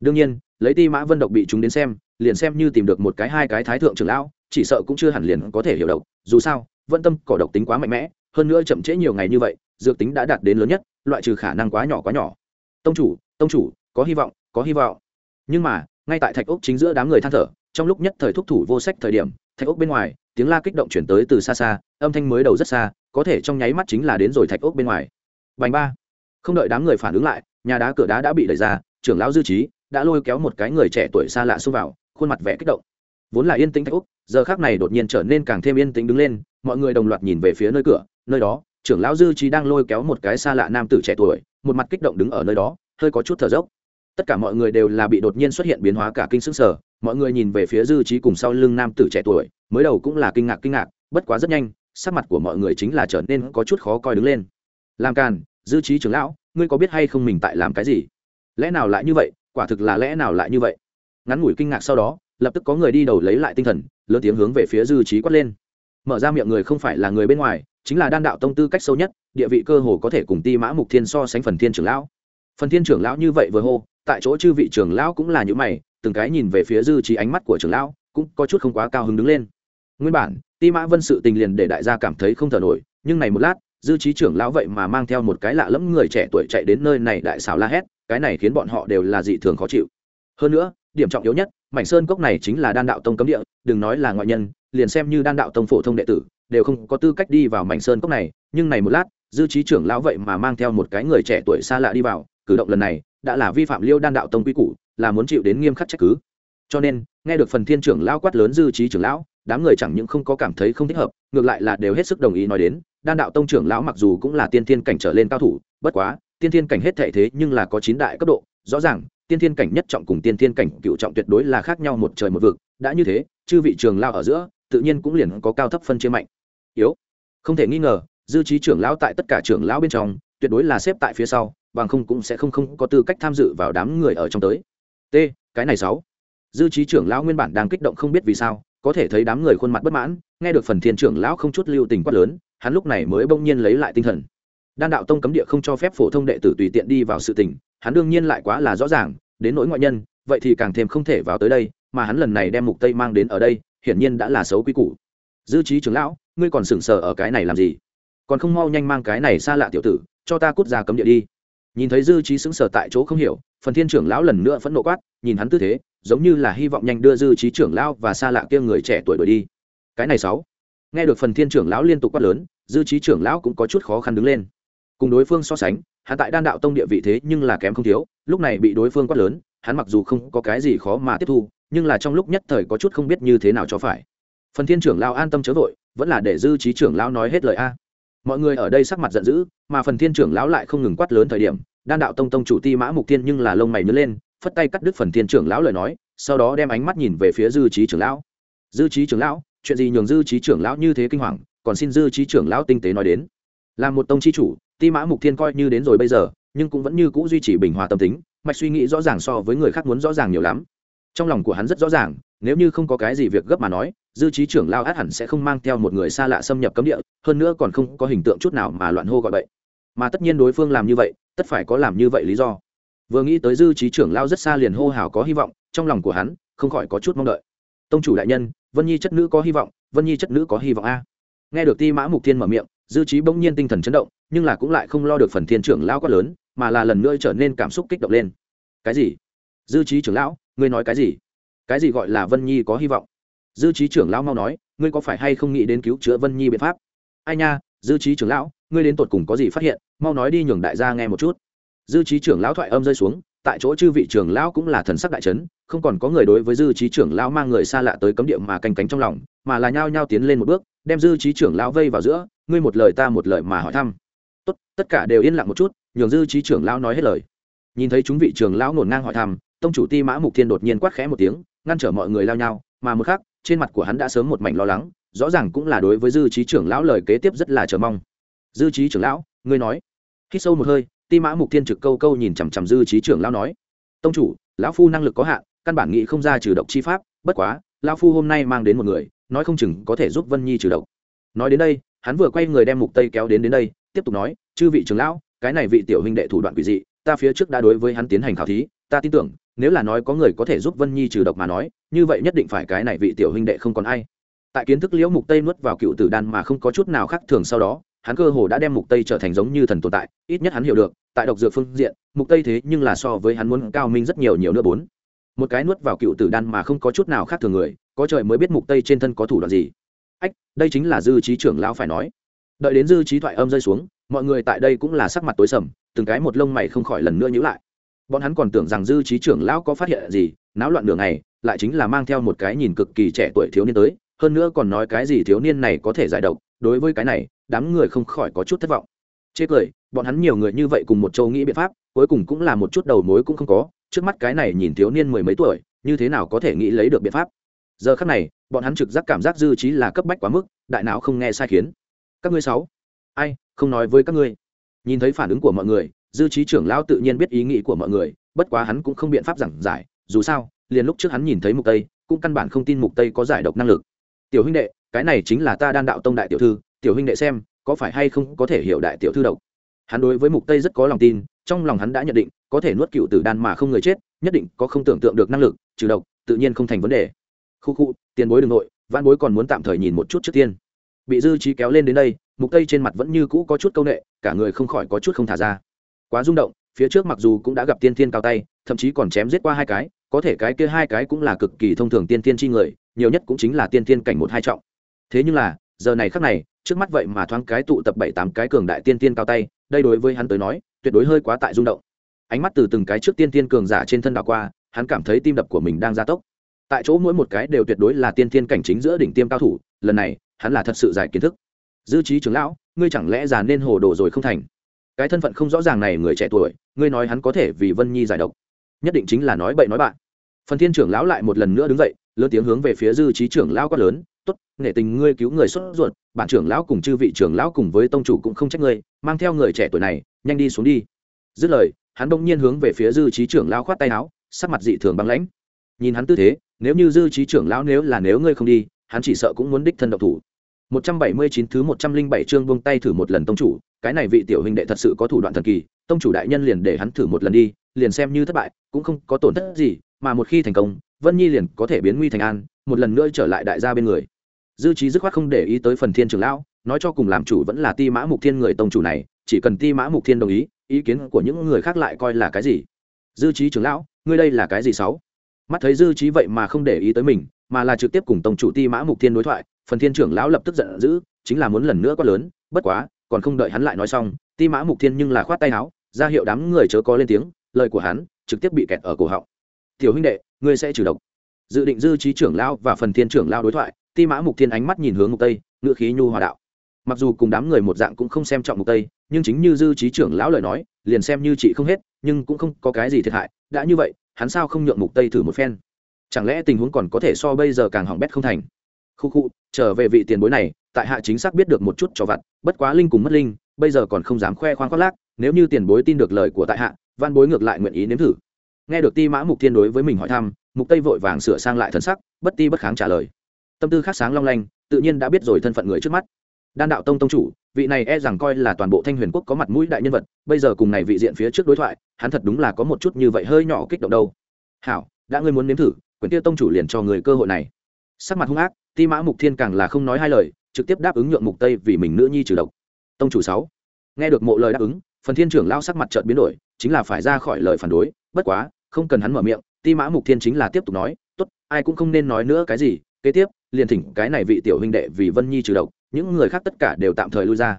Speaker 1: Đương nhiên, lấy ti mã vân độc bị chúng đến xem, liền xem như tìm được một cái hai cái thái thượng trưởng lão, chỉ sợ cũng chưa hẳn liền có thể hiểu độc, dù sao vân tâm cỏ độc tính quá mạnh mẽ, hơn nữa chậm trễ nhiều ngày như vậy, dược tính đã đạt đến lớn nhất, loại trừ khả năng quá nhỏ quá nhỏ. Tông chủ tông chủ, có hy vọng, có hy vọng. Nhưng mà, ngay tại thạch ốc chính giữa đám người than thở, trong lúc nhất thời thúc thủ vô sách thời điểm, thạch ốc bên ngoài, tiếng la kích động chuyển tới từ xa xa, âm thanh mới đầu rất xa có thể trong nháy mắt chính là đến rồi thạch ốc bên ngoài. Bành ba. Không đợi đám người phản ứng lại, nhà đá cửa đá đã bị đẩy ra, trưởng lão dư trí đã lôi kéo một cái người trẻ tuổi xa lạ xông vào, khuôn mặt vẻ kích động. Vốn là yên tĩnh thạch ốc, giờ khác này đột nhiên trở nên càng thêm yên tĩnh đứng lên, mọi người đồng loạt nhìn về phía nơi cửa, nơi đó, trưởng lão dư trí đang lôi kéo một cái xa lạ nam tử trẻ tuổi, một mặt kích động đứng ở nơi đó, hơi có chút thở dốc. Tất cả mọi người đều là bị đột nhiên xuất hiện biến hóa cả kinh sững sờ sở mọi người nhìn về phía dư trí cùng sau lưng nam tử trẻ tuổi, mới đầu cũng là kinh ngạc kinh ngạc, bất quá rất nhanh sắc mặt của mọi người chính là trở nên có chút khó coi đứng lên. Làm càn, dư trí trưởng lão, ngươi có biết hay không mình tại làm cái gì? Lẽ nào lại như vậy? Quả thực là lẽ nào lại như vậy? Ngắn ngủi kinh ngạc sau đó, lập tức có người đi đầu lấy lại tinh thần, lớn tiếng hướng về phía dư trí quát lên. Mở ra miệng người không phải là người bên ngoài, chính là đan đạo tông tư cách sâu nhất, địa vị cơ hồ có thể cùng ti mã mục thiên so sánh phần thiên trưởng lão. Phần thiên trưởng lão như vậy vừa hô, tại chỗ chư vị trưởng lão cũng là những mày, từng cái nhìn về phía dư trí ánh mắt của trưởng lão, cũng có chút không quá cao hứng đứng lên. Nguyên bản ti mã vân sự tình liền để đại gia cảm thấy không thở nổi, nhưng này một lát, dư trí trưởng lão vậy mà mang theo một cái lạ lẫm người trẻ tuổi chạy đến nơi này đại xảo la hét, cái này khiến bọn họ đều là dị thường khó chịu. Hơn nữa, điểm trọng yếu nhất, mảnh sơn cốc này chính là đan đạo tông cấm địa, đừng nói là ngoại nhân, liền xem như đan đạo tông phổ thông đệ tử, đều không có tư cách đi vào mảnh sơn cốc này, nhưng này một lát, dư trí trưởng lão vậy mà mang theo một cái người trẻ tuổi xa lạ đi vào, cử động lần này, đã là vi phạm liêu đan đạo tông quy củ, là muốn chịu đến nghiêm khắc trách cứ. Cho nên, nghe được phần thiên trưởng lão quát lớn dư trí trưởng lão đám người chẳng những không có cảm thấy không thích hợp, ngược lại là đều hết sức đồng ý nói đến, đan đạo tông trưởng lão mặc dù cũng là tiên thiên cảnh trở lên cao thủ, bất quá, tiên thiên cảnh hết thể thế nhưng là có chín đại cấp độ, rõ ràng, tiên thiên cảnh nhất trọng cùng tiên thiên cảnh cựu trọng tuyệt đối là khác nhau một trời một vực, đã như thế, chư vị trường lao ở giữa, tự nhiên cũng liền có cao thấp phân chia mạnh. Yếu. Không thể nghi ngờ, dư trí trưởng lão tại tất cả trưởng lão bên trong, tuyệt đối là xếp tại phía sau, bằng không cũng sẽ không không có tư cách tham dự vào đám người ở trong tới. T, cái này sáu. Dư trí trưởng lão nguyên bản đang kích động không biết vì sao có thể thấy đám người khuôn mặt bất mãn, nghe được phần thiên trưởng lão không chút lưu tình quát lớn, hắn lúc này mới bỗng nhiên lấy lại tinh thần. Đan đạo tông cấm địa không cho phép phổ thông đệ tử tùy tiện đi vào sự tình, hắn đương nhiên lại quá là rõ ràng, đến nỗi ngoại nhân, vậy thì càng thêm không thể vào tới đây, mà hắn lần này đem mục tây mang đến ở đây, hiển nhiên đã là xấu quy củ. Dư trí trưởng lão, ngươi còn sững sờ ở cái này làm gì? Còn không mau nhanh mang cái này xa lạ tiểu tử, cho ta cút ra cấm địa đi. Nhìn thấy dư trí sững sờ tại chỗ không hiểu, phần thiên trưởng lão lần nữa phẫn nộ quát, nhìn hắn tư thế giống như là hy vọng nhanh đưa dư trí trưởng lão và xa lạ kia người trẻ tuổi đuổi đi. Cái này sáu. Nghe được phần thiên trưởng lão liên tục quát lớn, dư trí trưởng lão cũng có chút khó khăn đứng lên. Cùng đối phương so sánh, hắn tại đan đạo tông địa vị thế nhưng là kém không thiếu, lúc này bị đối phương quát lớn, hắn mặc dù không có cái gì khó mà tiếp thu, nhưng là trong lúc nhất thời có chút không biết như thế nào cho phải. Phần thiên trưởng lão an tâm chớ vội, vẫn là để dư trí trưởng lão nói hết lời a. Mọi người ở đây sắc mặt giận dữ, mà phần thiên trưởng lão lại không ngừng quát lớn thời điểm, đan đạo tông tông chủ ti mã mục tiên nhưng là lông mày nhớ lên phất tay cắt đứt phần thiên trưởng lão lời nói, sau đó đem ánh mắt nhìn về phía dư trí trưởng lão. Dư trí trưởng lão, chuyện gì nhường dư trí trưởng lão như thế kinh hoàng, còn xin dư trí trưởng lão tinh tế nói đến. Là một tông chi chủ, ti mã mục thiên coi như đến rồi bây giờ, nhưng cũng vẫn như cũ duy trì bình hòa tâm tính, mạch suy nghĩ rõ ràng so với người khác muốn rõ ràng nhiều lắm. Trong lòng của hắn rất rõ ràng, nếu như không có cái gì việc gấp mà nói, dư trí trưởng lao át hẳn sẽ không mang theo một người xa lạ xâm nhập cấm địa, hơn nữa còn không có hình tượng chút nào mà loạn hô gọi bậy. Mà tất nhiên đối phương làm như vậy, tất phải có làm như vậy lý do vừa nghĩ tới dư trí trưởng lao rất xa liền hô hào có hy vọng, trong lòng của hắn không khỏi có chút mong đợi. Tông chủ đại nhân, vân nhi chất nữ có hy vọng, vân nhi chất nữ có hy vọng a. Nghe được ti mã mục thiên mở miệng, dư trí bỗng nhiên tinh thần chấn động, nhưng là cũng lại không lo được phần thiên trưởng lao quá lớn, mà là lần nữa trở nên cảm xúc kích động lên. Cái gì? Dư trí trưởng lão, ngươi nói cái gì? Cái gì gọi là vân nhi có hy vọng? Dư trí trưởng lão mau nói, ngươi có phải hay không nghĩ đến cứu chữa vân nhi biện pháp? Ai nha, dư trí trưởng lão, ngươi đến tột cùng có gì phát hiện? Mau nói đi nhường đại gia nghe một chút dư trí trưởng lão thoại âm rơi xuống, tại chỗ chư vị trưởng lão cũng là thần sắc đại trấn không còn có người đối với dư trí trưởng lão mang người xa lạ tới cấm địa mà canh cánh trong lòng, mà là nhao nhao tiến lên một bước, đem dư trí trưởng lão vây vào giữa, ngươi một lời ta một lời mà hỏi thăm. Tốt, tất cả đều yên lặng một chút, nhường dư trí trưởng lão nói hết lời. Nhìn thấy chúng vị trưởng lão nổn ngang hỏi thăm, tông chủ ti mã mục thiên đột nhiên quát khẽ một tiếng, ngăn trở mọi người lao nhau, mà một khác trên mặt của hắn đã sớm một mảnh lo lắng, rõ ràng cũng là đối với dư trí trưởng lão lời kế tiếp rất là chờ mong. Dư trí trưởng lão, ngươi nói. Khi sâu một hơi ti mã mục thiên trực câu câu nhìn chằm chằm dư trí trưởng lão nói, tông chủ, lão phu năng lực có hạn, căn bản nghĩ không ra trừ độc chi pháp, bất quá, lão phu hôm nay mang đến một người, nói không chừng có thể giúp vân nhi trừ độc. Nói đến đây, hắn vừa quay người đem mục tây kéo đến đến đây, tiếp tục nói, chư vị trưởng lão, cái này vị tiểu huynh đệ thủ đoạn quỷ dị, ta phía trước đã đối với hắn tiến hành khảo thí, ta tin tưởng, nếu là nói có người có thể giúp vân nhi trừ độc mà nói, như vậy nhất định phải cái này vị tiểu huynh đệ không còn ai. Tại kiến thức liễu mục tây nuốt vào cựu tử đan mà không có chút nào khác thường sau đó hắn cơ hồ đã đem mục tây trở thành giống như thần tồn tại, ít nhất hắn hiểu được, tại độc dược phương diện, mục tây thế nhưng là so với hắn muốn cao minh rất nhiều nhiều nữa bốn. Một cái nuốt vào cựu tử đan mà không có chút nào khác thường người, có trời mới biết mục tây trên thân có thủ đoạn gì. Ách, đây chính là dư trí trưởng lão phải nói. Đợi đến dư trí thoại âm rơi xuống, mọi người tại đây cũng là sắc mặt tối sầm, từng cái một lông mày không khỏi lần nữa nhíu lại. Bọn hắn còn tưởng rằng dư trí trưởng lão có phát hiện gì, náo loạn đường này lại chính là mang theo một cái nhìn cực kỳ trẻ tuổi thiếu niên tới, hơn nữa còn nói cái gì thiếu niên này có thể giải độc đối với cái này, đám người không khỏi có chút thất vọng. Chê cười, bọn hắn nhiều người như vậy cùng một châu nghĩ biện pháp, cuối cùng cũng là một chút đầu mối cũng không có, trước mắt cái này nhìn thiếu niên mười mấy tuổi, như thế nào có thể nghĩ lấy được biện pháp? Giờ khắc này, bọn hắn trực giác cảm giác dư trí là cấp bách quá mức, đại não không nghe sai khiến. Các ngươi sáu, ai, không nói với các ngươi. Nhìn thấy phản ứng của mọi người, dư trí trưởng lão tự nhiên biết ý nghĩ của mọi người, bất quá hắn cũng không biện pháp giảng giải, dù sao, liền lúc trước hắn nhìn thấy mục tây, cũng căn bản không tin mục tây có giải độc năng lực. Tiểu huynh đệ cái này chính là ta đan đạo tông đại tiểu thư, tiểu huynh đệ xem, có phải hay không có thể hiểu đại tiểu thư độc? Hắn đối với mục tây rất có lòng tin, trong lòng hắn đã nhận định, có thể nuốt cựu tử đan mà không người chết, nhất định có không tưởng tượng được năng lực, trừ độc, tự nhiên không thành vấn đề. Khu khu, tiền bối đ n g nội văn bối còn muốn tạm thời nhìn một chút trước tiên. Bị dư trí kéo lên đến đây, mục tây trên mặt vẫn như cũ có chút c â u n ệ cả người không khỏi có chút không thả ra. Quá rung động, phía trước mặc dù cũng đã gặp tiên thiên cao tay, thậm chí còn chém giết qua hai cái, có thể cái kia hai cái cũng là cực kỳ thông thường tiên thiên chi người, nhiều nhất cũng chính là tiên thiên cảnh một hai trọng thế nhưng là, giờ này khắc này, trước mắt vậy mà thoáng cái tụ tập bảy tám cái cường đại tiên tiên cao tay, đây đối với hắn tới nói, tuyệt đối hơi quá tại rung động. Ánh mắt từ từng cái trước tiên tiên cường giả trên thân đảo qua, hắn cảm thấy tim đập của mình đang gia tốc. Tại chỗ mỗi một cái đều tuyệt đối là tiên tiên cảnh chính giữa đỉnh tiêm cao thủ, lần này, hắn là thật sự giải kiến thức. Dư trí trưởng lão, ngươi chẳng lẽ già nên hồ đồ rồi không thành? Cái thân phận không rõ ràng này người trẻ tuổi, ngươi nói hắn có thể vì vân nhi giải độc. Nhất định chính là nói bậy nói bạn. Phần thiên trưởng lão lại một lần nữa đứng dậy, lớn tiếng hướng về phía dư trí trưởng lão quát lớn tốt nể nghệ tình ngươi cứu người xuất ruột bản trưởng lão cùng chư vị trưởng lão cùng với tông chủ cũng không trách ngươi mang theo người trẻ tuổi này nhanh đi xuống đi. Dứt lời hắn bỗng nhiên hướng về phía dư trí trưởng lão khoát tay áo sắc mặt dị thường băng lãnh. Nhìn hắn tư thế nếu như dư trí trưởng lão nếu là nếu ngươi không đi hắn chỉ sợ cũng muốn đích thân độc thủ. 179 thứ 107 chương buông tay thử một lần tông chủ, cái này vị tiểu huynh đệ thật sự có thủ đoạn thần kỳ, tông chủ đại nhân liền để hắn thử một lần đi, liền xem như thất bại, cũng không có tổn thất gì, mà một khi thành công, Vân Nhi liền có thể biến nguy thành an, một lần nữa trở lại đại gia bên người. Dư trí dứt khoát không để ý tới phần Thiên trưởng lão, nói cho cùng làm chủ vẫn là Ti Mã Mục Thiên người tông chủ này, chỉ cần Ti Mã Mục Thiên đồng ý, ý kiến của những người khác lại coi là cái gì? Dư trí trưởng lão, ngươi đây là cái gì sáu? mắt thấy dư trí vậy mà không để ý tới mình mà là trực tiếp cùng tổng chủ ti mã mục thiên đối thoại phần thiên trưởng lão lập tức giận dữ chính là muốn lần nữa quá lớn bất quá còn không đợi hắn lại nói xong ti mã mục thiên nhưng là khoát tay áo ra hiệu đám người chớ có lên tiếng lời của hắn trực tiếp bị kẹt ở cổ họng tiểu huynh đệ ngươi sẽ trừ độc dự định dư trí trưởng lão và phần thiên trưởng lão đối thoại ti mã mục thiên ánh mắt nhìn hướng mục tây ngựa khí nhu hòa đạo. Mặc dù cùng đám người một dạng cũng không xem trọng mục tây, nhưng chính như dư trí trưởng lão lời nói, liền xem như chị không hết, nhưng cũng không có cái gì thiệt hại. Đã như vậy, hắn sao không nhượng mục tây thử một phen? Chẳng lẽ tình huống còn có thể so bây giờ càng hỏng bét không thành? Khu khu, trở về vị tiền bối này, tại hạ chính xác biết được một chút cho vặt, bất quá linh cùng mất linh, bây giờ còn không dám khoe khoang khoác lác, nếu như tiền bối tin được lời của tại hạ, văn bối ngược lại nguyện ý nếm thử. Nghe được ti mã mục thiên đối với mình hỏi thăm, mục tây vội vàng sửa sang lại thần sắc, bất ti bất kháng trả lời tâm tư khác sáng long lanh, tự nhiên đã biết rồi thân phận người trước mắt. Đan đạo tông tông chủ, vị này e rằng coi là toàn bộ thanh huyền quốc có mặt mũi đại nhân vật, bây giờ cùng này vị diện phía trước đối thoại, hắn thật đúng là có một chút như vậy hơi nhỏ kích động đâu. Hảo, đã ngươi muốn nếm thử, quyển tiêu tông chủ liền cho người cơ hội này. Sắc mặt hung ác, ti mã mục thiên càng là không nói hai lời, trực tiếp đáp ứng nhượng mục tây vì mình nữ nhi trừ độc. Tông chủ sáu, nghe được mộ lời đáp ứng, phần thiên trưởng lao sắc mặt chợt biến đổi, chính là phải ra khỏi lời phản đối, bất quá, không cần hắn mở miệng, ti mã mục thiên chính là tiếp tục nói, tốt, ai cũng không nên nói nữa cái gì, kế tiếp liền thỉnh cái này vị tiểu huynh đệ vì vân nhi trừ độc, những người khác tất cả đều tạm thời lui ra.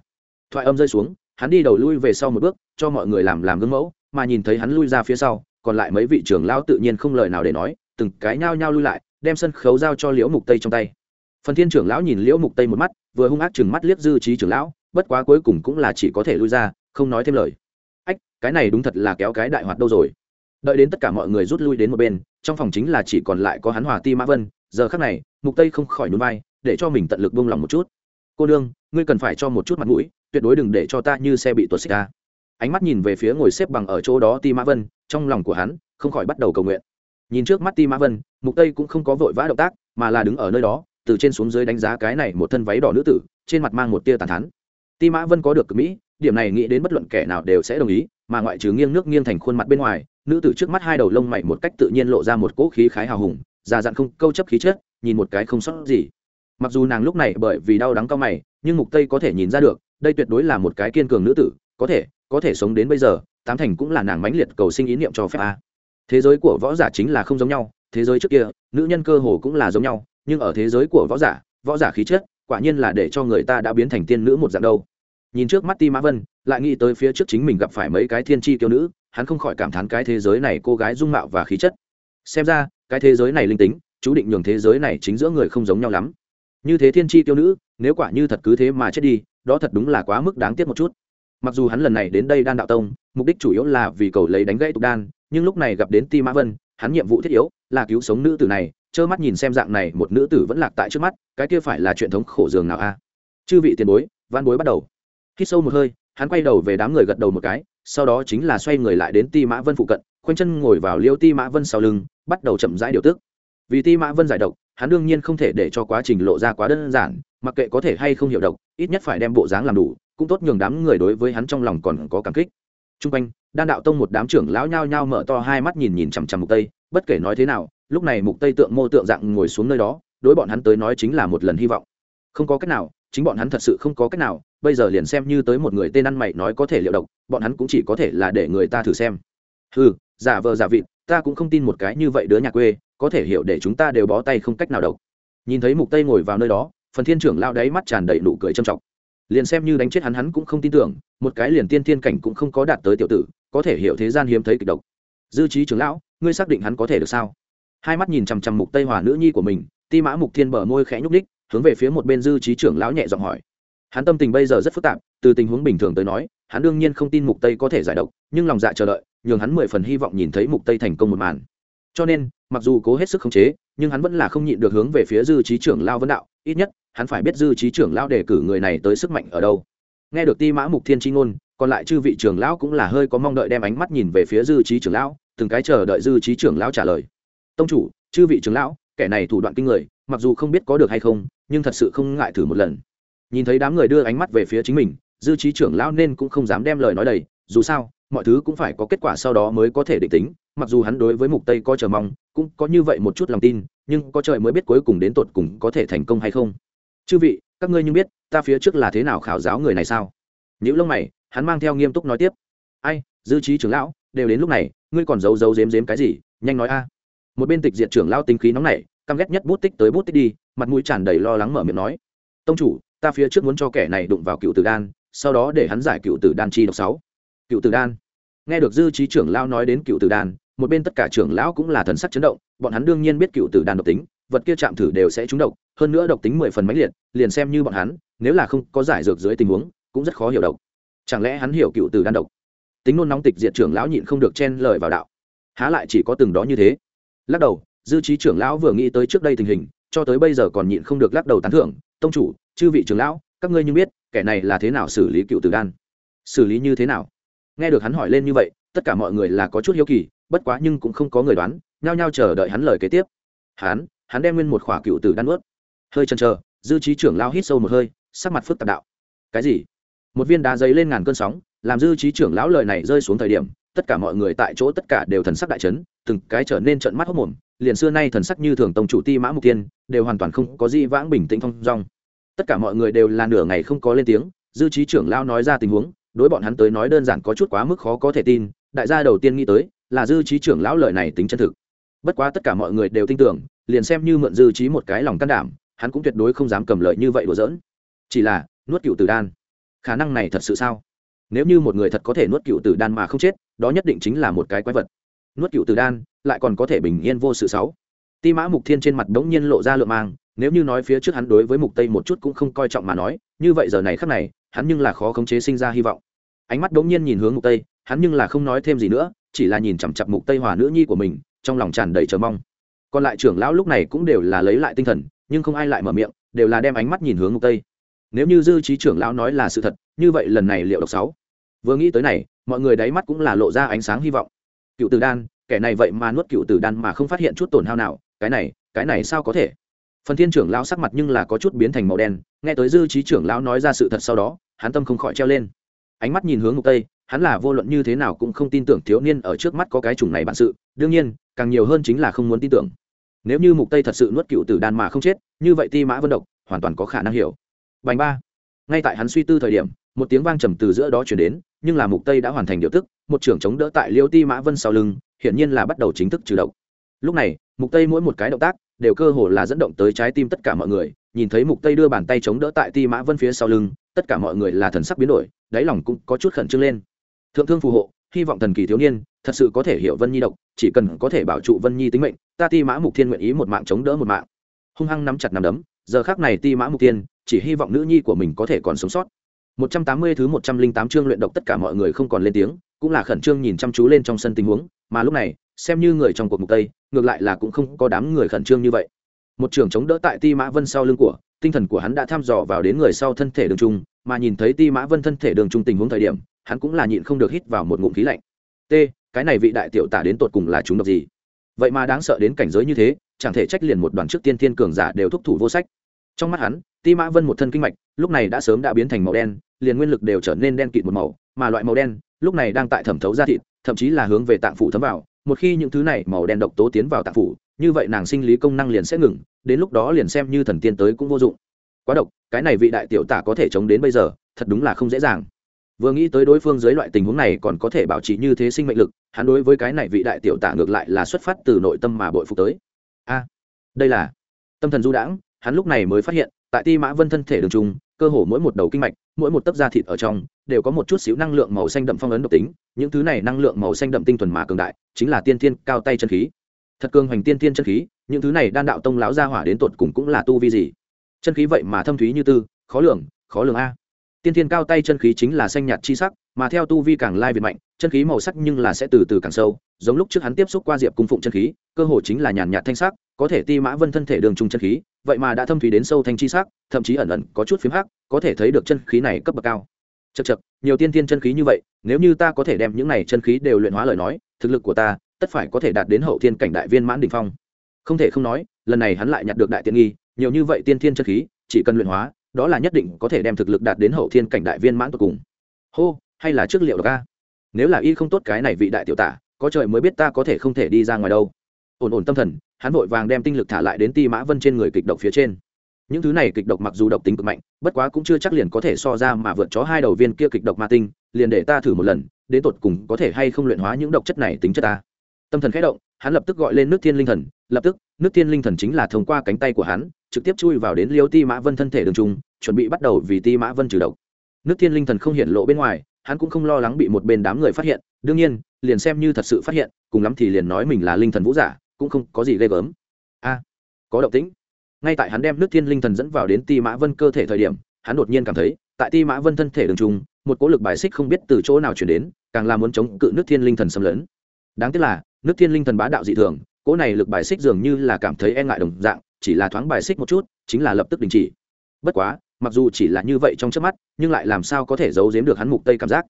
Speaker 1: Thoại âm rơi xuống, hắn đi đầu lui về sau một bước, cho mọi người làm làm gương mẫu, mà nhìn thấy hắn lui ra phía sau, còn lại mấy vị trưởng lão tự nhiên không lời nào để nói, từng cái nhao nhao lui lại, đem sân khấu giao cho liễu mục tây trong tay. Phần thiên trưởng lão nhìn liễu mục tây một mắt, vừa hung ác chừng mắt liếc dư trí trưởng lão, bất quá cuối cùng cũng là chỉ có thể lui ra, không nói thêm lời. Ách, cái này đúng thật là kéo cái đại hoạt đâu rồi. Đợi đến tất cả mọi người rút lui đến một bên, trong phòng chính là chỉ còn lại có hắn hòa ti mã vân giờ khắc này, mục tây không khỏi nhún vai, để cho mình tận lực buông lòng một chút. Cô đương ngươi cần phải cho một chút mặt mũi, tuyệt đối đừng để cho ta như xe bị tuột xích ra ánh mắt nhìn về phía ngồi xếp bằng ở chỗ đó ti mã vân, trong lòng của hắn, không khỏi bắt đầu cầu nguyện. Nhìn trước mắt ti mã vân, mục tây cũng không có vội vã động tác, mà là đứng ở nơi đó, từ trên xuống dưới đánh giá cái này một thân váy đỏ nữ tử, trên mặt mang một tia tàn thắn ti mã vân có được cực mỹ, điểm này nghĩ đến bất luận kẻ nào đều sẽ đồng ý, mà ngoại trừ nghiêng nước nghiêng thành khuôn mặt bên ngoài, nữ tử trước mắt hai đầu lông mày một cách tự nhiên lộ ra một cỗ khí khái hào hùng già dặn không câu chấp khí chất, nhìn một cái không sót gì. Mặc dù nàng lúc này bởi vì đau đắng cao mày, nhưng mục tây có thể nhìn ra được, đây tuyệt đối là một cái kiên cường nữ tử, có thể có thể sống đến bây giờ, tám thành cũng là nàng mãnh liệt cầu sinh ý niệm cho phép a. Thế giới của võ giả chính là không giống nhau, thế giới trước kia, nữ nhân cơ hồ cũng là giống nhau, nhưng ở thế giới của võ giả võ giả khí chất, quả nhiên là để cho người ta đã biến thành tiên nữ một dạng đâu. Nhìn trước mắt ti mã vân, lại nghĩ tới phía trước chính mình gặp phải mấy cái thiên tri kiêu nữ, hắn không khỏi cảm thán cái thế giới này cô gái dung mạo và khí chất xem ra, cái thế giới này linh tính, chú định nhường thế giới này chính giữa người không giống nhau lắm. Như thế thiên tri tiêu nữ, nếu quả như thật cứ thế mà chết đi, đó thật đúng là quá mức đáng tiếc một chút. Mặc dù hắn lần này đến đây đan đạo tông, mục đích chủ yếu là vì cầu lấy đánh gãy tục đan, nhưng lúc này gặp đến ti mã vân, hắn nhiệm vụ thiết yếu là cứu sống nữ tử này, trơ mắt nhìn xem dạng này một nữ tử vẫn lạc tại trước mắt, cái kia phải là chuyện thống khổ dường nào a? Chư vị tiền bối, văn bối bắt đầu. Khi sâu một hơi, hắn quay đầu về đám người gật đầu một cái, sau đó chính là xoay người lại đến ti mã vân phụ cận khoanh chân ngồi vào liêu ti mã vân sau lưng, bắt đầu chậm rãi điều tức. Vì ti mã vân giải độc, hắn đương nhiên không thể để cho quá trình lộ ra quá đơn giản, mặc kệ có thể hay không hiểu độc, ít nhất phải đem bộ dáng làm đủ, cũng tốt nhường đám người đối với hắn trong lòng còn có cảm kích. T r u n g quanh, đan đạo tông một đám trưởng lão nhao nhao mở to hai mắt nhìn nhìn chằm chằm mục tây, bất kể nói thế nào, lúc này mục tây tượng mô tượng dạng ngồi xuống nơi đó, đối bọn hắn tới nói chính là một lần hy vọng. Không có cách nào, chính bọn hắn thật sự không có cách nào, bây giờ liền xem như tới một người tên ăn mày nói có thể liệu độc, bọn hắn cũng chỉ có thể là để người ta thử xem. Ừ giả vờ giả vịt ta cũng không tin một cái như vậy đứa nhà quê có thể hiểu để chúng ta đều bó tay không cách nào độc. Nhìn thấy mục tây ngồi vào nơi đó phần thiên trưởng lao đáy mắt tràn đầy nụ cười trầm trọng. Liền xem như đánh chết hắn hắn cũng không tin tưởng một cái liền tiên thiên cảnh cũng không có đạt tới tiểu tử có thể hiểu thế gian hiếm thấy kịch độc. Dư trí trưởng lão ngươi xác định hắn có thể được sao? Hai mắt nhìn chằm chằm mục tây hòa nữ nhi của mình ti mã mục thiên bờ môi khẽ nhúc đích, hướng về phía một bên dư trí trưởng lão nhẹ giọng hỏi hắn tâm tình bây giờ rất phức tạp, từ tình huống bình thường tới nói, hắn đương nhiên không tin mục tây có thể giải độc, nhưng lòng dạ chờ đợi, nhường hắn mười phần hy vọng nhìn thấy mục tây thành công một màn. Cho nên, mặc dù cố hết sức khống chế, nhưng hắn vẫn là không nhịn được hướng về phía dư trí trưởng lao vấn đạo, ít nhất, hắn phải biết dư trí trưởng lao đề cử người này tới sức mạnh ở đâu. Nghe được ti mã mục thiên tri ngôn, còn lại chư vị trưởng lão cũng là hơi có mong đợi đem ánh mắt nhìn về phía dư trí trưởng lão, từng cái chờ đợi dư trí trưởng lão trả lời. Tông chủ, chư vị trưởng lão, kẻ này thủ đoạn kinh người, mặc dù không biết có được hay không, nhưng thật sự không ngại thử một lần nhìn thấy đám người đưa ánh mắt về phía chính mình, dư trí trưởng lão nên cũng không dám đem lời nói đầy. Dù sao, mọi thứ cũng phải có kết quả sau đó mới có thể định tính. Mặc dù hắn đối với mục tây có chờ mong, cũng có như vậy một chút lòng tin, nhưng có trời mới biết cuối cùng đến tột cùng có thể thành công hay không. Chư vị, các ngươi như biết, ta phía trước là thế nào khảo giáo người này sao? Những lông mày, hắn mang theo nghiêm túc nói tiếp. Ai, dư trí trưởng lão, đều đến lúc này, ngươi còn giấu giấu dếm dếm cái gì? Nhanh nói a. Một bên tịch diệt trưởng lão tính khí nóng nảy, căm ghét nhất bút tích tới bút tích đi, mặt mũi tràn đầy lo lắng mở miệng nói. Tông chủ ta phía trước muốn cho kẻ này đụng vào cựu tử đan, sau đó để hắn giải cựu tử đan chi độc sáu. Cựu tử đan. Nghe được dư trí trưởng lão nói đến cựu tử đan, một bên tất cả trưởng lão cũng là thần sắc chấn động, bọn hắn đương nhiên biết cựu tử đan độc tính, vật kia chạm thử đều sẽ trúng độc, hơn nữa độc tính mười phần mãnh liệt, liền xem như bọn hắn, nếu là không có giải dược dưới tình huống, cũng rất khó hiểu độc. Chẳng lẽ hắn hiểu cựu tử đan độc? Tính nôn nóng tịch diệt trưởng lão nhịn không được chen lời vào đạo. Há lại chỉ có từng đó như thế? Lắc đầu, dư trí trưởng lão vừa nghĩ tới trước đây tình hình, cho tới bây giờ còn nhịn không được lắc đầu tán thưởng, tông chủ chư vị trưởng lão, các ngươi như biết, kẻ này là thế nào xử lý cựu tử đan? Xử lý như thế nào? Nghe được hắn hỏi lên như vậy, tất cả mọi người là có chút hiếu kỳ, bất quá nhưng cũng không có người đoán, nhao nhao chờ đợi hắn lời kế tiếp. Hắn hắn đem nguyên một khỏa cựu tử đan ướt hơi chần chờ, dư trí trưởng lao hít sâu một hơi, sắc mặt phức tạp đạo. Cái gì? Một viên đá giấy lên ngàn cơn sóng, làm dư trí trưởng lão lời này rơi xuống thời điểm, tất cả mọi người tại chỗ tất cả đều thần sắc đại chấn, từng cái trở nên trận mắt hốc mồm, liền xưa nay thần sắc như thường tổng chủ ti mã mục tiên đều hoàn toàn không có gì vãng bình tĩnh thong dong tất cả mọi người đều là nửa ngày không có lên tiếng, dư trí trưởng lão nói ra tình huống, đối bọn hắn tới nói đơn giản có chút quá mức khó có thể tin, đại gia đầu tiên nghĩ tới, là dư trí trưởng lão lời này tính chân thực. Bất quá tất cả mọi người đều tin tưởng, liền xem như mượn dư trí một cái lòng can đảm, hắn cũng tuyệt đối không dám cầm lợi như vậy đùa giỡn. Chỉ là, nuốt cựu tử đan. Khả năng này thật sự sao? Nếu như một người thật có thể nuốt cựu tử đan mà không chết, đó nhất định chính là một cái quái vật. Nuốt cựu tử đan, lại còn có thể bình yên vô sự sáu. Ti mã mục thiên trên mặt đống nhiên lộ ra lượng mang nếu như nói phía trước hắn đối với mục tây một chút cũng không coi trọng mà nói, như vậy giờ này khắc này, hắn nhưng là khó khống chế sinh ra hy vọng. Ánh mắt đống nhiên nhìn hướng mục tây, hắn nhưng là không nói thêm gì nữa, chỉ là nhìn chằm chặp mục tây hòa nữ nhi của mình, trong lòng tràn đầy chờ mong. Còn lại trưởng lão lúc này cũng đều là lấy lại tinh thần, nhưng không ai lại mở miệng, đều là đem ánh mắt nhìn hướng mục tây. Nếu như dư trí trưởng lão nói là sự thật, như vậy lần này liệu độc sáu. Vừa nghĩ tới này, mọi người đáy mắt cũng là lộ ra ánh sáng hy vọng. Cựu tử đan, kẻ này vậy mà nuốt cựu tử đan mà không phát hiện chút tổn hao nào, cái này cái này sao có thể? Phần thiên trưởng lão sắc mặt nhưng là có chút biến thành màu đen, nghe tới dư trí trưởng lão nói ra sự thật sau đó, hắn tâm không khỏi treo lên. Ánh mắt nhìn hướng mục tây, hắn là vô luận như thế nào cũng không tin tưởng thiếu niên ở trước mắt có cái chủng này bản sự, đương nhiên, càng nhiều hơn chính là không muốn tin tưởng. Nếu như mục tây thật sự nuốt cựu tử đan mà không chết, như vậy ti mã vân độc hoàn toàn có khả năng hiểu. Bành ba. Ngay tại hắn suy tư thời điểm, một tiếng vang trầm từ giữa đó chuyển đến, nhưng là mục tây đã hoàn thành điều tức, một trưởng chống đỡ tại liêu ti mã vân sau lưng, hiển nhiên là bắt đầu chính thức trừ độc. Lúc này, mục tây mỗi một cái động tác đều cơ hồ là dẫn động tới trái tim tất cả mọi người, nhìn thấy mục tây đưa bàn tay chống đỡ tại ti mã vân phía sau lưng, tất cả mọi người là thần sắc biến đổi, đáy lòng cũng có chút khẩn trương lên. Thượng thương phù hộ, hy vọng thần kỳ thiếu niên, thật sự có thể hiểu vân nhi độc, chỉ cần có thể bảo trụ vân nhi tính mệnh, ta ti mã mục thiên nguyện ý một mạng chống đỡ một mạng. Hung hăng nắm chặt nắm đấm, giờ khác này ti mã mục tiên chỉ hy vọng nữ nhi của mình có thể còn sống sót. 180 thứ 108 chương luyện độc tất cả mọi người không còn lên tiếng, cũng là khẩn trương nhìn chăm chú lên trong sân tình huống, mà lúc này xem như người trong cuộc mục tây, ngược lại là cũng không có đám người khẩn trương như vậy. Một trường chống đỡ tại ti mã vân sau lưng của, tinh thần của hắn đã thăm dò vào đến người sau thân thể đường trung, mà nhìn thấy ti mã vân thân thể đường trung tình huống thời điểm, hắn cũng là nhịn không được hít vào một ngụm khí lạnh. T, cái này vị đại tiểu tả đến tột cùng là chúng độc gì? Vậy mà đáng sợ đến cảnh giới như thế, chẳng thể trách liền một đoàn trước tiên thiên cường giả đều thúc thủ vô sách. Trong mắt hắn, ti mã vân một thân kinh mạch, lúc này đã sớm đã biến thành màu đen, liền nguyên lực đều trở nên đen kịt một màu, mà loại màu đen, lúc này đang tại thẩm thấu ra thịt, thậm chí là hướng về tạng phủ thấm vào một khi những thứ này màu đen độc tố tiến vào tạng phủ, như vậy nàng sinh lý công năng liền sẽ ngừng, đến lúc đó liền xem như thần tiên tới cũng vô dụng. Quá độc, cái này vị đại tiểu tả có thể chống đến bây giờ, thật đúng là không dễ dàng. Vừa nghĩ tới đối phương dưới loại tình huống này còn có thể bảo trì như thế sinh mệnh lực, hắn đối với cái này vị đại tiểu tả ngược lại là xuất phát từ nội tâm mà bội phục tới. A, đây là tâm thần du đãng, hắn lúc này mới phát hiện, tại ti mã vân thân thể đường trung cơ hồ mỗi một đầu kinh mạch, mỗi một tấc da thịt ở trong, đều có một chút xíu năng lượng màu xanh đậm phong ấn độc tính. Những thứ này năng lượng màu xanh đậm tinh thuần mà cường đại, chính là tiên thiên cao tay chân khí. Thật cường hoành tiên thiên chân khí, những thứ này đan đạo tông lão gia hỏa đến tột cùng cũng là tu vi gì? Chân khí vậy mà thâm thúy như tư, khó lường khó lường a. Tiên thiên cao tay chân khí chính là xanh nhạt chi sắc, mà theo tu vi càng lai việt mạnh, chân khí màu sắc nhưng là sẽ từ từ càng sâu, giống lúc trước hắn tiếp xúc qua diệp cung phụng chân khí, cơ hồ chính là nhàn nhạt thanh sắc, có thể ti mã vân thân thể đường trung chân khí vậy mà đã thâm thúy đến sâu thanh chi sắc thậm chí ẩn ẩn có chút phiếm hắc có thể thấy được chân khí này cấp bậc cao. Chậc chậc, nhiều tiên thiên chân khí như vậy nếu như ta có thể đem những này chân khí đều luyện hóa lời nói thực lực của ta tất phải có thể đạt đến hậu thiên cảnh đại viên mãn đỉnh phong. Không thể không nói lần này hắn lại nhặt được đại tiên nghi nhiều như vậy tiên thiên chân khí chỉ cần luyện hóa đó là nhất định có thể đem thực lực đạt đến hậu thiên cảnh đại viên mãn tột cùng. Hô hay là trước liệu ca nếu là y không tốt cái này vị đại tiểu tả có trời mới biết ta có thể không thể đi ra ngoài đâu ổn ổn tâm thần, hắn vội vàng đem tinh lực thả lại đến ti mã vân trên người kịch độc phía trên. Những thứ này kịch độc mặc dù độc tính cực mạnh, bất quá cũng chưa chắc liền có thể so ra mà vượt chó hai đầu viên kia kịch độc ma tinh, liền để ta thử một lần, đến tột cùng có thể hay không luyện hóa những độc chất này tính chất ta. Tâm thần khẽ động, hắn lập tức gọi lên nước thiên linh thần, lập tức, nước thiên linh thần chính là thông qua cánh tay của hắn, trực tiếp chui vào đến liêu ti mã vân thân thể đường trung, chuẩn bị bắt đầu vì ti mã vân trừ độc. Nước thiên linh thần không hiện lộ bên ngoài, hắn cũng không lo lắng bị một bên đám người phát hiện, đương nhiên, liền xem như thật sự phát hiện, cùng lắm thì liền nói mình là linh thần vũ giả cũng không có gì ghê gớm. A, có động tĩnh. Ngay tại hắn đem nước thiên linh thần dẫn vào đến ti mã vân cơ thể thời điểm, hắn đột nhiên cảm thấy, tại ti mã vân thân thể đường trung, một cỗ lực bài xích không biết từ chỗ nào chuyển đến, càng là muốn chống cự nước thiên linh thần xâm lấn. Đáng tiếc là, nước thiên linh thần bá đạo dị thường, cỗ này lực bài xích dường như là cảm thấy e ngại đồng dạng, chỉ là thoáng bài xích một chút, chính là lập tức đình chỉ. Bất quá, mặc dù chỉ là như vậy trong trước mắt, nhưng lại làm sao có thể giấu giếm được hắn mục tây cảm giác.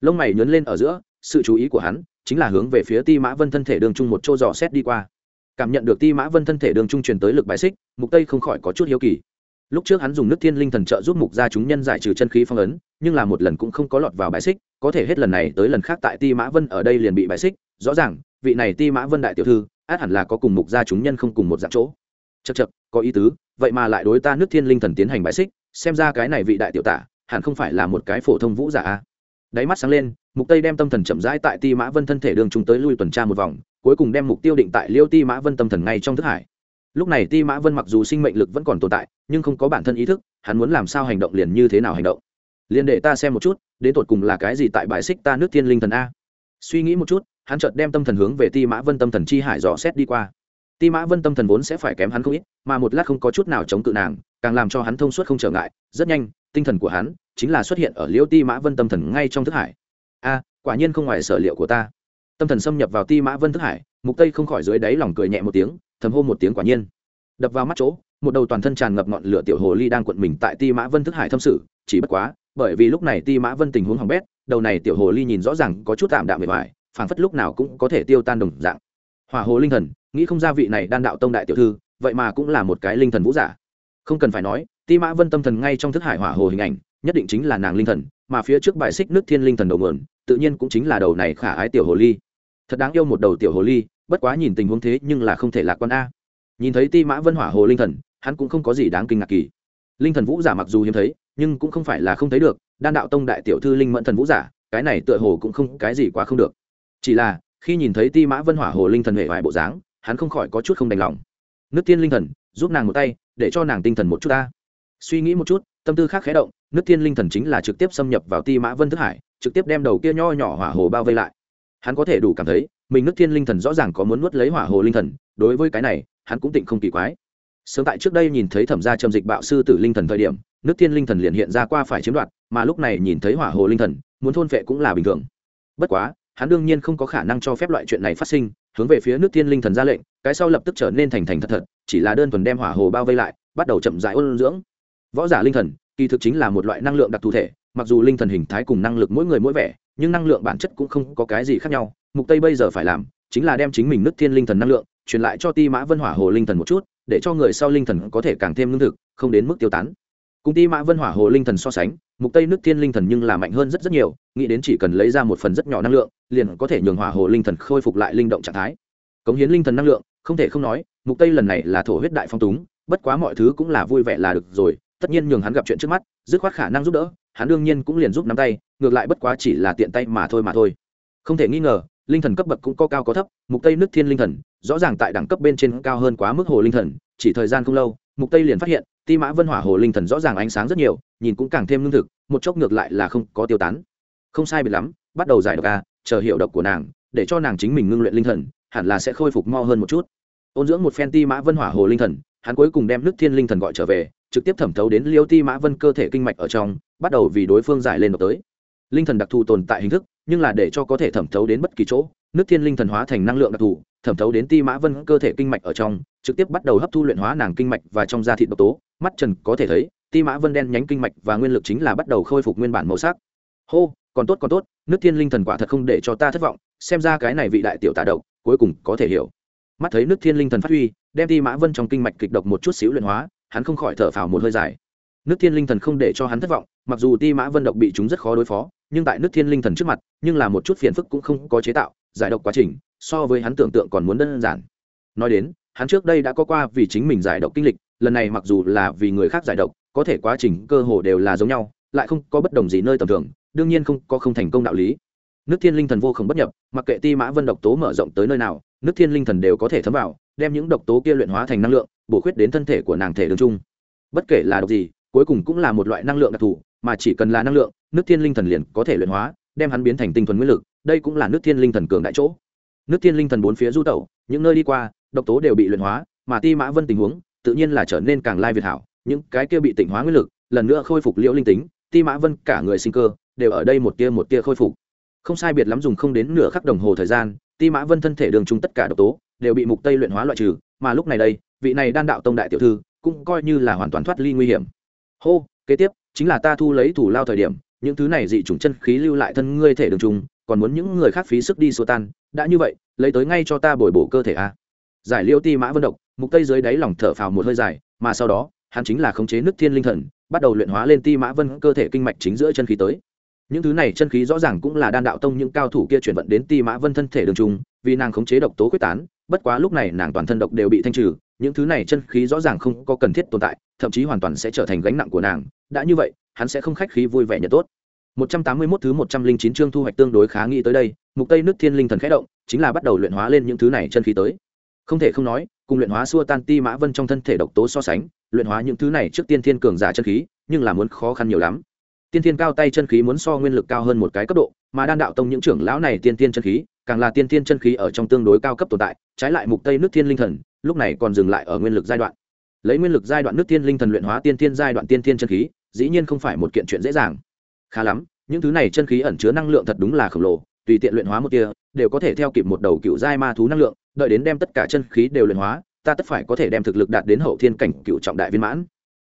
Speaker 1: Lông mày nhấn lên ở giữa, sự chú ý của hắn chính là hướng về phía ti mã vân thân thể đường trung một chỗ dò xét đi qua cảm nhận được ti mã vân thân thể đường trung truyền tới lực bài xích, mục tây không khỏi có chút hiếu kỳ. Lúc trước hắn dùng nước thiên linh thần trợ giúp mục gia chúng nhân giải trừ chân khí phong ấn, nhưng là một lần cũng không có lọt vào bài xích, có thể hết lần này tới lần khác tại ti mã vân ở đây liền bị bài xích. Rõ ràng, vị này ti mã vân đại tiểu thư, át hẳn là có cùng mục gia chúng nhân không cùng một dạng chỗ. Chật chật có ý tứ, vậy mà lại đối ta nước thiên linh thần tiến hành bài xích, xem ra cái này vị đại tiểu tả, hẳn không phải là một cái phổ thông vũ giả a. Đáy mắt sáng lên, mục tây đem tâm thần chậm rãi tại ti mã vân thân thể đường chúng tới lui tuần tra một vòng cuối cùng đem mục tiêu định tại liêu ti mã vân tâm thần ngay trong thức hải. Lúc này ti mã vân mặc dù sinh mệnh lực vẫn còn tồn tại, nhưng không có bản thân ý thức, hắn muốn làm sao hành động liền như thế nào hành động. Liền để ta xem một chút, đến tột cùng là cái gì tại bài xích ta nước thiên linh thần a. Suy nghĩ một chút, hắn chợt đem tâm thần hướng về ti mã vân tâm thần chi hải dò xét đi qua. Ti mã vân tâm thần vốn sẽ phải kém hắn không ít, mà một lát không có chút nào chống cự nàng, càng làm cho hắn thông suốt không trở ngại. Rất nhanh, tinh thần của hắn chính là xuất hiện ở liêu ti mã vân tâm thần ngay trong thức hải. A, quả nhiên không ngoài sở liệu của ta tâm thần xâm nhập vào ti mã vân thức hải, mục tây không khỏi dưới đáy lòng cười nhẹ một tiếng, thầm hô một tiếng quả nhiên. Đập vào mắt chỗ, một đầu toàn thân tràn ngập ngọn lửa tiểu hồ ly đang cuộn mình tại ti mã vân thức hải thâm sự, chỉ bất quá, bởi vì lúc này ti mã vân tình huống hỏng bét, đầu này tiểu hồ ly nhìn rõ ràng có chút tạm đạm bề ngoài, phảng phất lúc nào cũng có thể tiêu tan đồng dạng. Hỏa hồ linh thần, nghĩ không ra vị này đan đạo tông đại tiểu thư, vậy mà cũng là một cái linh thần vũ giả. Không cần phải nói, ti mã vân tâm thần ngay trong thức hải hỏa hồ hình ảnh, nhất định chính là nàng linh thần, mà phía trước bài xích nước thiên linh thần đầu nguồn, tự nhiên cũng chính là đầu này khả ái tiểu hồ ly thật đáng yêu một đầu tiểu hồ ly, bất quá nhìn tình huống thế nhưng là không thể lạc quan a. Nhìn thấy ti mã vân hỏa hồ linh thần, hắn cũng không có gì đáng kinh ngạc kỳ. Linh thần vũ giả mặc dù hiếm thấy, nhưng cũng không phải là không thấy được, đan đạo tông đại tiểu thư linh mẫn thần vũ giả, cái này tựa hồ cũng không, cái gì quá không được. Chỉ là, khi nhìn thấy ti mã vân hỏa hồ linh thần hệ vài bộ dáng, hắn không khỏi có chút không đành lòng. Nước tiên linh thần, giúp nàng một tay, để cho nàng tinh thần một chút ta. Suy nghĩ một chút, tâm tư khác khé động nước tiên linh thần chính là trực tiếp xâm nhập vào ti mã vân thức hải, trực tiếp đem đầu kia nho nhỏ hỏa hồ bao vây lại hắn có thể đủ cảm thấy, mình nước thiên linh thần rõ ràng có muốn nuốt lấy hỏa hồ linh thần, đối với cái này, hắn cũng tịnh không kỳ quái. Sớm tại trước đây nhìn thấy thẩm gia trầm dịch bạo sư tử linh thần thời điểm, nước thiên linh thần liền hiện ra qua phải chiếm đoạt, mà lúc này nhìn thấy hỏa hồ linh thần, muốn thôn vệ cũng là bình thường. Bất quá, hắn đương nhiên không có khả năng cho phép loại chuyện này phát sinh, hướng về phía nước thiên linh thần ra lệnh, cái sau lập tức trở nên thành thành thật thật, chỉ là đơn thuần đem hỏa hồ bao vây lại, bắt đầu chậm rãi ôn dưỡng. Võ giả linh thần, kỳ thực chính là một loại năng lượng đặc thù thể, mặc dù linh thần hình thái cùng năng lực mỗi người mỗi vẻ nhưng năng lượng bản chất cũng không có cái gì khác nhau, mục tây bây giờ phải làm chính là đem chính mình nứt thiên linh thần năng lượng, truyền lại cho ti mã vân hỏa hồ linh thần một chút, để cho người sau linh thần có thể càng thêm lương thực, không đến mức tiêu tán. Cùng ti mã vân hỏa hồ linh thần so sánh, mục tây nước thiên linh thần nhưng là mạnh hơn rất rất nhiều, nghĩ đến chỉ cần lấy ra một phần rất nhỏ năng lượng, liền có thể nhường hỏa hồ linh thần khôi phục lại linh động trạng thái. Cống hiến linh thần năng lượng, không thể không nói, mục tây lần này là thổ huyết đại phong túng, bất quá mọi thứ cũng là vui vẻ là được rồi tất nhiên nhường hắn gặp chuyện trước mắt, dứt khoát khả năng giúp đỡ, hắn đương nhiên cũng liền giúp nắm tay, ngược lại bất quá chỉ là tiện tay mà thôi mà thôi. Không thể nghi ngờ, linh thần cấp bậc cũng có cao có thấp, mục tây nước thiên linh thần, rõ ràng tại đẳng cấp bên trên cao hơn quá mức hồ linh thần, chỉ thời gian không lâu, mục tây liền phát hiện, ti mã vân hỏa hồ linh thần rõ ràng ánh sáng rất nhiều, nhìn cũng càng thêm lương thực, một chốc ngược lại là không có tiêu tán. Không sai biệt lắm, bắt đầu giải độc a chờ hiệu độc của nàng, để cho nàng chính mình ngưng luyện linh thần, hẳn là sẽ khôi phục mo hơn một chút. Ôn dưỡng một phen ti mã vân hỏa hồ linh thần, hắn cuối cùng đem nước thiên linh thần gọi trở về trực tiếp thẩm thấu đến liêu ti mã vân cơ thể kinh mạch ở trong, bắt đầu vì đối phương giải lên độc tới. Linh thần đặc thù tồn tại hình thức, nhưng là để cho có thể thẩm thấu đến bất kỳ chỗ, nước thiên linh thần hóa thành năng lượng đặc thù, thẩm thấu đến ti mã vân cơ thể kinh mạch ở trong, trực tiếp bắt đầu hấp thu luyện hóa nàng kinh mạch và trong da thịt độc tố. Mắt trần có thể thấy, ti mã vân đen nhánh kinh mạch và nguyên lực chính là bắt đầu khôi phục nguyên bản màu sắc. Hô, còn tốt còn tốt, nước thiên linh thần quả thật không để cho ta thất vọng, xem ra cái này vị đại tiểu tả độc, cuối cùng có thể hiểu. Mắt thấy nước thiên linh thần phát huy, đem ti mã vân trong kinh mạch kịch độc một chút xíu luyện hóa hắn không khỏi thở phào một hơi dài. Nước thiên linh thần không để cho hắn thất vọng, mặc dù ti mã vân độc bị chúng rất khó đối phó, nhưng tại nước thiên linh thần trước mặt, nhưng là một chút phiền phức cũng không có chế tạo, giải độc quá trình, so với hắn tưởng tượng còn muốn đơn giản. Nói đến, hắn trước đây đã có qua vì chính mình giải độc kinh lịch, lần này mặc dù là vì người khác giải độc, có thể quá trình, cơ hồ đều là giống nhau, lại không có bất đồng gì nơi tầm thường, đương nhiên không có không thành công đạo lý. Nước thiên linh thần vô không bất nhập, mặc kệ ti mã vân độc tố mở rộng tới nơi nào, nước thiên linh thần đều có thể thấm vào, đem những độc tố kia luyện hóa thành năng lượng bổ khuyết đến thân thể của nàng thể đường trung bất kể là độc gì, cuối cùng cũng là một loại năng lượng đặc thù, mà chỉ cần là năng lượng, nước thiên linh thần liền có thể luyện hóa, đem hắn biến thành tinh thuần nguyên lực, đây cũng là nước thiên linh thần cường đại chỗ. Nước thiên linh thần bốn phía du tẩu, những nơi đi qua, độc tố đều bị luyện hóa, mà ti mã vân tình huống, tự nhiên là trở nên càng lai việt hảo. Những cái kia bị tỉnh hóa nguyên lực, lần nữa khôi phục liễu linh tính, ti mã vân cả người sinh cơ, đều ở đây một tia một tia khôi phục. Không sai biệt lắm dùng không đến nửa khắc đồng hồ thời gian, ti mã vân thân thể đường chung tất cả độc tố, đều bị mục tây luyện hóa loại trừ, mà lúc này đây vị này đan đạo tông đại tiểu thư cũng coi như là hoàn toàn thoát ly nguy hiểm. Hô, kế tiếp, chính là ta thu lấy thủ lao thời điểm, những thứ này dị chủng chân khí lưu lại thân ngươi thể đường trùng còn muốn những người khác phí sức đi xua tan, đã như vậy, lấy tới ngay cho ta bồi bổ cơ thể a. Giải liêu ti mã vân độc, mục tây dưới đáy lòng thở phào một hơi dài, mà sau đó, hắn chính là khống chế nước thiên linh thần, bắt đầu luyện hóa lên ti mã vân cơ thể kinh mạch chính giữa chân khí tới. Những thứ này chân khí rõ ràng cũng là đan đạo tông những cao thủ kia chuyển vận đến ti mã vân thân thể đường trung, vì nàng khống chế độc tố quyết tán, bất quá lúc này nàng toàn thân độc đều bị thanh trừ những thứ này chân khí rõ ràng không có cần thiết tồn tại thậm chí hoàn toàn sẽ trở thành gánh nặng của nàng đã như vậy hắn sẽ không khách khí vui vẻ nhận tốt 181 thứ 109 chương thu hoạch tương đối khá nghĩ tới đây, mục tây nước thiên linh thần khẽ động, chính là bắt đầu luyện hóa lên những thứ này chân khí tới. Không thể không nói, cùng luyện hóa xua tan ti mã vân trong thân thể độc tố so sánh, luyện hóa những thứ này trước tiên thiên cường giả chân khí, nhưng là muốn khó khăn nhiều lắm. Tiên thiên cao tay chân khí muốn so nguyên lực cao hơn một cái cấp độ, mà đan đạo tông những trưởng lão này tiên thiên chân khí, càng là tiên thiên chân khí ở trong tương đối cao cấp tồn tại, trái lại mục tây nước thiên linh thần, lúc này còn dừng lại ở nguyên lực giai đoạn. Lấy nguyên lực giai đoạn nước thiên linh thần luyện hóa tiên thiên giai đoạn tiên thiên chân khí, dĩ nhiên không phải một kiện chuyện dễ dàng khá lắm những thứ này chân khí ẩn chứa năng lượng thật đúng là khổng lồ tùy tiện luyện hóa một tia đều có thể theo kịp một đầu cựu giai ma thú năng lượng đợi đến đem tất cả chân khí đều luyện hóa ta tất phải có thể đem thực lực đạt đến hậu thiên cảnh cựu trọng đại viên mãn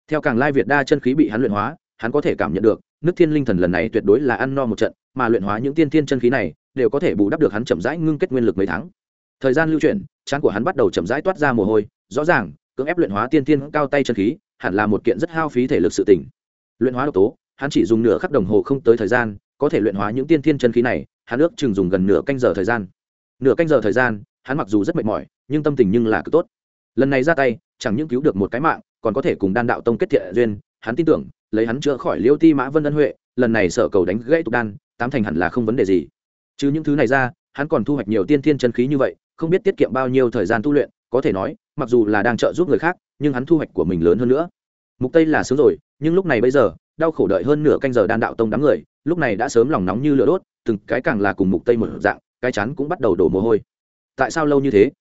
Speaker 1: theo càng lai việt đa chân khí bị hắn luyện hóa hắn có thể cảm nhận được nước thiên linh thần lần này tuyệt đối là ăn no một trận mà luyện hóa những tiên thiên chân khí này đều có thể bù đắp được hắn chậm rãi ngưng kết nguyên lực mấy tháng. Thời gian lưu chuyển, trán của hắn bắt đầu chậm rãi toát ra mồ hôi, rõ ràng, cưỡng ép luyện hóa tiên thiên cao tay chân khí, hẳn là một kiện rất hao phí thể lực sự tỉnh luyện hóa độc tố, hắn chỉ dùng nửa khắc đồng hồ không tới thời gian, có thể luyện hóa những tiên thiên chân khí này, hắn ước chừng dùng gần nửa canh giờ thời gian. Nửa canh giờ thời gian, hắn mặc dù rất mệt mỏi, nhưng tâm tình nhưng là cực tốt. Lần này ra tay, chẳng những cứu được một cái mạng, còn có thể cùng đan đạo tông kết thiện duyên, hắn tin tưởng, lấy hắn chữa khỏi liêu ti mã vân ân huệ, lần này sở cầu đánh gãy tục đan, tám thành hẳn là không vấn đề gì chứ những thứ này ra, hắn còn thu hoạch nhiều tiên thiên chân khí như vậy, không biết tiết kiệm bao nhiêu thời gian tu luyện, có thể nói, mặc dù là đang trợ giúp người khác, nhưng hắn thu hoạch của mình lớn hơn nữa. Mục tây là sướng rồi, nhưng lúc này bây giờ, đau khổ đợi hơn nửa canh giờ đan đạo tông đám người, lúc này đã sớm lòng nóng như lửa đốt, từng cái càng là cùng mục tây một dạng, cái chán cũng bắt đầu đổ mồ hôi. Tại sao lâu như thế?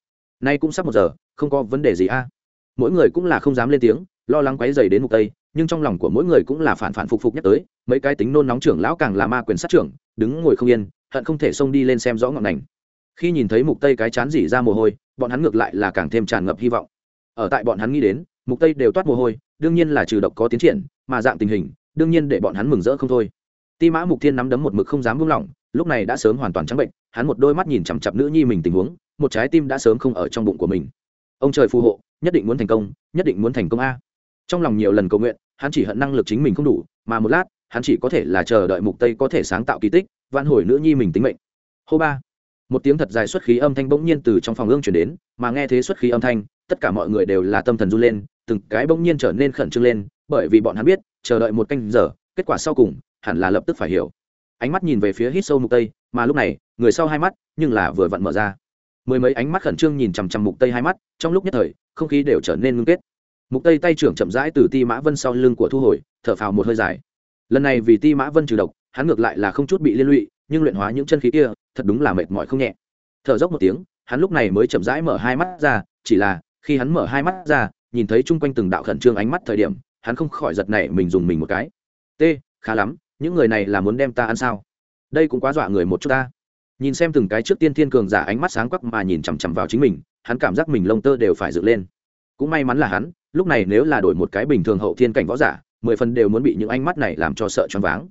Speaker 1: Nay cũng sắp một giờ, không có vấn đề gì a. Mỗi người cũng là không dám lên tiếng, lo lắng quấy rầy đến mục tây, nhưng trong lòng của mỗi người cũng là phản phản phục phục nhắc tới, mấy cái tính nôn nóng trưởng lão càng là ma quyền sát trưởng, đứng ngồi không yên hận không thể xông đi lên xem rõ ngọn ngành. Khi nhìn thấy mục tây cái chán dỉ ra mồ hôi, bọn hắn ngược lại là càng thêm tràn ngập hy vọng. Ở tại bọn hắn nghĩ đến, mục tây đều toát mồ hôi, đương nhiên là trừ độc có tiến triển, mà dạng tình hình, đương nhiên để bọn hắn mừng rỡ không thôi. Ti mã mục thiên nắm đấm một mực không dám buông lỏng, lúc này đã sớm hoàn toàn trắng bệnh, hắn một đôi mắt nhìn chằm chặp nữ nhi mình tình huống, một trái tim đã sớm không ở trong bụng của mình. Ông trời phù hộ, nhất định muốn thành công, nhất định muốn thành công a. Trong lòng nhiều lần cầu nguyện, hắn chỉ hận năng lực chính mình không đủ, mà một lát, hắn chỉ có thể là chờ đợi mục tây có thể sáng tạo kỳ tích vạn hồi nữ nhi mình tính mệnh. Hô ba. Một tiếng thật dài xuất khí âm thanh bỗng nhiên từ trong phòng ương chuyển đến, mà nghe thế xuất khí âm thanh, tất cả mọi người đều là tâm thần run lên, từng cái bỗng nhiên trở nên khẩn trương lên, bởi vì bọn hắn biết, chờ đợi một canh giờ, kết quả sau cùng, hẳn là lập tức phải hiểu. Ánh mắt nhìn về phía hít sâu mục tây, mà lúc này, người sau hai mắt, nhưng là vừa vặn mở ra. Mười mấy ánh mắt khẩn trương nhìn chằm chằm mục tây hai mắt, trong lúc nhất thời, không khí đều trở nên ngưng kết. Mục tây tay trưởng chậm rãi từ ti mã vân sau lưng của thu hồi, thở phào một hơi dài. Lần này vì ti mã vân trừ độc hắn ngược lại là không chút bị liên lụy, nhưng luyện hóa những chân khí kia, thật đúng là mệt mỏi không nhẹ. Thở dốc một tiếng, hắn lúc này mới chậm rãi mở hai mắt ra, chỉ là, khi hắn mở hai mắt ra, nhìn thấy chung quanh từng đạo khẩn trương ánh mắt thời điểm, hắn không khỏi giật nảy mình dùng mình một cái. T khá lắm, những người này là muốn đem ta ăn sao? Đây cũng quá dọa người một chút ta. Nhìn xem từng cái trước tiên thiên cường giả ánh mắt sáng quắc mà nhìn chằm chằm vào chính mình, hắn cảm giác mình lông tơ đều phải dựng lên. Cũng may mắn là hắn, lúc này nếu là đổi một cái bình thường hậu thiên cảnh võ giả, mười phần đều muốn bị những ánh mắt này làm cho sợ choáng váng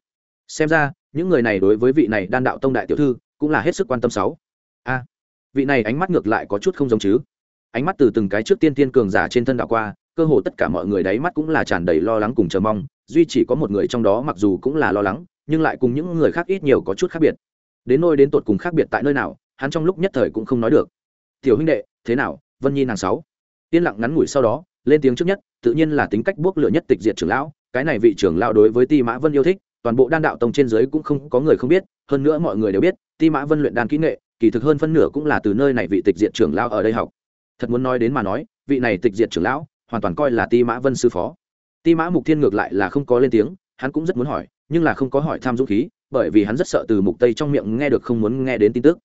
Speaker 1: xem ra, những người này đối với vị này đan đạo tông đại tiểu thư cũng là hết sức quan tâm sáu. A, vị này ánh mắt ngược lại có chút không giống chứ. Ánh mắt từ từng cái trước tiên tiên cường giả trên thân đạo qua, cơ hồ tất cả mọi người đáy mắt cũng là tràn đầy lo lắng cùng chờ mong, duy chỉ có một người trong đó mặc dù cũng là lo lắng, nhưng lại cùng những người khác ít nhiều có chút khác biệt. Đến nôi đến tột cùng khác biệt tại nơi nào, hắn trong lúc nhất thời cũng không nói được. Tiểu huynh đệ, thế nào, vân nhi nàng sáu? Yên lặng ngắn ngủi sau đó, lên tiếng trước nhất, tự nhiên là tính cách buốc lửa nhất tịch diệt trưởng lão, cái này vị trưởng lão đối với ti mã vân yêu thích toàn bộ đan đạo tông trên dưới cũng không có người không biết, hơn nữa mọi người đều biết, ti mã vân luyện đan kỹ nghệ, kỳ thực hơn phân nửa cũng là từ nơi này vị tịch diệt trưởng lão ở đây học. Thật muốn nói đến mà nói, vị này tịch diệt trưởng lão, hoàn toàn coi là ti mã vân sư phó. Ti mã mục thiên ngược lại là không có lên tiếng, hắn cũng rất muốn hỏi, nhưng là không có hỏi tham dũng khí, bởi vì hắn rất sợ từ mục tây trong miệng nghe được không muốn nghe đến tin tức.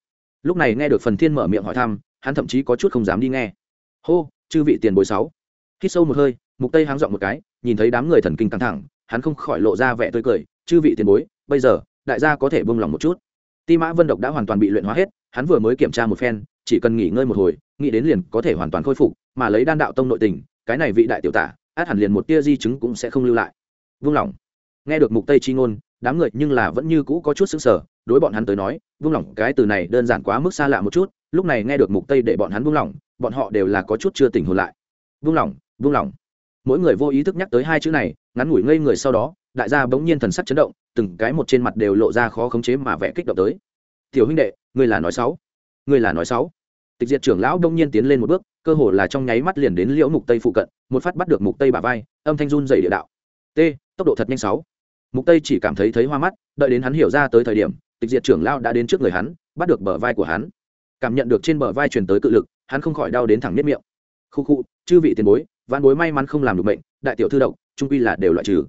Speaker 1: Lúc này nghe được phần thiên mở miệng hỏi thăm, hắn thậm chí có chút không dám đi nghe. Hô, chư vị tiền bối sáu. Hít sâu một hơi, mục tây háng giọng một cái, nhìn thấy đám người thần kinh căng thẳng hắn không khỏi lộ ra vẻ tươi cười, chư vị tiền bối, bây giờ, đại gia có thể buông lòng một chút. Ti mã vân độc đã hoàn toàn bị luyện hóa hết, hắn vừa mới kiểm tra một phen, chỉ cần nghỉ ngơi một hồi, nghĩ đến liền có thể hoàn toàn khôi phục, mà lấy đan đạo tông nội tình, cái này vị đại tiểu tả, át hẳn liền một tia di chứng cũng sẽ không lưu lại. Vung lòng. Nghe được mục tây chi ngôn, đám người nhưng là vẫn như cũ có chút sững sờ, đối bọn hắn tới nói vung lòng, cái từ này đơn giản quá mức xa lạ một chút. Lúc này nghe được mục tây để bọn hắn vung lòng, bọn họ đều là có chút chưa tỉnh hồn lại. Vung lòng vung lòng mỗi người vô ý thức nhắc tới hai chữ này, ngắn ngủi ngây người sau đó, đại gia bỗng nhiên thần sắc chấn động, từng cái một trên mặt đều lộ ra khó khống chế mà vẽ kích động tới. Tiểu huynh đệ, ngươi là nói sáu ngươi là nói sáu tịch diệt trưởng lão đông nhiên tiến lên một bước, cơ hồ là trong nháy mắt liền đến liễu mục tây phụ cận, một phát bắt được mục tây bả vai, âm thanh run dày địa đạo. T, tốc độ thật nhanh sáu. Mục tây chỉ cảm thấy thấy hoa mắt, đợi đến hắn hiểu ra tới thời điểm, tịch diệt trưởng lão đã đến trước người hắn, bắt được bờ vai của hắn. Cảm nhận được trên bờ vai truyền tới cự lực, hắn không khỏi đau đến thẳng nếp miệng. Khu khu, chư vị tiền bối văn bối may mắn không làm được bệnh đại tiểu thư độc, trung quy là đều loại trừ.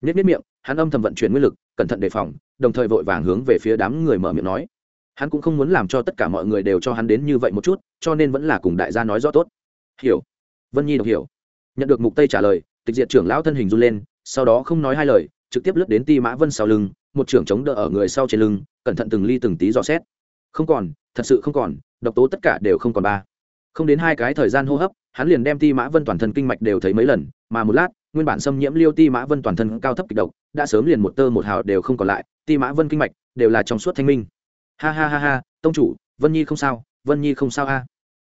Speaker 1: Nhất nhất miệng, hắn âm thầm vận chuyển nguyên lực, cẩn thận đề phòng, đồng thời vội vàng hướng về phía đám người mở miệng nói. Hắn cũng không muốn làm cho tất cả mọi người đều cho hắn đến như vậy một chút, cho nên vẫn là cùng đại gia nói rõ tốt. Hiểu. Vân nhi đọc hiểu. Nhận được mục tây trả lời, tịch diệt trưởng lão thân hình run lên, sau đó không nói hai lời, trực tiếp lướt đến ti mã vân sau lưng, một trưởng chống đỡ ở người sau trên lưng, cẩn thận từng ly từng tí dò xét. Không còn, thật sự không còn, độc tố tất cả đều không còn ba. Không đến hai cái thời gian hô hấp hắn liền đem ti mã vân toàn thân kinh mạch đều thấy mấy lần, mà một lát, nguyên bản xâm nhiễm liêu ti mã vân toàn thân cao thấp kịch độc, đã sớm liền một tơ một hào đều không còn lại, ti mã vân kinh mạch đều là trong suốt thanh minh. Ha ha ha ha, tông chủ, vân nhi không sao, vân nhi không sao a.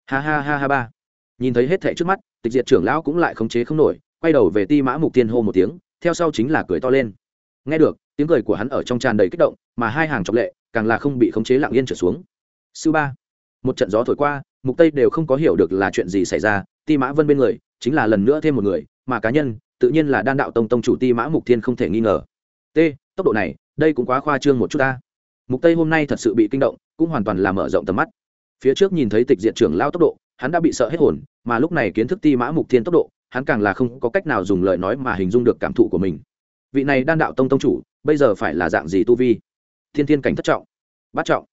Speaker 1: Ha ha ha ha ba. Nhìn thấy hết thẻ trước mắt, tịch diệt trưởng lão cũng lại khống chế không nổi, quay đầu về ti mã mục tiên hô một tiếng, theo sau chính là cười to lên. Nghe được, tiếng cười của hắn ở trong tràn đầy kích động, mà hai hàng trọng lệ, càng là không bị khống chế lặng yên trở xuống. Sư ba, một trận gió thổi qua mục tây đều không có hiểu được là chuyện gì xảy ra, ti mã vân bên người chính là lần nữa thêm một người, mà cá nhân tự nhiên là đan đạo tông tông chủ ti mã mục thiên không thể nghi ngờ. T, tốc độ này, đây cũng quá khoa trương một chút ta. Mục tây hôm nay thật sự bị kinh động, cũng hoàn toàn là mở rộng tầm mắt. Phía trước nhìn thấy tịch diện trưởng lao tốc độ, hắn đã bị sợ hết hồn, mà lúc này kiến thức ti mã mục thiên tốc độ, hắn càng là không có cách nào dùng lời nói mà hình dung được cảm thụ của mình. Vị này đan đạo tông tông chủ, bây giờ phải là dạng gì tu vi? Thiên thiên cảnh thất trọng, bát trọng,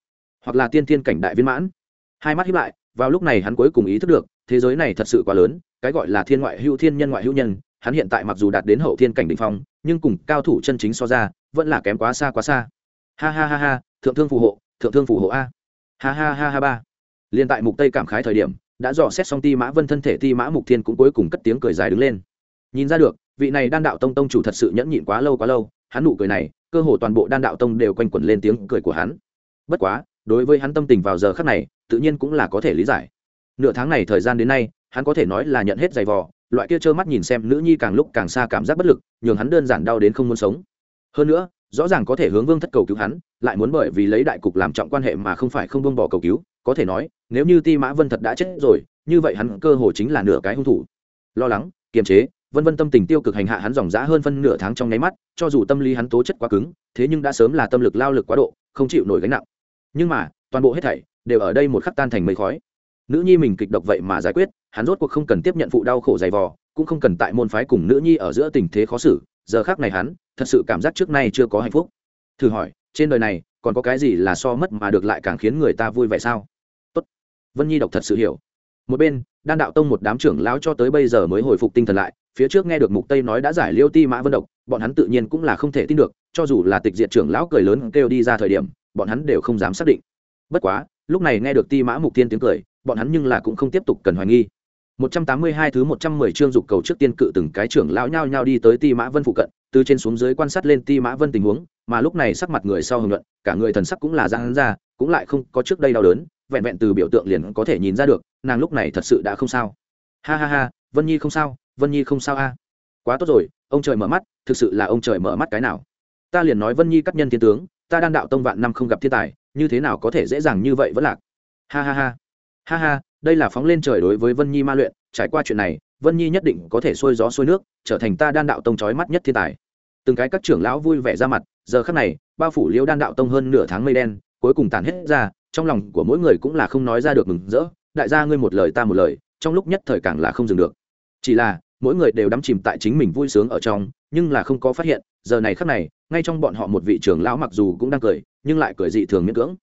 Speaker 1: hoặc là tiên thiên cảnh đại viên mãn. Hai mắt hiếp lại vào lúc này hắn cuối cùng ý thức được, thế giới này thật sự quá lớn, cái gọi là thiên ngoại hữu thiên nhân ngoại hữu nhân, hắn hiện tại mặc dù đạt đến hậu thiên cảnh đ ỉ n h phong, nhưng cùng cao thủ chân chính so ra, vẫn là kém quá xa quá xa. Ha ha ha ha, thượng thương phù hộ, thượng thương phù hộ a. Ha ha ha ha ba. Liên tại mục tây cảm khái thời điểm, đã dò xét xong ti mã vân thân thể, ti mã mục thiên cũng cuối cùng cất tiếng cười dài đứng lên. Nhìn ra được, vị này đan đạo tông tông chủ thật sự nhẫn nhịn quá lâu quá lâu, hắn nụ cười này, cơ hồ toàn bộ đan đạo tông đều quanh quẩn lên tiếng cười của hắn. Bất quá, đối với hắn tâm tình vào giờ khắc này tự nhiên cũng là có thể lý giải. Nửa tháng này thời gian đến nay, hắn có thể nói là nhận hết giày vò, loại kia trơ mắt nhìn xem nữ nhi càng lúc càng xa cảm giác bất lực, nhường hắn đơn giản đau đến không muốn sống. Hơn nữa, rõ ràng có thể hướng vương thất cầu cứu hắn, lại muốn bởi vì lấy đại cục làm trọng quan hệ mà không phải không buông bỏ cầu cứu, có thể nói, nếu như ti mã vân thật đã chết rồi, như vậy hắn cơ hồ chính là nửa cái hung thủ. Lo lắng, kiềm chế, vân vân tâm tình tiêu cực hành hạ hắn dòng dã hơn phân nửa tháng trong nháy mắt, cho dù tâm lý hắn tố chất quá cứng, thế nhưng đã sớm là tâm lực lao lực quá độ, không chịu nổi gánh nặng. Nhưng mà, toàn bộ hết thảy đều ở đây một khắc tan thành mây khói. Nữ nhi mình kịch độc vậy mà giải quyết, hắn rốt cuộc không cần tiếp nhận phụ đau khổ dày vò, cũng không cần tại môn phái cùng nữ nhi ở giữa tình thế khó xử, giờ khác này hắn, thật sự cảm giác trước nay chưa có hạnh phúc. Thử hỏi, trên đời này, còn có cái gì là so mất mà được lại càng khiến người ta vui vẻ sao? Tốt. Vân nhi độc thật sự hiểu. Một bên, đan đạo tông một đám trưởng lão cho tới bây giờ mới hồi phục tinh thần lại, phía trước nghe được mục tây nói đã giải liêu ti mã vân độc, bọn hắn tự nhiên cũng là không thể tin được, cho dù là tịch diệt trưởng lão cười lớn kêu đi ra thời điểm, bọn hắn đều không dám xác định. Bất quá lúc này nghe được ti mã mục tiên tiếng cười bọn hắn nhưng là cũng không tiếp tục cần hoài nghi 182 thứ 110 chương dục cầu trước tiên cự từng cái trưởng lão nhao nhao đi tới Ti Mã Vân phụ cận, từ trên xuống dưới quan sát lên Ti Mã Vân tình huống, mà lúc này sắc mặt người sau hưởng luận, cả người thần sắc cũng là giãn ra, cũng lại không có trước đây đau đớn, vẹn vẹn từ biểu tượng liền có thể nhìn ra được, nàng lúc này thật sự đã không sao. Ha ha ha, Vân Nhi không sao, Vân Nhi không sao a. Quá tốt rồi, ông trời mở mắt, thực sự là ông trời mở mắt cái nào. Ta liền nói Vân Nhi cắt nhân thiên tướng, ta đan đạo tông vạn năm không gặp thiên tài, như thế nào có thể dễ dàng như vậy vẫn lạc. Ha ha ha. Ha ha, đây là phóng lên trời đối với vân nhi ma luyện trải qua chuyện này vân nhi nhất định có thể sôi gió sôi nước trở thành ta đan đạo tông trói mắt nhất thiên tài từng cái các trưởng lão vui vẻ ra mặt giờ khắc này bao phủ liêu đan đạo tông hơn nửa tháng mây đen cuối cùng tàn hết ra trong lòng của mỗi người cũng là không nói ra được mừng rỡ đại gia ngươi một lời ta một lời trong lúc nhất thời càng là không dừng được chỉ là mỗi người đều đắm chìm tại chính mình vui sướng ở trong nhưng là không có phát hiện giờ này khắc này ngay trong bọn họ một vị trưởng lão mặc dù cũng đang cười, nhưng lại cười dị thường miễn cưỡng.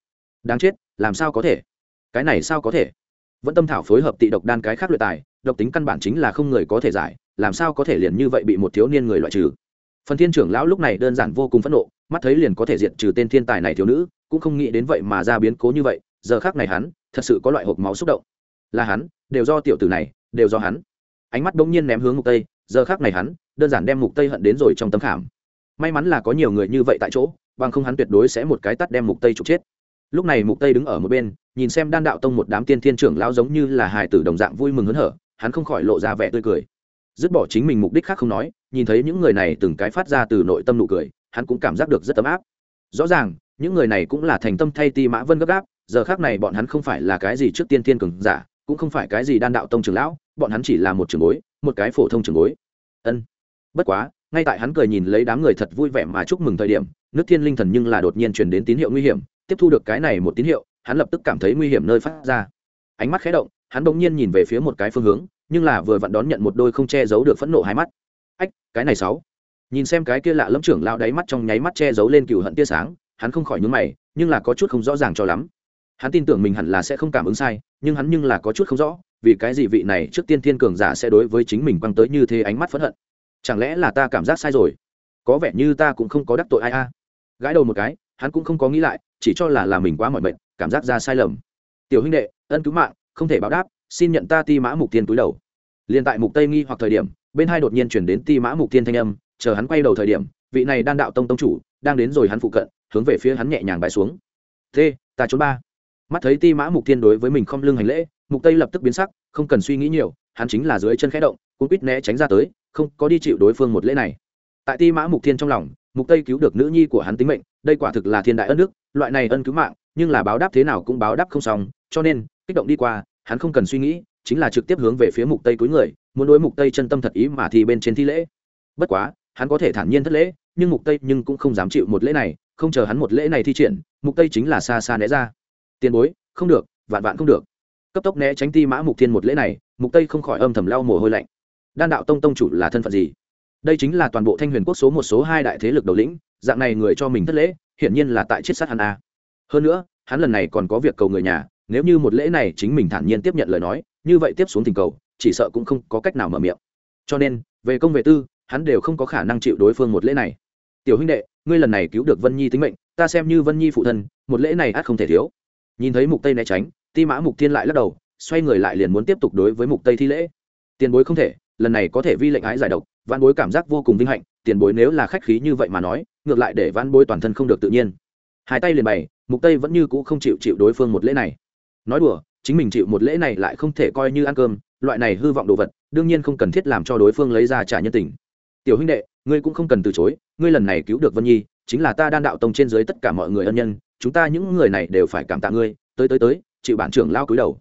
Speaker 1: Đáng chết, làm sao có thể? Cái này sao có thể? Vẫn tâm thảo phối hợp tị độc đan cái khác luyện tài, độc tính căn bản chính là không người có thể giải, làm sao có thể liền như vậy bị một thiếu niên người loại trừ? Phần thiên trưởng lão lúc này đơn giản vô cùng phẫn nộ, mắt thấy liền có thể diệt trừ tên thiên tài này thiếu nữ, cũng không nghĩ đến vậy mà ra biến cố như vậy, giờ khác này hắn, thật sự có loại hộp máu xúc động. Là hắn, đều do tiểu tử này, đều do hắn. Ánh mắt bỗng nhiên ném hướng mục tây, giờ khác này hắn, đơn giản đem mục tây hận đến rồi trong tấm khảm may mắn là có nhiều người như vậy tại chỗ, bằng không hắn tuyệt đối sẽ một cái tắt đem mục tây trục chết. Lúc này mục tây đứng ở một bên, nhìn xem đan đạo tông một đám tiên thiên trưởng lão giống như là hài tử đồng dạng vui mừng hớn hở, hắn không khỏi lộ ra vẻ tươi cười. Dứt bỏ chính mình mục đích khác không nói, nhìn thấy những người này từng cái phát ra từ nội tâm nụ cười, hắn cũng cảm giác được rất ấm áp. Rõ ràng, những người này cũng là thành tâm thay ti mã vân gấp gáp, giờ khác này bọn hắn không phải là cái gì trước tiên thiên cường giả, cũng không phải cái gì đan đạo tông trưởng lão, bọn hắn chỉ là một trường bối, một cái phổ thông trường bối. Ân, bất quá ngay tại hắn cười nhìn lấy đám người thật vui vẻ mà chúc mừng thời điểm, nước thiên linh thần nhưng là đột nhiên truyền đến tín hiệu nguy hiểm, tiếp thu được cái này một tín hiệu, hắn lập tức cảm thấy nguy hiểm nơi phát ra. Ánh mắt khé động, hắn bỗng nhiên nhìn về phía một cái phương hướng, nhưng là vừa vặn đón nhận một đôi không che giấu được phẫn nộ hai mắt. Ách, cái này sáu. Nhìn xem cái kia lạ lẫm trưởng lao đáy mắt trong nháy mắt che giấu lên cựu hận tia sáng, hắn không khỏi nhúng mày, nhưng là có chút không rõ ràng cho lắm. Hắn tin tưởng mình hẳn là sẽ không cảm ứng sai, nhưng hắn nhưng là có chút không rõ, vì cái gì vị này trước tiên thiên cường giả sẽ đối với chính mình quăng tới như thế ánh mắt phẫn hận chẳng lẽ là ta cảm giác sai rồi? Có vẻ như ta cũng không có đắc tội ai a. Gãi đầu một cái, hắn cũng không có nghĩ lại, chỉ cho là là mình quá mỏi mệt, cảm giác ra sai lầm. Tiểu huynh đệ, ân cứu mạng, không thể báo đáp, xin nhận ta ti mã mục tiên túi đầu. Liền tại mục tây nghi hoặc thời điểm, bên hai đột nhiên chuyển đến ti mã mục tiên thanh âm, chờ hắn quay đầu thời điểm, vị này đan đạo tông tông chủ đang đến rồi hắn phụ cận, hướng về phía hắn nhẹ nhàng bài xuống. Thế ta trốn ba. Mắt thấy ti mã mục tiên đối với mình không lưng hành lễ, mục tây lập tức biến sắc, không cần suy nghĩ nhiều, hắn chính là dưới chân khẽ động cũng quýt né tránh ra tới không có đi chịu đối phương một lễ này. Tại ti mã mục thiên trong lòng, mục tây cứu được nữ nhi của hắn tính mệnh, đây quả thực là thiên đại ân đức, loại này ân cứu mạng, nhưng là báo đáp thế nào cũng báo đáp không xong, cho nên, kích động đi qua, hắn không cần suy nghĩ, chính là trực tiếp hướng về phía mục tây cuối người, muốn đối mục tây chân tâm thật ý mà thì bên trên thi lễ. Bất quá, hắn có thể thản nhiên thất lễ, nhưng mục tây nhưng cũng không dám chịu một lễ này, không chờ hắn một lễ này thi triển, mục tây chính là xa xa né ra. Tiền bối, không được, vạn vạn không được. Cấp tốc né tránh ti mã mục thiên một lễ này, mục tây không khỏi âm thầm lau mồ hôi lạnh đan đạo tông tông chủ là thân phận gì? Đây chính là toàn bộ thanh huyền quốc số một số hai đại thế lực đầu lĩnh, dạng này người cho mình thất lễ, hiển nhiên là tại chiết sát hắn a. Hơn nữa, hắn lần này còn có việc cầu người nhà, nếu như một lễ này chính mình thản nhiên tiếp nhận lời nói, như vậy tiếp xuống tình cầu, chỉ sợ cũng không có cách nào mở miệng. Cho nên, về công về tư, hắn đều không có khả năng chịu đối phương một lễ này. Tiểu huynh đệ, ngươi lần này cứu được vân nhi tính mệnh, ta xem như vân nhi phụ thân, một lễ này ắt không thể thiếu. Nhìn thấy mục tây né tránh, ti mã mục tiên lại lắc đầu, xoay người lại liền muốn tiếp tục đối với mục tây thi lễ. Tiền bối không thể lần này có thể vi lệnh ái giải độc văn bối cảm giác vô cùng vinh hạnh, tiền bối nếu là khách khí như vậy mà nói, ngược lại để văn bối toàn thân không được tự nhiên. Hai tay liền bày, mục tây vẫn như cũ không chịu chịu đối phương một lễ này. Nói đùa, chính mình chịu một lễ này lại không thể coi như ăn cơm, loại này hư vọng đồ vật, đương nhiên không cần thiết làm cho đối phương lấy ra trả nhân tình. Tiểu huynh đệ, ngươi cũng không cần từ chối, ngươi lần này cứu được vân nhi, chính là ta đan đạo tông trên dưới tất cả mọi người ân nhân, chúng ta những người này đều phải cảm tạ ngươi, tới tới tới, chịu bản trưởng lao cúi đầu.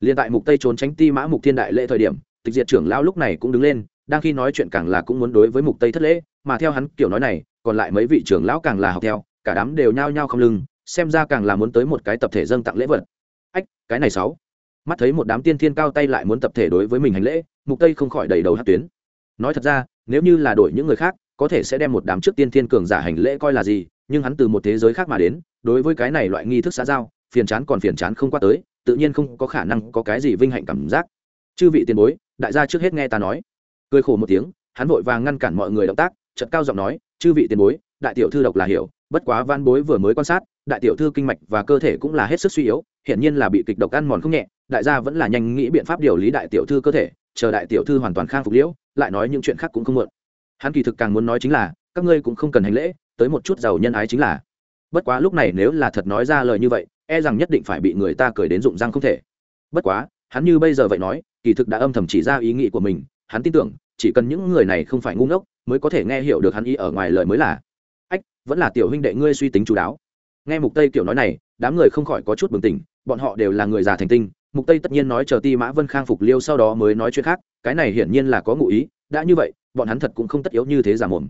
Speaker 1: Liền tại mục tây trốn tránh ti mã mục thiên đại lễ thời điểm tịch diệt trưởng lão lúc này cũng đứng lên, đang khi nói chuyện càng là cũng muốn đối với mục tây thất lễ, mà theo hắn kiểu nói này, còn lại mấy vị trưởng lão càng là học theo, cả đám đều nhao nhao không lưng, xem ra càng là muốn tới một cái tập thể dâng tặng lễ vật. Ách, cái này sáu. Mắt thấy một đám tiên thiên cao tay lại muốn tập thể đối với mình hành lễ, mục tây không khỏi đầy đầu hát tuyến. Nói thật ra, nếu như là đổi những người khác, có thể sẽ đem một đám trước tiên thiên cường giả hành lễ coi là gì, nhưng hắn từ một thế giới khác mà đến, đối với cái này loại nghi thức xã giao, phiền chán còn phiền chán không qua tới, tự nhiên không có khả năng có cái gì vinh hạnh cảm giác. Chư vị tiền bối đại gia trước hết nghe ta nói. Cười khổ một tiếng, hắn vội vàng ngăn cản mọi người động tác chật cao giọng nói, chư vị tiền bối, đại tiểu thư độc là hiểu, bất quá van bối vừa mới quan sát, đại tiểu thư kinh mạch và cơ thể cũng là hết sức suy yếu, hiển nhiên là bị kịch độc ăn mòn không nhẹ, đại gia vẫn là nhanh nghĩ biện pháp điều lý đại tiểu thư cơ thể, chờ đại tiểu thư hoàn toàn khang phục liễu, lại nói những chuyện khác cũng không muộn. Hắn kỳ thực càng muốn nói chính là, các ngươi cũng không cần hành lễ, tới một chút giàu nhân ái chính là. Bất quá lúc này nếu là thật nói ra lời như vậy e rằng nhất định phải bị người ta cười đến rụng răng không thể. Bất quá hắn như bây giờ vậy nói, kỳ thực đã âm thầm chỉ ra ý nghĩ của mình, hắn tin tưởng, chỉ cần những người này không phải ngu ngốc, mới có thể nghe hiểu được hắn ý ở ngoài lời mới là. Ách, vẫn là tiểu huynh đệ ngươi suy tính chú đáo. Nghe mục tây kiểu nói này, đám người không khỏi có chút bừng tỉnh, bọn họ đều là người già thành tinh, mục tây tất nhiên nói chờ ti mã vân khang phục liêu sau đó mới nói chuyện khác, cái này hiển nhiên là có ngụ ý, đã như vậy, bọn hắn thật cũng không tất yếu như thế giả mồm.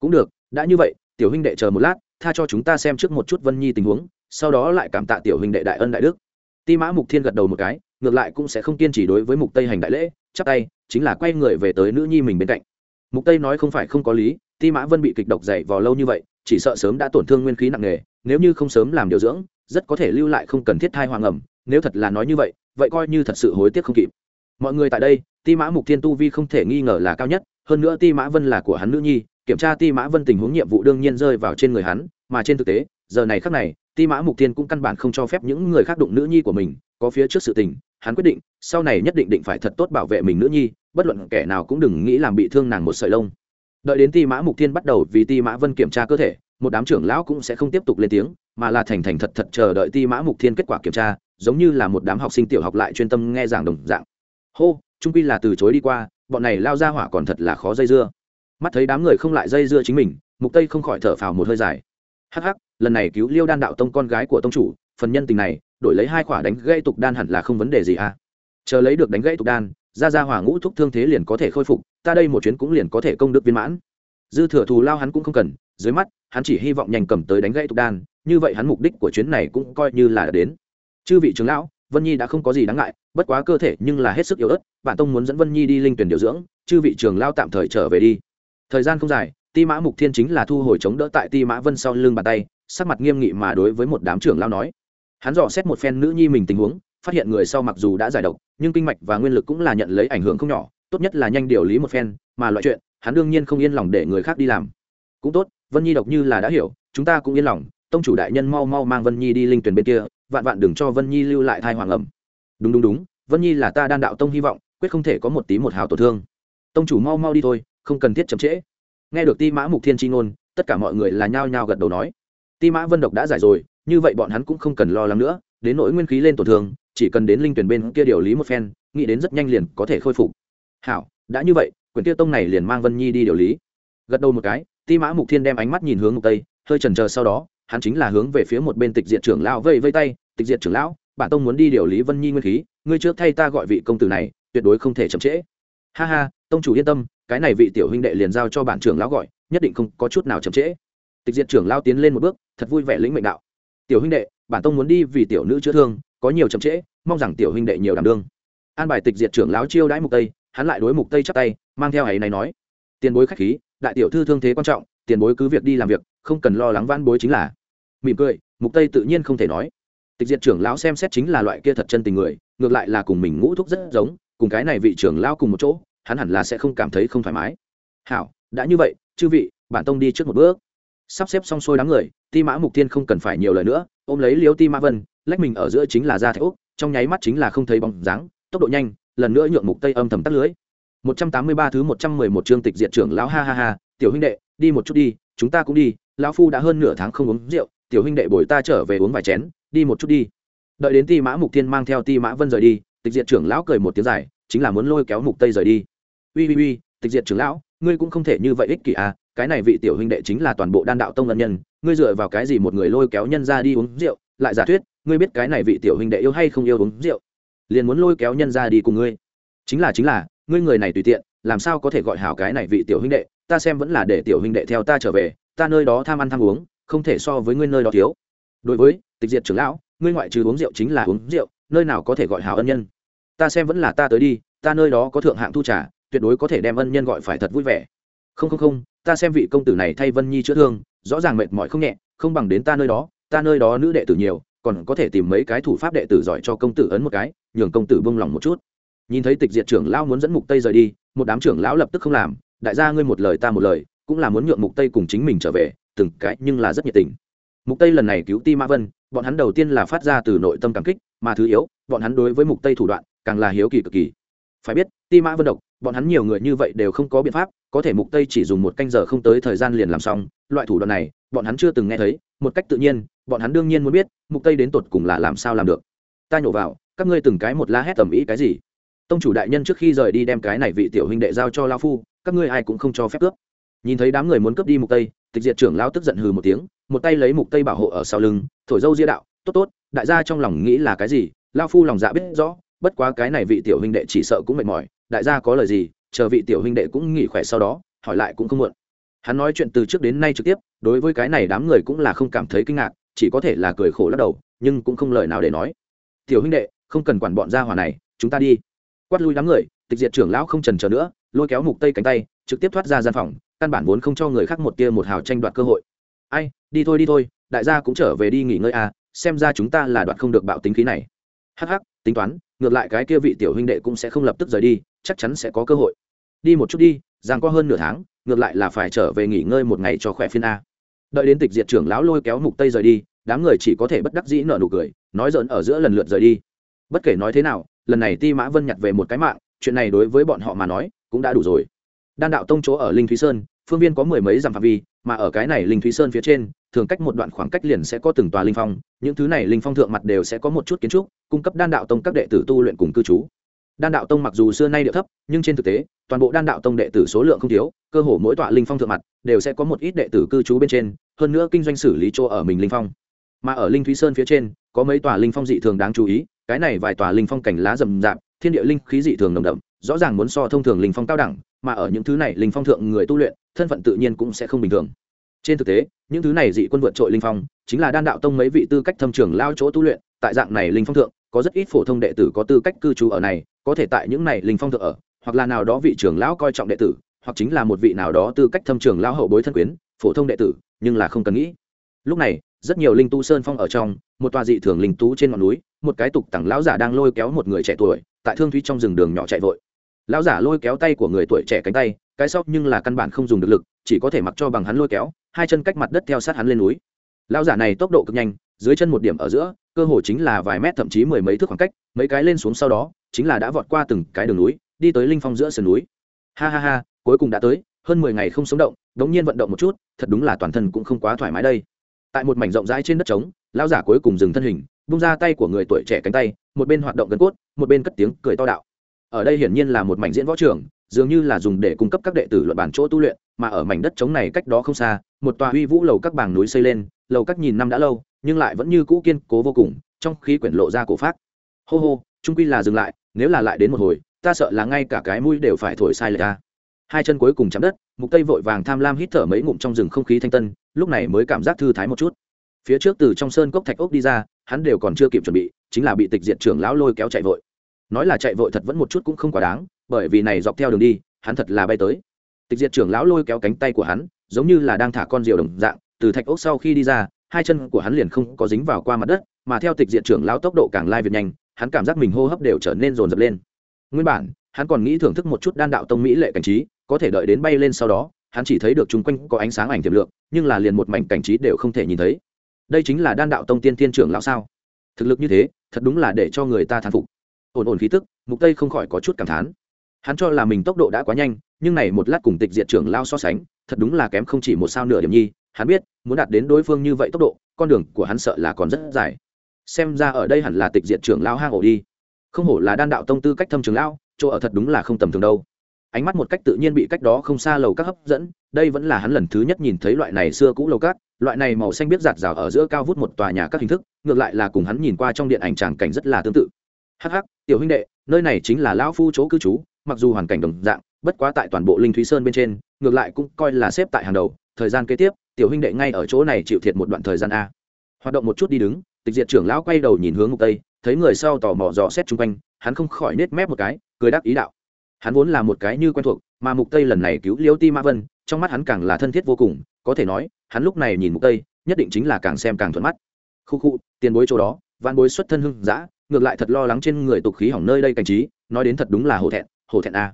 Speaker 1: Cũng được, đã như vậy, tiểu huynh đệ chờ một lát, tha cho chúng ta xem trước một chút vân nhi tình huống, sau đó lại cảm tạ tiểu huynh đệ đại ân đại đức. Ti mã mục thiên gật đầu một cái ngược lại cũng sẽ không kiên trì đối với mục tây hành đại lễ, chắp tay, chính là quay người về tới nữ nhi mình bên cạnh. Mục tây nói không phải không có lý, ti mã vân bị kịch độc dày vào lâu như vậy, chỉ sợ sớm đã tổn thương nguyên khí nặng nề, nếu như không sớm làm điều dưỡng, rất có thể lưu lại không cần thiết thai hoàng ẩm, nếu thật là nói như vậy vậy coi như thật sự hối tiếc không kịp. Mọi người tại đây, ti mã mục thiên tu vi không thể nghi ngờ là cao nhất, hơn nữa ti mã vân là của hắn nữ nhi, kiểm tra ti mã vân tình huống nhiệm vụ đương nhiên rơi vào trên người hắn, mà trên thực tế giờ này khác này, ti mã mục thiên cũng căn bản không cho phép những người khác đụng nữ nhi của mình, có phía trước sự tình, hắn quyết định, sau này nhất định định phải thật tốt bảo vệ mình nữ nhi, bất luận kẻ nào cũng đừng nghĩ làm bị thương nàng một sợi lông. Đợi đến ti mã mục thiên bắt đầu vì ti mã vân kiểm tra cơ thể, một đám trưởng lão cũng sẽ không tiếp tục lên tiếng, mà là thành thành thật thật chờ đợi ti mã mục thiên kết quả kiểm tra, giống như là một đám học sinh tiểu học lại chuyên tâm nghe giảng đồng dạng. Hô trung quy là từ chối đi qua, bọn này lao ra hỏa còn thật là khó dây dưa. Mắt thấy đám người không lại dây dưa chính mình, mục tây không khỏi thở phào một hơi dài hắc hắc, lần này cứu liêu đan đạo tông con gái của tông chủ, phần nhân tình này, đổi lấy hai quả đánh gây tục đan hẳn là không vấn đề gì à? Chờ lấy được đánh gãy tục đan ra ra hỏa ngũ thúc thương thế liền có thể khôi phục, ta đây một chuyến cũng liền có thể công đức viên mãn. Dư thừa thù lao hắn cũng không cần, dưới mắt, hắn chỉ hy vọng nhanh cầm tới đánh gãy tục đan, như vậy hắn mục đích của chuyến này cũng coi như là đến. Chư vị trưởng lão, vân nhi đã không có gì đáng ngại, bất quá cơ thể nhưng là hết sức yếu ớt bản tông muốn dẫn vân nhi đi linh tuyển điều dưỡng, chư vị trưởng lão tạm thời trở về đi. Thời gian không dài ti mã mục thiên chính là thu hồi chống đỡ tại ti mã vân sau lưng bàn tay, sắc mặt nghiêm nghị mà đối với một đám trưởng lao nói. Hắn dò xét một phen nữ nhi mình tình huống, phát hiện người sau mặc dù đã giải độc, nhưng kinh mạch và nguyên lực cũng là nhận lấy ảnh hưởng không nhỏ, tốt nhất là nhanh điều lý một phen, mà loại chuyện, hắn đương nhiên không yên lòng để người khác đi làm. Cũng tốt, vân nhi độc như là đã hiểu, chúng ta cũng yên lòng, tông chủ đại nhân mau mau mang vân nhi đi linh tuyển bên kia, vạn vạn đừng cho vân nhi lưu lại thai hoàng ẩm. Đúng đúng đúng, vân nhi là ta đan đạo tông hy vọng, quyết không thể có một tí một hào tổn thương. Tông chủ mau mau đi thôi, không cần thiết chậm trễ nghe được ti mã mục thiên tri ngôn, tất cả mọi người là nhao nhao gật đầu nói. Ti mã vân độc đã giải rồi, như vậy bọn hắn cũng không cần lo lắng nữa, đến nỗi nguyên khí lên tổn thương, chỉ cần đến linh tuyển bên kia điều lý một phen, nghĩ đến rất nhanh liền có thể khôi phục. Hảo, đã như vậy, quyển tiêu tông này liền mang vân nhi đi điều lý. Gật đầu một cái, ti mã mục thiên đem ánh mắt nhìn hướng ngục tây, hơi chần chờ sau đó, hắn chính là hướng về phía một bên tịch diệt trưởng lão vây vây tay, tịch diệt trưởng lão, bản tông muốn đi điều lý vân nhi nguyên khí, ngươi trước thay ta gọi vị công tử này, tuyệt đối không thể chậm trễ. Ha ha, tông chủ yên tâm cái này vị tiểu huynh đệ liền giao cho bản trưởng lão gọi, nhất định không có chút nào chậm trễ. Tịch diệt trưởng lão tiến lên một bước, thật vui vẻ lĩnh mệnh đạo. Tiểu huynh đệ, bản tông muốn đi vì tiểu nữ chữa thương, có nhiều chậm trễ, mong rằng tiểu huynh đệ nhiều đảm đương. An bài tịch diệt trưởng lão chiêu đãi mục tây, hắn lại đối mục tây chắp tay, mang theo ấy này nói. Tiền bối khách khí, đại tiểu thư thương thế quan trọng, tiền bối cứ việc đi làm việc, không cần lo lắng van bối chính là. Mỉm cười, mục tây tự nhiên không thể nói. Tịch diệt trưởng lão xem xét chính là loại kia thật chân tình người, ngược lại là cùng mình ngũ thúc rất giống, cùng cái này vị trưởng lão cùng một chỗ hắn hẳn là sẽ không cảm thấy không thoải mái. Hảo, đã như vậy, chư vị, bản tông đi trước một bước. Sắp xếp xong xuôi đám người, ti mã mục tiên không cần phải nhiều lời nữa, ôm lấy liếu ti mã vân, lách mình ở giữa chính là ra thạch úc, trong nháy mắt chính là không thấy bóng dáng, tốc độ nhanh, lần nữa nhượng mục tây âm thầm tắt lưới. 183 thứ 111 chương tịch diệt trưởng lão, ha ha ha, tiểu huynh đệ, đi một chút đi, chúng ta cũng đi, lão phu đã hơn nửa tháng không uống rượu, tiểu huynh đệ bồi ta trở về uống vài chén, đi một chút đi. Đợi đến ti mã mục tiên mang theo ti mã vân rời đi, tịch diệt trưởng lão cười một tiếng dài, chính là muốn lôi kéo mục tây rời đi uy uy uy, tịch diệt trưởng lão, ngươi cũng không thể như vậy ích kỷ à cái này vị tiểu huynh đệ chính là toàn bộ đan đạo tông ân nhân, ngươi dựa vào cái gì một người lôi kéo nhân ra đi uống rượu, lại giả thuyết, ngươi biết cái này vị tiểu huynh đệ yêu hay không yêu uống rượu, liền muốn lôi kéo nhân ra đi cùng ngươi. Chính là chính là, ngươi người này tùy tiện, làm sao có thể gọi hảo cái này vị tiểu huynh đệ, ta xem vẫn là để tiểu huynh đệ theo ta trở về, ta nơi đó tham ăn tham uống, không thể so với ngươi nơi đó thiếu. Đối với, tịch diệt trưởng lão, ngươi ngoại trừ uống rượu chính là uống rượu, nơi nào có thể gọi hảo ân nhân. Ta xem vẫn là ta tới đi, ta nơi đó có thượng hạng thu trả tuyệt đối có thể đem ân nhân gọi phải thật vui vẻ. Không không không, ta xem vị công tử này thay vân nhi chữa thương, rõ ràng mệt mỏi không nhẹ, không bằng đến ta nơi đó, ta nơi đó nữ đệ tử nhiều, còn có thể tìm mấy cái thủ pháp đệ tử giỏi cho công tử ấn một cái, nhường công tử bông lòng một chút. Nhìn thấy tịch diệt trưởng lão muốn dẫn mục tây rời đi, một đám trưởng lão lập tức không làm, đại gia ngươi một lời ta một lời, cũng là muốn nhượng mục tây cùng chính mình trở về, từng cái nhưng là rất nhiệt tình. Mục tây lần này cứu ti mã vân, bọn hắn đầu tiên là phát ra từ nội tâm cảm kích, mà thứ yếu, bọn hắn đối với mục tây thủ đoạn, càng là hiếu kỳ cực kỳ. Phải biết, ti mã vân độc bọn hắn nhiều người như vậy đều không có biện pháp, có thể mục tây chỉ dùng một canh giờ không tới thời gian liền làm xong, loại thủ đoạn này, bọn hắn chưa từng nghe thấy, một cách tự nhiên, bọn hắn đương nhiên muốn biết, mục tây đến tột cùng là làm sao làm được. Ta nhổ vào, các ngươi từng cái một la hét tầm ý cái gì? Tông chủ đại nhân trước khi rời đi đem cái này vị tiểu huynh đệ giao cho lao phu, các ngươi ai cũng không cho phép cướp. Nhìn thấy đám người muốn cướp đi mục tây, tịch diệt trưởng lao tức giận hừ một tiếng, một tay lấy mục tây bảo hộ ở sau lưng, thổi dâu ria đạo, tốt tốt, đại gia trong lòng nghĩ là cái gì? Lao phu lòng dạ biết rõ, bất quá cái này vị tiểu huynh đệ chỉ sợ cũng mệt mỏi đại gia có lời gì, chờ vị tiểu huynh đệ cũng nghỉ khỏe sau đó, hỏi lại cũng không muộn. Hắn nói chuyện từ trước đến nay trực tiếp, đối với cái này đám người cũng là không cảm thấy kinh ngạc, chỉ có thể là cười khổ lắc đầu, nhưng cũng không lời nào để nói. Tiểu huynh đệ, không cần quản bọn gia hỏa này, chúng ta đi. Quát lui đám người, tịch diệt trưởng lão không trần chờ nữa, lôi kéo mục tây cánh tay, trực tiếp thoát ra gian phòng, căn bản vốn không cho người khác một tia một hào tranh đoạt cơ hội. Ai, đi thôi đi thôi, đại gia cũng trở về đi nghỉ ngơi à xem ra chúng ta là đoạt không được bạo tính khí này. Hắc hắc tính toán, ngược lại cái kia vị tiểu huynh đệ cũng sẽ không lập tức rời đi, chắc chắn sẽ có cơ hội. Đi một chút đi giang qua hơn nửa tháng, ngược lại là phải trở về nghỉ ngơi một ngày cho khỏe phiên a. Đợi đến tịch diệt trưởng lão lôi kéo mục tây rời đi, đám người chỉ có thể bất đắc dĩ nở nụ cười, nói giỡn ở giữa lần lượt rời đi. Bất kể nói thế nào, lần này ti mã vân nhặt về một cái mạng, chuyện này đối với bọn họ mà nói cũng đã đủ rồi. Đan đạo tông chỗ ở linh thúy sơn, phương viên có mười mấy dặm phạm vi mà ở cái này linh thúy sơn phía trên, thường cách một đoạn khoảng cách liền sẽ có từng tòa linh phong, những thứ này linh phong thượng mặt đều sẽ có một chút kiến trúc, cung cấp đan đạo tông các đệ tử tu luyện cùng cư trú. Đan đạo tông mặc dù xưa nay địa thấp, nhưng trên thực tế, toàn bộ đan đạo tông đệ tử số lượng không thiếu, cơ hồ mỗi tọa linh phong thượng mặt đều sẽ có một ít đệ tử cư trú bên trên, hơn nữa kinh doanh xử lý chỗ ở mình linh phong. Mà ở linh thúy sơn phía trên, có mấy tòa linh phong dị thường đáng chú ý, cái này vài tòa linh phong cảnh lá rậm rạp, thiên địa linh khí dị thường nồng đậm, rõ ràng muốn so thông thường linh phong cao đẳng mà ở những thứ này linh phong thượng người tu luyện, thân phận tự nhiên cũng sẽ không bình thường. Trên thực tế, những thứ này dị quân vượt trội linh phong, chính là đan đạo tông mấy vị tư cách thâm trường lao chỗ tu luyện, tại dạng này linh phong thượng, có rất ít phổ thông đệ tử có tư cách cư trú ở này, có thể tại những này linh phong thượng ở, hoặc là nào đó vị trưởng lão coi trọng đệ tử, hoặc chính là một vị nào đó tư cách thâm trường lão hậu bối thân quyến, phổ thông đệ tử, nhưng là không cần nghĩ. Lúc này, rất nhiều linh tu sơn phong ở trong, một tòa dị thường linh tú trên ngọn núi, một cái tục tẳng lão giả đang lôi kéo một người trẻ tuổi, tại thương thúy trong rừng đường nhỏ chạy vội lão giả lôi kéo tay của người tuổi trẻ cánh tay, cái sau nhưng là căn bản không dùng được lực, chỉ có thể mặc cho bằng hắn lôi kéo, hai chân cách mặt đất theo sát hắn lên núi. Lão giả này tốc độ cực nhanh, dưới chân một điểm ở giữa, cơ hồ chính là vài mét thậm chí mười mấy thước khoảng cách, mấy cái lên xuống sau đó, chính là đã vọt qua từng cái đường núi, đi tới linh phong giữa sườn núi. Ha ha ha, cuối cùng đã tới, hơn mười ngày không sống động, đống nhiên vận động một chút, thật đúng là toàn thân cũng không quá thoải mái đây. Tại một mảnh rộng rãi trên đất trống, lão giả cuối cùng dừng thân hình bung ra tay của người tuổi trẻ cánh tay, một bên hoạt động gần cốt, một bên cất tiếng cười to đạo ở đây hiển nhiên là một mảnh diễn võ trường, dường như là dùng để cung cấp các đệ tử luận bản chỗ tu luyện, mà ở mảnh đất trống này cách đó không xa, một tòa huy vũ lầu các bảng núi xây lên, lầu các nhìn năm đã lâu, nhưng lại vẫn như cũ kiên cố vô cùng, trong khí quyển lộ ra cổ phát hô hô trung quy là dừng lại, nếu là lại đến một hồi, ta sợ là ngay cả cái mũi đều phải thổi sai lệch ta hai chân cuối cùng chạm đất, mục tây vội vàng tham lam hít thở mấy ngụm trong rừng không khí thanh tân, lúc này mới cảm giác thư thái một chút. Phía trước từ trong sơn cốc thạch ốc đi ra, hắn đều còn chưa kịp chuẩn bị, chính là bị tịch diệt trưởng lão lôi kéo chạy vội nói là chạy vội thật vẫn một chút cũng không quá đáng, bởi vì này dọc theo đường đi, hắn thật là bay tới. Tịch diệt trưởng lão lôi kéo cánh tay của hắn, giống như là đang thả con diều đồng dạng, từ thạch ốc sau khi đi ra, hai chân của hắn liền không có dính vào qua mặt đất, mà theo tịch diệt trưởng lão tốc độ càng lai việt nhanh, hắn cảm giác mình hô hấp đều trở nên rồn rập lên. Nguyên bản, hắn còn nghĩ thưởng thức một chút đan đạo tông mỹ lệ cảnh trí, có thể đợi đến bay lên sau đó, hắn chỉ thấy được chung quanh có ánh sáng ảnh tiềm lượng, nhưng là liền một mảnh cảnh trí đều không thể nhìn thấy. Đây chính là đan đạo tông tiên tiên trưởng lão sao? Thực lực như thế, thật đúng là để cho người ta thán phục ổn ổn khí tức, mục tây không khỏi có chút cảm thán. Hắn cho là mình tốc độ đã quá nhanh, nhưng này một lát cùng tịch diệt trưởng lao so sánh, thật đúng là kém không chỉ một sao nửa điểm nhi. Hắn biết, muốn đạt đến đối phương như vậy tốc độ, con đường của hắn sợ là còn rất dài. Xem ra ở đây hẳn là tịch diệt trưởng lao hang ổ đi. Không hổ là đan đạo tông tư cách thâm trường lao, chỗ ở thật đúng là không tầm thường đâu. Ánh mắt một cách tự nhiên bị cách đó không xa lầu các hấp dẫn, đây vẫn là hắn lần thứ nhất nhìn thấy loại này xưa cũ lầu cát loại này màu xanh biết giạt rào ở giữa cao vút một tòa nhà các hình thức, ngược lại là cùng hắn nhìn qua trong điện ảnh tràng cảnh rất là tương tự hắc hắc, tiểu huynh đệ, nơi này chính là lão phu chỗ cư trú, mặc dù hoàn cảnh đồng dạng, bất quá tại toàn bộ linh thúy sơn bên trên, ngược lại cũng coi là xếp tại hàng đầu. Thời gian kế tiếp, tiểu huynh đệ ngay ở chỗ này chịu thiệt một đoạn thời gian a. Hoạt động một chút đi đứng, tịch diệt trưởng lão quay đầu nhìn hướng ngục tây, thấy người sau tò mò dò xét chung quanh, hắn không khỏi nết mép một cái, cười đáp ý đạo. Hắn vốn là một cái như quen thuộc, mà mục tây lần này cứu liêu ti ma vân, trong mắt hắn càng là thân thiết vô cùng, có thể nói, hắn lúc này nhìn mục tây, nhất định chính là càng xem càng thuận mắt. Khu khu, tiền bối chỗ đó văn bối xuất thân hưng dã ngược lại thật lo lắng trên người tục khí hỏng nơi đây cảnh trí, nói đến thật đúng là hổ thẹn hổ thẹn a.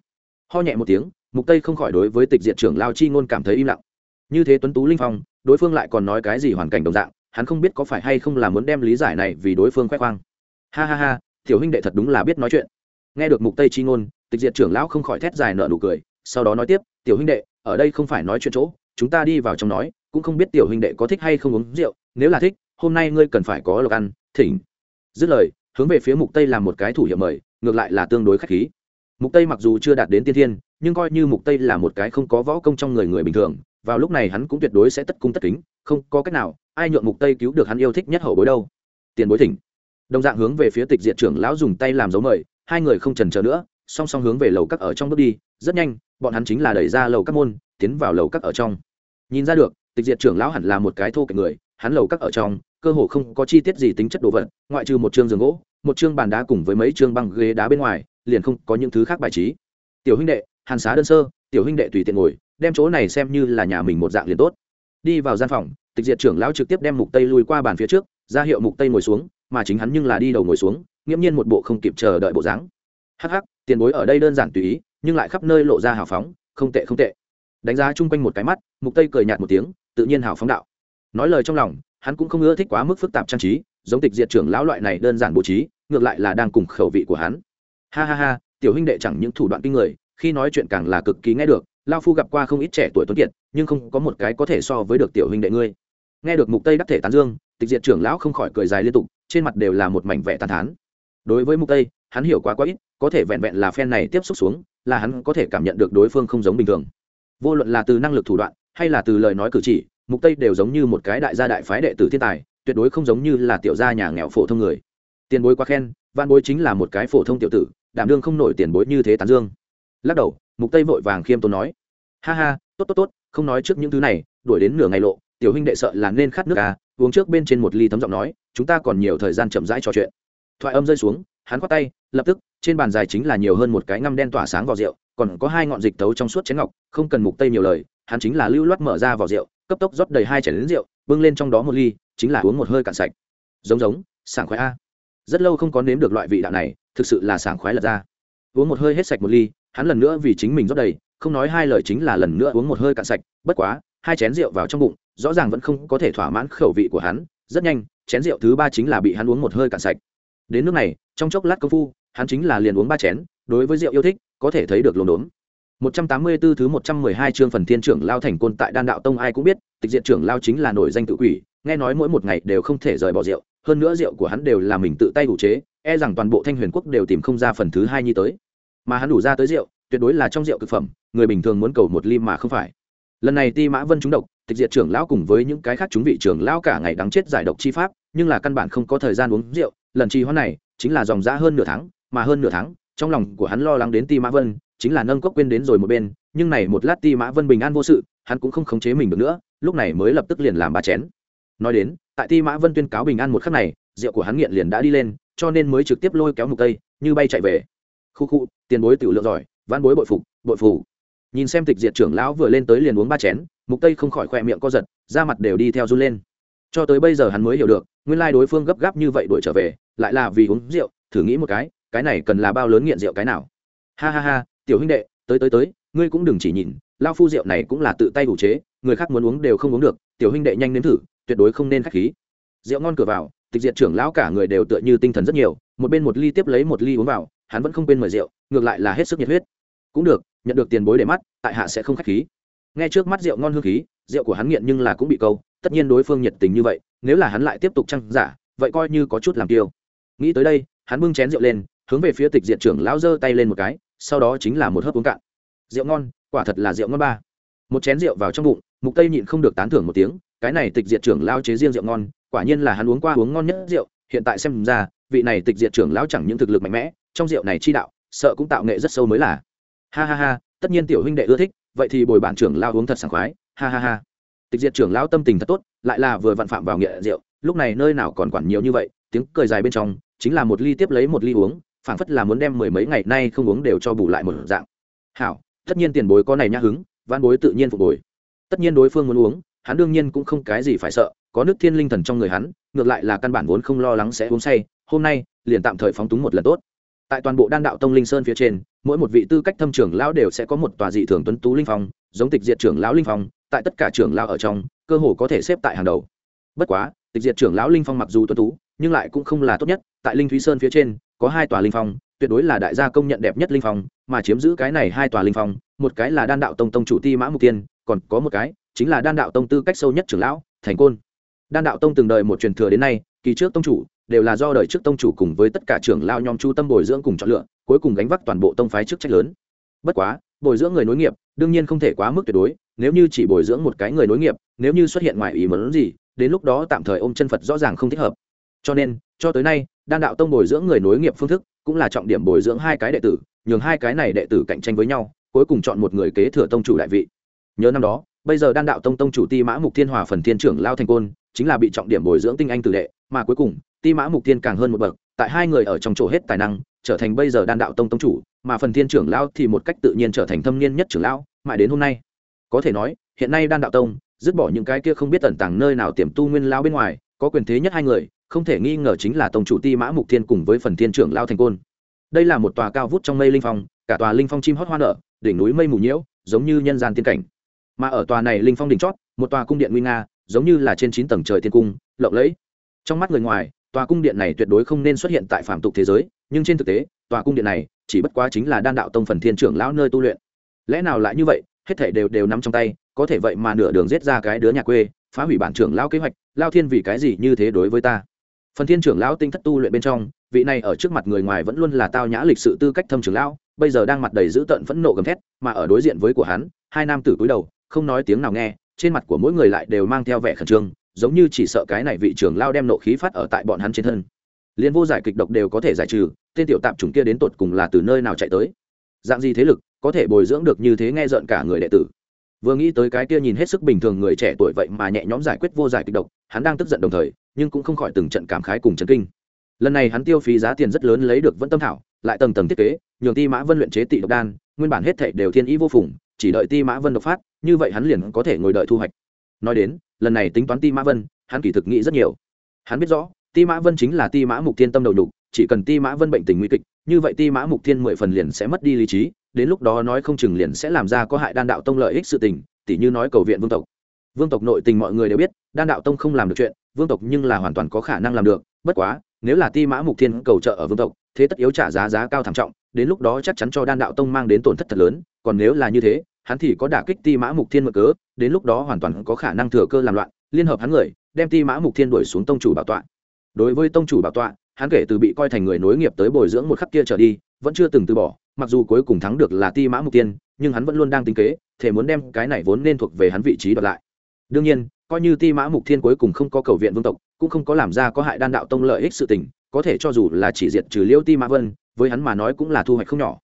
Speaker 1: Ho nhẹ một tiếng, mục tây không khỏi đối với tịch diện trưởng lao chi ngôn cảm thấy im lặng. Như thế tuấn tú linh phong, đối phương lại còn nói cái gì hoàn cảnh đồng dạng, hắn không biết có phải hay không là muốn đem lý giải này vì đối phương khoe khoang. Ha ha ha, tiểu huynh đệ thật đúng là biết nói chuyện. Nghe được mục tây chi ngôn, tịch diệt trưởng lão không khỏi thét dài nợ nụ cười, sau đó nói tiếp, tiểu huynh đệ, ở đây không phải nói chuyện chỗ, chúng ta đi vào trong nói, cũng không biết tiểu huynh đệ có thích hay không uống rượu, nếu là thích, hôm nay ngươi cần phải có lộc ăn, thỉnh. Dứt lời hướng về phía mục tây làm một cái thủ hiệu mời, ngược lại là tương đối khách khí. Mục tây mặc dù chưa đạt đến tiên thiên, nhưng coi như mục tây là một cái không có võ công trong người người bình thường, vào lúc này hắn cũng tuyệt đối sẽ tất cung tất kính, không có cách nào, ai nhượng mục tây cứu được hắn yêu thích nhất hậu bối đâu. Tiền bối thỉnh. Đồng dạng hướng về phía tịch diệt trưởng lão dùng tay làm dấu mời, hai người không trần chờ nữa, song song hướng về lầu các ở trong bước đi, rất nhanh, bọn hắn chính là đẩy ra lầu các môn, tiến vào lầu các ở trong. Nhìn ra được, tịch diệt trưởng lão hẳn là một cái thô kệch người, hắn lầu các ở trong cơ hồ không có chi tiết gì tính chất đồ vật, ngoại trừ một chương giường gỗ, một chương bàn đá cùng với mấy chương băng ghế đá bên ngoài, liền không có những thứ khác bài trí. Tiểu huynh đệ, hàn xá đơn sơ, tiểu huynh đệ tùy tiện ngồi, đem chỗ này xem như là nhà mình một dạng liền tốt. Đi vào gian phòng, tịch diệt trưởng lão trực tiếp đem mục tây lùi qua bàn phía trước, ra hiệu mục tây ngồi xuống, mà chính hắn nhưng là đi đầu ngồi xuống, nghiễm nhiên một bộ không kịp chờ đợi bộ dáng. Hắc hắc, tiền bối ở đây đơn giản tùy ý, nhưng lại khắp nơi lộ ra hào phóng, không tệ không tệ. Đánh giá chung quanh một cái mắt, mục tây cười nhạt một tiếng, tự nhiên hào phóng đạo. Nói lời trong lòng hắn cũng không ưa thích quá mức phức tạp trang trí, giống tịch diệt trưởng lão loại này đơn giản bố trí, ngược lại là đang cùng khẩu vị của hắn. Ha ha ha, tiểu huynh đệ chẳng những thủ đoạn kinh người, khi nói chuyện càng là cực kỳ nghe được, lao phu gặp qua không ít trẻ tuổi tuấn kiệt, nhưng không có một cái có thể so với được tiểu huynh đệ ngươi. Nghe được mục tây đắc thể tán dương, tịch diệt trưởng lão không khỏi cười dài liên tục, trên mặt đều là một mảnh vẻ tàn thán. Đối với mục tây, hắn hiểu quá quá ít, có thể vẹn vẹn là phen này tiếp xúc xuống, là hắn có thể cảm nhận được đối phương không giống bình thường. Vô luận là từ năng lực thủ đoạn, hay là từ lời nói cử chỉ mục tây đều giống như một cái đại gia đại phái đệ tử thiên tài, tuyệt đối không giống như là tiểu gia nhà nghèo phổ thông người. Tiền bối quá khen, văn bối chính là một cái phổ thông tiểu tử, đảm đương không nổi tiền bối như thế tán dương. Lắc đầu, mục tây vội vàng khiêm tốn nói, ha ha, tốt tốt tốt, không nói trước những thứ này, đuổi đến nửa ngày lộ, tiểu huynh đệ sợ là nên khát nước à uống trước bên trên một ly thấm giọng nói, chúng ta còn nhiều thời gian chậm rãi trò chuyện. Thoại âm rơi xuống, hắn khoát tay, lập tức, trên bàn dài chính là nhiều hơn một cái ngăm đen tỏa sáng vào rượu, còn có hai ngọn dịch tấu trong suốt chén ngọc, không cần mục tây nhiều lời, hắn chính là lưu loát mở ra vào rượu cấp tốc rót đầy hai chén lớn rượu, bưng lên trong đó một ly, chính là uống một hơi cạn sạch. Giống giống, sảng khoái a. Rất lâu không có nếm được loại vị đạo này, thực sự là sảng khoái lật ra. Uống một hơi hết sạch một ly, hắn lần nữa vì chính mình rót đầy, không nói hai lời chính là lần nữa uống một hơi cạn sạch, bất quá, hai chén rượu vào trong bụng, rõ ràng vẫn không có thể thỏa mãn khẩu vị của hắn, rất nhanh, chén rượu thứ ba chính là bị hắn uống một hơi cạn sạch. Đến nước này, trong chốc lát công phu, hắn chính là liền uống ba chén, đối với rượu yêu thích, có thể thấy được lồn đốn. 184 thứ 112 chương phần thiên trưởng lao thành côn tại đan đạo tông ai cũng biết, tịch diện trưởng lao chính là nổi danh tự quỷ, nghe nói mỗi một ngày đều không thể rời bỏ rượu, hơn nữa rượu của hắn đều là mình tự tay đủ chế e rằng toàn bộ thanh huyền quốc đều tìm không ra phần thứ hai như tới. Mà hắn đủ ra tới rượu, tuyệt đối là trong rượu thực phẩm, người bình thường muốn cầu một ly mà không phải. Lần này ti mã vân trúng độc, tịch diệt trưởng lão cùng với những cái khác chúng vị trưởng lão cả ngày đắng chết giải độc chi pháp, nhưng là căn bản không có thời gian uống rượu, lần trì hoãn này, chính là dòng dã hơn nửa tháng, mà hơn nửa tháng, trong lòng của hắn lo lắng đến ti mã vân chính là nâng cốc quên đến rồi một bên, nhưng này một lát ti mã vân bình an vô sự, hắn cũng không khống chế mình được nữa, lúc này mới lập tức liền làm ba chén. Nói đến, tại ti mã vân tuyên cáo bình an một khắc này, rượu của hắn nghiện liền đã đi lên, cho nên mới trực tiếp lôi kéo mục tây, như bay chạy về. Khu khu, tiền bối tiểu lượng giỏi văn bối bội phục, bội phủ. Nhìn xem tịch diệt trưởng lão vừa lên tới liền uống ba chén, mục tây không khỏi khỏe miệng co giật, da mặt đều đi theo run lên. Cho tới bây giờ hắn mới hiểu được, nguyên lai đối phương gấp gáp như vậy đuổi trở về, lại là vì uống rượu, thử nghĩ một cái cái này cần là bao lớn nghiện rượu cái nào? Ha ha ha tiểu huynh đệ, tới tới tới, ngươi cũng đừng chỉ nhìn, lao phu rượu này cũng là tự tay đủ chế, người khác muốn uống đều không uống được, tiểu huynh đệ nhanh nếm thử, tuyệt đối không nên khách khí. Rượu ngon cửa vào, tịch diệt trưởng lão cả người đều tựa như tinh thần rất nhiều, một bên một ly tiếp lấy một ly uống vào, hắn vẫn không quên mời rượu, ngược lại là hết sức nhiệt huyết. Cũng được, nhận được tiền bối để mắt, tại hạ sẽ không khách khí. Nghe trước mắt rượu ngon hương khí, rượu của hắn nghiện nhưng là cũng bị câu, tất nhiên đối phương nhiệt tình như vậy, nếu là hắn lại tiếp tục trăng giả, vậy coi như có chút làm tiêu. Nghĩ tới đây, hắn bưng chén rượu lên, hướng về phía tịch diệt trưởng lão giơ tay lên một cái sau đó chính là một hớp uống cạn. Rượu ngon, quả thật là rượu ngon ba. Một chén rượu vào trong bụng, mục tây nhịn không được tán thưởng một tiếng, cái này tịch diệt trưởng lao chế riêng rượu ngon, quả nhiên là hắn uống qua uống ngon nhất rượu, hiện tại xem ra, vị này tịch diệt trưởng lão chẳng những thực lực mạnh mẽ, trong rượu này chi đạo, sợ cũng tạo nghệ rất sâu mới là. Ha ha ha, tất nhiên tiểu huynh đệ ưa thích, vậy thì bồi bản trưởng lao uống thật sảng khoái, ha ha ha. Tịch diệt trưởng lão tâm tình thật tốt, lại là vừa vặn phạm vào nghệ rượu, lúc này nơi nào còn quản nhiều như vậy, tiếng cười dài bên trong, chính là một ly tiếp lấy một ly uống phảng phất là muốn đem mười mấy ngày nay không uống đều cho bù lại một dạng. Hảo, tất nhiên tiền bối có này nhã hứng, văn bối tự nhiên phục bồi tất nhiên đối phương muốn uống, hắn đương nhiên cũng không cái gì phải sợ, có nước thiên linh thần trong người hắn, ngược lại là căn bản vốn không lo lắng sẽ uống say, hôm nay, liền tạm thời phóng túng một lần tốt. Tại toàn bộ đan đạo tông linh sơn phía trên, mỗi một vị tư cách thâm trưởng lão đều sẽ có một tòa dị thường tuấn tú linh phong, giống tịch diệt trưởng lão linh phong, tại tất cả trưởng lão ở trong, cơ hồ có thể xếp tại hàng đầu. Bất quá, tịch diệt trưởng lão linh phong mặc dù tuấn tú, nhưng lại cũng không là tốt nhất, tại linh thúy sơn phía trên có hai tòa linh phong, tuyệt đối là đại gia công nhận đẹp nhất linh phong, mà chiếm giữ cái này hai tòa linh phong, một cái là đan đạo tông tông chủ ti mã mục tiên, còn có một cái chính là đan đạo tông tư cách sâu nhất trưởng lão, thành côn. Đan đạo tông từng đời một truyền thừa đến nay, kỳ trước tông chủ, đều là do đời trước tông chủ cùng với tất cả trưởng lao nhóm chu tâm bồi dưỡng cùng chọn lựa, cuối cùng gánh vác toàn bộ tông phái chức trách lớn. Bất quá, bồi dưỡng người nối nghiệp, đương nhiên không thể quá mức tuyệt đối, nếu như chỉ bồi dưỡng một cái người nối nghiệp, nếu như xuất hiện ngoài ý muốn gì, đến lúc đó tạm thời ôm chân phật rõ ràng không thích hợp. Cho nên, cho tới nay đan đạo tông bồi dưỡng người nối nghiệp phương thức cũng là trọng điểm bồi dưỡng hai cái đệ tử, nhường hai cái này đệ tử cạnh tranh với nhau, cuối cùng chọn một người kế thừa tông chủ đại vị. Nhớ năm đó, bây giờ đan đạo tông tông chủ ti mã mục thiên hòa phần thiên trưởng lao thành côn chính là bị trọng điểm bồi dưỡng tinh anh tử đệ, mà cuối cùng, ti mã mục thiên càng hơn một bậc, tại hai người ở trong chỗ hết tài năng, trở thành bây giờ đan đạo tông tông chủ, mà phần thiên trưởng lao thì một cách tự nhiên trở thành thâm niên nhất trưởng lão mãi đến hôm nay. Có thể nói, hiện nay đan đạo tông, dứt bỏ những cái kia không biết tẩn tàng nơi nào tiềm tu nguyên lao bên ngoài, có quyền thế nhất hai người không thể nghi ngờ chính là tông chủ ti mã mục thiên cùng với phần thiên trưởng lao thành côn. Đây là một tòa cao vút trong mây linh phong, cả tòa linh phong chim hót hoa nở, đỉnh núi mây mù nhiễu, giống như nhân gian tiên cảnh. Mà ở tòa này linh phong đỉnh chót, một tòa cung điện nguy nga, giống như là trên chín tầng trời tiên cung, lộng lẫy. Trong mắt người ngoài, tòa cung điện này tuyệt đối không nên xuất hiện tại phạm tục thế giới, nhưng trên thực tế, tòa cung điện này chỉ bất quá chính là đan đạo tông phần thiên trưởng lão nơi tu luyện. Lẽ nào lại như vậy, hết thảy đều đều nắm trong tay, có thể vậy mà nửa đường giết ra cái đứa nhà quê, phá hủy bản trưởng lão kế hoạch, lao thiên vì cái gì như thế đối với ta? Phần thiên trưởng lão tinh thất tu luyện bên trong, vị này ở trước mặt người ngoài vẫn luôn là tao nhã lịch sự tư cách thâm trưởng lão, bây giờ đang mặt đầy dữ tợn phẫn nộ gầm thét, mà ở đối diện với của hắn, hai nam tử cúi đầu, không nói tiếng nào nghe, trên mặt của mỗi người lại đều mang theo vẻ khẩn trương, giống như chỉ sợ cái này vị trưởng lao đem nộ khí phát ở tại bọn hắn trên thân. Liên vô giải kịch độc đều có thể giải trừ, tên tiểu tạp chủng kia đến tột cùng là từ nơi nào chạy tới? Dạng gì thế lực, có thể bồi dưỡng được như thế nghe rợn cả người đệ tử? Vừa nghĩ tới cái kia nhìn hết sức bình thường người trẻ tuổi vậy mà nhẹ nhõm giải quyết vô giải kịch độc, hắn đang tức giận đồng thời nhưng cũng không khỏi từng trận cảm khái cùng chấn kinh. Lần này hắn tiêu phí giá tiền rất lớn lấy được vẫn tâm thảo, lại tầng tầng thiết kế, nhường ti mã vân luyện chế tị độc đan, nguyên bản hết thảy đều thiên ý vô phùng, chỉ đợi ti mã vân độc phát, như vậy hắn liền có thể ngồi đợi thu hoạch. Nói đến, lần này tính toán ti mã vân, hắn kỳ thực nghĩ rất nhiều. Hắn biết rõ, ti mã vân chính là ti mã mục thiên tâm đầu đục chỉ cần ti mã vân bệnh tình nguy kịch, như vậy ti mã mục thiên mười phần liền sẽ mất đi lý trí, đến lúc đó nói không chừng liền sẽ làm ra có hại đan đạo tông lợi ích sự tình, tỉ như nói cầu viện vương tộc. Vương tộc nội tình mọi người đều biết đan đạo tông không làm được chuyện, vương tộc nhưng là hoàn toàn có khả năng làm được, bất quá, nếu là ti mã mục thiên cầu trợ ở vương tộc, thế tất yếu trả giá giá cao thảm trọng, đến lúc đó chắc chắn cho đan đạo tông mang đến tổn thất thật lớn, còn nếu là như thế, hắn thì có đả kích ti mã mục thiên mực cớ, đến lúc đó hoàn toàn có khả năng thừa cơ làm loạn, liên hợp hắn người, đem ti mã mục thiên đuổi xuống tông chủ bảo tọa. Đối với tông chủ bảo tọa, hắn kể từ bị coi thành người nối nghiệp tới bồi dưỡng một khắc kia trở đi, vẫn chưa từng từ bỏ, mặc dù cuối cùng thắng được là ti mã mục tiên nhưng hắn vẫn luôn đang tính kế thể muốn đem cái này vốn nên thuộc về hắn vị trí đoạt lại. Đương nhiên coi như ti mã mục thiên cuối cùng không có cầu viện vương tộc, cũng không có làm ra có hại đan đạo tông lợi ích sự tình, có thể cho dù là chỉ diệt trừ liêu ti mã vân, với hắn mà nói cũng là thu hoạch không nhỏ.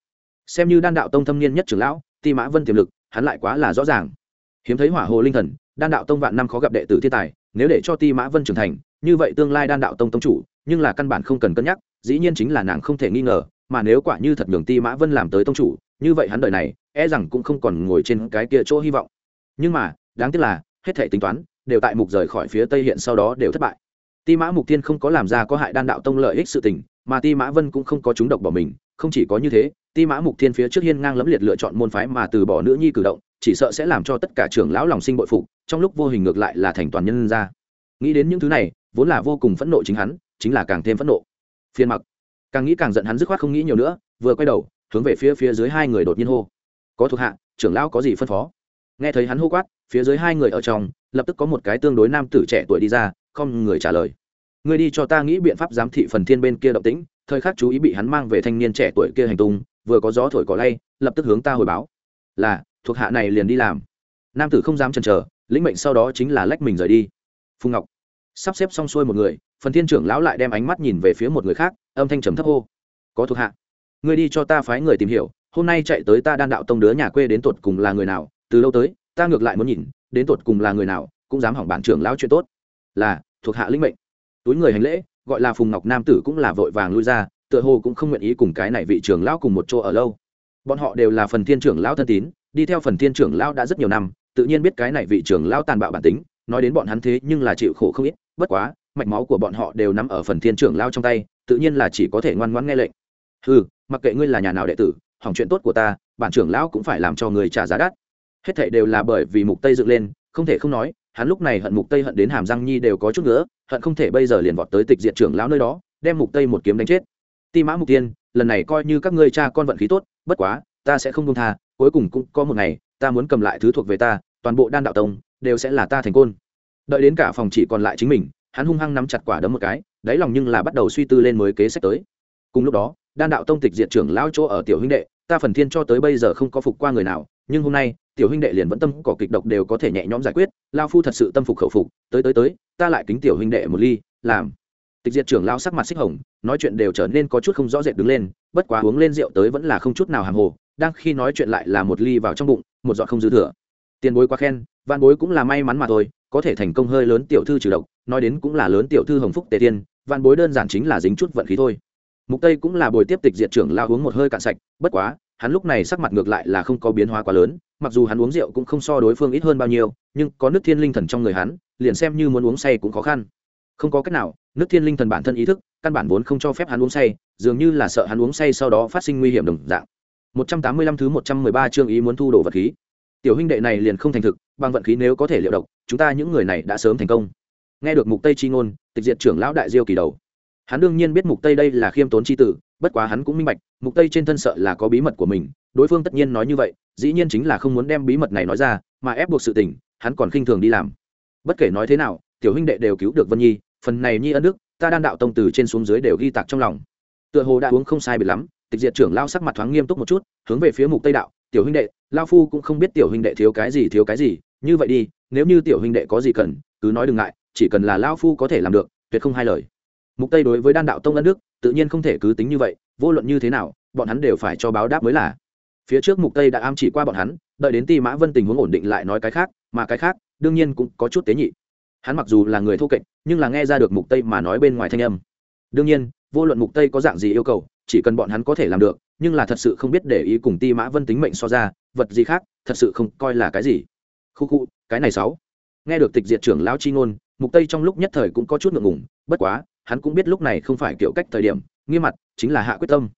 Speaker 1: Xem như đan đạo tông thâm niên nhất trưởng lão, ti mã vân tiềm lực, hắn lại quá là rõ ràng. Hiếm thấy hỏa hồ linh thần, đan đạo tông vạn năm khó gặp đệ tử thiên tài, nếu để cho ti mã vân trưởng thành, như vậy tương lai đan đạo tông tông chủ, nhưng là căn bản không cần cân nhắc, dĩ nhiên chính là nàng không thể nghi ngờ, mà nếu quả như thật nhường ti mã vân làm tới tông chủ, như vậy hắn đời này e rằng cũng không còn ngồi trên cái kia chỗ hy vọng. Nhưng mà, đáng tiếc là, hết thể tính toán đều tại mục rời khỏi phía tây hiện sau đó đều thất bại. Ti mã mục tiên không có làm ra có hại đan đạo tông lợi ích sự tình, mà ti mã vân cũng không có chúng độc bỏ mình, không chỉ có như thế, ti mã mục thiên phía trước hiên ngang lẫm liệt lựa chọn môn phái mà từ bỏ nữ nhi cử động, chỉ sợ sẽ làm cho tất cả trưởng lão lòng sinh bội phục, trong lúc vô hình ngược lại là thành toàn nhân ra nghĩ đến những thứ này, vốn là vô cùng phẫn nộ chính hắn, chính là càng thêm phẫn nộ. Phiên mặc. Càng nghĩ càng giận hắn dứt khoát không nghĩ nhiều nữa, vừa quay đầu, hướng về phía phía dưới hai người đột nhiên hô. Có thuộc hạ, trưởng lão có gì phân phó? Nghe thấy hắn hô quát phía dưới hai người ở trong, lập tức có một cái tương đối nam tử trẻ tuổi đi ra, không người trả lời. Ngươi đi cho ta nghĩ biện pháp giám thị phần thiên bên kia động tĩnh, thời khắc chú ý bị hắn mang về thanh niên trẻ tuổi kia hành tung, vừa có gió thổi cỏ lay, lập tức hướng ta hồi báo. Là, thuộc hạ này liền đi làm. Nam tử không dám chần chờ, lĩnh mệnh sau đó chính là lách mình rời đi. Phùng ngọc. Sắp xếp xong xuôi một người, phần thiên trưởng lão lại đem ánh mắt nhìn về phía một người khác, âm thanh trầm thấp hô. Có thuộc hạ. Ngươi đi cho ta phái người tìm hiểu, hôm nay chạy tới ta đan đạo tông đứa nhà quê đến tột cùng là người nào, từ lâu tới ta ngược lại muốn nhìn, đến tột cùng là người nào, cũng dám hỏng bản trưởng lão chuyện tốt. Là, thuộc hạ linh mệnh. Túi người hành lễ, gọi là phùng ngọc nam tử cũng là vội vàng lui ra, tựa hồ cũng không nguyện ý cùng cái này vị trưởng lão cùng một chỗ ở lâu. Bọn họ đều là phần thiên trưởng lão thân tín, đi theo phần thiên trưởng lão đã rất nhiều năm, tự nhiên biết cái này vị trưởng lão tàn bạo bản tính, nói đến bọn hắn thế nhưng là chịu khổ không ít, bất quá, mạch máu của bọn họ đều nằm ở phần thiên trưởng lão trong tay, tự nhiên là chỉ có thể ngoan ngoãn nghe lệnh. Ừ mặc kệ ngươi là nhà nào đệ tử, hỏng chuyện tốt của ta, bản trưởng lão cũng phải làm cho người trả giá đắt hết thảy đều là bởi vì mục tây dựng lên, không thể không nói, hắn lúc này hận mục tây hận đến hàm răng nhi đều có chút nữa hận không thể bây giờ liền vọt tới tịch diệt trưởng lão nơi đó, đem mục tây một kiếm đánh chết. Ti mã mục tiên, lần này coi như các ngươi cha con vận khí tốt, bất quá, ta sẽ không công tha, cuối cùng cũng có một ngày, ta muốn cầm lại thứ thuộc về ta, toàn bộ đan đạo tông đều sẽ là ta thành côn. Đợi đến cả phòng chỉ còn lại chính mình, hắn hung hăng nắm chặt quả đấm một cái, đáy lòng nhưng là bắt đầu suy tư lên mới kế sách tới. Cùng lúc đó, đan đạo tông tịch diệt trưởng lão chỗ ở tiểu huynh đệ, ta phần thiên cho tới bây giờ không có phục qua người nào nhưng hôm nay, tiểu huynh đệ liền vẫn tâm cỏ kịch độc đều có thể nhẹ nhõm giải quyết, lao phu thật sự tâm phục khẩu phục, tới tới tới, ta lại kính tiểu huynh đệ một ly, làm. Tịch diệt trưởng lao sắc mặt xích hồng, nói chuyện đều trở nên có chút không rõ rệt đứng lên, bất quá uống lên rượu tới vẫn là không chút nào hàng hồ, đang khi nói chuyện lại là một ly vào trong bụng, một giọt không dư thừa. Tiền bối quá khen văn bối cũng là may mắn mà thôi, có thể thành công hơi lớn tiểu thư trừ độc, nói đến cũng là lớn tiểu thư hồng phúc tề tiên văn bối đơn giản chính là dính chút vận khí thôi. Mục tây cũng là buổi tiếp tịch diệt trưởng lao uống một hơi cạn sạch, bất quá hắn lúc này sắc mặt ngược lại là không có biến hóa quá lớn, mặc dù hắn uống rượu cũng không so đối phương ít hơn bao nhiêu, nhưng có nước thiên linh thần trong người hắn, liền xem như muốn uống say cũng khó khăn. Không có cách nào, nước thiên linh thần bản thân ý thức, căn bản vốn không cho phép hắn uống say, dường như là sợ hắn uống say sau đó phát sinh nguy hiểm đồng dạng. 185 thứ 113 chương ý muốn thu đồ vật khí. Tiểu huynh đệ này liền không thành thực, bằng vận khí nếu có thể liệu độc, chúng ta những người này đã sớm thành công. Nghe được mục tây chi ngôn, tịch diệt trưởng lão đại diêu kỳ đầu. Hắn đương nhiên biết mục tây đây là khiêm tốn chi tử bất quá hắn cũng minh bạch, mục tây trên thân sợ là có bí mật của mình, đối phương tất nhiên nói như vậy, dĩ nhiên chính là không muốn đem bí mật này nói ra, mà ép buộc sự tình, hắn còn khinh thường đi làm. Bất kể nói thế nào, tiểu huynh đệ đều cứu được vân nhi, phần này nhi ân đức, ta đan đạo tông từ trên xuống dưới đều ghi tạc trong lòng. Tựa hồ đã uống không sai biệt lắm, tịch diệt trưởng lao sắc mặt thoáng nghiêm túc một chút, hướng về phía mục tây đạo, tiểu huynh đệ, lao phu cũng không biết tiểu huynh đệ thiếu cái gì, thiếu cái gì, như vậy đi, nếu như tiểu huynh đệ có gì cần, cứ nói đừng ngại, chỉ cần là lao phu có thể làm được, tuyệt không hai lời mục tây đối với đan đạo tông ân đức, tự nhiên không thể cứ tính như vậy, vô luận như thế nào, bọn hắn đều phải cho báo đáp mới là. Phía trước mục tây đã am chỉ qua bọn hắn, đợi đến ti mã vân tình huống ổn định lại nói cái khác, mà cái khác, đương nhiên cũng có chút tế nhị. Hắn mặc dù là người thô kệch, nhưng là nghe ra được mục tây mà nói bên ngoài thanh âm. Đương nhiên, vô luận mục tây có dạng gì yêu cầu, chỉ cần bọn hắn có thể làm được, nhưng là thật sự không biết để ý cùng ti mã vân tính mệnh so ra, vật gì khác, thật sự không coi là cái gì. Khu khu, cái này sáu. Nghe được tịch diệt trưởng lão chi ngôn, mục tây trong lúc nhất thời cũng có chút ngượng ngùng, bất quá hắn cũng biết lúc này không phải kiểu cách thời điểm, nghiêm mặt, chính là hạ quyết tâm.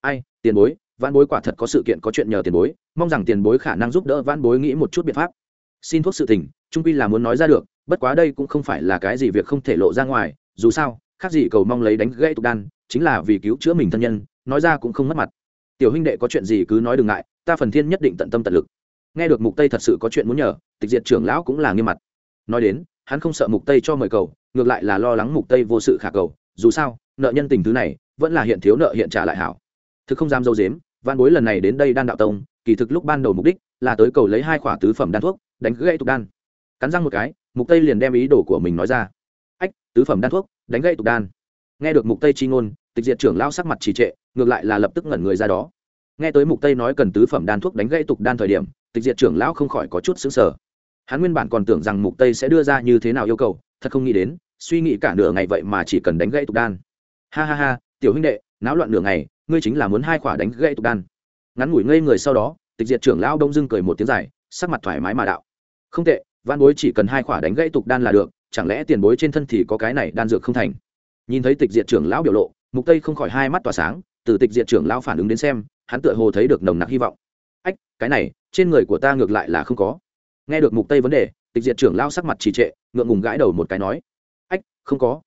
Speaker 1: Ai, tiền bối văn bối quả thật có sự kiện có chuyện nhờ tiền bối, mong rằng tiền bối khả năng giúp đỡ văn bối nghĩ một chút biện pháp. Xin thuốc sự tình, trung quy là muốn nói ra được, bất quá đây cũng không phải là cái gì việc không thể lộ ra ngoài, dù sao, khác gì cầu mong lấy đánh gãy tục đan, chính là vì cứu chữa mình thân nhân, nói ra cũng không mất mặt. Tiểu huynh đệ có chuyện gì cứ nói đừng ngại, ta phần thiên nhất định tận tâm tận lực. Nghe được mục tây thật sự có chuyện muốn nhờ, tịch diệt trưởng lão cũng là nghiêm mặt. Nói đến, hắn không sợ mục tây cho mời cầu ngược lại là lo lắng mục tây vô sự khả cầu, dù sao, nợ nhân tình thứ này, vẫn là hiện thiếu nợ hiện trả lại hảo. Thực không dám dâu dếm văn bối lần này đến đây đan đạo tông, kỳ thực lúc ban đầu mục đích là tới cầu lấy hai khỏa tứ phẩm đan thuốc, đánh gãy tục đan. Cắn răng một cái, mục tây liền đem ý đồ của mình nói ra. Ách, tứ phẩm đan thuốc, đánh gãy tục đan. Nghe được mục tây chi ngôn, tịch diệt trưởng lao sắc mặt trì trệ, ngược lại là lập tức ngẩn người ra đó. Nghe tới mục tây nói cần tứ phẩm đan thuốc đánh gãy tục đan thời điểm, tịch diệt trưởng lão không khỏi có chút sững sờ. Hắn nguyên bản còn tưởng rằng mục tây sẽ đưa ra như thế nào yêu cầu thật không nghĩ đến, suy nghĩ cả nửa ngày vậy mà chỉ cần đánh gãy tục đan. Ha ha ha, tiểu huynh đệ, náo loạn nửa ngày, ngươi chính là muốn hai khỏa đánh gãy tục đan. Ngắn ngủi ngây người sau đó, tịch diệt trưởng lão đông dưng cười một tiếng dài, sắc mặt thoải mái mà đạo. Không tệ, văn bối chỉ cần hai khỏa đánh gãy tục đan là được, chẳng lẽ tiền bối trên thân thì có cái này đan dược không thành? Nhìn thấy tịch diệt trưởng lão biểu lộ, mục tây không khỏi hai mắt tỏa sáng, từ tịch diệt trưởng lão phản ứng đến xem, hắn tựa hồ thấy được nồng nặc hy vọng. Ách, cái này, trên người của ta ngược lại là không có. Nghe được mục tây vấn đề tịch diệt trưởng lão sắc mặt trì trệ, ngượng ngùng gãi đầu một cái nói, ách, không có.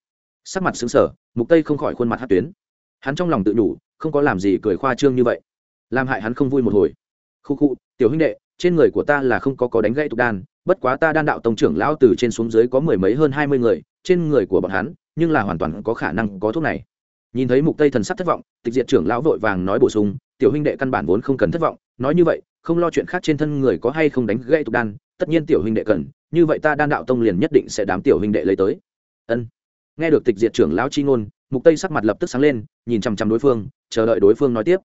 Speaker 1: Sắc mặt xứng sở mục tây không khỏi khuôn mặt hát tuyến. Hắn trong lòng tự nhủ, không có làm gì cười khoa trương như vậy. Làm hại hắn không vui một hồi. Khu khu, tiểu huynh đệ, trên người của ta là không có có đánh gãy tục đan, bất quá ta đan đạo tông trưởng lão từ trên xuống dưới có mười mấy hơn hai mươi người, trên người của bọn hắn, nhưng là hoàn toàn có khả năng có thuốc này. Nhìn thấy mục tây thần sắc thất vọng, tịch diệt trưởng lão vội vàng nói bổ sung, tiểu huynh đệ căn bản vốn không cần thất vọng, nói như vậy, không lo chuyện khác trên thân người có hay không đánh gãy tục đan tất nhiên tiểu huynh đệ cần, như vậy ta đan đạo tông liền nhất định sẽ đám tiểu huynh đệ lấy tới. Ân. Nghe được tịch diệt trưởng lão chi ngôn, mục tây sắc mặt lập tức sáng lên, nhìn chằm chằm đối phương, chờ đợi đối phương nói tiếp.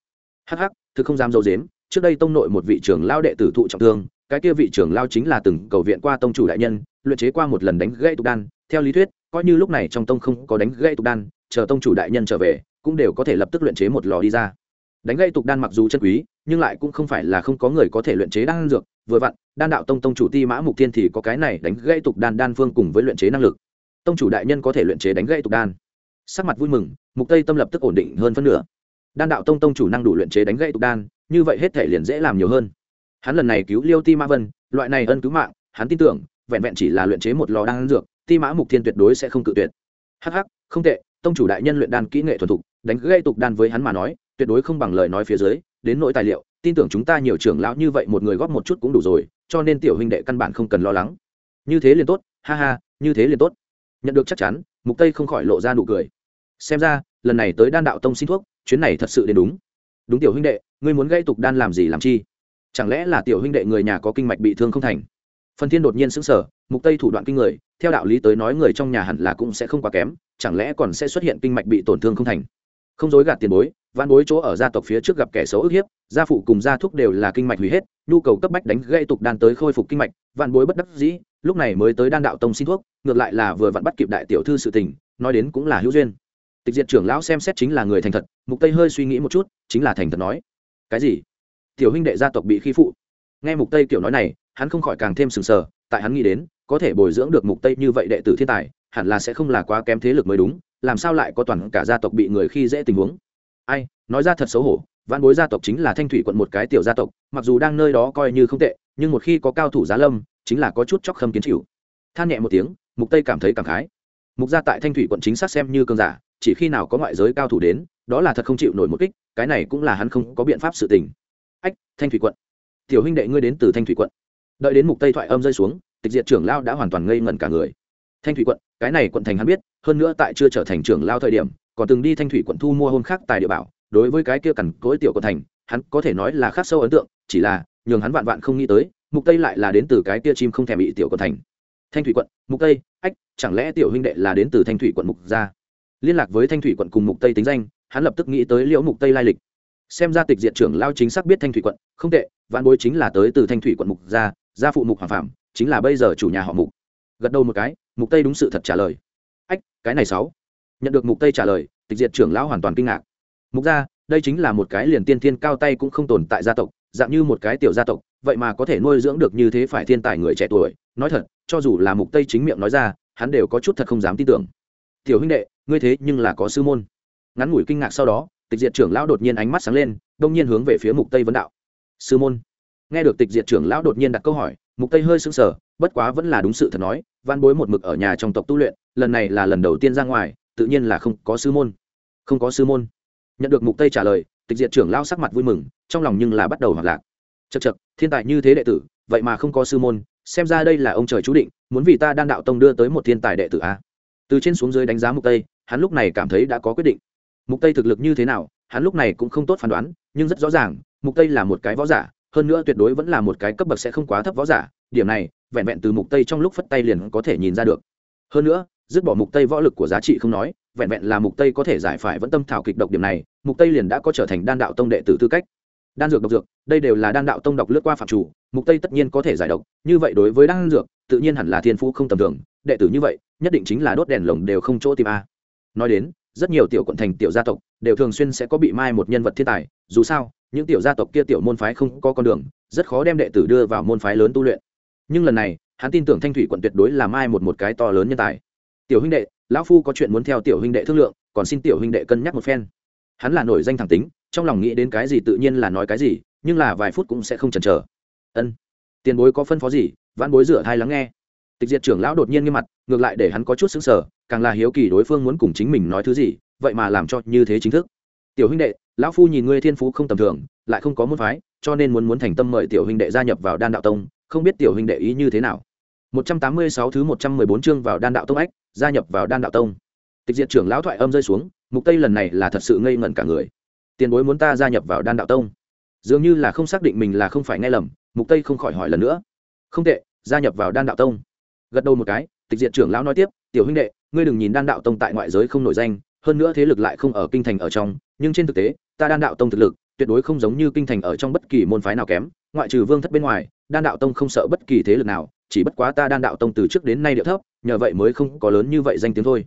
Speaker 1: Hắc hắc, thực không dám dâu dếm, trước đây tông nội một vị trưởng lao đệ tử thụ trọng thương, cái kia vị trưởng lao chính là từng cầu viện qua tông chủ đại nhân, luyện chế qua một lần đánh gãy tục đan, theo lý thuyết, coi như lúc này trong tông không có đánh gãy tục đan, chờ tông chủ đại nhân trở về, cũng đều có thể lập tức luyện chế một lò đi ra đánh gây tục đan mặc dù chân quý, nhưng lại cũng không phải là không có người có thể luyện chế đan dược. Vừa vặn, đan đạo tông tông chủ ti mã mục tiên thì có cái này đánh gây tục đan đan phương cùng với luyện chế năng lực. Tông chủ đại nhân có thể luyện chế đánh gây tục đan. Sắc mặt vui mừng, mục tây tâm lập tức ổn định hơn phân nửa. Đan đạo tông tông chủ năng đủ luyện chế đánh gây tục đan, như vậy hết thể liền dễ làm nhiều hơn. Hắn lần này cứu liêu ti mã vân, loại này ân cứu mạng, hắn tin tưởng, vẹn vẹn chỉ là luyện chế một lò đan dược, ti mã mục thiên tuyệt đối sẽ không cự tuyệt. Hắc hắc, không tệ, tông chủ đại nhân luyện đan kỹ nghệ thuần thục, đánh gây tục đan với hắn mà nói tuyệt đối không bằng lời nói phía dưới, đến nỗi tài liệu, tin tưởng chúng ta nhiều trưởng lão như vậy một người góp một chút cũng đủ rồi, cho nên tiểu huynh đệ căn bản không cần lo lắng. Như thế liền tốt, ha ha, như thế liền tốt. Nhận được chắc chắn, mục tây không khỏi lộ ra nụ cười. Xem ra, lần này tới đan đạo tông xin thuốc, chuyến này thật sự đến đúng. Đúng tiểu huynh đệ, ngươi muốn gây tục đan làm gì làm chi? Chẳng lẽ là tiểu huynh đệ người nhà có kinh mạch bị thương không thành? Phần thiên đột nhiên sững sờ, mục tây thủ đoạn kinh người, theo đạo lý tới nói người trong nhà hẳn là cũng sẽ không quá kém, chẳng lẽ còn sẽ xuất hiện kinh mạch bị tổn thương không thành? Không dối gạt tiền bối văn bối chỗ ở gia tộc phía trước gặp kẻ xấu ức hiếp, gia phụ cùng gia thúc đều là kinh mạch hủy hết, nhu cầu cấp bách đánh gây tục đan tới khôi phục kinh mạch văn bối bất đắc dĩ, lúc này mới tới đan đạo tông xin thuốc, ngược lại là vừa vặn bắt kịp đại tiểu thư sự tình, nói đến cũng là hữu duyên. Tịch diệt trưởng lão xem xét chính là người thành thật, mục tây hơi suy nghĩ một chút, chính là thành thật nói. Cái gì? Tiểu huynh đệ gia tộc bị khi phụ. Nghe mục tây kiểu nói này, hắn không khỏi càng thêm sừng sờ tại hắn nghĩ đến, có thể bồi dưỡng được mục tây như vậy đệ tử thiên tài, hẳn là sẽ không là quá kém thế lực mới đúng, làm sao lại có toàn cả gia tộc bị người khi dễ tình huống. Ai, nói ra thật xấu hổ văn bối gia tộc chính là thanh thủy quận một cái tiểu gia tộc, mặc dù đang nơi đó coi như không tệ, nhưng một khi có cao thủ giá lâm, chính là có chút chóc khâm kiến chịu. Than nhẹ một tiếng, mục tây cảm thấy cảm khái. Mục gia tại thanh thủy quận chính xác xem như cơn giả, chỉ khi nào có ngoại giới cao thủ đến, đó là thật không chịu nổi một kích, cái này cũng là hắn không có biện pháp sự tình. Ách, thanh thủy quận. Tiểu huynh đệ ngươi đến từ thanh thủy quận đợi đến mục tây thoại âm rơi xuống, tịch diệt trưởng lao đã hoàn toàn ngây ngẩn cả người. Thanh thủy quận, cái này quận thành hắn biết, hơn nữa tại chưa trở thành trưởng lao thời điểm, còn từng đi thanh thủy quận thu mua hôn khác tài địa bảo, đối với cái kia cằn cối tiểu quận thành, hắn có thể nói là khắc sâu ấn tượng, chỉ là nhường hắn vạn vạn không nghĩ tới, mục tây lại là đến từ cái kia chim không thèm bị tiểu quận thành. Thanh thủy quận, mục tây, ách, chẳng lẽ tiểu huynh đệ là đến từ thanh thủy quận mục gia? Liên lạc với thanh thủy quận cùng mục tây tính danh, hắn lập tức nghĩ tới liễu mục tây lai lịch. Xem ra tịch diệt trưởng lao chính xác biết thanh thủy quận, không tệ, vạn bối chính là tới từ thanh thủy quận mục gia gia phụ mục hoàng phạm, chính là bây giờ chủ nhà họ mục. Gật đầu một cái, mục tây đúng sự thật trả lời. Ách, cái này sáu. Nhận được mục tây trả lời, tịch diệt trưởng lão hoàn toàn kinh ngạc. Mục gia, đây chính là một cái liền tiên thiên cao tay cũng không tồn tại gia tộc, dạng như một cái tiểu gia tộc, vậy mà có thể nuôi dưỡng được như thế phải thiên tài người trẻ tuổi. Nói thật, cho dù là mục tây chính miệng nói ra, hắn đều có chút thật không dám tin tưởng. Tiểu huynh đệ, ngươi thế nhưng là có sư môn. Ngắn ngủi kinh ngạc sau đó, tịch diệt trưởng lão đột nhiên ánh mắt sáng lên, đông nhiên hướng về phía mục tây vấn đạo. Sư môn? Nghe được tịch diệt trưởng lão đột nhiên đặt câu hỏi, mục tây hơi sững sờ, bất quá vẫn là đúng sự thật nói, văn bối một mực ở nhà trong tộc tu luyện, lần này là lần đầu tiên ra ngoài, tự nhiên là không có sư môn. Không có sư môn. Nhận được mục tây trả lời, tịch diệt trưởng lão sắc mặt vui mừng, trong lòng nhưng là bắt đầu hoạt lạc. Chật chật thiên tài như thế đệ tử, vậy mà không có sư môn, xem ra đây là ông trời chú định, muốn vì ta đang đạo tông đưa tới một thiên tài đệ tử a. Từ trên xuống dưới đánh giá mục tây, hắn lúc này cảm thấy đã có quyết định. Mục tây thực lực như thế nào, hắn lúc này cũng không tốt phán đoán, nhưng rất rõ ràng, mục tây là một cái võ giả hơn nữa tuyệt đối vẫn là một cái cấp bậc sẽ không quá thấp võ giả, điểm này, vẹn vẹn từ mục tây trong lúc phất tay liền có thể nhìn ra được. Hơn nữa, dứt bỏ mục tây võ lực của giá trị không nói, vẹn vẹn là mục tây có thể giải phải vẫn tâm thảo kịch độc điểm này, mục tây liền đã có trở thành đan đạo tông đệ tử tư cách. Đan dược độc dược, đây đều là đan đạo tông độc lướt qua phạm chủ, mục tây tất nhiên có thể giải độc, như vậy đối với đan dược, tự nhiên hẳn là thiên phú không tầm thường, đệ tử như vậy, nhất định chính là đốt đèn lồng đều không chỗ tìm a. Nói đến, rất nhiều tiểu quận thành tiểu gia tộc, đều thường xuyên sẽ có bị mai một nhân vật thiên tài, dù sao những tiểu gia tộc kia tiểu môn phái không có con đường, rất khó đem đệ tử đưa vào môn phái lớn tu luyện. Nhưng lần này, hắn tin tưởng thanh thủy quận tuyệt đối là mai một một cái to lớn nhân tài. Tiểu huynh đệ, lão phu có chuyện muốn theo tiểu huynh đệ thương lượng, còn xin tiểu huynh đệ cân nhắc một phen. Hắn là nổi danh thẳng tính, trong lòng nghĩ đến cái gì tự nhiên là nói cái gì, nhưng là vài phút cũng sẽ không chần chờ. Ân, tiền bối có phân phó gì văn bối rửa thai lắng nghe. Tịch diệt trưởng lão đột nhiên nghiêm mặt, ngược lại để hắn có chút xứng sở càng là hiếu kỳ đối phương muốn cùng chính mình nói thứ gì, vậy mà làm cho như thế chính thức tiểu huynh đệ, lão phu nhìn ngươi thiên phú không tầm thường, lại không có môn phái, cho nên muốn muốn thành tâm mời tiểu huynh đệ gia nhập vào đan đạo tông, không biết tiểu huynh đệ ý như thế nào. 186 thứ 114 chương vào đan đạo tông ách, gia nhập vào đan đạo tông. Tịch diệt trưởng lão thoại âm rơi xuống, mục tây lần này là thật sự ngây ngẩn cả người. Tiền bối muốn ta gia nhập vào đan đạo tông? Dường như là không xác định mình là không phải nghe lầm, mục tây không khỏi hỏi lần nữa. Không tệ, gia nhập vào đan đạo tông. Gật đầu một cái, tịch diệt trưởng lão nói tiếp, tiểu huynh đệ, ngươi đừng nhìn đan đạo tông tại ngoại giới không nổi danh hơn nữa thế lực lại không ở kinh thành ở trong, nhưng trên thực tế, ta đan đạo tông thực lực, tuyệt đối không giống như kinh thành ở trong bất kỳ môn phái nào kém, ngoại trừ vương thất bên ngoài, đan đạo tông không sợ bất kỳ thế lực nào, chỉ bất quá ta đan đạo tông từ trước đến nay địa thấp, nhờ vậy mới không có lớn như vậy danh tiếng thôi.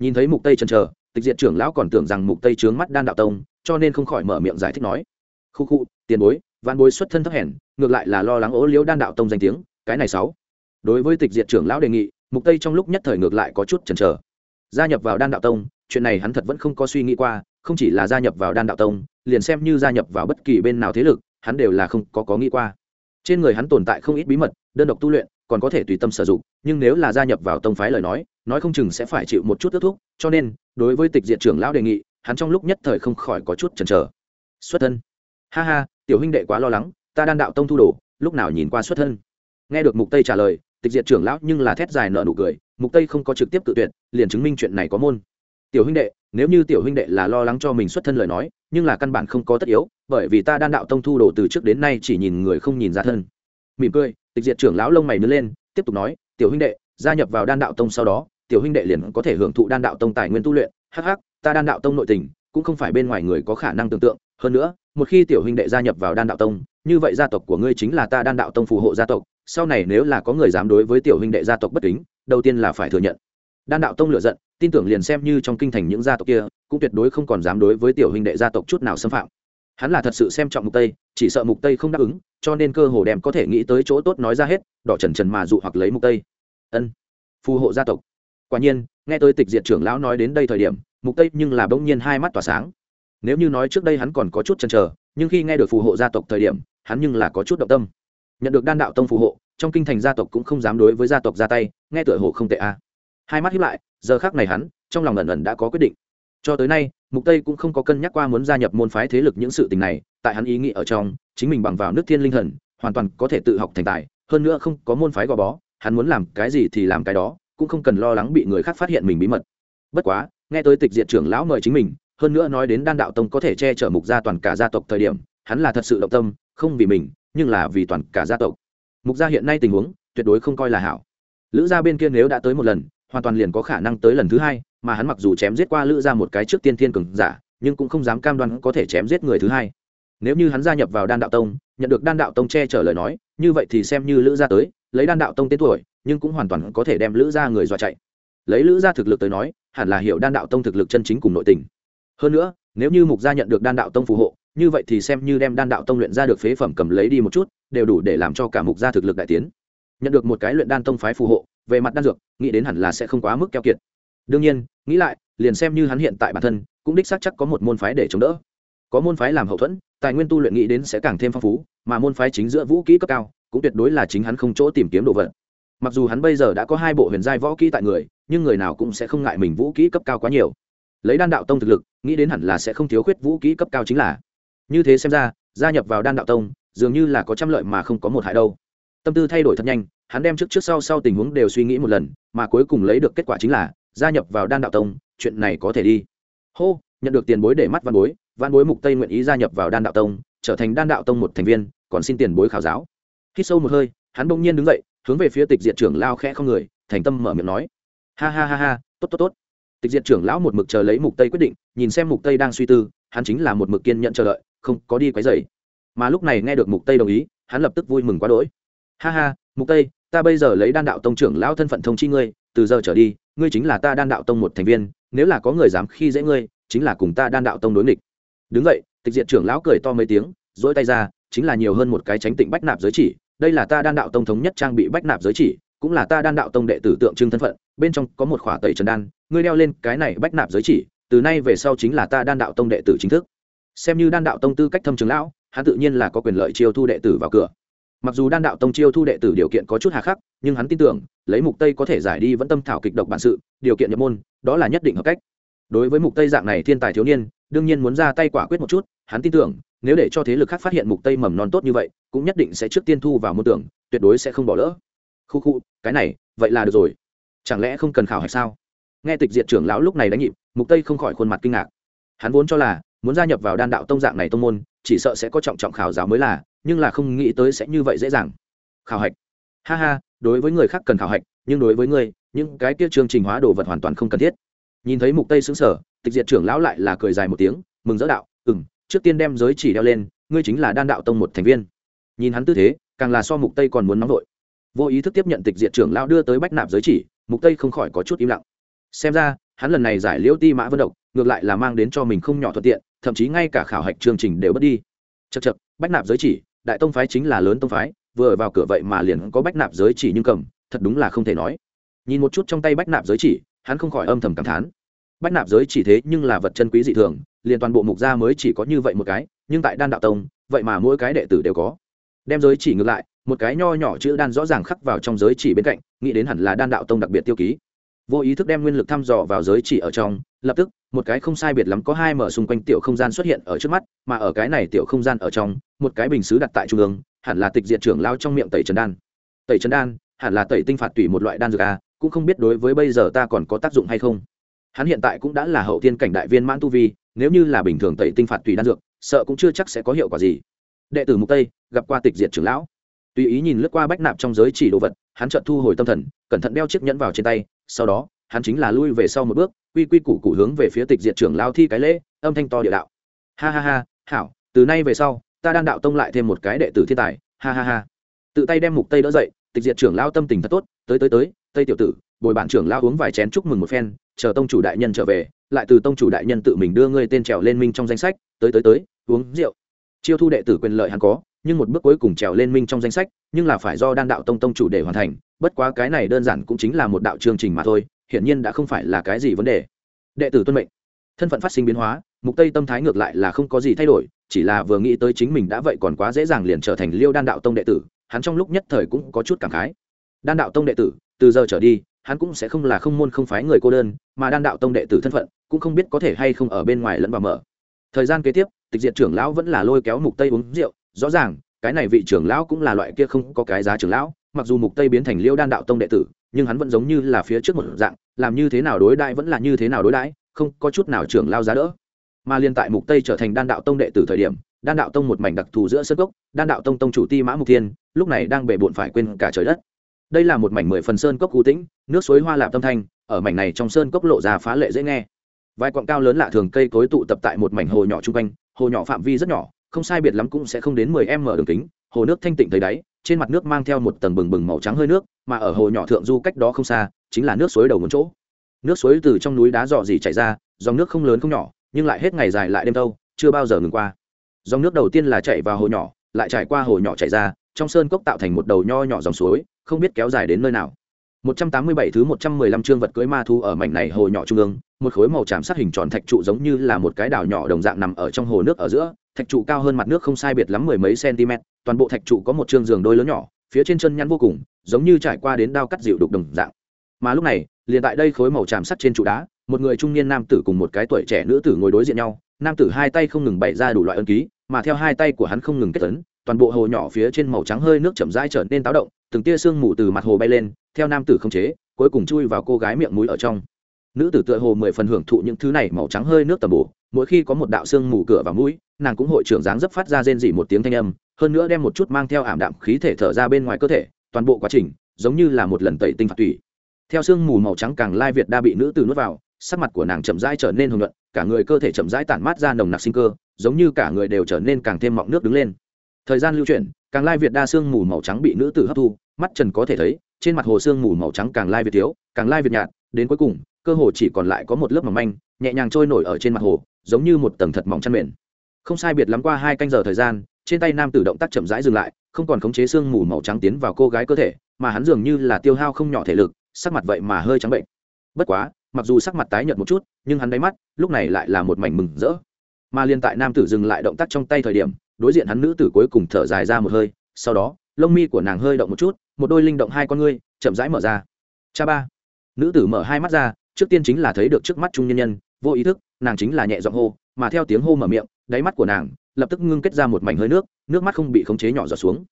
Speaker 1: Nhìn thấy mục tây chần chờ, tịch diệt trưởng lão còn tưởng rằng mục tây trướng mắt đan đạo tông, cho nên không khỏi mở miệng giải thích nói khu khu tiền bối văn bối xuất thân thấp hèn, ngược lại là lo lắng ố liếu đan đạo tông danh tiếng, cái này sáu. Đối với tịch diệt trưởng lão đề nghị, mục tây trong lúc nhất thời ngược lại có chút chần chờ. Gia nhập vào đan đạo tông chuyện này hắn thật vẫn không có suy nghĩ qua, không chỉ là gia nhập vào đan đạo tông, liền xem như gia nhập vào bất kỳ bên nào thế lực, hắn đều là không có có nghĩ qua. Trên người hắn tồn tại không ít bí mật, đơn độc tu luyện, còn có thể tùy tâm sử dụng, nhưng nếu là gia nhập vào tông phái lời nói nói không chừng sẽ phải chịu một chút ước thúc, cho nên, đối với tịch diện trưởng lão đề nghị, hắn trong lúc nhất thời không khỏi có chút chần chờ. Xuất thân. Ha ha, tiểu huynh đệ quá lo lắng, ta đan đạo tông thu đồ, lúc nào nhìn qua xuất thân? Nghe được mục tây trả lời, tịch diệt trưởng lão nhưng là thét dài nợ nụ cười, mục tây không có trực tiếp tự tuyệt, liền chứng minh chuyện này có môn tiểu huynh đệ, nếu như tiểu huynh đệ là lo lắng cho mình xuất thân lời nói, nhưng là căn bản không có tất yếu, bởi vì ta đan đạo tông thu đồ từ trước đến nay chỉ nhìn người không nhìn ra thân. Mỉm cười, tịch diệt trưởng lão lông mày nứa lên, tiếp tục nói, tiểu huynh đệ, gia nhập vào đan đạo tông sau đó, tiểu huynh đệ liền có thể hưởng thụ đan đạo tông tài nguyên tu luyện. Hắc hắc, ta đan đạo tông nội tình, cũng không phải bên ngoài người có khả năng tưởng tượng. Hơn nữa, một khi tiểu huynh đệ gia nhập vào đan đạo tông, như vậy gia tộc của ngươi chính là ta đan đạo tông phù hộ gia tộc, sau này nếu là có người dám đối với tiểu huynh đệ gia tộc bất kính, đầu tiên là phải thừa nhận đan đạo tông lựa giận, tin tưởng liền xem như trong kinh thành những gia tộc kia, cũng tuyệt đối không còn dám đối với tiểu huynh đệ gia tộc chút nào xâm phạm. Hắn là thật sự xem trọng mục tây, chỉ sợ mục tây không đáp ứng, cho nên cơ hồ đem có thể nghĩ tới chỗ tốt nói ra hết, đỏ trần trần mà dụ hoặc lấy mục tây. Ân, phù hộ gia tộc. Quả nhiên, nghe tới tịch diệt trưởng lão nói đến đây thời điểm, mục tây nhưng là bỗng nhiên hai mắt tỏa sáng. Nếu như nói trước đây hắn còn có chút chần chờ, nhưng khi nghe được phù hộ gia tộc thời điểm, hắn nhưng là có chút động tâm. Nhận được đan đạo tông phù hộ, trong kinh thành gia tộc cũng không dám đối với gia tộc ra tay, nghe tựa hồ không tệ a hai mắt hiếp lại, giờ khác này hắn, trong lòng ẩn ẩn đã có quyết định. Cho tới nay, mục tây cũng không có cân nhắc qua muốn gia nhập môn phái thế lực những sự tình này, tại hắn ý nghĩ ở trong, chính mình bằng vào nước thiên linh thần hoàn toàn có thể tự học thành tài, hơn nữa không có môn phái gò bó, hắn muốn làm cái gì thì làm cái đó, cũng không cần lo lắng bị người khác phát hiện mình bí mật. Bất quá, nghe tới tịch diệt trưởng lão mời chính mình, hơn nữa nói đến đan đạo tông có thể che chở mục gia toàn cả gia tộc thời điểm, hắn là thật sự động tâm, không vì mình, nhưng là vì toàn cả gia tộc. Mục gia hiện nay tình huống, tuyệt đối không coi là hảo. Lữ gia bên kia nếu đã tới một lần hoàn toàn liền có khả năng tới lần thứ hai, mà hắn mặc dù chém giết qua lữ gia một cái trước tiên thiên cường giả, nhưng cũng không dám cam đoan có thể chém giết người thứ hai. Nếu như hắn gia nhập vào đan đạo tông, nhận được đan đạo tông che chở lời nói, như vậy thì xem như lữ gia tới, lấy đan đạo tông tên tuổi, nhưng cũng hoàn toàn có thể đem lữ gia người dọa chạy. Lấy lữ gia thực lực tới nói, hẳn là hiểu đan đạo tông thực lực chân chính cùng nội tình. Hơn nữa, nếu như mục gia nhận được đan đạo tông phù hộ, như vậy thì xem như đem đan đạo tông luyện ra được phế phẩm cầm lấy đi một chút, đều đủ để làm cho cả mục gia thực lực đại tiến nhận được một cái luyện đan tông phái phù hộ, về mặt đan dược, nghĩ đến hẳn là sẽ không quá mức keo kiệt. Đương nhiên, nghĩ lại, liền xem như hắn hiện tại bản thân, cũng đích xác chắc có một môn phái để chống đỡ. Có môn phái làm hậu thuẫn, tài nguyên tu luyện nghĩ đến sẽ càng thêm phong phú, mà môn phái chính giữa vũ kỹ cấp cao, cũng tuyệt đối là chính hắn không chỗ tìm kiếm đồ vật. Mặc dù hắn bây giờ đã có hai bộ huyền giai võ kỹ tại người, nhưng người nào cũng sẽ không ngại mình vũ kỹ cấp cao quá nhiều. Lấy đan đạo tông thực lực, nghĩ đến hẳn là sẽ không thiếu khuyết vũ kỹ cấp cao chính là. Như thế xem ra, gia nhập vào đan đạo tông, dường như là có trăm lợi mà không có một hại đâu tâm tư thay đổi thật nhanh, hắn đem trước trước sau sau tình huống đều suy nghĩ một lần, mà cuối cùng lấy được kết quả chính là gia nhập vào đan đạo tông, chuyện này có thể đi. Hô, nhận được tiền bối để mắt văn bối văn bối mục tây nguyện ý gia nhập vào đan đạo tông, trở thành đan đạo tông một thành viên, còn xin tiền bối khảo giáo. Khi sâu một hơi, hắn bỗng nhiên đứng dậy, hướng về phía tịch diện trưởng lao khẽ không người, thành tâm mở miệng nói. Ha ha ha ha, tốt tốt tốt. Tịch diện trưởng lão một mực chờ lấy mục tây quyết định, nhìn xem mục tây đang suy tư, hắn chính là một mực kiên nhận chờ đợi, không có đi quấy rầy. Mà lúc này nghe được mục tây đồng ý, hắn lập tức vui mừng quá đỗi ha ha, mục tây, ta bây giờ lấy đan đạo tông trưởng lão thân phận thông chi ngươi, từ giờ trở đi, ngươi chính là ta đan đạo tông một thành viên, nếu là có người dám khi dễ ngươi, chính là cùng ta đan đạo tông đối nghịch. Đứng vậy tịch diện trưởng lão cười to mấy tiếng dỗi tay ra, chính là nhiều hơn một cái tránh tịnh bách nạp giới chỉ, đây là ta đan đạo tông thống nhất trang bị bách nạp giới chỉ, cũng là ta đan đạo tông đệ tử tượng trưng thân phận, bên trong có một khỏa tẩy trần đan, ngươi đeo lên cái này bách nạp giới chỉ, từ nay về sau chính là ta đan đạo tông đệ tử chính thức. Xem như đan đạo tông tư cách thâm trường lão, hắn tự nhiên là có quyền lợi chiêu thu đệ tử vào cửa mặc dù đan đạo tông chiêu thu đệ tử điều kiện có chút hà khắc, nhưng hắn tin tưởng, lấy mục tây có thể giải đi vẫn tâm thảo kịch độc bản sự, điều kiện nhập môn, đó là nhất định hợp cách. Đối với mục tây dạng này thiên tài thiếu niên, đương nhiên muốn ra tay quả quyết một chút, hắn tin tưởng, nếu để cho thế lực khác phát hiện mục tây mầm non tốt như vậy, cũng nhất định sẽ trước tiên thu vào môn tưởng, tuyệt đối sẽ không bỏ lỡ. Khu khu, cái này, vậy là được rồi. Chẳng lẽ không cần khảo hạch sao? Nghe tịch diệt trưởng lão lúc này đánh nhịp, mục tây không khỏi khuôn mặt kinh ngạc. Hắn vốn cho là, muốn gia nhập vào đan đạo tông dạng này tông môn, chỉ sợ sẽ có trọng trọng khảo giáo mới là nhưng là không nghĩ tới sẽ như vậy dễ dàng. Khảo hạch. Ha ha, đối với người khác cần khảo hạch, nhưng đối với ngươi những cái kia chương trình hóa đồ vật hoàn toàn không cần thiết. Nhìn thấy mục tây xứng sở tịch diệt trưởng lão lại là cười dài một tiếng, mừng dỡ đạo, ừm, trước tiên đem giới chỉ đeo lên, ngươi chính là đan đạo tông một thành viên. Nhìn hắn tư thế, càng là so mục tây còn muốn nóng vội. Vô ý thức tiếp nhận tịch diệt trưởng lão đưa tới bách nạp giới chỉ, mục tây không khỏi có chút im lặng. Xem ra, hắn lần này giải liễu ti mã vân độc, ngược lại là mang đến cho mình không nhỏ thuận tiện, thậm chí ngay cả khảo hạch chương trình đều bất đi. Chật chật bách nạp giới chỉ đại tông phái chính là lớn tông phái, vừa vào cửa vậy mà liền có bách nạp giới chỉ nhưng cầm, thật đúng là không thể nói. Nhìn một chút trong tay bách nạp giới chỉ, hắn không khỏi âm thầm cảm thán. Bách nạp giới chỉ thế nhưng là vật chân quý dị thường, liền toàn bộ mục gia mới chỉ có như vậy một cái, nhưng tại đan đạo tông, vậy mà mỗi cái đệ tử đều có. Đem giới chỉ ngược lại, một cái nho nhỏ chữ đan rõ ràng khắc vào trong giới chỉ bên cạnh, nghĩ đến hẳn là đan đạo tông đặc biệt tiêu ký vô ý thức đem nguyên lực thăm dò vào giới chỉ ở trong, lập tức, một cái không sai biệt lắm có hai mở xung quanh tiểu không gian xuất hiện ở trước mắt, mà ở cái này tiểu không gian ở trong, một cái bình xứ đặt tại trung ương, hẳn là tịch diện trưởng lao trong miệng tẩy trần đan. Tẩy trần đan, hẳn là tẩy tinh phạt tủy một loại đan dược a, cũng không biết đối với bây giờ ta còn có tác dụng hay không. Hắn hiện tại cũng đã là hậu tiên cảnh đại viên mãn tu vi, nếu như là bình thường tẩy tinh phạt tùy đan dược, sợ cũng chưa chắc sẽ có hiệu quả gì. Đệ tử mục tây, gặp qua tịch diệt trưởng lão. Tùy ý nhìn lướt qua bách nạp trong giới chỉ đồ vật, hắn chợt thu hồi tâm thần, cẩn thận đeo chiếc nhẫn vào trên tay sau đó, hắn chính là lui về sau một bước, quy quy củ củ hướng về phía tịch diệt trưởng lao thi cái lễ, âm thanh to địa đạo. Ha ha ha, hảo, từ nay về sau, ta đang đạo tông lại thêm một cái đệ tử thiên tài. Ha ha ha. Tự tay đem mục tây đỡ dậy, tịch diệt trưởng lao tâm tình thật tốt, tới tới tới, tây tiểu tử, bồi bản trưởng lao uống vài chén chúc mừng một phen, chờ tông chủ đại nhân trở về, lại từ tông chủ đại nhân tự mình đưa ngươi tên trèo lên minh trong danh sách, tới tới tới, uống rượu. Chiêu thu đệ tử quyền lợi hắn có, nhưng một bước cuối cùng trèo lên minh trong danh sách, nhưng là phải do đan đạo tông tông chủ để hoàn thành bất quá cái này đơn giản cũng chính là một đạo chương trình mà thôi, hiển nhiên đã không phải là cái gì vấn đề. Đệ tử tuân mệnh. Thân phận phát sinh biến hóa, mục tây tâm thái ngược lại là không có gì thay đổi, chỉ là vừa nghĩ tới chính mình đã vậy còn quá dễ dàng liền trở thành liêu đan đạo tông đệ tử, hắn trong lúc nhất thời cũng có chút cảm khái. Đan đạo tông đệ tử, từ giờ trở đi, hắn cũng sẽ không là không môn không phái người cô đơn, mà đan đạo tông đệ tử thân phận cũng không biết có thể hay không ở bên ngoài lẫn vào mở. Thời gian kế tiếp, tịch diệt trưởng lão vẫn là lôi kéo mục tây uống rượu, rõ ràng, cái này vị trưởng lão cũng là loại kia không có cái giá trưởng lão mặc dù mục tây biến thành liêu đan đạo tông đệ tử, nhưng hắn vẫn giống như là phía trước một dạng, làm như thế nào đối đãi vẫn là như thế nào đối đãi, không có chút nào trưởng lao giá đỡ. Mà liên tại mục tây trở thành đan đạo tông đệ tử thời điểm, đan đạo tông một mảnh đặc thù giữa sân cốc, đan đạo tông tông chủ ti mã mục thiên, lúc này đang bể bộn phải quên cả trời đất. Đây là một mảnh mười phần sơn cốc cú tĩnh, nước suối hoa lạp tâm thanh, ở mảnh này trong sơn cốc lộ ra phá lệ dễ nghe. Vài quặng cao lớn lạ thường cây cối tụ tập tại một mảnh hồ nhỏ chung quanh, hồ nhỏ phạm vi rất nhỏ, không sai biệt lắm cũng sẽ không đến mười m đường kính, hồ nước thanh tịnh thấy đáy trên mặt nước mang theo một tầng bừng bừng màu trắng hơi nước, mà ở hồ nhỏ thượng du cách đó không xa, chính là nước suối đầu một chỗ. Nước suối từ trong núi đá dò dỉ chảy ra, dòng nước không lớn không nhỏ, nhưng lại hết ngày dài lại đêm thâu chưa bao giờ ngừng qua. Dòng nước đầu tiên là chạy vào hồ nhỏ, lại trải qua hồ nhỏ chảy ra, trong sơn cốc tạo thành một đầu nho nhỏ dòng suối, không biết kéo dài đến nơi nào. 187 thứ 115 chương vật cưới ma thu ở mảnh này hồ nhỏ trung ương, một khối màu tràm sắc hình tròn thạch trụ giống như là một cái đảo nhỏ đồng dạng nằm ở trong hồ nước ở giữa, thạch trụ cao hơn mặt nước không sai biệt lắm mười mấy cm, toàn bộ thạch trụ có một chương giường đôi lớn nhỏ, phía trên chân nhăn vô cùng, giống như trải qua đến đao cắt dịu đục đồng dạng. Mà lúc này, liền tại đây khối màu tràm sắt trên trụ đá, một người trung niên nam tử cùng một cái tuổi trẻ nữ tử ngồi đối diện nhau, nam tử hai tay không ngừng bày ra đủ loại ân ký, mà theo hai tay của hắn không ngừng kết ấn, toàn bộ hồ nhỏ phía trên màu trắng hơi nước chậm rãi trở nên táo động, từng tia sương mù từ mặt hồ bay lên theo nam tử không chế cuối cùng chui vào cô gái miệng mũi ở trong. Nữ tử tựa hồ mười phần hưởng thụ những thứ này màu trắng hơi nước tầm bổ mỗi khi có một đạo sương mù cửa vào mũi nàng cũng hội trưởng dáng dấp phát ra rên dỉ một tiếng thanh âm hơn nữa đem một chút mang theo ảm đạm khí thể thở ra bên ngoài cơ thể toàn bộ quá trình giống như là một lần tẩy tinh phạt tủy. Theo sương mù màu trắng càng lai việt đa bị nữ tử nuốt vào sắc mặt của nàng chậm rãi trở nên hồng nhuận cả người cơ thể chậm rãi tản mát ra nồng nặc sinh cơ giống như cả người đều trở nên càng thêm mọng nước đứng lên thời gian lưu chuyển, càng lai việt đa sương mù màu trắng bị nữ tử hấp thu, mắt trần có thể thấy, trên mặt hồ sương mù màu trắng càng lai việt thiếu, càng lai việt nhạt, đến cuối cùng, cơ hồ chỉ còn lại có một lớp mỏng manh, nhẹ nhàng trôi nổi ở trên mặt hồ, giống như một tầng thật mỏng chăn mềm. Không sai biệt lắm qua hai canh giờ thời gian, trên tay nam tử động tác chậm rãi dừng lại, không còn khống chế sương mù màu trắng tiến vào cô gái cơ thể, mà hắn dường như là tiêu hao không nhỏ thể lực, sắc mặt vậy mà hơi trắng bệnh. Bất quá, mặc dù sắc mặt tái nhợt một chút, nhưng hắn đáy mắt lúc này lại là một mảnh mừng rỡ. Mà liên tại nam tử dừng lại động tác trong tay thời điểm đối diện hắn nữ tử cuối cùng thở dài ra một hơi, sau đó, lông mi của nàng hơi động một chút, một đôi linh động hai con ngươi chậm rãi mở ra. Cha ba. Nữ tử mở hai mắt ra, trước tiên chính là thấy được trước mắt trung nhân nhân, vô ý thức, nàng chính là nhẹ giọng hô, mà theo tiếng hô mở miệng, đáy mắt của nàng lập tức ngưng kết ra một mảnh hơi nước nước mắt không bị khống chế nhỏ giọt xuống.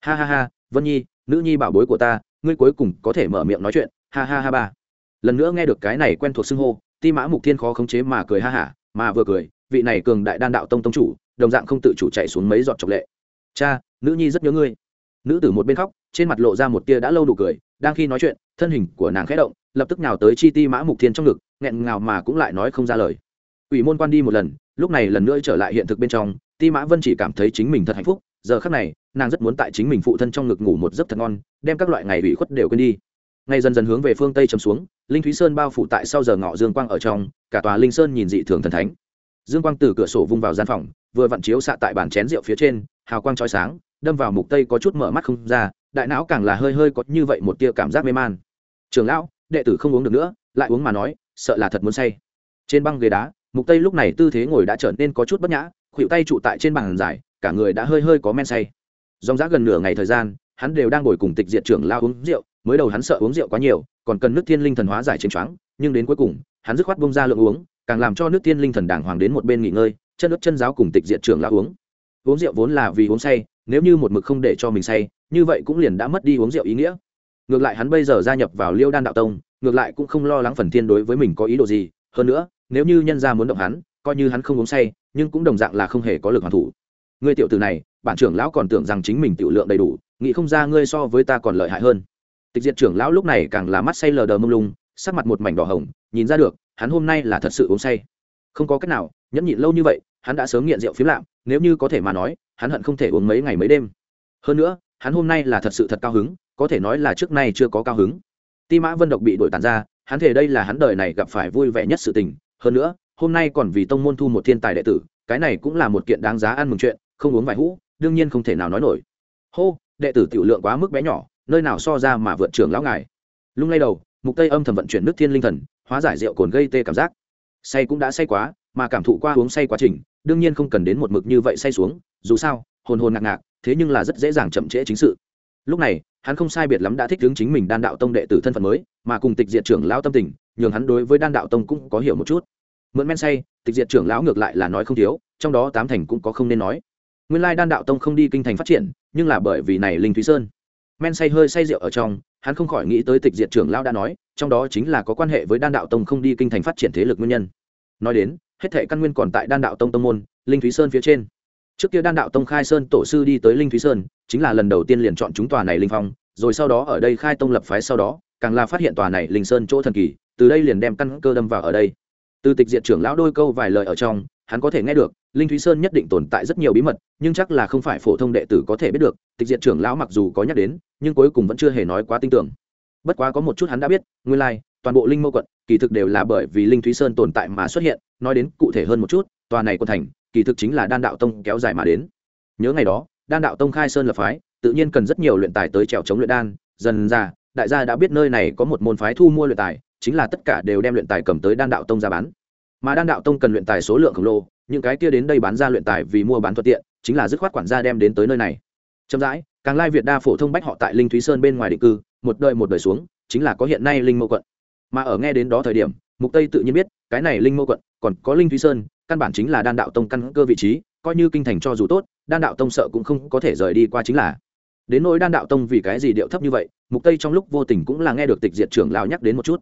Speaker 1: Ha ha ha, vân nhi, nữ nhi bảo bối của ta, ngươi cuối cùng có thể mở miệng nói chuyện. Ha ha ha ba. Lần nữa nghe được cái này quen thuộc xưng hô, ti mã mục thiên khó khống chế mà cười ha hả, mà vừa cười, vị này cường đại đan đạo tông tông chủ đồng dạng không tự chủ chạy xuống mấy giọt chọc lệ. Cha, nữ nhi rất nhớ ngươi. Nữ tử một bên khóc, trên mặt lộ ra một tia đã lâu đủ cười, đang khi nói chuyện, thân hình của nàng khẽ động, lập tức nào tới chi ti mã mục thiên trong ngực, nghẹn ngào mà cũng lại nói không ra lời. Ủy môn quan đi một lần, lúc này lần nữa trở lại hiện thực bên trong, ti mã vân chỉ cảm thấy chính mình thật hạnh phúc, giờ khắc này, nàng rất muốn tại chính mình phụ thân trong ngực ngủ một giấc thật ngon, đem các loại ngày ủy khuất đều quên đi. Ngay dần dần hướng về phương tây chấm xuống, linh thúy sơn bao phủ tại sau giờ ngọ dương quang ở trong, cả tòa linh sơn nhìn dị thường thần thánh. Dương quang từ cửa sổ vung vào gian phòng vừa vặn chiếu xạ tại bàn chén rượu phía trên, hào quang trói sáng, đâm vào mục tây có chút mở mắt không ra, đại não càng là hơi hơi có như vậy một tia cảm giác mê man. Trường lão, đệ tử không uống được nữa, lại uống mà nói, sợ là thật muốn say. Trên băng ghế đá, mục tây lúc này tư thế ngồi đã trở nên có chút bất nhã khuỵu tay trụ tại trên bàn dài cả người đã hơi hơi có men say. Dòng giá gần nửa ngày thời gian, hắn đều đang ngồi cùng tịch diệt trưởng lao uống rượu, mới đầu hắn sợ uống rượu quá nhiều, còn cần nước thiên linh thần hóa giải trên choáng, nhưng đến cuối cùng, hắn dứt khoát bông ra lượng uống, càng làm cho nước thiên linh thần đàng hoàng đến một bên nghỉ ngơi chân ướt chân giáo cùng tịch diệt trưởng lão uống. Uống rượu vốn là vì uống say, nếu như một mực không để cho mình say, như vậy cũng liền đã mất đi uống rượu ý nghĩa. Ngược lại hắn bây giờ gia nhập vào liêu đan đạo tông, ngược lại cũng không lo lắng phần thiên đối với mình có ý đồ gì. Hơn nữa, nếu như nhân gia muốn động hắn, coi như hắn không uống say, nhưng cũng đồng dạng là không hề có lực hoàn thủ. Người tiểu tử này, bản trưởng lão còn tưởng rằng chính mình tiểu lượng đầy đủ, nghĩ không ra ngươi so với ta còn lợi hại hơn. Tịch diệt trưởng lão lúc này càng là mắt say lờ đờ mông lung, sắc mặt một mảnh đỏ hồng, nhìn ra được, hắn hôm nay là thật sự uống say. Không có cách nào, nhẫn nhịn lâu như vậy hắn đã sớm nghiện rượu phiếm lạm, nếu như có thể mà nói, hắn hận không thể uống mấy ngày mấy đêm. Hơn nữa, hắn hôm nay là thật sự thật cao hứng, có thể nói là trước nay chưa có cao hứng. Ti mã vân độc bị đổi tàn ra, hắn thể đây là hắn đời này gặp phải vui vẻ nhất sự tình. Hơn nữa, hôm nay còn vì tông môn thu một thiên tài đệ tử, cái này cũng là một kiện đáng giá ăn mừng chuyện, không uống vài hũ, đương nhiên không thể nào nói nổi. Hô, đệ tử tiểu lượng quá mức bé nhỏ, nơi nào so ra mà vượt trưởng lão ngài. Lung lay đầu, mục tây âm thầm vận chuyển nước thiên linh thần, hóa giải rượu cồn gây tê cảm giác. Say cũng đã say quá mà cảm thụ qua uống say quá trình, đương nhiên không cần đến một mực như vậy say xuống, dù sao, hồn hồn ngạc ngạc, thế nhưng là rất dễ dàng chậm trễ chính sự. Lúc này, hắn không sai biệt lắm đã thích hướng chính mình đan đạo tông đệ tử thân phận mới, mà cùng tịch diệt trưởng lão tâm tình, nhường hắn đối với đan đạo tông cũng có hiểu một chút. Mượn men say, tịch diệt trưởng lão ngược lại là nói không thiếu, trong đó tám thành cũng có không nên nói. Nguyên lai đan đạo tông không đi kinh thành phát triển, nhưng là bởi vì này linh thúy sơn. Men say hơi say rượu ở trong, hắn không khỏi nghĩ tới tịch diệt trưởng lão đã nói, trong đó chính là có quan hệ với đan đạo tông không đi kinh thành phát triển thế lực nguyên nhân. Nói đến hết thệ căn nguyên còn tại đan đạo tông tông môn linh thúy sơn phía trên. Trước kia đan đạo tông khai sơn tổ sư đi tới linh thúy sơn chính là lần đầu tiên liền chọn chúng tòa này linh phong rồi sau đó ở đây khai tông lập phái sau đó càng là phát hiện tòa này linh sơn chỗ thần kỳ từ đây liền đem căn cơ đâm vào ở đây. Từ tịch diệt trưởng lão đôi câu vài lời ở trong hắn có thể nghe được linh thúy sơn nhất định tồn tại rất nhiều bí mật nhưng chắc là không phải phổ thông đệ tử có thể biết được tịch diệt trưởng lão mặc dù có nhắc đến nhưng cuối cùng vẫn chưa hề nói quá tin tưởng. Bất quá có một chút hắn đã biết nguyên lai、like, toàn bộ linh mâu quận kỳ thực đều là bởi vì linh thúy sơn tồn tại mà xuất hiện, nói đến cụ thể hơn một chút, tòa này quân thành, kỳ thực chính là đan đạo tông kéo dài mà đến. Nhớ ngày đó, đan đạo tông khai sơn lập phái, tự nhiên cần rất nhiều luyện tài tới trèo chống luyện đan, dần ra, đại gia đã biết nơi này có một môn phái thu mua luyện tài, chính là tất cả đều đem luyện tài cầm tới đan đạo tông ra bán. Mà đan đạo tông cần luyện tài số lượng khổng lồ, những cái kia đến đây bán ra luyện tài vì mua bán thuận tiện, chính là dứt khoát quản gia đem đến tới nơi này. Chậm rãi, càng lai việt đa phổ thông bách họ tại linh thúy sơn bên ngoài định cư, một đời một đời xuống, chính là có hiện nay linh mâu quận mà ở nghe đến đó thời điểm, mục tây tự nhiên biết, cái này linh mâu quận, còn có linh thúy sơn, căn bản chính là đan đạo tông căn cơ vị trí, coi như kinh thành cho dù tốt, đan đạo tông sợ cũng không có thể rời đi qua chính là. Đến nỗi đan đạo tông vì cái gì điệu thấp như vậy, mục tây trong lúc vô tình cũng là nghe được tịch diệt trưởng lão nhắc đến một chút.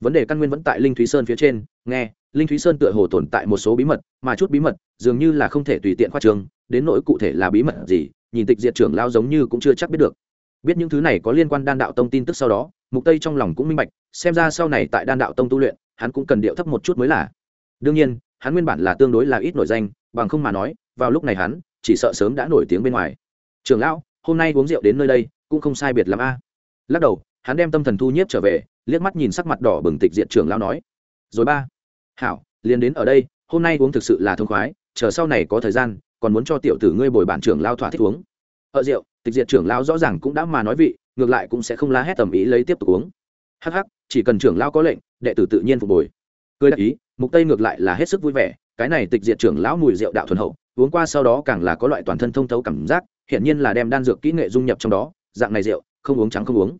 Speaker 1: Vấn đề căn nguyên vẫn tại linh thúy sơn phía trên, nghe, linh thúy sơn tựa hồ tồn tại một số bí mật, mà chút bí mật, dường như là không thể tùy tiện khoa trường, đến nỗi cụ thể là bí mật gì, nhìn tịch diệt trưởng lão giống như cũng chưa chắc biết được. Biết những thứ này có liên quan đan đạo tông tin tức sau đó, mục tây trong lòng cũng minh bạch xem ra sau này tại đan đạo tông tu luyện, hắn cũng cần điệu thấp một chút mới là. Đương nhiên, hắn nguyên bản là tương đối là ít nổi danh, bằng không mà nói, vào lúc này hắn, chỉ sợ sớm đã nổi tiếng bên ngoài. Trường lão, hôm nay uống rượu đến nơi đây, cũng không sai biệt lắm a. Lắc đầu, hắn đem tâm thần thu nhiếp trở về, liếc mắt nhìn sắc mặt đỏ bừng tịch diện trường lão nói. Rồi ba. Hảo, liền đến ở đây, hôm nay uống thực sự là thông khoái, chờ sau này có thời gian, còn muốn cho tiểu tử ngươi bồi bản trưởng lao thỏa thích uống. Ở rượu, tịch diệt trưởng lão rõ ràng cũng đã mà nói vị, ngược lại cũng sẽ không la hét tầm ý lấy tiếp tục uống. Hắc hắc chỉ cần trưởng lão có lệnh, đệ tử tự nhiên phục bồi cười đáp ý, mục tây ngược lại là hết sức vui vẻ, cái này tịch diệt trưởng lão mùi rượu đạo thuần hậu, uống qua sau đó càng là có loại toàn thân thông thấu cảm giác hiện nhiên là đem đan dược kỹ nghệ dung nhập trong đó, dạng này rượu, không uống trắng không uống.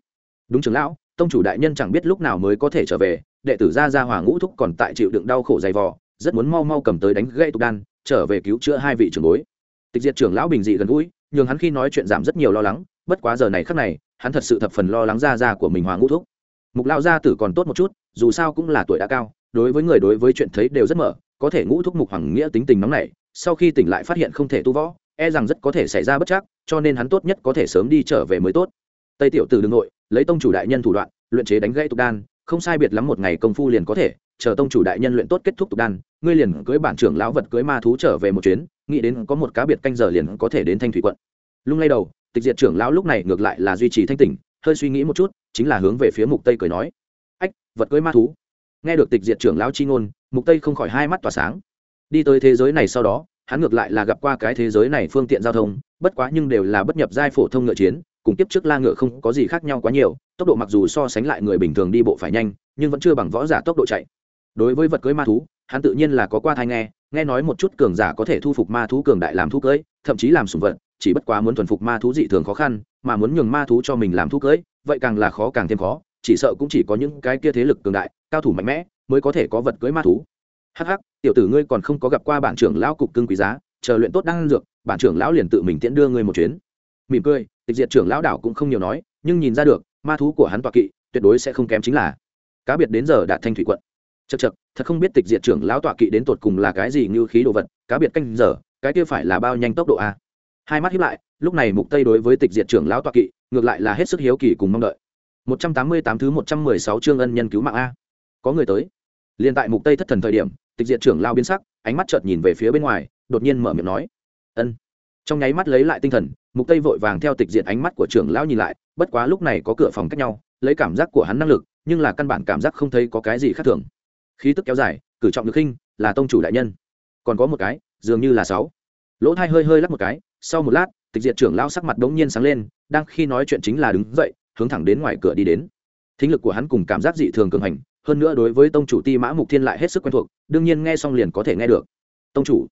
Speaker 1: Đúng trưởng lão, tông chủ đại nhân chẳng biết lúc nào mới có thể trở về, đệ tử gia gia hòa ngũ thúc còn tại chịu đựng đau khổ dày vò, rất muốn mau mau cầm tới đánh gãy tục đan, trở về cứu chữa hai vị trưởng bối. Tịch diệt trưởng lão bình dị gần gũi nhưng hắn khi nói chuyện giảm rất nhiều lo lắng, bất quá giờ này khắc này, hắn thật sự thập phần lo lắng gia gia của mình hòa ngũ thúc mục lao gia tử còn tốt một chút, dù sao cũng là tuổi đã cao, đối với người đối với chuyện thấy đều rất mở, có thể ngũ thúc mục hoàng nghĩa tính tình nóng này sau khi tỉnh lại phát hiện không thể tu võ e rằng rất có thể xảy ra bất chắc, cho nên hắn tốt nhất có thể sớm đi trở về mới tốt. Tây tiểu tử đ ư n g nội, lấy tông chủ đại nhân thủ đoạn, luyện chế đánh gãy tục đan, không sai biệt lắm một ngày công phu liền có thể, chờ tông chủ đại nhân luyện tốt kết thúc tục đan, ngươi liền cưới bản trưởng lão vật cưới ma thú trở về một chuyến, nghĩ đến có một cá biệt canh giờ liền có thể đến thanh thủy quận. Lung lay đầu, tịch diệt trưởng lão lúc này ngược lại là duy trì thanh tỉnh hơi suy nghĩ một chút, chính là hướng về phía mục tây cười nói. Ách, vật cưới ma thú. Nghe được tịch diệt trưởng lão chi ngôn, mục tây không khỏi hai mắt tỏa sáng. Đi tới thế giới này sau đó, hắn ngược lại là gặp qua cái thế giới này phương tiện giao thông, bất quá nhưng đều là bất nhập giai phổ thông ngựa chiến, cùng tiếp trước la ngựa không có gì khác nhau quá nhiều, tốc độ mặc dù so sánh lại người bình thường đi bộ phải nhanh, nhưng vẫn chưa bằng võ giả tốc độ chạy. Đối với vật cưới ma thú, hắn tự nhiên là có qua thai nghe nghe nói một chút cường giả có thể thu phục ma thú cường đại làm thú cưới, thậm chí làm sùng vật chỉ bất quá muốn thuần phục ma thú dị thường khó khăn mà muốn nhường ma thú cho mình làm thú cưỡi, vậy càng là khó càng thêm khó chỉ sợ cũng chỉ có những cái kia thế lực cường đại cao thủ mạnh mẽ mới có thể có vật cưỡi ma thú. Hắc hắc tiểu tử ngươi còn không có gặp qua bản trưởng lão cục cưng quý giá chờ luyện tốt đang dược bản trưởng lão liền tự mình tiễn đưa ngươi một chuyến. Mỉm cười tịch diệt trưởng lão đảo cũng không nhiều nói nhưng nhìn ra được ma thú của hắn tọa kỵ tuyệt đối sẽ không kém chính là cá biệt đến giờ đạt thanh thủy quận. Chật chật thật không biết tịch diệt trưởng lão tọa kỵ đến tột cùng là cái gì như khí đồ vật cá biệt canh giờ cái kia phải là bao nhanh tốc độ a hai mắt hiếp lại, lúc này mục tây đối với tịch diệt trưởng lão tọa kỵ, ngược lại là hết sức hiếu kỳ cùng mong đợi. 188 thứ 116 chương ân nhân cứu mạng a. Có người tới. Liền tại mục tây thất thần thời điểm, tịch diệt trưởng lao biến sắc, ánh mắt chợt nhìn về phía bên ngoài, đột nhiên mở miệng nói, ân. Trong nháy mắt lấy lại tinh thần, mục tây vội vàng theo tịch diệt ánh mắt của trưởng lão nhìn lại, bất quá lúc này có cửa phòng cách nhau, lấy cảm giác của hắn năng lực, nhưng là căn bản cảm giác không thấy có cái gì khác thường. Khí tức kéo dài, cử trọng được khinh, là tông chủ đại nhân. Còn có một cái, dường như là sáu. Lỗ thai hơi hơi lắc một cái sau một lát, tịch diệt trưởng lão sắc mặt đống nhiên sáng lên, đang khi nói chuyện chính là đứng dậy, hướng thẳng đến ngoài cửa đi đến. Thính lực của hắn cùng cảm giác dị thường cường hành, hơn nữa đối với tông chủ ti mã mục thiên lại hết sức quen thuộc, đương nhiên nghe xong liền có thể nghe được. Tông chủ,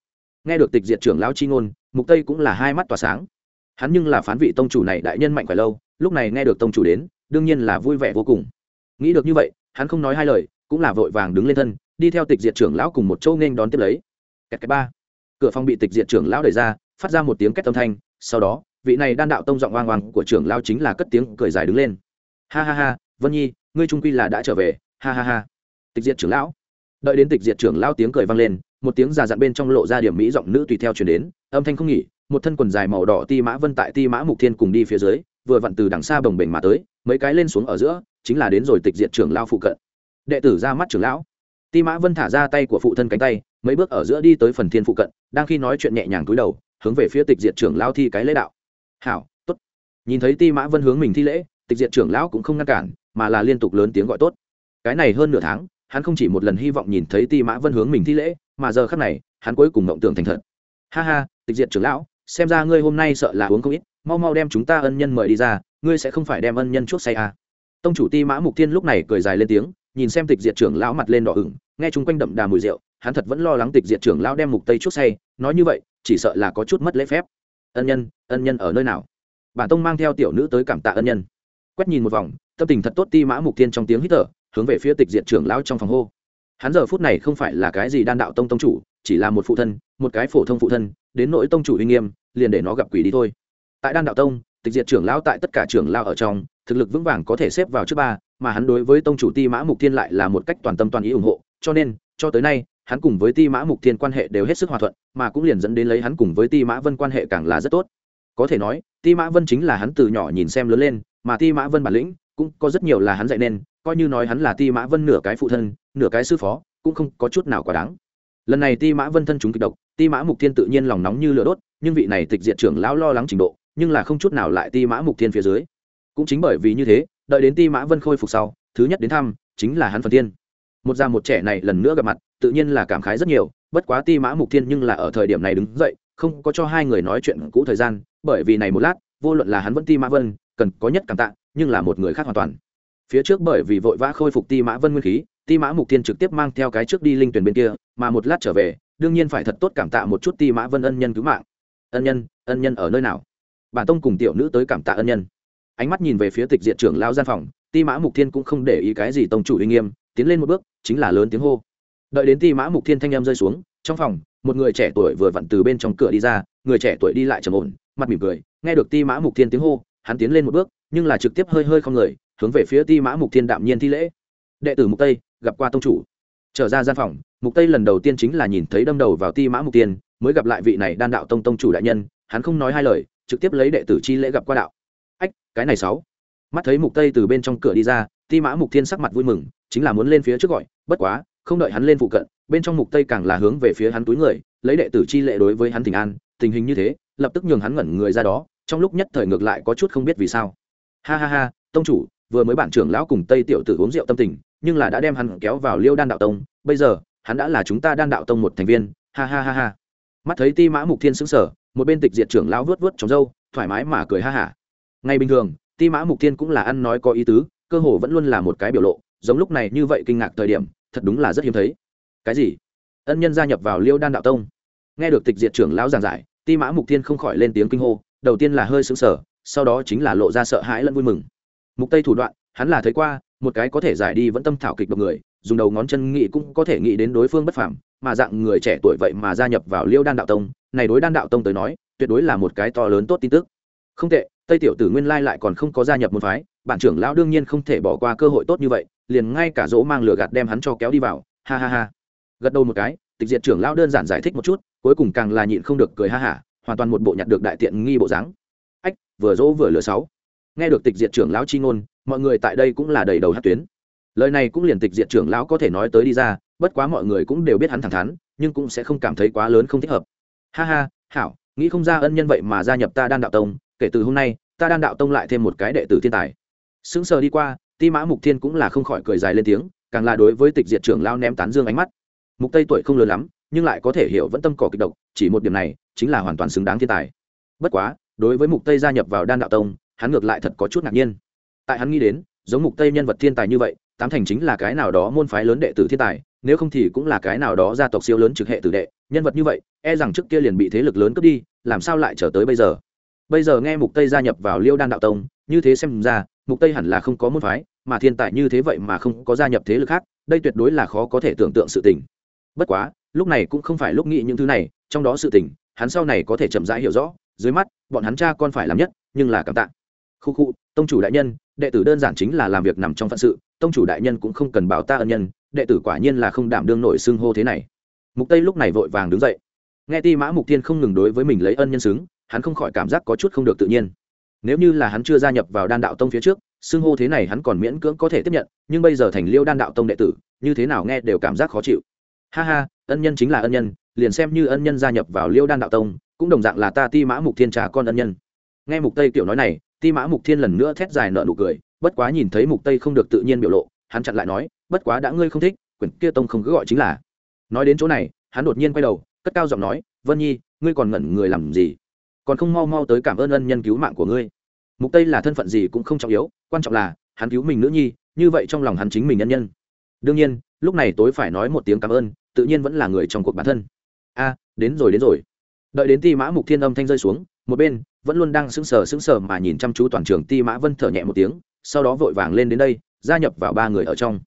Speaker 1: nghe được tịch diệt trưởng lão chi ngôn, mục tây cũng là hai mắt tỏa sáng. Hắn nhưng là phán vị tông chủ này đại nhân mạnh phải lâu, lúc này nghe được tông chủ đến, đương nhiên là vui vẻ vô cùng. Nghĩ được như vậy, hắn không nói hai lời, cũng là vội vàng đứng lên thân, đi theo tịch diệt trưởng lão cùng một châu nghênh đón tiếp lấy. Kẹt cái ba. Cửa phòng bị tịch diệt trưởng lão đẩy ra phát ra một tiếng két âm thanh, sau đó, vị này đan đạo tông giọng oang oang của trưởng lao chính là cất tiếng cười dài đứng lên. Ha ha ha, vân nhi, ngươi trung quy là đã trở về. Ha ha ha. Tịch diệt trưởng lão. Đợi đến tịch diệt trưởng lao tiếng cười vang lên, một tiếng già dặn bên trong lộ ra điểm mỹ giọng nữ tùy theo chuyển đến, âm thanh không nghỉ, một thân quần dài màu đỏ ti mã vân tại ti mã mục thiên cùng đi phía dưới, vừa vặn từ đằng xa bồng bềnh mà tới, mấy cái lên xuống ở giữa, chính là đến rồi tịch diệt trưởng lao phụ cận. Đệ tử ra mắt trưởng lão. Ti mã vân thả ra tay của phụ thân cánh tay, mấy bước ở giữa đi tới phần thiên phụ cận, đang khi nói chuyện nhẹ nhàng cúi đầu hướng về phía tịch diệt trưởng lão thi cái lễ đạo. Hảo, tốt. Nhìn thấy ti mã vân hướng mình thi lễ, tịch diệt trưởng lão cũng không ngăn cản, mà là liên tục lớn tiếng gọi tốt. Cái này hơn nửa tháng, hắn không chỉ một lần hy vọng nhìn thấy ti mã vân hướng mình thi lễ, mà giờ khắc này, hắn cuối cùng mộng tưởng thành thật. Ha ha, tịch diệt trưởng lão, xem ra ngươi hôm nay sợ là uống không ít, mau mau đem chúng ta ân nhân mời đi ra, ngươi sẽ không phải đem ân nhân chuốc say à. tông chủ ti mã mục thiên lúc này cười dài lên tiếng, nhìn xem tịch diệt trưởng lão mặt lên đỏ ửng, nghe chung quanh đậm đà mùi rượu hắn thật vẫn lo lắng tịch diệt trưởng lão đem mục tây chuốc say, nói như vậy, chỉ sợ là có chút mất lễ phép. Ân nhân ân nhân ở nơi nào? Bản tông mang theo tiểu nữ tới cảm tạ ân nhân. Quét nhìn một vòng, tâm tình thật tốt ti mã mục thiên trong tiếng hít thở, hướng về phía tịch diệt trưởng lão trong phòng hô. Hắn giờ phút này không phải là cái gì đan đạo tông tông chủ, chỉ là một phụ thân, một cái phổ thông phụ thân, đến nỗi tông chủ uy nghiêm, liền để nó gặp quỷ đi thôi. Tại đan đạo tông, tịch diệt trưởng lão tại tất cả trưởng lão ở trong, thực lực vững vàng có thể xếp vào trước ba, mà hắn đối với tông chủ ti mã mục thiên lại là một cách toàn tâm toàn ý ủng hộ, cho nên, cho tới nay hắn cùng với ti mã mục thiên quan hệ đều hết sức hòa thuận, mà cũng liền dẫn đến lấy hắn cùng với ti mã vân quan hệ càng là rất tốt. Có thể nói, ti mã vân chính là hắn từ nhỏ nhìn xem lớn lên, mà ti mã vân bản lĩnh cũng có rất nhiều là hắn dạy nên, coi như nói hắn là ti mã vân nửa cái phụ thân, nửa cái sư phó, cũng không có chút nào quá đáng. Lần này ti mã vân thân chúng kịch độc, ti mã mục thiên tự nhiên lòng nóng như lửa đốt, nhưng vị này tịch diện trưởng lão lo lắng trình độ, nhưng là không chút nào lại ti mã mục thiên phía dưới. Cũng chính bởi vì như thế, đợi đến ti mã vân khôi phục sau, thứ nhất đến thăm, chính là hắn phần tiên một già một trẻ này lần nữa gặp mặt tự nhiên là cảm khái rất nhiều, bất quá ti mã mục thiên nhưng là ở thời điểm này đứng dậy, không có cho hai người nói chuyện cũ thời gian, bởi vì này một lát, vô luận là hắn vẫn ti mã vân, cần có nhất cảm tạ, nhưng là một người khác hoàn toàn. Phía trước bởi vì vội vã khôi phục ti mã vân nguyên khí, ti mã mục Thiên trực tiếp mang theo cái trước đi linh tuyển bên kia, mà một lát trở về, đương nhiên phải thật tốt cảm tạ một chút ti mã vân ân nhân cứu mạng. Ân nhân ân nhân ở nơi nào? Bản tông cùng tiểu nữ tới cảm tạ ân nhân. Ánh mắt nhìn về phía tịch diện trưởng lao gian phòng, ti mã mục thiên cũng không để ý cái gì tông chủ uy nghiêm, tiến lên một bước, chính là lớn tiếng hô đợi đến ti mã mục thiên thanh em rơi xuống, trong phòng, một người trẻ tuổi vừa vặn từ bên trong cửa đi ra, người trẻ tuổi đi lại trầm ổn, mặt mỉm cười, nghe được ti mã mục thiên tiếng hô, hắn tiến lên một bước, nhưng là trực tiếp hơi hơi không người, hướng về phía ti mã mục thiên đạm nhiên thi lễ. Đệ tử mục tây, gặp qua tông chủ. Trở ra gian phòng, mục tây lần đầu tiên chính là nhìn thấy đâm đầu vào ti mã mục tiên mới gặp lại vị này đan đạo tông tông chủ đại nhân, hắn không nói hai lời, trực tiếp lấy đệ tử chi lễ gặp qua đạo. Ách, cái này sáu. Mắt thấy mục tây từ bên trong cửa đi ra, ti mã mục thiên sắc mặt vui mừng, chính là muốn lên phía trước gọi, bất quá không đợi hắn lên phụ cận, bên trong mục tây càng là hướng về phía hắn túi người, lấy đệ tử chi lệ đối với hắn tình an, tình hình như thế, lập tức nhường hắn ngẩn người ra đó, trong lúc nhất thời ngược lại có chút không biết vì sao. Ha ha ha, tông chủ, vừa mới bản trưởng lão cùng tây tiểu tử uống rượu tâm tình, nhưng là đã đem hắn kéo vào liêu đan đạo tông, bây giờ, hắn đã là chúng ta đan đạo tông một thành viên. Ha ha ha ha. Mắt thấy ti mã mục thiên xứng sở một bên tịch diệt trưởng lão vớt vớt trong râu, thoải mái mà cười ha hả. Ngay bình thường, ti mã mục thiên cũng là ăn nói có ý tứ, cơ hồ vẫn luôn là một cái biểu lộ, giống lúc này như vậy kinh ngạc thời điểm thật đúng là rất hiếm thấy. Cái gì? Ân nhân gia nhập vào liêu đan đạo tông. Nghe được tịch diệt trưởng lão giảng giải, ti mã mục thiên không khỏi lên tiếng kinh hô, đầu tiên là hơi sững sờ, sau đó chính là lộ ra sợ hãi lẫn vui mừng. Mục tây thủ đoạn, hắn là thấy qua, một cái có thể giải đi vẫn tâm thảo kịch độc người, dùng đầu ngón chân nghĩ cũng có thể nghĩ đến đối phương bất phàm, mà dạng người trẻ tuổi vậy mà gia nhập vào liêu đan đạo tông, này đối đan đạo tông tới nói, tuyệt đối là một cái to lớn tốt tin tức. Không tệ, tây tiểu tử nguyên lai lại còn không có gia nhập môn phái, bản trưởng lão đương nhiên không thể bỏ qua cơ hội tốt như vậy liền ngay cả dỗ mang lửa gạt đem hắn cho kéo đi vào, ha ha ha. Gật đầu một cái, tịch diệt trưởng lão đơn giản giải thích một chút, cuối cùng càng là nhịn không được cười ha hả, hoàn toàn một bộ nhặt được đại tiện nghi bộ dáng. Ách, vừa dỗ vừa lửa sáu. Nghe được tịch diệt trưởng lão chi ngôn, mọi người tại đây cũng là đầy đầu hát tuyến. Lời này cũng liền tịch diệt trưởng lão có thể nói tới đi ra, bất quá mọi người cũng đều biết hắn thẳng thắn, nhưng cũng sẽ không cảm thấy quá lớn không thích hợp. Ha ha, hảo, nghĩ không ra ân nhân vậy mà gia nhập ta đan đạo tông, kể từ hôm nay, ta đan đạo tông lại thêm một cái đệ tử thiên tài. Sững sờ đi qua ti mã mục thiên cũng là không khỏi cười dài lên tiếng, càng là đối với tịch diệt trưởng lao ném tán dương ánh mắt. Mục tây tuổi không lớn lắm, nhưng lại có thể hiểu vẫn tâm cỏ kịch độc, chỉ một điểm này, chính là hoàn toàn xứng đáng thiên tài. Bất quá, đối với mục tây gia nhập vào đan đạo tông, hắn ngược lại thật có chút ngạc nhiên. Tại hắn nghĩ đến, giống mục tây nhân vật thiên tài như vậy, tám thành chính là cái nào đó môn phái lớn đệ tử thiên tài, nếu không thì cũng là cái nào đó gia tộc siêu lớn trực hệ tử đệ, nhân vật như vậy e rằng trước kia liền bị thế lực lớn cướp đi, làm sao lại trở tới bây giờ? Bây giờ nghe mục tây gia nhập vào liêu đan đạo tông, như thế xem ra, mục tây hẳn là không có môn phái, mà thiên tài như thế vậy mà không có gia nhập thế lực khác, đây tuyệt đối là khó có thể tưởng tượng sự tình. Bất quá, lúc này cũng không phải lúc nghĩ những thứ này, trong đó sự tình, hắn sau này có thể chậm rãi hiểu rõ, dưới mắt, bọn hắn cha con phải làm nhất, nhưng là cảm tạ. Khu khu, tông chủ đại nhân, đệ tử đơn giản chính là làm việc nằm trong phận sự, tông chủ đại nhân cũng không cần bảo ta ân nhân, đệ tử quả nhiên là không đảm đương nổi xưng hô thế này. Mục tây lúc này vội vàng đứng dậy. Nghe ti mã mục tiên không ngừng đối với mình lấy ân nhân xứng hắn không khỏi cảm giác có chút không được tự nhiên. Nếu như là hắn chưa gia nhập vào đan đạo tông phía trước, xưng hô thế này hắn còn miễn cưỡng có thể tiếp nhận, nhưng bây giờ thành liêu đan đạo tông đệ tử, như thế nào nghe đều cảm giác khó chịu. Ha ha, ân nhân chính là ân nhân, liền xem như ân nhân gia nhập vào liêu đan đạo tông, cũng đồng dạng là ta ti mã mục thiên trà con ân nhân. Nghe mục tây tiểu nói này, ti mã mục thiên lần nữa thét dài nợ nụ cười, bất quá nhìn thấy mục tây không được tự nhiên biểu lộ, hắn chặn lại nói, bất quá đã ngươi không thích, quyển kia tông không cứ gọi chính là. Nói đến chỗ này, hắn đột nhiên quay đầu, cất cao giọng nói, vân nhi, ngươi còn ngẩn người làm gì? Còn không mau mau tới cảm ơn ân nhân cứu mạng của ngươi. Mục tây là thân phận gì cũng không trọng yếu, quan trọng là, hắn cứu mình nữ nhi, như vậy trong lòng hắn chính mình nhân nhân. Đương nhiên, lúc này tối phải nói một tiếng cảm ơn, tự nhiên vẫn là người trong cuộc bản thân. A à, đến rồi đến rồi. Đợi đến ti mã mục thiên âm thanh rơi xuống, một bên, vẫn luôn đang sững sờ sững sờ mà nhìn chăm chú toàn trường ti mã vân thở nhẹ một tiếng, sau đó vội vàng lên đến đây, gia nhập vào ba người ở trong.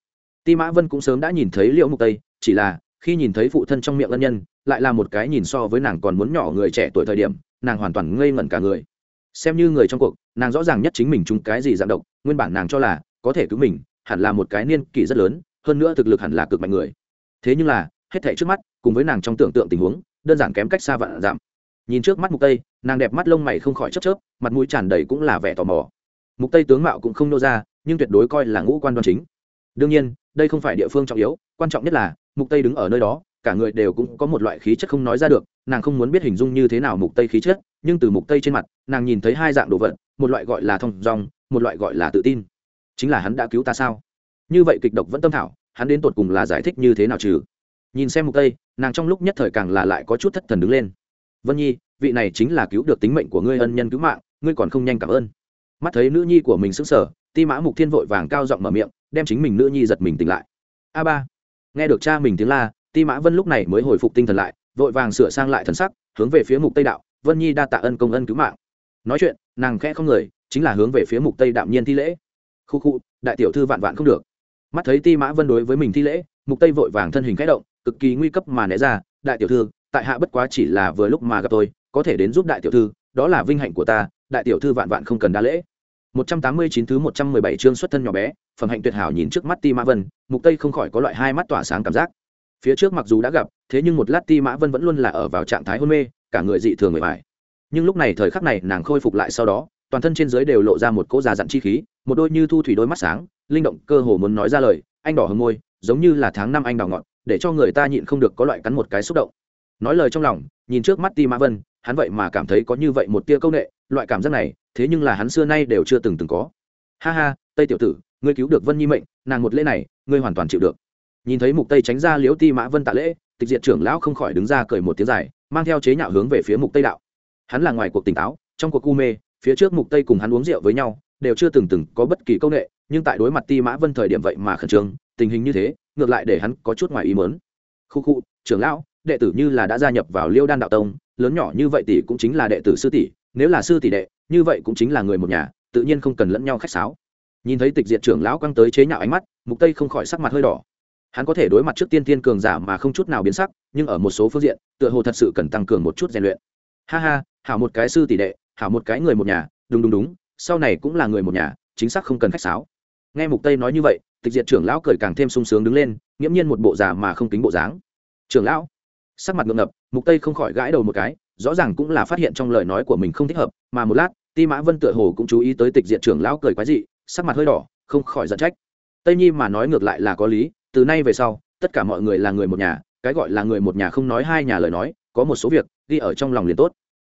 Speaker 1: Ti mã vân cũng sớm đã nhìn thấy liễu mục tây, chỉ là, khi nhìn thấy phụ thân trong miệng ân nhân, lại là một cái nhìn so với nàng còn muốn nhỏ người trẻ tuổi thời điểm nàng hoàn toàn ngây ngẩn cả người. Xem như người trong cuộc, nàng rõ ràng nhất chính mình chúng cái gì dạng độc, nguyên bản nàng cho là có thể cứu mình, hẳn là một cái niên kỷ rất lớn, hơn nữa thực lực hẳn là cực mạnh người. Thế nhưng là, hết thảy trước mắt, cùng với nàng trong tưởng tượng tình huống, đơn giản kém cách xa vạn giảm. Nhìn trước mắt mục tây, nàng đẹp mắt lông mày không khỏi chớp chớp, mặt mũi tràn đầy cũng là vẻ tò mò. Mục tây tướng mạo cũng không nô ra, nhưng tuyệt đối coi là ngũ quan đoan chính. Đương nhiên, đây không phải địa phương trọng yếu, quan trọng nhất là, mục tây đứng ở nơi đó, cả người đều cũng có một loại khí chất không nói ra được nàng không muốn biết hình dung như thế nào mục tây khí chất, nhưng từ mục tây trên mặt, nàng nhìn thấy hai dạng đồ vật, một loại gọi là thông dong một loại gọi là tự tin. Chính là hắn đã cứu ta sao? Như vậy kịch độc vẫn tâm thảo, hắn đến tột cùng là giải thích như thế nào trừ nhìn xem mục tây, nàng trong lúc nhất thời càng là lại có chút thất thần đứng lên. Vân nhi, vị này chính là cứu được tính mệnh của ngươi ân nhân cứu mạng, ngươi còn không nhanh cảm ơn. Mắt thấy nữ nhi của mình sững sờ, ti mã mục thiên vội vàng cao giọng mở miệng, đem chính mình nữ nhi giật mình tỉnh lại. A ba, nghe được cha mình tiếng la, ti mã vân lúc này mới hồi phục tinh thần lại vội vàng sửa sang lại thần sắc hướng về phía mục tây đạo vân nhi đa tạ ân công ân cứu mạng. Nói chuyện nàng khẽ không người chính là hướng về phía mục tây đạm nhiên thi lễ. Khu khu đại tiểu thư vạn vạn không được. Mắt thấy ti mã vân đối với mình thi lễ mục tây vội vàng thân hình khẽ động cực kỳ nguy cấp mà né ra đại tiểu thư tại hạ bất quá chỉ là vừa lúc mà gặp tôi có thể đến giúp đại tiểu thư đó là vinh hạnh của ta đại tiểu thư vạn vạn không cần đa lễ. 189 thứ 117 chương xuất thân nhỏ bé, phẩm hạnh tuyệt hảo nhìn trước mắt Ti Mã Vân, Mục Tây không khỏi có loại hai mắt tỏa sáng cảm giác. Phía trước mặc dù đã gặp, thế nhưng một lát Ti Mã Vân vẫn luôn là ở vào trạng thái hôn mê, cả người dị thường người bại. Nhưng lúc này thời khắc này nàng khôi phục lại sau đó, toàn thân trên dưới đều lộ ra một cỗ già dặn chi khí, một đôi như thu thủy đôi mắt sáng, linh động cơ hồ muốn nói ra lời, anh đỏ hồng môi, giống như là tháng năm anh đỏ ngọt, để cho người ta nhịn không được có loại cắn một cái xúc động. Nói lời trong lòng, nhìn trước mắt Ti Mã Vân, hắn vậy mà cảm thấy có như vậy một tia công nghệ loại cảm giác này, thế nhưng là hắn xưa nay đều chưa từng từng có ha ha tây tiểu tử ngươi cứu được vân nhi mệnh nàng một lễ này ngươi hoàn toàn chịu được nhìn thấy mục tây tránh ra liễu ti mã vân tạ lễ, tịch diệt trưởng lão không khỏi đứng ra cười một tiếng dài, mang theo chế nhạo hướng về phía mục tây đạo. Hắn là ngoài cuộc tỉnh táo, trong cuộc cu mê, phía trước mục tây cùng hắn uống rượu với nhau, đều chưa từng từng có bất kỳ công nghệ nhưng tại đối mặt ti mã vân thời điểm vậy mà khẩn trương, tình hình như thế, ngược lại để hắn có chút ngoài ý mớn khu khu, trưởng lão, đệ tử như là đã gia nhập vào liêu đan đạo tông, lớn nhỏ như vậy tỷ cũng chính là đệ tử sư tỷ, nếu là sư tỷ đệ, như vậy cũng chính là người một nhà, tự nhiên không cần lẫn nhau khách sáo. Nhìn thấy tịch diệt trưởng lão quăng tới chế nhạo ánh mắt, mục tây không khỏi sắc mặt hơi đỏ hắn có thể đối mặt trước tiên tiên cường giả mà không chút nào biến sắc, nhưng ở một số phương diện, tựa hồ thật sự cần tăng cường một chút rèn luyện. Ha ha, hảo một cái sư tỷ đệ, hảo một cái người một nhà, đúng đúng đúng, sau này cũng là người một nhà, chính xác không cần khách sáo. Nghe mục tây nói như vậy, tịch diệt trưởng lão cười càng thêm sung sướng đứng lên, nghiễm nhiên một bộ già mà không tính bộ dáng. Trưởng lão, sắc mặt ngượng ngập, mục tây không khỏi gãi đầu một cái, rõ ràng cũng là phát hiện trong lời nói của mình không thích hợp, mà một lát, ti mã vân tựa hồ cũng chú ý tới tịch Diệt trưởng lão cười quái dị, sắc mặt hơi đỏ, không khỏi giận trách. Tây nhi mà nói ngược lại là có lý từ nay về sau, tất cả mọi người là người một nhà, cái gọi là người một nhà không nói hai nhà lời nói, có một số việc, ghi ở trong lòng liền tốt.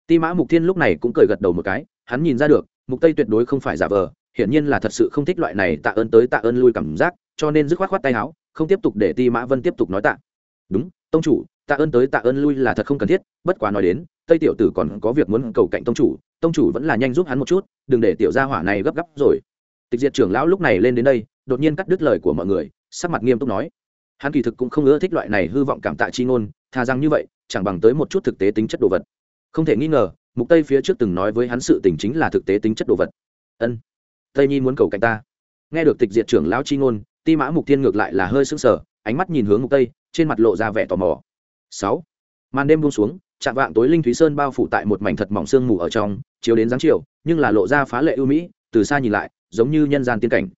Speaker 1: Ti mã mục thiên lúc này cũng cười gật đầu một cái, hắn nhìn ra được, mục tây tuyệt đối không phải giả vờ, hiển nhiên là thật sự không thích loại này tạ ơn tới tạ ơn lui cảm giác, cho nên dứt khoát khoát tay áo, không tiếp tục để ti mã vân tiếp tục nói tạ. Đúng, tông chủ, tạ ơn tới tạ ơn lui là thật không cần thiết, bất quá nói đến, tây tiểu tử còn có việc muốn cầu cạnh tông chủ tông chủ vẫn là nhanh giúp hắn một chút, đừng để tiểu gia hỏa này gấp gáp rồi. Tịch diệt trưởng lão lúc này lên đến đây, đột nhiên cắt đứt lời của mọi người sắc mặt nghiêm túc nói. Hắn kỳ thực cũng không ưa thích loại này hư vọng cảm tạ chi ngôn thà rằng như vậy, chẳng bằng tới một chút thực tế tính chất đồ vật. Không thể nghi ngờ, mục tây phía trước từng nói với hắn sự tình chính là thực tế tính chất đồ vật. Ân, tây nhi muốn cầu cạnh ta. Nghe được tịch diệt trưởng lão chi ngôn, ti mã mục tiên ngược lại là hơi sững sờ, ánh mắt nhìn hướng mục tây, trên mặt lộ ra vẻ tò mò. Sáu, màn đêm buông xuống, chạm vạng tối linh thúy sơn bao phủ tại một mảnh thật mỏng sương mù ở trong, chiếu đến dáng chiều, nhưng là lộ ra phá lệ ưu mỹ, từ xa nhìn lại, giống như nhân gian tiên cảnh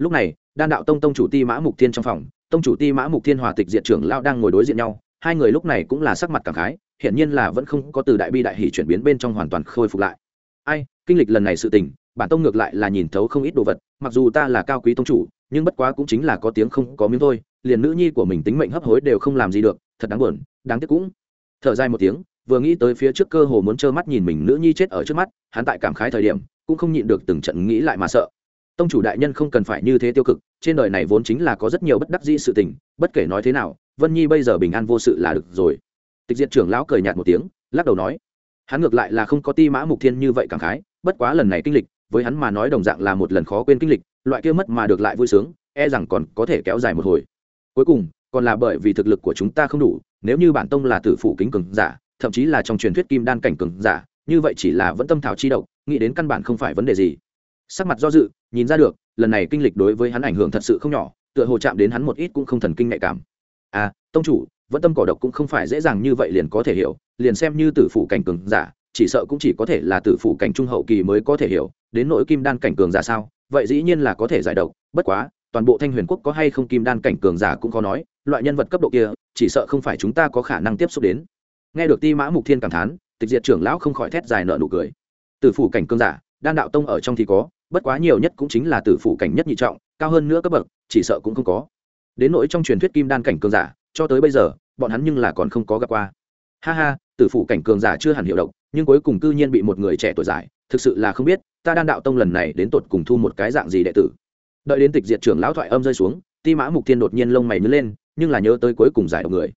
Speaker 1: lúc này, đan đạo tông tông chủ ti mã mục thiên trong phòng, tông chủ ti mã mục thiên hòa tịch diện trưởng lao đang ngồi đối diện nhau. Hai người lúc này cũng là sắc mặt cảm khái, hiển nhiên là vẫn không có từ đại bi đại hỷ chuyển biến bên trong hoàn toàn khôi phục lại. Ai, kinh lịch lần này sự tình, bản tông ngược lại là nhìn thấu không ít đồ vật, mặc dù ta là cao quý tông chủ, nhưng bất quá cũng chính là có tiếng không có miếng thôi, liền nữ nhi của mình tính mệnh hấp hối đều không làm gì được, thật đáng buồn, đáng tiếc cũng. Thở dài một tiếng, vừa nghĩ tới phía trước cơ hồ muốn trơ mắt nhìn mình nữ nhi chết ở trước mắt, hắn tại cảm khái thời điểm, cũng không nhịn được từng trận nghĩ lại mà sợ tông chủ đại nhân không cần phải như thế tiêu cực, trên đời này vốn chính là có rất nhiều bất đắc dĩ sự tình, bất kể nói thế nào, vân nhi bây giờ bình an vô sự là được rồi. Tịch diện trưởng lão cười nhạt một tiếng, lắc đầu nói, hắn ngược lại là không có ti mã mục thiên như vậy cảm khái, bất quá lần này kinh lịch, với hắn mà nói đồng dạng là một lần khó quên kinh lịch, loại kia mất mà được lại vui sướng e rằng còn có thể kéo dài một hồi. Cuối cùng, còn là bởi vì thực lực của chúng ta không đủ, nếu như bản tông là tử phụ kính cường giả, thậm chí là trong truyền thuyết kim đan cảnh cường giả, như vậy chỉ là vẫn tâm thảo chi độc, nghĩ đến căn bản không phải vấn đề gì. Sắc mặt do dự nhìn ra được, lần này kinh lịch đối với hắn ảnh hưởng thật sự không nhỏ, tựa hồ chạm đến hắn một ít cũng không thần kinh nhạy cảm. À tông chủ, vẫn tâm cỏ độc cũng không phải dễ dàng như vậy liền có thể hiểu, liền xem như tử phủ cảnh cường giả, chỉ sợ cũng chỉ có thể là tử phủ cảnh trung hậu kỳ mới có thể hiểu, đến nỗi kim đan cảnh cường giả sao, vậy dĩ nhiên là có thể giải độc, bất quá, toàn bộ thanh huyền quốc có hay không kim đan cảnh cường giả cũng khó nói, loại nhân vật cấp độ kia, chỉ sợ không phải chúng ta có khả năng tiếp xúc đến. Nghe được ti mã mục thiên cảm thán, tịch diệt trưởng lão không khỏi thét dài nợ nụ cười. Tử phủ cảnh cường giả, đan đạo tông ở trong thì có bất quá nhiều nhất cũng chính là tử phủ cảnh nhất nhị trọng, cao hơn nữa cấp bậc, chỉ sợ cũng không có. Đến nỗi trong truyền thuyết kim đan cảnh cường giả, cho tới bây giờ, bọn hắn nhưng là còn không có gặp qua. Ha ha, tử phủ cảnh cường giả chưa hẳn hiểu độc, nhưng cuối cùng cư nhiên bị một người trẻ tuổi giải, thực sự là không biết, ta đan đạo tông lần này đến tột cùng thu một cái dạng gì đệ tử. Đợi đến tịch diệt trưởng lão thoại âm rơi xuống, ti mã mục thiên đột nhiên lông mày nhớ lên, nhưng là nhớ tới cuối cùng giải độc người.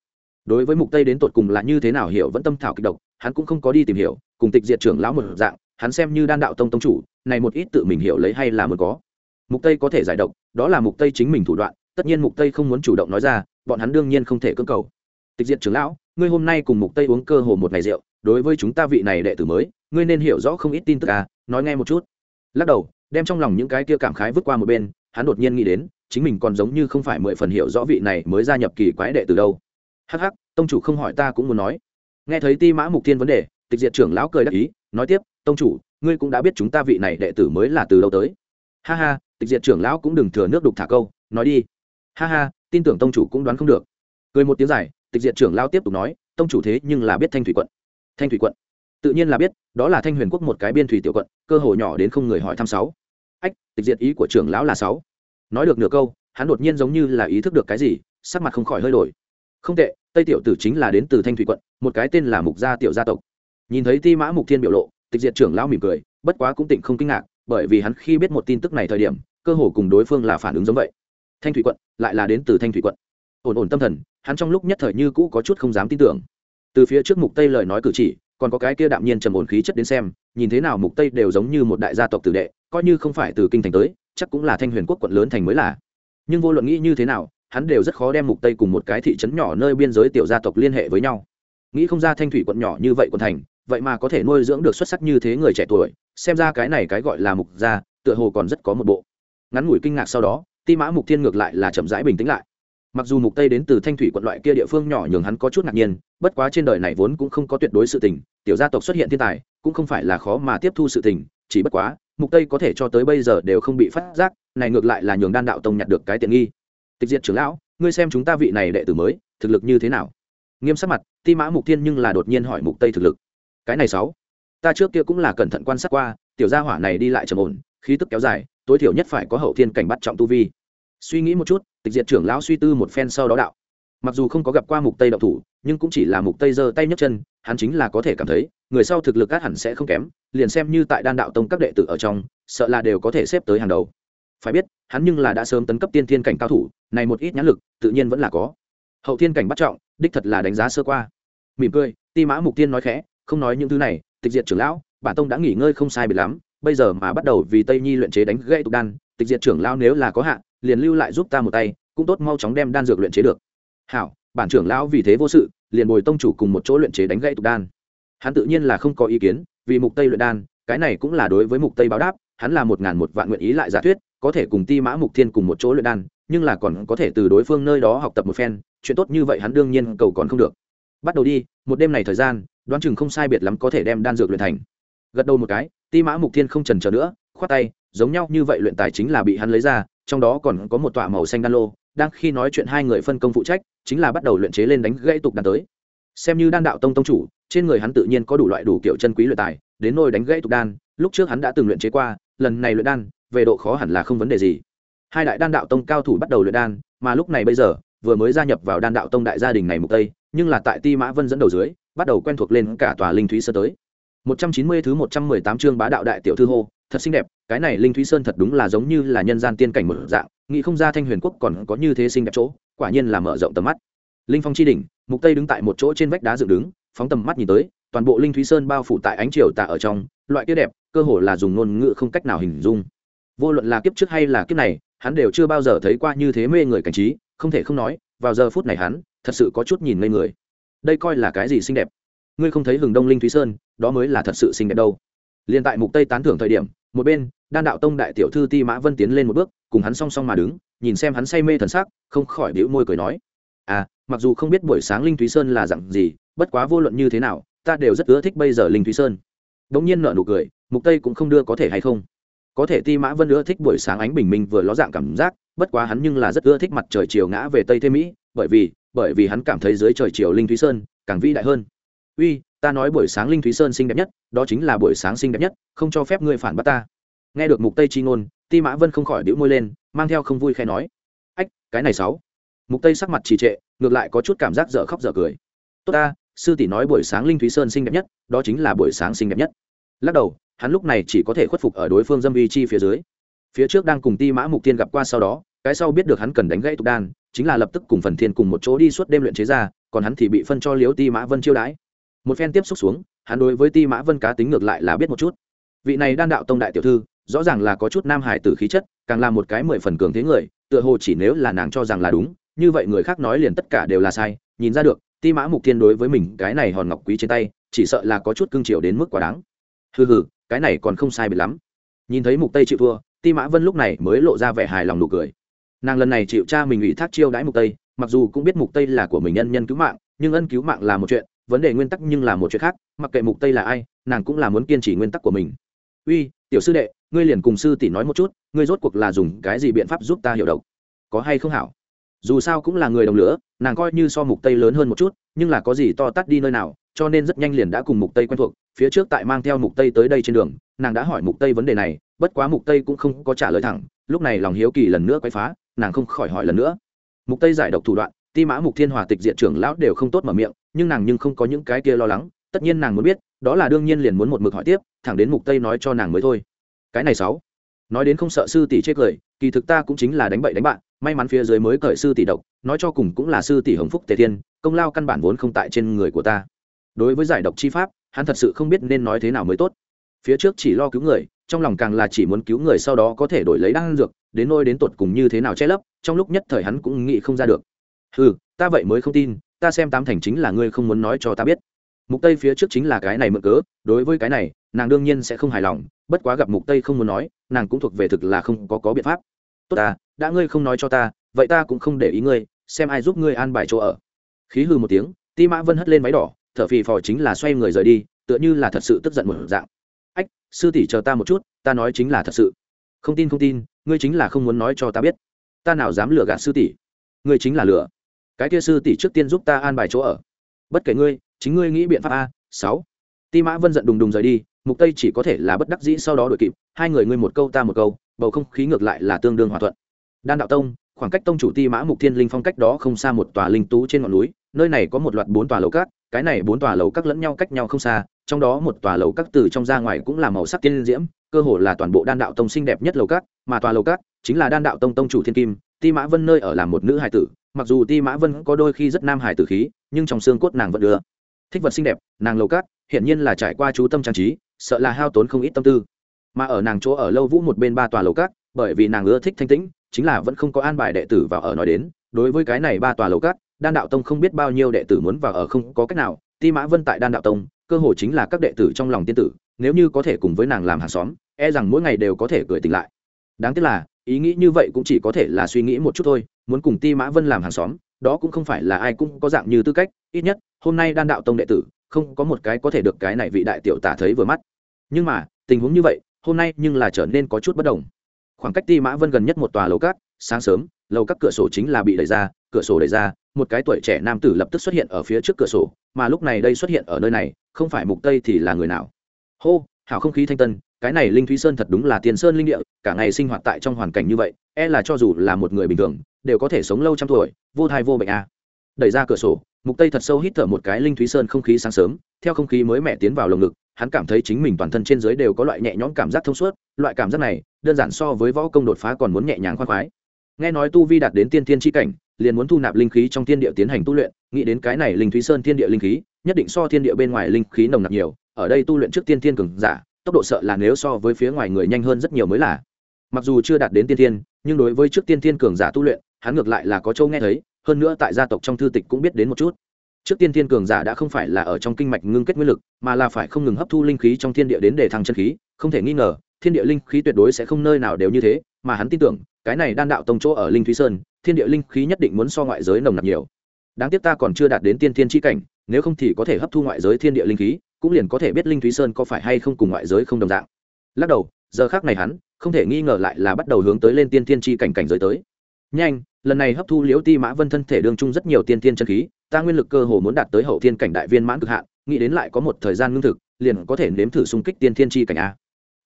Speaker 1: Đối với mục tây đến tột cùng là như thế nào hiểu vẫn tâm thảo kịch độc, hắn cũng không có đi tìm hiểu, cùng tịch diệt trưởng lão một dạng hắn xem như đan đạo tông tông chủ, này một ít tự mình hiểu lấy hay là muốn có. Mục tây có thể giải độc, đó là mục tây chính mình thủ đoạn, tất nhiên mục tây không muốn chủ động nói ra, bọn hắn đương nhiên không thể cưỡng cầu. Tịch diệt trưởng lão, ngươi hôm nay cùng mục tây uống cơ hồ một ngày rượu, đối với chúng ta vị này đệ tử mới, ngươi nên hiểu rõ không ít tin tức à nói nghe một chút. Lắc đầu, đem trong lòng những cái kia cảm khái vứt qua một bên, hắn đột nhiên nghĩ đến, chính mình còn giống như không phải mười phần hiểu rõ vị này mới gia nhập kỳ quái đệ từ đâu. Hắc hắc, tông chủ không hỏi ta cũng muốn nói. Nghe thấy ti mã mục thiên vấn đề, tịch diệt trưởng lão cười đắc ý, nói tiếp tông chủ, ngươi cũng đã biết chúng ta vị này đệ tử mới là từ đâu tới. Ha ha, tịch diệt trưởng lão cũng đừng thừa nước đục thả câu, nói đi. Ha ha, tin tưởng tông chủ cũng đoán không được. Cười một tiếng dài, tịch diệt trưởng lão tiếp tục nói, tông chủ thế nhưng là biết thanh thủy quận. Thanh thủy quận. Tự nhiên là biết, đó là thanh huyền quốc một cái biên thủy tiểu quận, cơ hội nhỏ đến không người hỏi thăm sáu. Ách, tịch diệt ý của trưởng lão là sáu. Nói được nửa câu, hắn đột nhiên giống như là ý thức được cái gì, sắc mặt không khỏi hơi đổi. Không tệ, tây tiểu tử chính là đến từ thanh thủy quận, một cái tên là mục gia tiểu gia tộc. Nhìn thấy ti mã mục thiên biểu lộ tịch diệt trưởng lão mỉm cười, bất quá cũng tỉnh không kinh ngạc, bởi vì hắn khi biết một tin tức này thời điểm, cơ hồ cùng đối phương là phản ứng giống vậy. Thanh thủy quận, lại là đến từ thanh thủy quận. Ổn ổn tâm thần, hắn trong lúc nhất thời như cũ có chút không dám tin tưởng. Từ phía trước mục tây lời nói cử chỉ, còn có cái kia đạm nhiên trầm ổn khí chất đến xem, nhìn thế nào mục tây đều giống như một đại gia tộc tử đệ, coi như không phải từ kinh thành tới, chắc cũng là thanh huyền quốc quận lớn thành mới là. Nhưng vô luận nghĩ như thế nào, hắn đều rất khó đem mục tây cùng một cái thị trấn nhỏ nơi biên giới tiểu gia tộc liên hệ với nhau. Nghĩ không ra thanh thủy quận nhỏ như vậy quận thành vậy mà có thể nuôi dưỡng được xuất sắc như thế người trẻ tuổi, xem ra cái này cái gọi là mục gia, tựa hồ còn rất có một bộ. Ngắn ngủi kinh ngạc sau đó, ti mã mục thiên ngược lại là chậm rãi bình tĩnh lại. Mặc dù mục tây đến từ thanh thủy quận loại kia địa phương nhỏ nhường hắn có chút ngạc nhiên, bất quá trên đời này vốn cũng không có tuyệt đối sự tình, tiểu gia tộc xuất hiện thiên tài, cũng không phải là khó mà tiếp thu sự tình, chỉ bất quá, mục tây có thể cho tới bây giờ đều không bị phát giác, này ngược lại là nhường đan đạo tông nhặt được cái tiện nghi. Tịch diệt trưởng lão, ngươi xem chúng ta vị này đệ tử mới, thực lực như thế nào? Nghiêm sắc mặt, ti mã mục thiên nhưng là đột nhiên hỏi mục tây thực lực cái này sáu. Ta trước kia cũng là cẩn thận quan sát qua, tiểu gia hỏa này đi lại trầm ổn, khí tức kéo dài, tối thiểu nhất phải có hậu thiên cảnh bắt trọng tu vi. Suy nghĩ một chút, tịch diệt trưởng lão suy tư một phen sau đó đạo. Mặc dù không có gặp qua mục tây động thủ, nhưng cũng chỉ là mục tây giơ tay nhấc chân, hắn chính là có thể cảm thấy, người sau thực lực các hẳn sẽ không kém, liền xem như tại đan đạo tông các đệ tử ở trong, sợ là đều có thể xếp tới hàng đầu. Phải biết, hắn nhưng là đã sớm tấn cấp tiên thiên cảnh cao thủ, này một ít nhãn lực, tự nhiên vẫn là có. Hậu thiên cảnh bắt trọng, đích thật là đánh giá sơ qua. Mỉm cười, ti mã mục tiên nói khẽ không nói những thứ này, tịch diệt trưởng lão bản tông đã nghỉ ngơi không sai biệt lắm, bây giờ mà bắt đầu vì tây nhi luyện chế đánh gãy tục đan, tịch diệt trưởng lão nếu là có hạn liền lưu lại giúp ta một tay, cũng tốt mau chóng đem đan dược luyện chế được. Hảo, bản trưởng lão vì thế vô sự, liền bồi tông chủ cùng một chỗ luyện chế đánh gãy tục đan. Hắn tự nhiên là không có ý kiến, vì mục tây luyện đan, cái này cũng là đối với mục tây báo đáp, hắn là một ngàn một vạn nguyện ý lại giả thuyết, có thể cùng ti mã mục thiên cùng một chỗ luyện đan, nhưng là còn có thể từ đối phương nơi đó học tập một phen, chuyện tốt như vậy hắn đương nhiên cầu còn không được bắt đầu đi, một đêm này thời gian, đoán chừng không sai biệt lắm có thể đem đan dược luyện thành. Gật đầu một cái, ti mã mục thiên không trần chờ nữa, khoát tay, giống nhau như vậy luyện tài chính là bị hắn lấy ra, trong đó còn có một tọa màu xanh đan lô, đang khi nói chuyện hai người phân công phụ trách, chính là bắt đầu luyện chế lên đánh gãy tục đan tới. Xem như đan đạo tông tông chủ, trên người hắn tự nhiên có đủ loại đủ kiểu chân quý luyện tài, đến nôi đánh gãy tục đan, lúc trước hắn đã từng luyện chế qua, lần này luyện đan, về độ khó hẳn là không vấn đề gì. Hai đại đan đạo tông cao thủ bắt đầu luyện đan, mà lúc này bây giờ, vừa mới gia nhập vào đan đạo tông đại gia đình này mục tây nhưng là tại ti mã vân dẫn đầu dưới, bắt đầu quen thuộc lên cả tòa linh thúy sơn tới. 190 thứ 118 chương bá đạo đại tiểu thư hô, thật xinh đẹp, cái này linh thúy sơn thật đúng là giống như là nhân gian tiên cảnh một dạng, nghĩ không ra thanh huyền quốc còn có như thế xinh đẹp chỗ, quả nhiên là mở rộng tầm mắt. Linh phong chi đỉnh, mục tây đứng tại một chỗ trên vách đá dựng đứng, phóng tầm mắt nhìn tới, toàn bộ linh thúy sơn bao phủ tại ánh chiều tạ ở trong, loại kia đẹp, cơ hồ là dùng ngôn ngữ không cách nào hình dung. Vô luận là kiếp trước hay là kiếp này, hắn đều chưa bao giờ thấy qua như thế mê người cảnh trí, không thể không nói vào giờ phút này hắn, thật sự có chút nhìn ngây người. Đây coi là cái gì xinh đẹp? Ngươi không thấy hừng đông linh thúy sơn, đó mới là thật sự xinh đẹp đâu. Liền tại mục tây tán thưởng thời điểm, một bên, đan đạo tông đại tiểu thư ti mã vân tiến lên một bước, cùng hắn song song mà đứng, nhìn xem hắn say mê thần sắc, không khỏi bĩu môi cười nói à mặc dù không biết buổi sáng linh thúy sơn là dặn gì, bất quá vô luận như thế nào, ta đều rất ưa thích bây giờ linh thúy sơn. Đống nhiên nở nụ cười, mục tây cũng không đưa có thể hay không. Có thể ti mã vân ưa thích buổi sáng ánh bình minh vừa ló dạng cảm giác bất quá hắn nhưng là rất ưa thích mặt trời chiều ngã về tây thế mỹ, bởi vì bởi vì hắn cảm thấy dưới trời chiều linh thúy sơn càng vĩ đại hơn. Uy, ta nói buổi sáng linh thúy sơn xinh đẹp nhất, đó chính là buổi sáng xinh đẹp nhất, không cho phép ngươi phản bắt ta. Nghe được mục tây chi ngôn, ti mã vân không khỏi đĩu môi lên, mang theo không vui khai nói. Ách, cái này sáu. Mục tây sắc mặt trì trệ, ngược lại có chút cảm giác dở khóc dở cười. Tốt ta, sư tỷ nói buổi sáng linh thúy sơn xinh đẹp nhất, đó chính là buổi sáng xinh đẹp nhất. Lắc đầu, hắn lúc này chỉ có thể khuất phục ở đối phương dâm vi chi phía dưới phía trước đang cùng ti mã mục tiên gặp qua sau đó, cái sau biết được hắn cần đánh gãy tục đan, chính là lập tức cùng phần thiên cùng một chỗ đi suốt đêm luyện chế ra, còn hắn thì bị phân cho liếu ti mã vân chiêu đãi. Một phen tiếp xúc xuống, hắn đối với ti mã vân cá tính ngược lại là biết một chút. Vị này đan đạo tông đại tiểu thư, rõ ràng là có chút nam hải tử khí chất, càng là một cái mười phần cường thế người, tựa hồ chỉ nếu là nàng cho rằng là đúng, như vậy người khác nói liền tất cả đều là sai. Nhìn ra được, ti mã mục thiên đối với mình cái này hòn ngọc quý trên tay, chỉ sợ là có chút cương triều đến mức quá đáng. Hừ hừ, cái này còn không sai bị lắm. Nhìn thấy mục tây chịu thua ti mã vân lúc này mới lộ ra vẻ hài lòng nụ cười. Nàng lần này chịu cha mình ủy thác chiêu đãi mục tây, mặc dù cũng biết mục tây là của mình nhân nhân cứu mạng, nhưng ân cứu mạng là một chuyện, vấn đề nguyên tắc nhưng là một chuyện khác, mặc kệ mục tây là ai, nàng cũng là muốn kiên trì nguyên tắc của mình. Uy, tiểu sư đệ, ngươi liền cùng sư tỷ nói một chút, ngươi rốt cuộc là dùng cái gì biện pháp giúp ta hiểu độc? Có hay không hảo? Dù sao cũng là người đồng lửa, nàng coi như so mục tây lớn hơn một chút, nhưng là có gì to tắt đi nơi nào, cho nên rất nhanh liền đã cùng mục tây quen thuộc. Phía trước tại mang theo mục tây tới đây trên đường, nàng đã hỏi mục tây vấn đề này bất quá mục tây cũng không có trả lời thẳng lúc này lòng hiếu kỳ lần nữa quay phá nàng không khỏi hỏi lần nữa mục tây giải độc thủ đoạn ti mã mục thiên hòa tịch diện trưởng lão đều không tốt mở miệng nhưng nàng nhưng không có những cái kia lo lắng tất nhiên nàng muốn biết đó là đương nhiên liền muốn một mực hỏi tiếp thẳng đến mục tây nói cho nàng mới thôi cái này sáu nói đến không sợ sư tỷ chết cười kỳ thực ta cũng chính là đánh bậy đánh bạn may mắn phía dưới mới cởi sư tỷ độc nói cho cùng cũng là sư tỷ hồng phúc tề thiên công lao căn bản vốn không tại trên người của ta đối với giải độc chi pháp hắn thật sự không biết nên nói thế nào mới tốt phía trước chỉ lo cứu người, trong lòng càng là chỉ muốn cứu người sau đó có thể đổi lấy đan dược, đến nôi đến tột cùng như thế nào che lấp, trong lúc nhất thời hắn cũng nghĩ không ra được. Ừ ta vậy mới không tin, ta xem tám thành chính là ngươi không muốn nói cho ta biết. Mục tây phía trước chính là cái này mượn cớ, đối với cái này, nàng đương nhiên sẽ không hài lòng, bất quá gặp mục tây không muốn nói, nàng cũng thuộc về thực là không có có biện pháp. Tốt à đã ngươi không nói cho ta, vậy ta cũng không để ý ngươi, xem ai giúp ngươi an bài chỗ ở. Khí hư một tiếng, ti mã vân hất lên máy đỏ, thở phì phò chính là xoay người rời đi, tựa như là thật sự tức giận một dạng sư tỷ chờ ta một chút ta nói chính là thật sự. Không tin không tin ngươi chính là không muốn nói cho ta biết. Ta nào dám lừa gạt sư tỷ? Ngươi chính là lừa. Cái kia sư tỷ trước tiên giúp ta an bài chỗ ở. Bất kể ngươi chính ngươi nghĩ biện pháp a sáu. Ti mã vân giận đùng đùng rời đi mục tây chỉ có thể là bất đắc dĩ sau đó đuổi kịp hai người ngươi một câu ta một câu bầu không khí ngược lại là tương đương hòa thuận. Đan đạo tông khoảng cách tông chủ ti mã mục thiên linh phong cách đó không xa một tòa linh tú trên ngọn núi nơi này có một loạt bốn tòa lầu cát, cái này bốn tòa lầu các lẫn nhau cách nhau không xa trong đó một tòa lầu các từ trong ra ngoài cũng là màu sắc tiên diễm cơ hồ là toàn bộ đan đạo tông xinh đẹp nhất lầu các mà tòa lầu các chính là đan đạo tông tông chủ thiên kim ti mã vân nơi ở là một nữ hải tử mặc dù ti mã vân có đôi khi rất nam hải tử khí nhưng trong xương cốt nàng vẫn đưa. Thích vật xinh đẹp nàng lầu các hiện nhiên là trải qua chú tâm trang trí sợ là hao tốn không ít tâm tư. Mà ở nàng chỗ ở lâu vũ một bên ba tòa lầu các, bởi vì nàng ưa thích thanh tĩnh chính là vẫn không có an bài đệ tử vào ở nói đến đối với cái này ba tòa lầu các, đan đạo tông không biết bao nhiêu đệ tử muốn vào ở không có cách nào ti mã vân tại đan đạo tông, cơ hồ chính là các đệ tử trong lòng tiên tử, nếu như có thể cùng với nàng làm hàng xóm e rằng mỗi ngày đều có thể cười tỉnh lại. Đáng tiếc là, ý nghĩ như vậy cũng chỉ có thể là suy nghĩ một chút thôi, muốn cùng ti mã vân làm hàng xóm, đó cũng không phải là ai cũng có dạng như tư cách, ít nhất, hôm nay đan đạo tông đệ tử, không có một cái có thể được cái này vị đại tiểu tả thấy vừa mắt. Nhưng mà, tình huống như vậy, hôm nay nhưng là trở nên có chút bất đồng. Khoảng cách ti mã vân gần nhất một tòa lầu cát, sáng sớm lầu các cửa sổ chính là bị đẩy ra, cửa sổ đẩy ra, một cái tuổi trẻ nam tử lập tức xuất hiện ở phía trước cửa sổ, mà lúc này đây xuất hiện ở nơi này, không phải mục tây thì là người nào hô, hảo không khí thanh tân, cái này linh thúy sơn thật đúng là tiền sơn linh địa, cả ngày sinh hoạt tại trong hoàn cảnh như vậy e là cho dù là một người bình thường, đều có thể sống lâu trăm tuổi, vô thai vô bệnh a à. đẩy ra cửa sổ, mục tây thật sâu hít thở một cái linh thúy sơn không khí sáng sớm, theo không khí mới mẻ tiến vào lồng ngực, hắn cảm thấy chính mình toàn thân trên dưới đều có loại nhẹ nhõm cảm giác thông suốt, loại cảm giác này, đơn giản so với võ công đột phá còn muốn nhẹ nhàng khoan khoái nghe nói tu vi đạt đến tiên thiên chi cảnh, liền muốn thu nạp linh khí trong thiên địa tiến hành tu luyện. Nghĩ đến cái này linh thúy sơn thiên địa linh khí, nhất định so thiên địa bên ngoài linh khí nồng nặc nhiều. Ở đây tu luyện trước tiên thiên cường giả, tốc độ sợ là nếu so với phía ngoài người nhanh hơn rất nhiều mới là. Mặc dù chưa đạt đến tiên thiên, nhưng đối với trước tiên thiên cường giả tu luyện, hắn ngược lại là có châu nghe thấy. Hơn nữa tại gia tộc trong thư tịch cũng biết đến một chút. Trước tiên thiên cường giả đã không phải là ở trong kinh mạch ngưng kết nguyên lực, mà là phải không ngừng hấp thu linh khí trong thiên địa đến để thăng chân khí. Không thể nghi ngờ, thiên địa linh khí tuyệt đối sẽ không nơi nào đều như thế mà hắn tin tưởng, cái này đan đạo tông chỗ ở linh thúy sơn, thiên địa linh khí nhất định muốn so ngoại giới nồng nặc nhiều. Đáng tiếc ta còn chưa đạt đến tiên thiên chi cảnh, nếu không thì có thể hấp thu ngoại giới thiên địa linh khí, cũng liền có thể biết linh thúy sơn có phải hay không cùng ngoại giới không đồng dạng. Lắc đầu, giờ khác này hắn, không thể nghi ngờ lại là bắt đầu hướng tới lên tiên thiên chi cảnh cảnh giới tới. Nhanh, lần này hấp thu liễu ti mã vân thân thể đương chung rất nhiều tiên thiên chân khí, ta nguyên lực cơ hồ muốn đạt tới hậu thiên cảnh đại viên mãn cực hạn, nghĩ đến lại có một thời gian ngưng thực, liền có thể nếm thử xung kích tiên thiên chi cảnh a.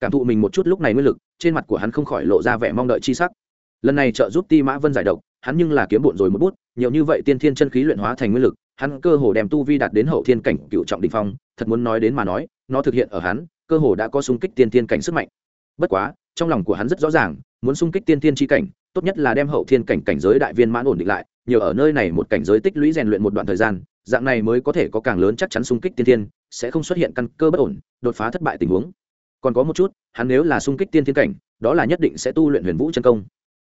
Speaker 1: Cảm thụ mình một chút lúc này nguyên lực trên mặt của hắn không khỏi lộ ra vẻ mong đợi chi sắc. Lần này trợ giúp ti mã vân giải độc, hắn nhưng là kiếm bộn rồi một bút, nhiều như vậy tiên thiên chân khí luyện hóa thành nguyên lực, hắn cơ hồ đem tu vi đạt đến hậu thiên cảnh cựu trọng đình phong, thật muốn nói đến mà nói, nó thực hiện ở hắn, cơ hồ đã có xung kích tiên thiên cảnh sức mạnh. Bất quá, trong lòng của hắn rất rõ ràng, muốn xung kích tiên thiên chi cảnh, tốt nhất là đem hậu thiên cảnh cảnh giới đại viên mãn ổn định lại nhờ ở nơi này một cảnh giới tích lũy rèn luyện một đoạn thời gian, dạng này mới có thể có càng lớn chắc chắn xung kích tiên thiên, sẽ không xuất hiện căn cơ bất ổn, đột phá thất bại tình huống còn có một chút, hắn nếu là sung kích tiên thiên cảnh, đó là nhất định sẽ tu luyện huyền vũ chân công.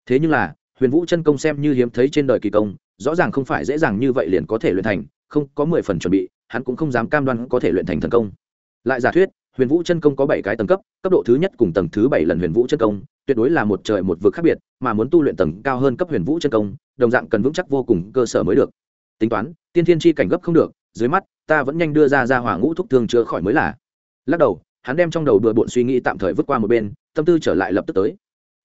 Speaker 1: Thế nhưng là, huyền vũ chân công xem như hiếm thấy trên đời kỳ công, rõ ràng không phải dễ dàng như vậy liền có thể luyện thành, không có mười phần chuẩn bị, hắn cũng không dám cam đoan có thể luyện thành thần công. Lại giả thuyết, huyền vũ chân công có bảy cái tầng cấp cấp độ thứ nhất cùng tầng thứ bảy lần huyền vũ chân công, tuyệt đối là một trời một vực khác biệt, mà muốn tu luyện tầng cao hơn cấp huyền vũ chân công, đồng dạng cần vững chắc vô cùng cơ sở mới được. Tính toán, tiên thiên chi cảnh gấp không được, dưới mắt, ta vẫn nhanh đưa ra ra hỏa ngũ thúc thương chữa khỏi mới là. Lắc đầu hắn đem trong đầu bừa bộn suy nghĩ tạm thời vứt qua một bên, tâm tư trở lại lập tức tới.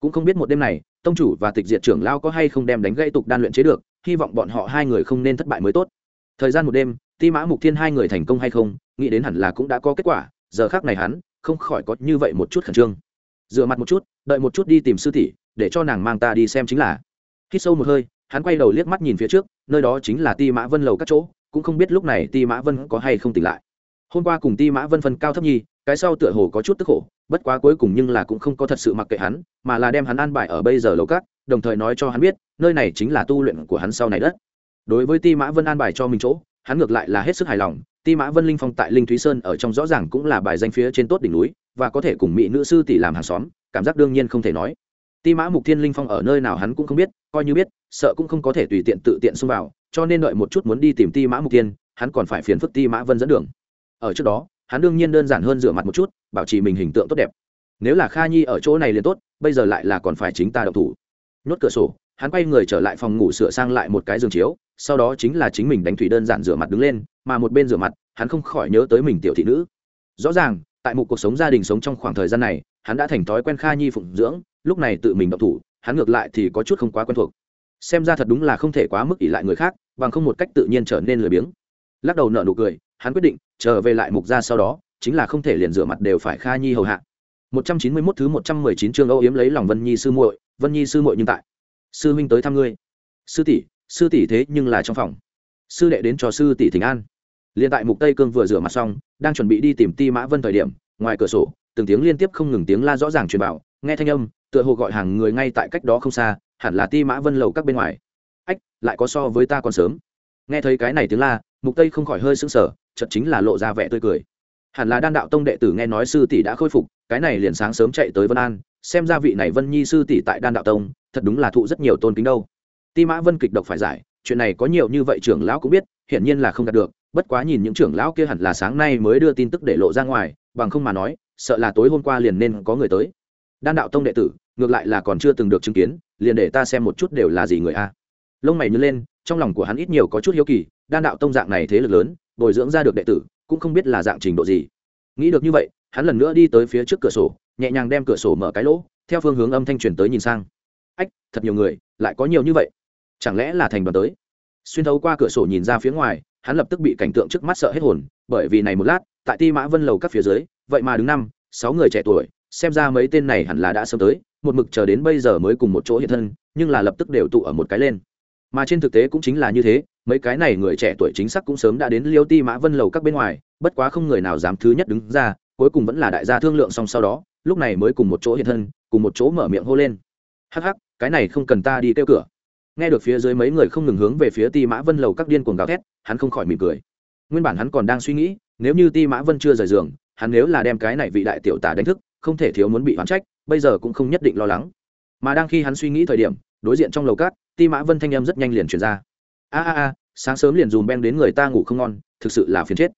Speaker 1: Cũng không biết một đêm này, tông chủ và tịch diệt trưởng lao có hay không đem đánh gây tục đan luyện chế được, hy vọng bọn họ hai người không nên thất bại mới tốt. Thời gian một đêm, ti mã mục thiên hai người thành công hay không, nghĩ đến hẳn là cũng đã có kết quả, giờ khác này hắn không khỏi có như vậy một chút khẩn trương. Dựa mặt một chút, đợi một chút đi tìm sư tỷ, để cho nàng mang ta đi xem chính là. Khi sâu một hơi, hắn quay đầu liếc mắt nhìn phía trước, nơi đó chính là ti mã vân lầu các chỗ, cũng không biết lúc này ti mã vân có hay không tỉnh lại hôm qua cùng ti mã vân phân cao thấp nhi, cái sau tựa hồ có chút tức khổ, bất quá cuối cùng nhưng là cũng không có thật sự mặc kệ hắn, mà là đem hắn an bài ở bây giờ lầu cát đồng thời nói cho hắn biết, nơi này chính là tu luyện của hắn sau này đất. Đối với ti mã vân an bài cho mình chỗ, hắn ngược lại là hết sức hài lòng, ti mã vân linh phong tại linh thúy sơn ở trong rõ ràng cũng là bài danh phía trên tốt đỉnh núi, và có thể cùng mỹ nữ sư tỷ làm hàng xóm, cảm giác đương nhiên không thể nói. Ti mã mục thiên linh phong ở nơi nào hắn cũng không biết, coi như biết, sợ cũng không có thể tùy tiện tự tiện xông vào, cho nên đợi một chút muốn đi tìm ti mã mục thiên, hắn còn phải phiền phức ti mã vân dẫn đường ở trước đó, hắn đương nhiên đơn giản hơn rửa mặt một chút, bảo trì mình hình tượng tốt đẹp. Nếu là kha nhi ở chỗ này liền tốt, bây giờ lại là còn phải chính ta đậu thủ. Nhốt cửa sổ, hắn quay người trở lại phòng ngủ sửa sang lại một cái giường chiếu, sau đó chính là chính mình đánh thủy đơn giản rửa mặt đứng lên, mà một bên rửa mặt, hắn không khỏi nhớ tới mình tiểu thị nữ. Rõ ràng, tại một cuộc sống gia đình sống trong khoảng thời gian này, hắn đã thành thói quen kha nhi phụng dưỡng, lúc này tự mình đậu thủ, hắn ngược lại thì có chút không quá quen thuộc. Xem ra thật đúng là không thể quá mức ỷ lại người khác, bằng không một cách tự nhiên trở nên lười biếng. Lắc đầu nợ nụ cười hắn quyết định trở về lại mục gia sau đó chính là không thể liền rửa mặt đều phải kha nhi hầu hạ 191 thứ 119 chương Âu yếm lấy lòng Vân Nhi sư muội, Vân Nhi sư muội nhưng tại. Sư huynh tới thăm ngươi. Sư tỷ, sư tỷ thế nhưng là trong phòng. Sư đệ đến cho sư tỷ thỉnh an. Liên tại Mục Tây Cương vừa rửa mặt xong, đang chuẩn bị đi tìm Ti Mã Vân thời điểm, ngoài cửa sổ, từng tiếng liên tiếp không ngừng tiếng la rõ ràng truyền vào, nghe thanh âm, tựa hồ gọi hàng người ngay tại cách đó không xa, hẳn là Ti Mã Vân lầu các bên ngoài. Ách, lại có so với ta còn sớm. Nghe thấy cái này tiếng la, Mục Tây không khỏi hơi sững sờ, chợt chính là lộ ra vẻ tươi cười. Hẳn là đan đạo tông đệ tử nghe nói sư tỷ đã khôi phục, cái này liền sáng sớm chạy tới vân an, xem ra vị này vân nhi sư tỷ tại đan đạo tông, thật đúng là thụ rất nhiều tôn kính đâu. Ti mã vân kịch độc phải giải, chuyện này có nhiều như vậy trưởng lão cũng biết, hiển nhiên là không đạt được, bất quá nhìn những trưởng lão kia hẳn là sáng nay mới đưa tin tức để lộ ra ngoài, bằng không mà nói, sợ là tối hôm qua liền nên có người tới. Đan đạo tông đệ tử, ngược lại là còn chưa từng được chứng kiến, liền để ta xem một chút đều là gì người a. Lông mày nhớ lên, trong lòng của hắn ít nhiều có chút hiếu kỳ đan đạo tông dạng này thế lực lớn, bồi dưỡng ra được đệ tử, cũng không biết là dạng trình độ gì. Nghĩ được như vậy, hắn lần nữa đi tới phía trước cửa sổ, nhẹ nhàng đem cửa sổ mở cái lỗ, theo phương hướng âm thanh truyền tới nhìn sang. Ách, thật nhiều người, lại có nhiều như vậy. Chẳng lẽ là thành đoàn tới? Xuyên thấu qua cửa sổ nhìn ra phía ngoài, hắn lập tức bị cảnh tượng trước mắt sợ hết hồn, bởi vì này một lát, tại ti mã vân lầu các phía dưới, vậy mà đứng năm, sáu người trẻ tuổi, xem ra mấy tên này hẳn là đã sớm tới, một mực chờ đến bây giờ mới cùng một chỗ hiện thân, nhưng là lập tức đều tụ ở một cái lên mà trên thực tế cũng chính là như thế, mấy cái này người trẻ tuổi chính xác cũng sớm đã đến liêu ti mã vân lầu các bên ngoài, bất quá không người nào dám thứ nhất đứng ra, cuối cùng vẫn là đại gia thương lượng xong sau đó, lúc này mới cùng một chỗ hiện thân, cùng một chỗ mở miệng hô lên. Hắc hắc, cái này không cần ta đi kêu cửa. Nghe được phía dưới mấy người không ngừng hướng về phía ti mã vân lầu các điên cuồng gào thét, hắn không khỏi mỉm cười. Nguyên bản hắn còn đang suy nghĩ, nếu như ti mã vân chưa rời giường, hắn nếu là đem cái này vị đại tiểu tả đánh thức, không thể thiếu muốn bị hoán trách, bây giờ cũng không nhất định lo lắng. Mà đang khi hắn suy nghĩ thời điểm đối diện trong lầu cát, ti mã vân thanh em rất nhanh liền chuyển ra. A a a, sáng sớm liền dùm beng đến người ta ngủ không ngon, thực sự là phiền chết.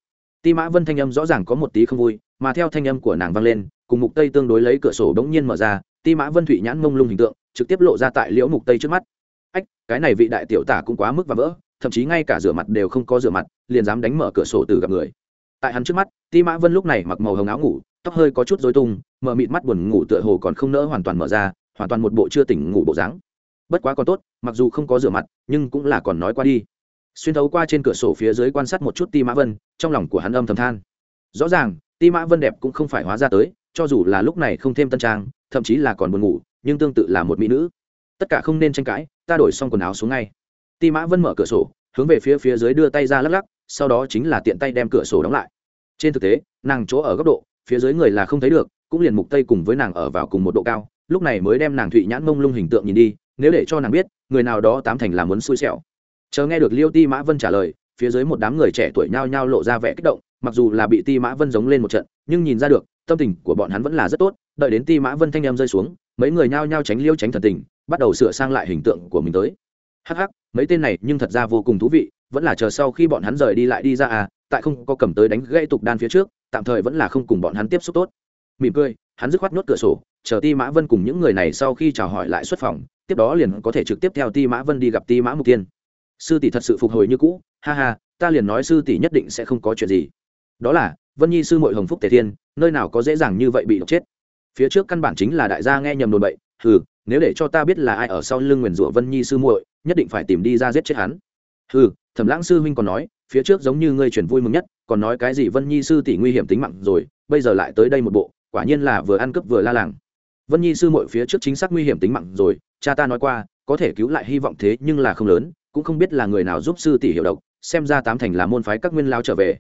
Speaker 1: Ti mã vân thanh âm rõ ràng có một tí không vui, mà theo thanh âm của nàng vang lên, cùng mục tây tương đối lấy cửa sổ bỗng nhiên mở ra, ti mã vân thủy nhãn mông lung hình tượng, trực tiếp lộ ra tại liễu mục tây trước mắt. Ách, cái này vị đại tiểu tả cũng quá mức và vỡ, thậm chí ngay cả rửa mặt đều không có rửa mặt, liền dám đánh mở cửa sổ từ gặp người. Tại hắn trước mắt, ti mã vân lúc này mặc màu hồng áo ngủ, tóc hơi có chút rối tung, mở mịt mắt buồn ngủ tựa hồ còn không nỡ hoàn toàn mở ra, hoàn toàn một bộ chưa tỉnh ngủ bộ dáng bất quá còn tốt, mặc dù không có rửa mặt, nhưng cũng là còn nói qua đi. Xuyên thấu qua trên cửa sổ phía dưới quan sát một chút ti mã vân, trong lòng của hắn âm thầm than. Rõ ràng, ti mã vân đẹp cũng không phải hóa ra tới, cho dù là lúc này không thêm tân trang, thậm chí là còn buồn ngủ, nhưng tương tự là một mỹ nữ. Tất cả không nên tranh cãi, ta đổi xong quần áo xuống ngay. Ti mã vân mở cửa sổ, hướng về phía phía dưới đưa tay ra lắc lắc, sau đó chính là tiện tay đem cửa sổ đóng lại. Trên thực tế, nàng chỗ ở góc độ, phía dưới người là không thấy được, cũng liền mục tây cùng với nàng ở vào cùng một độ cao, lúc này mới đem nàng thụy nhãn mông lung hình tượng nhìn đi nếu để cho nàng biết, người nào đó tám thành là muốn xui xẻo. Chờ nghe được liêu ti mã vân trả lời, phía dưới một đám người trẻ tuổi nhao nhao lộ ra vẻ kích động, mặc dù là bị ti mã vân giống lên một trận, nhưng nhìn ra được, tâm tình của bọn hắn vẫn là rất tốt, đợi đến ti mã vân thanh em rơi xuống, mấy người nhao nhao tránh liêu tránh thần tình, bắt đầu sửa sang lại hình tượng của mình tới. Hắc hắc, mấy tên này nhưng thật ra vô cùng thú vị, vẫn là chờ sau khi bọn hắn rời đi lại đi ra à tại không có cầm tới đánh gãy tục đan phía trước, tạm thời vẫn là không cùng bọn hắn tiếp xúc tốt. Mỉm cười, hắn dứt khoát nhốt cửa sổ, chờ ti mã vân cùng những người này sau khi chào hỏi lại xuất phòng tiếp đó liền có thể trực tiếp theo ti mã vân đi gặp ti mã mục tiên sư tỷ thật sự phục hồi như cũ, ha ha, ta liền nói sư tỷ nhất định sẽ không có chuyện gì. Đó là, vân nhi sư mội hồng phúc tề thiên, nơi nào có dễ dàng như vậy bị độc chết. Phía trước căn bản chính là đại gia nghe nhầm đồn bậy, hừ, nếu để cho ta biết là ai ở sau lưng nguyền rủa vân nhi sư muội, nhất định phải tìm đi ra giết chết hắn. Hừ, thẩm lãng sư huynh còn nói, phía trước giống như ngươi chuyển vui mừng nhất, còn nói cái gì vân nhi sư tỷ nguy hiểm tính mạng rồi, bây giờ lại tới đây một bộ, quả nhiên là vừa ăn cướp vừa la làng. Vân nhi sư muội phía trước chính xác nguy hiểm tính mạng rồi cha ta nói qua, có thể cứu lại hy vọng thế nhưng là không lớn, cũng không biết là người nào giúp sư tỷ hiểu độc, xem ra tám thành là môn phái các nguyên lao trở về.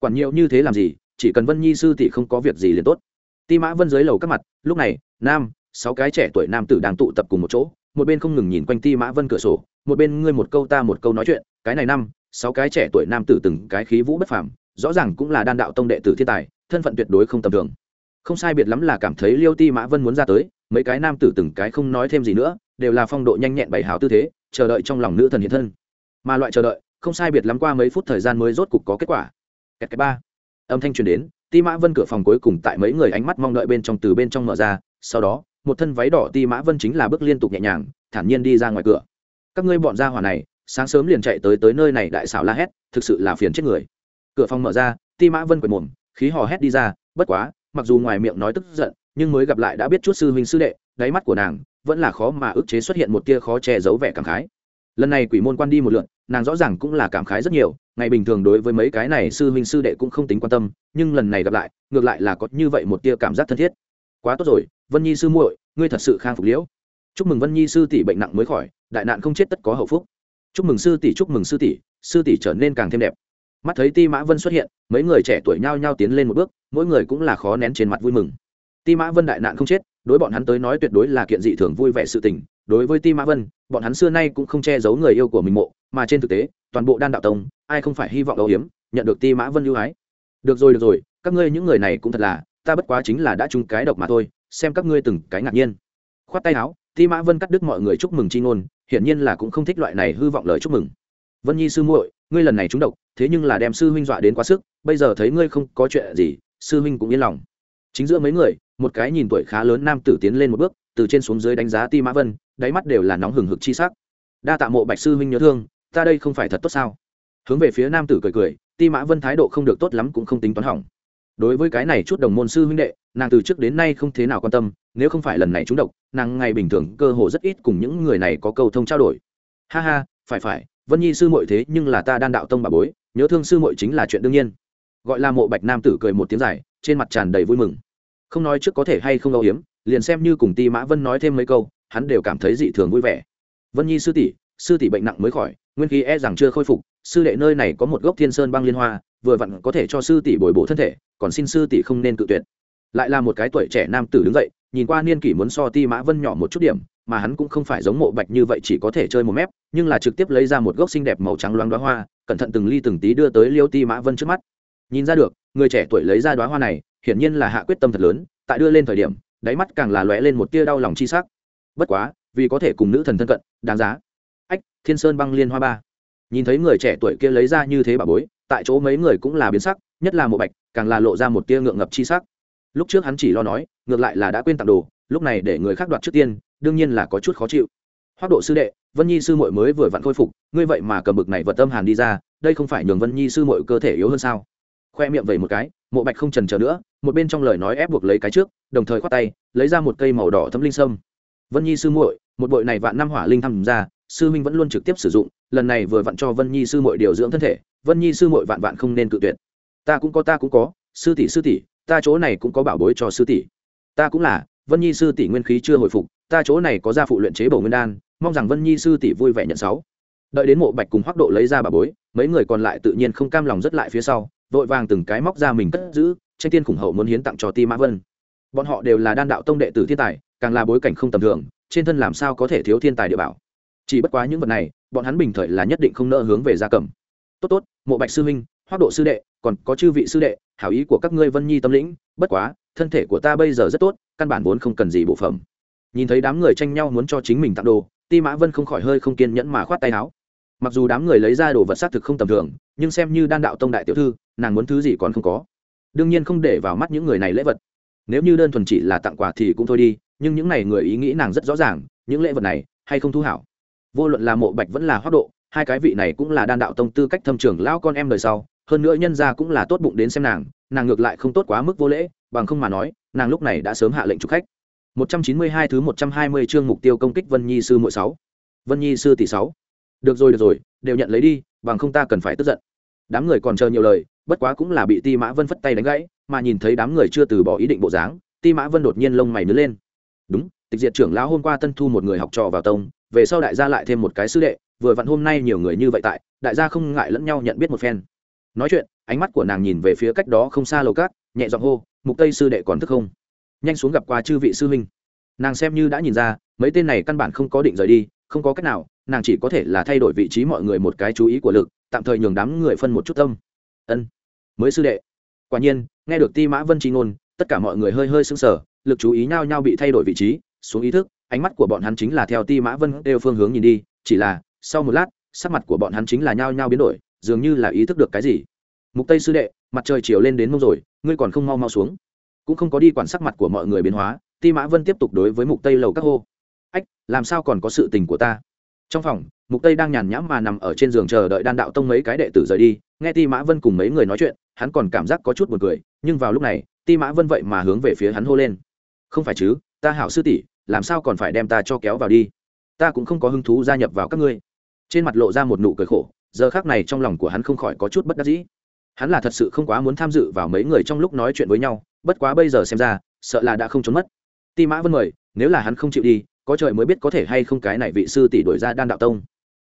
Speaker 1: Quản nhiều như thế làm gì, chỉ cần vân nhi sư tỷ không có việc gì liền tốt. Ti mã vân dưới lầu các mặt, lúc này, nam, sáu cái trẻ tuổi nam tử đang tụ tập cùng một chỗ, một bên không ngừng nhìn quanh ti mã vân cửa sổ, một bên ngươi một câu ta một câu nói chuyện, cái này năm, sáu cái trẻ tuổi nam tử từng cái khí vũ bất phàm, rõ ràng cũng là đan đạo tông đệ tử thiên tài, thân phận tuyệt đối không tầm thường. Không sai biệt lắm là cảm thấy liêu ti mã vân muốn ra tới, mấy cái nam tử từng cái không nói thêm gì nữa đều là phong độ nhanh nhẹn bày hào tư thế, chờ đợi trong lòng nữ thần hiện thân. Mà loại chờ đợi, không sai biệt lắm qua mấy phút thời gian mới rốt cục có kết quả. Kẹt cái ba. Âm thanh truyền đến, ti mã vân cửa phòng cuối cùng tại mấy người ánh mắt mong đợi bên trong từ bên trong mở ra, sau đó, một thân váy đỏ ti mã vân chính là bước liên tục nhẹ nhàng, thản nhiên đi ra ngoài cửa. Các ngươi bọn gia hỏa này, sáng sớm liền chạy tới tới nơi này đại xảo la hét, thực sự là phiền chết người. Cửa phòng mở ra, ti mã vân quệt mồm, khí hò hét đi ra, bất quá, mặc dù ngoài miệng nói tức giận, nhưng mới gặp lại đã biết chút sư huynh sư đệ, đáy mắt của nàng vẫn là khó mà ức chế xuất hiện một tia khó che giấu vẻ cảm khái. Lần này quỷ môn quan đi một lượn, nàng rõ ràng cũng là cảm khái rất nhiều, ngày bình thường đối với mấy cái này sư huynh sư đệ cũng không tính quan tâm, nhưng lần này gặp lại, ngược lại là có như vậy một tia cảm giác thân thiết. Quá tốt rồi, vân nhi sư muội, ngươi thật sự khang phục liễu. Chúc mừng vân nhi sư tỷ bệnh nặng mới khỏi, đại nạn không chết tất có hậu phúc. Chúc mừng sư tỷ, chúc mừng sư tỷ sư tỷ trở nên càng thêm đẹp. Mắt thấy ti mã vân xuất hiện, mấy người trẻ tuổi nhao nhao tiến lên một bước, mỗi người cũng là khó nén trên mặt vui mừng ti mã vân đại nạn không chết, đối bọn hắn tới nói tuyệt đối là kiện dị thường vui vẻ sự tình. Đối với ti mã vân, bọn hắn xưa nay cũng không che giấu người yêu của mình mộ, mà trên thực tế, toàn bộ đan đạo tông, ai không phải hy vọng âu hiếm nhận được ti mã vân ưu ái. Được rồi được rồi, các ngươi những người này cũng thật là, ta bất quá chính là đã chung cái độc mà thôi, xem các ngươi từng cái ngạc nhiên. Khoát tay áo, ti mã vân cắt đứt mọi người chúc mừng chi ngôn, hiển nhiên là cũng không thích loại này hư vọng lời chúc mừng. Vân nhi sư muội, ngươi lần này trúng độc, thế nhưng là đem sư huynh dọa đến quá sức, bây giờ thấy ngươi không có chuyện gì, sư huynh cũng yên lòng chính giữa mấy người, một cái nhìn tuổi khá lớn nam tử tiến lên một bước, từ trên xuống dưới đánh giá ti mã vân, đáy mắt đều là nóng hừng hực chi sắc. Đa tạ mộ bạch sư huynh nhớ thương, ta đây không phải thật tốt sao? Hướng về phía nam tử cười cười, ti mã vân thái độ không được tốt lắm cũng không tính toán hỏng. Đối với cái này chút đồng môn sư huynh đệ, nàng từ trước đến nay không thế nào quan tâm, nếu không phải lần này trúng độc, nàng ngày bình thường cơ hồ rất ít cùng những người này có câu thông trao đổi. Ha ha, phải phải, vân nhi sư muội thế nhưng là ta đan đạo tông bà bối, nhớ thương sư muội chính là chuyện đương nhiên. Gọi là mộ bạch nam tử cười một tiếng dài, trên mặt tràn đầy vui mừng không nói trước có thể hay không âu hiếm liền xem như cùng ti mã vân nói thêm mấy câu, hắn đều cảm thấy dị thường vui vẻ. Vân nhi sư tỷ sư tỷ bệnh nặng mới khỏi, nguyên khí e rằng chưa khôi phục, sư đệ nơi này có một gốc thiên sơn băng liên hoa, vừa vặn có thể cho sư tỷ bồi bổ thân thể, còn xin sư tỷ không nên tự tuyệt. Lại là một cái tuổi trẻ nam tử đứng dậy, nhìn qua niên kỷ muốn so ti mã vân nhỏ một chút điểm, mà hắn cũng không phải giống mộ bạch như vậy chỉ có thể chơi một mép, nhưng là trực tiếp lấy ra một gốc xinh đẹp màu trắng loáng đoá hoa, cẩn thận từng ly từng tí đưa tới liêu ti mã vân trước mắt. Nhìn ra được, người trẻ tuổi lấy ra đoá hoa này hiển nhiên là hạ quyết tâm thật lớn, tại đưa lên thời điểm, đáy mắt càng là lóe lên một tia đau lòng chi sắc. Bất quá, vì có thể cùng nữ thần thân cận, đáng giá. Ách, thiên sơn băng liên hoa ba. Nhìn thấy người trẻ tuổi kia lấy ra như thế bà bối, tại chỗ mấy người cũng là biến sắc, nhất là Mộ bạch, càng là lộ ra một tia ngượng ngập chi sắc. Lúc trước hắn chỉ lo nói, ngược lại là đã quên tặng đồ, lúc này để người khác đoạt trước tiên, đương nhiên là có chút khó chịu. Hoác độ sư đệ, vân nhi sư mội mới vừa vặn khôi phục, ngươi vậy mà cầm bực này vật tâm hàn đi ra, đây không phải nhường vân nhi sư mội cơ thể yếu hơn sao? Khoe miệng vẩy một cái, mộ bạch không trần chờ nữa một bên trong lời nói ép buộc lấy cái trước, đồng thời khoát tay, lấy ra một cây màu đỏ thấm linh sâm. Vân nhi sư muội, một bội này vạn năm hỏa linh thăm ra, sư minh vẫn luôn trực tiếp sử dụng, lần này vừa vặn cho vân nhi sư muội điều dưỡng thân thể, vân nhi sư muội vạn vạn không nên cự tuyệt. Ta cũng có, ta cũng có, sư tỷ sư tỷ, ta chỗ này cũng có bảo bối cho sư tỷ. Ta cũng là, vân nhi sư tỷ nguyên khí chưa hồi phục, ta chỗ này có gia phụ luyện chế bổ nguyên đan, mong rằng vân nhi sư tỷ vui vẻ nhận sáu. Đợi đến mộ bạch cùng hoác độ lấy ra bảo bối, mấy người còn lại tự nhiên không cam lòng rất lại phía sau, vội vàng từng cái móc ra mình cất giữ tranh tiên khủng hậu muốn hiến tặng cho ti mã vân. Bọn họ đều là đan đạo tông đệ tử thiên tài, càng là bối cảnh không tầm thường, trên thân làm sao có thể thiếu thiên tài địa bảo. Chỉ bất quá những vật này, bọn hắn bình thời là nhất định không nỡ hướng về gia cầm. Tốt tốt, mộ bạch sư huynh, hoác độ sư đệ, còn có chư vị sư đệ, hảo ý của các ngươi vân nhi tâm lĩnh, bất quá, thân thể của ta bây giờ rất tốt, căn bản vốn không cần gì bộ phẩm. Nhìn thấy đám người tranh nhau muốn cho chính mình tặng đồ, ti mã vân không khỏi hơi không kiên nhẫn mà khoát tay áo. Mặc dù đám người lấy ra đồ vật xác thực không tầm thường, nhưng xem như đan đạo tông đại tiểu thư, nàng muốn thứ gì còn không có đương nhiên không để vào mắt những người này lễ vật nếu như đơn thuần chỉ là tặng quà thì cũng thôi đi nhưng những này người ý nghĩ nàng rất rõ ràng những lễ vật này hay không thu hảo vô luận là mộ bạch vẫn là hoác độ hai cái vị này cũng là đan đạo tông tư cách thâm trưởng lão con em đời sau hơn nữa nhân gia cũng là tốt bụng đến xem nàng nàng ngược lại không tốt quá mức vô lễ bằng không mà nói nàng lúc này đã sớm hạ lệnh trục khách 192 thứ 120 chương mục tiêu công kích Vân Nhi sư muội 6. Vân Nhi sư tỷ 6. Được rồi được rồi, đều nhận lấy đi, bằng không ta cần phải tức giận. Đám người còn chờ nhiều lời, bất quá cũng là bị Ti Mã Vân phất tay đánh gãy, mà nhìn thấy đám người chưa từ bỏ ý định bộ dáng, Ti Mã Vân đột nhiên lông mày nhướng lên. Đúng, tịch diệt trưởng lão hôm qua tân thu một người học trò vào tông, về sau đại gia lại thêm một cái sư đệ, vừa vặn hôm nay nhiều người như vậy tại, đại gia không ngại lẫn nhau nhận biết một phen. Nói chuyện, ánh mắt của nàng nhìn về phía cách đó không xa lầu cát, nhẹ giọng hô, "Mục Tây sư đệ còn thức không?" Nhanh xuống gặp qua chư vị sư huynh nàng xem như đã nhìn ra mấy tên này căn bản không có định rời đi không có cách nào nàng chỉ có thể là thay đổi vị trí mọi người một cái chú ý của lực tạm thời nhường đám người phân một chút tâm ân mới sư đệ. Quả nhiên, nghe được ti mã vân tri ngôn, tất cả mọi người hơi hơi sững sờ, lực chú ý nhao nhau bị thay đổi vị trí, xuống ý thức, ánh mắt của bọn hắn chính là theo ti mã vân đều phương hướng nhìn đi, chỉ là, sau một lát, sắc mặt của bọn hắn chính là nhao nhao biến đổi, dường như là ý thức được cái gì. Mục tây sư đệ, mặt trời chiều lên đến mông rồi, ngươi còn không mau mau xuống. Cũng không có đi quản sắc mặt của mọi người biến hóa, ti mã vân tiếp tục đối với mục tây lầu các hô. Ách, làm sao còn có sự tình của ta? Trong phòng mục tây đang nhàn nhãm mà nằm ở trên giường chờ đợi đan đạo tông mấy cái đệ tử rời đi nghe ti mã vân cùng mấy người nói chuyện hắn còn cảm giác có chút buồn cười nhưng vào lúc này ti mã vân vậy mà hướng về phía hắn hô lên không phải chứ ta hảo sư tỷ làm sao còn phải đem ta cho kéo vào đi ta cũng không có hứng thú gia nhập vào các ngươi trên mặt lộ ra một nụ cười khổ giờ khác này trong lòng của hắn không khỏi có chút bất đắc dĩ hắn là thật sự không quá muốn tham dự vào mấy người trong lúc nói chuyện với nhau bất quá bây giờ xem ra sợ là đã không trốn mất ti mã vân mời nếu là hắn không chịu đi có trời mới biết có thể hay không cái này vị sư tỷ đổi ra đan đạo tông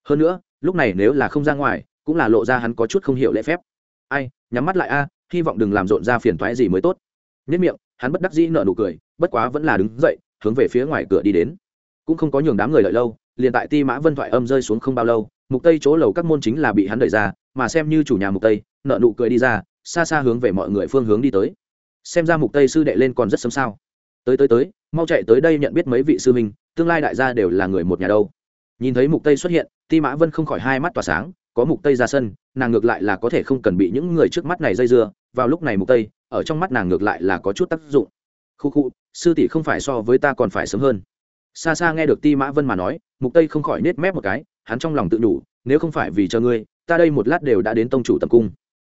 Speaker 1: hơn nữa, lúc này nếu là không ra ngoài, cũng là lộ ra hắn có chút không hiểu lễ phép. Ai, nhắm mắt lại a, hy vọng đừng làm rộn ra phiền toái gì mới tốt. Nhất miệng, hắn bất đắc dĩ nợ nụ cười, bất quá vẫn là đứng dậy, hướng về phía ngoài cửa đi đến. Cũng không có nhường đám người lợi lâu, liền tại ti mã vân thoại âm rơi xuống không bao lâu, mục tây chỗ lầu các môn chính là bị hắn đẩy ra, mà xem như chủ nhà mục tây nợ nụ cười đi ra, xa xa hướng về mọi người phương hướng đi tới. Xem ra mục tây sư đệ lên còn rất sớm sao? Tới tới tới, mau chạy tới đây nhận biết mấy vị sư minh tương lai đại gia đều là người một nhà đâu nhìn thấy mục tây xuất hiện, ti mã vân không khỏi hai mắt tỏa sáng, có mục tây ra sân, nàng ngược lại là có thể không cần bị những người trước mắt này dây dưa, vào lúc này mục tây, ở trong mắt nàng ngược lại là có chút tác dụng. Khu khu, sư tỷ không phải so với ta còn phải sớm hơn. Xa xa nghe được ti mã vân mà nói, mục tây không khỏi nết mép một cái, hắn trong lòng tự đủ, nếu không phải vì chờ ngươi, ta đây một lát đều đã đến tông chủ tập cung.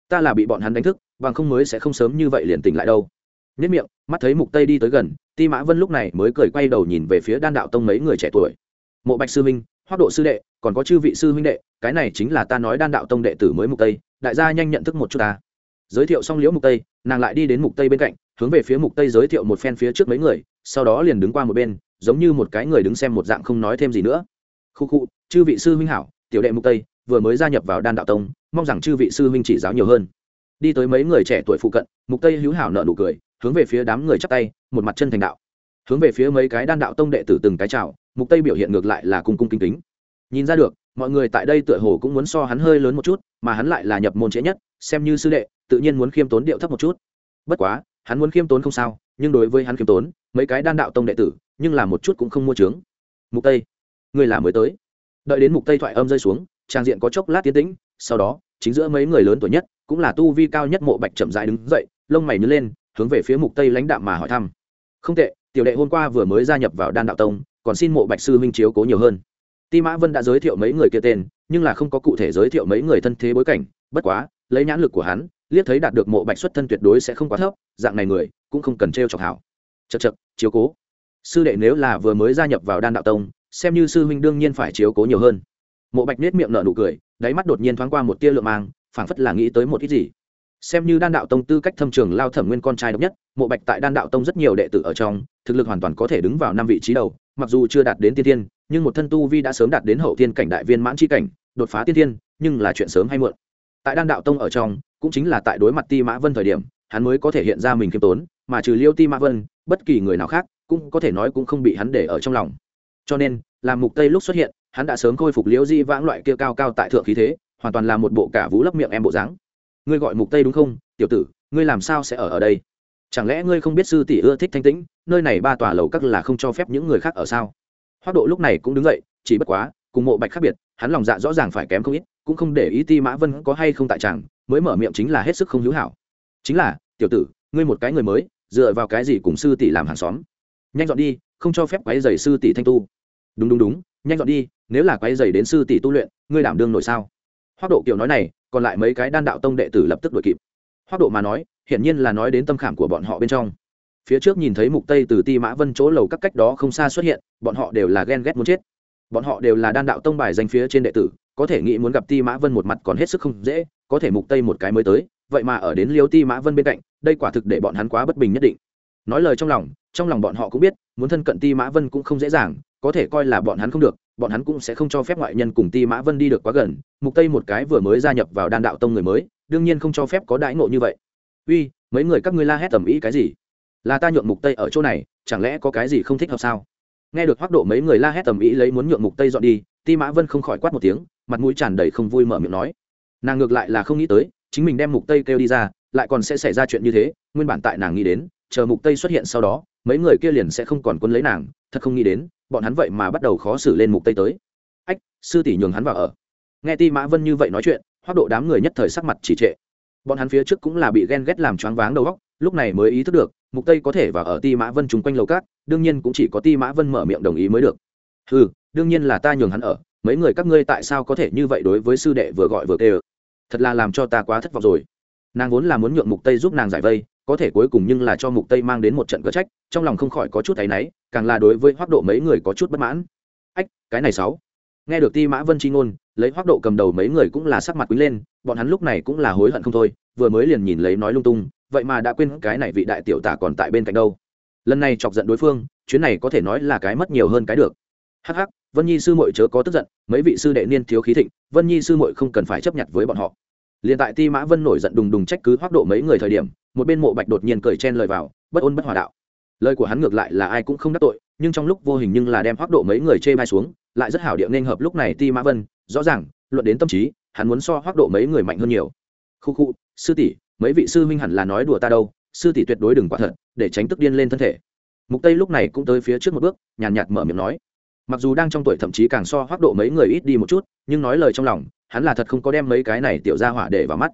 Speaker 1: Ta là bị bọn hắn đánh thức, bằng không mới sẽ không sớm như vậy liền tỉnh lại đâu. Nhất miệng, mắt thấy mục tây đi tới gần, ti mã vân lúc này mới cười quay đầu nhìn về phía đan đạo tông mấy người trẻ tuổi. Mộ bạch sư minh hoác độ sư đệ, còn có chư vị sư huynh đệ, cái này chính là ta nói đan đạo tông đệ tử mới mục tây, đại gia nhanh nhận thức một chút ta. Giới thiệu xong liễu mục tây, nàng lại đi đến mục tây bên cạnh, hướng về phía mục tây giới thiệu một phen phía trước mấy người, sau đó liền đứng qua một bên, giống như một cái người đứng xem một dạng không nói thêm gì nữa. Khu khu, chư vị sư huynh hảo, tiểu đệ mục tây, vừa mới gia nhập vào đan đạo tông, mong rằng chư vị sư huynh chỉ giáo nhiều hơn. Đi tới mấy người trẻ tuổi phụ cận, mục tây hữu hảo nợ nụ cười, hướng về phía đám người chắp tay, một mặt chân thành đạo. Hướng về phía mấy cái đan đạo tông đệ tử từng cái chào mục tây biểu hiện ngược lại là cung cung kính kính. Nhìn ra được, mọi người tại đây tựa hồ cũng muốn so hắn hơi lớn một chút, mà hắn lại là nhập môn trễ nhất, xem như sư đệ, tự nhiên muốn khiêm tốn điệu thấp một chút. Bất quá, hắn muốn khiêm tốn không sao, nhưng đối với hắn khiêm tốn, mấy cái đan đạo tông đệ tử, nhưng là một chút cũng không mua trướng mục tây người là mới tới. Đợi đến mục tây thoại âm rơi xuống, trang diện có chốc lát tiến tĩnh, sau đó, chính giữa mấy người lớn tuổi nhất, cũng là tu vi cao nhất mộ bạch chậm rãi đứng dậy, lông mày nhớ lên, hướng về phía mục tây lãnh đạm mà hỏi thăm. Không tệ, tiểu đệ hôm qua vừa mới gia nhập vào đan đạo tông còn xin mộ bạch sư huynh chiếu cố nhiều hơn. Ti mã vân đã giới thiệu mấy người kia tên, nhưng là không có cụ thể giới thiệu mấy người thân thế bối cảnh. Bất quá, lấy nhãn lực của hắn, liếc thấy đạt được mộ bạch xuất thân tuyệt đối sẽ không quá thấp, dạng này người, cũng không cần trêu chọc hảo. Chật chật chiếu cố. Sư đệ nếu là vừa mới gia nhập vào đan đạo tông, xem như sư huynh đương nhiên phải chiếu cố nhiều hơn. Mộ bạch nết miệng nở nụ cười, đáy mắt đột nhiên thoáng qua một tia lượm mang, phảng phất là nghĩ tới một ít gì. Xem như đan đạo tông tư cách thâm trường lao thẩm nguyên con trai độc nhất, mộ bạch tại đan đạo tông rất nhiều đệ tử ở trong, thực lực hoàn toàn có thể đứng vào năm vị trí đầu mặc dù chưa đạt đến tiên thiên, nhưng một thân tu vi đã sớm đạt đến hậu thiên cảnh đại viên mãn c cảnh, đột phá tiên thiên, nhưng là chuyện sớm hay muộn. Tại đan đạo tông ở trong, cũng chính là tại đối mặt ti mã vân thời điểm, hắn mới có thể hiện ra mình khiêm tốn, mà trừ liêu ti mã vân, bất kỳ người nào khác cũng có thể nói cũng không bị hắn để ở trong lòng. Cho nên làm mục tây lúc xuất hiện, hắn đã sớm khôi phục liễu di vãng loại kia cao cao tại thượng khí thế, hoàn toàn là một bộ cả vũ lấp miệng em bộ dáng. Ngươi gọi mục tây đúng không? Tiểu tử, ngươi làm sao sẽ ở ở đây? Chẳng lẽ ngươi không biết sư tỷ ưa thích thanh tĩnh, nơi này ba tòa lầu các là không cho phép những người khác ở sao? Hoác độ lúc này cũng đứng dậy, chỉ bất quá, cùng mộ bạch khác biệt, hắn lòng dạ rõ ràng phải kém không ít, cũng không để ý ti mã vân có hay không tại chàng, mới mở miệng chính là hết sức không hữu hảo. Chính là, tiểu tử, ngươi một cái người mới, dựa vào cái gì cùng sư tỷ làm hàng xóm? Nhanh dọn đi, không cho phép quái dày sư tỷ thanh tu. Đúng đúng đúng, nhanh dọn đi, nếu là quái dày đến sư tỷ tu luyện, ngươi đảm đương nổi sao? Hoác độ kiểu nói này, còn lại mấy cái đan đạo tông đệ tử lập tức đuổi kịp hoác độ mà nói, hiển nhiên là nói đến tâm khảm của bọn họ bên trong. Phía trước nhìn thấy mục tây từ ti mã vân chỗ lầu các cách đó không xa xuất hiện, bọn họ đều là ghen ghét muốn chết. Bọn họ đều là đan đạo tông bài danh phía trên đệ tử, có thể nghĩ muốn gặp ti mã vân một mặt còn hết sức không dễ, có thể mục tây một cái mới tới, vậy mà ở đến liêu ti mã vân bên cạnh, đây quả thực để bọn hắn quá bất bình nhất định. Nói lời trong lòng trong lòng bọn họ cũng biết, muốn thân cận ti mã vân cũng không dễ dàng, có thể coi là bọn hắn không được, bọn hắn cũng sẽ không cho phép ngoại nhân cùng ti mã vân đi được quá gần. Mục tây một cái vừa mới gia nhập vào đan đạo tông người mới đương nhiên không cho phép có đãi ngộ như vậy. Uy, mấy người các ngươi la hét tầm ý cái gì? Là ta nhượng mục tây ở chỗ này, chẳng lẽ có cái gì không thích hợp sao? Nghe được hoác độ mấy người la hét tầm ý lấy muốn nhượng mục tây dọn đi, ti mã vân không khỏi quát một tiếng, mặt mũi tràn đầy không vui mở miệng nói. Nàng ngược lại là không nghĩ tới, chính mình đem mục tây kêu đi ra, lại còn sẽ xảy ra chuyện như thế, nguyên bản tại nàng nghĩ đến, chờ mục tây xuất hiện sau đó, mấy người kia liền sẽ không còn quân lấy nàng, thật không nghĩ đến, bọn hắn vậy mà bắt đầu khó xử lên mục tây tới. Ách, sư tỷ nhường hắn vào ở. Nghe ti mã vân như vậy nói chuyện hoác độ đám người nhất thời sắc mặt chỉ trệ. Bọn hắn phía trước cũng là bị ghen ghét làm choáng váng đầu óc, lúc này mới ý thức được, mục tây có thể vào ở ti mã vân chung quanh lầu cát, đương nhiên cũng chỉ có ti mã vân mở miệng đồng ý mới được. Ừ đương nhiên là ta nhường hắn ở, mấy người các ngươi tại sao có thể như vậy đối với sư đệ vừa gọi vừa kêu? Thật là làm cho ta quá thất vọng rồi. Nàng vốn là muốn nhượng mục tây giúp nàng giải vây, có thể cuối cùng nhưng là cho mục tây mang đến một trận cờ trách, trong lòng không khỏi có chút thấy náy, càng là đối với hoác độ mấy người có chút bất mãn. Ách, cái này sáu. Nghe được ti mã vân chi ngôn lấy hoác độ cầm đầu mấy người cũng là sắc mặt quý lên, bọn hắn lúc này cũng là hối hận không thôi, vừa mới liền nhìn lấy nói lung tung, vậy mà đã quên cái này vị đại tiểu tả còn tại bên cạnh đâu. Lần này chọc giận đối phương, chuyến này có thể nói là cái mất nhiều hơn cái được. Hắc hắc, vân nhi sư muội chớ có tức giận, mấy vị sư đệ niên thiếu khí thịnh, vân nhi sư muội không cần phải chấp nhận với bọn họ. Liền tại ti mã vân nổi giận đùng đùng trách cứ hoác độ mấy người thời điểm, một bên mộ bạch đột nhiên cởi chen lời vào, bất ôn bất hòa đạo. Lời của hắn ngược lại là ai cũng không đắc tội, nhưng trong lúc vô hình nhưng là đem hoác độ mấy người chê bai xuống, lại rất hảo điệu nên hợp lúc này ti mã vân rõ ràng, luận đến tâm trí, hắn muốn so hoác độ mấy người mạnh hơn nhiều. Khu khu, sư tỷ, mấy vị sư huynh hẳn là nói đùa ta đâu, sư tỷ tuyệt đối đừng quả thật, để tránh tức điên lên thân thể. Mục tây lúc này cũng tới phía trước một bước, nhàn nhạt mở miệng nói. Mặc dù đang trong tuổi thậm chí càng so hoác độ mấy người ít đi một chút, nhưng nói lời trong lòng, hắn là thật không có đem mấy cái này tiểu ra hỏa để vào mắt.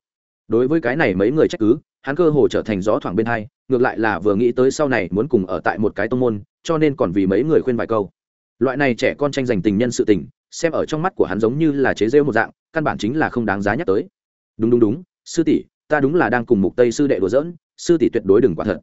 Speaker 1: Đối với cái này mấy người trách cứ, hắn cơ hồ trở thành gió thoảng bên hai, ngược lại là vừa nghĩ tới sau này muốn cùng ở tại một cái tông môn, cho nên còn vì mấy người khuyên vài câu. Loại này trẻ con tranh giành tình nhân sự tình xem ở trong mắt của hắn giống như là chế rêu một dạng, căn bản chính là không đáng giá nhắc tới. Đúng đúng đúng, sư tỷ, ta đúng là đang cùng mục tây sư đệ đùa giỡn, sư tỷ tuyệt đối đừng quả thật.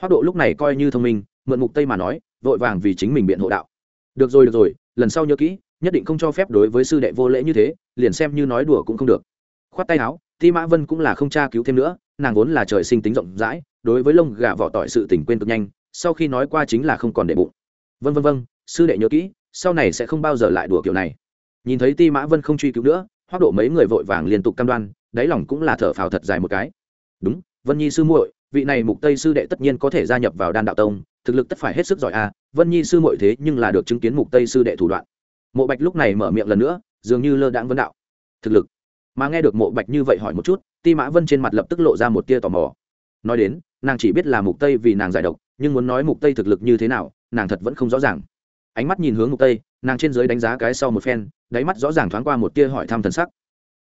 Speaker 1: Hoác độ lúc này coi như thông minh, mượn mục tây mà nói, vội vàng vì chính mình biện hộ đạo. Được rồi được rồi, lần sau nhớ kỹ, nhất định không cho phép đối với sư đệ vô lễ như thế, liền xem như nói đùa cũng không được. Khoát tay áo, ti mã vân cũng là không tra cứu thêm nữa, nàng vốn là trời sinh tính rộng rãi, đối với lông gà vỏ tỏi sự tình quên cực nhanh, sau khi nói qua chính là không còn để bụng. Vân vân vân, sư đệ nhớ kỹ sau này sẽ không bao giờ lại đùa kiểu này. Nhìn thấy ti mã vân không truy cứu nữa hoác độ mấy người vội vàng liên tục cam đoan, đáy lòng cũng là thở phào thật dài một cái. Đúng, vân nhi sư muội, vị này mục tây sư đệ tất nhiên có thể gia nhập vào đan đạo tông, thực lực tất phải hết sức giỏi a, vân nhi sư muội thế nhưng là được chứng kiến mục tây sư đệ thủ đoạn. Mộ bạch lúc này mở miệng lần nữa, dường như lơ đãng vân đạo. Thực lực. Mà nghe được mộ bạch như vậy hỏi một chút, ti mã vân trên mặt lập tức lộ ra một tia tò mò. Nói đến, nàng chỉ biết là mục tây vì nàng giải độc, nhưng muốn nói mục tây thực lực như thế nào, nàng thật vẫn không rõ ràng ánh mắt nhìn hướng ngục tây, nàng trên dưới đánh giá cái sau một phen, đáy mắt rõ ràng thoáng qua một tia hỏi thăm thần sắc.